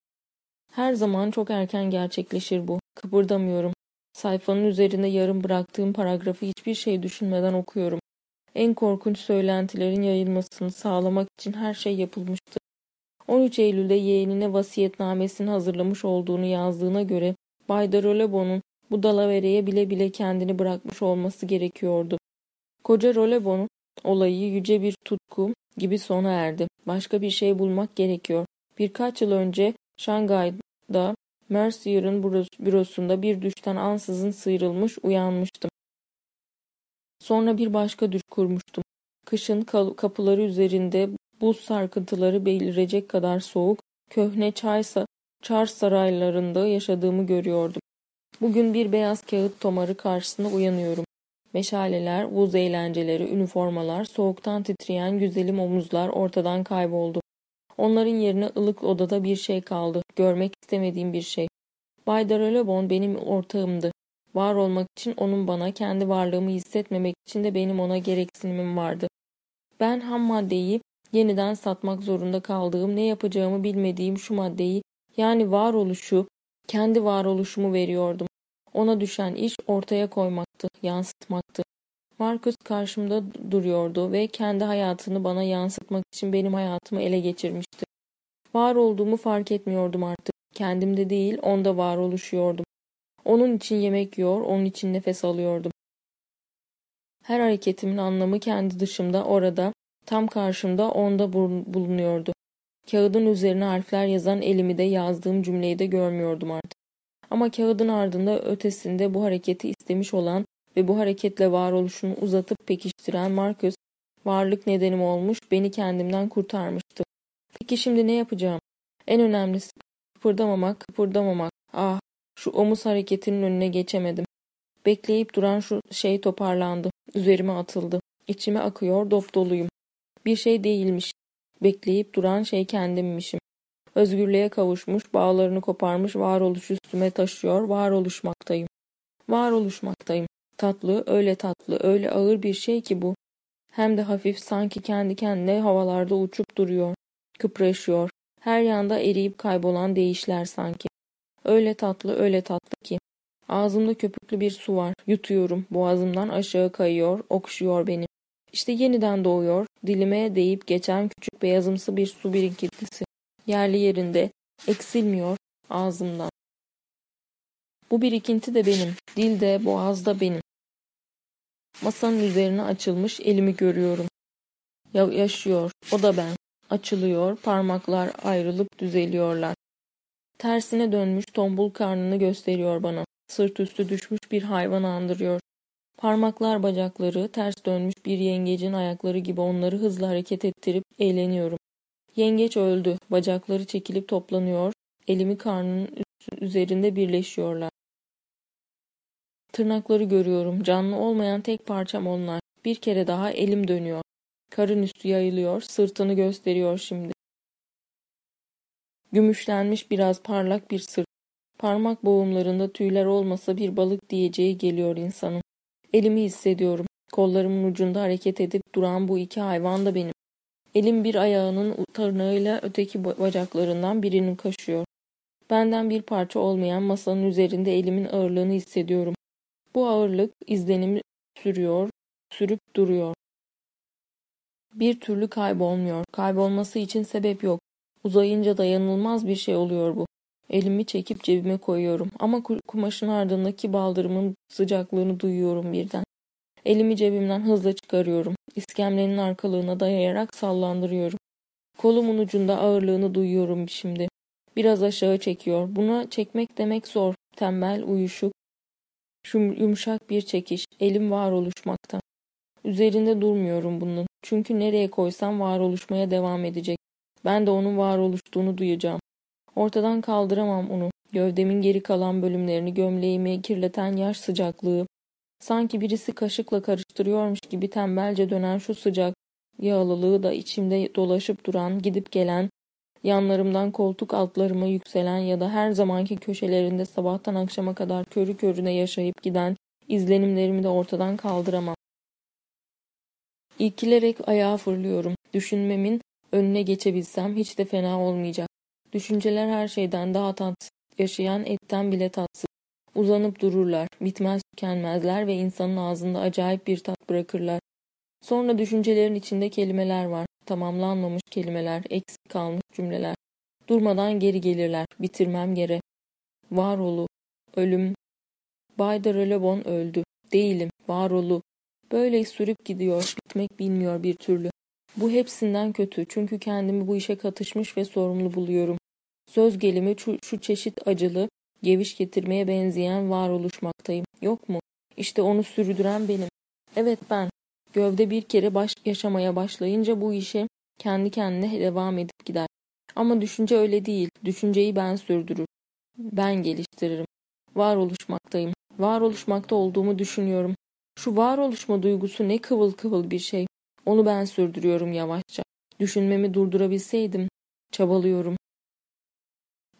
Her zaman çok erken gerçekleşir bu. Kıpırdamıyorum. Sayfanın üzerinde yarım bıraktığım paragrafı hiçbir şey düşünmeden okuyorum. En korkunç söylentilerin yayılmasını sağlamak için her şey yapılmıştı. 13 Eylül'de yeğenine vasiyetnamesini hazırlamış olduğunu yazdığına göre Bay Rolebo'nun bu dalavereye bile bile kendini bırakmış olması gerekiyordu. Koca Rolebon olayı yüce bir tutku gibi sona erdi. Başka bir şey bulmak gerekiyor. Birkaç yıl önce Şangay'da Mercier'ın bürosunda bir düşten ansızın sıyrılmış uyanmıştım. Sonra bir başka düş kurmuştum. Kışın kapıları üzerinde buz sarkıntıları belirecek kadar soğuk, köhne çaysa, çar saraylarında yaşadığımı görüyordum. Bugün bir beyaz kağıt tomarı karşısında uyanıyorum. Meşaleler, buz eğlenceleri, üniformalar, soğuktan titreyen güzelim omuzlar ortadan kayboldu. Onların yerine ılık odada bir şey kaldı. Görmek istemediğim bir şey. Bay Darelebon benim ortağımdı. Var olmak için onun bana, kendi varlığımı hissetmemek için de benim ona gereksinimim vardı. Ben ham maddeyi yeniden satmak zorunda kaldığım, ne yapacağımı bilmediğim şu maddeyi, yani varoluşu, kendi varoluşumu veriyordum. Ona düşen iş ortaya koymaktı, yansıtmaktı. Marcus karşımda duruyordu ve kendi hayatını bana yansıtmak için benim hayatımı ele geçirmişti. Var olduğumu fark etmiyordum artık. Kendimde değil, onda var oluşuyordum. Onun için yemek yiyor, onun için nefes alıyordum. Her hareketimin anlamı kendi dışımda, orada, tam karşımda, onda bulunuyordu. Kağıdın üzerine harfler yazan elimi de yazdığım cümleyi de görmüyordum artık. Ama kağıdın ardında ötesinde bu hareketi istemiş olan ve bu hareketle varoluşunu uzatıp pekiştiren Marcus, varlık nedenim olmuş, beni kendimden kurtarmıştı. Peki şimdi ne yapacağım? En önemlisi kıpırdamamak, kıpırdamamak. Ah, şu omuz hareketinin önüne geçemedim. Bekleyip duran şu şey toparlandı. Üzerime atıldı. İçime akıyor, dop doluyum. Bir şey değilmiş. Bekleyip duran şey kendimmişim. Özgürlüğe kavuşmuş, bağlarını koparmış varoluş üstüme taşıyor, varoluşmaktayım. Varoluşmaktayım. Tatlı, öyle tatlı, öyle ağır bir şey ki bu. Hem de hafif sanki kendi kendine havalarda uçup duruyor. Kıpraşıyor. Her yanda eriyip kaybolan değişler sanki. Öyle tatlı, öyle tatlı ki. Ağzımda köpüklü bir su var. Yutuyorum. Boğazımdan aşağı kayıyor, okşuyor beni. İşte yeniden doğuyor. Dilime değip geçen küçük beyazımsı bir su birikintisi. Yerli yerinde, eksilmiyor ağzımdan. Bu birikinti de benim. Dilde, boğazda benim. Masanın üzerine açılmış elimi görüyorum. Ya yaşıyor. O da ben. Açılıyor. Parmaklar ayrılıp düzeliyorlar. Tersine dönmüş tombul karnını gösteriyor bana. Sırt üstü düşmüş bir hayvan andırıyor. Parmaklar bacakları, ters dönmüş bir yengecin ayakları gibi onları hızlı hareket ettirip eğleniyorum. Yengeç öldü. Bacakları çekilip toplanıyor. Elimi karnının üzerinde birleşiyorlar. Tırnakları görüyorum. Canlı olmayan tek parçam onlar. Bir kere daha elim dönüyor. Karın üstü yayılıyor. Sırtını gösteriyor şimdi. Gümüşlenmiş biraz parlak bir sırt. Parmak boğumlarında tüyler olmasa bir balık diyeceği geliyor insanın. Elimi hissediyorum. Kollarımın ucunda hareket edip duran bu iki hayvan da benim. Elim bir ayağının tırnağıyla öteki bacaklarından birini kaşıyor. Benden bir parça olmayan masanın üzerinde elimin ağırlığını hissediyorum. Bu ağırlık izlenimi sürüyor, sürüp duruyor. Bir türlü kaybolmuyor. Kaybolması için sebep yok. Uzayınca dayanılmaz bir şey oluyor bu. Elimi çekip cebime koyuyorum ama kumaşın ardındaki baldırımın sıcaklığını duyuyorum birden. Elimi cebimden hızla çıkarıyorum. İskemlenin arkalığına dayayarak sallandırıyorum. Kolumun ucunda ağırlığını duyuyorum şimdi. Biraz aşağı çekiyor. Buna çekmek demek zor. Tembel, uyuşuk, yumuşak bir çekiş. Elim var oluşmakta. Üzerinde durmuyorum bunun. Çünkü nereye koysam var oluşmaya devam edecek. Ben de onun var oluştuğunu duyacağım. Ortadan kaldıramam onu. Gövdemin geri kalan bölümlerini gömleğimi kirleten yaş sıcaklığı. Sanki birisi kaşıkla karıştırıyormuş gibi tembelce dönen şu sıcak yağlılığı da içimde dolaşıp duran, gidip gelen, yanlarımdan koltuk altlarıma yükselen ya da her zamanki köşelerinde sabahtan akşama kadar körü körüne yaşayıp giden izlenimlerimi de ortadan kaldıramam. İlkilerek ayağa fırlıyorum. Düşünmemin önüne geçebilsem hiç de fena olmayacak. Düşünceler her şeyden daha tatsız. Yaşayan etten bile tatsız. Uzanıp dururlar, bitmez tükenmezler ve insanın ağzında acayip bir tat bırakırlar. Sonra düşüncelerin içinde kelimeler var. Tamamlanmamış kelimeler, eksik kalmış cümleler. Durmadan geri gelirler. Bitirmem gere. Varolu, ölüm. Bay de öldü. Değilim, varolu. Böyle sürüp gidiyor, bitmek bilmiyor bir türlü. Bu hepsinden kötü çünkü kendimi bu işe katışmış ve sorumlu buluyorum. Söz gelimi şu, şu çeşit acılı, geviş getirmeye benzeyen varoluşmaktayım. Yok mu? İşte onu sürdüren benim. Evet ben. Gövde bir kere baş yaşamaya başlayınca bu işe kendi kendine devam edip gider. Ama düşünce öyle değil. Düşünceyi ben sürdürür. Ben geliştiririm. Var oluşmaktayım. Var oluşmakta olduğumu düşünüyorum. Şu var oluşma duygusu ne kıvıl kıvıl bir şey. Onu ben sürdürüyorum yavaşça. Düşünmemi durdurabilseydim. Çabalıyorum.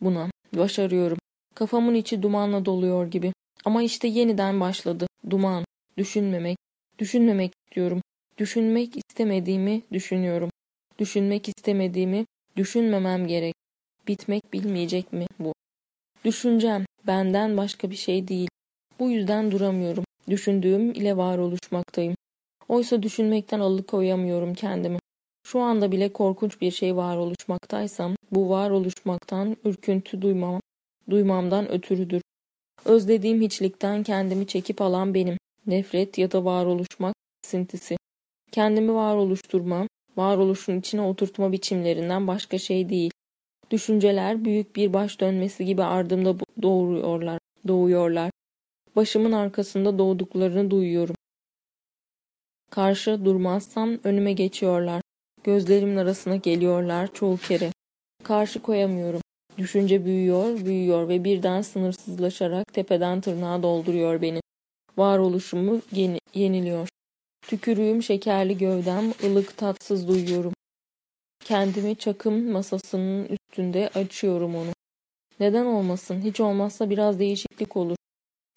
Buna. Başarıyorum. Kafamın içi dumanla doluyor gibi. Ama işte yeniden başladı. Duman. Düşünmemek. Düşünmemek istiyorum. Düşünmek istemediğimi düşünüyorum. Düşünmek istemediğimi düşünmemem gerek. Bitmek bilmeyecek mi bu? Düşüncem benden başka bir şey değil. Bu yüzden duramıyorum. Düşündüğüm ile var oluşmaktayım. Oysa düşünmekten alıkoyamıyorum kendimi. Şu anda bile korkunç bir şey var oluşmaktaysam bu var oluşmaktan ürküntü duymam, duymamdan ötürüdür. Özlediğim hiçlikten kendimi çekip alan benim. Nefret ya da varoluşmak sintisi. Kendimi var oluşturma, varoluşun içine oturtma biçimlerinden başka şey değil. Düşünceler büyük bir baş dönmesi gibi ardımda doğuruyorlar, doğuyorlar. Başımın arkasında doğduklarını duyuyorum. Karşı durmazsam önüme geçiyorlar. Gözlerimin arasına geliyorlar çoğu kere. Karşı koyamıyorum. Düşünce büyüyor, büyüyor ve birden sınırsızlaşarak tepeden tırnağa dolduruyor beni. Varoluşumu yeni, yeniliyor. Tükürüğüm şekerli gövdem, ılık tatsız duyuyorum. Kendimi çakım masasının üstünde açıyorum onu. Neden olmasın? Hiç olmazsa biraz değişiklik olur.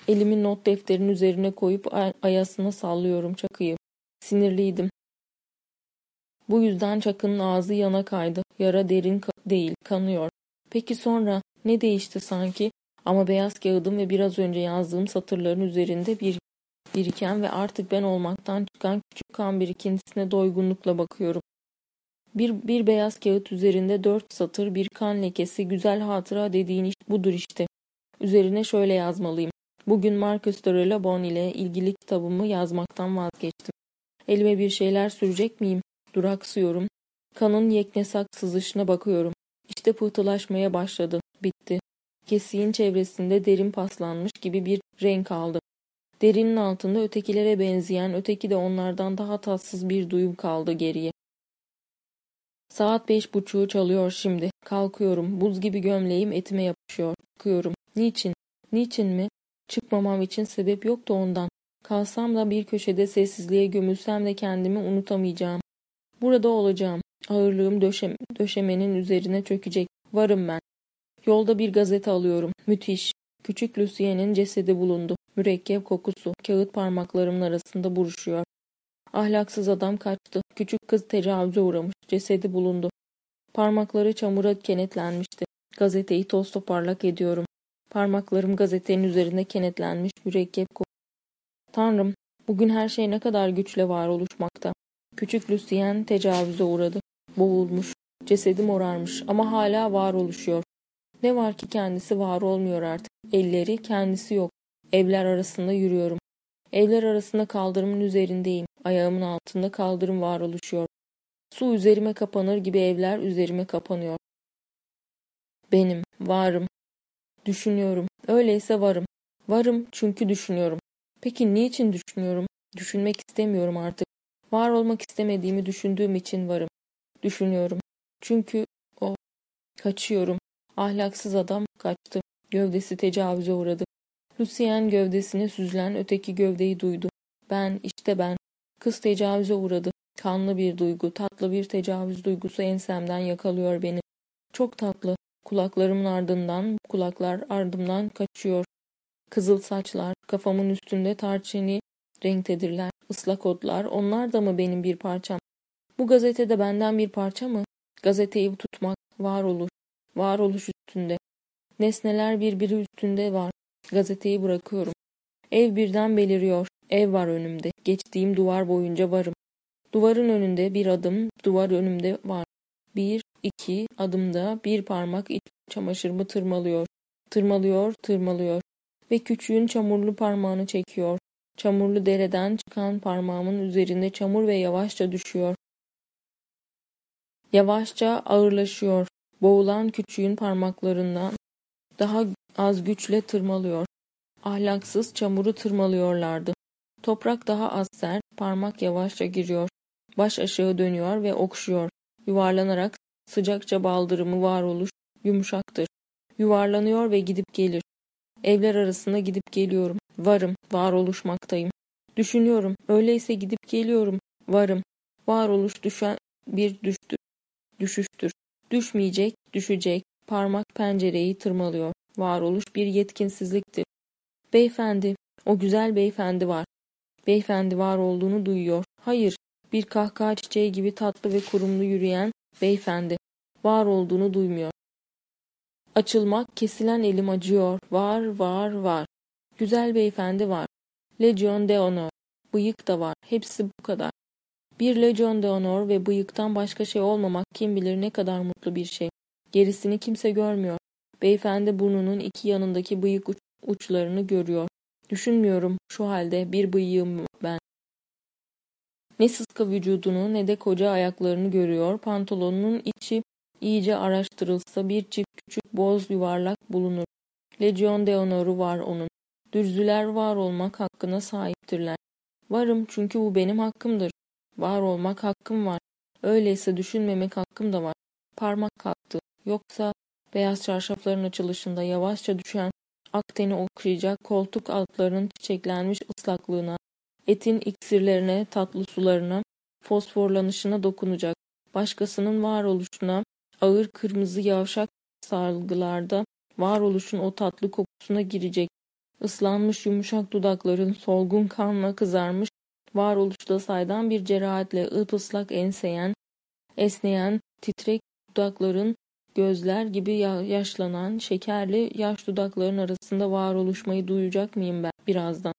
Elimi not defterinin üzerine koyup ayasına sallıyorum çakıyı. Sinirliydim. Bu yüzden Çakı'nın ağzı yana kaydı. Yara derin ka değil, kanıyor. Peki sonra ne değişti sanki? Ama beyaz kağıdım ve biraz önce yazdığım satırların üzerinde bir biriken ve artık ben olmaktan çıkan küçük kan birikintisine doygunlukla bakıyorum. Bir, bir beyaz kağıt üzerinde dört satır bir kan lekesi güzel hatıra dediğin iş budur işte. Üzerine şöyle yazmalıyım. Bugün Marcus de Relabon ile ilgili kitabımı yazmaktan vazgeçtim. Elime bir şeyler sürecek miyim? Duraksıyorum. Kanın yeknesak sızışına bakıyorum. İşte pıhtılaşmaya başladı. Bitti. Kesiğin çevresinde derin paslanmış gibi bir renk aldı. Derinin altında ötekilere benzeyen, öteki de onlardan daha tatsız bir duyum kaldı geriye. Saat beş buçuğu çalıyor şimdi. Kalkıyorum. Buz gibi gömleğim etime yapışıyor. Çıkıyorum. Niçin? Niçin mi? Çıkmamam için sebep yoktu ondan. Kalsam da bir köşede sessizliğe gömülsem de kendimi unutamayacağım. Burada olacağım. Ağırlığım döşem döşemenin üzerine çökecek. Varım ben. Yolda bir gazete alıyorum. Müthiş. Küçük Lucien'in cesedi bulundu. Mürekkep kokusu kağıt parmaklarımın arasında buruşuyor. Ahlaksız adam kaçtı. Küçük kız tecavüze uğramış. Cesedi bulundu. Parmakları çamura kenetlenmişti. Gazeteyi toz toparlak ediyorum. Parmaklarım gazetenin üzerinde kenetlenmiş mürekkep kokusu. Tanrım, bugün her şey ne kadar güçle var oluşmakta. Küçük Lucien tecavüze uğradı. Boğulmuş. Cesedi morarmış ama hala var oluşuyor. Ne var ki kendisi var olmuyor artık. Elleri, kendisi yok. Evler arasında yürüyorum. Evler arasında kaldırımın üzerindeyim. Ayağımın altında kaldırım var oluşuyor. Su üzerime kapanır gibi evler üzerime kapanıyor. Benim, varım. Düşünüyorum. Öyleyse varım. Varım çünkü düşünüyorum. Peki niçin düşünüyorum? Düşünmek istemiyorum artık. Var olmak istemediğimi düşündüğüm için varım. Düşünüyorum. Çünkü o. Kaçıyorum. Ahlaksız adam kaçtı. Gövdesi tecavüze uğradı. Lucien gövdesine süzülen öteki gövdeyi duydu. Ben, işte ben. Kız tecavüze uğradı. Kanlı bir duygu, tatlı bir tecavüz duygusu ensemden yakalıyor beni. Çok tatlı. Kulaklarımın ardından, kulaklar ardımdan kaçıyor. Kızıl saçlar, kafamın üstünde tarçini renktedirler. Islak otlar, onlar da mı benim bir parçam? Bu gazetede benden bir parça mı? Gazeteyi tutmak, varoluş, varoluş üstünde. Nesneler birbiri üstünde var. Gazeteyi bırakıyorum. Ev birden beliriyor. Ev var önümde. Geçtiğim duvar boyunca varım. Duvarın önünde bir adım, duvar önümde var. Bir, iki adımda bir parmak iç çamaşırımı tırmalıyor. Tırmalıyor, tırmalıyor. Ve küçüğün çamurlu parmağını çekiyor. Çamurlu dereden çıkan parmağımın üzerinde çamur ve yavaşça düşüyor. Yavaşça ağırlaşıyor. Boğulan küçüğün parmaklarından daha az güçle tırmalıyor. Ahlaksız çamuru tırmalıyorlardı. Toprak daha az sert, parmak yavaşça giriyor. Baş aşağı dönüyor ve okşuyor. Yuvarlanarak sıcakça baldırımı varoluş yumuşaktır. Yuvarlanıyor ve gidip gelir. Evler arasında gidip geliyorum. Varım, varoluşmaktayım. Düşünüyorum, öyleyse gidip geliyorum. Varım, varoluş düşen bir düştür, düşüştür. Düşmeyecek, düşecek. Parmak pencereyi tırmalıyor. Varoluş bir yetkinsizliktir. Beyefendi, o güzel beyefendi var. Beyefendi var olduğunu duyuyor. Hayır, bir kahkaha çiçeği gibi tatlı ve kurumlu yürüyen beyefendi. Var olduğunu duymuyor. Açılmak, kesilen elim acıyor. Var, var, var. Güzel beyefendi var. Legion de Honor. Bıyık da var. Hepsi bu kadar. Bir Legion de Honor ve bıyıktan başka şey olmamak kim bilir ne kadar mutlu bir şey. Gerisini kimse görmüyor. Beyefendi burnunun iki yanındaki bıyık uç uçlarını görüyor. Düşünmüyorum şu halde bir bıyığım ben. Ne sıska vücudunu ne de koca ayaklarını görüyor. Pantolonunun içi iyice araştırılsa bir çift küçük boz yuvarlak bulunur. Legion de Honor'u var onun. Dürzüler var olmak hakkına sahiptirler. Varım çünkü bu benim hakkımdır. Var olmak hakkım var. Öyleyse düşünmemek hakkım da var. Parmak kalktı. Yoksa beyaz çarşafların açılışında yavaşça düşen akteni okşayacak koltuk altlarının çiçeklenmiş ıslaklığına, etin iksirlerine, tatlı sularına, fosforlanışına dokunacak. Başkasının varoluşuna, ağır kırmızı yavşak sargılarda varoluşun o tatlı kokusuna girecek. Islanmış yumuşak dudakların solgun kanla kızarmış, varoluşta saydan bir cerahatle ıpıslak enseyen, esneyen, titrek dudakların gözler gibi yaşlanan, şekerli yaş dudakların arasında varoluşmayı duyacak mıyım ben birazdan?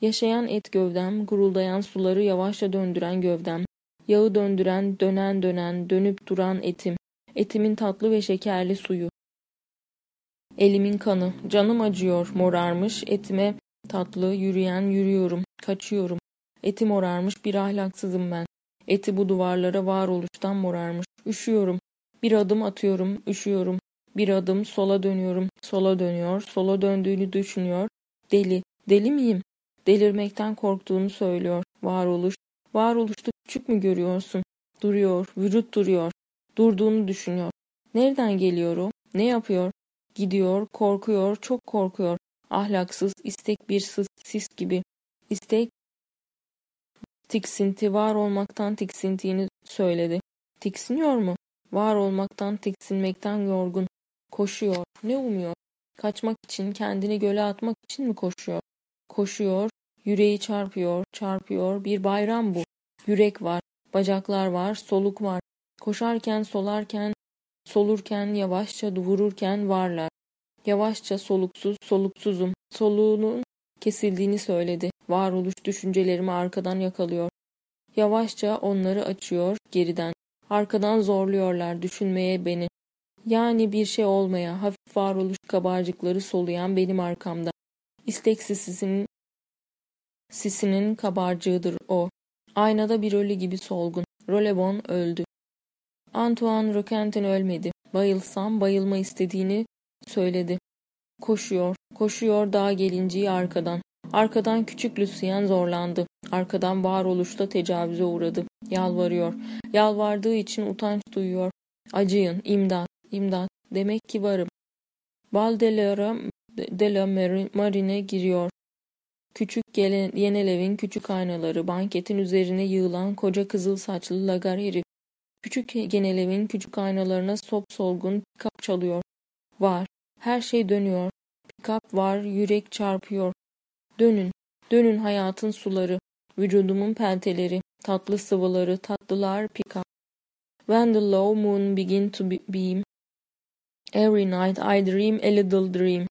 Yaşayan et gövdem, guruldayan suları yavaşça döndüren gövdem, yağı döndüren, dönen dönen, dönüp duran etim, etimin tatlı ve şekerli suyu. Elimin kanı, canım acıyor, morarmış, etime tatlı, yürüyen yürüyorum, kaçıyorum. Eti morarmış bir ahlaksızım ben. Eti bu duvarlara varoluştan morarmış. Üşüyorum. Bir adım atıyorum, üşüyorum. Bir adım sola dönüyorum, sola dönüyor, sola döndüğünü düşünüyor. Deli, deli miyim? Delirmekten korktuğunu söylüyor. Varoluş, varoluşta küçük mü görüyorsun? Duruyor, vücut duruyor. Durduğunu düşünüyor. Nereden geliyor o? Ne yapıyor? Gidiyor, korkuyor, çok korkuyor. Ahlaksız, istek bir sis, sis gibi. İstek, tiksinti, var olmaktan tiksintiğini söyledi. Tiksiniyor mu? Var olmaktan, tiksinmekten yorgun. Koşuyor. Ne umuyor? Kaçmak için, kendini göle atmak için mi koşuyor? Koşuyor, yüreği çarpıyor, çarpıyor. Bir bayram bu. Yürek var, bacaklar var, soluk var. Koşarken, solarken, solurken, yavaşça vururken varlar. Yavaşça soluksuz, soluksuzum. Soluğunun kesildiğini söyledi. Varoluş düşüncelerimi arkadan yakalıyor. Yavaşça onları açıyor geriden. Arkadan zorluyorlar düşünmeye beni. Yani bir şey olmaya, hafif varoluş kabarcıkları soluyan benim arkamda. İstek sisinin, sisinin kabarcığıdır o. Aynada bir ölü gibi solgun. Rolebon öldü. Antoine Roquentin ölmedi. Bayılsam bayılma istediğini söyledi. Koşuyor, koşuyor dağ gelinciyi arkadan. Arkadan küçük Lucien zorlandı. Arkadan varoluşta tecavüze uğradı. Yalvarıyor. Yalvardığı için utanç duyuyor. Acıyın, imdat, imdat. Demek ki varım. Val de la Marine giriyor. Küçük gelen, Yenelev'in küçük aynaları, banketin üzerine yığılan koca kızıl saçlı lagar herif. Küçük Genelev'in küçük aynalarına sop solgun pikap çalıyor. Var. Her şey dönüyor. Pikap var, yürek çarpıyor. Dönün, dönün hayatın suları, vücudumun pelteleri, tatlı sıvıları, tatlılar pikap. When the low moon begin to beam, every night I dream a little dream.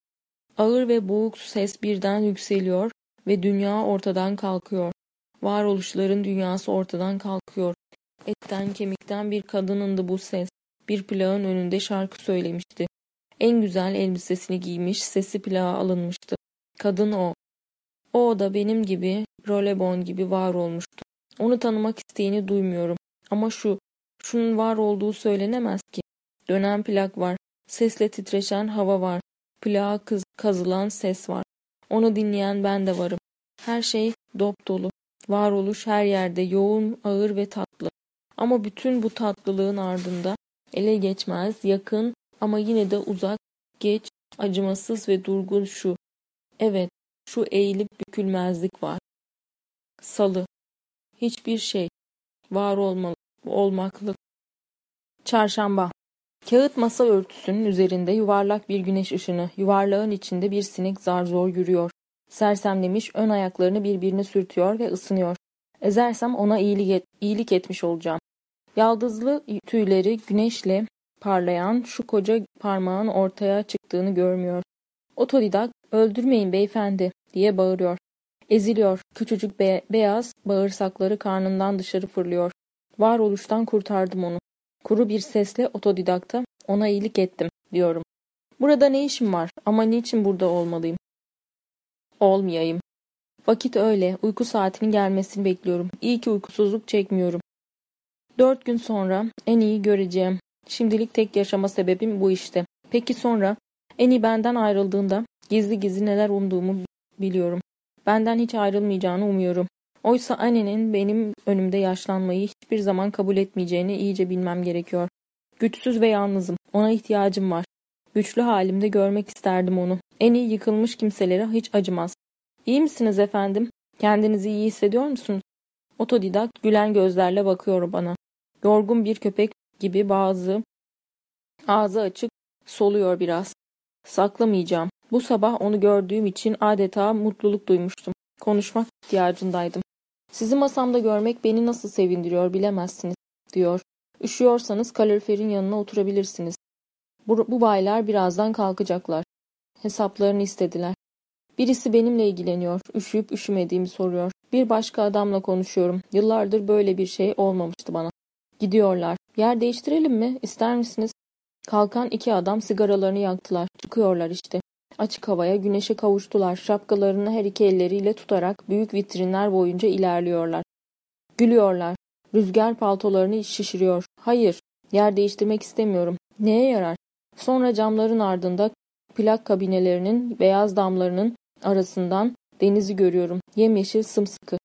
Ağır ve boğuk ses birden yükseliyor ve dünya ortadan kalkıyor. Varoluşların dünyası ortadan kalkıyor. Etten kemikten bir kadınındı bu ses. Bir plağın önünde şarkı söylemişti. En güzel elbisesini giymiş, sesi plağa alınmıştı. Kadın o. O da benim gibi, Rolebon gibi var olmuştu. Onu tanımak isteğini duymuyorum. Ama şu, şunun var olduğu söylenemez ki. Dönen plak var. Sesle titreşen hava var. Plağa kız, kazılan ses var. Onu dinleyen ben de varım. Her şey dop dolu. Varoluş her yerde yoğun, ağır ve tatlı. Ama bütün bu tatlılığın ardında ele geçmez, yakın ama yine de uzak, geç, acımasız ve durgun şu. Evet, şu eğilip bükülmezlik var. Salı. Hiçbir şey. Var olmalı, olmaklık. Çarşamba. Kağıt masa örtüsünün üzerinde yuvarlak bir güneş ışını, yuvarlağın içinde bir sinek zar zor yürüyor. Sersemlemiş ön ayaklarını birbirine sürtüyor ve ısınıyor. Ezersem ona iyilik, et, iyilik etmiş olacağım. Yaldızlı tüyleri güneşle parlayan şu koca parmağın ortaya çıktığını görmüyor. Otodidak, öldürmeyin beyefendi diye bağırıyor. Eziliyor, küçücük be beyaz bağırsakları karnından dışarı fırlıyor. Varoluştan kurtardım onu. Kuru bir sesle otodidakta ona iyilik ettim diyorum. Burada ne işim var ama niçin burada olmalıyım? Olmayayım. Vakit öyle. Uyku saatinin gelmesini bekliyorum. İyi ki uykusuzluk çekmiyorum. Dört gün sonra en iyi göreceğim. Şimdilik tek yaşama sebebim bu işte. Peki sonra? Eni benden ayrıldığında gizli gizli neler umduğumu biliyorum. Benden hiç ayrılmayacağını umuyorum. Oysa annenin benim önümde yaşlanmayı hiçbir zaman kabul etmeyeceğini iyice bilmem gerekiyor. Güçsüz ve yalnızım. Ona ihtiyacım var. Güçlü halimde görmek isterdim onu. En iyi yıkılmış kimselere hiç acımaz. İyi misiniz efendim? Kendinizi iyi hissediyor musunuz? Otodidak gülen gözlerle bakıyor bana. Yorgun bir köpek gibi bazı ağzı açık soluyor biraz. Saklamayacağım. Bu sabah onu gördüğüm için adeta mutluluk duymuştum. Konuşmak ihtiyacındaydım. Sizi masamda görmek beni nasıl sevindiriyor bilemezsiniz, diyor. Üşüyorsanız kaloriferin yanına oturabilirsiniz. Bu, bu baylar birazdan kalkacaklar. Hesaplarını istediler. Birisi benimle ilgileniyor, üşüyüp üşümediğimi soruyor. Bir başka adamla konuşuyorum. Yıllardır böyle bir şey olmamıştı bana. Gidiyorlar. Yer değiştirelim mi? İster misiniz? Kalkan iki adam sigaralarını yaktılar. Çıkıyorlar işte. Açık havaya güneşe kavuştular. Şapkalarını her iki elleriyle tutarak büyük vitrinler boyunca ilerliyorlar. Gülüyorlar. Rüzgar paltolarını şişiriyor. Hayır, yer değiştirmek istemiyorum. Neye yarar? Sonra camların ardında plak kabinelerinin beyaz damlarının arasından denizi görüyorum. Yemyeşil sımsıkı.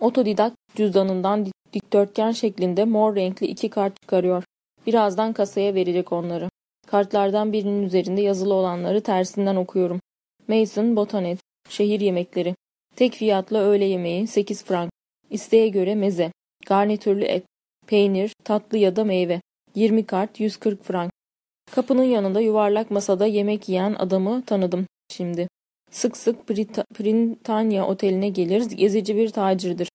Otodidak cüzdanından dikdörtgen şeklinde mor renkli iki kart çıkarıyor. Birazdan kasaya verecek onları. Kartlardan birinin üzerinde yazılı olanları tersinden okuyorum. Mason Botanet, şehir yemekleri. Tek fiyatla öğle yemeği 8 frank. İsteğe göre meze, garnitürlü et, peynir, tatlı ya da meyve. 20 kart 140 frank. Kapının yanında yuvarlak masada yemek yiyen adamı tanıdım şimdi. Sık sık Brit Britanya oteline gelir, gezici bir tacirdir.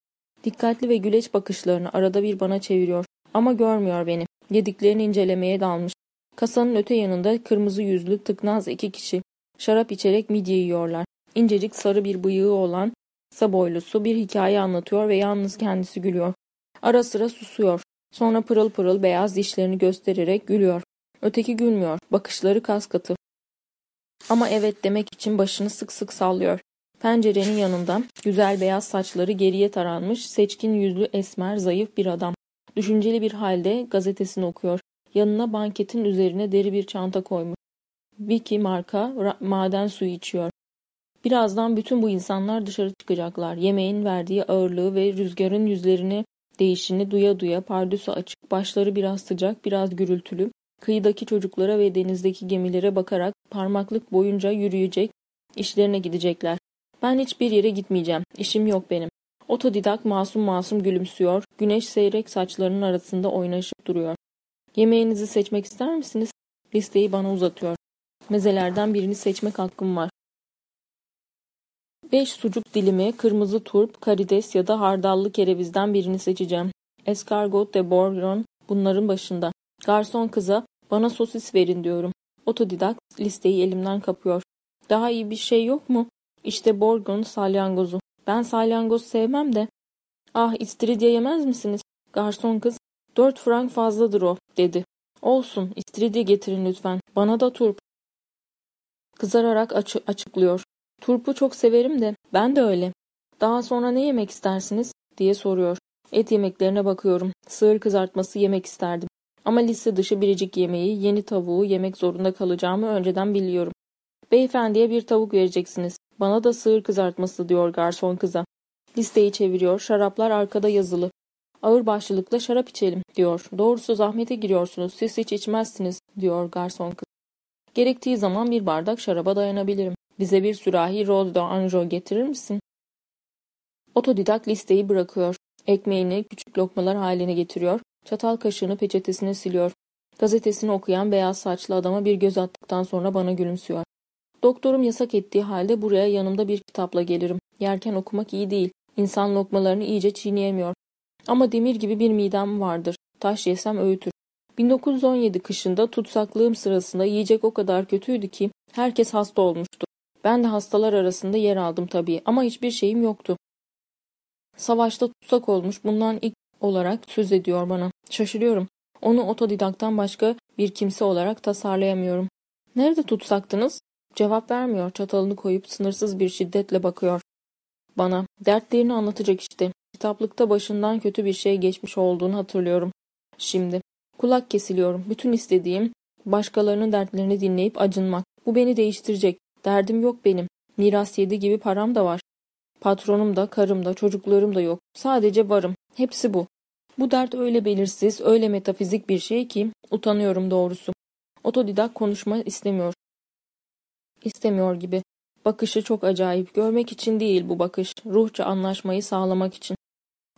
Dikkatli ve güleç bakışlarını arada bir bana çeviriyor. Ama görmüyor beni. Yediklerini incelemeye dalmış. Kasanın öte yanında kırmızı yüzlü tıknaz iki kişi. Şarap içerek midye yiyorlar. İncecik sarı bir bıyığı olan kısa boylusu bir hikaye anlatıyor ve yalnız kendisi gülüyor. Ara sıra susuyor. Sonra pırıl pırıl beyaz dişlerini göstererek gülüyor. Öteki gülmüyor. Bakışları kas katı. Ama evet demek için başını sık sık sallıyor. Pencerenin yanında güzel beyaz saçları geriye taranmış, seçkin yüzlü esmer, zayıf bir adam. Düşünceli bir halde gazetesini okuyor. Yanına banketin üzerine deri bir çanta koymuş. Vicky marka maden suyu içiyor. Birazdan bütün bu insanlar dışarı çıkacaklar. Yemeğin verdiği ağırlığı ve rüzgarın yüzlerini değişini duya duya pardüsü açık, başları biraz sıcak, biraz gürültülü, kıyıdaki çocuklara ve denizdeki gemilere bakarak parmaklık boyunca yürüyecek, işlerine gidecekler. Ben hiçbir yere gitmeyeceğim. İşim yok benim. Otodidak masum masum gülümsüyor. Güneş seyrek saçlarının arasında oynaşıp duruyor. Yemeğinizi seçmek ister misiniz? Listeyi bana uzatıyor. Mezelerden birini seçmek hakkım var. Beş sucuk dilimi, kırmızı turp, karides ya da hardallı kerevizden birini seçeceğim. Escargot de Bourgogne bunların başında. Garson kıza bana sosis verin diyorum. Otodidak listeyi elimden kapıyor. Daha iyi bir şey yok mu? İşte Borgon salyangozu. Ben salyangoz sevmem de. Ah istiridye yemez misiniz? Garson kız. Dört frank fazladır o dedi. Olsun istiridye getirin lütfen. Bana da turp. Kızararak açı açıklıyor. Turpu çok severim de ben de öyle. Daha sonra ne yemek istersiniz diye soruyor. Et yemeklerine bakıyorum. Sığır kızartması yemek isterdim. Ama lise dışı biricik yemeği, yeni tavuğu yemek zorunda kalacağımı önceden biliyorum. Beyefendiye bir tavuk vereceksiniz. Bana da sığır kızartması diyor garson kıza. Listeyi çeviriyor. Şaraplar arkada yazılı. Ağır başlılıkla şarap içelim diyor. Doğrusu zahmete giriyorsunuz. Siz hiç içmezsiniz diyor garson kız. Gerektiği zaman bir bardak şaraba dayanabilirim. Bize bir sürahi Rose d'Anjou getirir misin? Otodidak listeyi bırakıyor. Ekmeğini küçük lokmalar haline getiriyor. Çatal kaşığını peçetesine siliyor. Gazetesini okuyan beyaz saçlı adama bir göz attıktan sonra bana gülümsüyor. Doktorum yasak ettiği halde buraya yanımda bir kitapla gelirim. Yerken okumak iyi değil. İnsan lokmalarını iyice çiğneyemiyor. Ama demir gibi bir midem vardır. Taş yesem öğütür. 1917 kışında tutsaklığım sırasında yiyecek o kadar kötüydü ki herkes hasta olmuştu. Ben de hastalar arasında yer aldım tabii ama hiçbir şeyim yoktu. Savaşta tutsak olmuş bundan ilk olarak söz ediyor bana. Şaşırıyorum. Onu otodidaktan başka bir kimse olarak tasarlayamıyorum. Nerede tutsaktınız? Cevap vermiyor. Çatalını koyup sınırsız bir şiddetle bakıyor. Bana. Dertlerini anlatacak işte. Kitaplıkta başından kötü bir şey geçmiş olduğunu hatırlıyorum. Şimdi. Kulak kesiliyorum. Bütün istediğim başkalarının dertlerini dinleyip acınmak. Bu beni değiştirecek. Derdim yok benim. Miras yedi gibi param da var. Patronum da, karım da, çocuklarım da yok. Sadece varım. Hepsi bu. Bu dert öyle belirsiz, öyle metafizik bir şey ki utanıyorum doğrusu. Otodidak konuşma istemiyor. İstemiyor gibi. Bakışı çok acayip. Görmek için değil bu bakış. Ruhça anlaşmayı sağlamak için.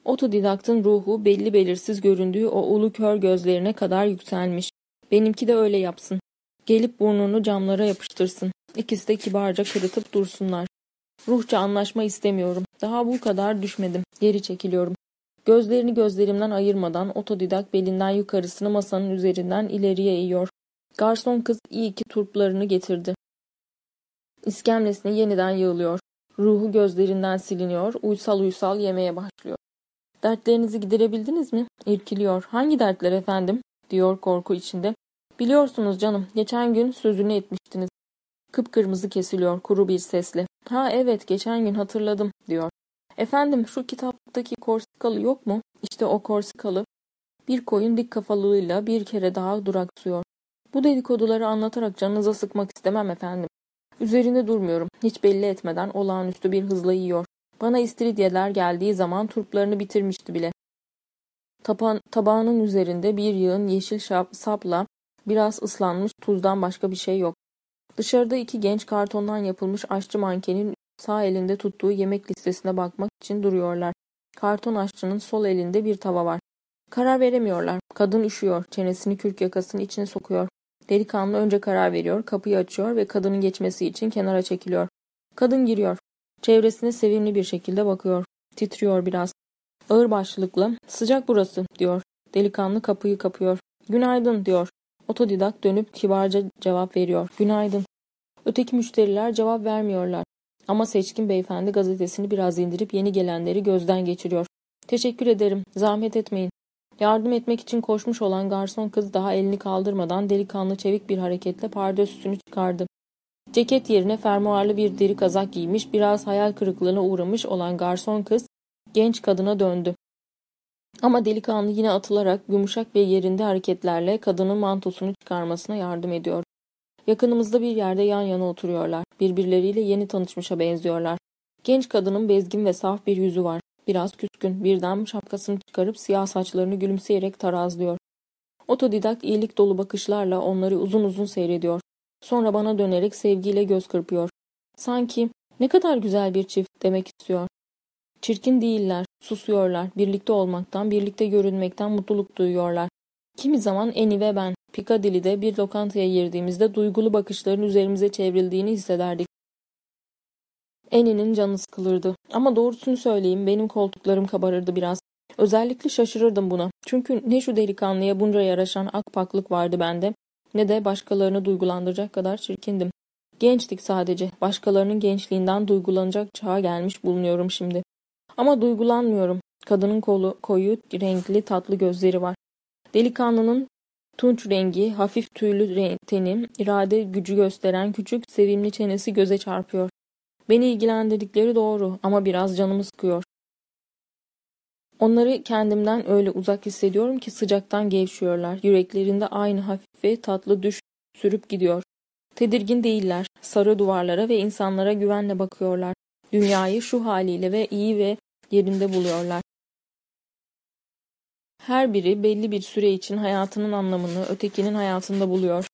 Otodidaktın ruhu belli belirsiz göründüğü o ulu kör gözlerine kadar yükselmiş. Benimki de öyle yapsın. Gelip burnunu camlara yapıştırsın. İkisi de kibarca kırıtıp dursunlar. Ruhça anlaşma istemiyorum. Daha bu kadar düşmedim. Geri çekiliyorum. Gözlerini gözlerimden ayırmadan otodidak belinden yukarısını masanın üzerinden ileriye eğiyor. Garson kız iyi ki turplarını getirdi. İskemlesine yeniden yığılıyor. Ruhu gözlerinden siliniyor, uysal uysal yemeye başlıyor. Dertlerinizi giderebildiniz mi? İrkiliyor. Hangi dertler efendim? diyor korku içinde. Biliyorsunuz canım, geçen gün sözünü etmiştiniz. Kıpkırmızı kesiliyor kuru bir sesle. Ha evet, geçen gün hatırladım, diyor. Efendim, şu kitaptaki korsikalı yok mu? İşte o korsikalı. Bir koyun dik kafalığıyla bir kere daha duraksıyor. Bu dedikoduları anlatarak canınıza sıkmak istemem efendim. Üzerinde durmuyorum. Hiç belli etmeden olağanüstü bir hızla yiyor. Bana istiridyeler geldiği zaman turplarını bitirmişti bile. Tapan, tabağının üzerinde bir yığın yeşil şap, sapla biraz ıslanmış tuzdan başka bir şey yok. Dışarıda iki genç kartondan yapılmış aşçı mankenin sağ elinde tuttuğu yemek listesine bakmak için duruyorlar. Karton aşçının sol elinde bir tava var. Karar veremiyorlar. Kadın üşüyor. Çenesini kürk yakasının içine sokuyor. Delikanlı önce karar veriyor, kapıyı açıyor ve kadının geçmesi için kenara çekiliyor. Kadın giriyor. Çevresine sevimli bir şekilde bakıyor. Titriyor biraz. Ağır başlılıkla, sıcak burası, diyor. Delikanlı kapıyı kapıyor. Günaydın, diyor. Otodidak dönüp kibarca cevap veriyor. Günaydın. Öteki müşteriler cevap vermiyorlar. Ama seçkin beyefendi gazetesini biraz indirip yeni gelenleri gözden geçiriyor. Teşekkür ederim, zahmet etmeyin. Yardım etmek için koşmuş olan garson kız daha elini kaldırmadan delikanlı çevik bir hareketle pardösüsünü çıkardı. Ceket yerine fermuarlı bir deri kazak giymiş, biraz hayal kırıklığına uğramış olan garson kız genç kadına döndü. Ama delikanlı yine atılarak yumuşak ve yerinde hareketlerle kadının mantosunu çıkarmasına yardım ediyor. Yakınımızda bir yerde yan yana oturuyorlar. Birbirleriyle yeni tanışmışa benziyorlar. Genç kadının bezgin ve saf bir yüzü var. Biraz küskün, birden şapkasını çıkarıp siyah saçlarını gülümseyerek tarazlıyor. Otodidak iyilik dolu bakışlarla onları uzun uzun seyrediyor. Sonra bana dönerek sevgiyle göz kırpıyor. Sanki ne kadar güzel bir çift demek istiyor. Çirkin değiller, susuyorlar, birlikte olmaktan, birlikte görünmekten mutluluk duyuyorlar. Kimi zaman Eni ve ben Piccadilly'de bir lokantaya girdiğimizde duygulu bakışların üzerimize çevrildiğini hissederdik. Eni'nin canı sıkılırdı. Ama doğrusunu söyleyeyim benim koltuklarım kabarırdı biraz. Özellikle şaşırırdım buna. Çünkü ne şu delikanlıya bunca yaraşan akpaklık vardı bende ne de başkalarını duygulandıracak kadar çirkindim. Gençtik sadece. Başkalarının gençliğinden duygulanacak çağa gelmiş bulunuyorum şimdi. Ama duygulanmıyorum. Kadının kolu koyu, renkli, tatlı gözleri var. Delikanlının tunç rengi, hafif tüylü teni, irade gücü gösteren küçük, sevimli çenesi göze çarpıyor. Beni ilgilendirdikleri doğru ama biraz canımı sıkıyor. Onları kendimden öyle uzak hissediyorum ki sıcaktan gevşiyorlar. Yüreklerinde aynı hafif ve tatlı düş sürüp gidiyor. Tedirgin değiller. Sarı duvarlara ve insanlara güvenle bakıyorlar. Dünyayı şu haliyle ve iyi ve yerinde buluyorlar. Her biri belli bir süre için hayatının anlamını ötekinin hayatında buluyor.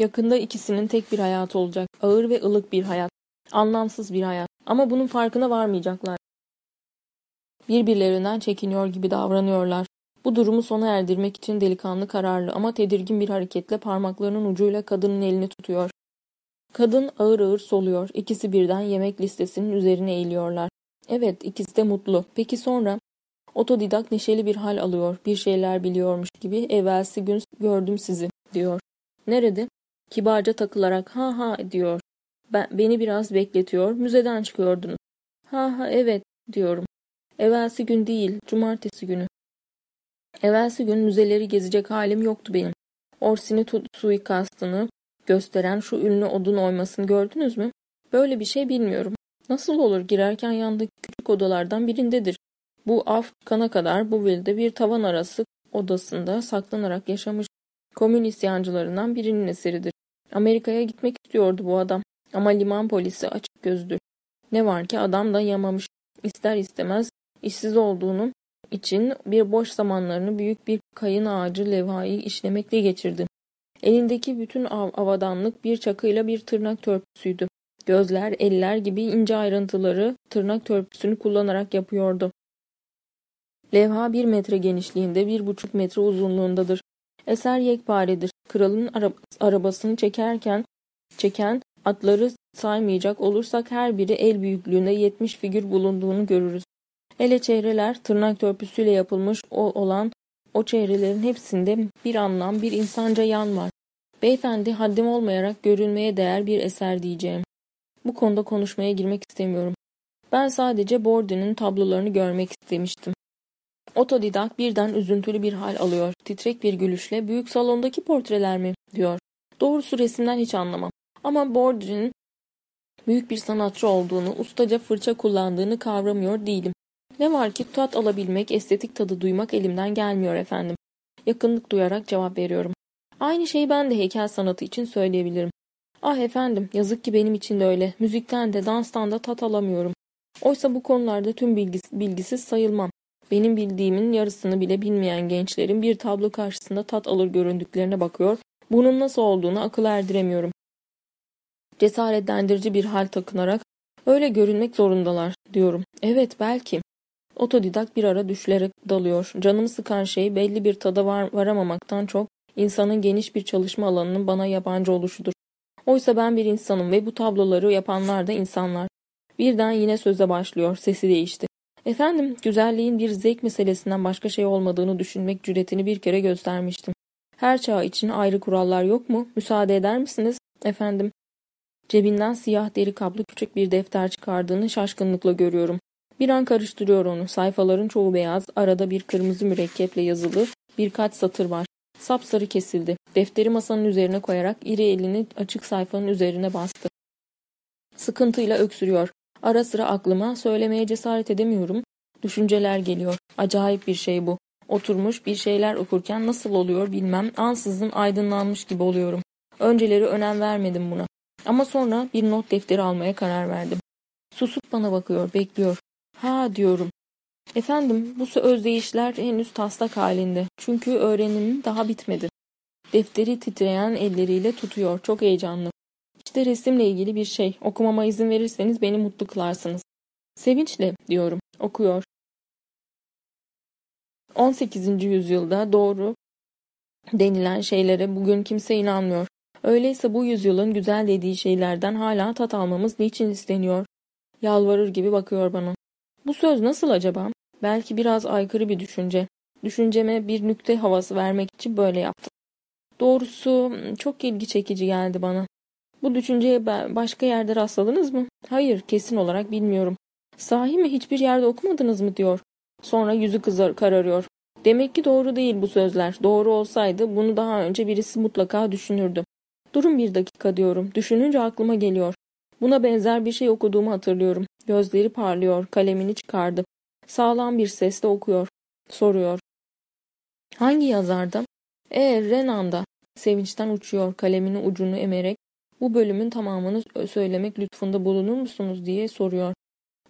Yakında ikisinin tek bir hayat olacak. Ağır ve ılık bir hayat. Anlamsız bir hayat. Ama bunun farkına varmayacaklar. Birbirlerinden çekiniyor gibi davranıyorlar. Bu durumu sona erdirmek için delikanlı kararlı ama tedirgin bir hareketle parmaklarının ucuyla kadının elini tutuyor. Kadın ağır ağır soluyor. İkisi birden yemek listesinin üzerine eğiliyorlar. Evet, ikisi de mutlu. Peki sonra? Otodidak neşeli bir hal alıyor. Bir şeyler biliyormuş gibi evvelsi gün gördüm sizi diyor. Nerede? Kibarca takılarak ha ha diyor. Ben, beni biraz bekletiyor. Müzeden çıkıyordunuz. Ha ha evet diyorum. Evvelsi gün değil, cumartesi günü. Evvelsi gün müzeleri gezecek halim yoktu benim. Orsini suikastını gösteren şu ünlü odun oymasını gördünüz mü? Böyle bir şey bilmiyorum. Nasıl olur girerken yandaki küçük odalardan birindedir. Bu af kana kadar bu vilde bir tavan arası odasında saklanarak yaşamış komün isyancılarından birinin eseridir. Amerika'ya gitmek istiyordu bu adam. Ama liman polisi açık gözdür. Ne var ki adam da yamamış. İster istemez işsiz olduğunu için bir boş zamanlarını büyük bir kayın ağacı levhayı işlemekle geçirdi. Elindeki bütün av avadanlık bir çakıyla bir tırnak törpüsüydü. Gözler, eller gibi ince ayrıntıları tırnak törpüsünü kullanarak yapıyordu. Levha bir metre genişliğinde, bir buçuk metre uzunluğundadır. Eser yekparedir. Kralın arabasını çekerken çeken atları saymayacak olursak her biri el büyüklüğünde 70 figür bulunduğunu görürüz. Hele çehreler tırnak törpüsüyle yapılmış o olan o çehrelerin hepsinde bir anlam, bir insanca yan var. Beyefendi haddim olmayarak görülmeye değer bir eser diyeceğim. Bu konuda konuşmaya girmek istemiyorum. Ben sadece Borden'in tablolarını görmek istemiştim. Otodidak birden üzüntülü bir hal alıyor. Titrek bir gülüşle büyük salondaki portreler mi diyor. Doğrusu resimden hiç anlamam. Ama Borden'in büyük bir sanatçı olduğunu, ustaca fırça kullandığını kavramıyor değilim. Ne var ki tat alabilmek, estetik tadı duymak elimden gelmiyor efendim. Yakınlık duyarak cevap veriyorum. Aynı şeyi ben de heykel sanatı için söyleyebilirim. Ah efendim, yazık ki benim için de öyle. Müzikten de, danstan da tat alamıyorum. Oysa bu konularda tüm bilgis bilgisiz sayılmam. Benim bildiğimin yarısını bile bilmeyen gençlerin bir tablo karşısında tat alır göründüklerine bakıyor, bunun nasıl olduğunu akıl erdiremiyorum. Cesaretlendirici bir hal takınarak, öyle görünmek zorundalar, diyorum. Evet, belki. Otodidak bir ara düşlerek dalıyor. Canımı sıkan şey belli bir tada var, varamamaktan çok insanın geniş bir çalışma alanının bana yabancı oluşudur. Oysa ben bir insanım ve bu tabloları yapanlar da insanlar. Birden yine söze başlıyor. Sesi değişti. Efendim, güzelliğin bir zevk meselesinden başka şey olmadığını düşünmek cüretini bir kere göstermiştim. Her çağ için ayrı kurallar yok mu? Müsaade eder misiniz? Efendim. Cebinden siyah deri kaplı küçük bir defter çıkardığını şaşkınlıkla görüyorum. Bir an karıştırıyor onu. Sayfaların çoğu beyaz, arada bir kırmızı mürekkeple yazılı birkaç satır var. Sapsarı kesildi. Defteri masanın üzerine koyarak iri elini açık sayfanın üzerine bastı. Sıkıntıyla öksürüyor. Ara sıra aklıma söylemeye cesaret edemiyorum. Düşünceler geliyor. Acayip bir şey bu. Oturmuş bir şeyler okurken nasıl oluyor bilmem ansızın aydınlanmış gibi oluyorum. Önceleri önem vermedim buna. Ama sonra bir not defteri almaya karar verdim. Susup bana bakıyor, bekliyor. Ha diyorum. Efendim bu özdeyişler henüz taslak halinde. Çünkü öğrenimim daha bitmedi. Defteri titreyen elleriyle tutuyor. Çok heyecanlı. İşte resimle ilgili bir şey. Okumama izin verirseniz beni mutlu kılarsınız. Sevinçle diyorum. Okuyor. 18. yüzyılda doğru denilen şeylere bugün kimse inanmıyor. Öyleyse bu yüzyılın güzel dediği şeylerden hala tat almamız niçin isteniyor? Yalvarır gibi bakıyor bana. Bu söz nasıl acaba? Belki biraz aykırı bir düşünce. Düşünceme bir nükte havası vermek için böyle yaptım. Doğrusu çok ilgi çekici geldi bana. Bu düşünceye başka yerde rastladınız mı? Hayır, kesin olarak bilmiyorum. Sahi mi hiçbir yerde okumadınız mı diyor. Sonra yüzü kızar, kararıyor. Demek ki doğru değil bu sözler. Doğru olsaydı bunu daha önce birisi mutlaka düşünürdü. Durun bir dakika diyorum. Düşününce aklıma geliyor. Buna benzer bir şey okuduğumu hatırlıyorum. Gözleri parlıyor, kalemini çıkardı. Sağlam bir sesle okuyor. Soruyor. Hangi yazarda? E, Renan'da. Sevinçten uçuyor, kalemini ucunu emerek. Bu bölümün tamamını söylemek lütfunda bulunur musunuz diye soruyor.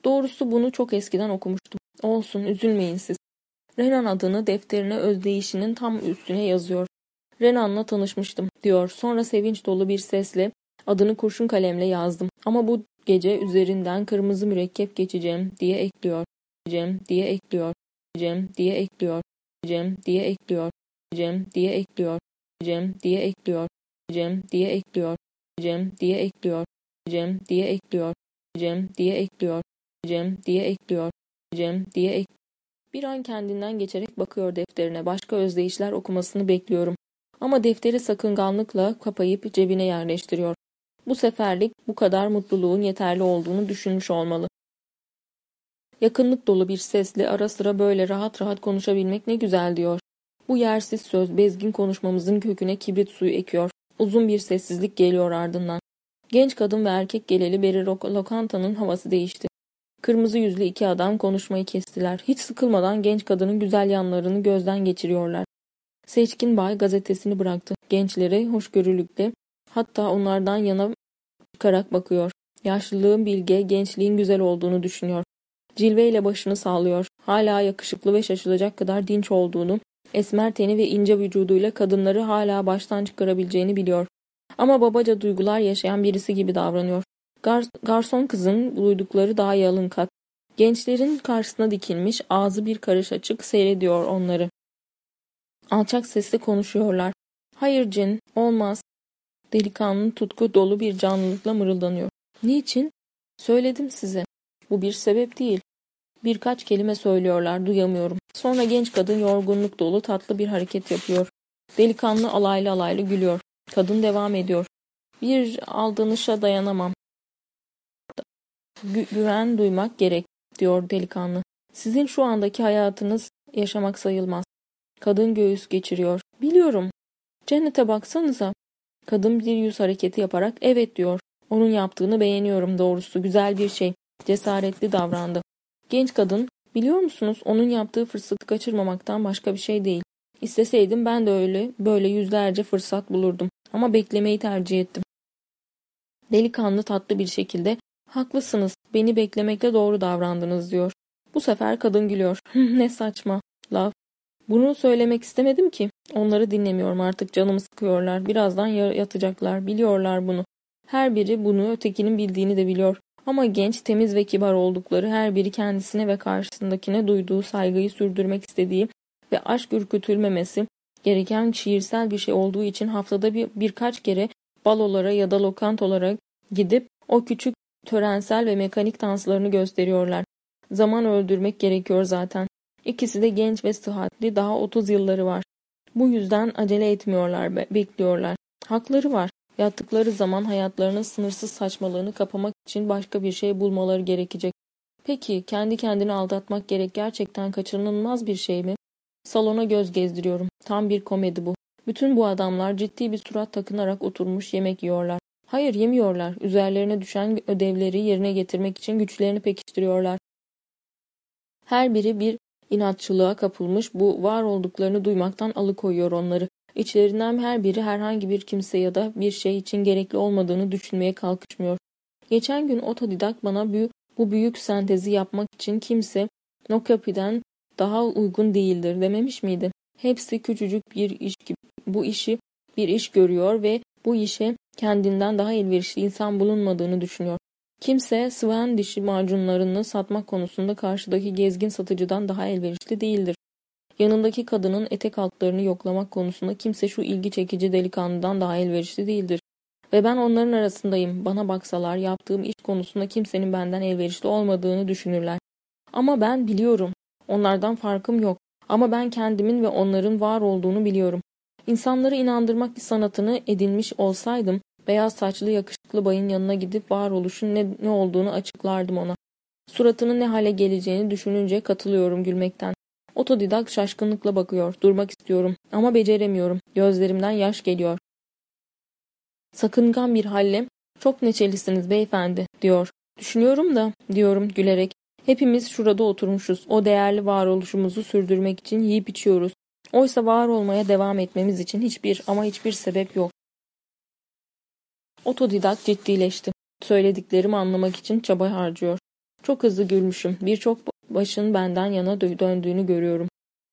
Doğrusu bunu çok eskiden okumuştum. Olsun, üzülmeyin siz. Renan adını defterine özdeyişinin tam üstüne yazıyor. Renan'la tanışmıştım diyor. Sonra sevinç dolu bir sesle adını kurşun kalemle yazdım. Ama bu gece üzerinden kırmızı mürekkep geçeceğim diye ekliyor. Cem diye ekliyor. Cem diye ekliyor. Cem diye ekliyor. Cem diye ekliyor. Cem diye ekliyor. Cem diye ekliyor. Cem diye ekliyor. Cem diye ekliyor. Cem diye ekliyor. Cem diye ekliyor. Cem diye ek Bir an kendinden geçerek bakıyor defterine. Başka özdeyişler okumasını bekliyorum. Ama defteri sakınganlıkla kapayıp cebine yerleştiriyor. Bu seferlik bu kadar mutluluğun yeterli olduğunu düşünmüş olmalı. Yakınlık dolu bir sesle ara sıra böyle rahat rahat konuşabilmek ne güzel diyor. Bu yersiz söz bezgin konuşmamızın köküne kibrit suyu ekiyor. Uzun bir sessizlik geliyor ardından. Genç kadın ve erkek geleli beri lokantanın havası değişti. Kırmızı yüzlü iki adam konuşmayı kestiler. Hiç sıkılmadan genç kadının güzel yanlarını gözden geçiriyorlar. Seçkin Bay gazetesini bıraktı. Gençlere hoşgörülükle hatta onlardan yana çıkarak bakıyor. Yaşlılığın bilge, gençliğin güzel olduğunu düşünüyor. Cilveyle başını sallıyor. Hala yakışıklı ve şaşılacak kadar dinç olduğunu, esmer teni ve ince vücuduyla kadınları hala baştan çıkarabileceğini biliyor. Ama babaca duygular yaşayan birisi gibi davranıyor. Gar garson kızın duydukları daha yalın kat. Gençlerin karşısına dikilmiş, ağzı bir karış açık seyrediyor onları. Alçak sesle konuşuyorlar. Hayır Cin, olmaz. Delikanlı tutku dolu bir canlılıkla mırıldanıyor. Niçin? Söyledim size. Bu bir sebep değil. Birkaç kelime söylüyorlar, duyamıyorum. Sonra genç kadın yorgunluk dolu tatlı bir hareket yapıyor. Delikanlı alaylı alaylı gülüyor. Kadın devam ediyor. Bir aldanışa dayanamam. Gü güven duymak gerek, diyor delikanlı. Sizin şu andaki hayatınız yaşamak sayılmaz. Kadın göğüs geçiriyor. Biliyorum. Cennete baksanıza. Kadın bir yüz hareketi yaparak evet diyor. Onun yaptığını beğeniyorum doğrusu. Güzel bir şey. Cesaretli davrandı. Genç kadın, biliyor musunuz onun yaptığı fırsatı kaçırmamaktan başka bir şey değil. İsteseydim ben de öyle, böyle yüzlerce fırsat bulurdum. Ama beklemeyi tercih ettim. Delikanlı tatlı bir şekilde, haklısınız, beni beklemekle doğru davrandınız diyor. Bu sefer kadın gülüyor. ne saçma, laf. Bunu söylemek istemedim ki. Onları dinlemiyorum artık canımı sıkıyorlar. Birazdan yatacaklar. Biliyorlar bunu. Her biri bunu ötekinin bildiğini de biliyor. Ama genç, temiz ve kibar oldukları her biri kendisine ve karşısındakine duyduğu saygıyı sürdürmek istediği ve aşk ürkütülmemesi gereken şiirsel bir şey olduğu için haftada bir, birkaç kere balolara ya da lokantolara gidip o küçük törensel ve mekanik danslarını gösteriyorlar. Zaman öldürmek gerekiyor zaten. İkisi de genç ve sıhhatli daha 30 yılları var. Bu yüzden acele etmiyorlar, bekliyorlar. Hakları var. Yattıkları zaman hayatlarının sınırsız saçmalığını kapamak için başka bir şey bulmaları gerekecek. Peki kendi kendini aldatmak gerek gerçekten kaçınılmaz bir şey mi? Salona göz gezdiriyorum. Tam bir komedi bu. Bütün bu adamlar ciddi bir surat takınarak oturmuş yemek yiyorlar. Hayır yemiyorlar. Üzerlerine düşen ödevleri yerine getirmek için güçlerini pekiştiriyorlar. Her biri bir inatçılığa kapılmış bu var olduklarını duymaktan alıkoyuyor onları. İçlerinden her biri herhangi bir kimse ya da bir şey için gerekli olmadığını düşünmeye kalkışmıyor. Geçen gün otodidak bana bu, bu büyük sentezi yapmak için kimse Nokapi'den daha uygun değildir dememiş miydi? Hepsi küçücük bir iş gibi bu işi bir iş görüyor ve bu işe kendinden daha elverişli insan bulunmadığını düşünüyor. Kimse Swan dişi macunlarını satmak konusunda karşıdaki gezgin satıcıdan daha elverişli değildir. Yanındaki kadının etek altlarını yoklamak konusunda kimse şu ilgi çekici delikanlıdan daha elverişli değildir. Ve ben onların arasındayım. Bana baksalar yaptığım iş konusunda kimsenin benden elverişli olmadığını düşünürler. Ama ben biliyorum. Onlardan farkım yok. Ama ben kendimin ve onların var olduğunu biliyorum. İnsanları inandırmak sanatını edinmiş olsaydım, beyaz saçlı yakışıklı bayın yanına gidip varoluşun ne, ne olduğunu açıklardım ona. Suratının ne hale geleceğini düşününce katılıyorum gülmekten. Otodidak şaşkınlıkla bakıyor. Durmak istiyorum ama beceremiyorum. Gözlerimden yaş geliyor. Sakıngan bir halle çok neçelisiniz beyefendi diyor. Düşünüyorum da diyorum gülerek. Hepimiz şurada oturmuşuz. O değerli varoluşumuzu sürdürmek için yiyip içiyoruz. Oysa var olmaya devam etmemiz için hiçbir ama hiçbir sebep yok. Otodidak ciddileşti. Söylediklerimi anlamak için çaba harcıyor. Çok hızlı gülmüşüm. Birçok başın benden yana döndüğünü görüyorum.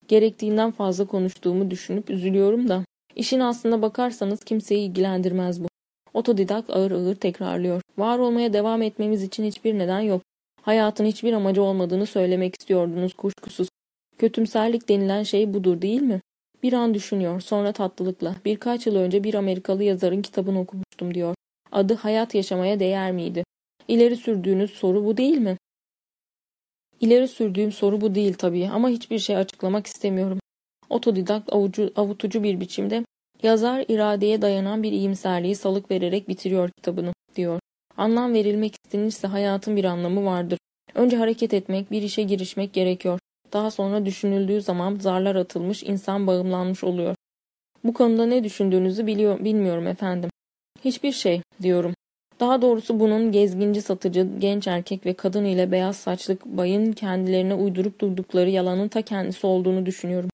Gerektiğinden fazla konuştuğumu düşünüp üzülüyorum da. İşin aslına bakarsanız kimseyi ilgilendirmez bu. Otodidak ağır ağır tekrarlıyor. Var olmaya devam etmemiz için hiçbir neden yok. Hayatın hiçbir amacı olmadığını söylemek istiyordunuz kuşkusuz. Kötümserlik denilen şey budur değil mi? Bir an düşünüyor, sonra tatlılıkla. Birkaç yıl önce bir Amerikalı yazarın kitabını okumuştum diyor. Adı Hayat Yaşamaya Değer miydi? İleri sürdüğünüz soru bu değil mi? İleri sürdüğüm soru bu değil tabii ama hiçbir şey açıklamak istemiyorum. Otodidak avucu, avutucu bir biçimde yazar iradeye dayanan bir iyimserliği salık vererek bitiriyor kitabını diyor. Anlam verilmek istenirse hayatın bir anlamı vardır. Önce hareket etmek, bir işe girişmek gerekiyor. Daha sonra düşünüldüğü zaman zarlar atılmış, insan bağımlanmış oluyor. Bu konuda ne düşündüğünüzü biliyor, bilmiyorum efendim. Hiçbir şey diyorum. Daha doğrusu bunun gezginci satıcı, genç erkek ve kadın ile beyaz saçlı bayın kendilerine uydurup durdukları yalanın ta kendisi olduğunu düşünüyorum.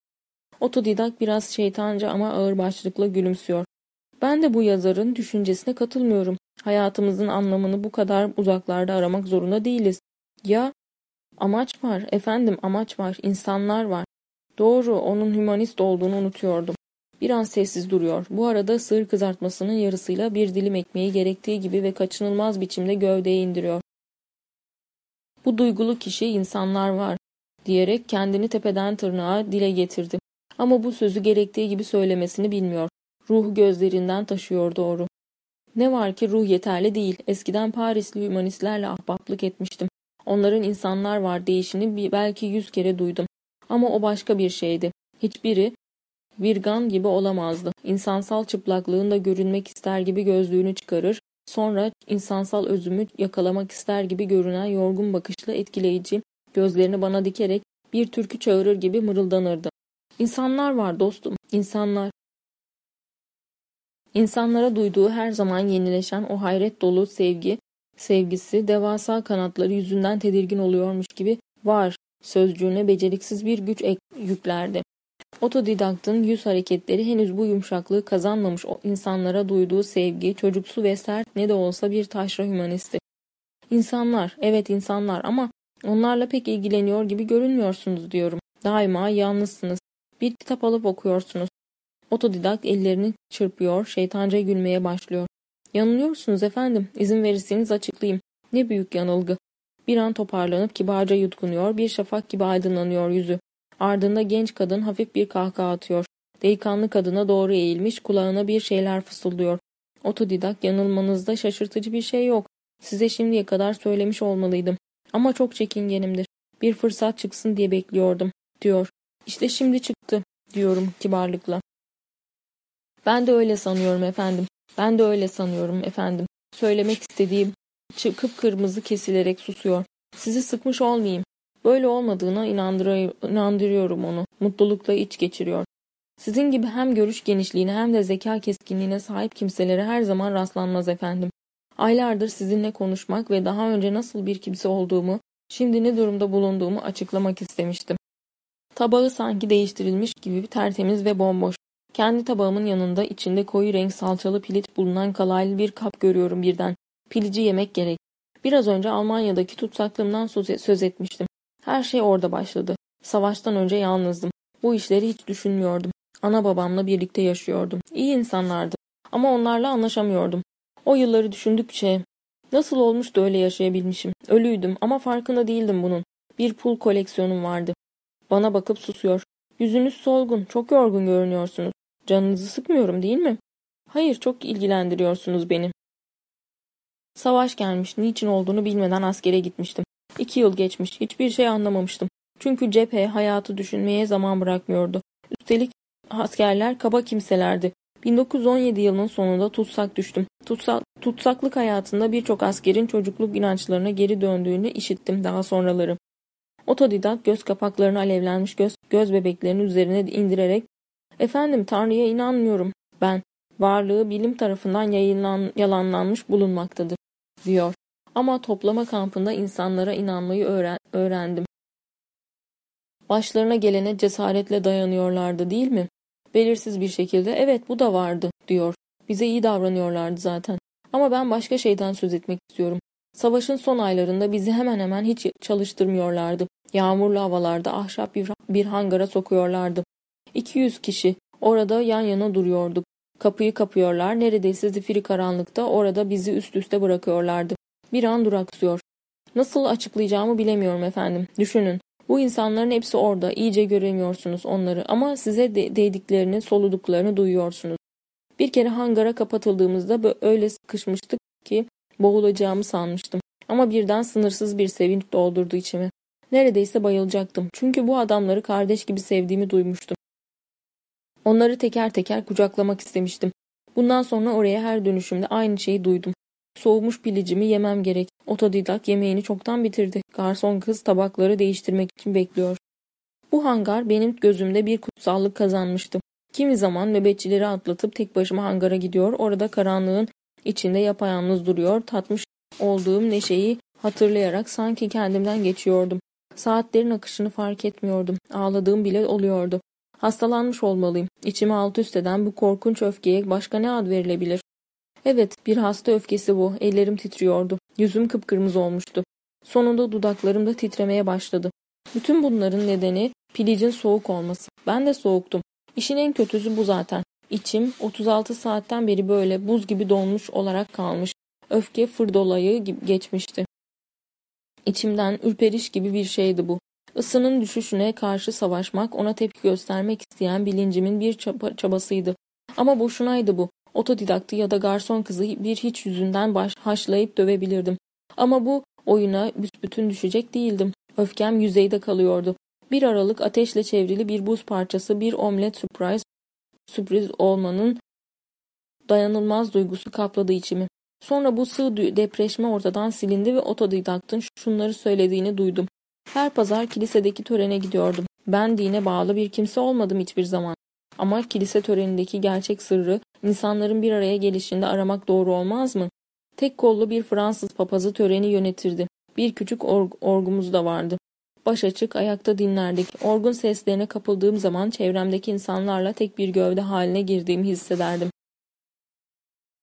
Otodidak biraz şeytanca ama ağır başlıkla gülümsüyor. Ben de bu yazarın düşüncesine katılmıyorum. Hayatımızın anlamını bu kadar uzaklarda aramak zorunda değiliz. Ya Amaç var, efendim amaç var, insanlar var. Doğru, onun hümanist olduğunu unutuyordum. Bir an sessiz duruyor. Bu arada sığır kızartmasının yarısıyla bir dilim ekmeği gerektiği gibi ve kaçınılmaz biçimde gövdeye indiriyor. Bu duygulu kişi insanlar var diyerek kendini tepeden tırnağa dile getirdi. Ama bu sözü gerektiği gibi söylemesini bilmiyor. Ruh gözlerinden taşıyor doğru. Ne var ki ruh yeterli değil. Eskiden Parisli hümanistlerle ahbaplık etmiştim. Onların insanlar var değişini belki yüz kere duydum. Ama o başka bir şeydi. Hiçbiri Virgan gibi olamazdı. İnsansal çıplaklığında görünmek ister gibi gözlüğünü çıkarır, sonra insansal özümü yakalamak ister gibi görünen yorgun bakışlı etkileyici, gözlerini bana dikerek bir türkü çağırır gibi mırıldanırdı. İnsanlar var dostum, insanlar. İnsanlara duyduğu her zaman yenileşen o hayret dolu sevgi, sevgisi devasa kanatları yüzünden tedirgin oluyormuş gibi var sözcüğüne beceriksiz bir güç yüklerdi. Otodidaktın yüz hareketleri henüz bu yumuşaklığı kazanmamış o insanlara duyduğu sevgi, çocuksu ve sert ne de olsa bir taşra hümanisti. İnsanlar, evet insanlar ama onlarla pek ilgileniyor gibi görünmüyorsunuz diyorum. Daima yalnızsınız. Bir kitap alıp okuyorsunuz. Otodidakt ellerini çırpıyor, şeytanca gülmeye başlıyor. Yanılıyorsunuz efendim. İzin verirseniz açıklayayım. Ne büyük yanılgı. Bir an toparlanıp kibarca yutkunuyor, bir şafak gibi aydınlanıyor yüzü. Ardında genç kadın hafif bir kahkaha atıyor. Delikanlı kadına doğru eğilmiş, kulağına bir şeyler fısıldıyor. Otodidak yanılmanızda şaşırtıcı bir şey yok. Size şimdiye kadar söylemiş olmalıydım. Ama çok çekingenimdir. Bir fırsat çıksın diye bekliyordum, diyor. İşte şimdi çıktı, diyorum kibarlıkla. Ben de öyle sanıyorum efendim. Ben de öyle sanıyorum efendim. Söylemek istediğim çıkıp kırmızı kesilerek susuyor. Sizi sıkmış olmayayım. Böyle olmadığına inandırıyorum onu. Mutlulukla iç geçiriyor. Sizin gibi hem görüş genişliğine hem de zeka keskinliğine sahip kimselere her zaman rastlanmaz efendim. Aylardır sizinle konuşmak ve daha önce nasıl bir kimse olduğumu, şimdi ne durumda bulunduğumu açıklamak istemiştim. Tabağı sanki değiştirilmiş gibi tertemiz ve bomboş. Kendi tabağımın yanında içinde koyu renk salçalı pilit bulunan kalaylı bir kap görüyorum birden. Pilici yemek gerek. Biraz önce Almanya'daki tutsaklığımdan söz etmiştim. Her şey orada başladı. Savaştan önce yalnızdım. Bu işleri hiç düşünmüyordum. Ana babamla birlikte yaşıyordum. İyi insanlardı. Ama onlarla anlaşamıyordum. O yılları düşündükçe nasıl olmuş da öyle yaşayabilmişim. Ölüydüm ama farkında değildim bunun. Bir pul koleksiyonum vardı. Bana bakıp susuyor. Yüzünüz solgun, çok yorgun görünüyorsunuz. Canınızı sıkmıyorum değil mi? Hayır, çok ilgilendiriyorsunuz beni. Savaş gelmiş, niçin olduğunu bilmeden askere gitmiştim. İki yıl geçmiş, hiçbir şey anlamamıştım. Çünkü cephe hayatı düşünmeye zaman bırakmıyordu. Üstelik askerler kaba kimselerdi. 1917 yılının sonunda tutsak düştüm. Tutsa, tutsaklık hayatında birçok askerin çocukluk inançlarına geri döndüğünü işittim daha sonraları. Otodidak göz kapaklarını alevlenmiş göz, göz bebeklerinin üzerine indirerek ''Efendim Tanrı'ya inanmıyorum ben. Varlığı bilim tarafından yayınlan, yalanlanmış bulunmaktadır.'' diyor. Ama toplama kampında insanlara inanmayı öğren, öğrendim. Başlarına gelene cesaretle dayanıyorlardı değil mi? Belirsiz bir şekilde evet bu da vardı diyor. Bize iyi davranıyorlardı zaten. Ama ben başka şeyden söz etmek istiyorum. Savaşın son aylarında bizi hemen hemen hiç çalıştırmıyorlardı. Yağmurlu havalarda ahşap bir, hangara sokuyorlardı. 200 kişi orada yan yana duruyorduk. Kapıyı kapıyorlar, neredeyse zifiri karanlıkta orada bizi üst üste bırakıyorlardı. Bir an duraksıyor. Nasıl açıklayacağımı bilemiyorum efendim. Düşünün. Bu insanların hepsi orada. İyice göremiyorsunuz onları ama size de değdiklerini, soluduklarını duyuyorsunuz. Bir kere hangara kapatıldığımızda öyle sıkışmıştık ki boğulacağımı sanmıştım. Ama birden sınırsız bir sevinç doldurdu içimi. Neredeyse bayılacaktım. Çünkü bu adamları kardeş gibi sevdiğimi duymuştum. Onları teker teker kucaklamak istemiştim. Bundan sonra oraya her dönüşümde aynı şeyi duydum. Soğumuş pilicimi yemem gerek. Otodidak yemeğini çoktan bitirdi. Garson kız tabakları değiştirmek için bekliyor. Bu hangar benim gözümde bir kutsallık kazanmıştı. Kimi zaman nöbetçileri atlatıp tek başıma hangara gidiyor. Orada karanlığın içinde yapayalnız duruyor. Tatmış olduğum neşeyi hatırlayarak sanki kendimden geçiyordum. Saatlerin akışını fark etmiyordum. Ağladığım bile oluyordu. Hastalanmış olmalıyım. İçimi alt üst eden bu korkunç öfkeye başka ne ad verilebilir? Evet, bir hasta öfkesi bu. Ellerim titriyordu. Yüzüm kıpkırmızı olmuştu. Sonunda dudaklarım da titremeye başladı. Bütün bunların nedeni pilicin soğuk olması. Ben de soğuktum. İşin en kötüsü bu zaten. İçim 36 saatten beri böyle buz gibi donmuş olarak kalmış. Öfke fırdolayı geçmişti. İçimden ürperiş gibi bir şeydi bu. Isının düşüşüne karşı savaşmak, ona tepki göstermek isteyen bilincimin bir çaba, çabasıydı. Ama boşunaydı bu. Otodidaktı ya da garson kızı bir hiç yüzünden baş, haşlayıp dövebilirdim. Ama bu oyuna büsbütün düşecek değildim. Öfkem yüzeyde kalıyordu. Bir aralık ateşle çevrili bir buz parçası, bir omlet surprise, sürpriz olmanın dayanılmaz duygusu kapladı içimi. Sonra bu sığ depreşme ortadan silindi ve otodidaktın şunları söylediğini duydum. Her pazar kilisedeki törene gidiyordum. Ben dine bağlı bir kimse olmadım hiçbir zaman. Ama kilise törenindeki gerçek sırrı insanların bir araya gelişinde aramak doğru olmaz mı? Tek kollu bir Fransız papazı töreni yönetirdi. Bir küçük org orgumuz da vardı. Baş açık ayakta dinlerdik. Orgun seslerine kapıldığım zaman çevremdeki insanlarla tek bir gövde haline girdiğimi hissederdim.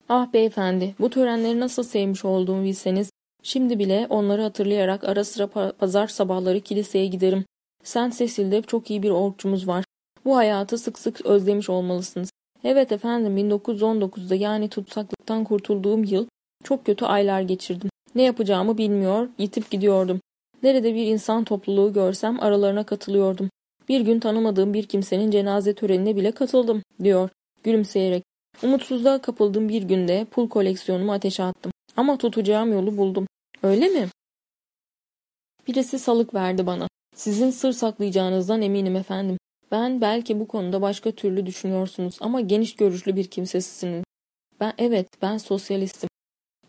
Ah beyefendi, bu törenleri nasıl sevmiş olduğumu bilseniz, şimdi bile onları hatırlayarak ara sıra pazar sabahları kiliseye giderim. Sen Cecil'de çok iyi bir orkçumuz var. Bu hayatı sık sık özlemiş olmalısınız. Evet efendim 1919'da yani tutsaklıktan kurtulduğum yıl çok kötü aylar geçirdim. Ne yapacağımı bilmiyor, yitip gidiyordum. Nerede bir insan topluluğu görsem aralarına katılıyordum. Bir gün tanımadığım bir kimsenin cenaze törenine bile katıldım, diyor, gülümseyerek. Umutsuzluğa kapıldığım bir günde pul koleksiyonumu ateşe attım. Ama tutacağım yolu buldum. Öyle mi? Birisi salık verdi bana. Sizin sır saklayacağınızdan eminim efendim. Ben belki bu konuda başka türlü düşünüyorsunuz ama geniş görüşlü bir kimsesisiniz. Ben evet, ben sosyalistim.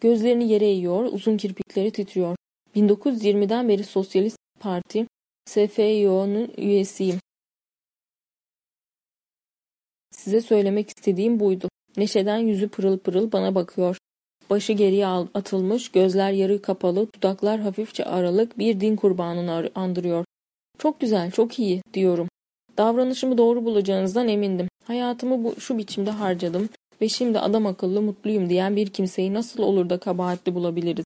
Gözlerini yere eğiyor, uzun kirpikleri titriyor. 1920'den beri Sosyalist Parti SFYO'nun üyesiyim. Size söylemek istediğim buydu. Neşeden yüzü pırıl pırıl bana bakıyor. Başı geriye atılmış, gözler yarı kapalı, dudaklar hafifçe aralık bir din kurbanını andırıyor. Çok güzel, çok iyi diyorum. Davranışımı doğru bulacağınızdan emindim. Hayatımı bu, şu biçimde harcadım ve şimdi adam akıllı mutluyum diyen bir kimseyi nasıl olur da kabahatli bulabiliriz?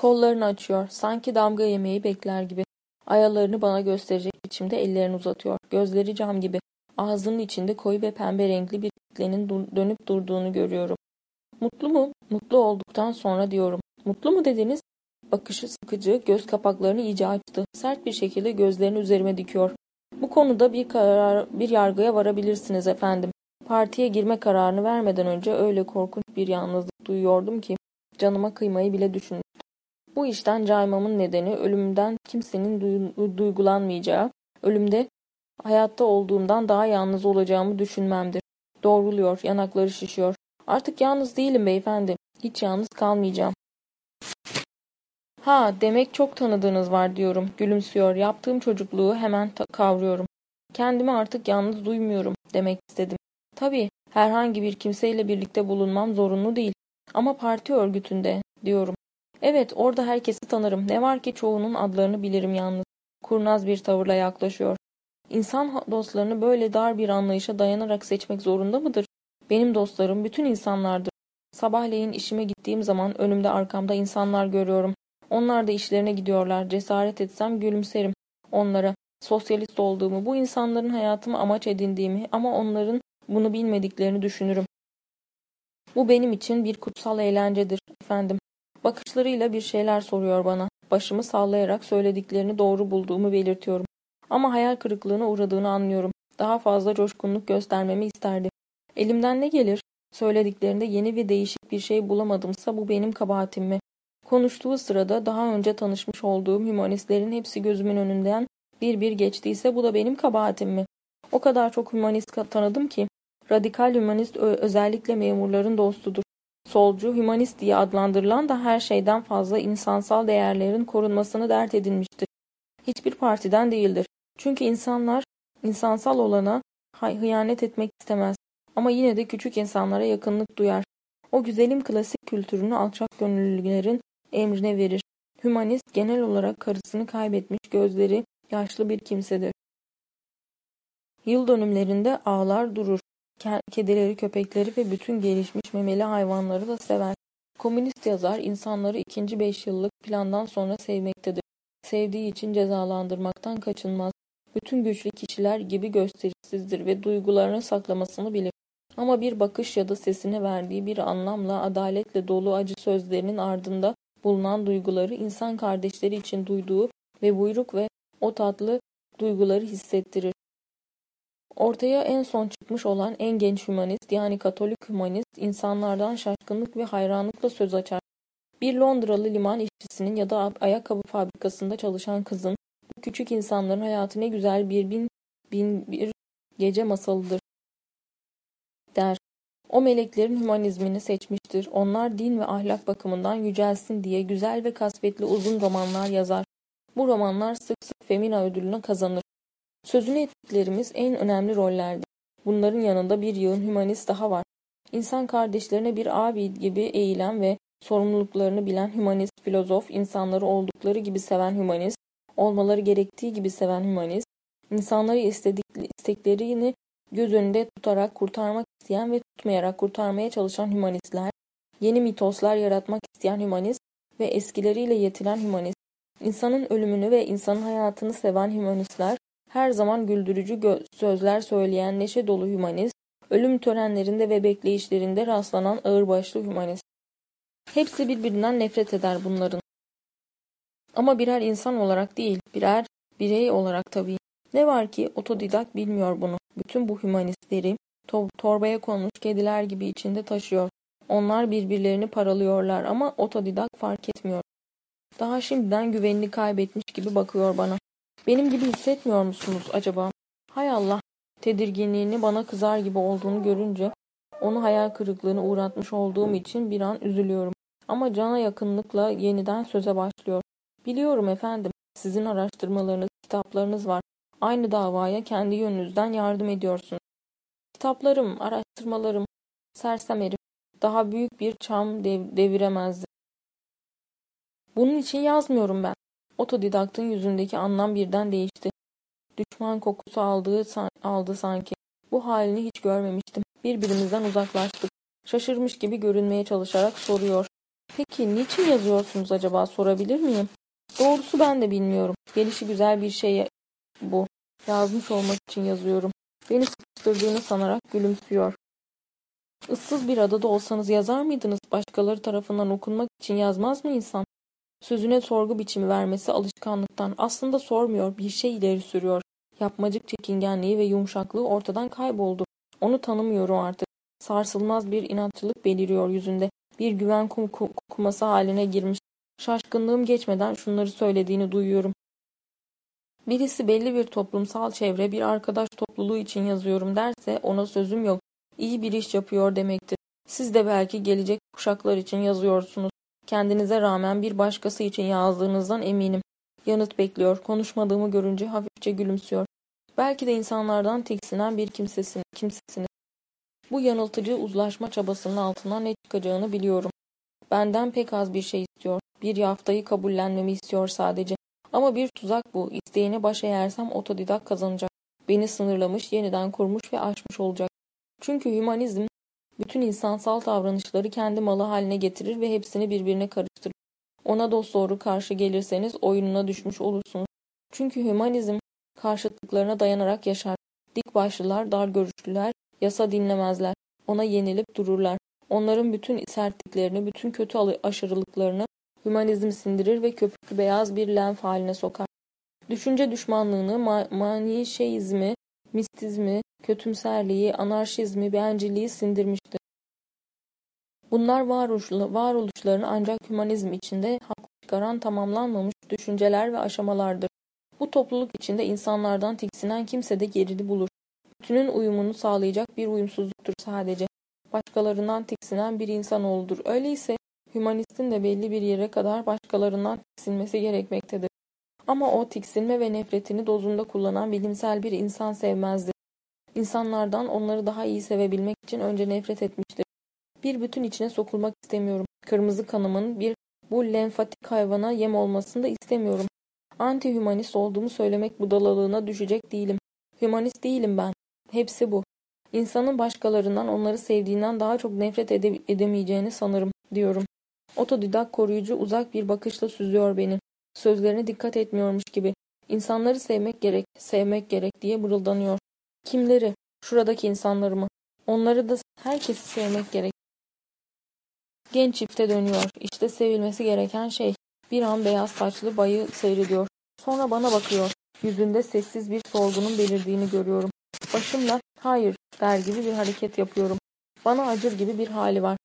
Kollarını açıyor, sanki damga yemeği bekler gibi. Ayalarını bana gösterecek biçimde ellerini uzatıyor. Gözleri cam gibi. Ağzının içinde koyu ve pembe renkli bir kitlenin dönüp durduğunu görüyorum. Mutlu mu? Mutlu olduktan sonra diyorum. Mutlu mu dediniz? Bakışı sıkıcı, göz kapaklarını iyice açtı. Sert bir şekilde gözlerini üzerime dikiyor. Bu konuda bir karar, bir yargıya varabilirsiniz efendim. Partiye girme kararını vermeden önce öyle korkunç bir yalnızlık duyuyordum ki canıma kıymayı bile düşünmüştüm. Bu işten caymamın nedeni ölümden kimsenin duygulanmayacağı, ölümde hayatta olduğumdan daha yalnız olacağımı düşünmemdir. Doğruluyor, yanakları şişiyor. Artık yalnız değilim beyefendi. Hiç yalnız kalmayacağım. Ha, demek çok tanıdığınız var diyorum. Gülümsüyor. Yaptığım çocukluğu hemen kavruyorum. Kendimi artık yalnız duymuyorum demek istedim. Tabii, herhangi bir kimseyle birlikte bulunmam zorunlu değil. Ama parti örgütünde diyorum. Evet, orada herkesi tanırım. Ne var ki çoğunun adlarını bilirim yalnız. Kurnaz bir tavırla yaklaşıyor. İnsan dostlarını böyle dar bir anlayışa dayanarak seçmek zorunda mıdır? Benim dostlarım bütün insanlardır. Sabahleyin işime gittiğim zaman önümde arkamda insanlar görüyorum. Onlar da işlerine gidiyorlar. Cesaret etsem gülümserim. Onlara sosyalist olduğumu, bu insanların hayatımı amaç edindiğimi ama onların bunu bilmediklerini düşünürüm. Bu benim için bir kutsal eğlencedir efendim. Bakışlarıyla bir şeyler soruyor bana. Başımı sallayarak söylediklerini doğru bulduğumu belirtiyorum. Ama hayal kırıklığına uğradığını anlıyorum. Daha fazla coşkunluk göstermemi isterdi. Elimden ne gelir? Söylediklerinde yeni ve değişik bir şey bulamadımsa bu benim kabahatim mi? Konuştuğu sırada daha önce tanışmış olduğum hümanistlerin hepsi gözümün önünden bir bir geçtiyse bu da benim kabahatim mi? O kadar çok hümanist tanıdım ki. Radikal hümanist özellikle memurların dostudur. Solcu, hümanist diye adlandırılan da her şeyden fazla insansal değerlerin korunmasını dert edinmiştir. Hiçbir partiden değildir. Çünkü insanlar insansal olana hıyanet etmek istemez. Ama yine de küçük insanlara yakınlık duyar. O güzelim klasik kültürünü alçak gönüllülerin emrine verir. Hümanist genel olarak karısını kaybetmiş gözleri yaşlı bir kimsedir. Yıl dönümlerinde ağlar durur. Kedileri, köpekleri ve bütün gelişmiş memeli hayvanları da sever. Komünist yazar insanları ikinci beş yıllık plandan sonra sevmektedir. Sevdiği için cezalandırmaktan kaçınmaz. Bütün güçlü kişiler gibi gösterişsizdir ve duygularını saklamasını bilir. Ama bir bakış ya da sesine verdiği bir anlamla adaletle dolu acı sözlerinin ardında bulunan duyguları insan kardeşleri için duyduğu ve buyruk ve o tatlı duyguları hissettirir. Ortaya en son çıkmış olan en genç hümanist yani Katolik hümanist insanlardan şaşkınlık ve hayranlıkla söz açar. Bir Londralı liman işçisinin ya da ayakkabı fabrikasında çalışan kızın bu küçük insanların hayatı ne güzel bir bin, bin bir gece masalıdır der. O meleklerin hümanizmini seçmiştir. Onlar din ve ahlak bakımından yücelsin diye güzel ve kasvetli uzun romanlar yazar. Bu romanlar sık sık Femina ödülünü kazanır. Sözünü ettiklerimiz en önemli rollerdi. Bunların yanında bir yığın hümanist daha var. İnsan kardeşlerine bir abi gibi eğilen ve sorumluluklarını bilen hümanist, filozof, insanları oldukları gibi seven hümanist, olmaları gerektiği gibi seven hümanist, insanları istedik, isteklerini göz önünde tutarak kurtarmak isteyen ve tutmayarak kurtarmaya çalışan hümanistler, yeni mitoslar yaratmak isteyen hümanist ve eskileriyle yetilen hümanist, insanın ölümünü ve insanın hayatını seven hümanistler, her zaman güldürücü sözler söyleyen neşe dolu hümanist, ölüm törenlerinde ve bekleyişlerinde rastlanan ağırbaşlı hümanist. Hepsi birbirinden nefret eder bunların. Ama birer insan olarak değil, birer birey olarak tabii. Ne var ki otodidak bilmiyor bunu. Bütün bu hümanistleri to torbaya konmuş kediler gibi içinde taşıyor. Onlar birbirlerini paralıyorlar ama otodidak fark etmiyor. Daha şimdiden güvenini kaybetmiş gibi bakıyor bana. Benim gibi hissetmiyor musunuz acaba? Hay Allah, tedirginliğini bana kızar gibi olduğunu görünce onu hayal kırıklığına uğratmış olduğum için bir an üzülüyorum. Ama cana yakınlıkla yeniden söze başlıyor. Biliyorum efendim, sizin araştırmalarınız, kitaplarınız var. Aynı davaya kendi yönünüzden yardım ediyorsunuz. Kitaplarım, araştırmalarım, sersem herif, daha büyük bir çam dev deviremezdi. Bunun için yazmıyorum ben. Otodidaktın yüzündeki anlam birden değişti. Düşman kokusu aldığı aldı sanki. Bu halini hiç görmemiştim. Birbirimizden uzaklaştık. Şaşırmış gibi görünmeye çalışarak soruyor. Peki niçin yazıyorsunuz acaba sorabilir miyim? Doğrusu ben de bilmiyorum. Gelişi güzel bir şey bu. Yazmış olmak için yazıyorum. Beni sıkıştırdığını sanarak gülümsüyor. Issız bir adada olsanız yazar mıydınız? Başkaları tarafından okunmak için yazmaz mı insan? Sözüne sorgu biçimi vermesi alışkanlıktan. Aslında sormuyor, bir şey ileri sürüyor. Yapmacık çekingenliği ve yumuşaklığı ortadan kayboldu. Onu tanımıyorum artık. Sarsılmaz bir inatçılık beliriyor yüzünde. Bir güven kum kuması haline girmiş. Şaşkınlığım geçmeden şunları söylediğini duyuyorum. Birisi belli bir toplumsal çevre, bir arkadaş topluluğu için yazıyorum derse ona sözüm yok. İyi bir iş yapıyor demektir. Siz de belki gelecek kuşaklar için yazıyorsunuz. Kendinize rağmen bir başkası için yazdığınızdan eminim. Yanıt bekliyor. Konuşmadığımı görünce hafifçe gülümsüyor. Belki de insanlardan tiksinen bir kimsesin, kimsesiniz. Bu yanıltıcı uzlaşma çabasının altından ne çıkacağını biliyorum. Benden pek az bir şey istiyor. Bir yaftayı kabullenmemi istiyor sadece. Ama bir tuzak bu. İsteğine baş eğersem otodidak kazanacak. Beni sınırlamış, yeniden kurmuş ve aşmış olacak. Çünkü hümanizm bütün insansal davranışları kendi malı haline getirir ve hepsini birbirine karıştırır. Ona dosdoğru karşı gelirseniz oyununa düşmüş olursunuz. Çünkü hümanizm karşıtlıklarına dayanarak yaşar. Dik başlılar, dar görüşlüler, yasa dinlemezler. Ona yenilip dururlar. Onların bütün sertliklerini, bütün kötü aşırılıklarını hümanizm sindirir ve köpüklü beyaz bir lenf haline sokar. Düşünce düşmanlığını, ma manişeizmi, mistizmi, kötümserliği, anarşizmi, bencilliği sindirmiştir. Bunlar varoluşlarını ancak hümanizm içinde haklı çıkaran tamamlanmamış düşünceler ve aşamalardır. Bu topluluk içinde insanlardan tiksinen kimse de yerini bulur. Bütünün uyumunu sağlayacak bir uyumsuzluktur sadece. Başkalarından tiksinen bir insan oldur. Öyleyse hümanistin de belli bir yere kadar başkalarından tiksinmesi gerekmektedir. Ama o tiksinme ve nefretini dozunda kullanan bilimsel bir insan sevmezdi. İnsanlardan onları daha iyi sevebilmek için önce nefret etmiştir. Bir bütün içine sokulmak istemiyorum. Kırmızı kanımın bir bu lenfatik hayvana yem olmasını da istemiyorum. Anti-hümanist olduğumu söylemek budalalığına düşecek değilim. Hümanist değilim ben. Hepsi bu. İnsanın başkalarından onları sevdiğinden daha çok nefret ede edemeyeceğini sanırım, diyorum. Otodidak koruyucu uzak bir bakışla süzüyor beni. Sözlerine dikkat etmiyormuş gibi. İnsanları sevmek gerek, sevmek gerek diye mırıldanıyor. Kimleri? Şuradaki insanları mı? Onları da herkesi sevmek gerek. Genç çifte dönüyor. İşte sevilmesi gereken şey. Bir an beyaz saçlı bayı seyrediyor. Sonra bana bakıyor. Yüzünde sessiz bir sorgunun belirdiğini görüyorum. Başımla hayır der gibi bir hareket yapıyorum. Bana acır gibi bir hali var.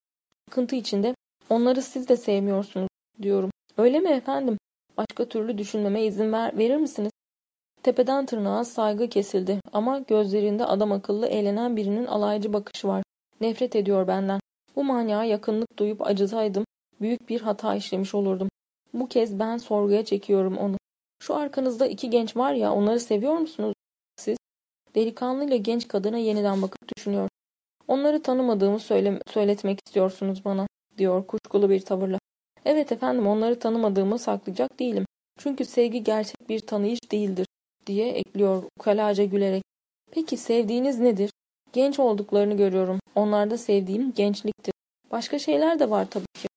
Sıkıntı içinde onları siz de sevmiyorsunuz diyorum. Öyle mi efendim? Başka türlü düşünmeme izin ver, verir misiniz? Tepeden tırnağa saygı kesildi ama gözlerinde adam akıllı eğlenen birinin alaycı bakışı var. Nefret ediyor benden. Bu manyağa yakınlık duyup acısaydım büyük bir hata işlemiş olurdum. Bu kez ben sorguya çekiyorum onu. Şu arkanızda iki genç var ya onları seviyor musunuz siz? Delikanlı ile genç kadına yeniden bakıp düşünüyor. Onları tanımadığımı söyle söyletmek istiyorsunuz bana diyor kuşkulu bir tavırla. Evet efendim onları tanımadığımı saklayacak değilim. Çünkü sevgi gerçek bir tanıyış değildir diye ekliyor ukalaca gülerek. Peki sevdiğiniz nedir? Genç olduklarını görüyorum. Onlarda sevdiğim gençliktir. Başka şeyler de var tabii ki.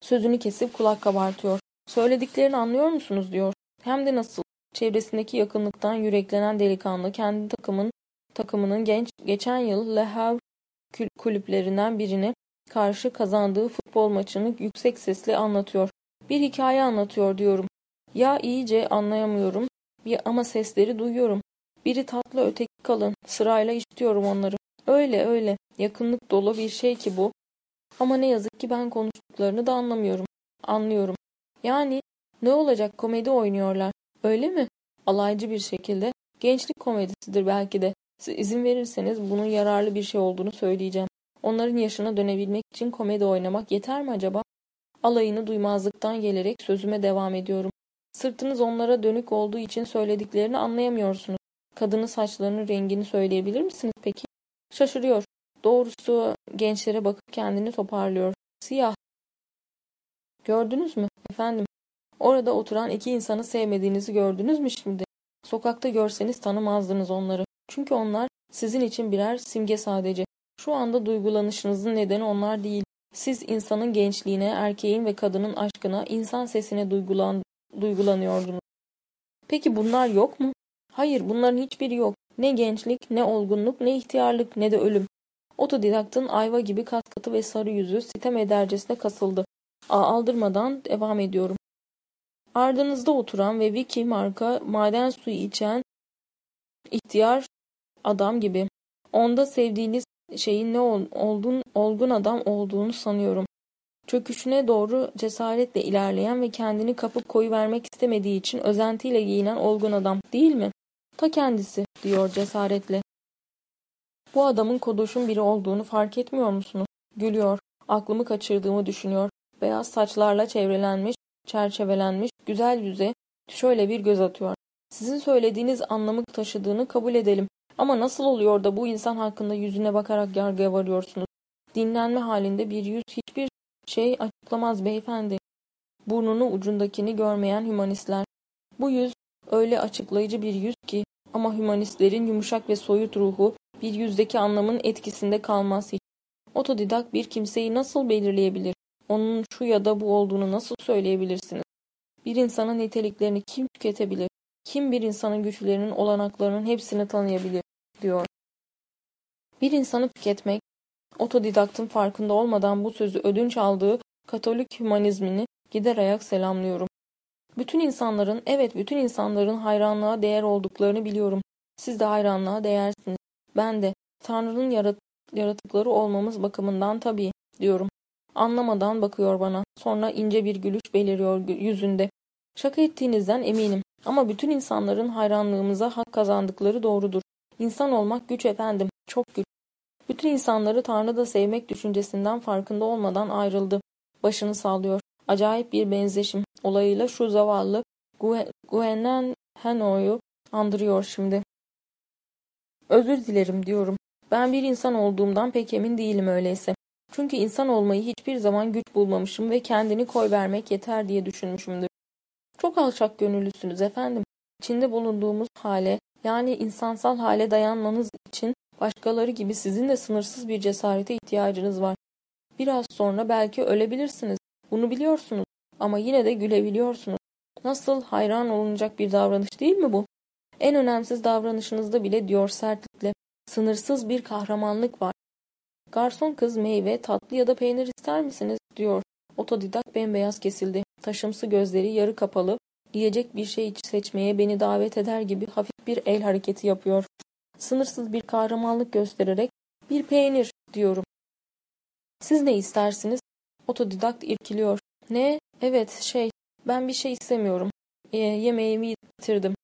Sözünü kesip kulak kabartıyor. Söylediklerini anlıyor musunuz diyor. Hem de nasıl. Çevresindeki yakınlıktan yüreklenen delikanlı kendi takımın takımının genç geçen yıl Le Havre kulüplerinden birini karşı kazandığı futbol maçını yüksek sesle anlatıyor. Bir hikaye anlatıyor diyorum. Ya iyice anlayamıyorum bir ama sesleri duyuyorum. Biri tatlı öteki kalın. Sırayla istiyorum onları. Öyle öyle. Yakınlık dolu bir şey ki bu. Ama ne yazık ki ben konuştuklarını da anlamıyorum. Anlıyorum. Yani ne olacak komedi oynuyorlar. Öyle mi? Alaycı bir şekilde. Gençlik komedisidir belki de. Siz izin verirseniz bunun yararlı bir şey olduğunu söyleyeceğim. Onların yaşına dönebilmek için komedi oynamak yeter mi acaba? Alayını duymazlıktan gelerek sözüme devam ediyorum. Sırtınız onlara dönük olduğu için söylediklerini anlayamıyorsunuz. Kadının saçlarının rengini söyleyebilir misiniz peki? Şaşırıyor. Doğrusu gençlere bakıp kendini toparlıyor. Siyah. Gördünüz mü efendim? Orada oturan iki insanı sevmediğinizi gördünüz mü şimdi? Sokakta görseniz tanımazdınız onları. Çünkü onlar sizin için birer simge sadece. Şu anda duygulanışınızın nedeni onlar değil. Siz insanın gençliğine, erkeğin ve kadının aşkına, insan sesine duygulan, duygulanıyordunuz. Peki bunlar yok mu? Hayır bunların hiçbiri yok. Ne gençlik, ne olgunluk, ne ihtiyarlık, ne de ölüm. Otodidaktın ayva gibi kaskatı ve sarı yüzü sitem edercesine kasıldı. A aldırmadan devam ediyorum. Ardınızda oturan ve Vicky marka maden suyu içen ihtiyar adam gibi. Onda sevdiğiniz şeyin ne ol, oldun, olgun adam olduğunu sanıyorum. Çöküşüne doğru cesaretle ilerleyen ve kendini kapıp koyu vermek istemediği için özentiyle giyinen olgun adam değil mi? Ta kendisi diyor cesaretle. Bu adamın kodoşun biri olduğunu fark etmiyor musunuz? Gülüyor. Aklımı kaçırdığımı düşünüyor. Beyaz saçlarla çevrelenmiş, çerçevelenmiş, güzel yüze şöyle bir göz atıyor. Sizin söylediğiniz anlamı taşıdığını kabul edelim. Ama nasıl oluyor da bu insan hakkında yüzüne bakarak yargıya varıyorsunuz? Dinlenme halinde bir yüz hiçbir şey açıklamaz beyefendi. Burnunu ucundakini görmeyen hümanistler. Bu yüz öyle açıklayıcı bir yüz ki ama hümanistlerin yumuşak ve soyut ruhu bir yüzdeki anlamın etkisinde kalmaz hiç. Otodidak bir kimseyi nasıl belirleyebilir? Onun şu ya da bu olduğunu nasıl söyleyebilirsiniz? Bir insanın niteliklerini kim tüketebilir? Kim bir insanın güçlerinin, olanaklarının hepsini tanıyabilir? Diyor. Bir insanı tüketmek, otodidaktın farkında olmadan bu sözü ödünç aldığı Katolik hümanizmini gider ayak selamlıyorum. Bütün insanların, evet bütün insanların hayranlığa değer olduklarını biliyorum. Siz de hayranlığa değersiniz. Ben de. Tanrı'nın yarat yaratıkları olmamız bakımından tabii, diyorum. Anlamadan bakıyor bana. Sonra ince bir gülüş beliriyor yüzünde. Şaka ettiğinizden eminim. Ama bütün insanların hayranlığımıza hak kazandıkları doğrudur. İnsan olmak güç efendim, çok güç. Bütün insanları Tanrı'da sevmek düşüncesinden farkında olmadan ayrıldı. Başını sallıyor. Acayip bir benzeşim olayıyla şu zavallı Guenen Heno'yu andırıyor şimdi. Özür dilerim diyorum. Ben bir insan olduğumdan pek emin değilim öyleyse. Çünkü insan olmayı hiçbir zaman güç bulmamışım ve kendini koy vermek yeter diye düşünmüşümdür. Çok alçak gönüllüsünüz efendim. İçinde bulunduğumuz hale yani insansal hale dayanmanız için başkaları gibi sizin de sınırsız bir cesarete ihtiyacınız var. Biraz sonra belki ölebilirsiniz. Bunu biliyorsunuz ama yine de gülebiliyorsunuz. Nasıl hayran olunacak bir davranış değil mi bu? En önemsiz davranışınızda bile diyor sertlikle. Sınırsız bir kahramanlık var. Garson kız meyve, tatlı ya da peynir ister misiniz? diyor. Otodidak bembeyaz kesildi. Taşımsı gözleri yarı kapalı, yiyecek bir şey seçmeye beni davet eder gibi hafif bir el hareketi yapıyor. Sınırsız bir kahramanlık göstererek bir peynir diyorum. Siz ne istersiniz? Otodidakt irkiliyor. Ne? Evet şey ben bir şey istemiyorum. E, yemeğimi bitirdim.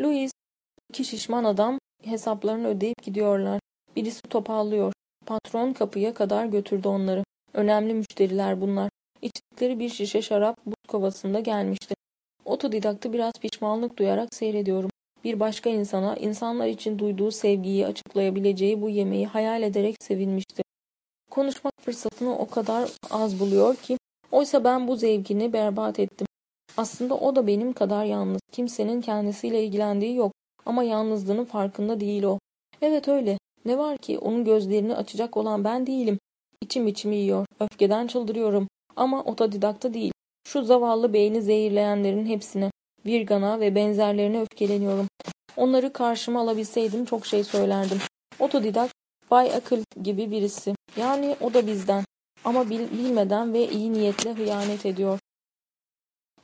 Louis iki şişman adam hesaplarını ödeyip gidiyorlar. Birisi topallıyor. Patron kapıya kadar götürdü onları. Önemli müşteriler bunlar. İçtikleri bir şişe şarap buz kovasında gelmişti. Otodidaktı biraz pişmanlık duyarak seyrediyorum. Bir başka insana, insanlar için duyduğu sevgiyi açıklayabileceği bu yemeği hayal ederek sevinmişti. Konuşmak fırsatını o kadar az buluyor ki, oysa ben bu zevkini berbat ettim. Aslında o da benim kadar yalnız. Kimsenin kendisiyle ilgilendiği yok. Ama yalnızlığının farkında değil o. Evet öyle. Ne var ki onun gözlerini açacak olan ben değilim. İçim içimi yiyor. Öfkeden çıldırıyorum. Ama otodidakta değil. Şu zavallı beyni zehirleyenlerin hepsine. Virgan'a ve benzerlerine öfkeleniyorum. Onları karşıma alabilseydim çok şey söylerdim. Otodidak, Bay Akıl gibi birisi. Yani o da bizden. Ama bil bilmeden ve iyi niyetle hıyanet ediyor.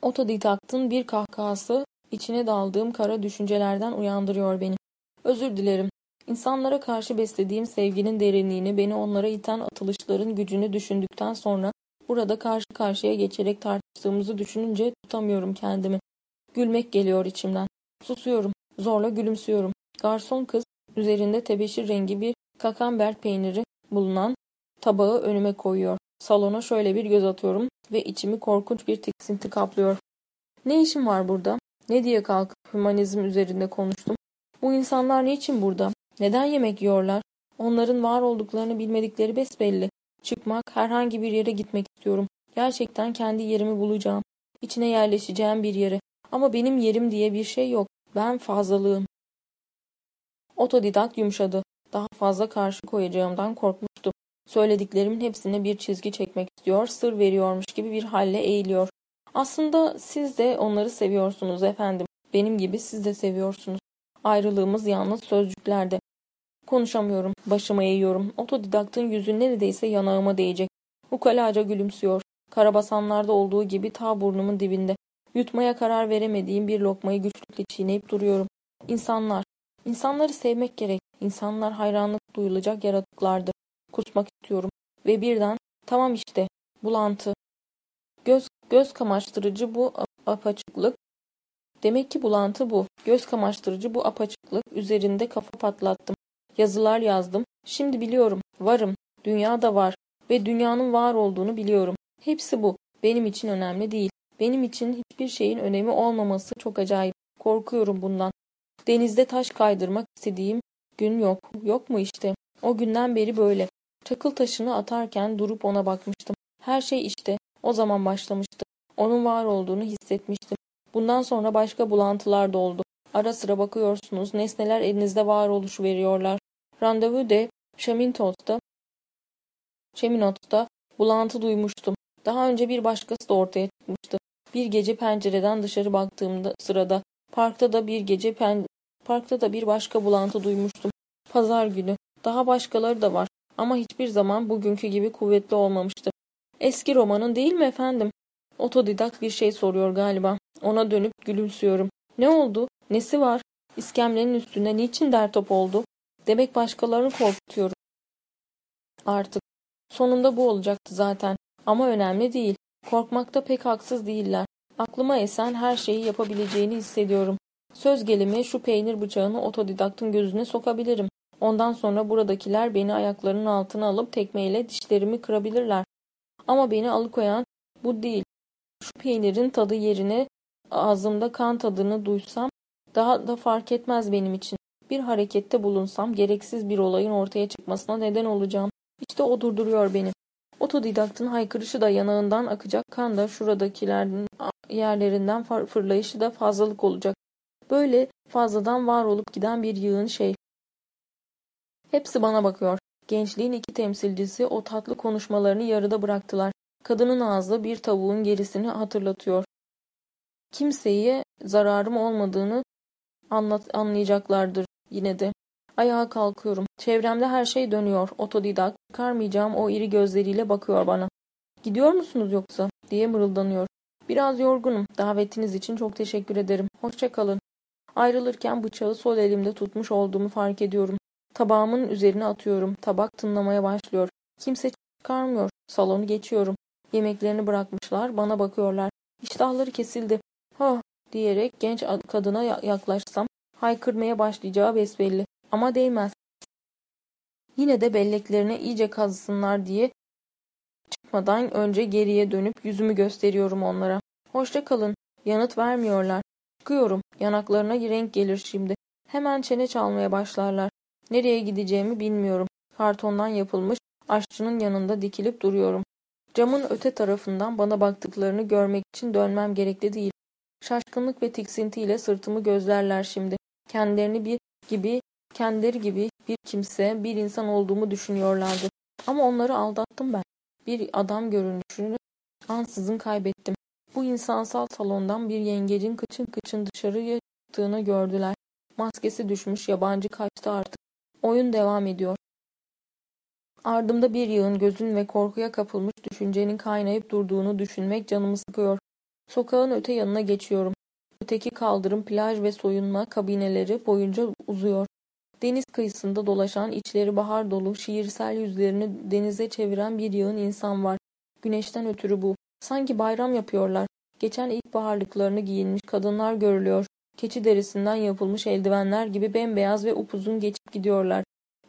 Otodidaktın bir kahkahası içine daldığım kara düşüncelerden uyandırıyor beni. Özür dilerim. İnsanlara karşı beslediğim sevginin derinliğini, beni onlara iten atılışların gücünü düşündükten sonra burada karşı karşıya geçerek tartıştığımızı düşününce tutamıyorum kendimi. Gülmek geliyor içimden. Susuyorum. Zorla gülümsüyorum. Garson kız üzerinde tebeşir rengi bir kakambert peyniri bulunan Tabağı önüme koyuyor. Salona şöyle bir göz atıyorum ve içimi korkunç bir tiksinti kaplıyor. Ne işim var burada? Ne diye kalkıp hümanizm üzerinde konuştum? Bu insanlar niçin burada? Neden yemek yiyorlar? Onların var olduklarını bilmedikleri besbelli. Çıkmak, herhangi bir yere gitmek istiyorum. Gerçekten kendi yerimi bulacağım. İçine yerleşeceğim bir yere. Ama benim yerim diye bir şey yok. Ben fazlalığım. Otodidak yumuşadı. Daha fazla karşı koyacağımdan korkmuştu. Söylediklerimin hepsine bir çizgi çekmek istiyor, sır veriyormuş gibi bir halle eğiliyor. Aslında siz de onları seviyorsunuz efendim. Benim gibi siz de seviyorsunuz. Ayrılığımız yalnız sözcüklerde. Konuşamıyorum, başımı eğiyorum. Otodidaktın yüzü neredeyse yanağıma değecek. Ukalaca gülümsüyor. Karabasanlarda olduğu gibi ta burnumun dibinde. Yutmaya karar veremediğim bir lokmayı güçlükle çiğneyip duruyorum. İnsanlar. İnsanları sevmek gerek. İnsanlar hayranlık duyulacak yaratıklardır. Kusmak istiyorum. Ve birden tamam işte bulantı. Göz, göz kamaştırıcı bu apaçıklık. Demek ki bulantı bu. Göz kamaştırıcı bu apaçıklık. Üzerinde kafa patlattım. Yazılar yazdım. Şimdi biliyorum. Varım. Dünya da var. Ve dünyanın var olduğunu biliyorum. Hepsi bu. Benim için önemli değil. Benim için hiçbir şeyin önemi olmaması çok acayip. Korkuyorum bundan. Denizde taş kaydırmak istediğim gün yok. Yok mu işte? O günden beri böyle. Çakıl taşını atarken durup ona bakmıştım. Her şey işte o zaman başlamıştı. Onun var olduğunu hissetmiştim. Bundan sonra başka bulantılar da oldu. Ara sıra bakıyorsunuz nesneler elinizde var oluşu veriyorlar. Randevu de Şamintos'ta Şeminot'ta bulantı duymuştum. Daha önce bir başkası da ortaya çıkmıştı. Bir gece pencereden dışarı baktığımda sırada parkta da bir gece pen parkta da bir başka bulantı duymuştum. Pazar günü. Daha başkaları da var ama hiçbir zaman bugünkü gibi kuvvetli olmamıştı. Eski romanın değil mi efendim? Otodidak bir şey soruyor galiba. Ona dönüp gülümsüyorum. Ne oldu? Nesi var? İskemlenin üstünde niçin dertop oldu? Demek başkalarını korkutuyorum. Artık. Sonunda bu olacaktı zaten. Ama önemli değil. Korkmakta pek haksız değiller. Aklıma esen her şeyi yapabileceğini hissediyorum. Söz gelimi şu peynir bıçağını otodidaktın gözüne sokabilirim. Ondan sonra buradakiler beni ayaklarının altına alıp tekmeyle dişlerimi kırabilirler. Ama beni alıkoyan bu değil. Şu peynirin tadı yerine ağzımda kan tadını duysam daha da fark etmez benim için. Bir harekette bulunsam gereksiz bir olayın ortaya çıkmasına neden olacağım. İşte o durduruyor beni. Otodidaktın haykırışı da yanağından akacak kan da şuradakilerin yerlerinden fırlayışı da fazlalık olacak. Böyle fazladan var olup giden bir yığın şey. Hepsi bana bakıyor. Gençliğin iki temsilcisi o tatlı konuşmalarını yarıda bıraktılar. Kadının ağzı bir tavuğun gerisini hatırlatıyor. Kimseye zararım olmadığını anlat, anlayacaklardır yine de. Ayağa kalkıyorum. Çevremde her şey dönüyor. Otodidak, çıkarmayacağım o iri gözleriyle bakıyor bana. Gidiyor musunuz yoksa? diye mırıldanıyor. Biraz yorgunum. Davetiniz için çok teşekkür ederim. Hoşça kalın. Ayrılırken bıçağı sol elimde tutmuş olduğumu fark ediyorum. Tabağımın üzerine atıyorum. Tabak tınlamaya başlıyor. Kimse çıkarmıyor. Salonu geçiyorum. Yemeklerini bırakmışlar. Bana bakıyorlar. İştahları kesildi. Ha diyerek genç kadına yaklaşsam haykırmaya başlayacağı besbelli. Ama değmez. Yine de belleklerine iyice kazısınlar diye çıkmadan önce geriye dönüp yüzümü gösteriyorum onlara. Hoşça kalın. Yanıt vermiyorlar. Çıkıyorum. Yanaklarına renk gelir şimdi. Hemen çene çalmaya başlarlar. Nereye gideceğimi bilmiyorum. Kartondan yapılmış aşçının yanında dikilip duruyorum. Camın öte tarafından bana baktıklarını görmek için dönmem gerekli değil. Şaşkınlık ve tiksintiyle sırtımı gözlerler şimdi. Kendilerini bir gibi, kendileri gibi bir kimse, bir insan olduğumu düşünüyorlardı. Ama onları aldattım ben. Bir adam görünüşünü ansızın kaybettim. Bu insansal salondan bir yengecin kıçın kıçın dışarıya çıktığını gördüler. Maskesi düşmüş, yabancı kaçtı artık. Oyun devam ediyor. Ardımda bir yığın gözün ve korkuya kapılmış düşüncenin kaynayıp durduğunu düşünmek canımı sıkıyor. Sokağın öte yanına geçiyorum. Öteki kaldırım plaj ve soyunma kabineleri boyunca uzuyor. Deniz kıyısında dolaşan içleri bahar dolu şiirsel yüzlerini denize çeviren bir yığın insan var. Güneşten ötürü bu. Sanki bayram yapıyorlar. Geçen ilkbaharlıklarını giyinmiş kadınlar görülüyor. Keçi derisinden yapılmış eldivenler gibi bembeyaz ve upuzun geçip gidiyorlar.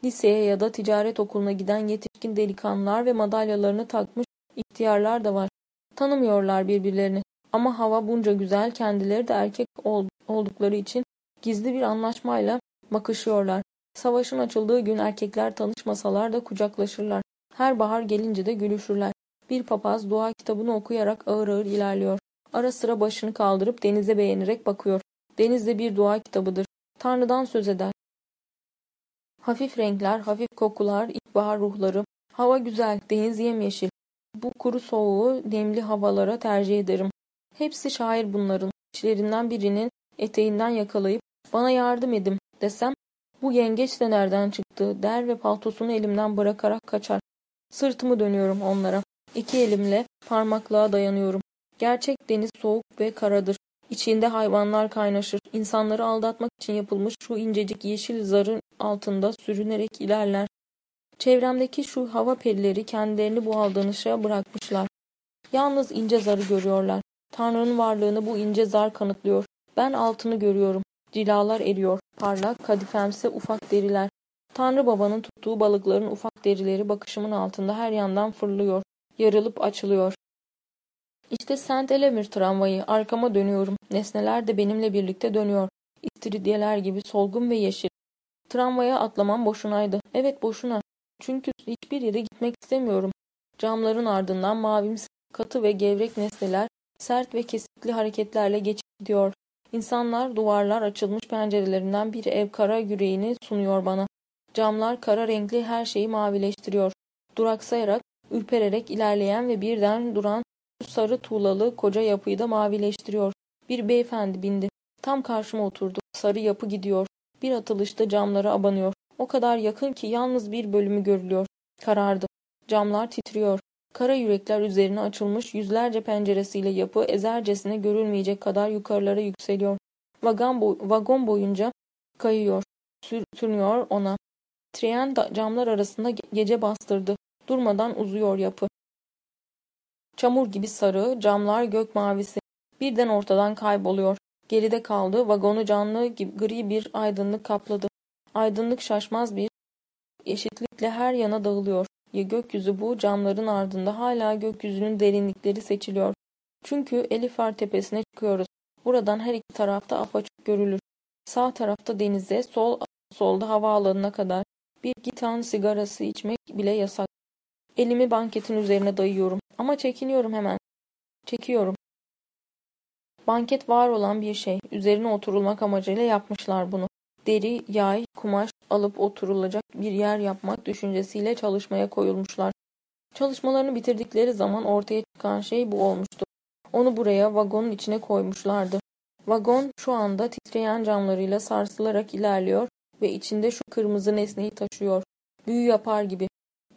Liseye ya da ticaret okuluna giden yetişkin delikanlılar ve madalyalarını takmış ihtiyarlar da var. Tanımıyorlar birbirlerini. Ama hava bunca güzel, kendileri de erkek oldukları için gizli bir anlaşmayla bakışıyorlar. Savaşın açıldığı gün erkekler tanışmasalar da kucaklaşırlar. Her bahar gelince de gülüşürler. Bir papaz dua kitabını okuyarak ağır ağır ilerliyor. Ara sıra başını kaldırıp denize beğenerek bakıyor. Deniz de bir dua kitabıdır. Tanrı'dan söz eder. Hafif renkler, hafif kokular, ilkbahar ruhları. Hava güzel, deniz yemyeşil. Bu kuru soğuğu nemli havalara tercih ederim. Hepsi şair bunların. İçlerinden birinin eteğinden yakalayıp bana yardım edin desem bu yengeç de nereden çıktı der ve paltosunu elimden bırakarak kaçar. Sırtımı dönüyorum onlara. İki elimle parmaklığa dayanıyorum. Gerçek deniz soğuk ve karadır. İçinde hayvanlar kaynaşır. İnsanları aldatmak için yapılmış şu incecik yeşil zarın altında sürünerek ilerler. Çevremdeki şu hava perileri kendilerini bu aldanışa bırakmışlar. Yalnız ince zarı görüyorlar. Tanrı'nın varlığını bu ince zar kanıtlıyor. Ben altını görüyorum. Cilalar eriyor. Parlak, kadifemsi ufak deriler. Tanrı babanın tuttuğu balıkların ufak derileri bakışımın altında her yandan fırlıyor. Yarılıp açılıyor. İşte Saint Elemir tramvayı. Arkama dönüyorum. Nesneler de benimle birlikte dönüyor. İstiridyeler gibi solgun ve yeşil. Tramvaya atlamam boşunaydı. Evet boşuna. Çünkü hiçbir yere gitmek istemiyorum. Camların ardından mavimsi katı ve gevrek nesneler sert ve kesikli hareketlerle geçip gidiyor. İnsanlar duvarlar açılmış pencerelerinden bir ev kara yüreğini sunuyor bana. Camlar kara renkli her şeyi mavileştiriyor. Duraksayarak, ürpererek ilerleyen ve birden duran sarı tuğlalı koca yapıyı da mavileştiriyor. Bir beyefendi bindi. Tam karşıma oturdu. Sarı yapı gidiyor. Bir atılışta camlara abanıyor. O kadar yakın ki yalnız bir bölümü görülüyor. Karardı. Camlar titriyor. Kara yürekler üzerine açılmış yüzlerce penceresiyle yapı ezercesine görülmeyecek kadar yukarılara yükseliyor. Vagon, boy vagon boyunca kayıyor. Sür sürünüyor ona. Tren camlar arasında gece bastırdı. Durmadan uzuyor yapı. Çamur gibi sarı, camlar gök mavisi. Birden ortadan kayboluyor. Geride kaldı, vagonu canlı gibi gri bir aydınlık kapladı. Aydınlık şaşmaz bir eşitlikle her yana dağılıyor. Ya gökyüzü bu camların ardında hala gökyüzünün derinlikleri seçiliyor. Çünkü Elifar tepesine çıkıyoruz. Buradan her iki tarafta apaçık görülür. Sağ tarafta denize, sol solda havaalanına kadar bir gitan sigarası içmek bile yasak. Elimi banketin üzerine dayıyorum. Ama çekiniyorum hemen. Çekiyorum. Banket var olan bir şey. Üzerine oturulmak amacıyla yapmışlar bunu. Deri, yay, kumaş alıp oturulacak bir yer yapmak düşüncesiyle çalışmaya koyulmuşlar. Çalışmalarını bitirdikleri zaman ortaya çıkan şey bu olmuştu. Onu buraya vagonun içine koymuşlardı. Vagon şu anda titreyen camlarıyla sarsılarak ilerliyor ve içinde şu kırmızı nesneyi taşıyor. Büyü yapar gibi.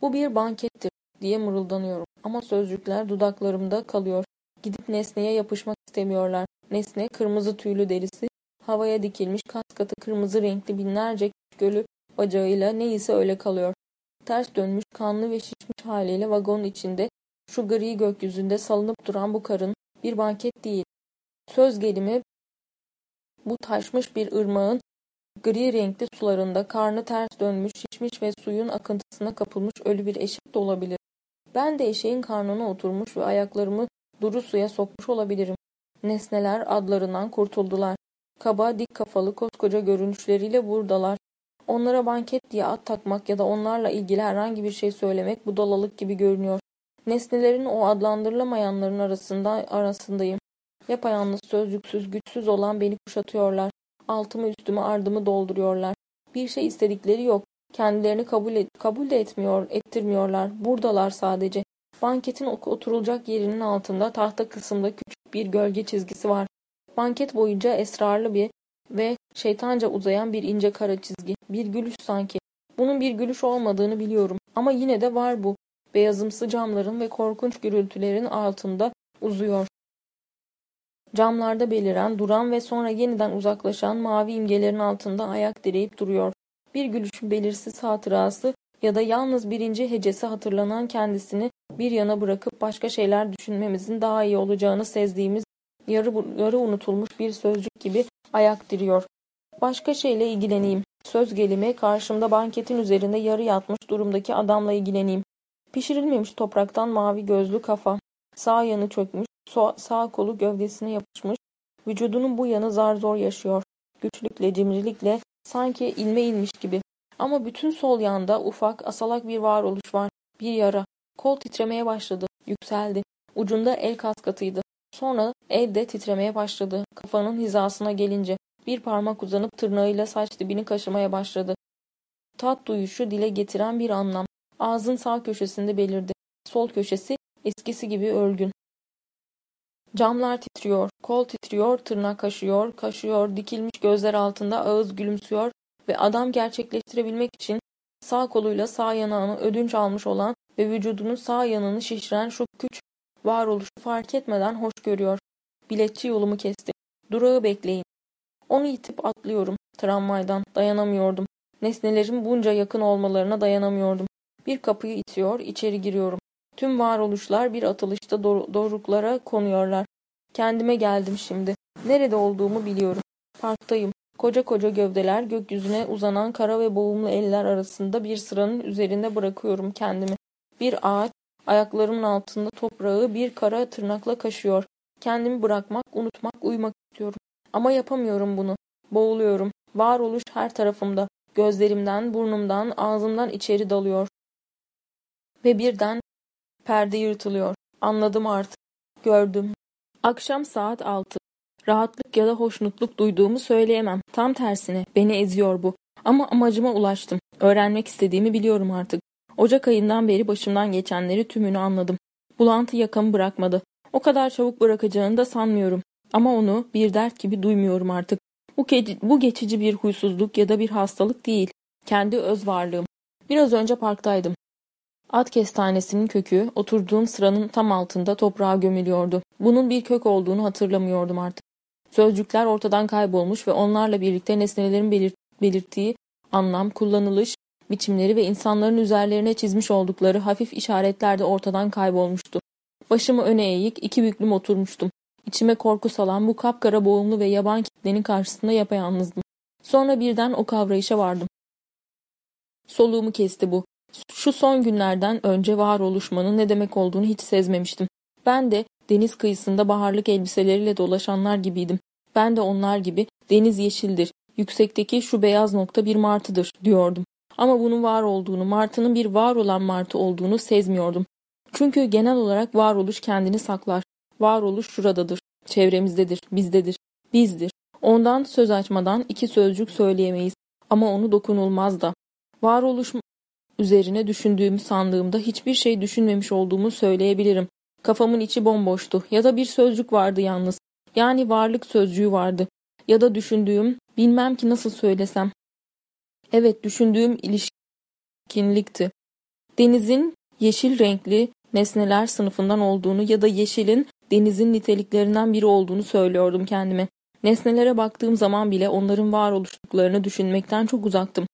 Bu bir bankettir diye mırıldanıyorum. Ama sözcükler dudaklarımda kalıyor. Gidip nesneye yapışmak istemiyorlar. Nesne kırmızı tüylü derisi, havaya dikilmiş kas katı kırmızı renkli binlerce gölü bacağıyla neyse öyle kalıyor. Ters dönmüş kanlı ve şişmiş haliyle vagonun içinde şu gri gökyüzünde salınıp duran bu karın bir banket değil. Söz gelimi bu taşmış bir ırmağın gri renkli sularında karnı ters dönmüş, şişmiş ve suyun akıntısına kapılmış ölü bir eşek de olabilir. Ben de eşeğin karnına oturmuş ve ayaklarımı duru suya sokmuş olabilirim. Nesneler adlarından kurtuldular. Kaba, dik kafalı, koskoca görünüşleriyle buradalar. Onlara banket diye at takmak ya da onlarla ilgili herhangi bir şey söylemek budalalık gibi görünüyor. Nesnelerin o adlandırılamayanların arasında arasındayım. Yapayalnız, sözcüksüz, güçsüz olan beni kuşatıyorlar. Altımı üstümü ardımı dolduruyorlar. Bir şey istedikleri yok. Kendilerini kabul, et, kabul de etmiyor, ettirmiyorlar. Buradalar sadece. Banketin oturulacak yerinin altında tahta kısımda küçük bir gölge çizgisi var. Banket boyunca esrarlı bir ve şeytanca uzayan bir ince kara çizgi. Bir gülüş sanki. Bunun bir gülüş olmadığını biliyorum. Ama yine de var bu. Beyazımsı camların ve korkunç gürültülerin altında uzuyor. Camlarda beliren, duran ve sonra yeniden uzaklaşan mavi imgelerin altında ayak direyip duruyor. Bir gülüşün belirsiz hatırası ya da yalnız birinci hecesi hatırlanan kendisini bir yana bırakıp başka şeyler düşünmemizin daha iyi olacağını sezdiğimiz yarı, yarı unutulmuş bir sözcük gibi ayak diriyor. Başka şeyle ilgileneyim. Söz gelimi karşımda banketin üzerinde yarı yatmış durumdaki adamla ilgileneyim. Pişirilmemiş topraktan mavi gözlü kafa. Sağ yanı çökmüş, sağ kolu gövdesine yapışmış. Vücudunun bu yanı zar zor yaşıyor. Güçlükle, cimrilikle, sanki ilme inmiş gibi. Ama bütün sol yanda ufak, asalak bir varoluş var. Bir yara. Kol titremeye başladı. Yükseldi. Ucunda el kaskatıydı. Sonra el de titremeye başladı. Kafanın hizasına gelince bir parmak uzanıp tırnağıyla saç dibini kaşımaya başladı. Tat duyuşu dile getiren bir anlam. Ağzın sağ köşesinde belirdi. Sol köşesi eskisi gibi örgün. Camlar titriyor, kol titriyor, tırnak kaşıyor, kaşıyor, dikilmiş gözler altında ağız gülümsüyor ve adam gerçekleştirebilmek için sağ koluyla sağ yanağını ödünç almış olan ve vücudunun sağ yanını şişiren şu güç varoluşu fark etmeden hoş görüyor. Biletçi yolumu kesti. Durağı bekleyin. Onu itip atlıyorum. Tramvaydan dayanamıyordum. Nesnelerin bunca yakın olmalarına dayanamıyordum. Bir kapıyı itiyor, içeri giriyorum. Tüm varoluşlar bir atılışta dor doruklara konuyorlar. Kendime geldim şimdi. Nerede olduğumu biliyorum. Parktayım. Koca koca gövdeler gökyüzüne uzanan kara ve boğumlu eller arasında bir sıranın üzerinde bırakıyorum kendimi. Bir ağaç ayaklarımın altında toprağı bir kara tırnakla kaşıyor. Kendimi bırakmak, unutmak, uyumak istiyorum. Ama yapamıyorum bunu. Boğuluyorum. Varoluş her tarafımda. Gözlerimden, burnumdan, ağzımdan içeri dalıyor. Ve birden perde yırtılıyor. Anladım artık. Gördüm. Akşam saat altı. Rahatlık ya da hoşnutluk duyduğumu söyleyemem. Tam tersine beni eziyor bu. Ama amacıma ulaştım. Öğrenmek istediğimi biliyorum artık. Ocak ayından beri başımdan geçenleri tümünü anladım. Bulantı yakamı bırakmadı. O kadar çabuk bırakacağını da sanmıyorum. Ama onu bir dert gibi duymuyorum artık. Bu, bu geçici bir huysuzluk ya da bir hastalık değil. Kendi öz varlığım. Biraz önce parktaydım. At kestanesinin kökü oturduğum sıranın tam altında toprağa gömülüyordu. Bunun bir kök olduğunu hatırlamıyordum artık. Sözcükler ortadan kaybolmuş ve onlarla birlikte nesnelerin belir belirttiği anlam, kullanılış, biçimleri ve insanların üzerlerine çizmiş oldukları hafif işaretler de ortadan kaybolmuştu. Başımı öne eğik, iki büklüm oturmuştum. İçime korku salan bu kapkara boğumlu ve yaban kitlenin karşısında yapayalnızdım. Sonra birden o kavrayışa vardım. Soluğumu kesti bu. Şu son günlerden önce var oluşmanın ne demek olduğunu hiç sezmemiştim. Ben de deniz kıyısında baharlık elbiseleriyle dolaşanlar gibiydim. Ben de onlar gibi deniz yeşildir, yüksekteki şu beyaz nokta bir martıdır diyordum. Ama bunun var olduğunu, martının bir var olan martı olduğunu sezmiyordum. Çünkü genel olarak varoluş kendini saklar. Varoluş şuradadır, çevremizdedir, bizdedir, bizdir. Ondan söz açmadan iki sözcük söyleyemeyiz ama onu dokunulmaz da. Varoluş üzerine düşündüğümü sandığımda hiçbir şey düşünmemiş olduğumu söyleyebilirim. Kafamın içi bomboştu ya da bir sözcük vardı yalnız. Yani varlık sözcüğü vardı. Ya da düşündüğüm, bilmem ki nasıl söylesem. Evet düşündüğüm ilişkinlikti. Denizin yeşil renkli nesneler sınıfından olduğunu ya da yeşilin denizin niteliklerinden biri olduğunu söylüyordum kendime. Nesnelere baktığım zaman bile onların var oluştuklarını düşünmekten çok uzaktım.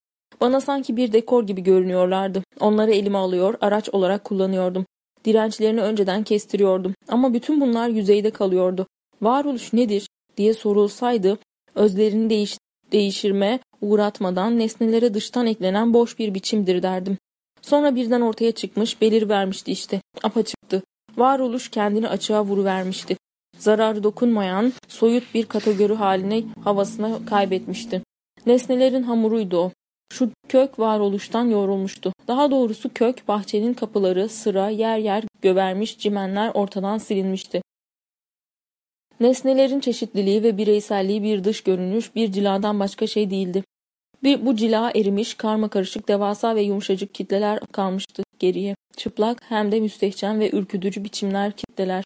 Bana sanki bir dekor gibi görünüyorlardı. Onları elime alıyor, araç olarak kullanıyordum. Dirençlerini önceden kestiriyordum. Ama bütün bunlar yüzeyde kalıyordu. Varoluş nedir diye sorulsaydı özlerini değiş değişirme uğratmadan nesnelere dıştan eklenen boş bir biçimdir derdim. Sonra birden ortaya çıkmış, belir vermişti işte. Apaçıktı. Varoluş kendini açığa vuruvermişti. Zararı dokunmayan, soyut bir kategori haline havasına kaybetmişti. Nesnelerin hamuruydu o. Şu kök varoluştan yorulmuştu. Daha doğrusu kök bahçenin kapıları sıra yer yer gövermiş cimenler ortadan silinmişti. Nesnelerin çeşitliliği ve bireyselliği bir dış görünüş, bir ciladan başka şey değildi. Bir, bu cila erimiş, karma karışık, devasa ve yumuşacık kitleler kalmıştı geriye. Çıplak hem de müstehcen ve ürkütücü biçimler kitleler.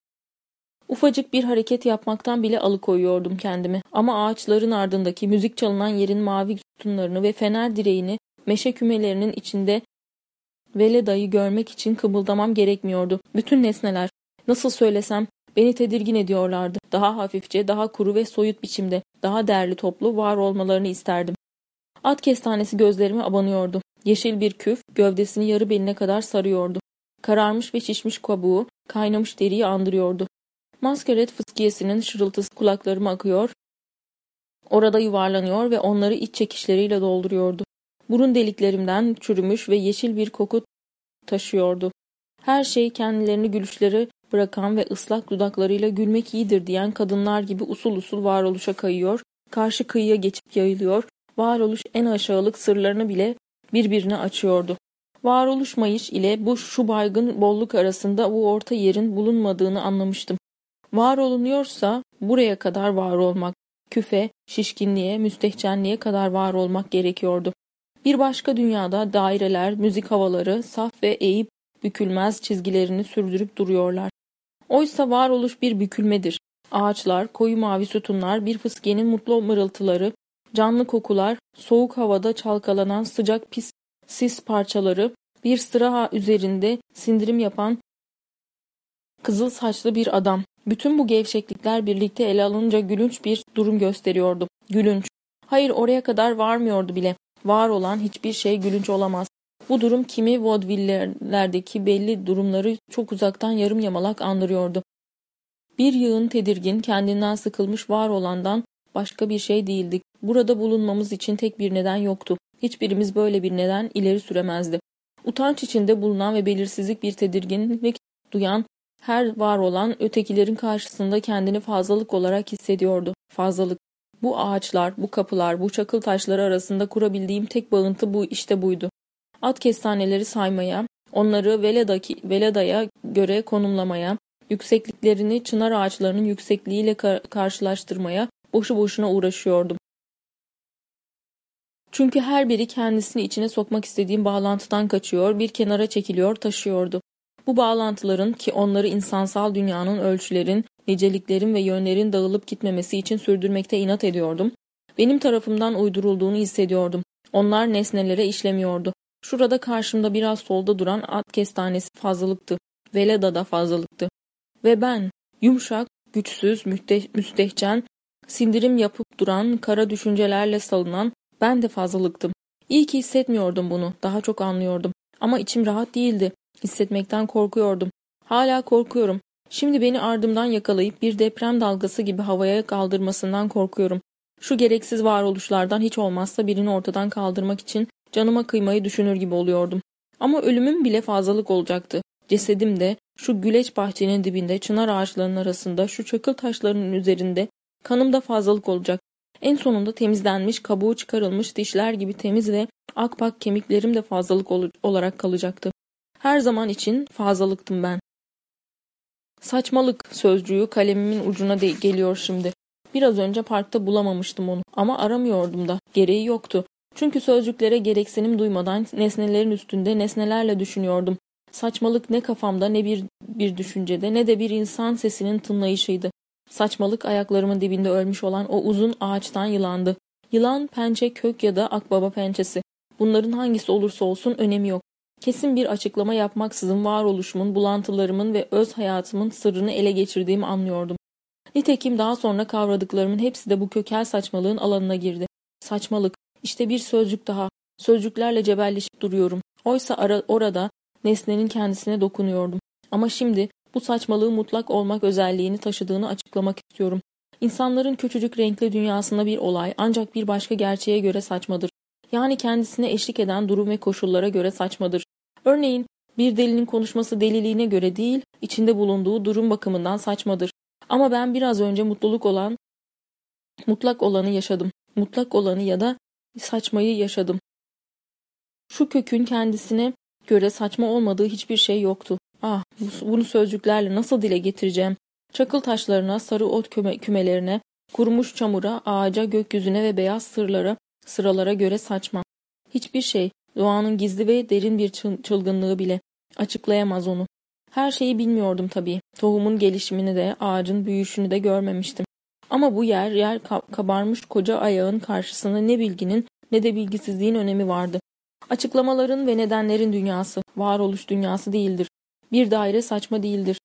Ufacık bir hareket yapmaktan bile alıkoyuyordum kendimi. Ama ağaçların ardındaki müzik çalınan yerin mavi sütunlarını ve fener direğini meşe kümelerinin içinde Veleda'yı görmek için kımıldamam gerekmiyordu. Bütün nesneler, nasıl söylesem, beni tedirgin ediyorlardı. Daha hafifçe, daha kuru ve soyut biçimde, daha değerli toplu var olmalarını isterdim. At kestanesi gözlerime abanıyordu. Yeşil bir küf, gövdesini yarı beline kadar sarıyordu. Kararmış ve şişmiş kabuğu, kaynamış deriyi andırıyordu. Maskeret fıskiyesinin şırıltısı kulaklarıma akıyor, orada yuvarlanıyor ve onları iç çekişleriyle dolduruyordu. Burun deliklerimden çürümüş ve yeşil bir koku taşıyordu. Her şey kendilerini gülüşleri bırakan ve ıslak dudaklarıyla gülmek iyidir diyen kadınlar gibi usul usul varoluşa kayıyor, karşı kıyıya geçip yayılıyor, varoluş en aşağılık sırlarını bile birbirine açıyordu. Varoluş mayış ile bu şu baygın bolluk arasında bu orta yerin bulunmadığını anlamıştım. Var olunuyorsa buraya kadar var olmak, küfe, şişkinliğe, müstehcenliğe kadar var olmak gerekiyordu. Bir başka dünyada daireler, müzik havaları, saf ve eğip bükülmez çizgilerini sürdürüp duruyorlar. Oysa varoluş bir bükülmedir. Ağaçlar, koyu mavi sütunlar, bir fıskiyenin mutlu mırıltıları, canlı kokular, soğuk havada çalkalanan sıcak pis sis parçaları, bir sıra üzerinde sindirim yapan kızıl saçlı bir adam. Bütün bu gevşeklikler birlikte ele alınca gülünç bir durum gösteriyordu. Gülünç. Hayır oraya kadar varmıyordu bile. Var olan hiçbir şey gülünç olamaz. Bu durum kimi vaudevillerdeki belli durumları çok uzaktan yarım yamalak andırıyordu. Bir yığın tedirgin, kendinden sıkılmış var olandan başka bir şey değildik. Burada bulunmamız için tek bir neden yoktu. Hiçbirimiz böyle bir neden ileri süremezdi. Utanç içinde bulunan ve belirsizlik bir tedirginlik duyan her var olan ötekilerin karşısında kendini fazlalık olarak hissediyordu. Fazlalık. Bu ağaçlar, bu kapılar, bu çakıl taşları arasında kurabildiğim tek bağıntı bu işte buydu. At kestaneleri saymaya, onları Veleda'ki, Veleda'ya göre konumlamaya, yüksekliklerini çınar ağaçlarının yüksekliğiyle kar karşılaştırmaya boşu boşuna uğraşıyordum. Çünkü her biri kendisini içine sokmak istediğim bağlantıdan kaçıyor, bir kenara çekiliyor, taşıyordu. Bu bağlantıların ki onları insansal dünyanın ölçülerin, niceliklerin ve yönlerin dağılıp gitmemesi için sürdürmekte inat ediyordum. Benim tarafımdan uydurulduğunu hissediyordum. Onlar nesnelere işlemiyordu. Şurada karşımda biraz solda duran at kestanesi fazlalıktı. Veleda da fazlalıktı. Ve ben, yumuşak, güçsüz, müste müstehcen, sindirim yapıp duran, kara düşüncelerle salınan, ben de fazlalıktım. İyi ki hissetmiyordum bunu, daha çok anlıyordum. Ama içim rahat değildi. Hissetmekten korkuyordum. Hala korkuyorum. Şimdi beni ardımdan yakalayıp bir deprem dalgası gibi havaya kaldırmasından korkuyorum. Şu gereksiz varoluşlardan hiç olmazsa birini ortadan kaldırmak için canıma kıymayı düşünür gibi oluyordum. Ama ölümüm bile fazlalık olacaktı. Cesedim de şu güleç bahçenin dibinde çınar ağaçlarının arasında şu çakıl taşlarının üzerinde kanım da fazlalık olacak. En sonunda temizlenmiş, kabuğu çıkarılmış dişler gibi temiz ve akpak kemiklerim de fazlalık olarak kalacaktı. Her zaman için fazlalıktım ben. Saçmalık sözcüğü kalemimin ucuna de geliyor şimdi. Biraz önce parkta bulamamıştım onu ama aramıyordum da. Gereği yoktu. Çünkü sözcüklere gereksinim duymadan nesnelerin üstünde nesnelerle düşünüyordum. Saçmalık ne kafamda ne bir, bir düşüncede ne de bir insan sesinin tınlayışıydı. Saçmalık ayaklarımın dibinde ölmüş olan o uzun ağaçtan yılandı. Yılan, pençe, kök ya da akbaba pençesi. Bunların hangisi olursa olsun önemi yok. Kesin bir açıklama yapmaksızın varoluşumun, bulantılarımın ve öz hayatımın sırrını ele geçirdiğimi anlıyordum. Nitekim daha sonra kavradıklarımın hepsi de bu kökel saçmalığın alanına girdi. Saçmalık, işte bir sözcük daha. Sözcüklerle cebelleşip duruyorum. Oysa ara, orada nesnenin kendisine dokunuyordum. Ama şimdi bu saçmalığı mutlak olmak özelliğini taşıdığını açıklamak istiyorum. İnsanların küçücük renkli dünyasında bir olay ancak bir başka gerçeğe göre saçmadır. Yani kendisine eşlik eden durum ve koşullara göre saçmadır. Örneğin bir delinin konuşması deliliğine göre değil, içinde bulunduğu durum bakımından saçmadır. Ama ben biraz önce mutluluk olan, mutlak olanı yaşadım. Mutlak olanı ya da saçmayı yaşadım. Şu kökün kendisine göre saçma olmadığı hiçbir şey yoktu. Ah, bunu sözcüklerle nasıl dile getireceğim? Çakıl taşlarına, sarı ot küme, kümelerine, kurumuş çamura, ağaca, gökyüzüne ve beyaz sırlara, sıralara göre saçma. Hiçbir şey, doğanın gizli ve derin bir çılgınlığı bile açıklayamaz onu. Her şeyi bilmiyordum tabii. Tohumun gelişimini de, ağacın büyüyüşünü de görmemiştim. Ama bu yer, yer kabarmış koca ayağın karşısında ne bilginin ne de bilgisizliğin önemi vardı. Açıklamaların ve nedenlerin dünyası, varoluş dünyası değildir. Bir daire saçma değildir.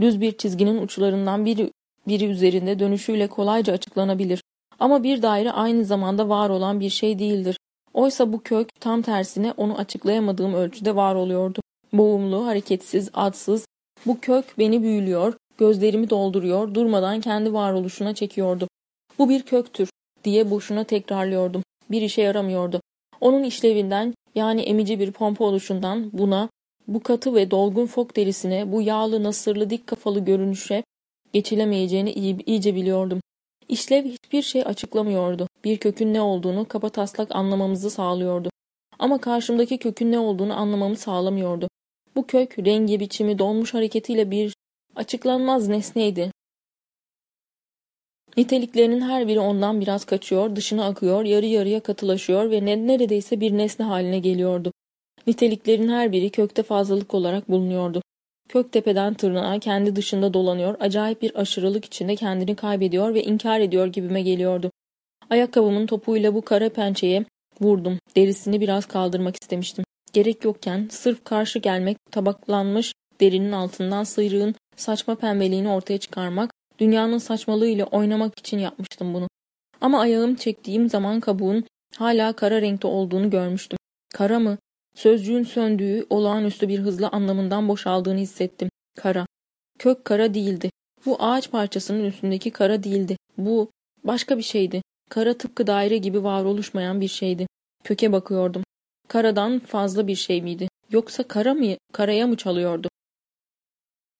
Düz bir çizginin uçlarından biri, biri üzerinde dönüşüyle kolayca açıklanabilir. Ama bir daire aynı zamanda var olan bir şey değildir. Oysa bu kök tam tersine onu açıklayamadığım ölçüde var oluyordu. Boğumlu, hareketsiz, adsız. Bu kök beni büyülüyor, gözlerimi dolduruyor, durmadan kendi varoluşuna çekiyordu. Bu bir köktür diye boşuna tekrarlıyordum. Bir işe yaramıyordu. Onun işlevinden yani emici bir pompa oluşundan buna Bu katı ve dolgun fok derisine, bu yağlı, nasırlı, dik kafalı görünüşe geçilemeyeceğini iyice biliyordum. İşlev hiçbir şey açıklamıyordu. Bir kökün ne olduğunu kabataslak anlamamızı sağlıyordu. Ama karşımdaki kökün ne olduğunu anlamamı sağlamıyordu. Bu kök, rengi, biçimi, donmuş hareketiyle bir açıklanmaz nesneydi. Niteliklerinin her biri ondan biraz kaçıyor, dışına akıyor, yarı yarıya katılaşıyor ve ne, neredeyse bir nesne haline geliyordu. Niteliklerin her biri kökte fazlalık olarak bulunuyordu. Kök tepeden tırnağa kendi dışında dolanıyor, acayip bir aşırılık içinde kendini kaybediyor ve inkar ediyor gibime geliyordu. Ayakkabımın topuyla bu kara pençeye vurdum. Derisini biraz kaldırmak istemiştim. Gerek yokken sırf karşı gelmek, tabaklanmış derinin altından sıyrığın saçma pembeliğini ortaya çıkarmak, dünyanın saçmalığıyla oynamak için yapmıştım bunu. Ama ayağım çektiğim zaman kabuğun hala kara renkte olduğunu görmüştüm. Kara mı? Sözcüğün söndüğü, olağanüstü bir hızla anlamından boşaldığını hissettim. Kara. Kök kara değildi. Bu ağaç parçasının üstündeki kara değildi. Bu başka bir şeydi. Kara tıpkı daire gibi var oluşmayan bir şeydi. Köke bakıyordum. Karadan fazla bir şey miydi? Yoksa kara mı, karaya mı çalıyordu?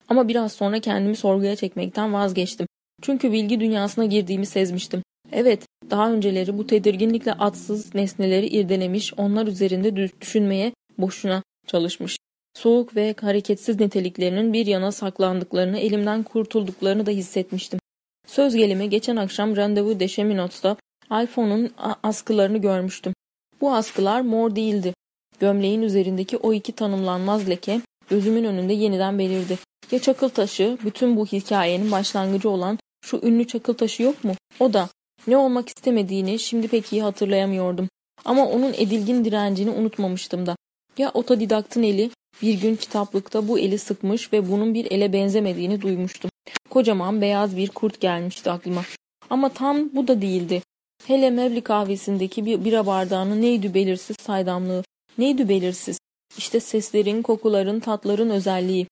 Ama biraz sonra kendimi sorguya çekmekten vazgeçtim. Çünkü bilgi dünyasına girdiğimi sezmiştim. Evet, daha önceleri bu tedirginlikle atsız nesneleri irdelemiş, onlar üzerinde düşünmeye boşuna çalışmış. Soğuk ve hareketsiz niteliklerinin bir yana saklandıklarını, elimden kurtulduklarını da hissetmiştim. Söz gelimi geçen akşam randevu de Cheminot'ta Alfon'un askılarını görmüştüm. Bu askılar mor değildi. Gömleğin üzerindeki o iki tanımlanmaz leke gözümün önünde yeniden belirdi. Ya çakıl taşı, bütün bu hikayenin başlangıcı olan şu ünlü çakıl taşı yok mu? O da ne olmak istemediğini şimdi pek iyi hatırlayamıyordum. Ama onun edilgin direncini unutmamıştım da. Ya otodidaktın eli bir gün kitaplıkta bu eli sıkmış ve bunun bir ele benzemediğini duymuştum. Kocaman beyaz bir kurt gelmişti aklıma. Ama tam bu da değildi. Hele Mevli kahvesindeki bir bira bardağının neydi belirsiz saydamlığı. Neydi belirsiz? İşte seslerin, kokuların, tatların özelliği.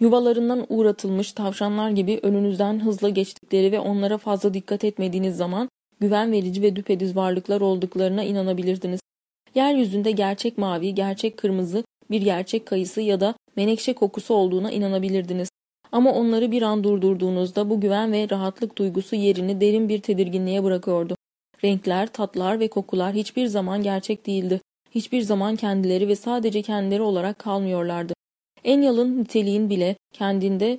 Yuvalarından uğratılmış tavşanlar gibi önünüzden hızla geçtikleri ve onlara fazla dikkat etmediğiniz zaman güven verici ve düpedüz varlıklar olduklarına inanabilirdiniz. Yeryüzünde gerçek mavi, gerçek kırmızı, bir gerçek kayısı ya da menekşe kokusu olduğuna inanabilirdiniz. Ama onları bir an durdurduğunuzda bu güven ve rahatlık duygusu yerini derin bir tedirginliğe bırakıyordu. Renkler, tatlar ve kokular hiçbir zaman gerçek değildi. Hiçbir zaman kendileri ve sadece kendileri olarak kalmıyorlardı. En yalın niteliğin bile kendinde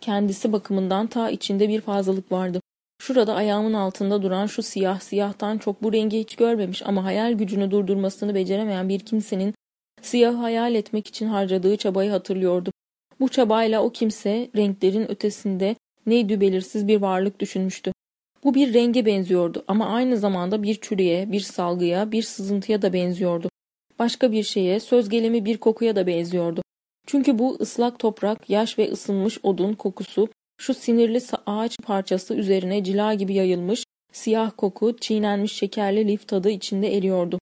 kendisi bakımından ta içinde bir fazlalık vardı. Şurada ayağımın altında duran şu siyah siyahtan çok bu rengi hiç görmemiş ama hayal gücünü durdurmasını beceremeyen bir kimsenin siyahı hayal etmek için harcadığı çabayı hatırlıyordu. Bu çabayla o kimse renklerin ötesinde neydi belirsiz bir varlık düşünmüştü. Bu bir renge benziyordu ama aynı zamanda bir çürüye, bir salgıya, bir sızıntıya da benziyordu. Başka bir şeye, söz gelimi bir kokuya da benziyordu. Çünkü bu ıslak toprak, yaş ve ısınmış odun kokusu şu sinirli ağaç parçası üzerine cila gibi yayılmış, siyah koku, çiğnenmiş şekerli lif tadı içinde eriyordu.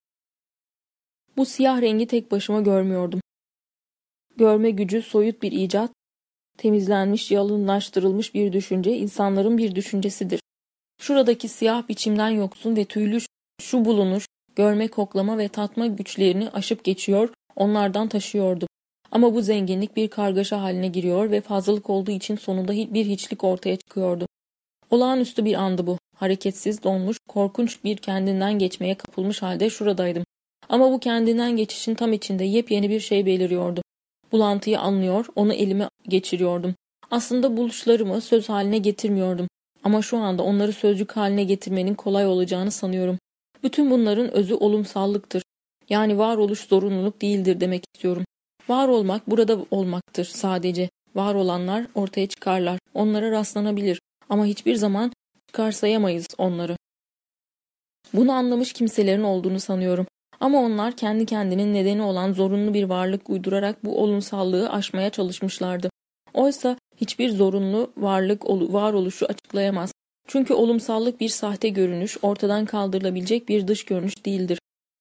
Bu siyah rengi tek başıma görmüyordum. Görme gücü soyut bir icat, temizlenmiş, yalınlaştırılmış bir düşünce insanların bir düşüncesidir. Şuradaki siyah biçimden yoksun ve tüylü şu bulunuş, görme, koklama ve tatma güçlerini aşıp geçiyor, onlardan taşıyordu. Ama bu zenginlik bir kargaşa haline giriyor ve fazlalık olduğu için sonunda bir hiçlik ortaya çıkıyordu. Olağanüstü bir andı bu. Hareketsiz, donmuş, korkunç bir kendinden geçmeye kapılmış halde şuradaydım. Ama bu kendinden geçişin tam içinde yepyeni bir şey beliriyordu. Bulantıyı anlıyor, onu elime geçiriyordum. Aslında buluşlarımı söz haline getirmiyordum. Ama şu anda onları sözcük haline getirmenin kolay olacağını sanıyorum. Bütün bunların özü olumsallıktır. Yani varoluş zorunluluk değildir demek istiyorum. Var olmak burada olmaktır sadece. Var olanlar ortaya çıkarlar. Onlara rastlanabilir. Ama hiçbir zaman çıkarsayamayız onları. Bunu anlamış kimselerin olduğunu sanıyorum. Ama onlar kendi kendinin nedeni olan zorunlu bir varlık uydurarak bu olumsallığı aşmaya çalışmışlardı. Oysa hiçbir zorunlu varlık varoluşu açıklayamaz. Çünkü olumsallık bir sahte görünüş, ortadan kaldırılabilecek bir dış görünüş değildir.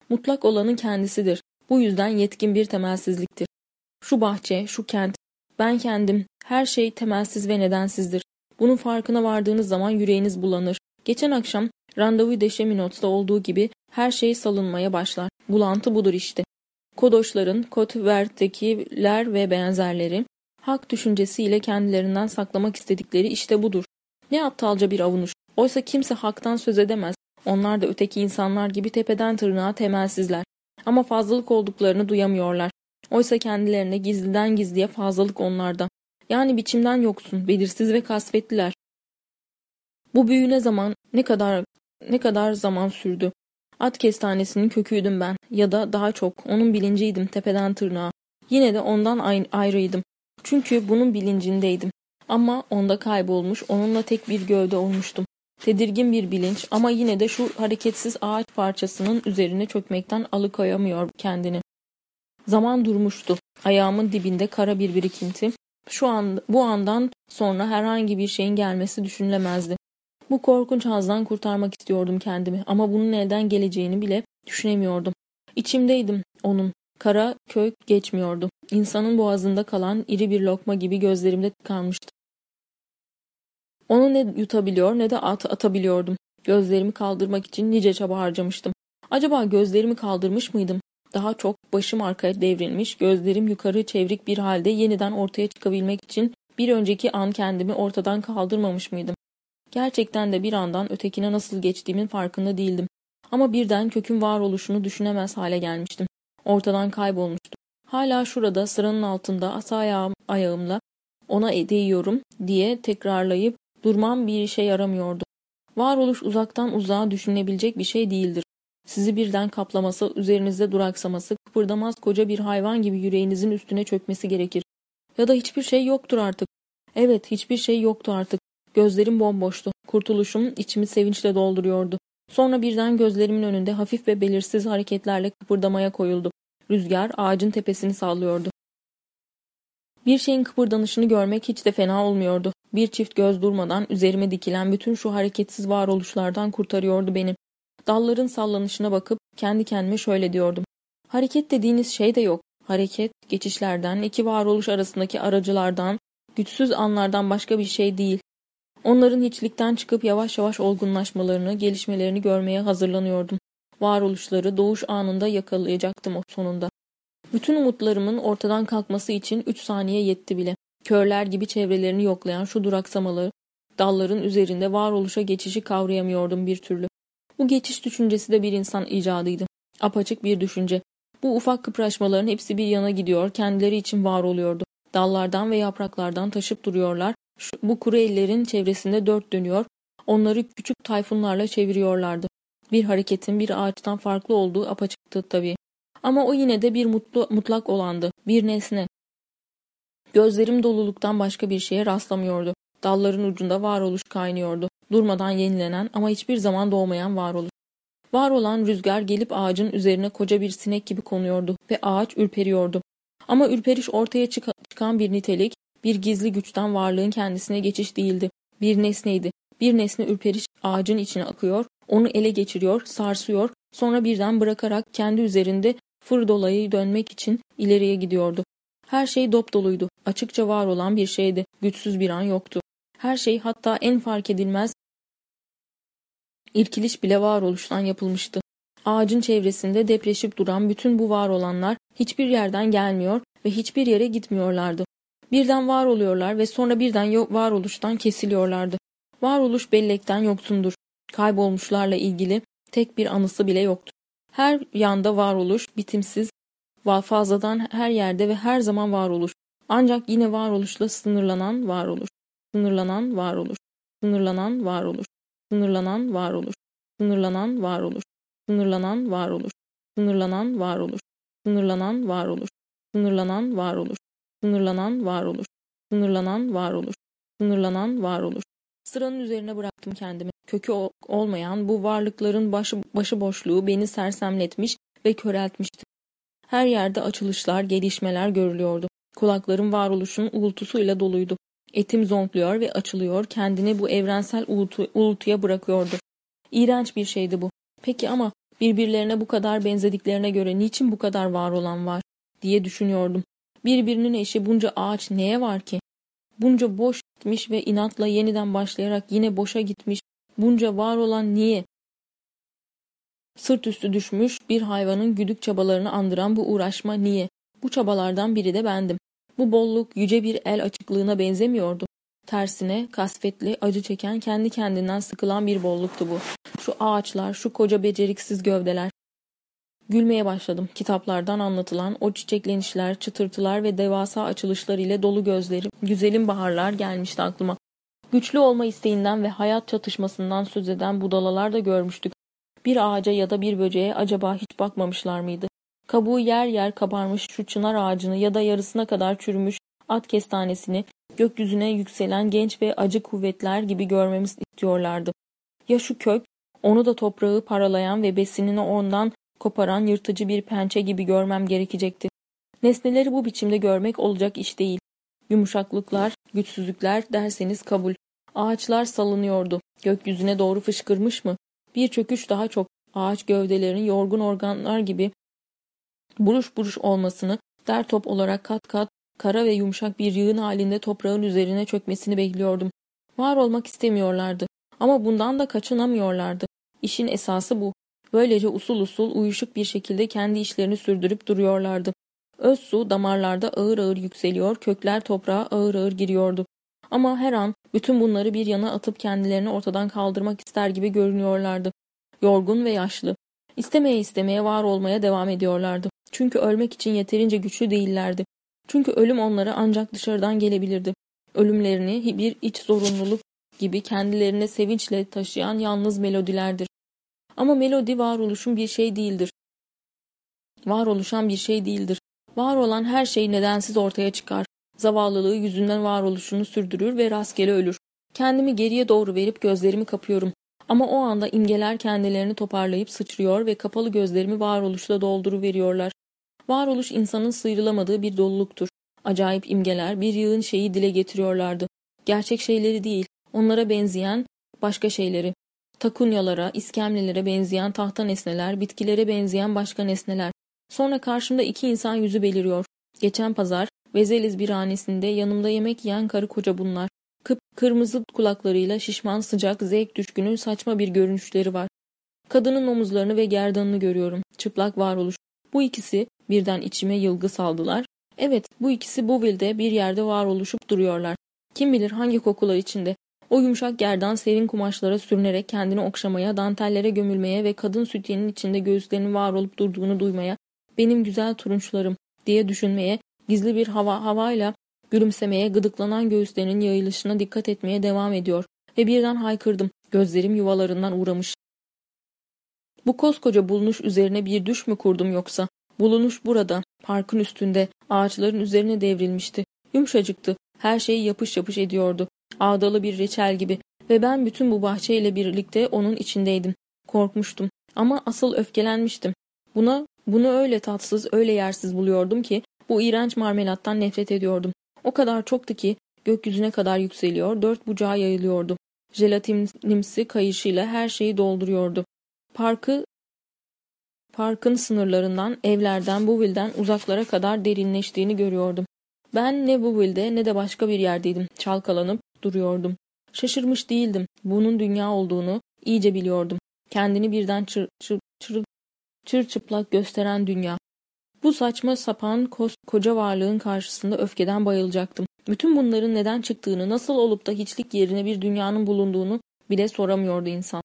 Mutlak olanın kendisidir. Bu yüzden yetkin bir temelsizliktir. Şu bahçe, şu kent, ben kendim, her şey temelsiz ve nedensizdir. Bunun farkına vardığınız zaman yüreğiniz bulanır. Geçen akşam randevu de Cheminot'ta olduğu gibi her şey salınmaya başlar. Bulantı budur işte. Kodoşların, Kotvert'tekiler ve benzerleri, hak düşüncesiyle kendilerinden saklamak istedikleri işte budur. Ne aptalca bir avunuş. Oysa kimse haktan söz edemez. Onlar da öteki insanlar gibi tepeden tırnağa temelsizler. Ama fazlalık olduklarını duyamıyorlar. Oysa kendilerine gizliden gizliye fazlalık onlarda. Yani biçimden yoksun, belirsiz ve kasvetliler. Bu büyü ne zaman, ne kadar, ne kadar zaman sürdü? At kestanesinin köküydüm ben ya da daha çok onun bilinciydim tepeden tırnağa. Yine de ondan ayrıydım. Çünkü bunun bilincindeydim. Ama onda kaybolmuş, onunla tek bir gövde olmuştum. Tedirgin bir bilinç ama yine de şu hareketsiz ağaç parçasının üzerine çökmekten alıkoyamıyor kendini. Zaman durmuştu. Ayağımın dibinde kara bir birikinti. Şu an, bu andan sonra herhangi bir şeyin gelmesi düşünülemezdi. Bu korkunç hazdan kurtarmak istiyordum kendimi ama bunun elden geleceğini bile düşünemiyordum. İçimdeydim onun. Kara kök geçmiyordu. İnsanın boğazında kalan iri bir lokma gibi gözlerimde tıkanmıştı. Onu ne yutabiliyor ne de at atabiliyordum. Gözlerimi kaldırmak için nice çaba harcamıştım. Acaba gözlerimi kaldırmış mıydım? Daha çok başım arkaya devrilmiş, gözlerim yukarı çevrik bir halde yeniden ortaya çıkabilmek için bir önceki an kendimi ortadan kaldırmamış mıydım? Gerçekten de bir andan ötekine nasıl geçtiğimin farkında değildim. Ama birden kökün varoluşunu düşünemez hale gelmiştim. Ortadan kaybolmuştum. Hala şurada sıranın altında asa ayağım, ayağımla ona değiyorum diye tekrarlayıp durmam bir işe yaramıyordu. Varoluş uzaktan uzağa düşünebilecek bir şey değildir. Sizi birden kaplaması, üzerinizde duraksaması, kıpırdamaz koca bir hayvan gibi yüreğinizin üstüne çökmesi gerekir. Ya da hiçbir şey yoktur artık. Evet, hiçbir şey yoktu artık. Gözlerim bomboştu. Kurtuluşum içimi sevinçle dolduruyordu. Sonra birden gözlerimin önünde hafif ve belirsiz hareketlerle kıpırdamaya koyuldu. Rüzgar ağacın tepesini sallıyordu. Bir şeyin kıpırdanışını görmek hiç de fena olmuyordu. Bir çift göz durmadan üzerime dikilen bütün şu hareketsiz varoluşlardan kurtarıyordu beni. Dalların sallanışına bakıp kendi kendime şöyle diyordum. Hareket dediğiniz şey de yok. Hareket, geçişlerden, iki varoluş arasındaki aracılardan, güçsüz anlardan başka bir şey değil. Onların hiçlikten çıkıp yavaş yavaş olgunlaşmalarını, gelişmelerini görmeye hazırlanıyordum. Varoluşları doğuş anında yakalayacaktım o sonunda. Bütün umutlarımın ortadan kalkması için üç saniye yetti bile. Körler gibi çevrelerini yoklayan şu duraksamaları, dalların üzerinde varoluşa geçişi kavrayamıyordum bir türlü. Bu geçiş düşüncesi de bir insan icadıydı. Apaçık bir düşünce. Bu ufak kıpraşmaların hepsi bir yana gidiyor, kendileri için var oluyordu. Dallardan ve yapraklardan taşıp duruyorlar, şu, bu kuru ellerin çevresinde dört dönüyor, onları küçük tayfunlarla çeviriyorlardı. Bir hareketin bir ağaçtan farklı olduğu apaçıktı tabii. Ama o yine de bir mutlu, mutlak olandı, bir nesne. Gözlerim doluluktan başka bir şeye rastlamıyordu. Dalların ucunda varoluş kaynıyordu. Durmadan yenilenen ama hiçbir zaman doğmayan varoluş. Var olan rüzgar gelip ağacın üzerine koca bir sinek gibi konuyordu ve ağaç ürperiyordu. Ama ürperiş ortaya çıkan bir nitelik, bir gizli güçten varlığın kendisine geçiş değildi. Bir nesneydi. Bir nesne ürperiş ağacın içine akıyor, onu ele geçiriyor, sarsıyor, sonra birden bırakarak kendi üzerinde fır dolayı dönmek için ileriye gidiyordu. Her şey dop doluydu. Açıkça var olan bir şeydi. Güçsüz bir an yoktu. Her şey hatta en fark edilmez irkiliş bile varoluştan yapılmıştı. Ağacın çevresinde depreşip duran bütün bu var olanlar hiçbir yerden gelmiyor ve hiçbir yere gitmiyorlardı. Birden var oluyorlar ve sonra birden yok varoluştan kesiliyorlardı. Varoluş bellekten yoksundur. Kaybolmuşlarla ilgili tek bir anısı bile yoktu. Her yanda varoluş, bitimsiz, fazladan her yerde ve her zaman varoluş. Ancak yine varoluşla sınırlanan varoluş. Sınırlanan varoluş. Sınırlanan varoluş. Sınırlanan varoluş. Sınırlanan varoluş. Sınırlanan varoluş. Sınırlanan varoluş. Sınırlanan varoluş. Sınırlanan varoluş. Sınırlanan varoluş. Sınırlanan varoluş. Sınırlanan varoluş. Sıranın üzerine bıraktım kendimi. Kökü olmayan bu varlıkların başı, başıboşluğu beni sersemletmiş ve köreltmişti. Her yerde açılışlar, gelişmeler görülüyordu. Kulaklarım varoluşun uğultusuyla doluydu. Etim zonkluyor ve açılıyor, kendini bu evrensel uğultu, uğultuya bırakıyordu. İğrenç bir şeydi bu. Peki ama birbirlerine bu kadar benzediklerine göre niçin bu kadar var olan var diye düşünüyordum. Birbirinin eşi bunca ağaç neye var ki? Bunca boş gitmiş ve inatla yeniden başlayarak yine boşa gitmiş. Bunca var olan niye? Sırt üstü düşmüş bir hayvanın güdük çabalarını andıran bu uğraşma niye? Bu çabalardan biri de bendim. Bu bolluk yüce bir el açıklığına benzemiyordu. Tersine kasvetli, acı çeken, kendi kendinden sıkılan bir bolluktu bu. Şu ağaçlar, şu koca beceriksiz gövdeler. Gülmeye başladım. Kitaplardan anlatılan o çiçeklenişler, çıtırtılar ve devasa açılışlar ile dolu gözlerim, güzelim baharlar gelmişti aklıma. Güçlü olma isteğinden ve hayat çatışmasından söz eden budalalar da görmüştük. Bir ağaca ya da bir böceğe acaba hiç bakmamışlar mıydı? Kabuğu yer yer kabarmış şu çınar ağacını ya da yarısına kadar çürümüş at kestanesini gökyüzüne yükselen genç ve acı kuvvetler gibi görmemiz istiyorlardı. Ya şu kök, onu da toprağı paralayan ve besinini ondan koparan yırtıcı bir pençe gibi görmem gerekecekti. Nesneleri bu biçimde görmek olacak iş değil. Yumuşaklıklar, güçsüzlükler derseniz kabul. Ağaçlar salınıyordu. Gökyüzüne doğru fışkırmış mı? Bir çöküş daha çok. Ağaç gövdelerinin yorgun organlar gibi buruş buruş olmasını, der top olarak kat kat, kara ve yumuşak bir yığın halinde toprağın üzerine çökmesini bekliyordum. Var olmak istemiyorlardı. Ama bundan da kaçınamıyorlardı. İşin esası bu. Böylece usul usul uyuşuk bir şekilde kendi işlerini sürdürüp duruyorlardı. Öz su damarlarda ağır ağır yükseliyor, kökler toprağa ağır ağır giriyordu. Ama her an bütün bunları bir yana atıp kendilerini ortadan kaldırmak ister gibi görünüyorlardı. Yorgun ve yaşlı. İstemeye istemeye var olmaya devam ediyorlardı. Çünkü ölmek için yeterince güçlü değillerdi. Çünkü ölüm onlara ancak dışarıdan gelebilirdi. Ölümlerini bir iç zorunluluk gibi kendilerine sevinçle taşıyan yalnız melodilerdir. Ama melodi varoluşun bir şey değildir. Var oluşan bir şey değildir. Var olan her şey nedensiz ortaya çıkar. Zavallılığı yüzünden varoluşunu sürdürür ve rastgele ölür. Kendimi geriye doğru verip gözlerimi kapıyorum. Ama o anda imgeler kendilerini toparlayıp sıçrıyor ve kapalı gözlerimi varoluşla dolduruveriyorlar. Varoluş insanın sıyrılamadığı bir doluluktur. Acayip imgeler bir yığın şeyi dile getiriyorlardı. Gerçek şeyleri değil, onlara benzeyen başka şeyleri. Takunyalara, iskemlelere benzeyen tahta nesneler, bitkilere benzeyen başka nesneler. Sonra karşımda iki insan yüzü beliriyor. Geçen pazar Vezeliz birhanesinde yanımda yemek yiyen karı koca bunlar. Kıp kırmızı kulaklarıyla şişman sıcak zevk düşkünün saçma bir görünüşleri var. Kadının omuzlarını ve gerdanını görüyorum. Çıplak varoluş. Bu ikisi birden içime yılgı saldılar. Evet bu ikisi Boville'de bir yerde var oluşup duruyorlar. Kim bilir hangi kokular içinde. O yumuşak gerdan serin kumaşlara sürünerek kendini okşamaya, dantellere gömülmeye ve kadın sütyenin içinde göğüslerinin var olup durduğunu duymaya, benim güzel turunçlarım diye düşünmeye, gizli bir hava havayla gülümsemeye, gıdıklanan göğüslerinin yayılışına dikkat etmeye devam ediyor. Ve birden haykırdım. Gözlerim yuvalarından uğramış. Bu koskoca bulunuş üzerine bir düş mü kurdum yoksa? Bulunuş burada, parkın üstünde, ağaçların üzerine devrilmişti. Yumuşacıktı, her şeyi yapış yapış ediyordu. Ağdalı bir reçel gibi ve ben bütün bu bahçeyle birlikte onun içindeydim. Korkmuştum ama asıl öfkelenmiştim. Buna, bunu öyle tatsız, öyle yersiz buluyordum ki bu iğrenç marmelattan nefret ediyordum. O kadar çoktu ki gökyüzüne kadar yükseliyor, dört bucağa yayılıyordu. Jelatinimsi kayışıyla her şeyi dolduruyordu. Parkı Parkın sınırlarından, evlerden, Buville'den uzaklara kadar derinleştiğini görüyordum. Ben ne Buville'de ne de başka bir yerdeydim. Çalkalanıp duruyordum. Şaşırmış değildim. Bunun dünya olduğunu iyice biliyordum. Kendini birden çır, çır, çır, çır çıplak gösteren dünya. Bu saçma sapan koca varlığın karşısında öfkeden bayılacaktım. Bütün bunların neden çıktığını, nasıl olup da hiçlik yerine bir dünyanın bulunduğunu bile soramıyordu insan.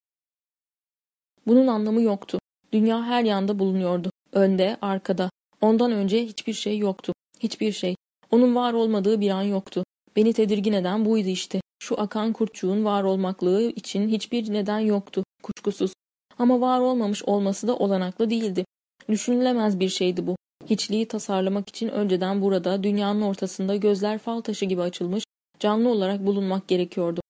Bunun anlamı yoktu. Dünya her yanda bulunuyordu. Önde, arkada. Ondan önce hiçbir şey yoktu. Hiçbir şey. Onun var olmadığı bir an yoktu. Beni tedirgin eden buydu işte. Şu akan kurtçuğun var olmaklığı için hiçbir neden yoktu. Kuşkusuz. Ama var olmamış olması da olanaklı değildi. Düşünülemez bir şeydi bu. Hiçliği tasarlamak için önceden burada, dünyanın ortasında gözler fal taşı gibi açılmış, canlı olarak bulunmak gerekiyordu.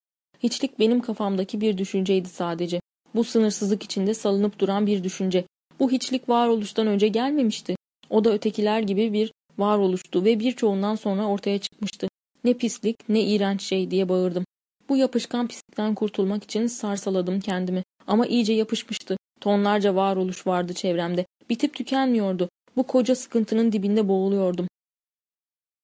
Hiçlik benim kafamdaki bir düşünceydi sadece. Bu sınırsızlık içinde salınıp duran bir düşünce. Bu hiçlik varoluştan önce gelmemişti. O da ötekiler gibi bir varoluştu ve birçoğundan sonra ortaya çıkmıştı. Ne pislik ne iğrenç şey diye bağırdım. Bu yapışkan pislikten kurtulmak için sarsaladım kendimi. Ama iyice yapışmıştı. Tonlarca varoluş vardı çevremde. Bitip tükenmiyordu. Bu koca sıkıntının dibinde boğuluyordum.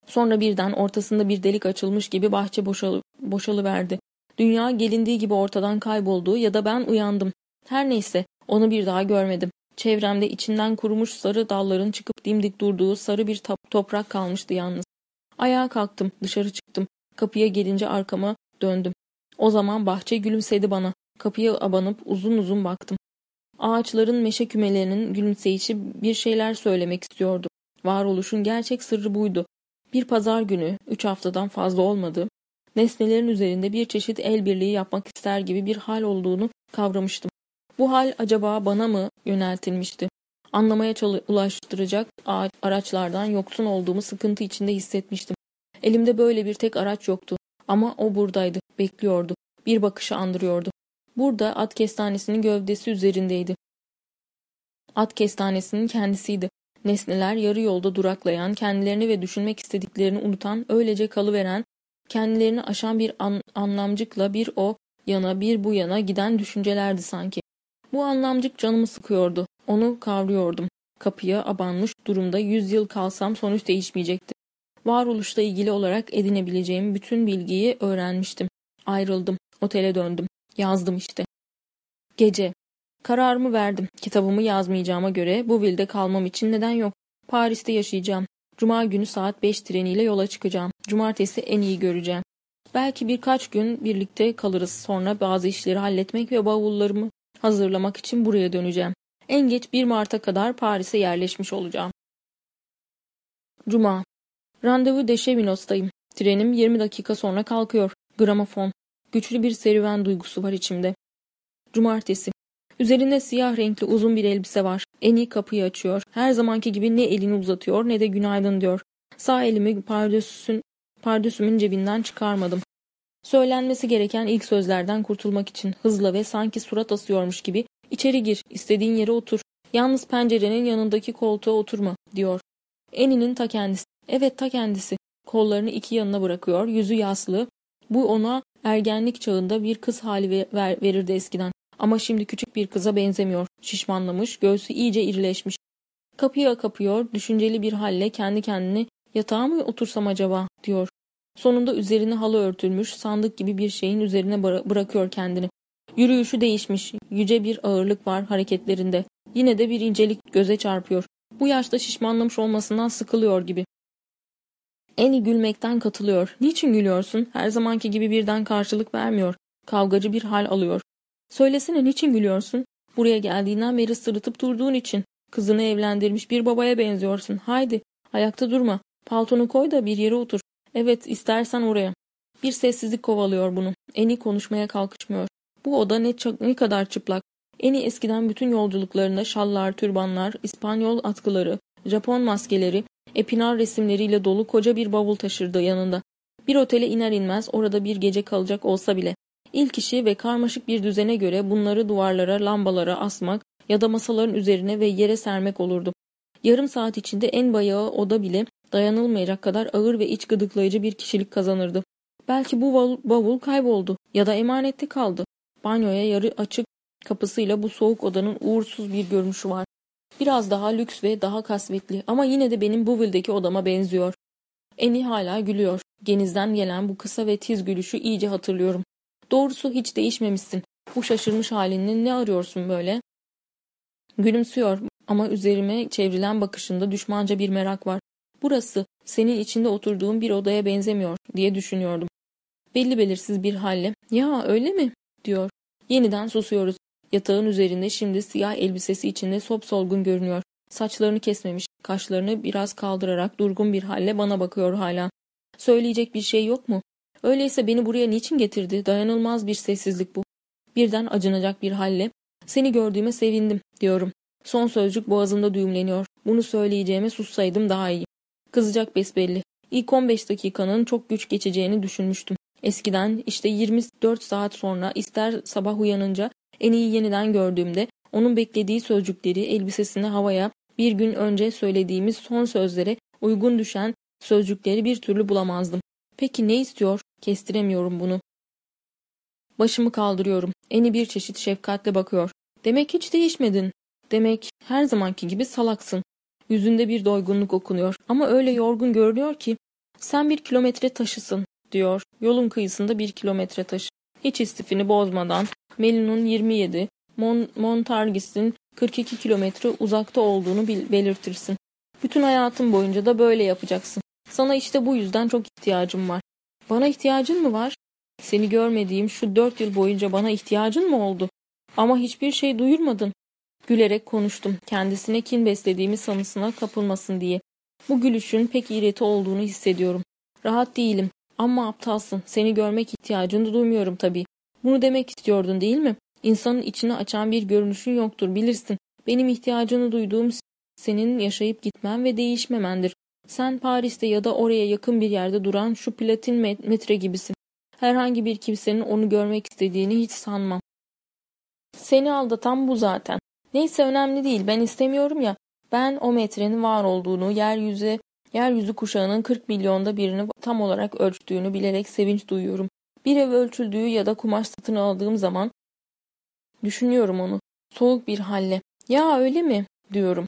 Sonra birden ortasında bir delik açılmış gibi bahçe boşalı, boşalıverdi. Dünya gelindiği gibi ortadan kayboldu ya da ben uyandım. Her neyse Onu bir daha görmedim. Çevremde içinden kurumuş sarı dalların çıkıp dimdik durduğu sarı bir toprak kalmıştı yalnız. Ayağa kalktım, dışarı çıktım. Kapıya gelince arkama döndüm. O zaman bahçe gülümsedi bana. Kapıya abanıp uzun uzun baktım. Ağaçların meşe kümelerinin gülümseyişi bir şeyler söylemek istiyordu. Varoluşun gerçek sırrı buydu. Bir pazar günü, üç haftadan fazla olmadı, nesnelerin üzerinde bir çeşit el birliği yapmak ister gibi bir hal olduğunu kavramıştım. Bu hal acaba bana mı yöneltilmişti? Anlamaya ulaştıracak araçlardan yoksun olduğumu sıkıntı içinde hissetmiştim. Elimde böyle bir tek araç yoktu. Ama o buradaydı, bekliyordu. Bir bakışı andırıyordu. Burada at kestanesinin gövdesi üzerindeydi. At kestanesinin kendisiydi. Nesneler yarı yolda duraklayan, kendilerini ve düşünmek istediklerini unutan, öylece kalıveren, kendilerini aşan bir an anlamcıkla bir o yana bir bu yana giden düşüncelerdi sanki. Bu anlamcık canımı sıkıyordu. Onu kavruyordum. Kapıya abanmış durumda yüz yıl kalsam sonuç değişmeyecekti. Varoluşla ilgili olarak edinebileceğim bütün bilgiyi öğrenmiştim. Ayrıldım. Otele döndüm. Yazdım işte. Gece. Kararımı verdim. Kitabımı yazmayacağıma göre bu vilde kalmam için neden yok. Paris'te yaşayacağım. Cuma günü saat 5 treniyle yola çıkacağım. Cumartesi en iyi göreceğim. Belki birkaç gün birlikte kalırız. Sonra bazı işleri halletmek ve bavullarımı hazırlamak için buraya döneceğim. En geç 1 Mart'a kadar Paris'e yerleşmiş olacağım. Cuma. Randevu Deşevinos'tayım. Trenim 20 dakika sonra kalkıyor. Gramofon. Güçlü bir serüven duygusu var içimde. Cumartesi. Üzerinde siyah renkli uzun bir elbise var. En iyi kapıyı açıyor. Her zamanki gibi ne elini uzatıyor ne de günaydın diyor. Sağ elimi pardösün, pardösümün cebinden çıkarmadım. Söylenmesi gereken ilk sözlerden kurtulmak için hızla ve sanki surat asıyormuş gibi içeri gir, istediğin yere otur. Yalnız pencerenin yanındaki koltuğa oturma diyor. Eninin ta kendisi. Evet ta kendisi. Kollarını iki yanına bırakıyor, yüzü yaslı. Bu ona ergenlik çağında bir kız hali ver, verirdi eskiden. Ama şimdi küçük bir kıza benzemiyor. Şişmanlamış, göğsü iyice irileşmiş. Kapıya kapıyor, düşünceli bir halle kendi kendine yatağa mı otursam acaba diyor. Sonunda üzerine halı örtülmüş, sandık gibi bir şeyin üzerine bırakıyor kendini. Yürüyüşü değişmiş, yüce bir ağırlık var hareketlerinde. Yine de bir incelik göze çarpıyor. Bu yaşta şişmanlamış olmasından sıkılıyor gibi. Eni gülmekten katılıyor. Niçin gülüyorsun? Her zamanki gibi birden karşılık vermiyor. Kavgacı bir hal alıyor. Söylesene niçin gülüyorsun? Buraya geldiğinden beri sırıtıp durduğun için. Kızını evlendirmiş bir babaya benziyorsun. Haydi, ayakta durma. Paltonu koy da bir yere otur. Evet, istersen oraya. Bir sessizlik kovalıyor bunu. Eni konuşmaya kalkışmıyor. Bu oda ne, ne kadar çıplak. Eni eskiden bütün yolculuklarında şallar, türbanlar, İspanyol atkıları, Japon maskeleri, epinar resimleriyle dolu koca bir bavul taşırdı yanında. Bir otele iner inmez orada bir gece kalacak olsa bile. İlk işi ve karmaşık bir düzene göre bunları duvarlara, lambalara asmak ya da masaların üzerine ve yere sermek olurdu. Yarım saat içinde en bayağı oda bile dayanılmayacak kadar ağır ve iç gıdıklayıcı bir kişilik kazanırdı. Belki bu bavul kayboldu ya da emanette kaldı. Banyoya yarı açık kapısıyla bu soğuk odanın uğursuz bir görünüşü var. Biraz daha lüks ve daha kasvetli ama yine de benim Bouville'deki odama benziyor. Eni hala gülüyor. Genizden gelen bu kısa ve tiz gülüşü iyice hatırlıyorum. Doğrusu hiç değişmemişsin. Bu şaşırmış halini ne arıyorsun böyle? Gülümsüyor ama üzerime çevrilen bakışında düşmanca bir merak var. Burası senin içinde oturduğun bir odaya benzemiyor diye düşünüyordum. Belli belirsiz bir halle ya öyle mi diyor. Yeniden susuyoruz. Yatağın üzerinde şimdi siyah elbisesi içinde solgun görünüyor. Saçlarını kesmemiş, kaşlarını biraz kaldırarak durgun bir halle bana bakıyor hala. Söyleyecek bir şey yok mu? Öyleyse beni buraya niçin getirdi? Dayanılmaz bir sessizlik bu. Birden acınacak bir halle. Seni gördüğüme sevindim diyorum. Son sözcük boğazımda düğümleniyor. Bunu söyleyeceğime sussaydım daha iyi. Kızacak besbelli. İlk 15 dakikanın çok güç geçeceğini düşünmüştüm. Eskiden işte 24 saat sonra ister sabah uyanınca en iyi yeniden gördüğümde onun beklediği sözcükleri elbisesini havaya bir gün önce söylediğimiz son sözlere uygun düşen sözcükleri bir türlü bulamazdım. Peki ne istiyor? Kestiremiyorum bunu. Başımı kaldırıyorum. Eni bir çeşit şefkatle bakıyor. Demek hiç değişmedin. Demek her zamanki gibi salaksın. Yüzünde bir doygunluk okunuyor ama öyle yorgun görünüyor ki sen bir kilometre taşısın diyor. Yolun kıyısında bir kilometre taşı. Hiç istifini bozmadan Melin'un 27, Mon Montargis'in 42 kilometre uzakta olduğunu belirtirsin. Bütün hayatın boyunca da böyle yapacaksın. Sana işte bu yüzden çok ihtiyacım var. Bana ihtiyacın mı var? Seni görmediğim şu dört yıl boyunca bana ihtiyacın mı oldu? Ama hiçbir şey duyurmadın. Gülerek konuştum. Kendisine kin beslediğimi sanısına kapılmasın diye. Bu gülüşün pek iğreti olduğunu hissediyorum. Rahat değilim. Ama aptalsın. Seni görmek ihtiyacını duymuyorum tabii. Bunu demek istiyordun değil mi? İnsanın içini açan bir görünüşün yoktur bilirsin. Benim ihtiyacını duyduğum senin yaşayıp gitmen ve değişmemendir. Sen Paris'te ya da oraya yakın bir yerde duran şu platin metre gibisin. Herhangi bir kimsenin onu görmek istediğini hiç sanmam. Seni aldatan bu zaten. Neyse önemli değil. Ben istemiyorum ya. Ben o metrenin var olduğunu, yeryüzü, yeryüzü kuşağının 40 milyonda birini tam olarak ölçtüğünü bilerek sevinç duyuyorum. Bir ev ölçüldüğü ya da kumaş satın aldığım zaman düşünüyorum onu. Soğuk bir halle. Ya öyle mi? diyorum.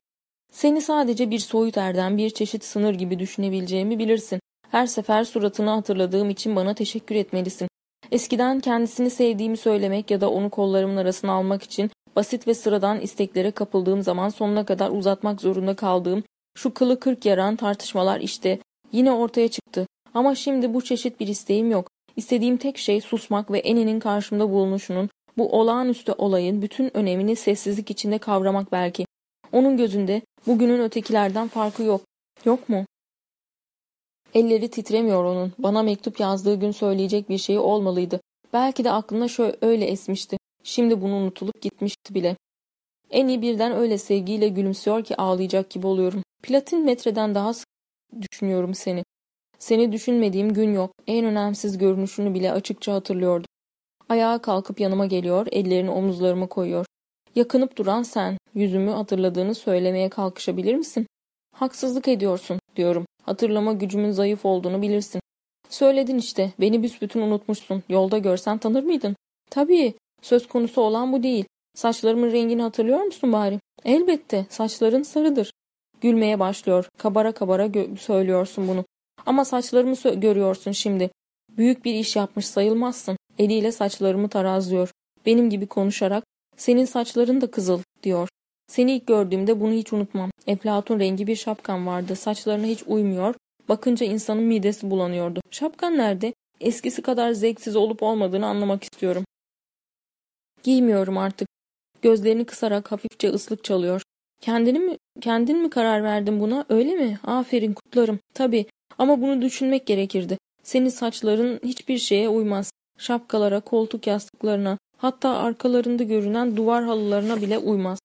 Seni sadece bir soyut erden bir çeşit sınır gibi düşünebileceğimi bilirsin. Her sefer suratını hatırladığım için bana teşekkür etmelisin. Eskiden kendisini sevdiğimi söylemek ya da onu kollarımın arasına almak için basit ve sıradan isteklere kapıldığım zaman sonuna kadar uzatmak zorunda kaldığım şu kılı kırk yaran tartışmalar işte yine ortaya çıktı. Ama şimdi bu çeşit bir isteğim yok. İstediğim tek şey susmak ve eninin karşımda bulunuşunun bu olağanüstü olayın bütün önemini sessizlik içinde kavramak belki. Onun gözünde bugünün ötekilerden farkı yok. Yok mu? Elleri titremiyor onun. Bana mektup yazdığı gün söyleyecek bir şey olmalıydı. Belki de aklına şöyle öyle esmişti. Şimdi bunu unutulup gitmişti bile. İyi birden öyle sevgiyle gülümsüyor ki ağlayacak gibi oluyorum. Platin metreden daha sık düşünüyorum seni. Seni düşünmediğim gün yok. En önemsiz görünüşünü bile açıkça hatırlıyordum. Ayağa kalkıp yanıma geliyor, ellerini omuzlarıma koyuyor. Yakınıp duran sen, yüzümü hatırladığını söylemeye kalkışabilir misin? Haksızlık ediyorsun, diyorum. Hatırlama gücümün zayıf olduğunu bilirsin. Söyledin işte, beni büsbütün unutmuşsun. Yolda görsen tanır mıydın? Tabii, söz konusu olan bu değil. Saçlarımın rengini hatırlıyor musun bari? Elbette, saçların sarıdır. Gülmeye başlıyor. Kabara kabara söylüyorsun bunu. Ama saçlarımı görüyorsun şimdi. Büyük bir iş yapmış sayılmazsın. Eliyle saçlarımı tarazlıyor. Benim gibi konuşarak senin saçların da kızıl diyor. Seni ilk gördüğümde bunu hiç unutmam. Eflatun rengi bir şapkan vardı. Saçlarına hiç uymuyor. Bakınca insanın midesi bulanıyordu. Şapkan nerede? Eskisi kadar zevksiz olup olmadığını anlamak istiyorum. Giymiyorum artık. Gözlerini kısarak hafifçe ıslık çalıyor. Kendini mi, kendin mi karar verdin buna öyle mi? Aferin kutlarım. Tabii ama bunu düşünmek gerekirdi. Senin saçların hiçbir şeye uymaz. Şapkalara, koltuk yastıklarına, hatta arkalarında görünen duvar halılarına bile uymaz.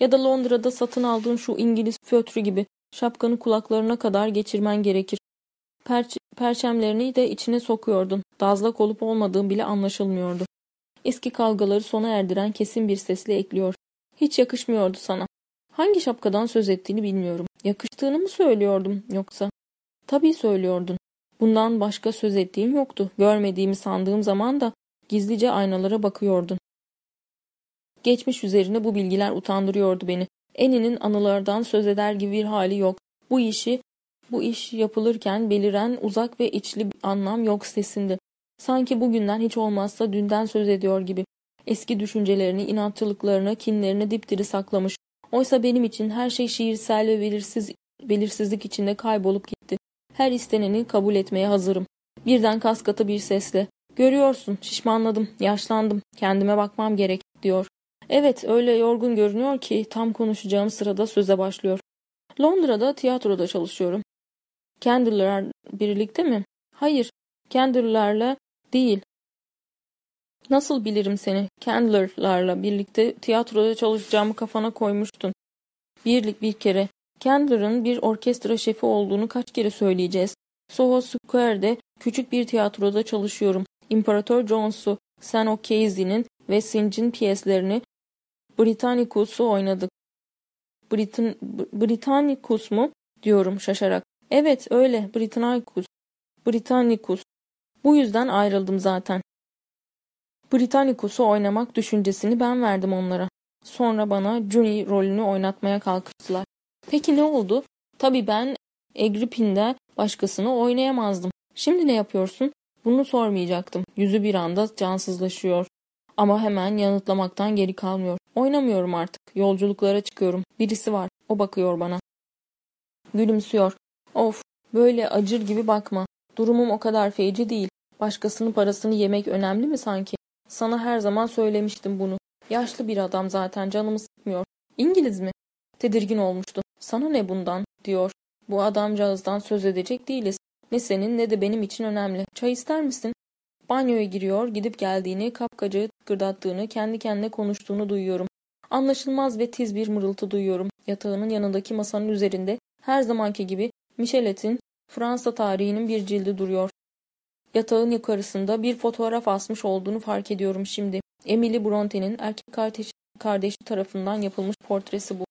Ya da Londra'da satın aldığın şu İngiliz fötrü gibi şapkanı kulaklarına kadar geçirmen gerekir. Perç perçemlerini de içine sokuyordun. Dazlak olup olmadığın bile anlaşılmıyordu. Eski kavgaları sona erdiren kesin bir sesle ekliyor. Hiç yakışmıyordu sana. Hangi şapkadan söz ettiğini bilmiyorum. Yakıştığını mı söylüyordum yoksa? Tabii söylüyordun. Bundan başka söz ettiğim yoktu. Görmediğimi sandığım zaman da gizlice aynalara bakıyordun. Geçmiş üzerine bu bilgiler utandırıyordu beni. Eni'nin anılardan söz eder gibi bir hali yok. Bu işi bu iş yapılırken beliren uzak ve içli bir anlam yok sesinde. Sanki bugünden hiç olmazsa dünden söz ediyor gibi. Eski düşüncelerini, inatçılıklarını, kinlerini dipdiri saklamış. Oysa benim için her şey şiirsel ve belirsiz, belirsizlik içinde kaybolup gitti. Her isteneni kabul etmeye hazırım. Birden kaskatı bir sesle. Görüyorsun, şişmanladım, yaşlandım, kendime bakmam gerek, diyor. Evet, öyle yorgun görünüyor ki tam konuşacağım sırada söze başlıyor. Londra'da tiyatroda çalışıyorum. Candler'lar birlikte mi? Hayır, Candler'larla değil. Nasıl bilirim seni? Candler'larla birlikte tiyatroda çalışacağımı kafana koymuştun. Birlik bir kere. Candler'ın bir orkestra şefi olduğunu kaç kere söyleyeceğiz. Soho Square'de küçük bir tiyatroda çalışıyorum. İmparator Jones'u, Sen O'Casey'nin ve Singe'in piyeslerini Britannicus'u oynadık. Britan Britannicus mu? diyorum şaşarak. Evet öyle Britannicus. Britannicus. Bu yüzden ayrıldım zaten. Britannicus'u oynamak düşüncesini ben verdim onlara. Sonra bana Juni rolünü oynatmaya kalkıştılar. Peki ne oldu? Tabii ben Agrippin'de başkasını oynayamazdım. Şimdi ne yapıyorsun? Bunu sormayacaktım. Yüzü bir anda cansızlaşıyor. Ama hemen yanıtlamaktan geri kalmıyor. Oynamıyorum artık. Yolculuklara çıkıyorum. Birisi var. O bakıyor bana. Gülümsüyor. Of, böyle acır gibi bakma. Durumum o kadar feci değil. Başkasının parasını yemek önemli mi sanki? Sana her zaman söylemiştim bunu. Yaşlı bir adam zaten canımı sıkmıyor. İngiliz mi? Tedirgin olmuştu. Sana ne bundan? diyor. Bu adamcağızdan söz edecek değiliz. Ne senin ne de benim için önemli. Çay ister misin? Banyoya giriyor, gidip geldiğini, kapkacığı tıkırdattığını, kendi kendine konuştuğunu duyuyorum. Anlaşılmaz ve tiz bir mırıltı duyuyorum. Yatağının yanındaki masanın üzerinde her zamanki gibi Michelet'in Fransa tarihinin bir cildi duruyor. Yatağın yukarısında bir fotoğraf asmış olduğunu fark ediyorum şimdi. Emily Bronte'nin erkek kardeşi, kardeşi tarafından yapılmış portresi bu.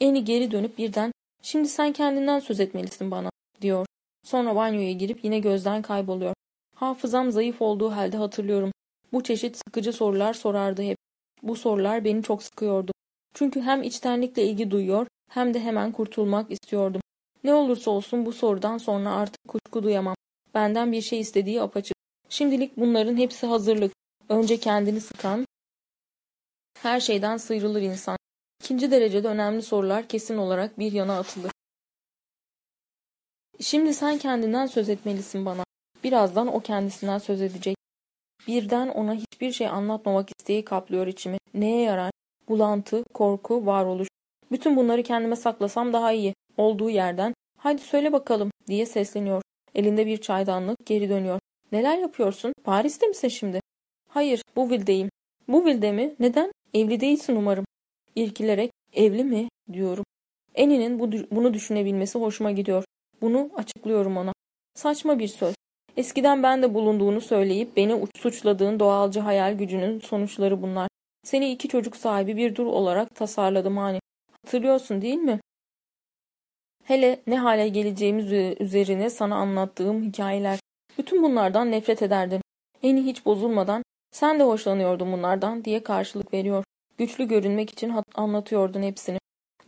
Eni geri dönüp birden ''Şimdi sen kendinden söz etmelisin bana.'' diyor. Sonra banyoya girip yine gözden kayboluyor. Hafızam zayıf olduğu halde hatırlıyorum. Bu çeşit sıkıcı sorular sorardı hep. Bu sorular beni çok sıkıyordu. Çünkü hem içtenlikle ilgi duyuyor hem de hemen kurtulmak istiyordum. Ne olursa olsun bu sorudan sonra artık kuşku duyamam. Benden bir şey istediği apaçık. Şimdilik bunların hepsi hazırlık. Önce kendini sıkan, her şeyden sıyrılır insan. İkinci derecede önemli sorular kesin olarak bir yana atılır. Şimdi sen kendinden söz etmelisin bana. Birazdan o kendisinden söz edecek. Birden ona hiçbir şey anlatmamak isteği kaplıyor içimi. Neye yarar? Bulantı, korku, varoluş. Bütün bunları kendime saklasam daha iyi. Olduğu yerden hadi söyle bakalım diye sesleniyor. Elinde bir çaydanlık geri dönüyor. Neler yapıyorsun? Paris'te misin şimdi? Hayır, Bouville'deyim. Bouville'de mi? Neden? Evli değilsin umarım. İrkilerek evli mi diyorum. Eninin bu, bunu düşünebilmesi hoşuma gidiyor. Bunu açıklıyorum ona. Saçma bir söz. Eskiden ben de bulunduğunu söyleyip beni suçladığın doğalcı hayal gücünün sonuçları bunlar. Seni iki çocuk sahibi bir dur olarak tasarladım hani. Hatırlıyorsun değil mi? Hele ne hale geleceğimiz üzerine sana anlattığım hikayeler. Bütün bunlardan nefret ederdim. Eni hiç bozulmadan sen de hoşlanıyordun bunlardan diye karşılık veriyor. Güçlü görünmek için anlatıyordun hepsini.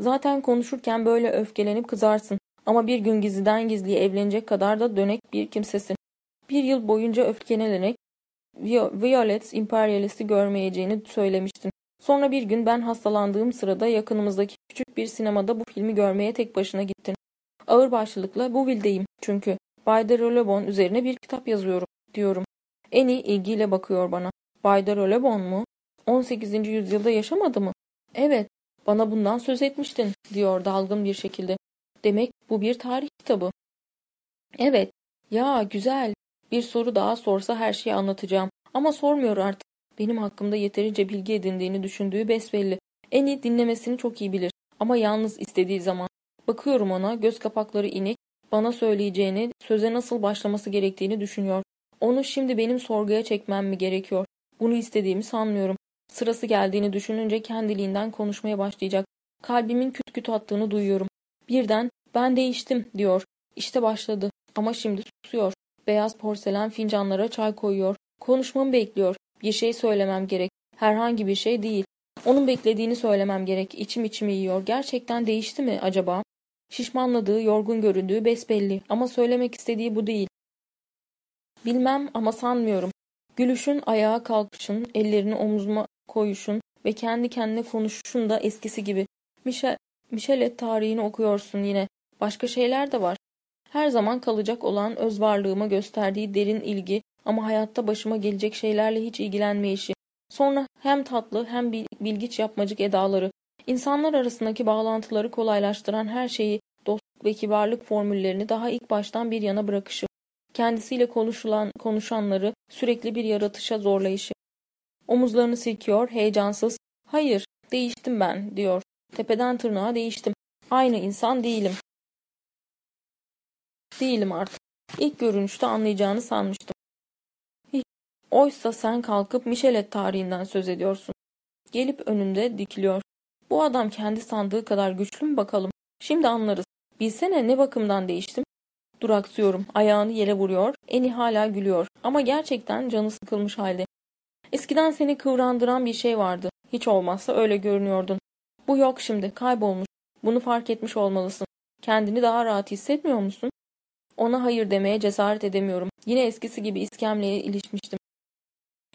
Zaten konuşurken böyle öfkelenip kızarsın. Ama bir gün gizliden gizliye evlenecek kadar da dönek bir kimsesin. Bir yıl boyunca öfkelenerek Violet imperialisti görmeyeceğini söylemiştin. Sonra bir gün ben hastalandığım sırada yakınımızdaki küçük bir sinemada bu filmi görmeye tek başına gittin. Ağır başlılıkla bu vildeyim çünkü Bay de Rolebon üzerine bir kitap yazıyorum diyorum. En iyi ilgiyle bakıyor bana. Bay de Rolebon mu? 18. yüzyılda yaşamadı mı? Evet, bana bundan söz etmiştin diyor dalgın bir şekilde. Demek bu bir tarih kitabı. Evet, ya güzel. Bir soru daha sorsa her şeyi anlatacağım. Ama sormuyor artık. Benim hakkımda yeterince bilgi edindiğini düşündüğü besbelli. En iyi dinlemesini çok iyi bilir. Ama yalnız istediği zaman. Bakıyorum ona, göz kapakları inik, bana söyleyeceğini, söze nasıl başlaması gerektiğini düşünüyor. Onu şimdi benim sorguya çekmem mi gerekiyor? Bunu istediğimi sanmıyorum. Sırası geldiğini düşününce kendiliğinden konuşmaya başlayacak. Kalbimin küt küt attığını duyuyorum. Birden ben değiştim diyor. İşte başladı ama şimdi susuyor. Beyaz porselen fincanlara çay koyuyor. Konuşmamı bekliyor. Bir şey söylemem gerek. Herhangi bir şey değil. Onun beklediğini söylemem gerek. İçim içimi yiyor. Gerçekten değişti mi acaba? Şişmanladığı, yorgun göründüğü besbelli ama söylemek istediği bu değil. Bilmem ama sanmıyorum. Gülüşün, ayağa kalkışın, ellerini omuzuma koyuşun ve kendi kendine konuşuşun da eskisi gibi. Michel, Michelet tarihini okuyorsun yine. Başka şeyler de var. Her zaman kalacak olan öz varlığıma gösterdiği derin ilgi ama hayatta başıma gelecek şeylerle hiç ilgilenmeyişi. Sonra hem tatlı hem bilgiç yapmacık edaları. İnsanlar arasındaki bağlantıları kolaylaştıran her şeyi, dostluk ve kibarlık formüllerini daha ilk baştan bir yana bırakışı. Kendisiyle konuşulan, konuşanları sürekli bir yaratışa zorlayışı. Omuzlarını silkiyor, heyecansız. Hayır, değiştim ben, diyor. Tepeden tırnağa değiştim. Aynı insan değilim. Değilim artık. İlk görünüşte anlayacağını sanmıştım. Oysa sen kalkıp Michelet tarihinden söz ediyorsun. Gelip önünde dikiliyor. Bu adam kendi sandığı kadar güçlü mü bakalım? Şimdi anlarız. Bilsene ne bakımdan değiştim? Duraksıyorum. Ayağını yere vuruyor. Eni hala gülüyor. Ama gerçekten canı sıkılmış halde. Eskiden seni kıvrandıran bir şey vardı. Hiç olmazsa öyle görünüyordun. Bu yok şimdi. Kaybolmuş. Bunu fark etmiş olmalısın. Kendini daha rahat hissetmiyor musun? Ona hayır demeye cesaret edemiyorum. Yine eskisi gibi iskemleye ilişmiştim.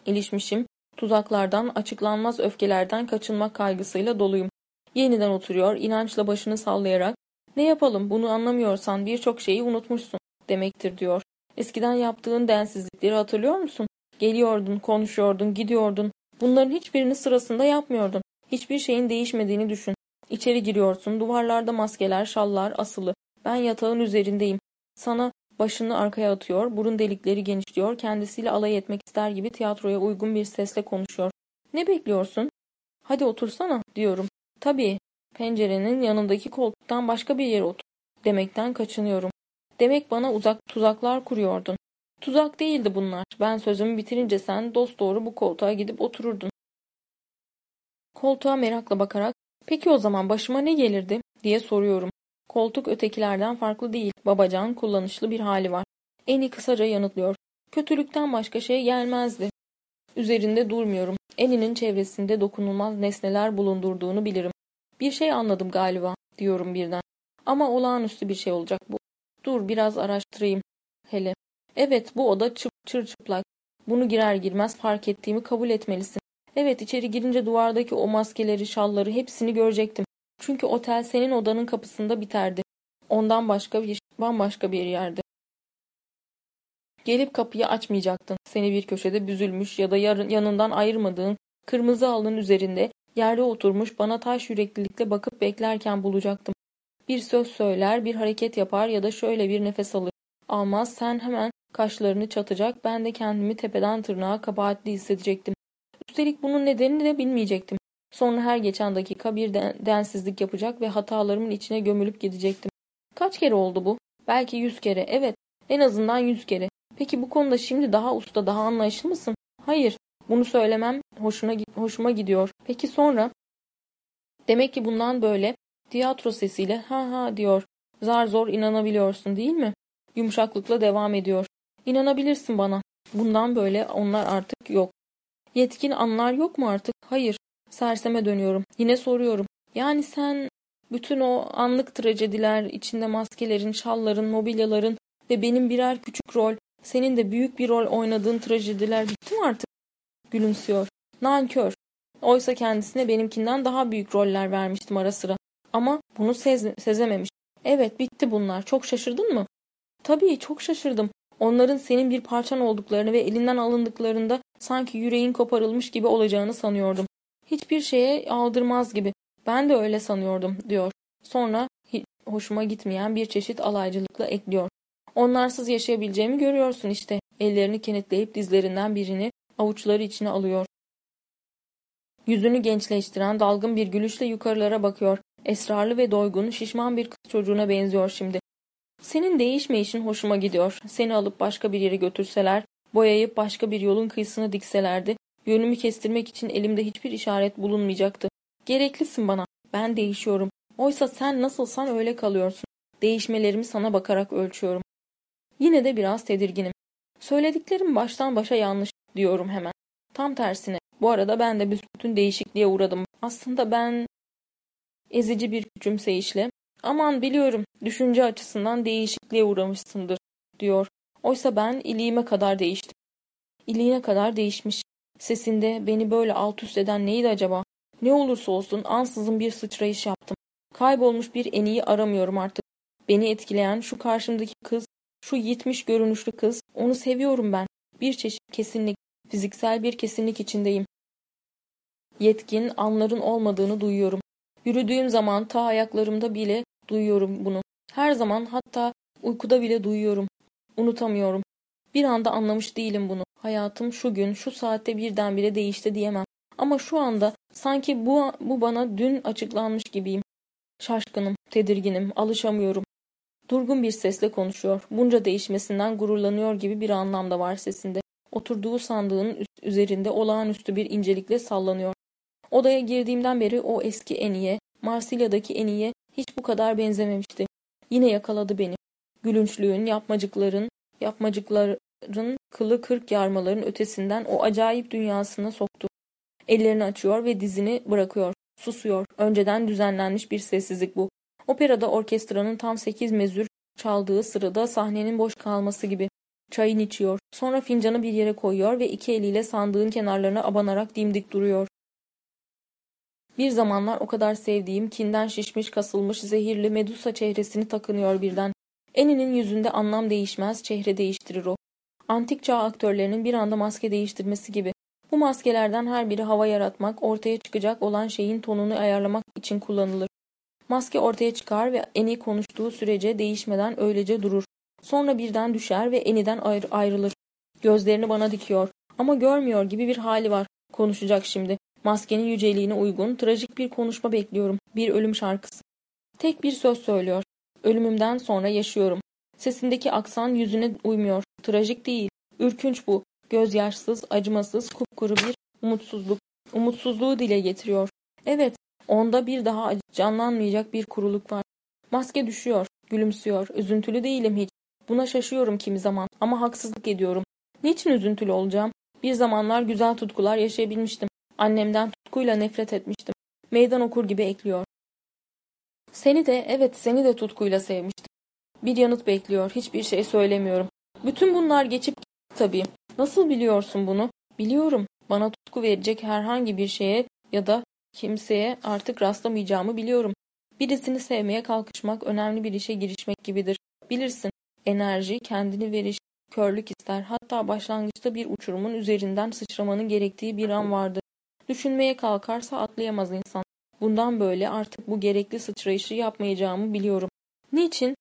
İlişmişim. tuzaklardan, açıklanmaz öfkelerden kaçınmak kaygısıyla doluyum. Yeniden oturuyor, inançla başını sallayarak, ne yapalım bunu anlamıyorsan birçok şeyi unutmuşsun demektir diyor. Eskiden yaptığın densizlikleri hatırlıyor musun? Geliyordun, konuşuyordun, gidiyordun. Bunların hiçbirini sırasında yapmıyordun. Hiçbir şeyin değişmediğini düşün. İçeri giriyorsun, duvarlarda maskeler, şallar asılı. Ben yatağın üzerindeyim. Sana başını arkaya atıyor, burun delikleri genişliyor, kendisiyle alay etmek ister gibi tiyatroya uygun bir sesle konuşuyor. Ne bekliyorsun? Hadi otursana, diyorum. Tabii, pencerenin yanındaki koltuktan başka bir yere otur. Demekten kaçınıyorum. Demek bana uzak tuzaklar kuruyordun. Tuzak değildi bunlar. Ben sözümü bitirince sen dost doğru bu koltuğa gidip otururdun. Koltuğa merakla bakarak, peki o zaman başıma ne gelirdi diye soruyorum. Koltuk ötekilerden farklı değil. Babacan kullanışlı bir hali var. Eni kısaca yanıtlıyor. Kötülükten başka şey gelmezdi. Üzerinde durmuyorum. Eninin çevresinde dokunulmaz nesneler bulundurduğunu bilirim. Bir şey anladım galiba diyorum birden. Ama olağanüstü bir şey olacak bu. Dur biraz araştırayım. Hele. Evet bu oda çıp çır çıplak. Bunu girer girmez fark ettiğimi kabul etmelisin. Evet içeri girince duvardaki o maskeleri, şalları hepsini görecektim. Çünkü otel senin odanın kapısında biterdi. Ondan başka bir, bambaşka bir yerde. Gelip kapıyı açmayacaktın. Seni bir köşede büzülmüş ya da yarın, yanından ayırmadığın kırmızı alın üzerinde yerde oturmuş bana taş yüreklilikle bakıp beklerken bulacaktım. Bir söz söyler, bir hareket yapar ya da şöyle bir nefes alır. Almaz sen hemen kaşlarını çatacak, ben de kendimi tepeden tırnağa kabahatli hissedecektim. Üstelik bunun nedenini de bilmeyecektim. Sonra her geçen dakika bir densizlik yapacak ve hatalarımın içine gömülüp gidecektim. Kaç kere oldu bu? Belki yüz kere. Evet, en azından yüz kere. Peki bu konuda şimdi daha usta, daha anlayışlı mısın? Hayır, bunu söylemem hoşuna, hoşuma gidiyor. Peki sonra? Demek ki bundan böyle tiyatro sesiyle ha ha diyor. Zar zor inanabiliyorsun değil mi? Yumuşaklıkla devam ediyor. İnanabilirsin bana. Bundan böyle onlar artık yok. Yetkin anlar yok mu artık? Hayır. Serseme dönüyorum. Yine soruyorum. Yani sen bütün o anlık trajediler, içinde maskelerin, şalların, mobilyaların ve benim birer küçük rol, senin de büyük bir rol oynadığın trajediler bitti mi artık? Gülümsüyor. Nankör. Oysa kendisine benimkinden daha büyük roller vermiştim ara sıra. Ama bunu sez sezememiş. Evet bitti bunlar. Çok şaşırdın mı? Tabii çok şaşırdım. Onların senin bir parçan olduklarını ve elinden alındıklarında sanki yüreğin koparılmış gibi olacağını sanıyordum. Hiçbir şeye aldırmaz gibi. Ben de öyle sanıyordum diyor. Sonra hoşuma gitmeyen bir çeşit alaycılıkla ekliyor. Onlarsız yaşayabileceğimi görüyorsun işte. Ellerini kenetleyip dizlerinden birini avuçları içine alıyor. Yüzünü gençleştiren dalgın bir gülüşle yukarılara bakıyor. Esrarlı ve doygun, şişman bir kız çocuğuna benziyor şimdi. Senin değişmeyişin hoşuma gidiyor. Seni alıp başka bir yere götürseler, boyayıp başka bir yolun kıyısına dikselerdi, yönümü kestirmek için elimde hiçbir işaret bulunmayacaktı. Gereklisin bana. Ben değişiyorum. Oysa sen nasılsan öyle kalıyorsun. Değişmelerimi sana bakarak ölçüyorum. Yine de biraz tedirginim. Söylediklerim baştan başa yanlış diyorum hemen. Tam tersine. Bu arada ben de bütün değişikliğe uğradım. Aslında ben ezici bir küçümseyişle aman biliyorum düşünce açısından değişikliğe uğramışsındır diyor. Oysa ben iliğime kadar değiştim. İliğine kadar değişmiş. Sesinde beni böyle alt üst eden neydi acaba? Ne olursa olsun ansızın bir sıçrayış yaptım. Kaybolmuş bir eniyi aramıyorum artık. Beni etkileyen şu karşımdaki kız, şu yitmiş görünüşlü kız, onu seviyorum ben. Bir çeşit kesinlik, fiziksel bir kesinlik içindeyim. Yetkin anların olmadığını duyuyorum. Yürüdüğüm zaman ta ayaklarımda bile duyuyorum bunu. Her zaman hatta uykuda bile duyuyorum. Unutamıyorum. Bir anda anlamış değilim bunu. Hayatım şu gün, şu saatte birdenbire değişti diyemem. Ama şu anda sanki bu, bu bana dün açıklanmış gibiyim. Şaşkınım, tedirginim, alışamıyorum. Durgun bir sesle konuşuyor. Bunca değişmesinden gururlanıyor gibi bir anlam da var sesinde. Oturduğu sandığın üzerinde olağanüstü bir incelikle sallanıyor. Odaya girdiğimden beri o eski Eniye, Marsilya'daki Eniye hiç bu kadar benzememişti. Yine yakaladı beni. Gülünçlüğün, yapmacıkların, yapmacıkların, kılı kırk yarmaların ötesinden o acayip dünyasına soktu. Ellerini açıyor ve dizini bırakıyor. Susuyor. Önceden düzenlenmiş bir sessizlik bu. Operada orkestranın tam sekiz mezür çaldığı sırada sahnenin boş kalması gibi. Çayını içiyor. Sonra fincanı bir yere koyuyor ve iki eliyle sandığın kenarlarına abanarak dimdik duruyor. Bir zamanlar o kadar sevdiğim, kinden şişmiş, kasılmış, zehirli Medusa çehresini takınıyor birden. Eninin yüzünde anlam değişmez, çehre değiştirir o. Antik çağ aktörlerinin bir anda maske değiştirmesi gibi. Bu maskelerden her biri hava yaratmak, ortaya çıkacak olan şeyin tonunu ayarlamak için kullanılır. Maske ortaya çıkar ve Eni konuştuğu sürece değişmeden öylece durur. Sonra birden düşer ve Eni'den ayrı ayrılır. Gözlerini bana dikiyor ama görmüyor gibi bir hali var. Konuşacak şimdi. Maskenin yüceliğine uygun, trajik bir konuşma bekliyorum. Bir ölüm şarkısı. Tek bir söz söylüyor. Ölümümden sonra yaşıyorum. Sesindeki aksan yüzüne uymuyor. Trajik değil. Ürkünç bu. Gözyaşsız, acımasız, kupkuru bir umutsuzluk. Umutsuzluğu dile getiriyor. Evet, onda bir daha canlanmayacak bir kuruluk var. Maske düşüyor, gülümsüyor. Üzüntülü değilim hiç. Buna şaşıyorum kimi zaman ama haksızlık ediyorum. Niçin üzüntülü olacağım? Bir zamanlar güzel tutkular yaşayabilmiştim. Annemden tutkuyla nefret etmiştim. Meydan okur gibi ekliyor. Seni de, evet seni de tutkuyla sevmiştim. Bir yanıt bekliyor, hiçbir şey söylemiyorum. Bütün bunlar geçip gitti tabii. Nasıl biliyorsun bunu? Biliyorum. Bana tutku verecek herhangi bir şeye ya da kimseye artık rastlamayacağımı biliyorum. Birisini sevmeye kalkışmak önemli bir işe girişmek gibidir. Bilirsin, enerji, kendini veriş, körlük ister. Hatta başlangıçta bir uçurumun üzerinden sıçramanın gerektiği bir an vardır. Düşünmeye kalkarsa atlayamaz insan. Bundan böyle artık bu gerekli sıçrayışı yapmayacağımı biliyorum. Niçin?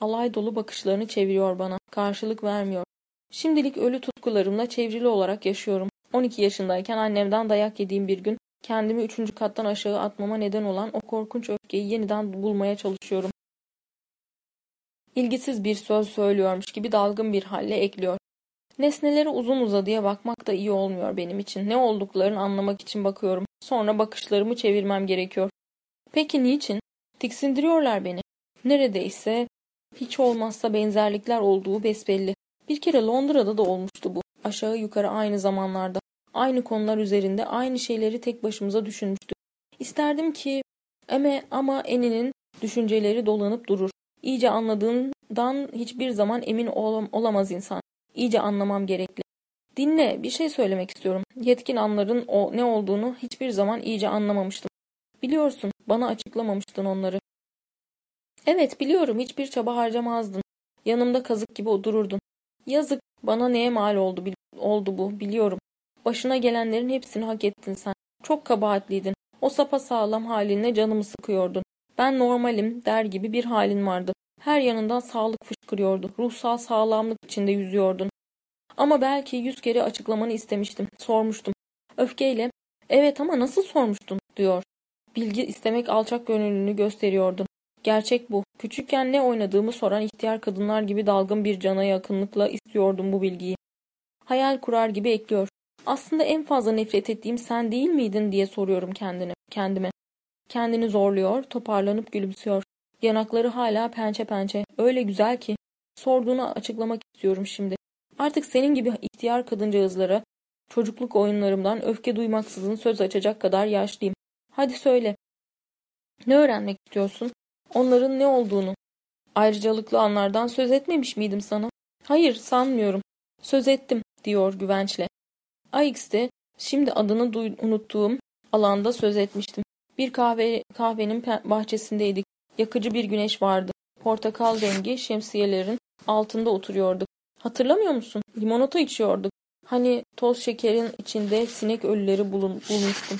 Alay dolu bakışlarını çeviriyor bana. Karşılık vermiyor. Şimdilik ölü tutkularımla çevrili olarak yaşıyorum. 12 yaşındayken annemden dayak yediğim bir gün kendimi üçüncü kattan aşağı atmama neden olan o korkunç öfkeyi yeniden bulmaya çalışıyorum. İlgisiz bir söz söylüyormuş gibi dalgın bir halle ekliyor. Nesnelere uzun uzadıya bakmak da iyi olmuyor benim için. Ne olduklarını anlamak için bakıyorum. Sonra bakışlarımı çevirmem gerekiyor. Peki niçin? Tiksindiriyorlar beni. Neredeyse hiç olmazsa benzerlikler olduğu besbelli. Bir kere Londra'da da olmuştu bu. Aşağı yukarı aynı zamanlarda. Aynı konular üzerinde aynı şeyleri tek başımıza düşünmüştük. İsterdim ki eme ama Eni'nin düşünceleri dolanıp durur. İyice anladığından hiçbir zaman emin olam olamaz insan. İyice anlamam gerekli. Dinle, bir şey söylemek istiyorum. Yetkin anların o ne olduğunu hiçbir zaman iyice anlamamıştım. Biliyorsun, bana açıklamamıştın onları. Evet, biliyorum, hiçbir çaba harcamazdın. Yanımda kazık gibi dururdun. Yazık, bana neye mal oldu, oldu bu, biliyorum. Başına gelenlerin hepsini hak ettin sen. Çok kabahatliydin. O sapa sağlam halinle canımı sıkıyordun. Ben normalim der gibi bir halin vardı. Her yanından sağlık fışkırıyordu. Ruhsal sağlamlık içinde yüzüyordun. Ama belki yüz kere açıklamanı istemiştim. Sormuştum. Öfkeyle evet ama nasıl sormuştun diyor. Bilgi istemek alçak gönüllülüğünü gösteriyordun. Gerçek bu. Küçükken ne oynadığımı soran ihtiyar kadınlar gibi dalgın bir cana yakınlıkla istiyordum bu bilgiyi. Hayal kurar gibi ekliyor. Aslında en fazla nefret ettiğim sen değil miydin diye soruyorum kendine, kendime. Kendini zorluyor, toparlanıp gülümsüyor. Yanakları hala pençe pençe. Öyle güzel ki. Sorduğunu açıklamak istiyorum şimdi. Artık senin gibi ihtiyar kadıncağızlara çocukluk oyunlarımdan öfke duymaksızın söz açacak kadar yaşlıyım. Hadi söyle. Ne öğrenmek istiyorsun? Onların ne olduğunu. Ayrıcalıklı anlardan söz etmemiş miydim sana? Hayır, sanmıyorum. Söz ettim, diyor güvençle. AX'te şimdi adını unuttuğum alanda söz etmiştim. Bir kahve kahvenin bahçesindeydik. Yakıcı bir güneş vardı. Portakal rengi şemsiyelerin altında oturuyorduk. Hatırlamıyor musun? Limonata içiyorduk. Hani toz şekerin içinde sinek ölüleri bulun, bulmuştum.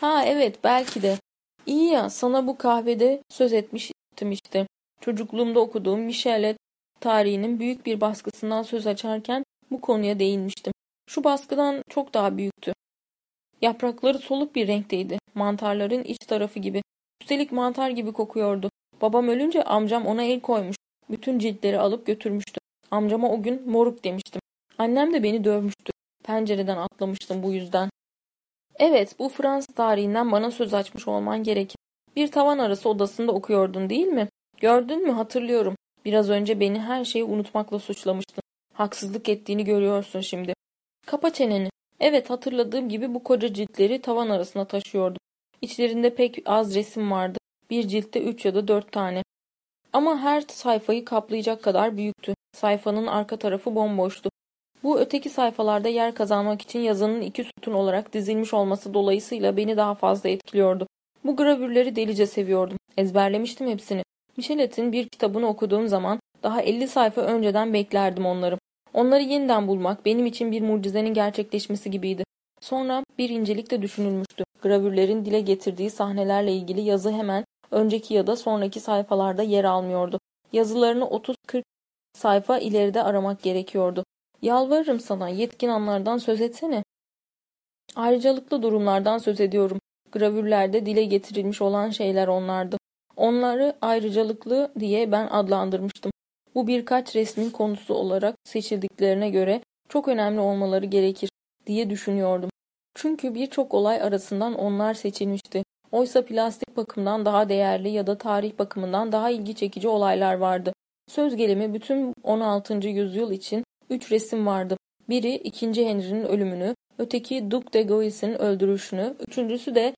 Ha evet belki de. İyi ya sana bu kahvede söz etmiştim işte. Çocukluğumda okuduğum Michelet tarihinin büyük bir baskısından söz açarken bu konuya değinmiştim. Şu baskıdan çok daha büyüktü. Yaprakları soluk bir renkteydi. Mantarların iç tarafı gibi. Üstelik mantar gibi kokuyordu. Babam ölünce amcam ona el koymuş. Bütün ciltleri alıp götürmüştü. Amcama o gün moruk demiştim. Annem de beni dövmüştü. Pencereden atlamıştım bu yüzden. Evet, bu Fransız tarihinden bana söz açmış olman gerekir. Bir tavan arası odasında okuyordun değil mi? Gördün mü hatırlıyorum. Biraz önce beni her şeyi unutmakla suçlamıştın. Haksızlık ettiğini görüyorsun şimdi. Kapa çeneni. Evet hatırladığım gibi bu koca ciltleri tavan arasına taşıyordum. İçlerinde pek az resim vardı. Bir ciltte üç ya da dört tane. Ama her sayfayı kaplayacak kadar büyüktü. Sayfanın arka tarafı bomboştu. Bu öteki sayfalarda yer kazanmak için yazının iki sütun olarak dizilmiş olması dolayısıyla beni daha fazla etkiliyordu. Bu gravürleri delice seviyordum. Ezberlemiştim hepsini. Michelet'in bir kitabını okuduğum zaman daha 50 sayfa önceden beklerdim onları. Onları yeniden bulmak benim için bir mucizenin gerçekleşmesi gibiydi. Sonra bir incelik de düşünülmüştü. Gravürlerin dile getirdiği sahnelerle ilgili yazı hemen önceki ya da sonraki sayfalarda yer almıyordu. Yazılarını 30-40 sayfa ileride aramak gerekiyordu. Yalvarırım sana yetkin anlardan söz etsene. Ayrıcalıklı durumlardan söz ediyorum. Gravürlerde dile getirilmiş olan şeyler onlardı. Onları ayrıcalıklı diye ben adlandırmıştım. Bu birkaç resmin konusu olarak seçildiklerine göre çok önemli olmaları gerekir diye düşünüyordum. Çünkü birçok olay arasından onlar seçilmişti. Oysa plastik bakımdan daha değerli ya da tarih bakımından daha ilgi çekici olaylar vardı. Söz gelimi bütün 16. yüzyıl için üç resim vardı. Biri 2. Henry'nin ölümünü, öteki Duc de Guise'in öldürüşünü, üçüncüsü de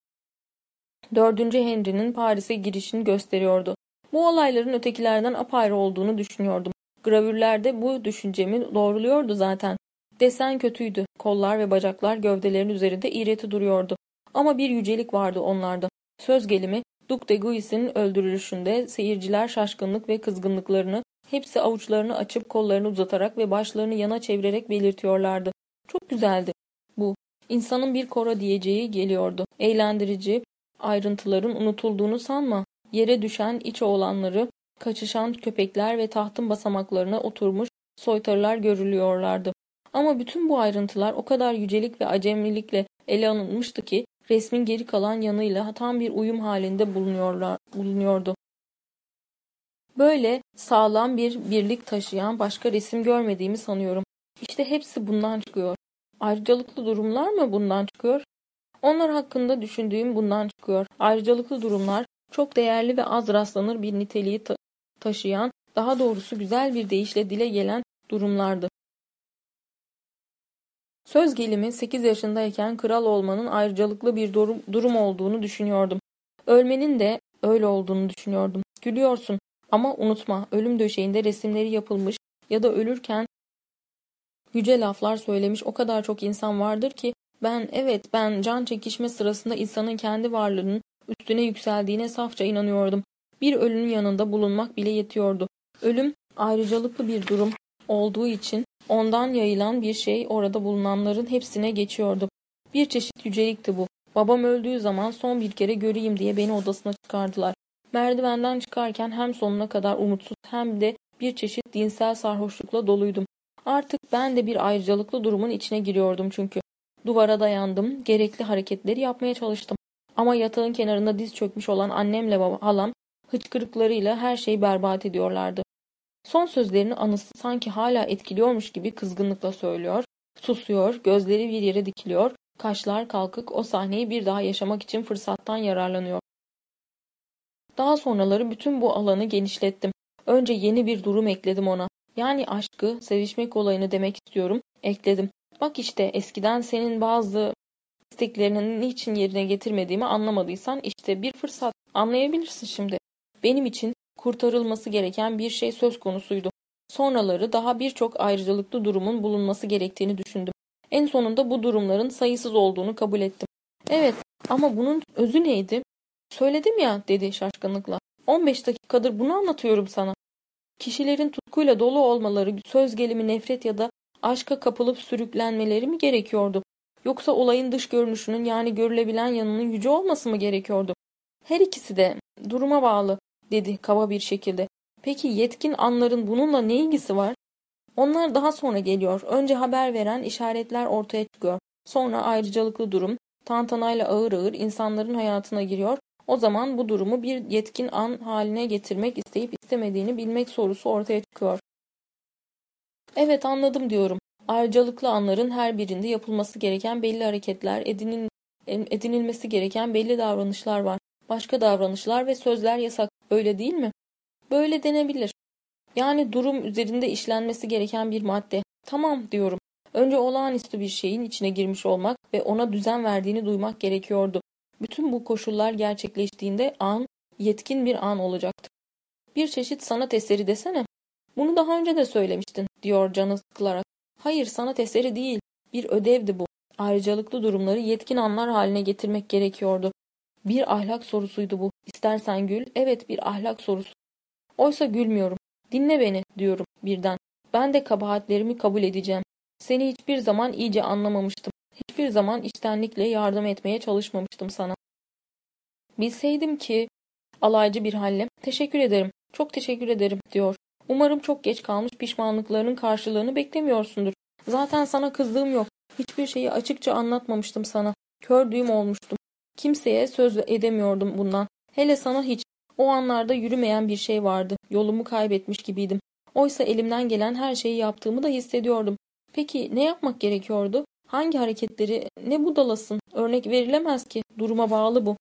4. Henry'nin Paris'e girişini gösteriyordu. Bu olayların ötekilerden apayrı olduğunu düşünüyordum. Gravürlerde bu düşüncemi doğruluyordu zaten. Desen kötüydü. Kollar ve bacaklar gövdelerin üzerinde iğreti duruyordu. Ama bir yücelik vardı onlarda. Söz gelimi Duc de Guise'in öldürülüşünde seyirciler şaşkınlık ve kızgınlıklarını hepsi avuçlarını açıp kollarını uzatarak ve başlarını yana çevirerek belirtiyorlardı. Çok güzeldi. Bu. İnsanın bir kora diyeceği geliyordu. Eğlendirici, ayrıntıların unutulduğunu sanma. Yere düşen iç oğlanları, kaçışan köpekler ve tahtın basamaklarına oturmuş soytarılar görülüyorlardı. Ama bütün bu ayrıntılar o kadar yücelik ve acemilikle ele alınmıştı ki resmin geri kalan yanıyla tam bir uyum halinde bulunuyorlar, bulunuyordu. Böyle sağlam bir birlik taşıyan başka resim görmediğimi sanıyorum. İşte hepsi bundan çıkıyor. Ayrıcalıklı durumlar mı bundan çıkıyor? Onlar hakkında düşündüğüm bundan çıkıyor. Ayrıcalıklı durumlar çok değerli ve az rastlanır bir niteliği ta taşıyan, daha doğrusu güzel bir deyişle dile gelen durumlardı. Söz gelimi 8 yaşındayken kral olmanın ayrıcalıklı bir durum olduğunu düşünüyordum. Ölmenin de öyle olduğunu düşünüyordum. Gülüyorsun ama unutma ölüm döşeğinde resimleri yapılmış ya da ölürken yüce laflar söylemiş o kadar çok insan vardır ki ben evet ben can çekişme sırasında insanın kendi varlığının üstüne yükseldiğine safça inanıyordum. Bir ölünün yanında bulunmak bile yetiyordu. Ölüm ayrıcalıklı bir durum olduğu için ondan yayılan bir şey orada bulunanların hepsine geçiyordu. Bir çeşit yücelikti bu. Babam öldüğü zaman son bir kere göreyim diye beni odasına çıkardılar. Merdivenden çıkarken hem sonuna kadar umutsuz hem de bir çeşit dinsel sarhoşlukla doluydum. Artık ben de bir ayrıcalıklı durumun içine giriyordum çünkü. Duvara dayandım, gerekli hareketleri yapmaya çalıştım. Ama yatağın kenarında diz çökmüş olan annemle baba, halam hıçkırıklarıyla her şeyi berbat ediyorlardı. Son sözlerini anısı sanki hala etkiliyormuş gibi kızgınlıkla söylüyor, susuyor, gözleri bir yere dikiliyor, kaşlar kalkık o sahneyi bir daha yaşamak için fırsattan yararlanıyor. Daha sonraları bütün bu alanı genişlettim. Önce yeni bir durum ekledim ona. Yani aşkı, sevişmek olayını demek istiyorum, ekledim. Bak işte eskiden senin bazı isteklerini niçin yerine getirmediğimi anlamadıysan işte bir fırsat anlayabilirsin şimdi. Benim için kurtarılması gereken bir şey söz konusuydu. Sonraları daha birçok ayrıcalıklı durumun bulunması gerektiğini düşündüm. En sonunda bu durumların sayısız olduğunu kabul ettim. Evet ama bunun özü neydi? Söyledim ya dedi şaşkınlıkla. 15 dakikadır bunu anlatıyorum sana. Kişilerin tutkuyla dolu olmaları, söz gelimi nefret ya da aşka kapılıp sürüklenmeleri mi gerekiyordu? Yoksa olayın dış görünüşünün yani görülebilen yanının yüce olması mı gerekiyordu? Her ikisi de duruma bağlı dedi kaba bir şekilde. Peki yetkin anların bununla ne ilgisi var? Onlar daha sonra geliyor. Önce haber veren işaretler ortaya çıkıyor. Sonra ayrıcalıklı durum, tantanayla ağır ağır insanların hayatına giriyor. O zaman bu durumu bir yetkin an haline getirmek isteyip istemediğini bilmek sorusu ortaya çıkıyor. Evet anladım diyorum. Ayrıcalıklı anların her birinde yapılması gereken belli hareketler, edinil, edinilmesi gereken belli davranışlar var. Başka davranışlar ve sözler yasak. Öyle değil mi? Böyle denebilir. Yani durum üzerinde işlenmesi gereken bir madde. Tamam diyorum. Önce olağanüstü bir şeyin içine girmiş olmak ve ona düzen verdiğini duymak gerekiyordu. Bütün bu koşullar gerçekleştiğinde an yetkin bir an olacaktı. Bir çeşit sanat eseri desene. Bunu daha önce de söylemiştin, diyor canı sıkılarak. Hayır, sanat eseri değil. Bir ödevdi bu. Ayrıcalıklı durumları yetkin anlar haline getirmek gerekiyordu. Bir ahlak sorusuydu bu. İstersen gül, evet bir ahlak sorusu. Oysa gülmüyorum. Dinle beni, diyorum birden. Ben de kabahatlerimi kabul edeceğim. Seni hiçbir zaman iyice anlamamıştım. Hiçbir zaman içtenlikle yardım etmeye çalışmamıştım sana. Bilseydim ki alaycı bir halle teşekkür ederim, çok teşekkür ederim diyor. Umarım çok geç kalmış pişmanlıklarının karşılığını beklemiyorsundur. Zaten sana kızdığım yok. Hiçbir şeyi açıkça anlatmamıştım sana. Kör düğüm olmuştum. Kimseye söz edemiyordum bundan. Hele sana hiç. O anlarda yürümeyen bir şey vardı. Yolumu kaybetmiş gibiydim. Oysa elimden gelen her şeyi yaptığımı da hissediyordum. Peki ne yapmak gerekiyordu? Hangi hareketleri, ne budalasın? Örnek verilemez ki. Duruma bağlı bu.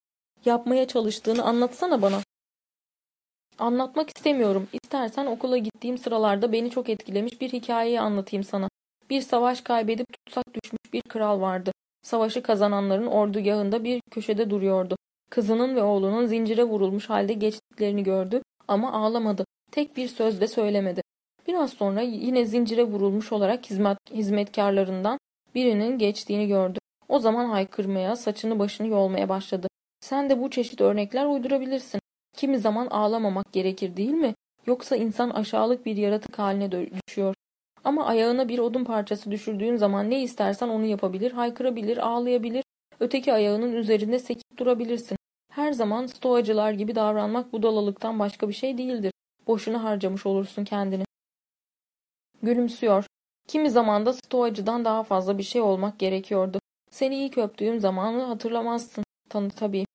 Yapmaya çalıştığını anlatsana bana. Anlatmak istemiyorum. İstersen okula gittiğim sıralarda beni çok etkilemiş bir hikayeyi anlatayım sana. Bir savaş kaybedip tutsak düşmüş bir kral vardı. Savaşı kazananların ordugahında bir köşede duruyordu. Kızının ve oğlunun zincire vurulmuş halde geçtiklerini gördü ama ağlamadı. Tek bir söz de söylemedi. Biraz sonra yine zincire vurulmuş olarak hizmet, hizmetkarlarından birinin geçtiğini gördü. O zaman haykırmaya, saçını başını yolmaya başladı. Sen de bu çeşit örnekler uydurabilirsin. Kimi zaman ağlamamak gerekir değil mi? Yoksa insan aşağılık bir yaratık haline düşüyor. Ama ayağına bir odun parçası düşürdüğün zaman ne istersen onu yapabilir, haykırabilir, ağlayabilir, öteki ayağının üzerinde sekip durabilirsin. Her zaman stoacılar gibi davranmak budalalıktan başka bir şey değildir. Boşuna harcamış olursun kendini. Gülümsüyor. Kimi zaman da stoacıdan daha fazla bir şey olmak gerekiyordu. Seni ilk öptüğüm zamanı hatırlamazsın. Tanı tabii.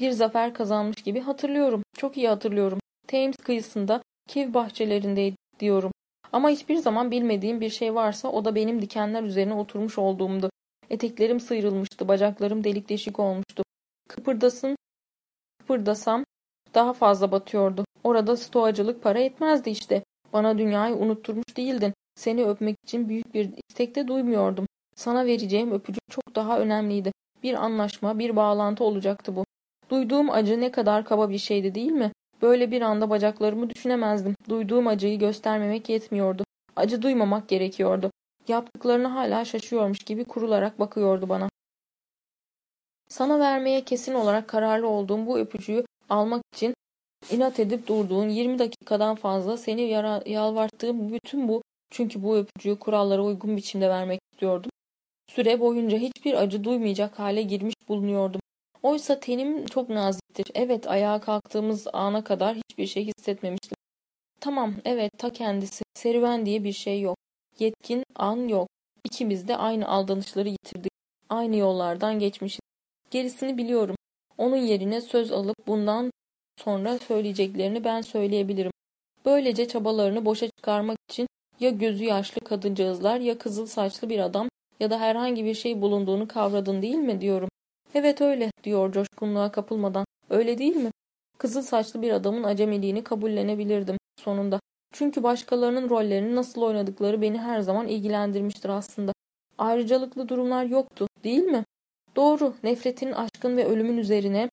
Bir zafer kazanmış gibi hatırlıyorum. Çok iyi hatırlıyorum. Thames kıyısında Kiv bahçelerindeydi diyorum. Ama hiçbir zaman bilmediğim bir şey varsa o da benim dikenler üzerine oturmuş olduğumdu. Eteklerim sıyrılmıştı, bacaklarım delik deşik olmuştu. Kıpırdasın, kıpırdasam daha fazla batıyordu. Orada stoacılık para etmezdi işte. Bana dünyayı unutturmuş değildin. Seni öpmek için büyük bir istek de duymuyordum. Sana vereceğim öpücük çok daha önemliydi. Bir anlaşma, bir bağlantı olacaktı bu. Duyduğum acı ne kadar kaba bir şeydi değil mi? Böyle bir anda bacaklarımı düşünemezdim. Duyduğum acıyı göstermemek yetmiyordu. Acı duymamak gerekiyordu. Yaptıklarını hala şaşıyormuş gibi kurularak bakıyordu bana. Sana vermeye kesin olarak kararlı olduğum bu öpücüğü almak için inat edip durduğun 20 dakikadan fazla seni yalvarttığım bütün bu çünkü bu öpücüğü kurallara uygun biçimde vermek istiyordum. Süre boyunca hiçbir acı duymayacak hale girmiş bulunuyordum. Oysa tenim çok naziktir. Evet ayağa kalktığımız ana kadar hiçbir şey hissetmemiştim. Tamam evet ta kendisi. Serüven diye bir şey yok. Yetkin an yok. İkimiz de aynı aldanışları yitirdik. Aynı yollardan geçmişiz. Gerisini biliyorum. Onun yerine söz alıp bundan sonra söyleyeceklerini ben söyleyebilirim. Böylece çabalarını boşa çıkarmak için ya gözü yaşlı kadıncağızlar ya kızıl saçlı bir adam ya da herhangi bir şey bulunduğunu kavradın değil mi diyorum. Evet öyle diyor coşkunluğa kapılmadan. Öyle değil mi? Kızıl saçlı bir adamın acemiliğini kabullenebilirdim sonunda. Çünkü başkalarının rollerini nasıl oynadıkları beni her zaman ilgilendirmiştir aslında. Ayrıcalıklı durumlar yoktu değil mi? Doğru, nefretin, aşkın ve ölümün üzerine,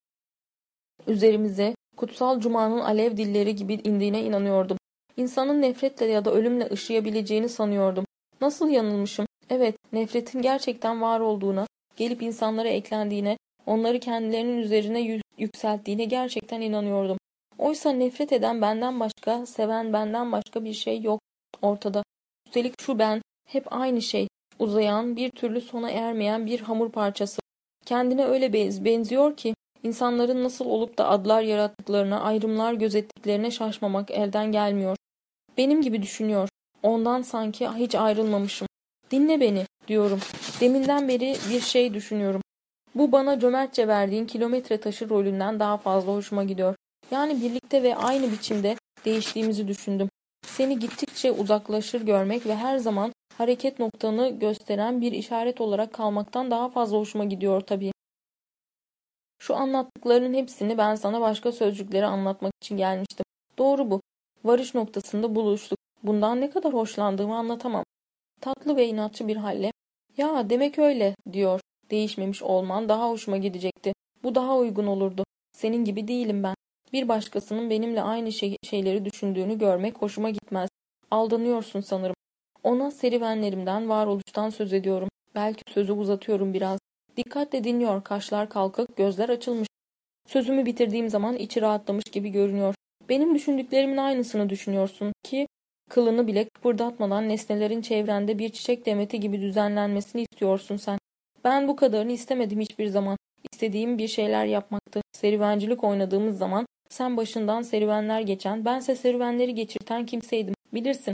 üzerimize, kutsal cumanın alev dilleri gibi indiğine inanıyordum. İnsanın nefretle ya da ölümle ışıyabileceğini sanıyordum. Nasıl yanılmışım? Evet, nefretin gerçekten var olduğuna, gelip insanlara eklendiğine, onları kendilerinin üzerine yükselttiğine gerçekten inanıyordum. Oysa nefret eden benden başka, seven benden başka bir şey yok ortada. Üstelik şu ben, hep aynı şey, uzayan, bir türlü sona ermeyen bir hamur parçası. Kendine öyle benziyor ki, insanların nasıl olup da adlar yarattıklarına, ayrımlar gözettiklerine şaşmamak elden gelmiyor. Benim gibi düşünüyor. Ondan sanki hiç ayrılmamışım. Dinle beni, diyorum. Deminden beri bir şey düşünüyorum. Bu bana cömertçe verdiğin kilometre taşı rolünden daha fazla hoşuma gidiyor. Yani birlikte ve aynı biçimde değiştiğimizi düşündüm. Seni gittikçe uzaklaşır görmek ve her zaman hareket noktanı gösteren bir işaret olarak kalmaktan daha fazla hoşuma gidiyor tabii. Şu anlattıklarının hepsini ben sana başka sözcükleri anlatmak için gelmiştim. Doğru bu. Varış noktasında buluştuk. Bundan ne kadar hoşlandığımı anlatamam. Tatlı ve inatçı bir halle. Ya demek öyle diyor. Değişmemiş olman daha hoşuma gidecekti. Bu daha uygun olurdu. Senin gibi değilim ben. Bir başkasının benimle aynı şey, şeyleri düşündüğünü görmek hoşuma gitmez. Aldanıyorsun sanırım. Ona serüvenlerimden, varoluştan söz ediyorum. Belki sözü uzatıyorum biraz. Dikkatle dinliyor, kaşlar kalkık, gözler açılmış. Sözümü bitirdiğim zaman içi rahatlamış gibi görünüyor. Benim düşündüklerimin aynısını düşünüyorsun ki kılını bile kıpırdatmadan nesnelerin çevrende bir çiçek demeti gibi düzenlenmesini istiyorsun sen. Ben bu kadarını istemedim hiçbir zaman. İstediğim bir şeyler yapmaktı. Serüvencilik oynadığımız zaman sen başından serüvenler geçen, bense serüvenleri geçirten kimseydim. Bilirsin.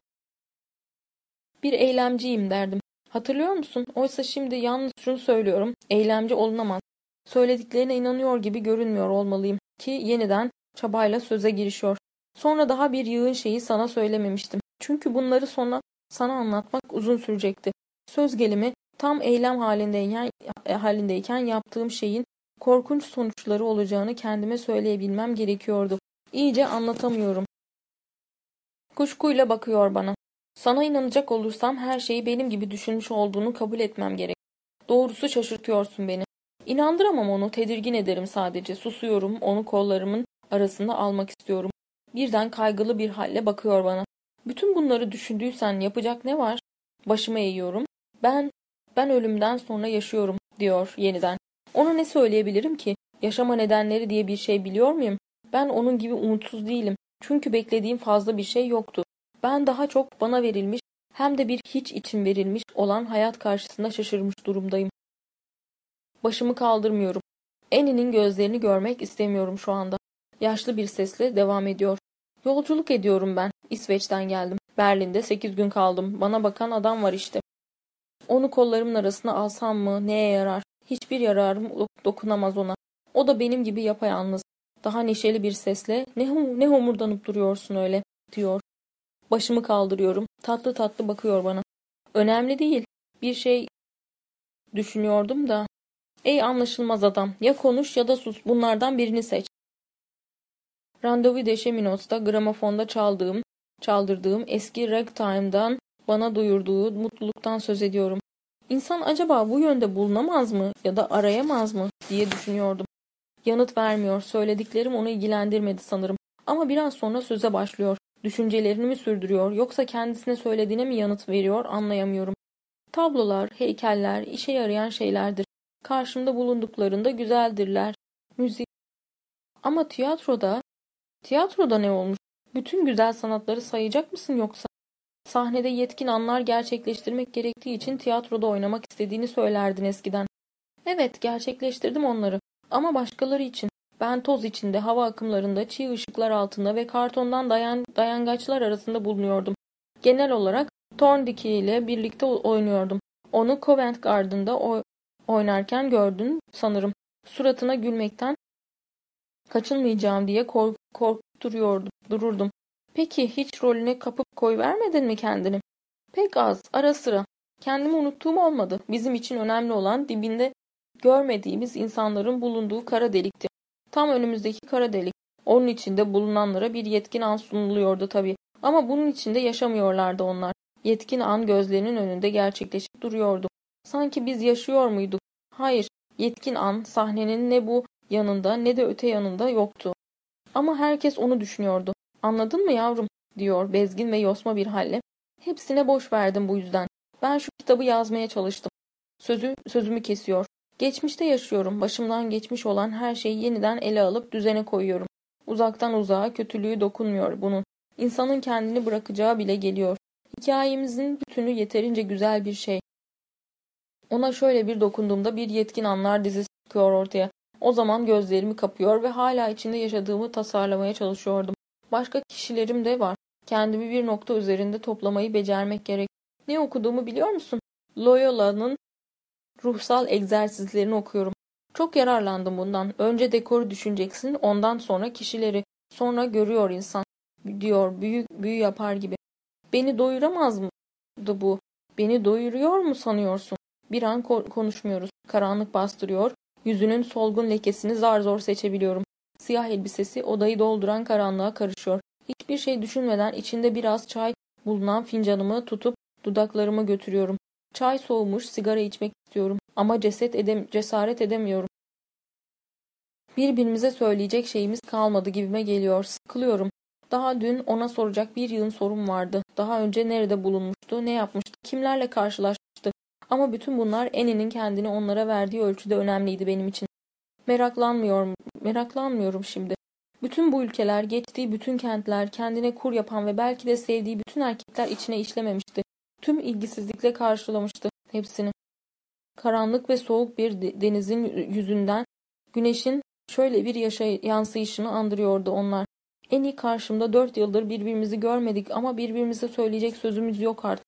Bir eylemciyim derdim. Hatırlıyor musun? Oysa şimdi yalnız şunu söylüyorum. Eylemci olunamaz. Söylediklerine inanıyor gibi görünmüyor olmalıyım ki yeniden çabayla söze girişiyor. Sonra daha bir yığın şeyi sana söylememiştim. Çünkü bunları sonra sana anlatmak uzun sürecekti. Söz gelimi tam eylem halindeyken, halindeyken yaptığım şeyin korkunç sonuçları olacağını kendime söyleyebilmem gerekiyordu. İyice anlatamıyorum. Kuşkuyla bakıyor bana. Sana inanacak olursam her şeyi benim gibi düşünmüş olduğunu kabul etmem gerek. Doğrusu şaşırtıyorsun beni. İnandıramam onu, tedirgin ederim sadece. Susuyorum, onu kollarımın arasında almak istiyorum. Birden kaygılı bir halle bakıyor bana. Bütün bunları düşündüysen yapacak ne var? Başımı eğiyorum. Ben, ben ölümden sonra yaşıyorum diyor yeniden. Ona ne söyleyebilirim ki? Yaşama nedenleri diye bir şey biliyor muyum? Ben onun gibi umutsuz değilim. Çünkü beklediğim fazla bir şey yoktu. Ben daha çok bana verilmiş hem de bir hiç için verilmiş olan hayat karşısında şaşırmış durumdayım. Başımı kaldırmıyorum. Eninin gözlerini görmek istemiyorum şu anda. Yaşlı bir sesle devam ediyor. Yolculuk ediyorum ben. İsveç'ten geldim. Berlin'de sekiz gün kaldım. Bana bakan adam var işte. Onu kollarımın arasına alsam mı? Neye yarar? Hiçbir yararım dokunamaz ona. O da benim gibi yapayalnız. Daha neşeli bir sesle ne, hum ne homurdanıp duruyorsun öyle diyor. Başımı kaldırıyorum. Tatlı tatlı bakıyor bana. Önemli değil. Bir şey düşünüyordum da. Ey anlaşılmaz adam. Ya konuş ya da sus. Bunlardan birini seç. Randevu de Cheminos'ta gramofonda çaldığım, çaldırdığım eski ragtime'dan bana duyurduğu mutluluktan söz ediyorum. İnsan acaba bu yönde bulunamaz mı ya da arayamaz mı diye düşünüyordum. Yanıt vermiyor. Söylediklerim onu ilgilendirmedi sanırım. Ama biraz sonra söze başlıyor. Düşüncelerini mi sürdürüyor yoksa kendisine söylediğine mi yanıt veriyor anlayamıyorum. Tablolar, heykeller işe yarayan şeylerdir. Karşımda bulunduklarında güzeldirler. Müzik. Ama tiyatroda, tiyatroda ne olmuş? Bütün güzel sanatları sayacak mısın yoksa? Sahnede yetkin anlar gerçekleştirmek gerektiği için tiyatroda oynamak istediğini söylerdin eskiden. Evet, gerçekleştirdim onları. Ama başkaları için. Ben toz içinde, hava akımlarında, çiğ ışıklar altında ve kartondan dayan, dayangaçlar arasında bulunuyordum. Genel olarak Thorndike ile birlikte oynuyordum. Onu Covent Garden'da oy oynarken gördün sanırım. Suratına gülmekten kaçınmayacağım diye kork korkturuyordum, dururdum. Peki hiç rolüne kapıp koy vermedin mi kendini? Pek az, ara sıra. Kendimi unuttuğum olmadı. Bizim için önemli olan dibinde görmediğimiz insanların bulunduğu kara delikti. Tam önümüzdeki kara delik. Onun içinde bulunanlara bir yetkin an sunuluyordu tabii. Ama bunun içinde yaşamıyorlardı onlar. Yetkin an gözlerinin önünde gerçekleşip duruyordu. Sanki biz yaşıyor muyduk? Hayır, yetkin an sahnenin ne bu yanında ne de öte yanında yoktu. Ama herkes onu düşünüyordu. Anladın mı yavrum? diyor bezgin ve yosma bir halle. Hepsine boş verdim bu yüzden. Ben şu kitabı yazmaya çalıştım. Sözü, sözümü kesiyor. Geçmişte yaşıyorum. Başımdan geçmiş olan her şeyi yeniden ele alıp düzene koyuyorum. Uzaktan uzağa kötülüğü dokunmuyor bunun. İnsanın kendini bırakacağı bile geliyor. Hikayemizin bütünü yeterince güzel bir şey. Ona şöyle bir dokunduğumda bir yetkin anlar dizisi çıkıyor ortaya. O zaman gözlerimi kapıyor ve hala içinde yaşadığımı tasarlamaya çalışıyordum. Başka kişilerim de var. Kendimi bir nokta üzerinde toplamayı becermek gerek. Ne okuduğumu biliyor musun? Loyola'nın ruhsal egzersizlerini okuyorum. Çok yararlandım bundan. Önce dekoru düşüneceksin, ondan sonra kişileri, sonra görüyor insan, diyor büyük büyü yapar gibi. Beni doyuramaz mıydı bu? Beni doyuruyor mu sanıyorsun? Bir an ko konuşmuyoruz. Karanlık bastırıyor. Yüzünün solgun lekesini zar zor seçebiliyorum. Siyah elbisesi odayı dolduran karanlığa karışıyor. Hiçbir şey düşünmeden içinde biraz çay bulunan fincanımı tutup dudaklarıma götürüyorum. Çay soğumuş, sigara içmek istiyorum ama ceset edem cesaret edemiyorum. Birbirimize söyleyecek şeyimiz kalmadı gibime geliyor. Sıkılıyorum. Daha dün ona soracak bir yığın sorum vardı. Daha önce nerede bulunmuştu, ne yapmıştı, kimlerle karşılaşmıştı. Ama bütün bunlar Eni'nin kendini onlara verdiği ölçüde önemliydi benim için. Meraklanmıyorum, meraklanmıyorum şimdi. Bütün bu ülkeler, geçtiği bütün kentler, kendine kur yapan ve belki de sevdiği bütün erkekler içine işlememişti. Tüm ilgisizlikle karşılamıştı hepsini. Karanlık ve soğuk bir denizin yüzünden güneşin şöyle bir yaşa yansıyışını andırıyordu onlar. En iyi karşımda dört yıldır birbirimizi görmedik ama birbirimize söyleyecek sözümüz yok artık.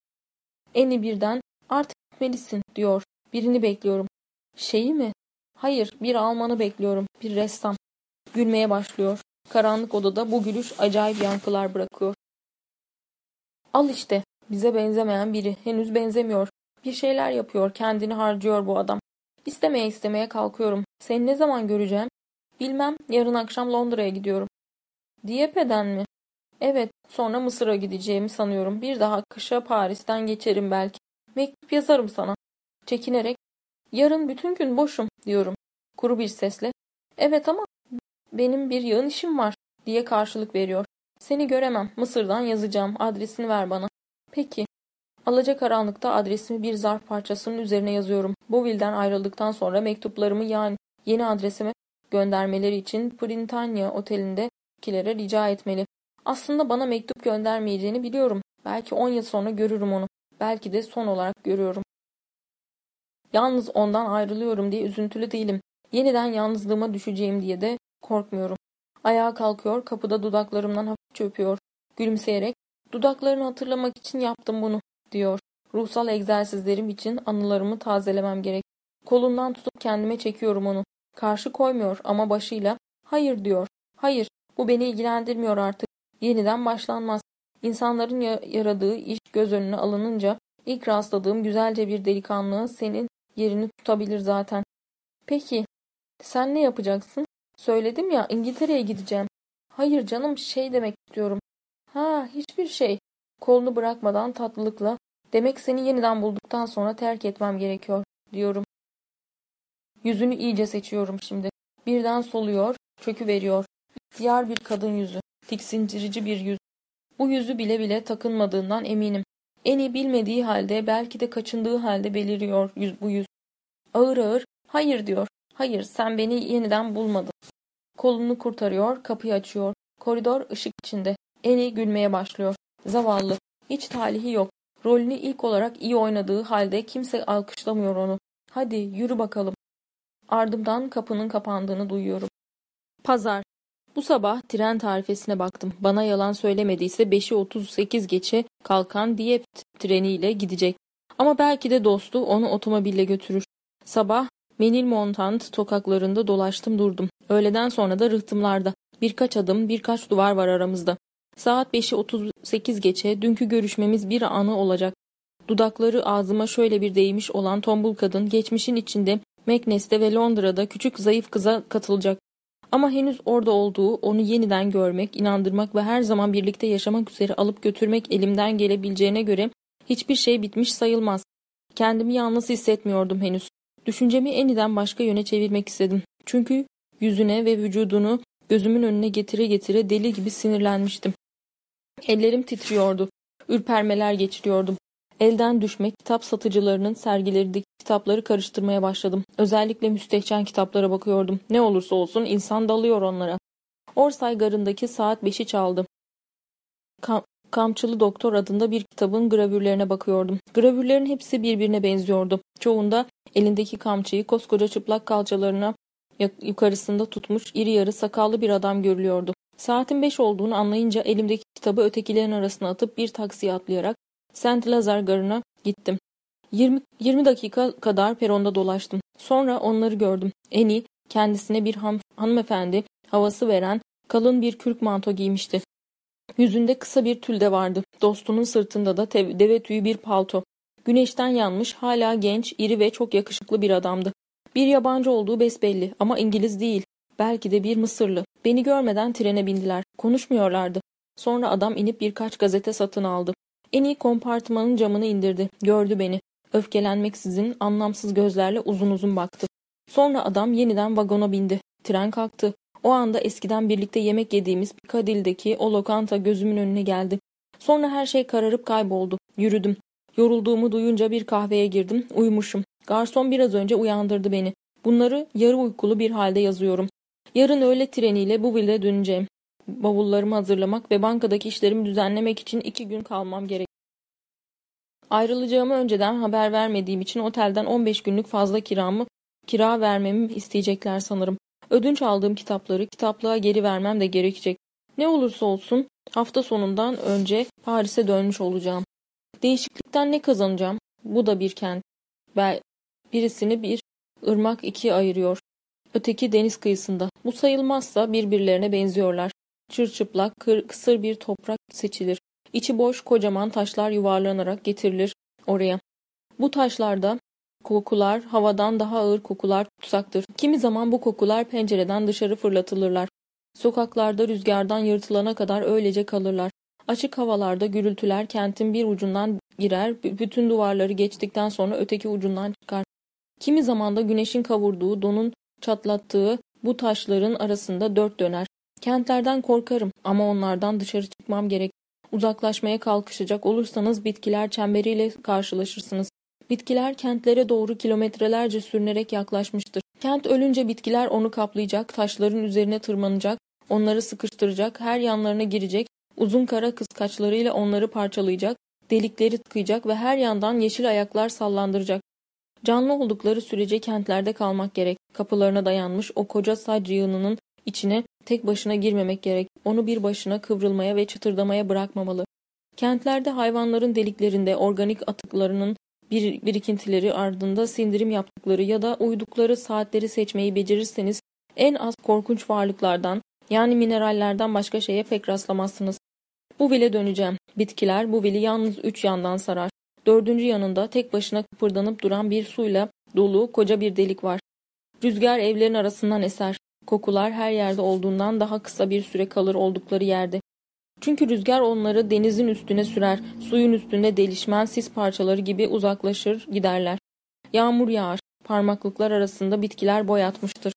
Eni birden artık gitmelisin diyor. Birini bekliyorum. Şeyi mi? Hayır bir Almanı bekliyorum. Bir ressam. Gülmeye başlıyor. Karanlık odada bu gülüş acayip yankılar bırakıyor. Al işte bize benzemeyen biri. Henüz benzemiyor. Bir şeyler yapıyor. Kendini harcıyor bu adam. İstemeye istemeye kalkıyorum. Seni ne zaman göreceğim? Bilmem. Yarın akşam Londra'ya gidiyorum. Diepe'den mi? Evet. Sonra Mısır'a gideceğimi sanıyorum. Bir daha kışa Paris'ten geçerim belki. Mektup yazarım sana. Çekinerek. Yarın bütün gün boşum diyorum. Kuru bir sesle. Evet ama benim bir yığın işim var diye karşılık veriyor. Seni göremem. Mısır'dan yazacağım. Adresini ver bana. Peki. Alacakaranlıkta adresimi bir zarf parçasının üzerine yazıyorum. Boville'den ayrıldıktan sonra mektuplarımı yani yeni adresime göndermeleri için Printania otelindekilere rica etmeli. Aslında bana mektup göndermeyeceğini biliyorum. Belki on yıl sonra görürüm onu. Belki de son olarak görüyorum. Yalnız ondan ayrılıyorum diye üzüntülü değilim. Yeniden yalnızlığıma düşeceğim diye de korkmuyorum. Ayağa kalkıyor, kapıda dudaklarımdan hafifçe öpüyor. Gülümseyerek, dudaklarını hatırlamak için yaptım bunu, diyor. Ruhsal egzersizlerim için anılarımı tazelemem gerek. Kolundan tutup kendime çekiyorum onu. Karşı koymuyor ama başıyla, hayır diyor. Hayır, bu beni ilgilendirmiyor artık. Yeniden başlanmaz. İnsanların yaradığı iş göz önüne alınınca ilk rastladığım güzelce bir delikanlı senin yerini tutabilir zaten. Peki, sen ne yapacaksın? Söyledim ya İngiltere'ye gideceğim. Hayır canım şey demek istiyorum. Ha hiçbir şey. Kolunu bırakmadan tatlılıkla demek seni yeniden bulduktan sonra terk etmem gerekiyor diyorum. Yüzünü iyice seçiyorum şimdi. Birden soluyor, çökü veriyor. İhtiyar bir kadın yüzü, tiksindirici bir yüz. Bu yüzü bile bile takınmadığından eminim. En iyi bilmediği halde belki de kaçındığı halde beliriyor yüz, bu yüz. Ağır ağır hayır diyor. Hayır sen beni yeniden bulmadın. Kolunu kurtarıyor, kapıyı açıyor. Koridor ışık içinde. Eni gülmeye başlıyor. Zavallı. Hiç talihi yok. Rolünü ilk olarak iyi oynadığı halde kimse alkışlamıyor onu. Hadi yürü bakalım. Ardımdan kapının kapandığını duyuyorum. Pazar. Bu sabah tren tarifesine baktım. Bana yalan söylemediyse 5'i 38 geçe kalkan Dieppe treniyle gidecek. Ama belki de dostu onu otomobille götürür. Sabah Menilmontant sokaklarında dolaştım durdum. Öğleden sonra da rıhtımlarda. Birkaç adım, birkaç duvar var aramızda. Saat 5'i 38 geçe dünkü görüşmemiz bir anı olacak. Dudakları ağzıma şöyle bir değmiş olan tombul kadın geçmişin içinde Meknes'te ve Londra'da küçük zayıf kıza katılacak. Ama henüz orada olduğu, onu yeniden görmek, inandırmak ve her zaman birlikte yaşamak üzere alıp götürmek elimden gelebileceğine göre hiçbir şey bitmiş sayılmaz. Kendimi yalnız hissetmiyordum henüz. Düşüncemi eniden başka yöne çevirmek istedim. Çünkü yüzüne ve vücudunu gözümün önüne getire getire deli gibi sinirlenmiştim. Ellerim titriyordu. Ürpermeler geçiriyordum. Elden düşmek, kitap satıcılarının sergilerindeki kitapları karıştırmaya başladım. Özellikle müstehcen kitaplara bakıyordum. Ne olursa olsun insan dalıyor onlara. Orsay garındaki saat beşi çaldı. Kam Kamçılı Doktor adında bir kitabın gravürlerine bakıyordum. Gravürlerin hepsi birbirine benziyordu. Çoğunda elindeki kamçıyı koskoca çıplak kalçalarına yukarısında tutmuş iri yarı sakallı bir adam görülüyordu. Saatin beş olduğunu anlayınca elimdeki kitabı ötekilerin arasına atıp bir taksiye atlayarak St. Lazar garına gittim. 20, 20 dakika kadar peronda dolaştım. Sonra onları gördüm. Eni kendisine bir han hanımefendi havası veren kalın bir kürk manto giymişti. Yüzünde kısa bir tülde vardı. Dostunun sırtında da deve tüyü bir palto. Güneşten yanmış, hala genç, iri ve çok yakışıklı bir adamdı. Bir yabancı olduğu besbelli ama İngiliz değil. Belki de bir Mısırlı. Beni görmeden trene bindiler. Konuşmuyorlardı. Sonra adam inip birkaç gazete satın aldı. En iyi kompartmanın camını indirdi. Gördü beni. Öfkelenmeksizin anlamsız gözlerle uzun uzun baktı. Sonra adam yeniden vagona bindi. Tren kalktı. O anda eskiden birlikte yemek yediğimiz Piccadilly'deki o lokanta gözümün önüne geldi. Sonra her şey kararıp kayboldu. Yürüdüm. Yorulduğumu duyunca bir kahveye girdim. Uyumuşum. Garson biraz önce uyandırdı beni. Bunları yarı uykulu bir halde yazıyorum. Yarın öğle treniyle bu ville döneceğim. Bavullarımı hazırlamak ve bankadaki işlerimi düzenlemek için iki gün kalmam gerek. Ayrılacağımı önceden haber vermediğim için otelden 15 günlük fazla kiramı kira vermemi isteyecekler sanırım. Ödünç aldığım kitapları kitaplığa geri vermem de gerekecek. Ne olursa olsun hafta sonundan önce Paris'e dönmüş olacağım. Değişiklikten ne kazanacağım? Bu da bir kent. Birisini bir ırmak ikiye ayırıyor. Öteki deniz kıyısında. Bu sayılmazsa birbirlerine benziyorlar. Çırçıplak, kır, kısır bir toprak seçilir. İçi boş kocaman taşlar yuvarlanarak getirilir oraya. Bu taşlarda kokular havadan daha ağır kokular tutsaktır. Kimi zaman bu kokular pencereden dışarı fırlatılırlar. Sokaklarda rüzgardan yırtılana kadar öylece kalırlar. Açık havalarda gürültüler kentin bir ucundan girer, bütün duvarları geçtikten sonra öteki ucundan çıkar. Kimi zaman da güneşin kavurduğu, donun çatlattığı bu taşların arasında dört döner. Kentlerden korkarım ama onlardan dışarı çıkmam gerek. Uzaklaşmaya kalkışacak olursanız bitkiler çemberiyle karşılaşırsınız. Bitkiler kentlere doğru kilometrelerce sürünerek yaklaşmıştır. Kent ölünce bitkiler onu kaplayacak, taşların üzerine tırmanacak, onları sıkıştıracak, her yanlarına girecek, uzun kara kıskaçlarıyla onları parçalayacak, delikleri tıkayacak ve her yandan yeşil ayaklar sallandıracak. Canlı oldukları sürece kentlerde kalmak gerek. Kapılarına dayanmış o koca sac yığınının içine tek başına girmemek gerek. Onu bir başına kıvrılmaya ve çıtırdamaya bırakmamalı. Kentlerde hayvanların deliklerinde organik atıklarının bir birikintileri ardında sindirim yaptıkları ya da uydukları saatleri seçmeyi becerirseniz en az korkunç varlıklardan yani minerallerden başka şeye pek rastlamazsınız. Bu vile döneceğim. Bitkiler bu vili yalnız üç yandan sarar. Dördüncü yanında tek başına kıpırdanıp duran bir suyla dolu koca bir delik var. Rüzgar evlerin arasından eser. Kokular her yerde olduğundan daha kısa bir süre kalır oldukları yerde. Çünkü rüzgar onları denizin üstüne sürer, suyun üstünde delişmen sis parçaları gibi uzaklaşır giderler. Yağmur yağar, parmaklıklar arasında bitkiler boyatmıştır.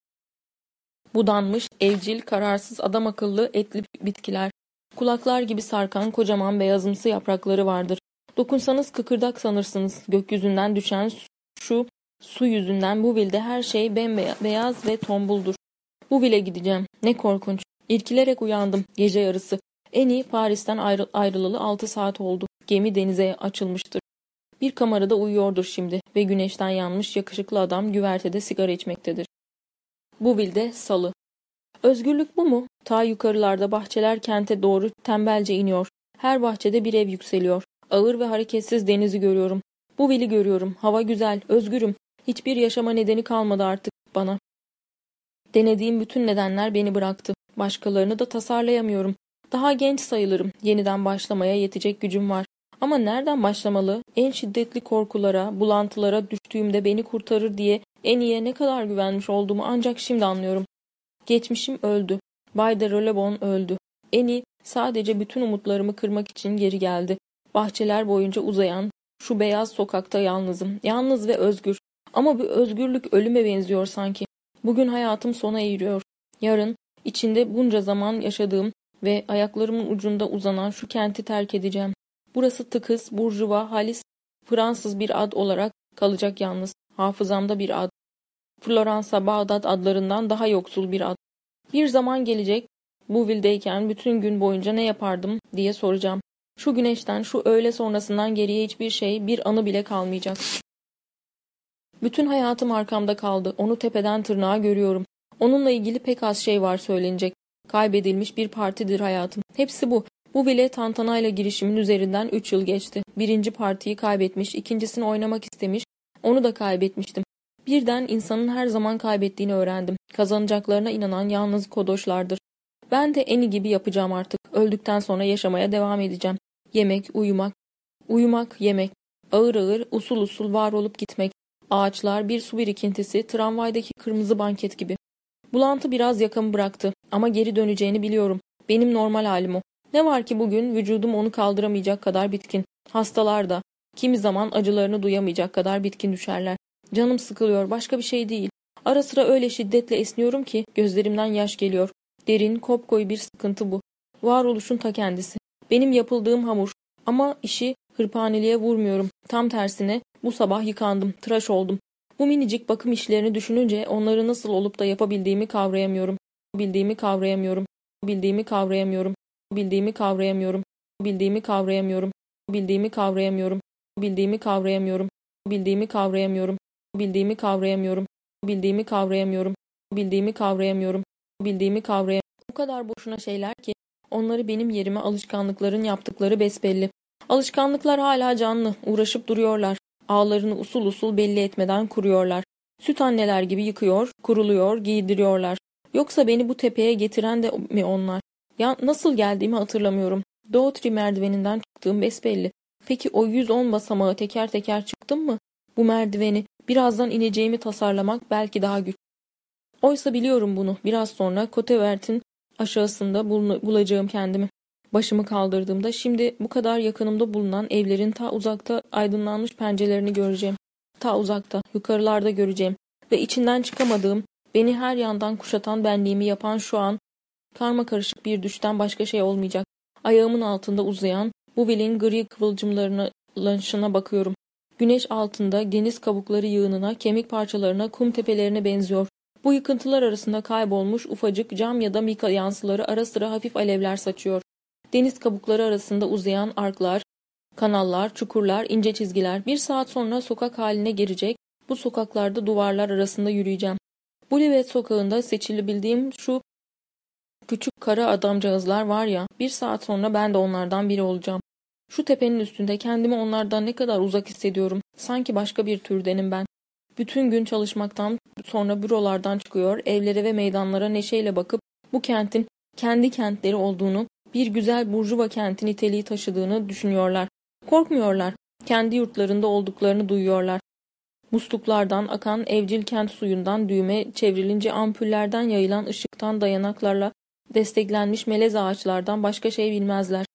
Budanmış, evcil, kararsız, adam akıllı, etli bitkiler. Kulaklar gibi sarkan kocaman beyazımsı yaprakları vardır. Dokunsanız kıkırdak sanırsınız. Gökyüzünden düşen şu su yüzünden bu vilde her şey bembeyaz ve tombuldur. Bu vile gideceğim. Ne korkunç. İrkilerek uyandım gece yarısı. En iyi Paris'ten ayrı, ayrılalı altı saat oldu. Gemi denize açılmıştır. Bir kamerada uyuyordur şimdi ve güneşten yanmış yakışıklı adam güvertede sigara içmektedir. Bu vilde salı. Özgürlük bu mu? Ta yukarılarda bahçeler kente doğru tembelce iniyor. Her bahçede bir ev yükseliyor. Ağır ve hareketsiz denizi görüyorum. Bu vili görüyorum. Hava güzel, özgürüm. Hiçbir yaşama nedeni kalmadı artık bana. Denediğim bütün nedenler beni bıraktı. Başkalarını da tasarlayamıyorum. Daha genç sayılırım. Yeniden başlamaya yetecek gücüm var. Ama nereden başlamalı? En şiddetli korkulara, bulantılara düştüğümde beni kurtarır diye en iyiye ne kadar güvenmiş olduğumu ancak şimdi anlıyorum. Geçmişim öldü. Bay de Rolebon öldü. Eni sadece bütün umutlarımı kırmak için geri geldi. Bahçeler boyunca uzayan şu beyaz sokakta yalnızım. Yalnız ve özgür. Ama bu özgürlük ölüme benziyor sanki. Bugün hayatım sona eriyor. Yarın içinde bunca zaman yaşadığım ve ayaklarımın ucunda uzanan şu kenti terk edeceğim. Burası tıkız, burjuva, halis, Fransız bir ad olarak kalacak yalnız. Hafızamda bir ad. Floransa, Bağdat adlarından daha yoksul bir ad. Bir zaman gelecek, bu vildeyken bütün gün boyunca ne yapardım diye soracağım. Şu güneşten, şu öğle sonrasından geriye hiçbir şey, bir anı bile kalmayacak. Bütün hayatım arkamda kaldı. Onu tepeden tırnağa görüyorum. Onunla ilgili pek az şey var söylenecek. Kaybedilmiş bir partidir hayatım. Hepsi bu. Bu bile tantanayla girişimin üzerinden 3 yıl geçti. Birinci partiyi kaybetmiş, ikincisini oynamak istemiş, onu da kaybetmiştim. Birden insanın her zaman kaybettiğini öğrendim. Kazanacaklarına inanan yalnız kodoşlardır. Ben de eni gibi yapacağım artık. Öldükten sonra yaşamaya devam edeceğim. Yemek, uyumak. Uyumak, yemek. Ağır ağır, usul usul var olup gitmek. Ağaçlar, bir su birikintisi, tramvaydaki kırmızı banket gibi. Bulantı biraz yakamı bıraktı ama geri döneceğini biliyorum. Benim normal halim o. Ne var ki bugün vücudum onu kaldıramayacak kadar bitkin. Hastalar da. Kimi zaman acılarını duyamayacak kadar bitkin düşerler. Canım sıkılıyor başka bir şey değil. Ara sıra öyle şiddetle esniyorum ki gözlerimden yaş geliyor. Derin, kopkoyu bir sıkıntı bu. Varoluşun ta kendisi. Benim yapıldığım hamur. Ama işi hırpaneliğe vurmuyorum. Tam tersine bu sabah yıkandım, tıraş oldum. Bu minicik bakım işlerini düşününce onları nasıl olup da yapabildiğimi kavrayamıyorum. Bildiğimi kavrayamıyorum. Bildiğimi kavrayamıyorum. Bildiğimi kavrayamıyorum. Bildiğimi kavrayamıyorum. Bildiğimi kavrayamıyorum. Bildiğimi kavrayamıyorum. Bildiğimi kavrayamıyorum. Bildiğimi kavrayamıyorum. Bildiğimi kavrayamıyorum. Bildiğimi kavrayamıyorum. Bildiğimi kavrayamıyorum. O kadar boşuna şeyler ki onları benim yerime alışkanlıkların yaptıkları besbelli. Alışkanlıklar hala canlı, uğraşıp duruyorlar. Ağlarını usul usul belli etmeden kuruyorlar. Süt anneler gibi yıkıyor, kuruluyor, giydiriyorlar. Yoksa beni bu tepeye getiren de mi onlar? Ya nasıl geldiğimi hatırlamıyorum. Doğutri merdiveninden çıktığım besbelli. Peki o 110 basamağı teker teker çıktım mı? Bu merdiveni birazdan ineceğimi tasarlamak belki daha güç. Oysa biliyorum bunu. Biraz sonra Kotevert'in aşağısında bulacağım kendimi. Başımı kaldırdığımda şimdi bu kadar yakınımda bulunan evlerin ta uzakta aydınlanmış pencerelerini göreceğim. Ta uzakta, yukarılarda göreceğim. Ve içinden çıkamadığım, beni her yandan kuşatan benliğimi yapan şu an karma karışık bir düşten başka şey olmayacak. Ayağımın altında uzayan bu vilin gri kıvılcımlarına bakıyorum. Güneş altında deniz kabukları yığınına, kemik parçalarına, kum tepelerine benziyor. Bu yıkıntılar arasında kaybolmuş ufacık cam ya da mika yansıları ara sıra hafif alevler saçıyor. Deniz kabukları arasında uzayan arklar, kanallar, çukurlar, ince çizgiler. Bir saat sonra sokak haline gelecek, bu sokaklarda duvarlar arasında yürüyeceğim. Bu Livet sokağında seçilebildiğim şu küçük kara adamcağızlar var ya, bir saat sonra ben de onlardan biri olacağım. Şu tepenin üstünde kendimi onlardan ne kadar uzak hissediyorum. Sanki başka bir türdenim ben. Bütün gün çalışmaktan sonra bürolardan çıkıyor, evlere ve meydanlara neşeyle bakıp bu kentin kendi kentleri olduğunu, bir güzel burjuva kenti niteliği taşıdığını düşünüyorlar. Korkmuyorlar. Kendi yurtlarında olduklarını duyuyorlar. Musluklardan akan evcil kent suyundan düğme çevrilince ampullerden yayılan ışıktan dayanaklarla desteklenmiş melez ağaçlardan başka şey bilmezler.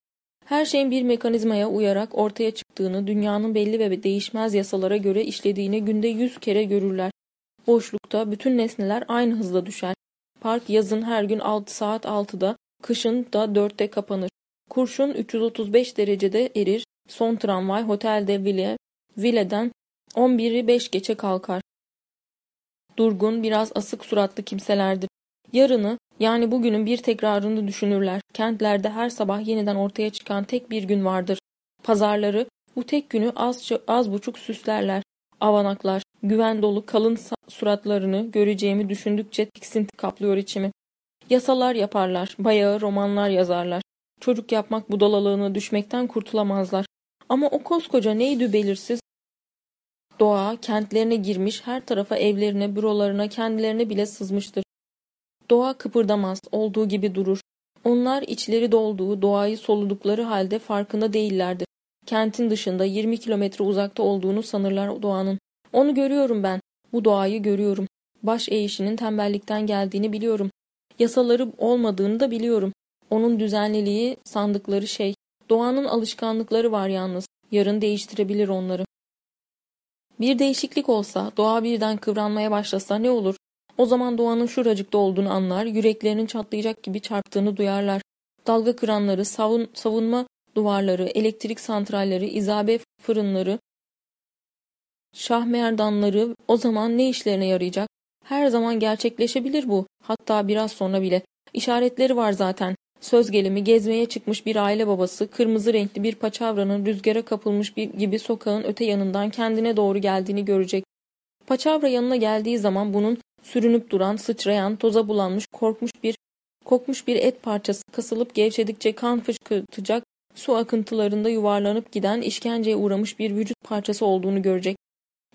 Her şeyin bir mekanizmaya uyarak ortaya çıktığını, dünyanın belli ve değişmez yasalara göre işlediğini günde yüz kere görürler. Boşlukta bütün nesneler aynı hızla düşer. Park yazın her gün 6 saat 6'da, kışın da 4'te kapanır. Kurşun 335 derecede erir. Son tramvay Hotel Ville, Ville'den 11'i 5 geçe kalkar. Durgun, biraz asık suratlı kimselerdir. Yarını, yani bugünün bir tekrarını düşünürler. Kentlerde her sabah yeniden ortaya çıkan tek bir gün vardır. Pazarları bu tek günü az, az buçuk süslerler. Avanaklar, güven dolu kalın suratlarını göreceğimi düşündükçe tiksinti kaplıyor içimi. Yasalar yaparlar, bayağı romanlar yazarlar. Çocuk yapmak budalalığına düşmekten kurtulamazlar. Ama o koskoca neydi belirsiz? Doğa kentlerine girmiş, her tarafa evlerine, bürolarına, kendilerine bile sızmıştır. Doğa kıpırdamaz, olduğu gibi durur. Onlar içleri dolduğu, doğayı soludukları halde farkında değillerdir. Kentin dışında 20 kilometre uzakta olduğunu sanırlar doğanın. Onu görüyorum ben. Bu doğayı görüyorum. Baş eğişinin tembellikten geldiğini biliyorum. Yasaları olmadığını da biliyorum. Onun düzenliliği sandıkları şey. Doğanın alışkanlıkları var yalnız. Yarın değiştirebilir onları. Bir değişiklik olsa, doğa birden kıvranmaya başlasa ne olur? O zaman doğanın şuracıkta olduğunu anlar, yüreklerinin çatlayacak gibi çarptığını duyarlar. Dalga kıranları, savun, savunma duvarları, elektrik santralleri, izabe fırınları, şahmerdanları o zaman ne işlerine yarayacak? Her zaman gerçekleşebilir bu. Hatta biraz sonra bile. İşaretleri var zaten. Söz gelimi gezmeye çıkmış bir aile babası, kırmızı renkli bir paçavranın rüzgara kapılmış bir gibi sokağın öte yanından kendine doğru geldiğini görecek. Paçavra yanına geldiği zaman bunun Sürünüp duran, sıçrayan, toza bulanmış, korkmuş bir, kokmuş bir et parçası kasılıp gevşedikçe kan fışkırtacak, su akıntılarında yuvarlanıp giden, işkenceye uğramış bir vücut parçası olduğunu görecek.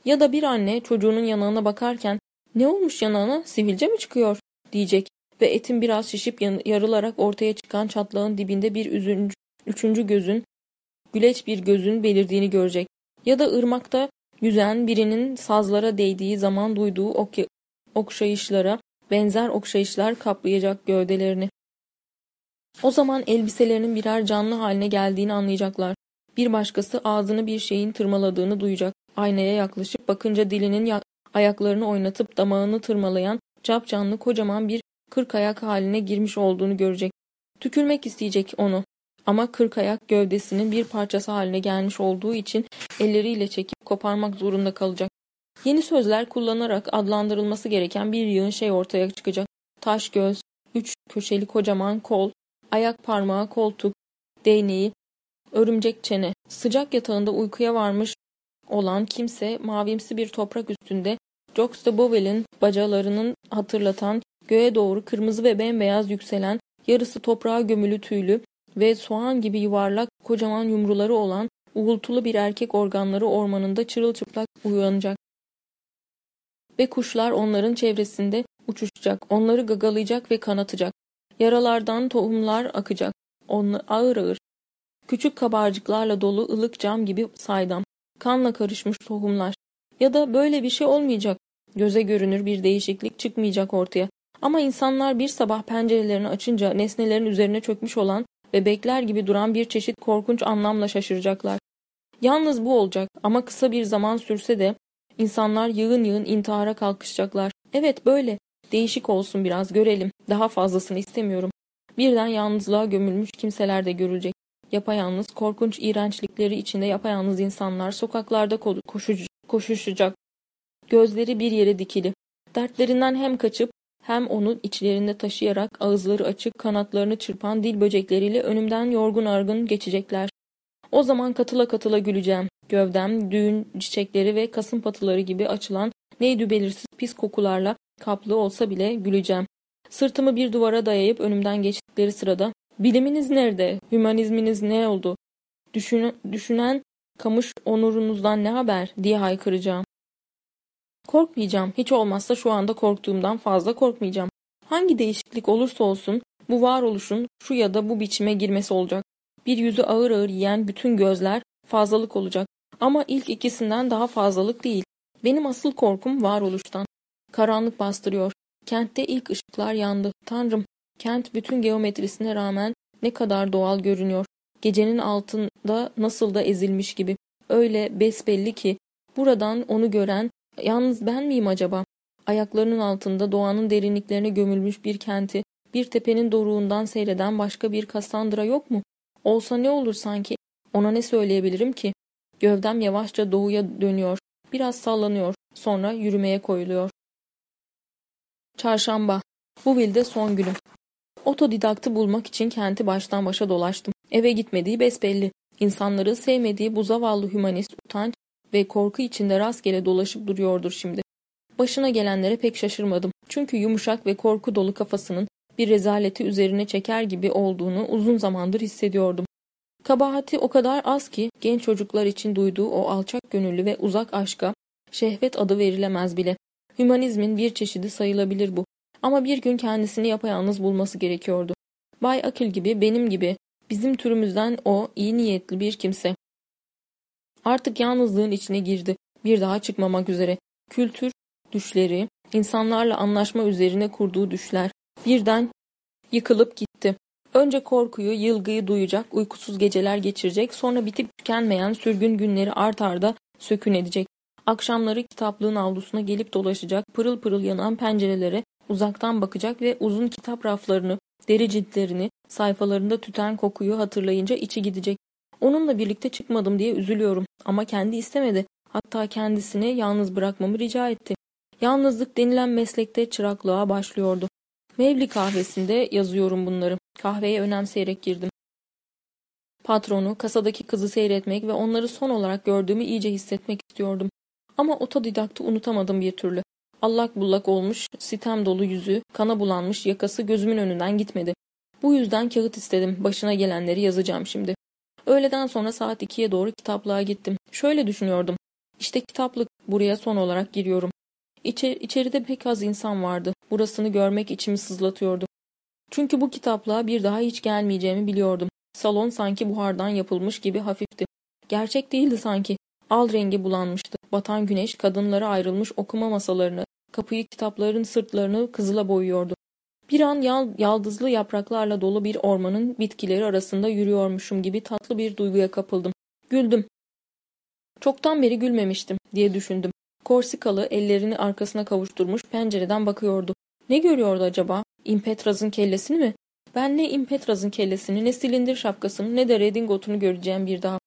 Ya da bir anne çocuğunun yanağına bakarken ne olmuş yanağına sivilce mi çıkıyor diyecek ve etin biraz şişip yarılarak ortaya çıkan çatlağın dibinde bir üzüncü, üçüncü gözün, güleç bir gözün belirdiğini görecek. Ya da ırmakta yüzen birinin sazlara değdiği zaman duyduğu okşayışlara benzer okşayışlar kaplayacak gövdelerini. O zaman elbiselerinin birer canlı haline geldiğini anlayacaklar. Bir başkası ağzını bir şeyin tırmaladığını duyacak. Aynaya yaklaşıp bakınca dilinin ayaklarını oynatıp damağını tırmalayan capcanlı kocaman bir kırk ayak haline girmiş olduğunu görecek. Tükürmek isteyecek onu. Ama kırk ayak gövdesinin bir parçası haline gelmiş olduğu için elleriyle çekip koparmak zorunda kalacak. Yeni sözler kullanarak adlandırılması gereken bir yığın şey ortaya çıkacak. Taş göz, üç köşeli kocaman kol, ayak parmağı, koltuk, değneği, örümcek çene. Sıcak yatağında uykuya varmış olan kimse mavimsi bir toprak üstünde Jocks de Bovel'in bacalarının hatırlatan göğe doğru kırmızı ve bembeyaz yükselen yarısı toprağa gömülü tüylü ve soğan gibi yuvarlak kocaman yumruları olan uğultulu bir erkek organları ormanında çırılçıplak uyanacak. Ve kuşlar onların çevresinde uçuşacak, onları gagalayacak ve kanatacak. Yaralardan tohumlar akacak, onu ağır ağır. Küçük kabarcıklarla dolu ılık cam gibi saydam, kanla karışmış tohumlar. Ya da böyle bir şey olmayacak. Göze görünür bir değişiklik çıkmayacak ortaya. Ama insanlar bir sabah pencerelerini açınca nesnelerin üzerine çökmüş olan ve bekler gibi duran bir çeşit korkunç anlamla şaşıracaklar. Yalnız bu olacak ama kısa bir zaman sürse de insanlar yığın yığın intihara kalkışacaklar. Evet böyle. Değişik olsun biraz görelim. Daha fazlasını istemiyorum. Birden yalnızlığa gömülmüş kimseler de görülecek. Yapayalnız, korkunç iğrençlikleri içinde yapayalnız insanlar sokaklarda koşuşacak. Gözleri bir yere dikili. Dertlerinden hem kaçıp hem onu içlerinde taşıyarak ağızları açık kanatlarını çırpan dil böcekleriyle önümden yorgun argın geçecekler. O zaman katıla katıla güleceğim. Gövdem, düğün çiçekleri ve kasım patıları gibi açılan neydi belirsiz pis kokularla kaplı olsa bile güleceğim. Sırtımı bir duvara dayayıp önümden geçtikleri sırada ''Biliminiz nerede? Hümanizminiz ne oldu? Düşün, düşünen kamış onurunuzdan ne haber?'' diye haykıracağım. Korkmayacağım. Hiç olmazsa şu anda korktuğumdan fazla korkmayacağım. Hangi değişiklik olursa olsun bu varoluşun şu ya da bu biçime girmesi olacak. Bir yüzü ağır ağır yiyen bütün gözler fazlalık olacak. Ama ilk ikisinden daha fazlalık değil. Benim asıl korkum varoluştan. Karanlık bastırıyor. Kentte ilk ışıklar yandı. Tanrım, kent bütün geometrisine rağmen ne kadar doğal görünüyor. Gecenin altında nasıl da ezilmiş gibi. Öyle besbelli ki buradan onu gören Yalnız ben miyim acaba? Ayaklarının altında doğanın derinliklerine gömülmüş bir kenti, bir tepenin doruğundan seyreden başka bir Kassandra yok mu? Olsa ne olur sanki? Ona ne söyleyebilirim ki? Gövdem yavaşça doğuya dönüyor. Biraz sallanıyor. Sonra yürümeye koyuluyor. Çarşamba. Bu vilde son günüm. Otodidaktı bulmak için kenti baştan başa dolaştım. Eve gitmediği besbelli. İnsanları sevmediği bu zavallı hümanist utanç ve korku içinde rastgele dolaşıp duruyordur şimdi. Başına gelenlere pek şaşırmadım. Çünkü yumuşak ve korku dolu kafasının bir rezaleti üzerine çeker gibi olduğunu uzun zamandır hissediyordum. Kabahati o kadar az ki genç çocuklar için duyduğu o alçak gönüllü ve uzak aşka şehvet adı verilemez bile. Hümanizmin bir çeşidi sayılabilir bu. Ama bir gün kendisini yapayalnız bulması gerekiyordu. Bay Akil gibi, benim gibi, bizim türümüzden o iyi niyetli bir kimse. Artık yalnızlığın içine girdi. Bir daha çıkmamak üzere. Kültür düşleri, insanlarla anlaşma üzerine kurduğu düşler birden yıkılıp gitti. Önce korkuyu, yılgıyı duyacak, uykusuz geceler geçirecek, sonra bitip tükenmeyen sürgün günleri art arda sökün edecek. Akşamları kitaplığın avlusuna gelip dolaşacak, pırıl pırıl yanan pencerelere uzaktan bakacak ve uzun kitap raflarını, deri ciltlerini, sayfalarında tüten kokuyu hatırlayınca içi gidecek. Onunla birlikte çıkmadım diye üzülüyorum ama kendi istemedi. Hatta kendisini yalnız bırakmamı rica etti. Yalnızlık denilen meslekte çıraklığa başlıyordu. Mevli kahvesinde yazıyorum bunları. Kahveye önemseyerek girdim. Patronu, kasadaki kızı seyretmek ve onları son olarak gördüğümü iyice hissetmek istiyordum. Ama otodidaktı unutamadım bir türlü. Allak bullak olmuş, sitem dolu yüzü, kana bulanmış yakası gözümün önünden gitmedi. Bu yüzden kağıt istedim. Başına gelenleri yazacağım şimdi. Öğleden sonra saat 2'ye doğru kitaplığa gittim. Şöyle düşünüyordum. İşte kitaplık buraya son olarak giriyorum. İçer, içeride pek az insan vardı. Burasını görmek içimi sızlatıyordu. Çünkü bu kitaplığa bir daha hiç gelmeyeceğimi biliyordum. Salon sanki buhardan yapılmış gibi hafifti. Gerçek değildi sanki. Al rengi bulanmıştı. Batan güneş kadınlara ayrılmış okuma masalarını, kapıyı kitapların sırtlarını kızıla boyuyordu. Bir an yal, yaldızlı yapraklarla dolu bir ormanın bitkileri arasında yürüyormuşum gibi tatlı bir duyguya kapıldım. Güldüm. Çoktan beri gülmemiştim diye düşündüm. Korsikalı ellerini arkasına kavuşturmuş pencereden bakıyordu. Ne görüyordu acaba? Impetraz'ın kellesini mi? Ben ne Impetraz'ın kellesini, ne silindir şapkasını, ne de redingotunu göreceğim bir daha.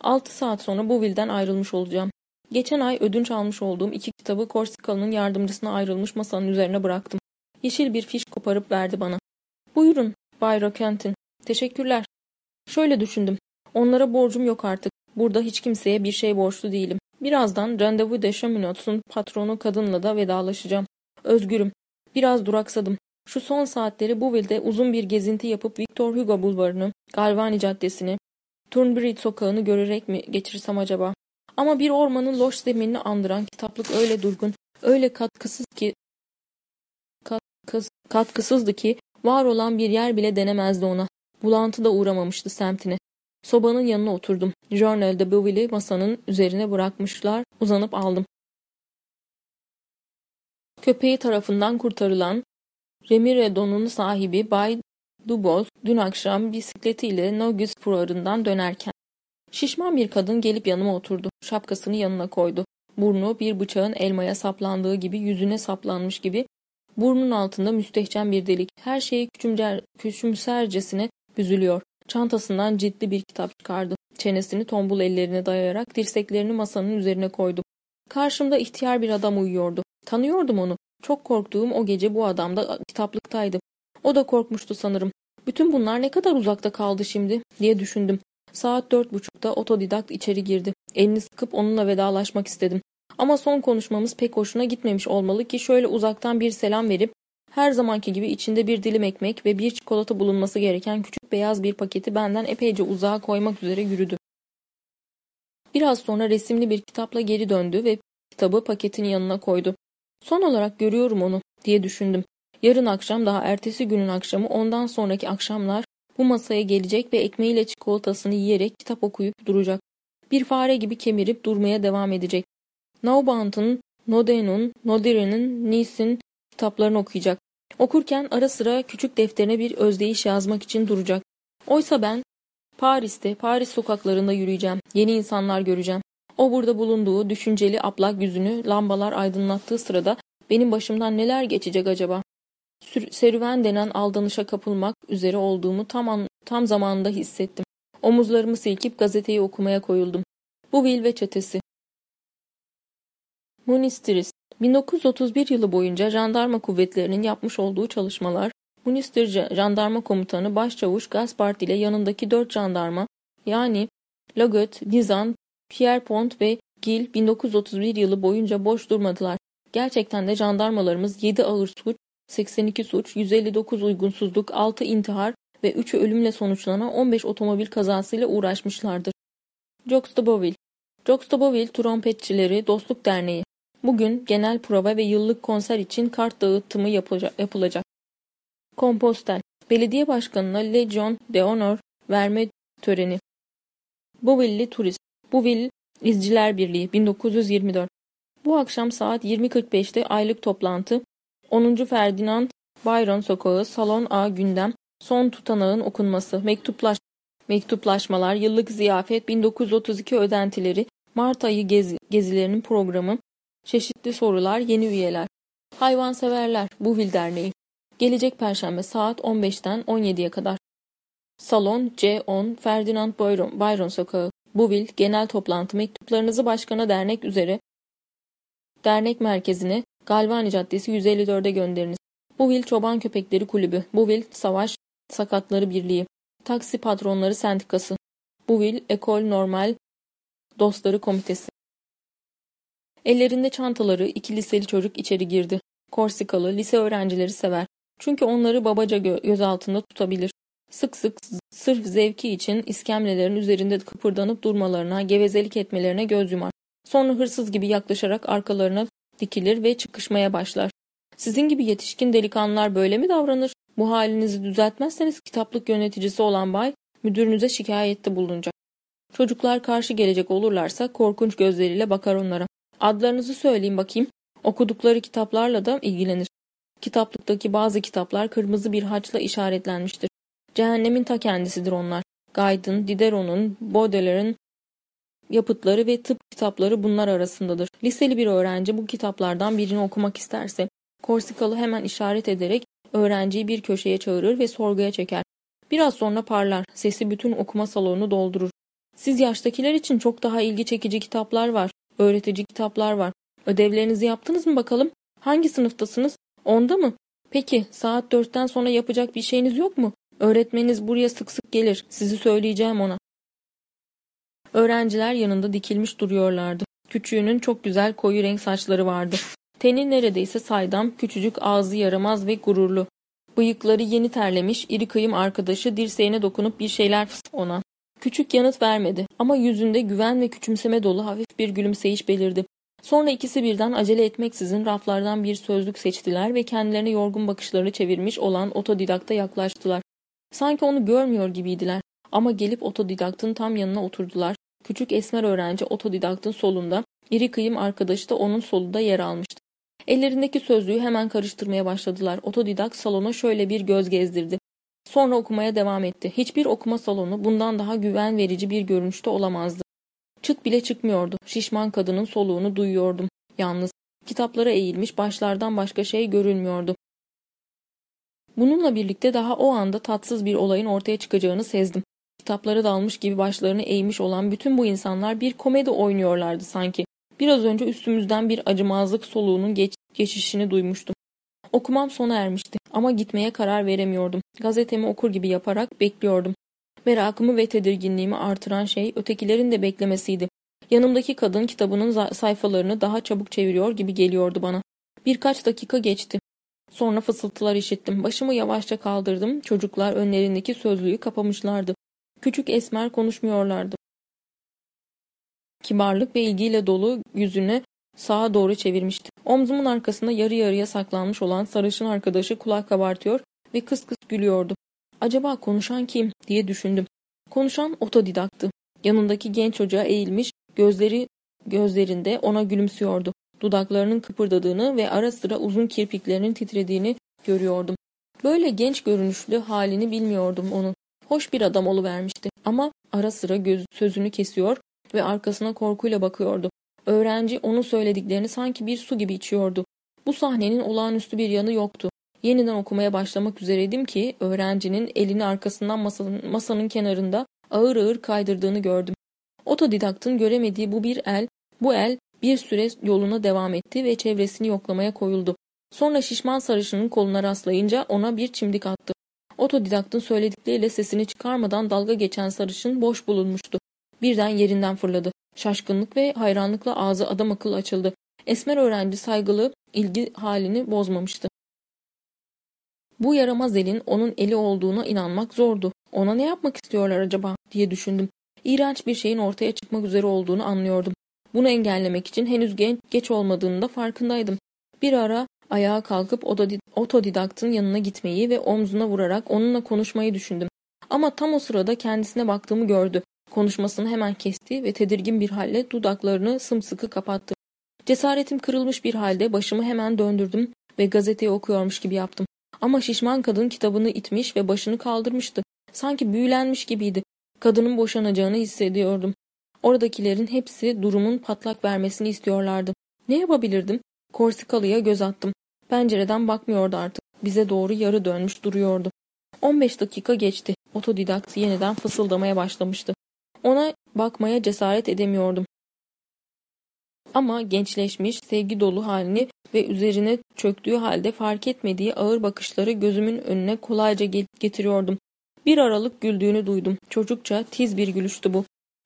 Altı saat sonra bu vilden ayrılmış olacağım. Geçen ay ödünç almış olduğum iki kitabı Korsikalı'nın yardımcısına ayrılmış masanın üzerine bıraktım. Yeşil bir fiş koparıp verdi bana. Buyurun Bay Rokentin. Teşekkürler. Şöyle düşündüm. Onlara borcum yok artık. Burada hiç kimseye bir şey borçlu değilim. Birazdan Randevu de Chaminot'un patronu kadınla da vedalaşacağım. Özgürüm. Biraz duraksadım. Şu son saatleri bu vilde uzun bir gezinti yapıp Victor Hugo bulvarını, Galvani caddesini, Turnbridge sokağını görerek mi geçirsem acaba? Ama bir ormanın loş zeminini andıran kitaplık öyle durgun, öyle katkısız ki katkısızdı ki var olan bir yer bile denemezdi ona. Bulantı da uğramamıştı semtine. Sobanın yanına oturdum. Journal de Bouville'i masanın üzerine bırakmışlar. Uzanıp aldım. Köpeği tarafından kurtarılan Remiredon'un sahibi Bay Dubois dün akşam bisikletiyle Nogus fuarından dönerken şişman bir kadın gelip yanıma oturdu. Şapkasını yanına koydu. Burnu bir bıçağın elmaya saplandığı gibi yüzüne saplanmış gibi burnun altında müstehcen bir delik. Her şeyi küçümcer, küçümsercesine büzülüyor. Çantasından ciddi bir kitap çıkardı. Çenesini tombul ellerine dayayarak dirseklerini masanın üzerine koydu. Karşımda ihtiyar bir adam uyuyordu. Tanıyordum onu. Çok korktuğum o gece bu adam da kitaplıktaydı. O da korkmuştu sanırım. Bütün bunlar ne kadar uzakta kaldı şimdi diye düşündüm. Saat dört buçukta otodidakt içeri girdi. Elini sıkıp onunla vedalaşmak istedim. Ama son konuşmamız pek hoşuna gitmemiş olmalı ki şöyle uzaktan bir selam verip her zamanki gibi içinde bir dilim ekmek ve bir çikolata bulunması gereken küçük beyaz bir paketi benden epeyce uzağa koymak üzere yürüdü. Biraz sonra resimli bir kitapla geri döndü ve kitabı paketin yanına koydu. Son olarak görüyorum onu diye düşündüm. Yarın akşam daha ertesi günün akşamı ondan sonraki akşamlar bu masaya gelecek ve ekmeğiyle çikolatasını yiyerek kitap okuyup duracak. Bir fare gibi kemirip durmaya devam edecek. Naubant'ın, Noden'un, Nodire'nin, Nice'in kitaplarını okuyacak. Okurken ara sıra küçük defterine bir özdeyiş yazmak için duracak. Oysa ben Paris'te, Paris sokaklarında yürüyeceğim. Yeni insanlar göreceğim. O burada bulunduğu düşünceli aplak yüzünü lambalar aydınlattığı sırada benim başımdan neler geçecek acaba? serüven denen aldanışa kapılmak üzere olduğumu tam, an, tam zamanında hissettim. Omuzlarımı silkip gazeteyi okumaya koyuldum. Bu Will çetesi. Munistiris 1931 yılı boyunca jandarma kuvvetlerinin yapmış olduğu çalışmalar, Munistir Jandarma Komutanı Başçavuş Gaspard ile yanındaki dört jandarma yani Logot, Nizan, Pierpont ve Gil 1931 yılı boyunca boş durmadılar. Gerçekten de jandarmalarımız 7 ağır suç, 82 suç, 159 uygunsuzluk, 6 intihar ve 3'ü ölümle sonuçlanan 15 otomobil kazasıyla uğraşmışlardır. Jocks de Boville Jocks de Boville Trompetçileri Dostluk Derneği Bugün genel prova ve yıllık konser için kart dağıtımı yapılacak. Kompostel Belediye Başkanı'na Legion de Honor verme töreni. Bovilli Turist Bovil İzciler Birliği 1924 Bu akşam saat 20.45'te aylık toplantı 10. Ferdinand Byron Sokağı Salon A gündem son tutanağın okunması mektuplaş mektuplaşmalar yıllık ziyafet 1932 ödentileri Mart ayı gezi, gezilerinin programı Çeşitli sorular, yeni üyeler. Hayvanseverler, Buvil Derneği. Gelecek Perşembe saat 15'ten 17'ye kadar. Salon C10 Ferdinand Byron, Byron Sokağı. Buvil Genel Toplantı mektuplarınızı başkana dernek üzere dernek merkezine Galvani Caddesi 154'e gönderiniz. Buvil Çoban Köpekleri Kulübü. Buvil Savaş Sakatları Birliği. Taksi Patronları Sendikası. Buvil Ekol Normal Dostları Komitesi. Ellerinde çantaları iki liseli çocuk içeri girdi. Korsikalı, lise öğrencileri sever. Çünkü onları babaca gö göz altında tutabilir. Sık sık sırf zevki için iskemlelerin üzerinde kıpırdanıp durmalarına, gevezelik etmelerine göz yumar. Sonra hırsız gibi yaklaşarak arkalarına dikilir ve çıkışmaya başlar. Sizin gibi yetişkin delikanlılar böyle mi davranır? Bu halinizi düzeltmezseniz kitaplık yöneticisi olan bay müdürünüze şikayette bulunacak. Çocuklar karşı gelecek olurlarsa korkunç gözleriyle bakar onlara. Adlarınızı söyleyin bakayım. Okudukları kitaplarla da ilgilenir. Kitaplıktaki bazı kitaplar kırmızı bir haçla işaretlenmiştir. Cehennemin ta kendisidir onlar. Gaydın, Diderot'un, Baudelaire'in, yapıtları ve tıp kitapları bunlar arasındadır. Liseli bir öğrenci bu kitaplardan birini okumak isterse, Korsikalı hemen işaret ederek öğrenciyi bir köşeye çağırır ve sorguya çeker. Biraz sonra parlar, sesi bütün okuma salonunu doldurur. Siz yaştakiler için çok daha ilgi çekici kitaplar var, öğretici kitaplar var. Ödevlerinizi yaptınız mı bakalım? Hangi sınıftasınız? Onda mı? Peki, saat dörtten sonra yapacak bir şeyiniz yok mu? Öğretmeniniz buraya sık sık gelir, sizi söyleyeceğim ona. Öğrenciler yanında dikilmiş duruyorlardı. Küçüğünün çok güzel koyu renk saçları vardı. Teni neredeyse saydam, küçücük ağzı yaramaz ve gururlu. Bıyıkları yeni terlemiş, iri kıyım arkadaşı dirseğine dokunup bir şeyler ona. Küçük yanıt vermedi ama yüzünde güven ve küçümseme dolu hafif bir gülümseyiş belirdi. Sonra ikisi birden acele etmeksizin raflardan bir sözlük seçtiler ve kendilerine yorgun bakışları çevirmiş olan otodidakta yaklaştılar. Sanki onu görmüyor gibiydiler ama gelip otodidaktın tam yanına oturdular. Küçük esmer öğrenci otodidaktın solunda, iri kıyım arkadaşı da onun solunda yer almıştı. Ellerindeki sözlüğü hemen karıştırmaya başladılar. Otodidak salona şöyle bir göz gezdirdi. Sonra okumaya devam etti. Hiçbir okuma salonu bundan daha güven verici bir görünüşte olamazdı. Çıt bile çıkmıyordu. Şişman kadının soluğunu duyuyordum. Yalnız kitaplara eğilmiş başlardan başka şey görünmüyordu. Bununla birlikte daha o anda tatsız bir olayın ortaya çıkacağını sezdim. Kitaplara dalmış gibi başlarını eğmiş olan bütün bu insanlar bir komedi oynuyorlardı sanki. Biraz önce üstümüzden bir acımazlık soluğunun geç geçişini duymuştum. Okumam sona ermişti ama gitmeye karar veremiyordum. Gazetemi okur gibi yaparak bekliyordum. Merakımı ve tedirginliğimi artıran şey ötekilerin de beklemesiydi. Yanımdaki kadın kitabının sayfalarını daha çabuk çeviriyor gibi geliyordu bana. Birkaç dakika geçti. Sonra fısıltılar işittim. Başımı yavaşça kaldırdım. Çocuklar önlerindeki sözlüğü kapamışlardı. Küçük esmer konuşmuyorlardı. Kibarlık ve ilgiyle dolu yüzünü sağa doğru çevirmişti. Omzumun arkasında yarı yarıya saklanmış olan sarışın arkadaşı kulak kabartıyor ve kıs kıs gülüyordu. Acaba konuşan kim diye düşündüm. Konuşan otodidaktı. Yanındaki genç çocuğa eğilmiş, gözleri gözlerinde ona gülümsüyordu. Dudaklarının kıpırdadığını ve ara sıra uzun kirpiklerinin titrediğini görüyordum. Böyle genç görünüşlü halini bilmiyordum onun. Hoş bir adam oluvermişti ama ara sıra göz, sözünü kesiyor ve arkasına korkuyla bakıyordu. Öğrenci onun söylediklerini sanki bir su gibi içiyordu. Bu sahnenin olağanüstü bir yanı yoktu. Yeniden okumaya başlamak üzereydim ki öğrencinin elini arkasından masanın, masanın kenarında ağır ağır kaydırdığını gördüm. Otodidaktın göremediği bu bir el, bu el bir süre yoluna devam etti ve çevresini yoklamaya koyuldu. Sonra şişman sarışının koluna rastlayınca ona bir çimdik attı. Otodidaktın söyledikleriyle sesini çıkarmadan dalga geçen sarışın boş bulunmuştu. Birden yerinden fırladı. Şaşkınlık ve hayranlıkla ağzı adam akıllı açıldı. Esmer öğrenci saygılı ilgi halini bozmamıştı. Bu yaramaz elin onun eli olduğuna inanmak zordu. Ona ne yapmak istiyorlar acaba diye düşündüm. İğrenç bir şeyin ortaya çıkmak üzere olduğunu anlıyordum. Bunu engellemek için henüz genç, geç olmadığını da farkındaydım. Bir ara ayağa kalkıp otodidaktın yanına gitmeyi ve omzuna vurarak onunla konuşmayı düşündüm. Ama tam o sırada kendisine baktığımı gördü. Konuşmasını hemen kesti ve tedirgin bir halle dudaklarını sımsıkı kapattı. Cesaretim kırılmış bir halde başımı hemen döndürdüm ve gazeteyi okuyormuş gibi yaptım. Ama şişman kadın kitabını itmiş ve başını kaldırmıştı. Sanki büyülenmiş gibiydi. Kadının boşanacağını hissediyordum. Oradakilerin hepsi durumun patlak vermesini istiyorlardı. Ne yapabilirdim? Korsikalı'ya göz attım. Pencereden bakmıyordu artık. Bize doğru yarı dönmüş duruyordu. 15 dakika geçti. Otodidakt yeniden fısıldamaya başlamıştı. Ona bakmaya cesaret edemiyordum. Ama gençleşmiş, sevgi dolu halini ve üzerine çöktüğü halde fark etmediği ağır bakışları gözümün önüne kolayca getiriyordum. Bir aralık güldüğünü duydum. Çocukça tiz bir gülüştü bu.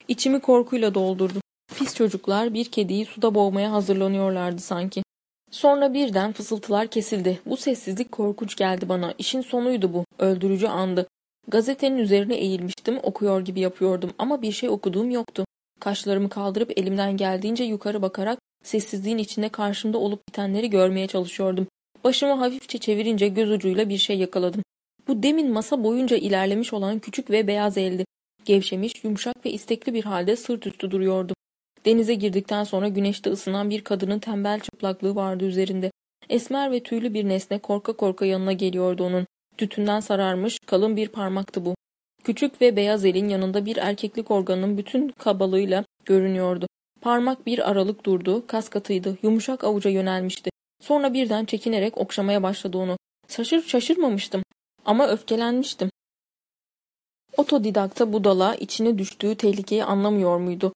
İçimi korkuyla doldurdu. Pis çocuklar bir kediyi suda boğmaya hazırlanıyorlardı sanki. Sonra birden fısıltılar kesildi. Bu sessizlik korkunç geldi bana. İşin sonuydu bu. Öldürücü andı. Gazetenin üzerine eğilmiştim, okuyor gibi yapıyordum ama bir şey okuduğum yoktu. Kaşlarımı kaldırıp elimden geldiğince yukarı bakarak sessizliğin içinde karşımda olup bitenleri görmeye çalışıyordum. Başımı hafifçe çevirince göz ucuyla bir şey yakaladım. Bu demin masa boyunca ilerlemiş olan küçük ve beyaz eldi. Gevşemiş, yumuşak ve istekli bir halde sırt üstü duruyordu. Denize girdikten sonra güneşte ısınan bir kadının tembel çıplaklığı vardı üzerinde. Esmer ve tüylü bir nesne korka korka yanına geliyordu onun. Tütünden sararmış kalın bir parmaktı bu. Küçük ve beyaz elin yanında bir erkeklik organının bütün kabalığıyla görünüyordu. Parmak bir aralık durdu, kas katıydı, yumuşak avuca yönelmişti. Sonra birden çekinerek okşamaya başladı onu. Şaşır şaşırmamıştım ama öfkelenmiştim. Otodidakta budala içine düştüğü tehlikeyi anlamıyor muydu?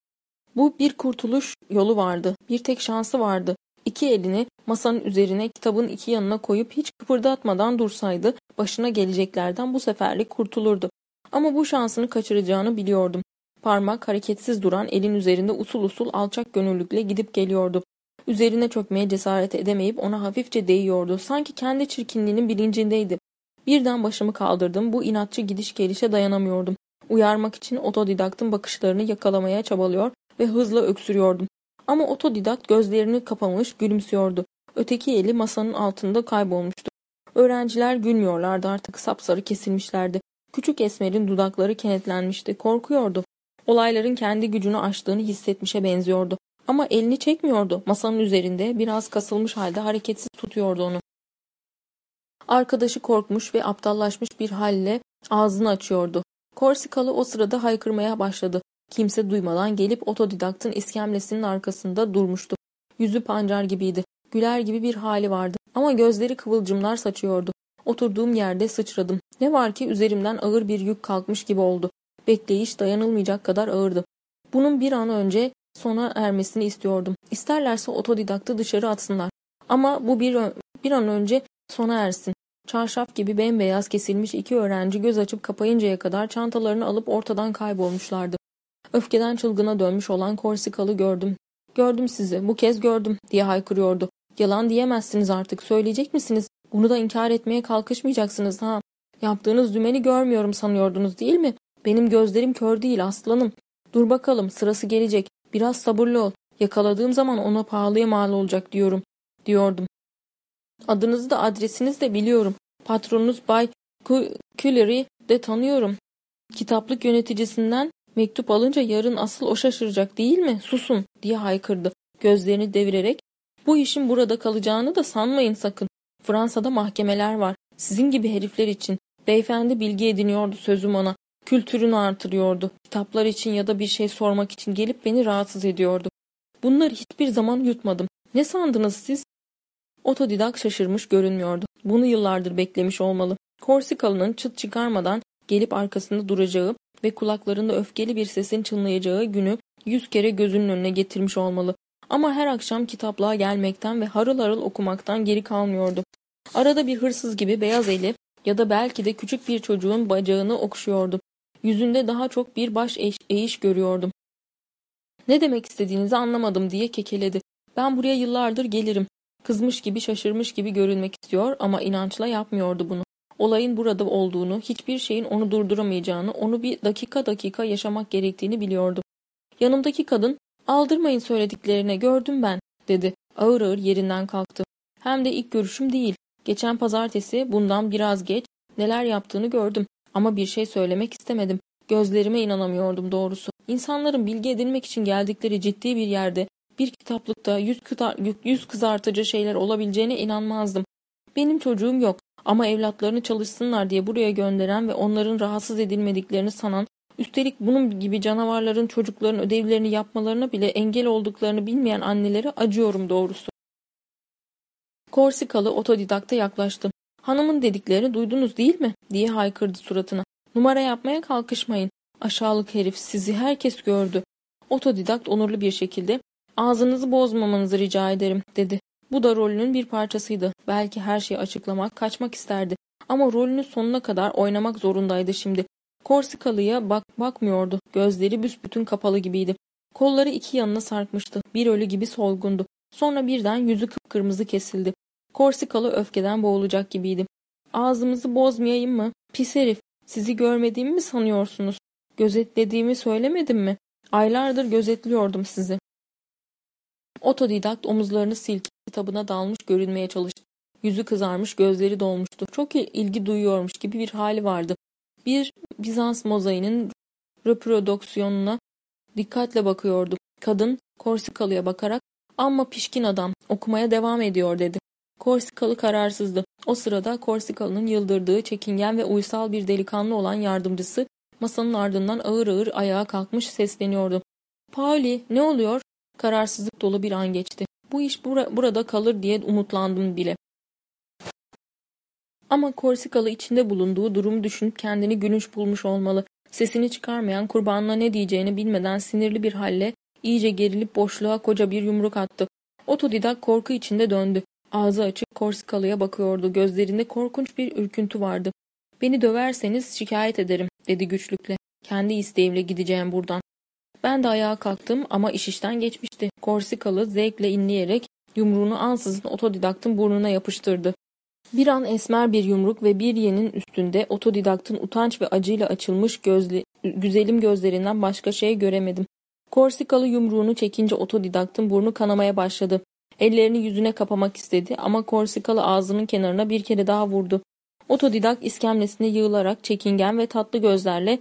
Bu bir kurtuluş yolu vardı. Bir tek şansı vardı. İki elini masanın üzerine kitabın iki yanına koyup hiç kıpırdatmadan dursaydı başına geleceklerden bu seferlik kurtulurdu. Ama bu şansını kaçıracağını biliyordum. Parmak hareketsiz duran elin üzerinde usul usul alçak gönüllükle gidip geliyordu. Üzerine çökmeye cesaret edemeyip ona hafifçe değiyordu. Sanki kendi çirkinliğinin bilincindeydi. Birden başımı kaldırdım. Bu inatçı gidiş gelişe dayanamıyordum. Uyarmak için otodidaktın bakışlarını yakalamaya çabalıyor ve hızla öksürüyordum. Ama otodidakt gözlerini kapamış gülümsüyordu. Öteki eli masanın altında kaybolmuştu. Öğrenciler gülmüyorlardı artık sapsarı kesilmişlerdi. Küçük Esmer'in dudakları kenetlenmişti. Korkuyordu. Olayların kendi gücünü aştığını hissetmişe benziyordu. Ama elini çekmiyordu. Masanın üzerinde biraz kasılmış halde hareketsiz tutuyordu onu. Arkadaşı korkmuş ve aptallaşmış bir halle ağzını açıyordu. Korsikalı o sırada haykırmaya başladı. Kimse duymadan gelip otodidaktın iskemlesinin arkasında durmuştu. Yüzü pancar gibiydi. Güler gibi bir hali vardı. Ama gözleri kıvılcımlar saçıyordu. Oturduğum yerde sıçradım. Ne var ki üzerimden ağır bir yük kalkmış gibi oldu. Bekleyiş dayanılmayacak kadar ağırdı. Bunun bir an önce sona ermesini istiyordum. İsterlerse otodidaktı dışarı atsınlar. Ama bu bir, bir an önce sona ersin. Çarşaf gibi bembeyaz kesilmiş iki öğrenci göz açıp kapayıncaya kadar çantalarını alıp ortadan kaybolmuşlardı. Öfkeden çılgına dönmüş olan Korsikalı gördüm. Gördüm sizi, bu kez gördüm diye haykırıyordu. Yalan diyemezsiniz artık, söyleyecek misiniz? Bunu da inkar etmeye kalkışmayacaksınız ha. Yaptığınız dümeni görmüyorum sanıyordunuz değil mi? Benim gözlerim kör değil aslanım. Dur bakalım sırası gelecek. Biraz sabırlı ol. Yakaladığım zaman ona pahalıya mal olacak diyorum. Diyordum. Adınızı da adresinizi de biliyorum. Patronunuz Bay Cullery de tanıyorum. Kitaplık yöneticisinden mektup alınca yarın asıl o şaşıracak değil mi? Susun diye haykırdı. Gözlerini devirerek bu işin burada kalacağını da sanmayın sakın. Fransa'da mahkemeler var. Sizin gibi herifler için. Beyefendi bilgi ediniyordu sözüm ona. Kültürünü artırıyordu. Kitaplar için ya da bir şey sormak için gelip beni rahatsız ediyordu. Bunları hiçbir zaman yutmadım. Ne sandınız siz? Otodidak şaşırmış görünmüyordu. Bunu yıllardır beklemiş olmalı. Korsikalı'nın çıt çıkarmadan gelip arkasında duracağı ve kulaklarında öfkeli bir sesin çınlayacağı günü yüz kere gözünün önüne getirmiş olmalı. Ama her akşam kitaplığa gelmekten ve harıl harıl okumaktan geri kalmıyordu. Arada bir hırsız gibi beyaz eli ya da belki de küçük bir çocuğun bacağını okşuyordu. Yüzünde daha çok bir baş eğiş görüyordum. Ne demek istediğinizi anlamadım diye kekeledi. Ben buraya yıllardır gelirim. Kızmış gibi şaşırmış gibi görünmek istiyor ama inançla yapmıyordu bunu. Olayın burada olduğunu, hiçbir şeyin onu durduramayacağını, onu bir dakika dakika yaşamak gerektiğini biliyordu. Yanımdaki kadın, aldırmayın söylediklerine gördüm ben, dedi. Ağır ağır yerinden kalktı. Hem de ilk görüşüm değil. Geçen pazartesi bundan biraz geç neler yaptığını gördüm. Ama bir şey söylemek istemedim. Gözlerime inanamıyordum doğrusu. İnsanların bilgi edinmek için geldikleri ciddi bir yerde bir kitaplıkta yüz, kıtar, yüz kızartıcı şeyler olabileceğine inanmazdım. Benim çocuğum yok ama evlatlarını çalışsınlar diye buraya gönderen ve onların rahatsız edilmediklerini sanan, üstelik bunun gibi canavarların çocukların ödevlerini yapmalarına bile engel olduklarını bilmeyen annelere acıyorum doğrusu. Korsikalı otodidakta yaklaştı. Hanımın dediklerini duydunuz değil mi? diye haykırdı suratına. Numara yapmaya kalkışmayın. Aşağılık herif sizi herkes gördü. Otodidakt onurlu bir şekilde ağzınızı bozmamanızı rica ederim dedi. Bu da rolünün bir parçasıydı. Belki her şeyi açıklamak, kaçmak isterdi. Ama rolünün sonuna kadar oynamak zorundaydı şimdi. Korsikalı'ya bak bakmıyordu. Gözleri büsbütün kapalı gibiydi. Kolları iki yanına sarkmıştı. Bir ölü gibi solgundu. Sonra birden yüzü kıpkırmızı kesildi. Korsikalı öfkeden boğulacak gibiydi. Ağzımızı bozmayayım mı? Pis herif. Sizi görmediğimi mi sanıyorsunuz? Gözetlediğimi söylemedim mi? Aylardır gözetliyordum sizi. Otodidakt omuzlarını silk kitabına dalmış görünmeye çalıştı. Yüzü kızarmış, gözleri dolmuştu. Çok ilgi duyuyormuş gibi bir hali vardı. Bir Bizans mozaiğinin reprodüksiyonuna dikkatle bakıyordu. Kadın Korsikalı'ya bakarak amma pişkin adam okumaya devam ediyor dedi. Korsikalı kararsızdı. O sırada Korsikalı'nın yıldırdığı çekingen ve uysal bir delikanlı olan yardımcısı masanın ardından ağır ağır ayağa kalkmış sesleniyordu. Pauli ne oluyor? Kararsızlık dolu bir an geçti. Bu iş bura, burada kalır diye umutlandım bile. Ama Korsikalı içinde bulunduğu durumu düşünüp kendini gülünç bulmuş olmalı. Sesini çıkarmayan kurbanına ne diyeceğini bilmeden sinirli bir halle iyice gerilip boşluğa koca bir yumruk attı. Otodidak korku içinde döndü. Ağzı açık Korsikalı'ya bakıyordu. Gözlerinde korkunç bir ürküntü vardı. Beni döverseniz şikayet ederim dedi güçlükle. Kendi isteğimle gideceğim buradan. Ben de ayağa kalktım ama iş işten geçmişti. Korsikalı zevkle inleyerek yumruğunu ansızın otodidaktın burnuna yapıştırdı. Bir an esmer bir yumruk ve bir yenin üstünde otodidaktın utanç ve acıyla açılmış gözli, güzelim gözlerinden başka şey göremedim. Korsikalı yumruğunu çekince otodidaktın burnu kanamaya başladı. Ellerini yüzüne kapamak istedi ama Korsikalı ağzının kenarına bir kere daha vurdu. Otodidak iskemlesine yığılarak çekingen ve tatlı gözlerle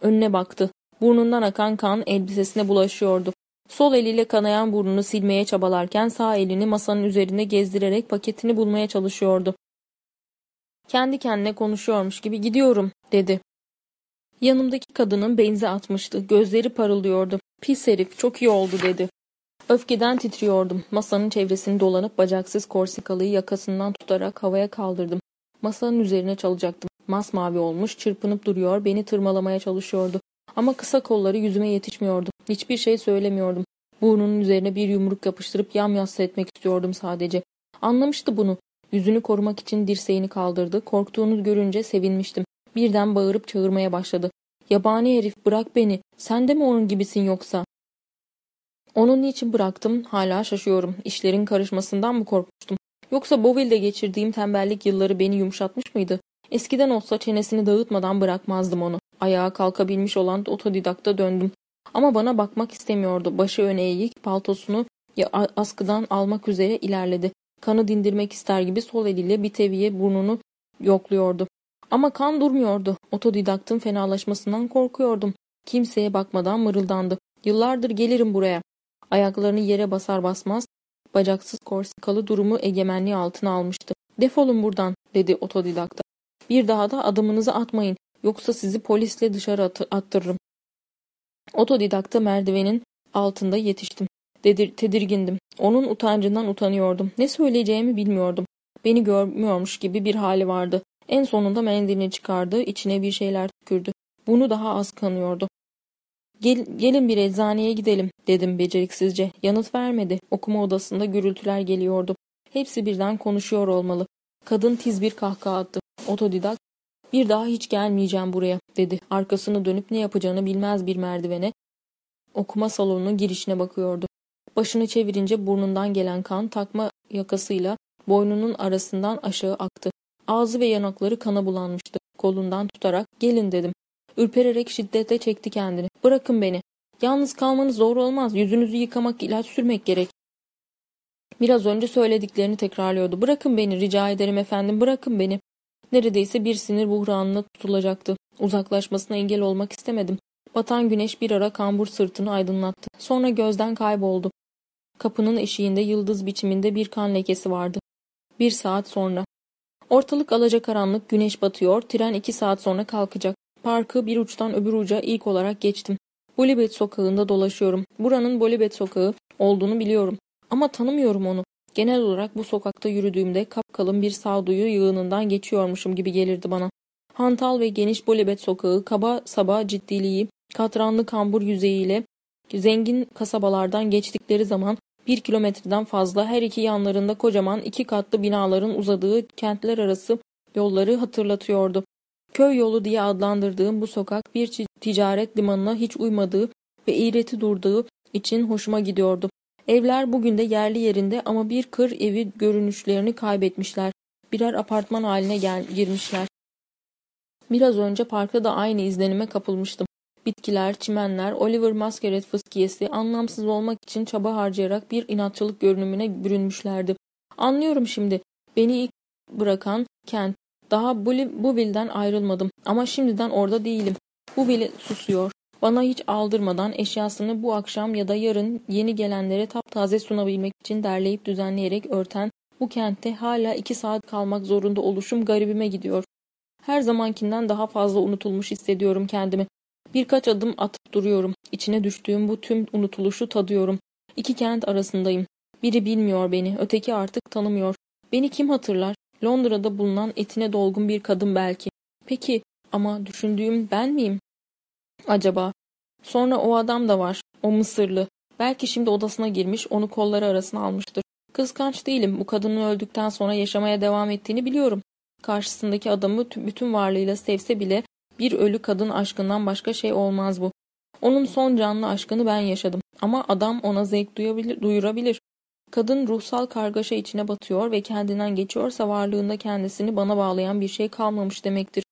önüne baktı. Burnundan akan kan elbisesine bulaşıyordu. Sol eliyle kanayan burnunu silmeye çabalarken sağ elini masanın üzerinde gezdirerek paketini bulmaya çalışıyordu. Kendi kendine konuşuyormuş gibi gidiyorum dedi. Yanımdaki kadının benzi atmıştı. Gözleri parıldıyordu. Pis herif çok iyi oldu dedi. Öfkeden titriyordum. Masanın çevresini dolanıp bacaksız korsikalıyı yakasından tutarak havaya kaldırdım. Masanın üzerine çalacaktım. Masmavi olmuş, çırpınıp duruyor, beni tırmalamaya çalışıyordu. Ama kısa kolları yüzüme yetişmiyordu. Hiçbir şey söylemiyordum. Burnunun üzerine bir yumruk yapıştırıp yamyassı etmek istiyordum sadece. Anlamıştı bunu. Yüzünü korumak için dirseğini kaldırdı. Korktuğunu görünce sevinmiştim. Birden bağırıp çağırmaya başladı. Yabani herif bırak beni. Sen de mi onun gibisin yoksa? Onun niçin bıraktım hala şaşıyorum. İşlerin karışmasından mı korkmuştum? Yoksa Boville'de geçirdiğim tembellik yılları beni yumuşatmış mıydı? Eskiden olsa çenesini dağıtmadan bırakmazdım onu. Ayağa kalkabilmiş olan otodidakta döndüm. Ama bana bakmak istemiyordu. Başı öne eğik, paltosunu askıdan almak üzere ilerledi. Kanı dindirmek ister gibi sol eliyle bir teviye burnunu yokluyordu. Ama kan durmuyordu. Otodidaktın fenalaşmasından korkuyordum. Kimseye bakmadan mırıldandı. Yıllardır gelirim buraya. Ayaklarını yere basar basmaz bacaksız korsikalı durumu egemenliği altına almıştı. Defolun buradan dedi otodidakta. Bir daha da adımınızı atmayın. Yoksa sizi polisle dışarı at attırırım. Otodidakta merdivenin altında yetiştim. Dedir tedirgindim. Onun utancından utanıyordum. Ne söyleyeceğimi bilmiyordum. Beni görmüyormuş gibi bir hali vardı. En sonunda mendilini çıkardı, içine bir şeyler tükürdü. Bunu daha az kanıyordu. Gel, gelin bir eczaneye gidelim dedim beceriksizce. Yanıt vermedi. Okuma odasında gürültüler geliyordu. Hepsi birden konuşuyor olmalı. Kadın tiz bir kahkaha attı. Otodidak bir daha hiç gelmeyeceğim buraya dedi. Arkasını dönüp ne yapacağını bilmez bir merdivene okuma salonunun girişine bakıyordu. Başını çevirince burnundan gelen kan takma yakasıyla boynunun arasından aşağı aktı. Ağzı ve yanakları kana bulanmıştı. Kolundan tutarak gelin dedim. Ürpererek şiddetle çekti kendini. Bırakın beni. Yalnız kalmanız zor olmaz. Yüzünüzü yıkamak, ilaç sürmek gerek. Biraz önce söylediklerini tekrarlıyordu. Bırakın beni rica ederim efendim bırakın beni. Neredeyse bir sinir buhranına tutulacaktı. Uzaklaşmasına engel olmak istemedim. Batan güneş bir ara kambur sırtını aydınlattı. Sonra gözden kayboldu. Kapının eşiğinde yıldız biçiminde bir kan lekesi vardı. Bir saat sonra. Ortalık alacakaranlık, güneş batıyor, tren iki saat sonra kalkacak. Parkı bir uçtan öbür uca ilk olarak geçtim. Bolibet sokağında dolaşıyorum. Buranın Bolibet sokağı olduğunu biliyorum. Ama tanımıyorum onu. Genel olarak bu sokakta yürüdüğümde kapkalın bir sağduyu yığınından geçiyormuşum gibi gelirdi bana. Hantal ve geniş Bolibet sokağı kaba saba ciddiliği, katranlı kambur yüzeyiyle zengin kasabalardan geçtikleri zaman bir kilometreden fazla her iki yanlarında kocaman iki katlı binaların uzadığı kentler arası yolları hatırlatıyordu. Köy yolu diye adlandırdığım bu sokak bir ticaret limanına hiç uymadığı ve iğreti durduğu için hoşuma gidiyordu. Evler bugün de yerli yerinde ama bir kır evi görünüşlerini kaybetmişler. Birer apartman haline gel girmişler. Biraz önce parkta da aynı izlenime kapılmıştım. Bitkiler, çimenler, Oliver Masquerade fıskiyesi anlamsız olmak için çaba harcayarak bir inatçılık görünümüne bürünmüşlerdi. Anlıyorum şimdi. Beni ilk bırakan kent. Daha Buville'den ayrılmadım ama şimdiden orada değilim. Buville susuyor. Bana hiç aldırmadan eşyasını bu akşam ya da yarın yeni gelenlere taptaze sunabilmek için derleyip düzenleyerek örten bu kentte hala iki saat kalmak zorunda oluşum garibime gidiyor. Her zamankinden daha fazla unutulmuş hissediyorum kendimi. Birkaç adım atıp duruyorum. İçine düştüğüm bu tüm unutuluşu tadıyorum. İki kent arasındayım. Biri bilmiyor beni, öteki artık tanımıyor. Beni kim hatırlar? Londra'da bulunan etine dolgun bir kadın belki. Peki ama düşündüğüm ben miyim? Acaba? Sonra o adam da var. O Mısırlı. Belki şimdi odasına girmiş, onu kolları arasına almıştır. Kıskanç değilim. Bu kadının öldükten sonra yaşamaya devam ettiğini biliyorum. Karşısındaki adamı bütün varlığıyla sevse bile bir ölü kadın aşkından başka şey olmaz bu. Onun son canlı aşkını ben yaşadım. Ama adam ona zevk duyabilir, duyurabilir. Kadın ruhsal kargaşa içine batıyor ve kendinden geçiyorsa varlığında kendisini bana bağlayan bir şey kalmamış demektir.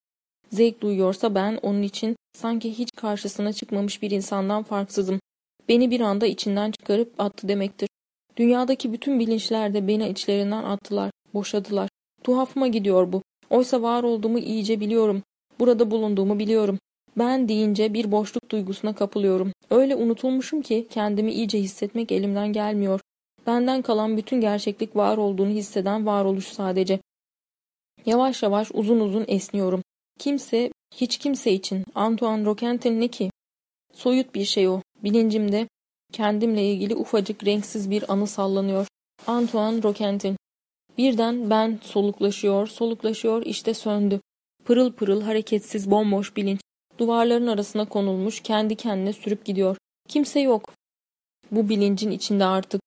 Zevk duyuyorsa ben onun için sanki hiç karşısına çıkmamış bir insandan farksızım. Beni bir anda içinden çıkarıp attı demektir. Dünyadaki bütün bilinçler de beni içlerinden attılar, boşadılar. Tuhafıma gidiyor bu. Oysa var olduğumu iyice biliyorum. Burada bulunduğumu biliyorum. Ben deyince bir boşluk duygusuna kapılıyorum. Öyle unutulmuşum ki kendimi iyice hissetmek elimden gelmiyor. Benden kalan bütün gerçeklik var olduğunu hisseden varoluş sadece. Yavaş yavaş uzun uzun esniyorum. Kimse, hiç kimse için Antoine Roquentin ne ki? Soyut bir şey o. Bilincimde kendimle ilgili ufacık renksiz bir anı sallanıyor. Antoine Roquentin. Birden ben soluklaşıyor, soluklaşıyor, işte söndü. Pırıl pırıl, hareketsiz, bomboş bilinç. Duvarların arasına konulmuş, kendi kendine sürüp gidiyor. Kimse yok. Bu bilincin içinde artık.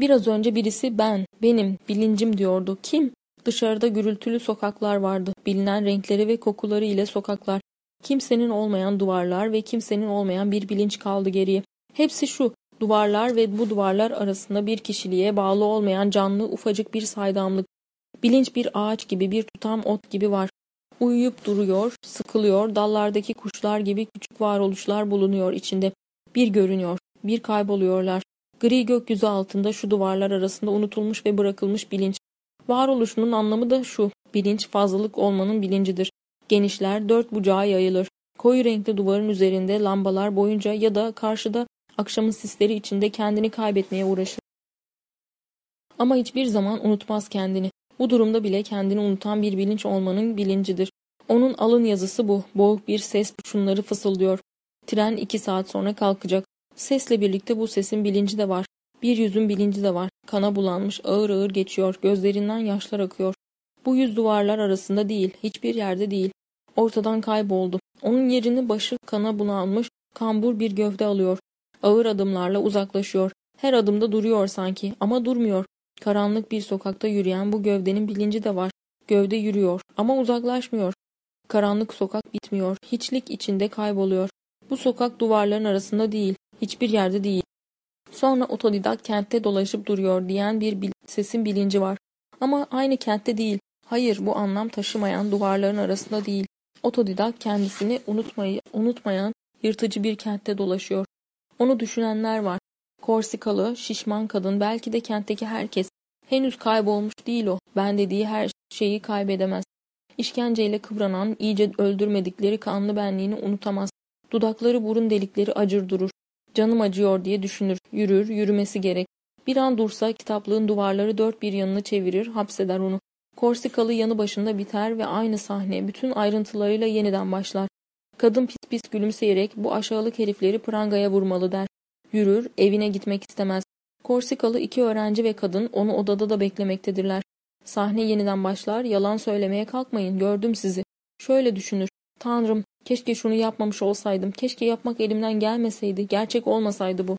Biraz önce birisi ben, benim, bilincim diyordu. Kim? Dışarıda gürültülü sokaklar vardı. Bilinen renkleri ve kokuları ile sokaklar. Kimsenin olmayan duvarlar ve kimsenin olmayan bir bilinç kaldı geriye. Hepsi şu, duvarlar ve bu duvarlar arasında bir kişiliğe bağlı olmayan canlı ufacık bir saydamlık. Bilinç bir ağaç gibi, bir tutam ot gibi var. Uyuyup duruyor, sıkılıyor, dallardaki kuşlar gibi küçük varoluşlar bulunuyor içinde. Bir görünüyor, bir kayboluyorlar. Gri gökyüzü altında şu duvarlar arasında unutulmuş ve bırakılmış bilinç. Varoluşunun anlamı da şu, bilinç fazlalık olmanın bilincidir. Genişler, dört bucağa yayılır. Koyu renkli duvarın üzerinde lambalar boyunca ya da karşıda akşamın sisleri içinde kendini kaybetmeye uğraşır. Ama hiçbir zaman unutmaz kendini. Bu durumda bile kendini unutan bir bilinç olmanın bilincidir. Onun alın yazısı bu. Boğuk bir ses şunları fısıldıyor. Tren iki saat sonra kalkacak. Sesle birlikte bu sesin bilinci de var. Bir yüzün bilinci de var. Kana bulanmış, ağır ağır geçiyor. Gözlerinden yaşlar akıyor. Bu yüz duvarlar arasında değil, hiçbir yerde değil. Ortadan kayboldu. Onun yerini başı kana bulanmış, kambur bir gövde alıyor. Ağır adımlarla uzaklaşıyor. Her adımda duruyor sanki ama durmuyor. Karanlık bir sokakta yürüyen bu gövdenin bilinci de var. Gövde yürüyor ama uzaklaşmıyor. Karanlık sokak bitmiyor. Hiçlik içinde kayboluyor. Bu sokak duvarların arasında değil. Hiçbir yerde değil. Sonra otodidak kentte dolaşıp duruyor diyen bir bil sesin bilinci var. Ama aynı kentte değil. Hayır bu anlam taşımayan duvarların arasında değil. Otodidak kendisini unutmayı, unutmayan yırtıcı bir kentte dolaşıyor. Onu düşünenler var. Korsikalı, şişman kadın, belki de kentteki herkes. Henüz kaybolmuş değil o. Ben dediği her şeyi kaybedemez. İşkenceyle kıvranan, iyice öldürmedikleri kanlı benliğini unutamaz. Dudakları burun delikleri acır durur. Canım acıyor diye düşünür. Yürür, yürümesi gerek. Bir an dursa kitaplığın duvarları dört bir yanını çevirir, hapseder onu. Korsikalı yanı başında biter ve aynı sahne bütün ayrıntılarıyla yeniden başlar. Kadın pis pis gülümseyerek bu aşağılık herifleri prangaya vurmalı der. Yürür, evine gitmek istemez. Korsikalı iki öğrenci ve kadın onu odada da beklemektedirler. Sahne yeniden başlar, yalan söylemeye kalkmayın, gördüm sizi. Şöyle düşünür, Tanrım, keşke şunu yapmamış olsaydım, keşke yapmak elimden gelmeseydi, gerçek olmasaydı bu.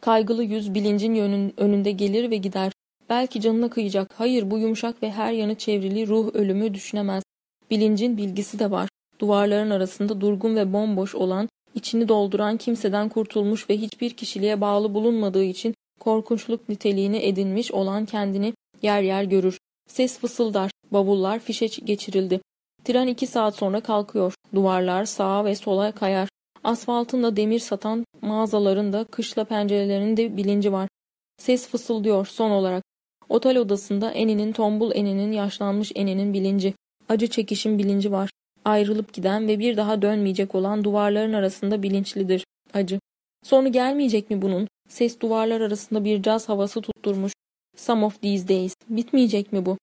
Kaygılı yüz bilincin yönün, önünde gelir ve gider. Belki canına kıyacak, hayır bu yumuşak ve her yanı çevrili ruh ölümü düşünemez. Bilincin bilgisi de var. Duvarların arasında durgun ve bomboş olan, içini dolduran kimseden kurtulmuş ve hiçbir kişiliğe bağlı bulunmadığı için korkunçluk niteliğini edinmiş olan kendini yer yer görür. Ses fısıldar, bavullar fişe geçirildi. Tren iki saat sonra kalkıyor. Duvarlar sağa ve sola kayar. Asfaltında demir satan mağazalarında kışla pencerelerinin de bilinci var. Ses fısıldıyor son olarak. Otel odasında Eni'nin tombul Eni'nin yaşlanmış Eni'nin bilinci. Acı çekişim bilinci var. Ayrılıp giden ve bir daha dönmeyecek olan duvarların arasında bilinçlidir. Acı. Sonu gelmeyecek mi bunun? Ses duvarlar arasında bir caz havası tutturmuş. Some of these days. Bitmeyecek mi bu?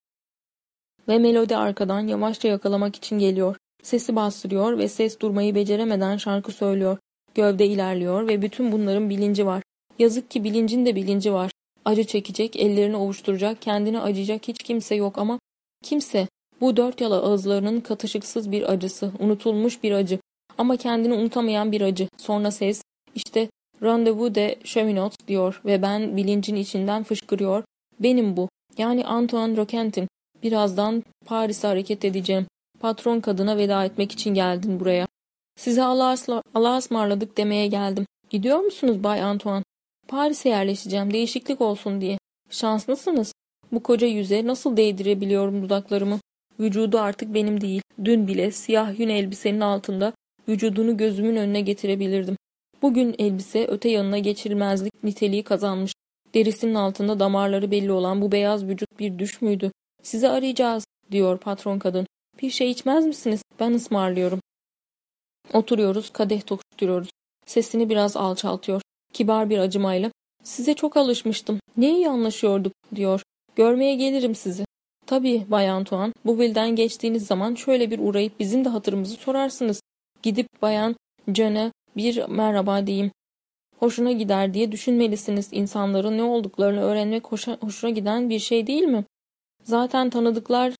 Ve melodi arkadan yavaşça yakalamak için geliyor. Sesi bastırıyor ve ses durmayı beceremeden şarkı söylüyor. Gövde ilerliyor ve bütün bunların bilinci var. Yazık ki bilincin de bilinci var. Acı çekecek, ellerini ovuşturacak, kendine acıyacak hiç kimse yok ama kimse. Bu dört yala ağızlarının katışıksız bir acısı, unutulmuş bir acı. Ama kendini unutamayan bir acı. Sonra ses, işte Rendezvous de Cheminot diyor ve ben bilincin içinden fışkırıyor. Benim bu. Yani Antoine Roquentin. Birazdan Paris'e hareket edeceğim. Patron kadına veda etmek için geldin buraya. Size Allah'a ısmarladık demeye geldim. Gidiyor musunuz Bay Antoine? Paris'e yerleşeceğim değişiklik olsun diye. Şanslısınız. Bu koca yüze nasıl değdirebiliyorum dudaklarımı? Vücudu artık benim değil. Dün bile siyah yün elbisenin altında vücudunu gözümün önüne getirebilirdim. Bugün elbise öte yanına geçirilmezlik niteliği kazanmış. Derisinin altında damarları belli olan bu beyaz vücut bir düş müydü? Sizi arayacağız, diyor patron kadın. Bir şey içmez misiniz? Ben ısmarlıyorum. Oturuyoruz, kadeh tokuşturuyoruz. Sesini biraz alçaltıyor. Kibar bir acımayla. Size çok alışmıştım. Ne iyi anlaşıyorduk, diyor. Görmeye gelirim sizi. Tabii Bay Antoine, bu vilden geçtiğiniz zaman şöyle bir uğrayıp bizim de hatırımızı sorarsınız. Gidip Bayan Jane bir merhaba diyeyim. Hoşuna gider diye düşünmelisiniz. İnsanların ne olduklarını öğrenmek hoşa, hoşuna giden bir şey değil mi? Zaten tanıdıklar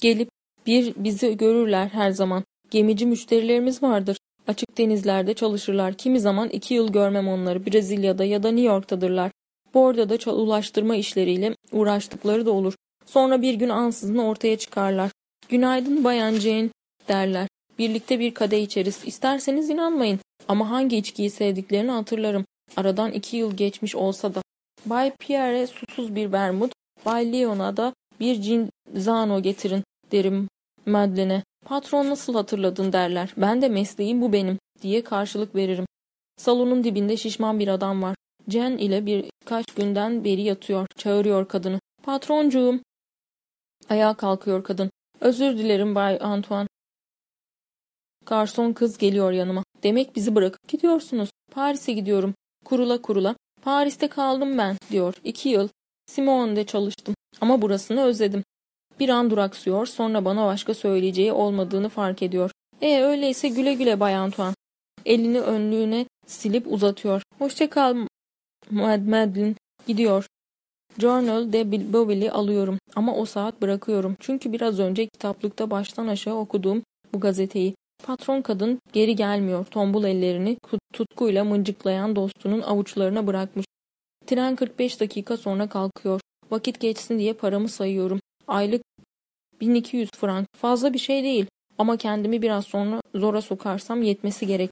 gelip bir bizi görürler her zaman. Gemici müşterilerimiz vardır. Açık denizlerde çalışırlar. Kimi zaman iki yıl görmem onları. Brezilya'da ya da New York'tadırlar. Borda'da ulaştırma işleriyle uğraştıkları da olur. Sonra bir gün ansızın ortaya çıkarlar. Günaydın Bayan Jane derler. Birlikte bir kadeh içeriz. İsterseniz inanmayın. Ama hangi içkiyi sevdiklerini hatırlarım. Aradan iki yıl geçmiş olsa da. Bay Pierre susuz bir vermut, Bay Leon'a da bir cinzano getirin derim Madeline'e. Patron nasıl hatırladın derler. Ben de mesleğim bu benim diye karşılık veririm. Salonun dibinde şişman bir adam var. Jen ile birkaç günden beri yatıyor. Çağırıyor kadını. Patroncuğum. Ayağa kalkıyor kadın. Özür dilerim Bay Antoine. Garson kız geliyor yanıma. Demek bizi bırakıp gidiyorsunuz. Paris'e gidiyorum. Kurula kurula. Paris'te kaldım ben diyor. İki yıl. Simone'de çalıştım. Ama burasını özledim. Bir an duraksıyor sonra bana başka söyleyeceği olmadığını fark ediyor. E öyleyse güle güle Bay Antoine. Elini önlüğüne silip uzatıyor. Hoşça kal Mad Madeline. Gidiyor. Journal de Bobby'li alıyorum ama o saat bırakıyorum. Çünkü biraz önce kitaplıkta baştan aşağı okuduğum bu gazeteyi. Patron kadın geri gelmiyor. Tombul ellerini tutkuyla mıncıklayan dostunun avuçlarına bırakmış. Tren 45 dakika sonra kalkıyor. Vakit geçsin diye paramı sayıyorum. Aylık 1200 frank. Fazla bir şey değil. Ama kendimi biraz sonra zora sokarsam yetmesi gerek.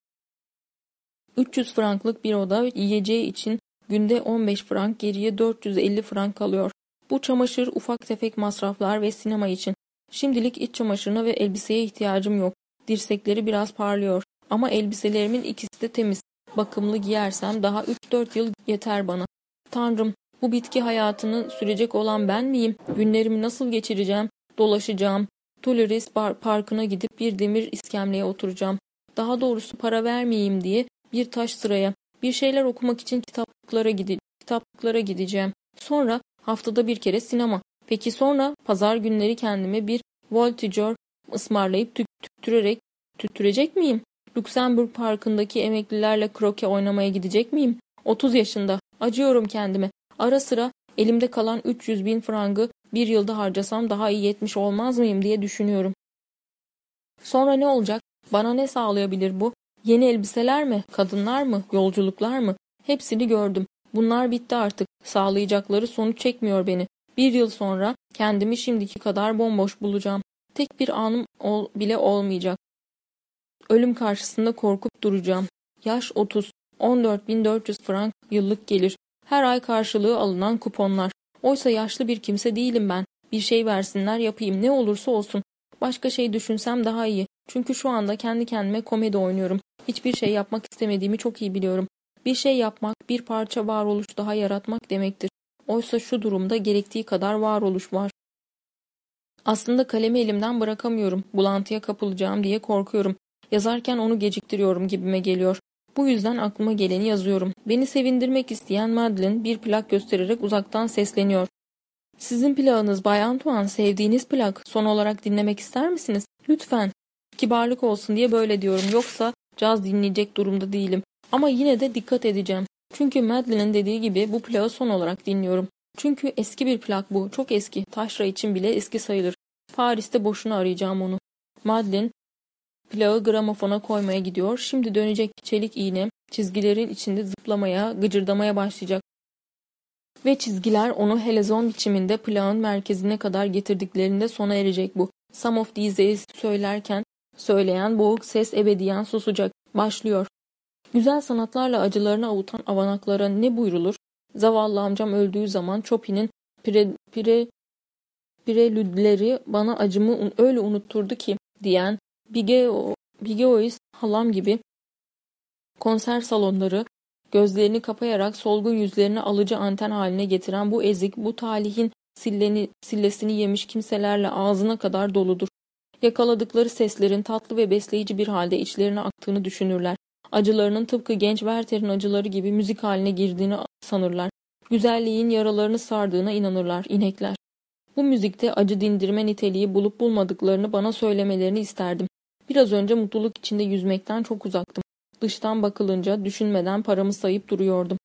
300 franklık bir oda yiyeceği için günde 15 frank geriye 450 frank kalıyor. Bu çamaşır, ufak tefek masraflar ve sinema için. Şimdilik iç çamaşırına ve elbiseye ihtiyacım yok. Dirsekleri biraz parlıyor. Ama elbiselerimin ikisi de temiz. Bakımlı giyersem daha 3-4 yıl yeter bana. Tanrım, bu bitki hayatını sürecek olan ben miyim? Günlerimi nasıl geçireceğim? Dolaşacağım. Tuileries Parkı'na gidip bir demir iskemleye oturacağım. Daha doğrusu para vermeyeyim diye bir taş sıraya, bir şeyler okumak için kitaplıklara, gide kitaplıklara gideceğim. Sonra haftada bir kere sinema. Peki sonra pazar günleri kendime bir voltigeur ısmarlayıp tüttürerek tüttürecek miyim? Luxemburg Parkı'ndaki emeklilerle kroke oynamaya gidecek miyim? 30 yaşında. Acıyorum kendime. Ara sıra elimde kalan 300 bin frangı bir yılda harcasam daha iyi yetmiş olmaz mıyım diye düşünüyorum. Sonra ne olacak? Bana ne sağlayabilir bu? Yeni elbiseler mi? Kadınlar mı? Yolculuklar mı? Hepsini gördüm. Bunlar bitti artık. Sağlayacakları sonuç çekmiyor beni. Bir yıl sonra kendimi şimdiki kadar bomboş bulacağım. Tek bir anım ol bile olmayacak. Ölüm karşısında korkup duracağım. Yaş 30. 14.400 frank yıllık gelir. Her ay karşılığı alınan kuponlar. Oysa yaşlı bir kimse değilim ben. Bir şey versinler yapayım ne olursa olsun. Başka şey düşünsem daha iyi. Çünkü şu anda kendi kendime komedi oynuyorum. Hiçbir şey yapmak istemediğimi çok iyi biliyorum. Bir şey yapmak, bir parça varoluş daha yaratmak demektir. Oysa şu durumda gerektiği kadar varoluş var. Aslında kalemi elimden bırakamıyorum. Bulantıya kapılacağım diye korkuyorum. Yazarken onu geciktiriyorum gibime geliyor. Bu yüzden aklıma geleni yazıyorum. Beni sevindirmek isteyen Madeline bir plak göstererek uzaktan sesleniyor. Sizin plağınız Bay Antoine sevdiğiniz plak son olarak dinlemek ister misiniz? Lütfen. Kibarlık olsun diye böyle diyorum yoksa caz dinleyecek durumda değilim. Ama yine de dikkat edeceğim. Çünkü Madeline'in dediği gibi bu plağı son olarak dinliyorum. Çünkü eski bir plak bu. Çok eski. Taşra için bile eski sayılır. Paris'te boşuna arayacağım onu. Madeline plağı gramofona koymaya gidiyor. Şimdi dönecek çelik iğne çizgilerin içinde zıplamaya, gıcırdamaya başlayacak. Ve çizgiler onu helezon biçiminde plağın merkezine kadar getirdiklerinde sona erecek bu. Some of these days söylerken söyleyen boğuk ses ebediyen susacak. Başlıyor. Güzel sanatlarla acılarını avutan avanaklara ne buyrulur? Zavallı amcam öldüğü zaman Chopin'in pire, pire, prelüdleri bana acımı öyle unutturdu ki diyen Bigeo, Bigeois halam gibi konser salonları gözlerini kapayarak solgun yüzlerini alıcı anten haline getiren bu ezik, bu talihin silleni, sillesini yemiş kimselerle ağzına kadar doludur. Yakaladıkları seslerin tatlı ve besleyici bir halde içlerine aktığını düşünürler. Acılarının tıpkı genç Werther'in acıları gibi müzik haline girdiğini sanırlar. Güzelliğin yaralarını sardığına inanırlar, inekler. Bu müzikte acı dindirme niteliği bulup bulmadıklarını bana söylemelerini isterdim. Biraz önce mutluluk içinde yüzmekten çok uzaktım. Dıştan bakılınca düşünmeden paramı sayıp duruyordum.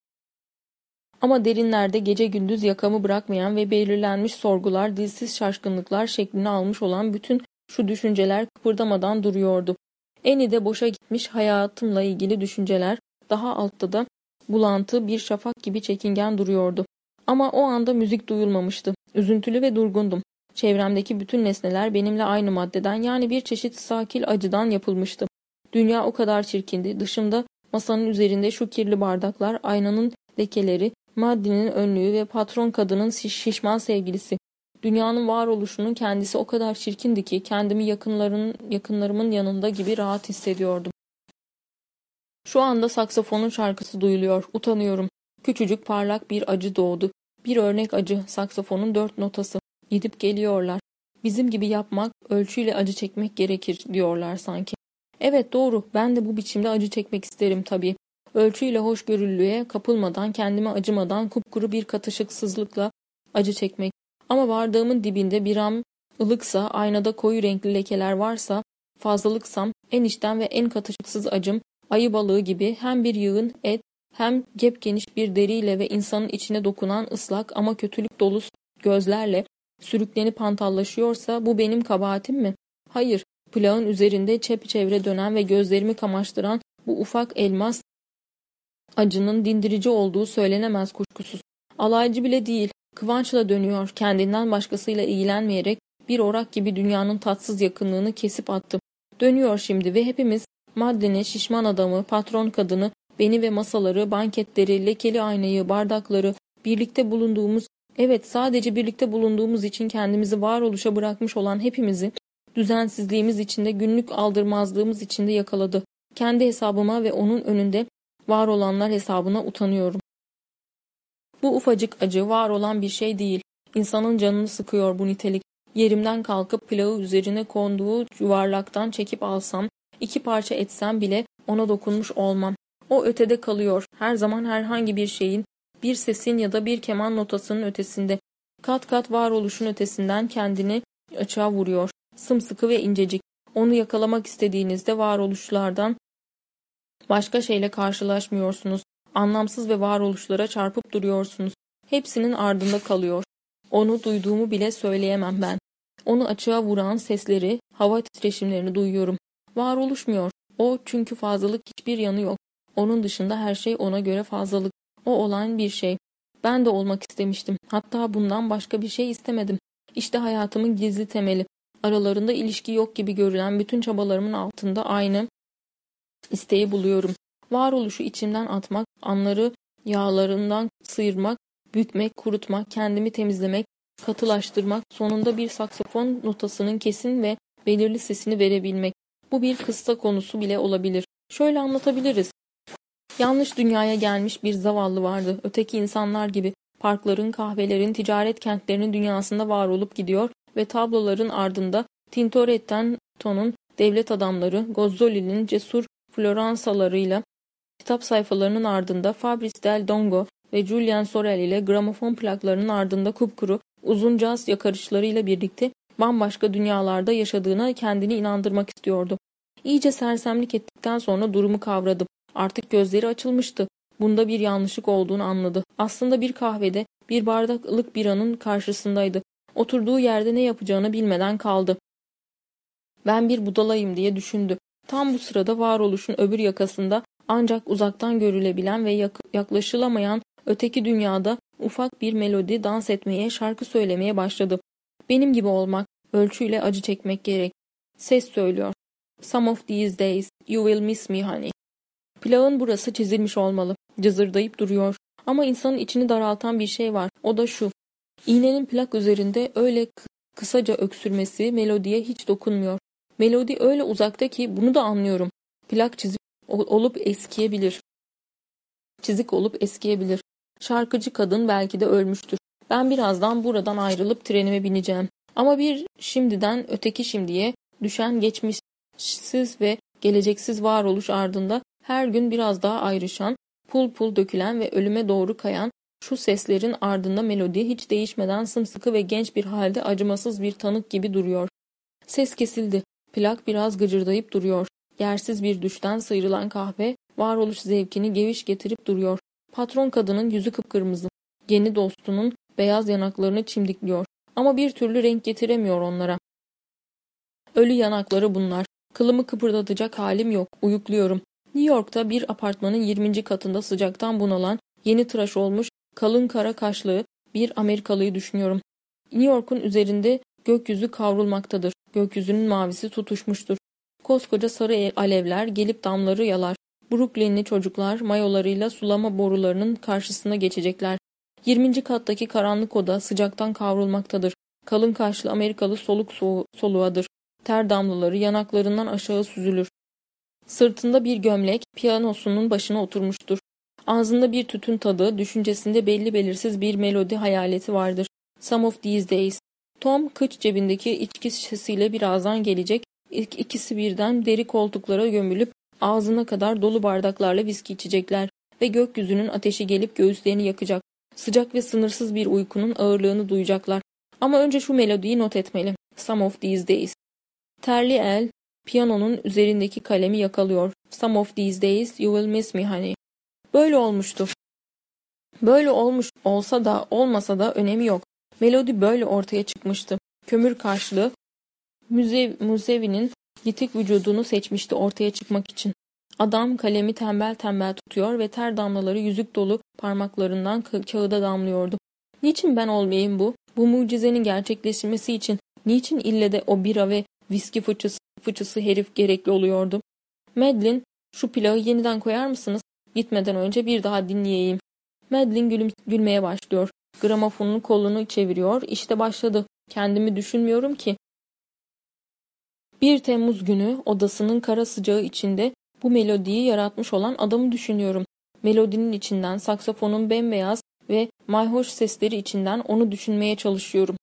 Ama derinlerde gece gündüz yakamı bırakmayan ve belirlenmiş sorgular, dilsiz şaşkınlıklar şeklini almış olan bütün şu düşünceler kıpırdamadan duruyordu. Eni de boşa gitmiş hayatımla ilgili düşünceler, daha altta da bulantı bir şafak gibi çekingen duruyordu. Ama o anda müzik duyulmamıştı. Üzüntülü ve durgundum. Çevremdeki bütün nesneler benimle aynı maddeden yani bir çeşit sakil acıdan yapılmıştı. Dünya o kadar çirkindi. Dışımda masanın üzerinde şu kirli bardaklar, aynanın lekeleri, Maddi'nin önlüğü ve patron kadının şişman sevgilisi. Dünyanın varoluşunun kendisi o kadar çirkindi ki kendimi yakınların, yakınlarımın yanında gibi rahat hissediyordum. Şu anda saksafonun şarkısı duyuluyor. Utanıyorum. Küçücük parlak bir acı doğdu. Bir örnek acı, saksafonun dört notası. Gidip geliyorlar. Bizim gibi yapmak, ölçüyle acı çekmek gerekir diyorlar sanki. Evet doğru, ben de bu biçimde acı çekmek isterim tabii. Ölçüyle hoşgörülüğe kapılmadan, kendime acımadan kupkuru bir katışıksızlıkla acı çekmek. Ama vardığımın dibinde bir an ılıksa, aynada koyu renkli lekeler varsa, fazlalıksam, en içten ve en katışıksız acım, ayı balığı gibi hem bir yığın et, hem geniş bir deriyle ve insanın içine dokunan ıslak ama kötülük dolu gözlerle sürüklenip hantallaşıyorsa bu benim kabahatim mi? Hayır, plağın üzerinde çepeçevre dönen ve gözlerimi kamaştıran bu ufak elmas acının dindirici olduğu söylenemez kuşkusuz. Alaycı bile değil, kıvançla dönüyor, kendinden başkasıyla ilgilenmeyerek bir orak gibi dünyanın tatsız yakınlığını kesip attı. Dönüyor şimdi ve hepimiz maddeni, şişman adamı, patron kadını, beni ve masaları, banketleri, lekeli aynayı, bardakları, birlikte bulunduğumuz, evet sadece birlikte bulunduğumuz için kendimizi varoluşa bırakmış olan hepimizi, düzensizliğimiz içinde, günlük aldırmazlığımız içinde yakaladı. Kendi hesabıma ve onun önünde var olanlar hesabına utanıyorum. Bu ufacık acı var olan bir şey değil. İnsanın canını sıkıyor bu nitelik. Yerimden kalkıp pilavı üzerine konduğu yuvarlaktan çekip alsam, iki parça etsem bile ona dokunmuş olmam. O ötede kalıyor. Her zaman herhangi bir şeyin, bir sesin ya da bir keman notasının ötesinde. Kat kat varoluşun ötesinden kendini açığa vuruyor. Sımsıkı ve incecik. Onu yakalamak istediğinizde varoluşlardan başka şeyle karşılaşmıyorsunuz. Anlamsız ve varoluşlara çarpıp duruyorsunuz. Hepsinin ardında kalıyor. Onu duyduğumu bile söyleyemem ben. Onu açığa vuran sesleri, hava titreşimlerini duyuyorum. Var oluşmuyor. O çünkü fazlalık hiçbir yanı yok. Onun dışında her şey ona göre fazlalık. O olan bir şey. Ben de olmak istemiştim. Hatta bundan başka bir şey istemedim. İşte hayatımın gizli temeli. Aralarında ilişki yok gibi görülen bütün çabalarımın altında aynı isteği buluyorum. Varoluşu içimden atmak, anları yağlarından sıyırmak, bükmek, kurutmak, kendimi temizlemek, katılaştırmak, sonunda bir saksafon notasının kesin ve belirli sesini verebilmek. Bu bir kıssa konusu bile olabilir. Şöyle anlatabiliriz. Yanlış dünyaya gelmiş bir zavallı vardı. Öteki insanlar gibi parkların, kahvelerin, ticaret kentlerinin dünyasında var olup gidiyor ve tabloların ardında Tintoretto'nun devlet adamları, Gozzoli'nin cesur Floransalarıyla kitap sayfalarının ardında Fabrice del Dongo ve Julian Sorel ile gramofon plaklarının ardında kupkuru Uzun caz yakarışlarıyla birlikte bambaşka dünyalarda yaşadığına kendini inandırmak istiyordu. İyice sersemlik ettikten sonra durumu kavradı. Artık gözleri açılmıştı. Bunda bir yanlışlık olduğunu anladı. Aslında bir kahvede bir bardaklık biranın karşısındaydı. Oturduğu yerde ne yapacağını bilmeden kaldı. Ben bir budalayım diye düşündü. Tam bu sırada varoluşun öbür yakasında ancak uzaktan görülebilen ve yak yaklaşılamayan öteki dünyada ufak bir melodi dans etmeye, şarkı söylemeye başladı. Benim gibi olmak, ölçüyle acı çekmek gerek. Ses söylüyor. Some of these days you will miss me honey. Plağın burası çizilmiş olmalı. Cızırdayıp duruyor. Ama insanın içini daraltan bir şey var. O da şu. İğnenin plak üzerinde öyle kısaca öksürmesi melodiye hiç dokunmuyor. Melodi öyle uzakta ki bunu da anlıyorum. Plak çizik olup eskiyebilir. Çizik olup eskiyebilir. Şarkıcı kadın belki de ölmüştür. Ben birazdan buradan ayrılıp trenime bineceğim. Ama bir şimdiden öteki şimdiye düşen geçmişsiz ve geleceksiz varoluş ardında her gün biraz daha ayrışan, pul pul dökülen ve ölüme doğru kayan şu seslerin ardında melodi hiç değişmeden sımsıkı ve genç bir halde acımasız bir tanık gibi duruyor. Ses kesildi. Plak biraz gıcırdayıp duruyor. Yersiz bir düşten sıyrılan kahve varoluş zevkini geviş getirip duruyor. Patron kadının yüzü kıpkırmızı. Yeni dostunun beyaz yanaklarını çimdikliyor. Ama bir türlü renk getiremiyor onlara. Ölü yanakları bunlar. Kılımı kıpırdatacak halim yok. Uyukluyorum. New York'ta bir apartmanın 20. katında sıcaktan bunalan, yeni tıraş olmuş, kalın kara kaşlı bir Amerikalıyı düşünüyorum. New York'un üzerinde gökyüzü kavrulmaktadır. Gökyüzünün mavisi tutuşmuştur. Koskoca sarı alevler gelip damları yalar. Brooklynli çocuklar mayolarıyla sulama borularının karşısına geçecekler. 20. kattaki karanlık oda sıcaktan kavrulmaktadır. Kalın kaşlı Amerikalı soluk soğu, soluğadır. Ter damlaları yanaklarından aşağı süzülür. Sırtında bir gömlek piyanosunun başına oturmuştur. Ağzında bir tütün tadı, düşüncesinde belli belirsiz bir melodi hayaleti vardır. Some of these days. Tom kıç cebindeki içki şişesiyle birazdan gelecek. İlk ikisi birden deri koltuklara gömülüp ağzına kadar dolu bardaklarla viski içecekler ve gökyüzünün ateşi gelip göğüslerini yakacak. Sıcak ve sınırsız bir uykunun ağırlığını duyacaklar. Ama önce şu melodiyi not etmeli. Some of these days. Terli el, piyanonun üzerindeki kalemi yakalıyor. Some of these days you will miss me honey. Böyle olmuştu. Böyle olmuş olsa da olmasa da önemi yok. Melodi böyle ortaya çıkmıştı. Kömür kaşlı, Müzev, Muzevi'nin yitik vücudunu seçmişti ortaya çıkmak için. Adam kalemi tembel tembel tutuyor ve ter damlaları yüzük dolu parmaklarından kağıda damlıyordu. Niçin ben olmayayım bu? Bu mucizenin gerçekleşmesi için niçin ille de o bira ve viski fıçısı, fıçısı herif gerekli oluyordu? Madeline, şu plağı yeniden koyar mısınız? Gitmeden önce bir daha dinleyeyim. Madeline gülüm, gülmeye başlıyor. Gramofonun kolunu çeviriyor. İşte başladı. Kendimi düşünmüyorum ki. 1 Temmuz günü odasının kara sıcağı içinde bu melodiyi yaratmış olan adamı düşünüyorum. Melodinin içinden, saksafonun bembeyaz ve mayhoş sesleri içinden onu düşünmeye çalışıyorum.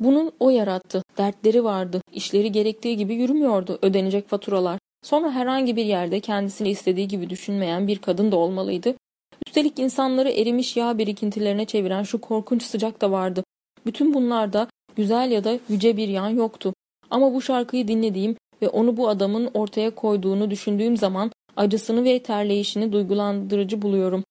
Bunun o yarattı. Dertleri vardı. İşleri gerektiği gibi yürümüyordu. Ödenecek faturalar. Sonra herhangi bir yerde kendisini istediği gibi düşünmeyen bir kadın da olmalıydı. Üstelik insanları erimiş yağ birikintilerine çeviren şu korkunç sıcak da vardı. Bütün bunlarda güzel ya da yüce bir yan yoktu. Ama bu şarkıyı dinlediğim ve onu bu adamın ortaya koyduğunu düşündüğüm zaman acısını ve terleyişini duygulandırıcı buluyorum.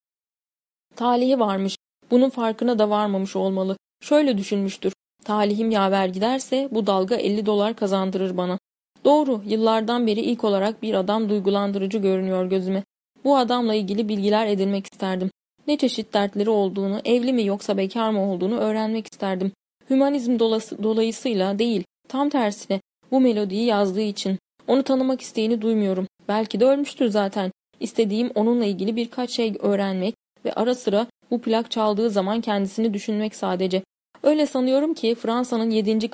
Talihi varmış. Bunun farkına da varmamış olmalı. Şöyle düşünmüştür. Talihim yaver giderse bu dalga 50 dolar kazandırır bana. Doğru, yıllardan beri ilk olarak bir adam duygulandırıcı görünüyor gözüme. Bu adamla ilgili bilgiler edinmek isterdim. Ne çeşit dertleri olduğunu, evli mi yoksa bekar mı olduğunu öğrenmek isterdim. Hümanizm dolası, dolayısıyla değil, tam tersine bu melodiyi yazdığı için. Onu tanımak isteğini duymuyorum. Belki de ölmüştür zaten. İstediğim onunla ilgili birkaç şey öğrenmek ve ara sıra bu plak çaldığı zaman kendisini düşünmek sadece. Öyle sanıyorum ki Fransa'nın 7.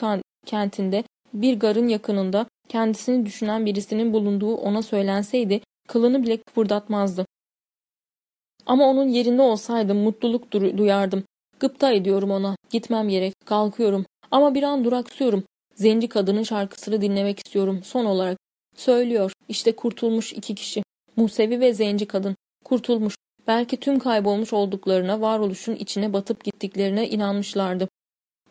kentinde bir garın yakınında kendisini düşünen birisinin bulunduğu ona söylenseydi kılını bile kıpırdatmazdı. Ama onun yerinde olsaydım mutluluk duyardım. Gıpta ediyorum ona. Gitmem gerek. Kalkıyorum. Ama bir an duraksıyorum. Zenci kadının şarkısını dinlemek istiyorum. Son olarak. Söylüyor. İşte kurtulmuş iki kişi. Musevi ve zenci kadın. Kurtulmuş. Belki tüm kaybolmuş olduklarına, varoluşun içine batıp gittiklerine inanmışlardı.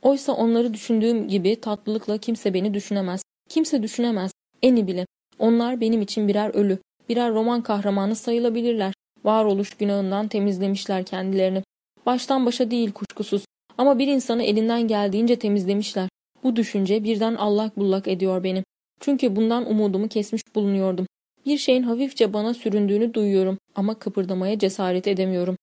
Oysa onları düşündüğüm gibi tatlılıkla kimse beni düşünemez. Kimse düşünemez. Eni bile. Onlar benim için birer ölü, birer roman kahramanı sayılabilirler. Varoluş günahından temizlemişler kendilerini. Baştan başa değil kuşkusuz. Ama bir insanı elinden geldiğince temizlemişler. Bu düşünce birden allak bullak ediyor beni. Çünkü bundan umudumu kesmiş bulunuyordum. Bir şeyin hafifçe bana süründüğünü duyuyorum ama kıpırdamaya cesaret edemiyorum.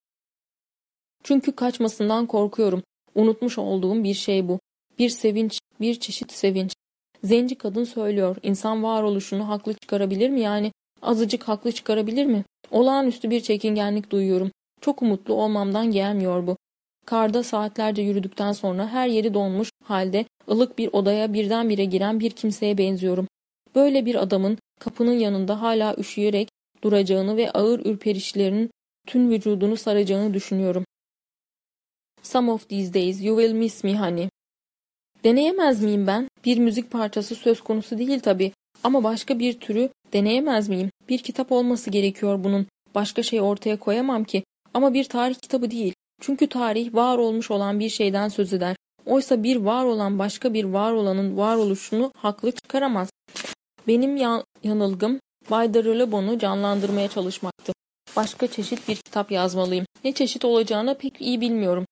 Çünkü kaçmasından korkuyorum. Unutmuş olduğum bir şey bu. Bir sevinç, bir çeşit sevinç. Zenci kadın söylüyor, insan varoluşunu haklı çıkarabilir mi yani? Azıcık haklı çıkarabilir mi? Olağanüstü bir çekingenlik duyuyorum. Çok umutlu olmamdan gelmiyor bu. Karda saatlerce yürüdükten sonra her yeri donmuş halde ılık bir odaya birdenbire giren bir kimseye benziyorum. Böyle bir adamın kapının yanında hala üşüyerek duracağını ve ağır ürperişlerinin tüm vücudunu saracağını düşünüyorum. Some of these days you will miss me honey. Deneyemez miyim ben? Bir müzik parçası söz konusu değil tabii. Ama başka bir türü deneyemez miyim? Bir kitap olması gerekiyor bunun. Başka şey ortaya koyamam ki. Ama bir tarih kitabı değil. Çünkü tarih var olmuş olan bir şeyden söz eder. Oysa bir var olan başka bir var olanın varoluşunu haklı çıkaramaz. Benim yan yanılgım Bay de canlandırmaya çalışmaktı. Başka çeşit bir kitap yazmalıyım. Ne çeşit olacağını pek iyi bilmiyorum.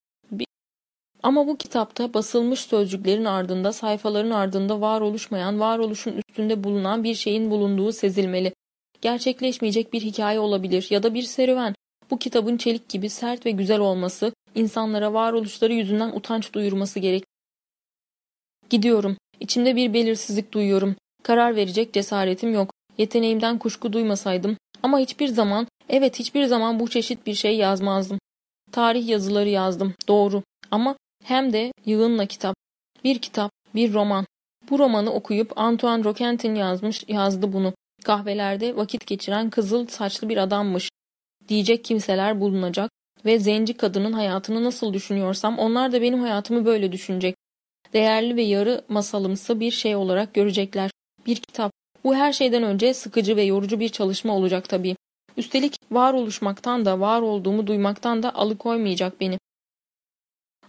Ama bu kitapta basılmış sözcüklerin ardında, sayfaların ardında var oluşmayan, varoluşun üstünde bulunan bir şeyin bulunduğu sezilmeli. Gerçekleşmeyecek bir hikaye olabilir ya da bir serüven. Bu kitabın çelik gibi sert ve güzel olması, insanlara varoluşları yüzünden utanç duyurması gerek. Gidiyorum. İçimde bir belirsizlik duyuyorum. Karar verecek cesaretim yok. Yeteneğimden kuşku duymasaydım. Ama hiçbir zaman, evet hiçbir zaman bu çeşit bir şey yazmazdım. Tarih yazıları yazdım, doğru. Ama hem de yığınla kitap. Bir kitap, bir roman. Bu romanı okuyup Antoine Roquentin yazmış, yazdı bunu. Kahvelerde vakit geçiren kızıl saçlı bir adammış. Diyecek kimseler bulunacak ve zenci kadının hayatını nasıl düşünüyorsam onlar da benim hayatımı böyle düşünecek. Değerli ve yarı masalımsı bir şey olarak görecekler. Bir kitap. Bu her şeyden önce sıkıcı ve yorucu bir çalışma olacak tabii. Üstelik var oluşmaktan da var olduğumu duymaktan da alıkoymayacak beni.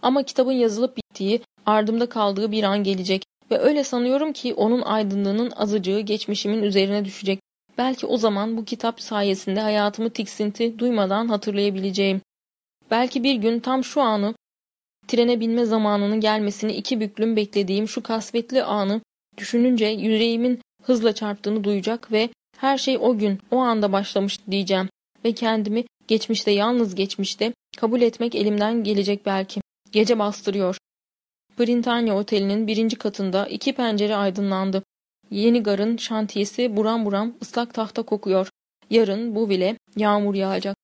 Ama kitabın yazılıp bittiği, ardımda kaldığı bir an gelecek ve öyle sanıyorum ki onun aydınlığının azıcığı geçmişimin üzerine düşecek. Belki o zaman bu kitap sayesinde hayatımı tiksinti duymadan hatırlayabileceğim. Belki bir gün tam şu anı, trene binme zamanının gelmesini iki büklüm beklediğim şu kasvetli anı düşününce yüreğimin hızla çarptığını duyacak ve her şey o gün, o anda başlamış diyeceğim ve kendimi geçmişte yalnız geçmişte kabul etmek elimden gelecek belki. Gece bastırıyor. Brintanya Oteli'nin birinci katında iki pencere aydınlandı. Yeni garın şantiyesi buram buram ıslak tahta kokuyor. Yarın bu bile yağmur yağacak.